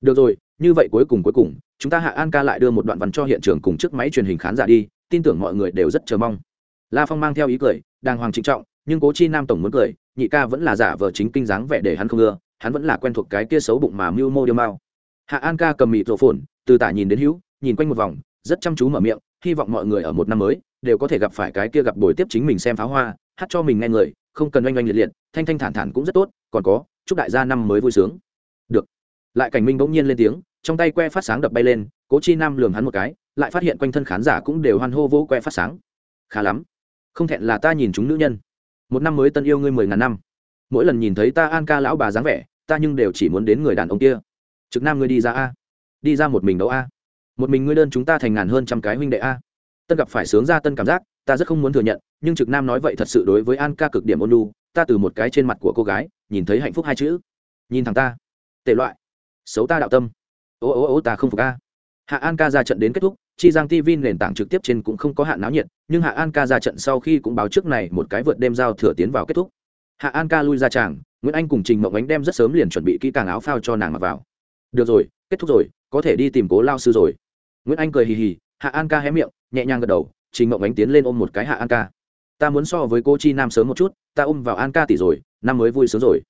được rồi, như vậy cuối cùng cuối cùng, chúng ta hạ an ca lại đưa một đoạn văn cho hiện trường cùng chiếc máy truyền hình khán giả đi, tin tưởng mọi người đều rất chờ mong. La phong mang theo ý cười, đàng hoàng trịnh trọng, nhưng cố chi nam tổng muốn cười, nhị ca vẫn là giả vờ chính kinh dáng vẻ để hắn không ưa, hắn vẫn là quen thuộc cái kia xấu bụng mà mưu mô điêu mao hạ an ca cầm mịt rộ phồn, từ tả nhìn đến hữu, nhìn quanh một vòng rất chăm chú mở miệng, hy vọng mọi người ở một năm mới đều có thể gặp phải cái kia gặp buổi tiếp chính mình xem pháo hoa, hát cho mình nghe người, không cần oanh oanh liệt liệt, thanh thanh thản thản cũng rất tốt, còn có, chúc đại gia năm mới vui sướng. Được. Lại cảnh minh bỗng nhiên lên tiếng, trong tay que phát sáng đập bay lên, cố chi nam lường hắn một cái, lại phát hiện quanh thân khán giả cũng đều hoan hô vỗ que phát sáng. Khá lắm. Không thẹn là ta nhìn chúng nữ nhân. Một năm mới tân yêu ngươi mười ngàn năm. Mỗi lần nhìn thấy ta an ca lão bà dáng vẻ, ta nhưng đều chỉ muốn đến người đàn ông kia. Trực nam ngươi đi ra a. Đi ra một mình đấu a một mình ngươi đơn chúng ta thành ngàn hơn trăm cái huynh đệ a. Tân gặp phải sướng ra tân cảm giác, ta rất không muốn thừa nhận, nhưng trực nam nói vậy thật sự đối với an ca cực điểm ôn lu ta từ một cái trên mặt của cô gái, nhìn thấy hạnh phúc hai chữ. Nhìn thằng ta. Tệ loại. Xấu ta đạo tâm. Ô ô ô, ta không phục a. Hạ an ca ra trận đến kết thúc, chi giang tv nền tảng trực tiếp trên cũng không có hạn náo nhiệt, nhưng hạ an ca ra trận sau khi cũng báo trước này một cái vượt đêm giao thừa tiến vào kết thúc. Hạ an ca lui ra tràng, nguyễn anh cùng trình mộng ánh đem rất sớm liền chuẩn bị kỹ càng áo phao cho nàng mặc vào. Được rồi, kết thúc rồi, có thể đi tìm cố lao sư rồi nguyễn anh cười hì hì hạ an ca hé miệng nhẹ nhàng gật đầu trình mộng ánh tiến lên ôm một cái hạ an ca. Ta muốn so với cô chi nam sớm một chút ta ôm vào an ca tỷ rồi năm mới vui sướng rồi.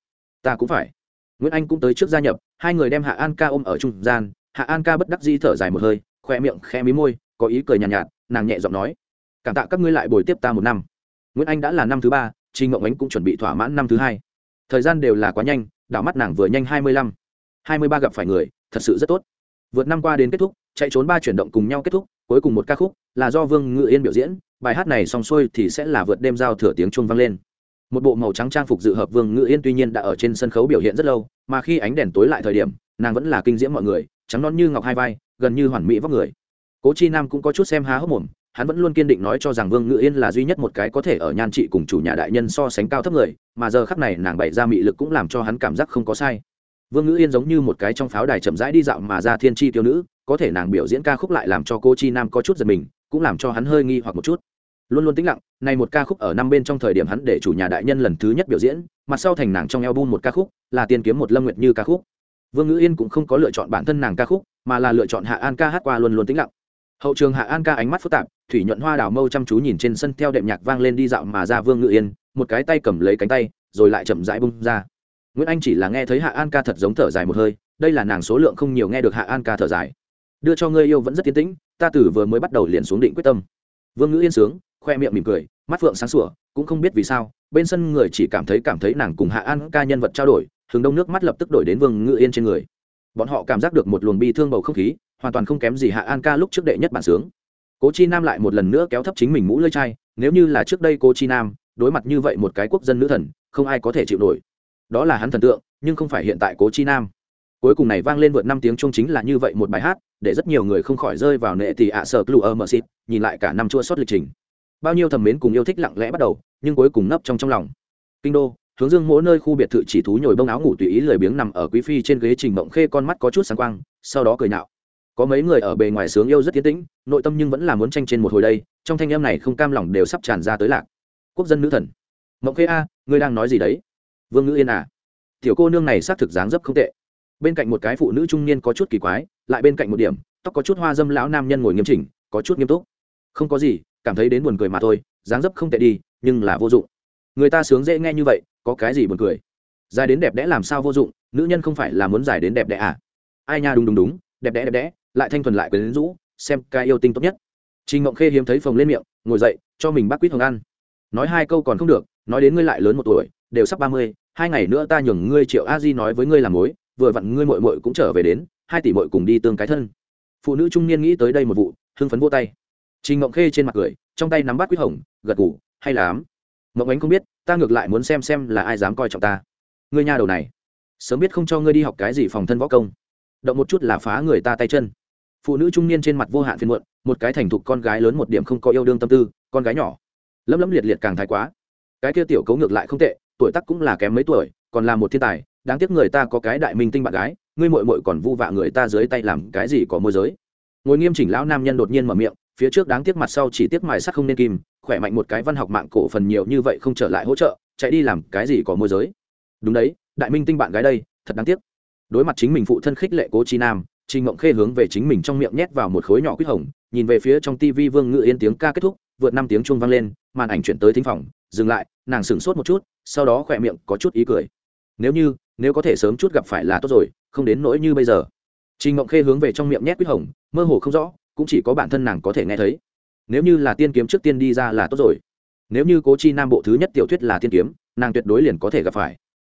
Ta cũng phải. Nguyễn anh cũng tới trước gia nhập hai người đem hạ an ca ôm ở trung gian hạ an ca bất đắc di thở dài một hơi khoe miệng khe mí môi có ý cười nhàn nhạt, nhạt nàng nhẹ giọng nói cảm tạ các ngươi lại bồi tiếp ta một năm. Nguyễn anh đã là năm thứ ba trình mộng ánh cũng chuẩn bị thỏa mãn năm thứ hai. Thời gian đều là quá nhanh đảo mắt nàng vừa nhanh hai mươi lăm. Hai mươi ba gặp phải người thật sự rất tốt. Vượt năm qua đến kết thúc chạy trốn ba chuyển động cùng nhau kết thúc, cuối cùng một ca khúc là do vương ngự yên biểu diễn, bài hát này xong xuôi thì sẽ là vượt đêm giao thừa tiếng chuông vang lên. Một bộ màu trắng trang phục dự hợp vương ngự yên tuy nhiên đã ở trên sân khấu biểu hiện rất lâu, mà khi ánh đèn tối lại thời điểm, nàng vẫn là kinh diễm mọi người, trắng non như ngọc hai vai, gần như hoàn mỹ vóc người. Cố chi nam cũng có chút xem há hốc mồm, hắn vẫn luôn kiên định nói cho rằng vương ngự yên là duy nhất một cái có thể ở nhan trị cùng chủ nhà đại nhân so sánh cao thấp người, mà giờ khắc này nàng bày ra mị lực cũng làm cho hắn cảm giác không có sai. Vương ngự yên giống như một cái trong pháo đài chậm rãi đi dạo mà ra thiên tri tiêu nữ có thể nàng biểu diễn ca khúc lại làm cho cô chi nam có chút giật mình, cũng làm cho hắn hơi nghi hoặc một chút. Luôn luôn tĩnh lặng, này một ca khúc ở năm bên trong thời điểm hắn để chủ nhà đại nhân lần thứ nhất biểu diễn mặt sau thành nàng trong album một ca khúc, là tiên kiếm một lâm nguyệt như ca khúc. Vương ngữ yên cũng không có lựa chọn bản thân nàng ca khúc, mà là lựa chọn hạ an ca hát qua luôn luôn tĩnh lặng. Hậu trường hạ an ca ánh mắt phức tạp, thủy nhuận hoa đào mâu chăm chú nhìn trên sân theo đệm nhạc vang lên đi dạo mà ra vương ngự yên, một cái tay cầm lấy cánh tay, rồi lại chậm rãi bung ra. Nguyễn anh chỉ là nghe thấy hạ an ca thật giống thở dài một hơi, đây là nàng số lượng không nhiều nghe được hạ an ca thở dài đưa cho ngươi yêu vẫn rất tiến tĩnh, ta tử vừa mới bắt đầu liền xuống định quyết tâm. Vương ngữ yên sướng, khoe miệng mỉm cười, mắt phượng sáng sủa, cũng không biết vì sao, bên sân người chỉ cảm thấy cảm thấy nàng cùng hạ an ca nhân vật trao đổi, hướng đông nước mắt lập tức đổi đến vương ngữ yên trên người. Bọn họ cảm giác được một luồng bi thương bầu không khí, hoàn toàn không kém gì hạ an ca lúc trước đệ nhất bản sướng. Cố chi nam lại một lần nữa kéo thấp chính mình mũ lơi chai, nếu như là trước đây cố chi nam, đối mặt như vậy một cái quốc dân nữ thần, không ai có thể chịu nổi. Đó là hắn thần tượng, nhưng không phải hiện tại cố chi nam cuối cùng này vang lên vượt năm tiếng chung chính là như vậy một bài hát, để rất nhiều người không khỏi rơi vào nệ tỷ ạ sở clu ở mờ xịt, nhìn lại cả năm chua sót lịch trình. Bao nhiêu thầm mến cùng yêu thích lặng lẽ bắt đầu, nhưng cuối cùng nấp trong trong lòng. Kinh đô, hướng dương mỗi nơi khu biệt thự chỉ thú nhồi bông áo ngủ tùy ý lười biếng nằm ở quý phi trên ghế trình mộng khê con mắt có chút sáng quang, sau đó cười nạo có mấy người ở bề ngoài sướng yêu rất tiến tĩnh, nội tâm nhưng vẫn là muốn tranh trên một hồi đây, trong thanh em này không cam lòng đều sắp tràn ra tới lạc. Quốc dân nữ thần. Mộng khê a, ngươi đang nói gì đấy? Vương ngữ yên à? Tiểu cô nương này xác thực dáng dấp không tệ bên cạnh một cái phụ nữ trung niên có chút kỳ quái, lại bên cạnh một điểm, tóc có chút hoa dâm lão nam nhân ngồi nghiêm chỉnh, có chút nghiêm túc. Không có gì, cảm thấy đến buồn cười mà thôi, dáng dấp không tệ đi, nhưng là vô dụng. Người ta sướng dễ nghe như vậy, có cái gì buồn cười? Dài đến đẹp đẽ làm sao vô dụng, nữ nhân không phải là muốn dài đến đẹp đẽ à? Ai nha, đúng đúng đúng, đẹp đẽ đẹp đẽ, lại thanh thuần lại quyến rũ, xem cái yêu tinh tốt nhất. Trình ngộng khê hiếm thấy phồng lên miệng, ngồi dậy, cho mình bác quýt hồng ăn nói hai câu còn không được, nói đến ngươi lại lớn một tuổi, đều sắp ba mươi, hai ngày nữa ta nhường ngươi triệu a di nói với ngươi làm mối vừa vặn ngươi mội mội cũng trở về đến, hai tỷ mội cùng đi tương cái thân. Phụ nữ trung niên nghĩ tới đây một vụ, hưng phấn vô tay. Trình ngộng khê trên mặt cười, trong tay nắm bắt quýt hồng, gật ngủ hay là ám mộng ánh không biết, ta ngược lại muốn xem xem là ai dám coi trọng ta. Ngươi nhà đầu này, sớm biết không cho ngươi đi học cái gì phòng thân võ công. Động một chút là phá người ta tay chân. Phụ nữ trung niên trên mặt vô hạn phiền muộn, một cái thành thục con gái lớn một điểm không có yêu đương tâm tư, con gái nhỏ. Lấm lấm liệt liệt càng thái quá. Cái kia tiểu cấu ngược lại không tệ, tuổi tác cũng là kém mấy tuổi, còn là một thiên tài đáng tiếc người ta có cái đại minh tinh bạn gái, ngươi mội mội còn vu vạ người ta dưới tay làm cái gì có môi giới. Ngồi nghiêm chỉnh lão nam nhân đột nhiên mở miệng, phía trước đáng tiếc mặt sau chỉ tiếc mài sắc không nên kim, khỏe mạnh một cái văn học mạng cổ phần nhiều như vậy không trở lại hỗ trợ, chạy đi làm cái gì có môi giới. Đúng đấy, đại minh tinh bạn gái đây, thật đáng tiếc. Đối mặt chính mình phụ thân khích lệ cố chi nam, trình ngộng khê hướng về chính mình trong miệng nhét vào một khối nhỏ quýt hồng, nhìn về phía trong tivi vương ngự yên tiếng ca kết thúc, vượt năm tiếng chuông vang lên, màn ảnh chuyển tới thính phòng, dừng lại, nàng sửng sốt một chút, sau đó khỏe miệng có chút ý cười. Nếu như nếu có thể sớm chút gặp phải là tốt rồi, không đến nỗi như bây giờ. Trình ngộng khê hướng về trong miệng nhét quýt hồng, mơ hồ không rõ, cũng chỉ có bản thân nàng có thể nghe thấy. Nếu như là tiên kiếm trước tiên đi ra là tốt rồi. Nếu như cố chi nam bộ thứ nhất tiểu thuyết là tiên kiếm, nàng tuyệt đối liền có thể gặp phải.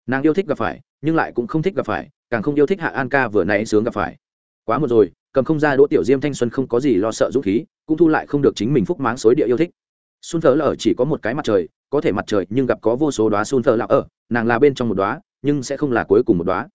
Nàng yêu thích gặp phải, nhưng lại cũng không thích gặp phải, càng không yêu thích hạ an ca vừa nãy sướng gặp phải. Quá một rồi, cầm không ra đỗ tiểu diêm thanh xuân không có gì lo sợ dũng khí, cũng thu lại không được chính mình phúc máng xối địa yêu thích. Xuân thờ lở chỉ có một cái mặt trời, có thể mặt trời nhưng gặp có vô số đoá xuân thờ lạc ở, nàng là bên trong một đoá nhưng sẽ không là cuối cùng một đóa.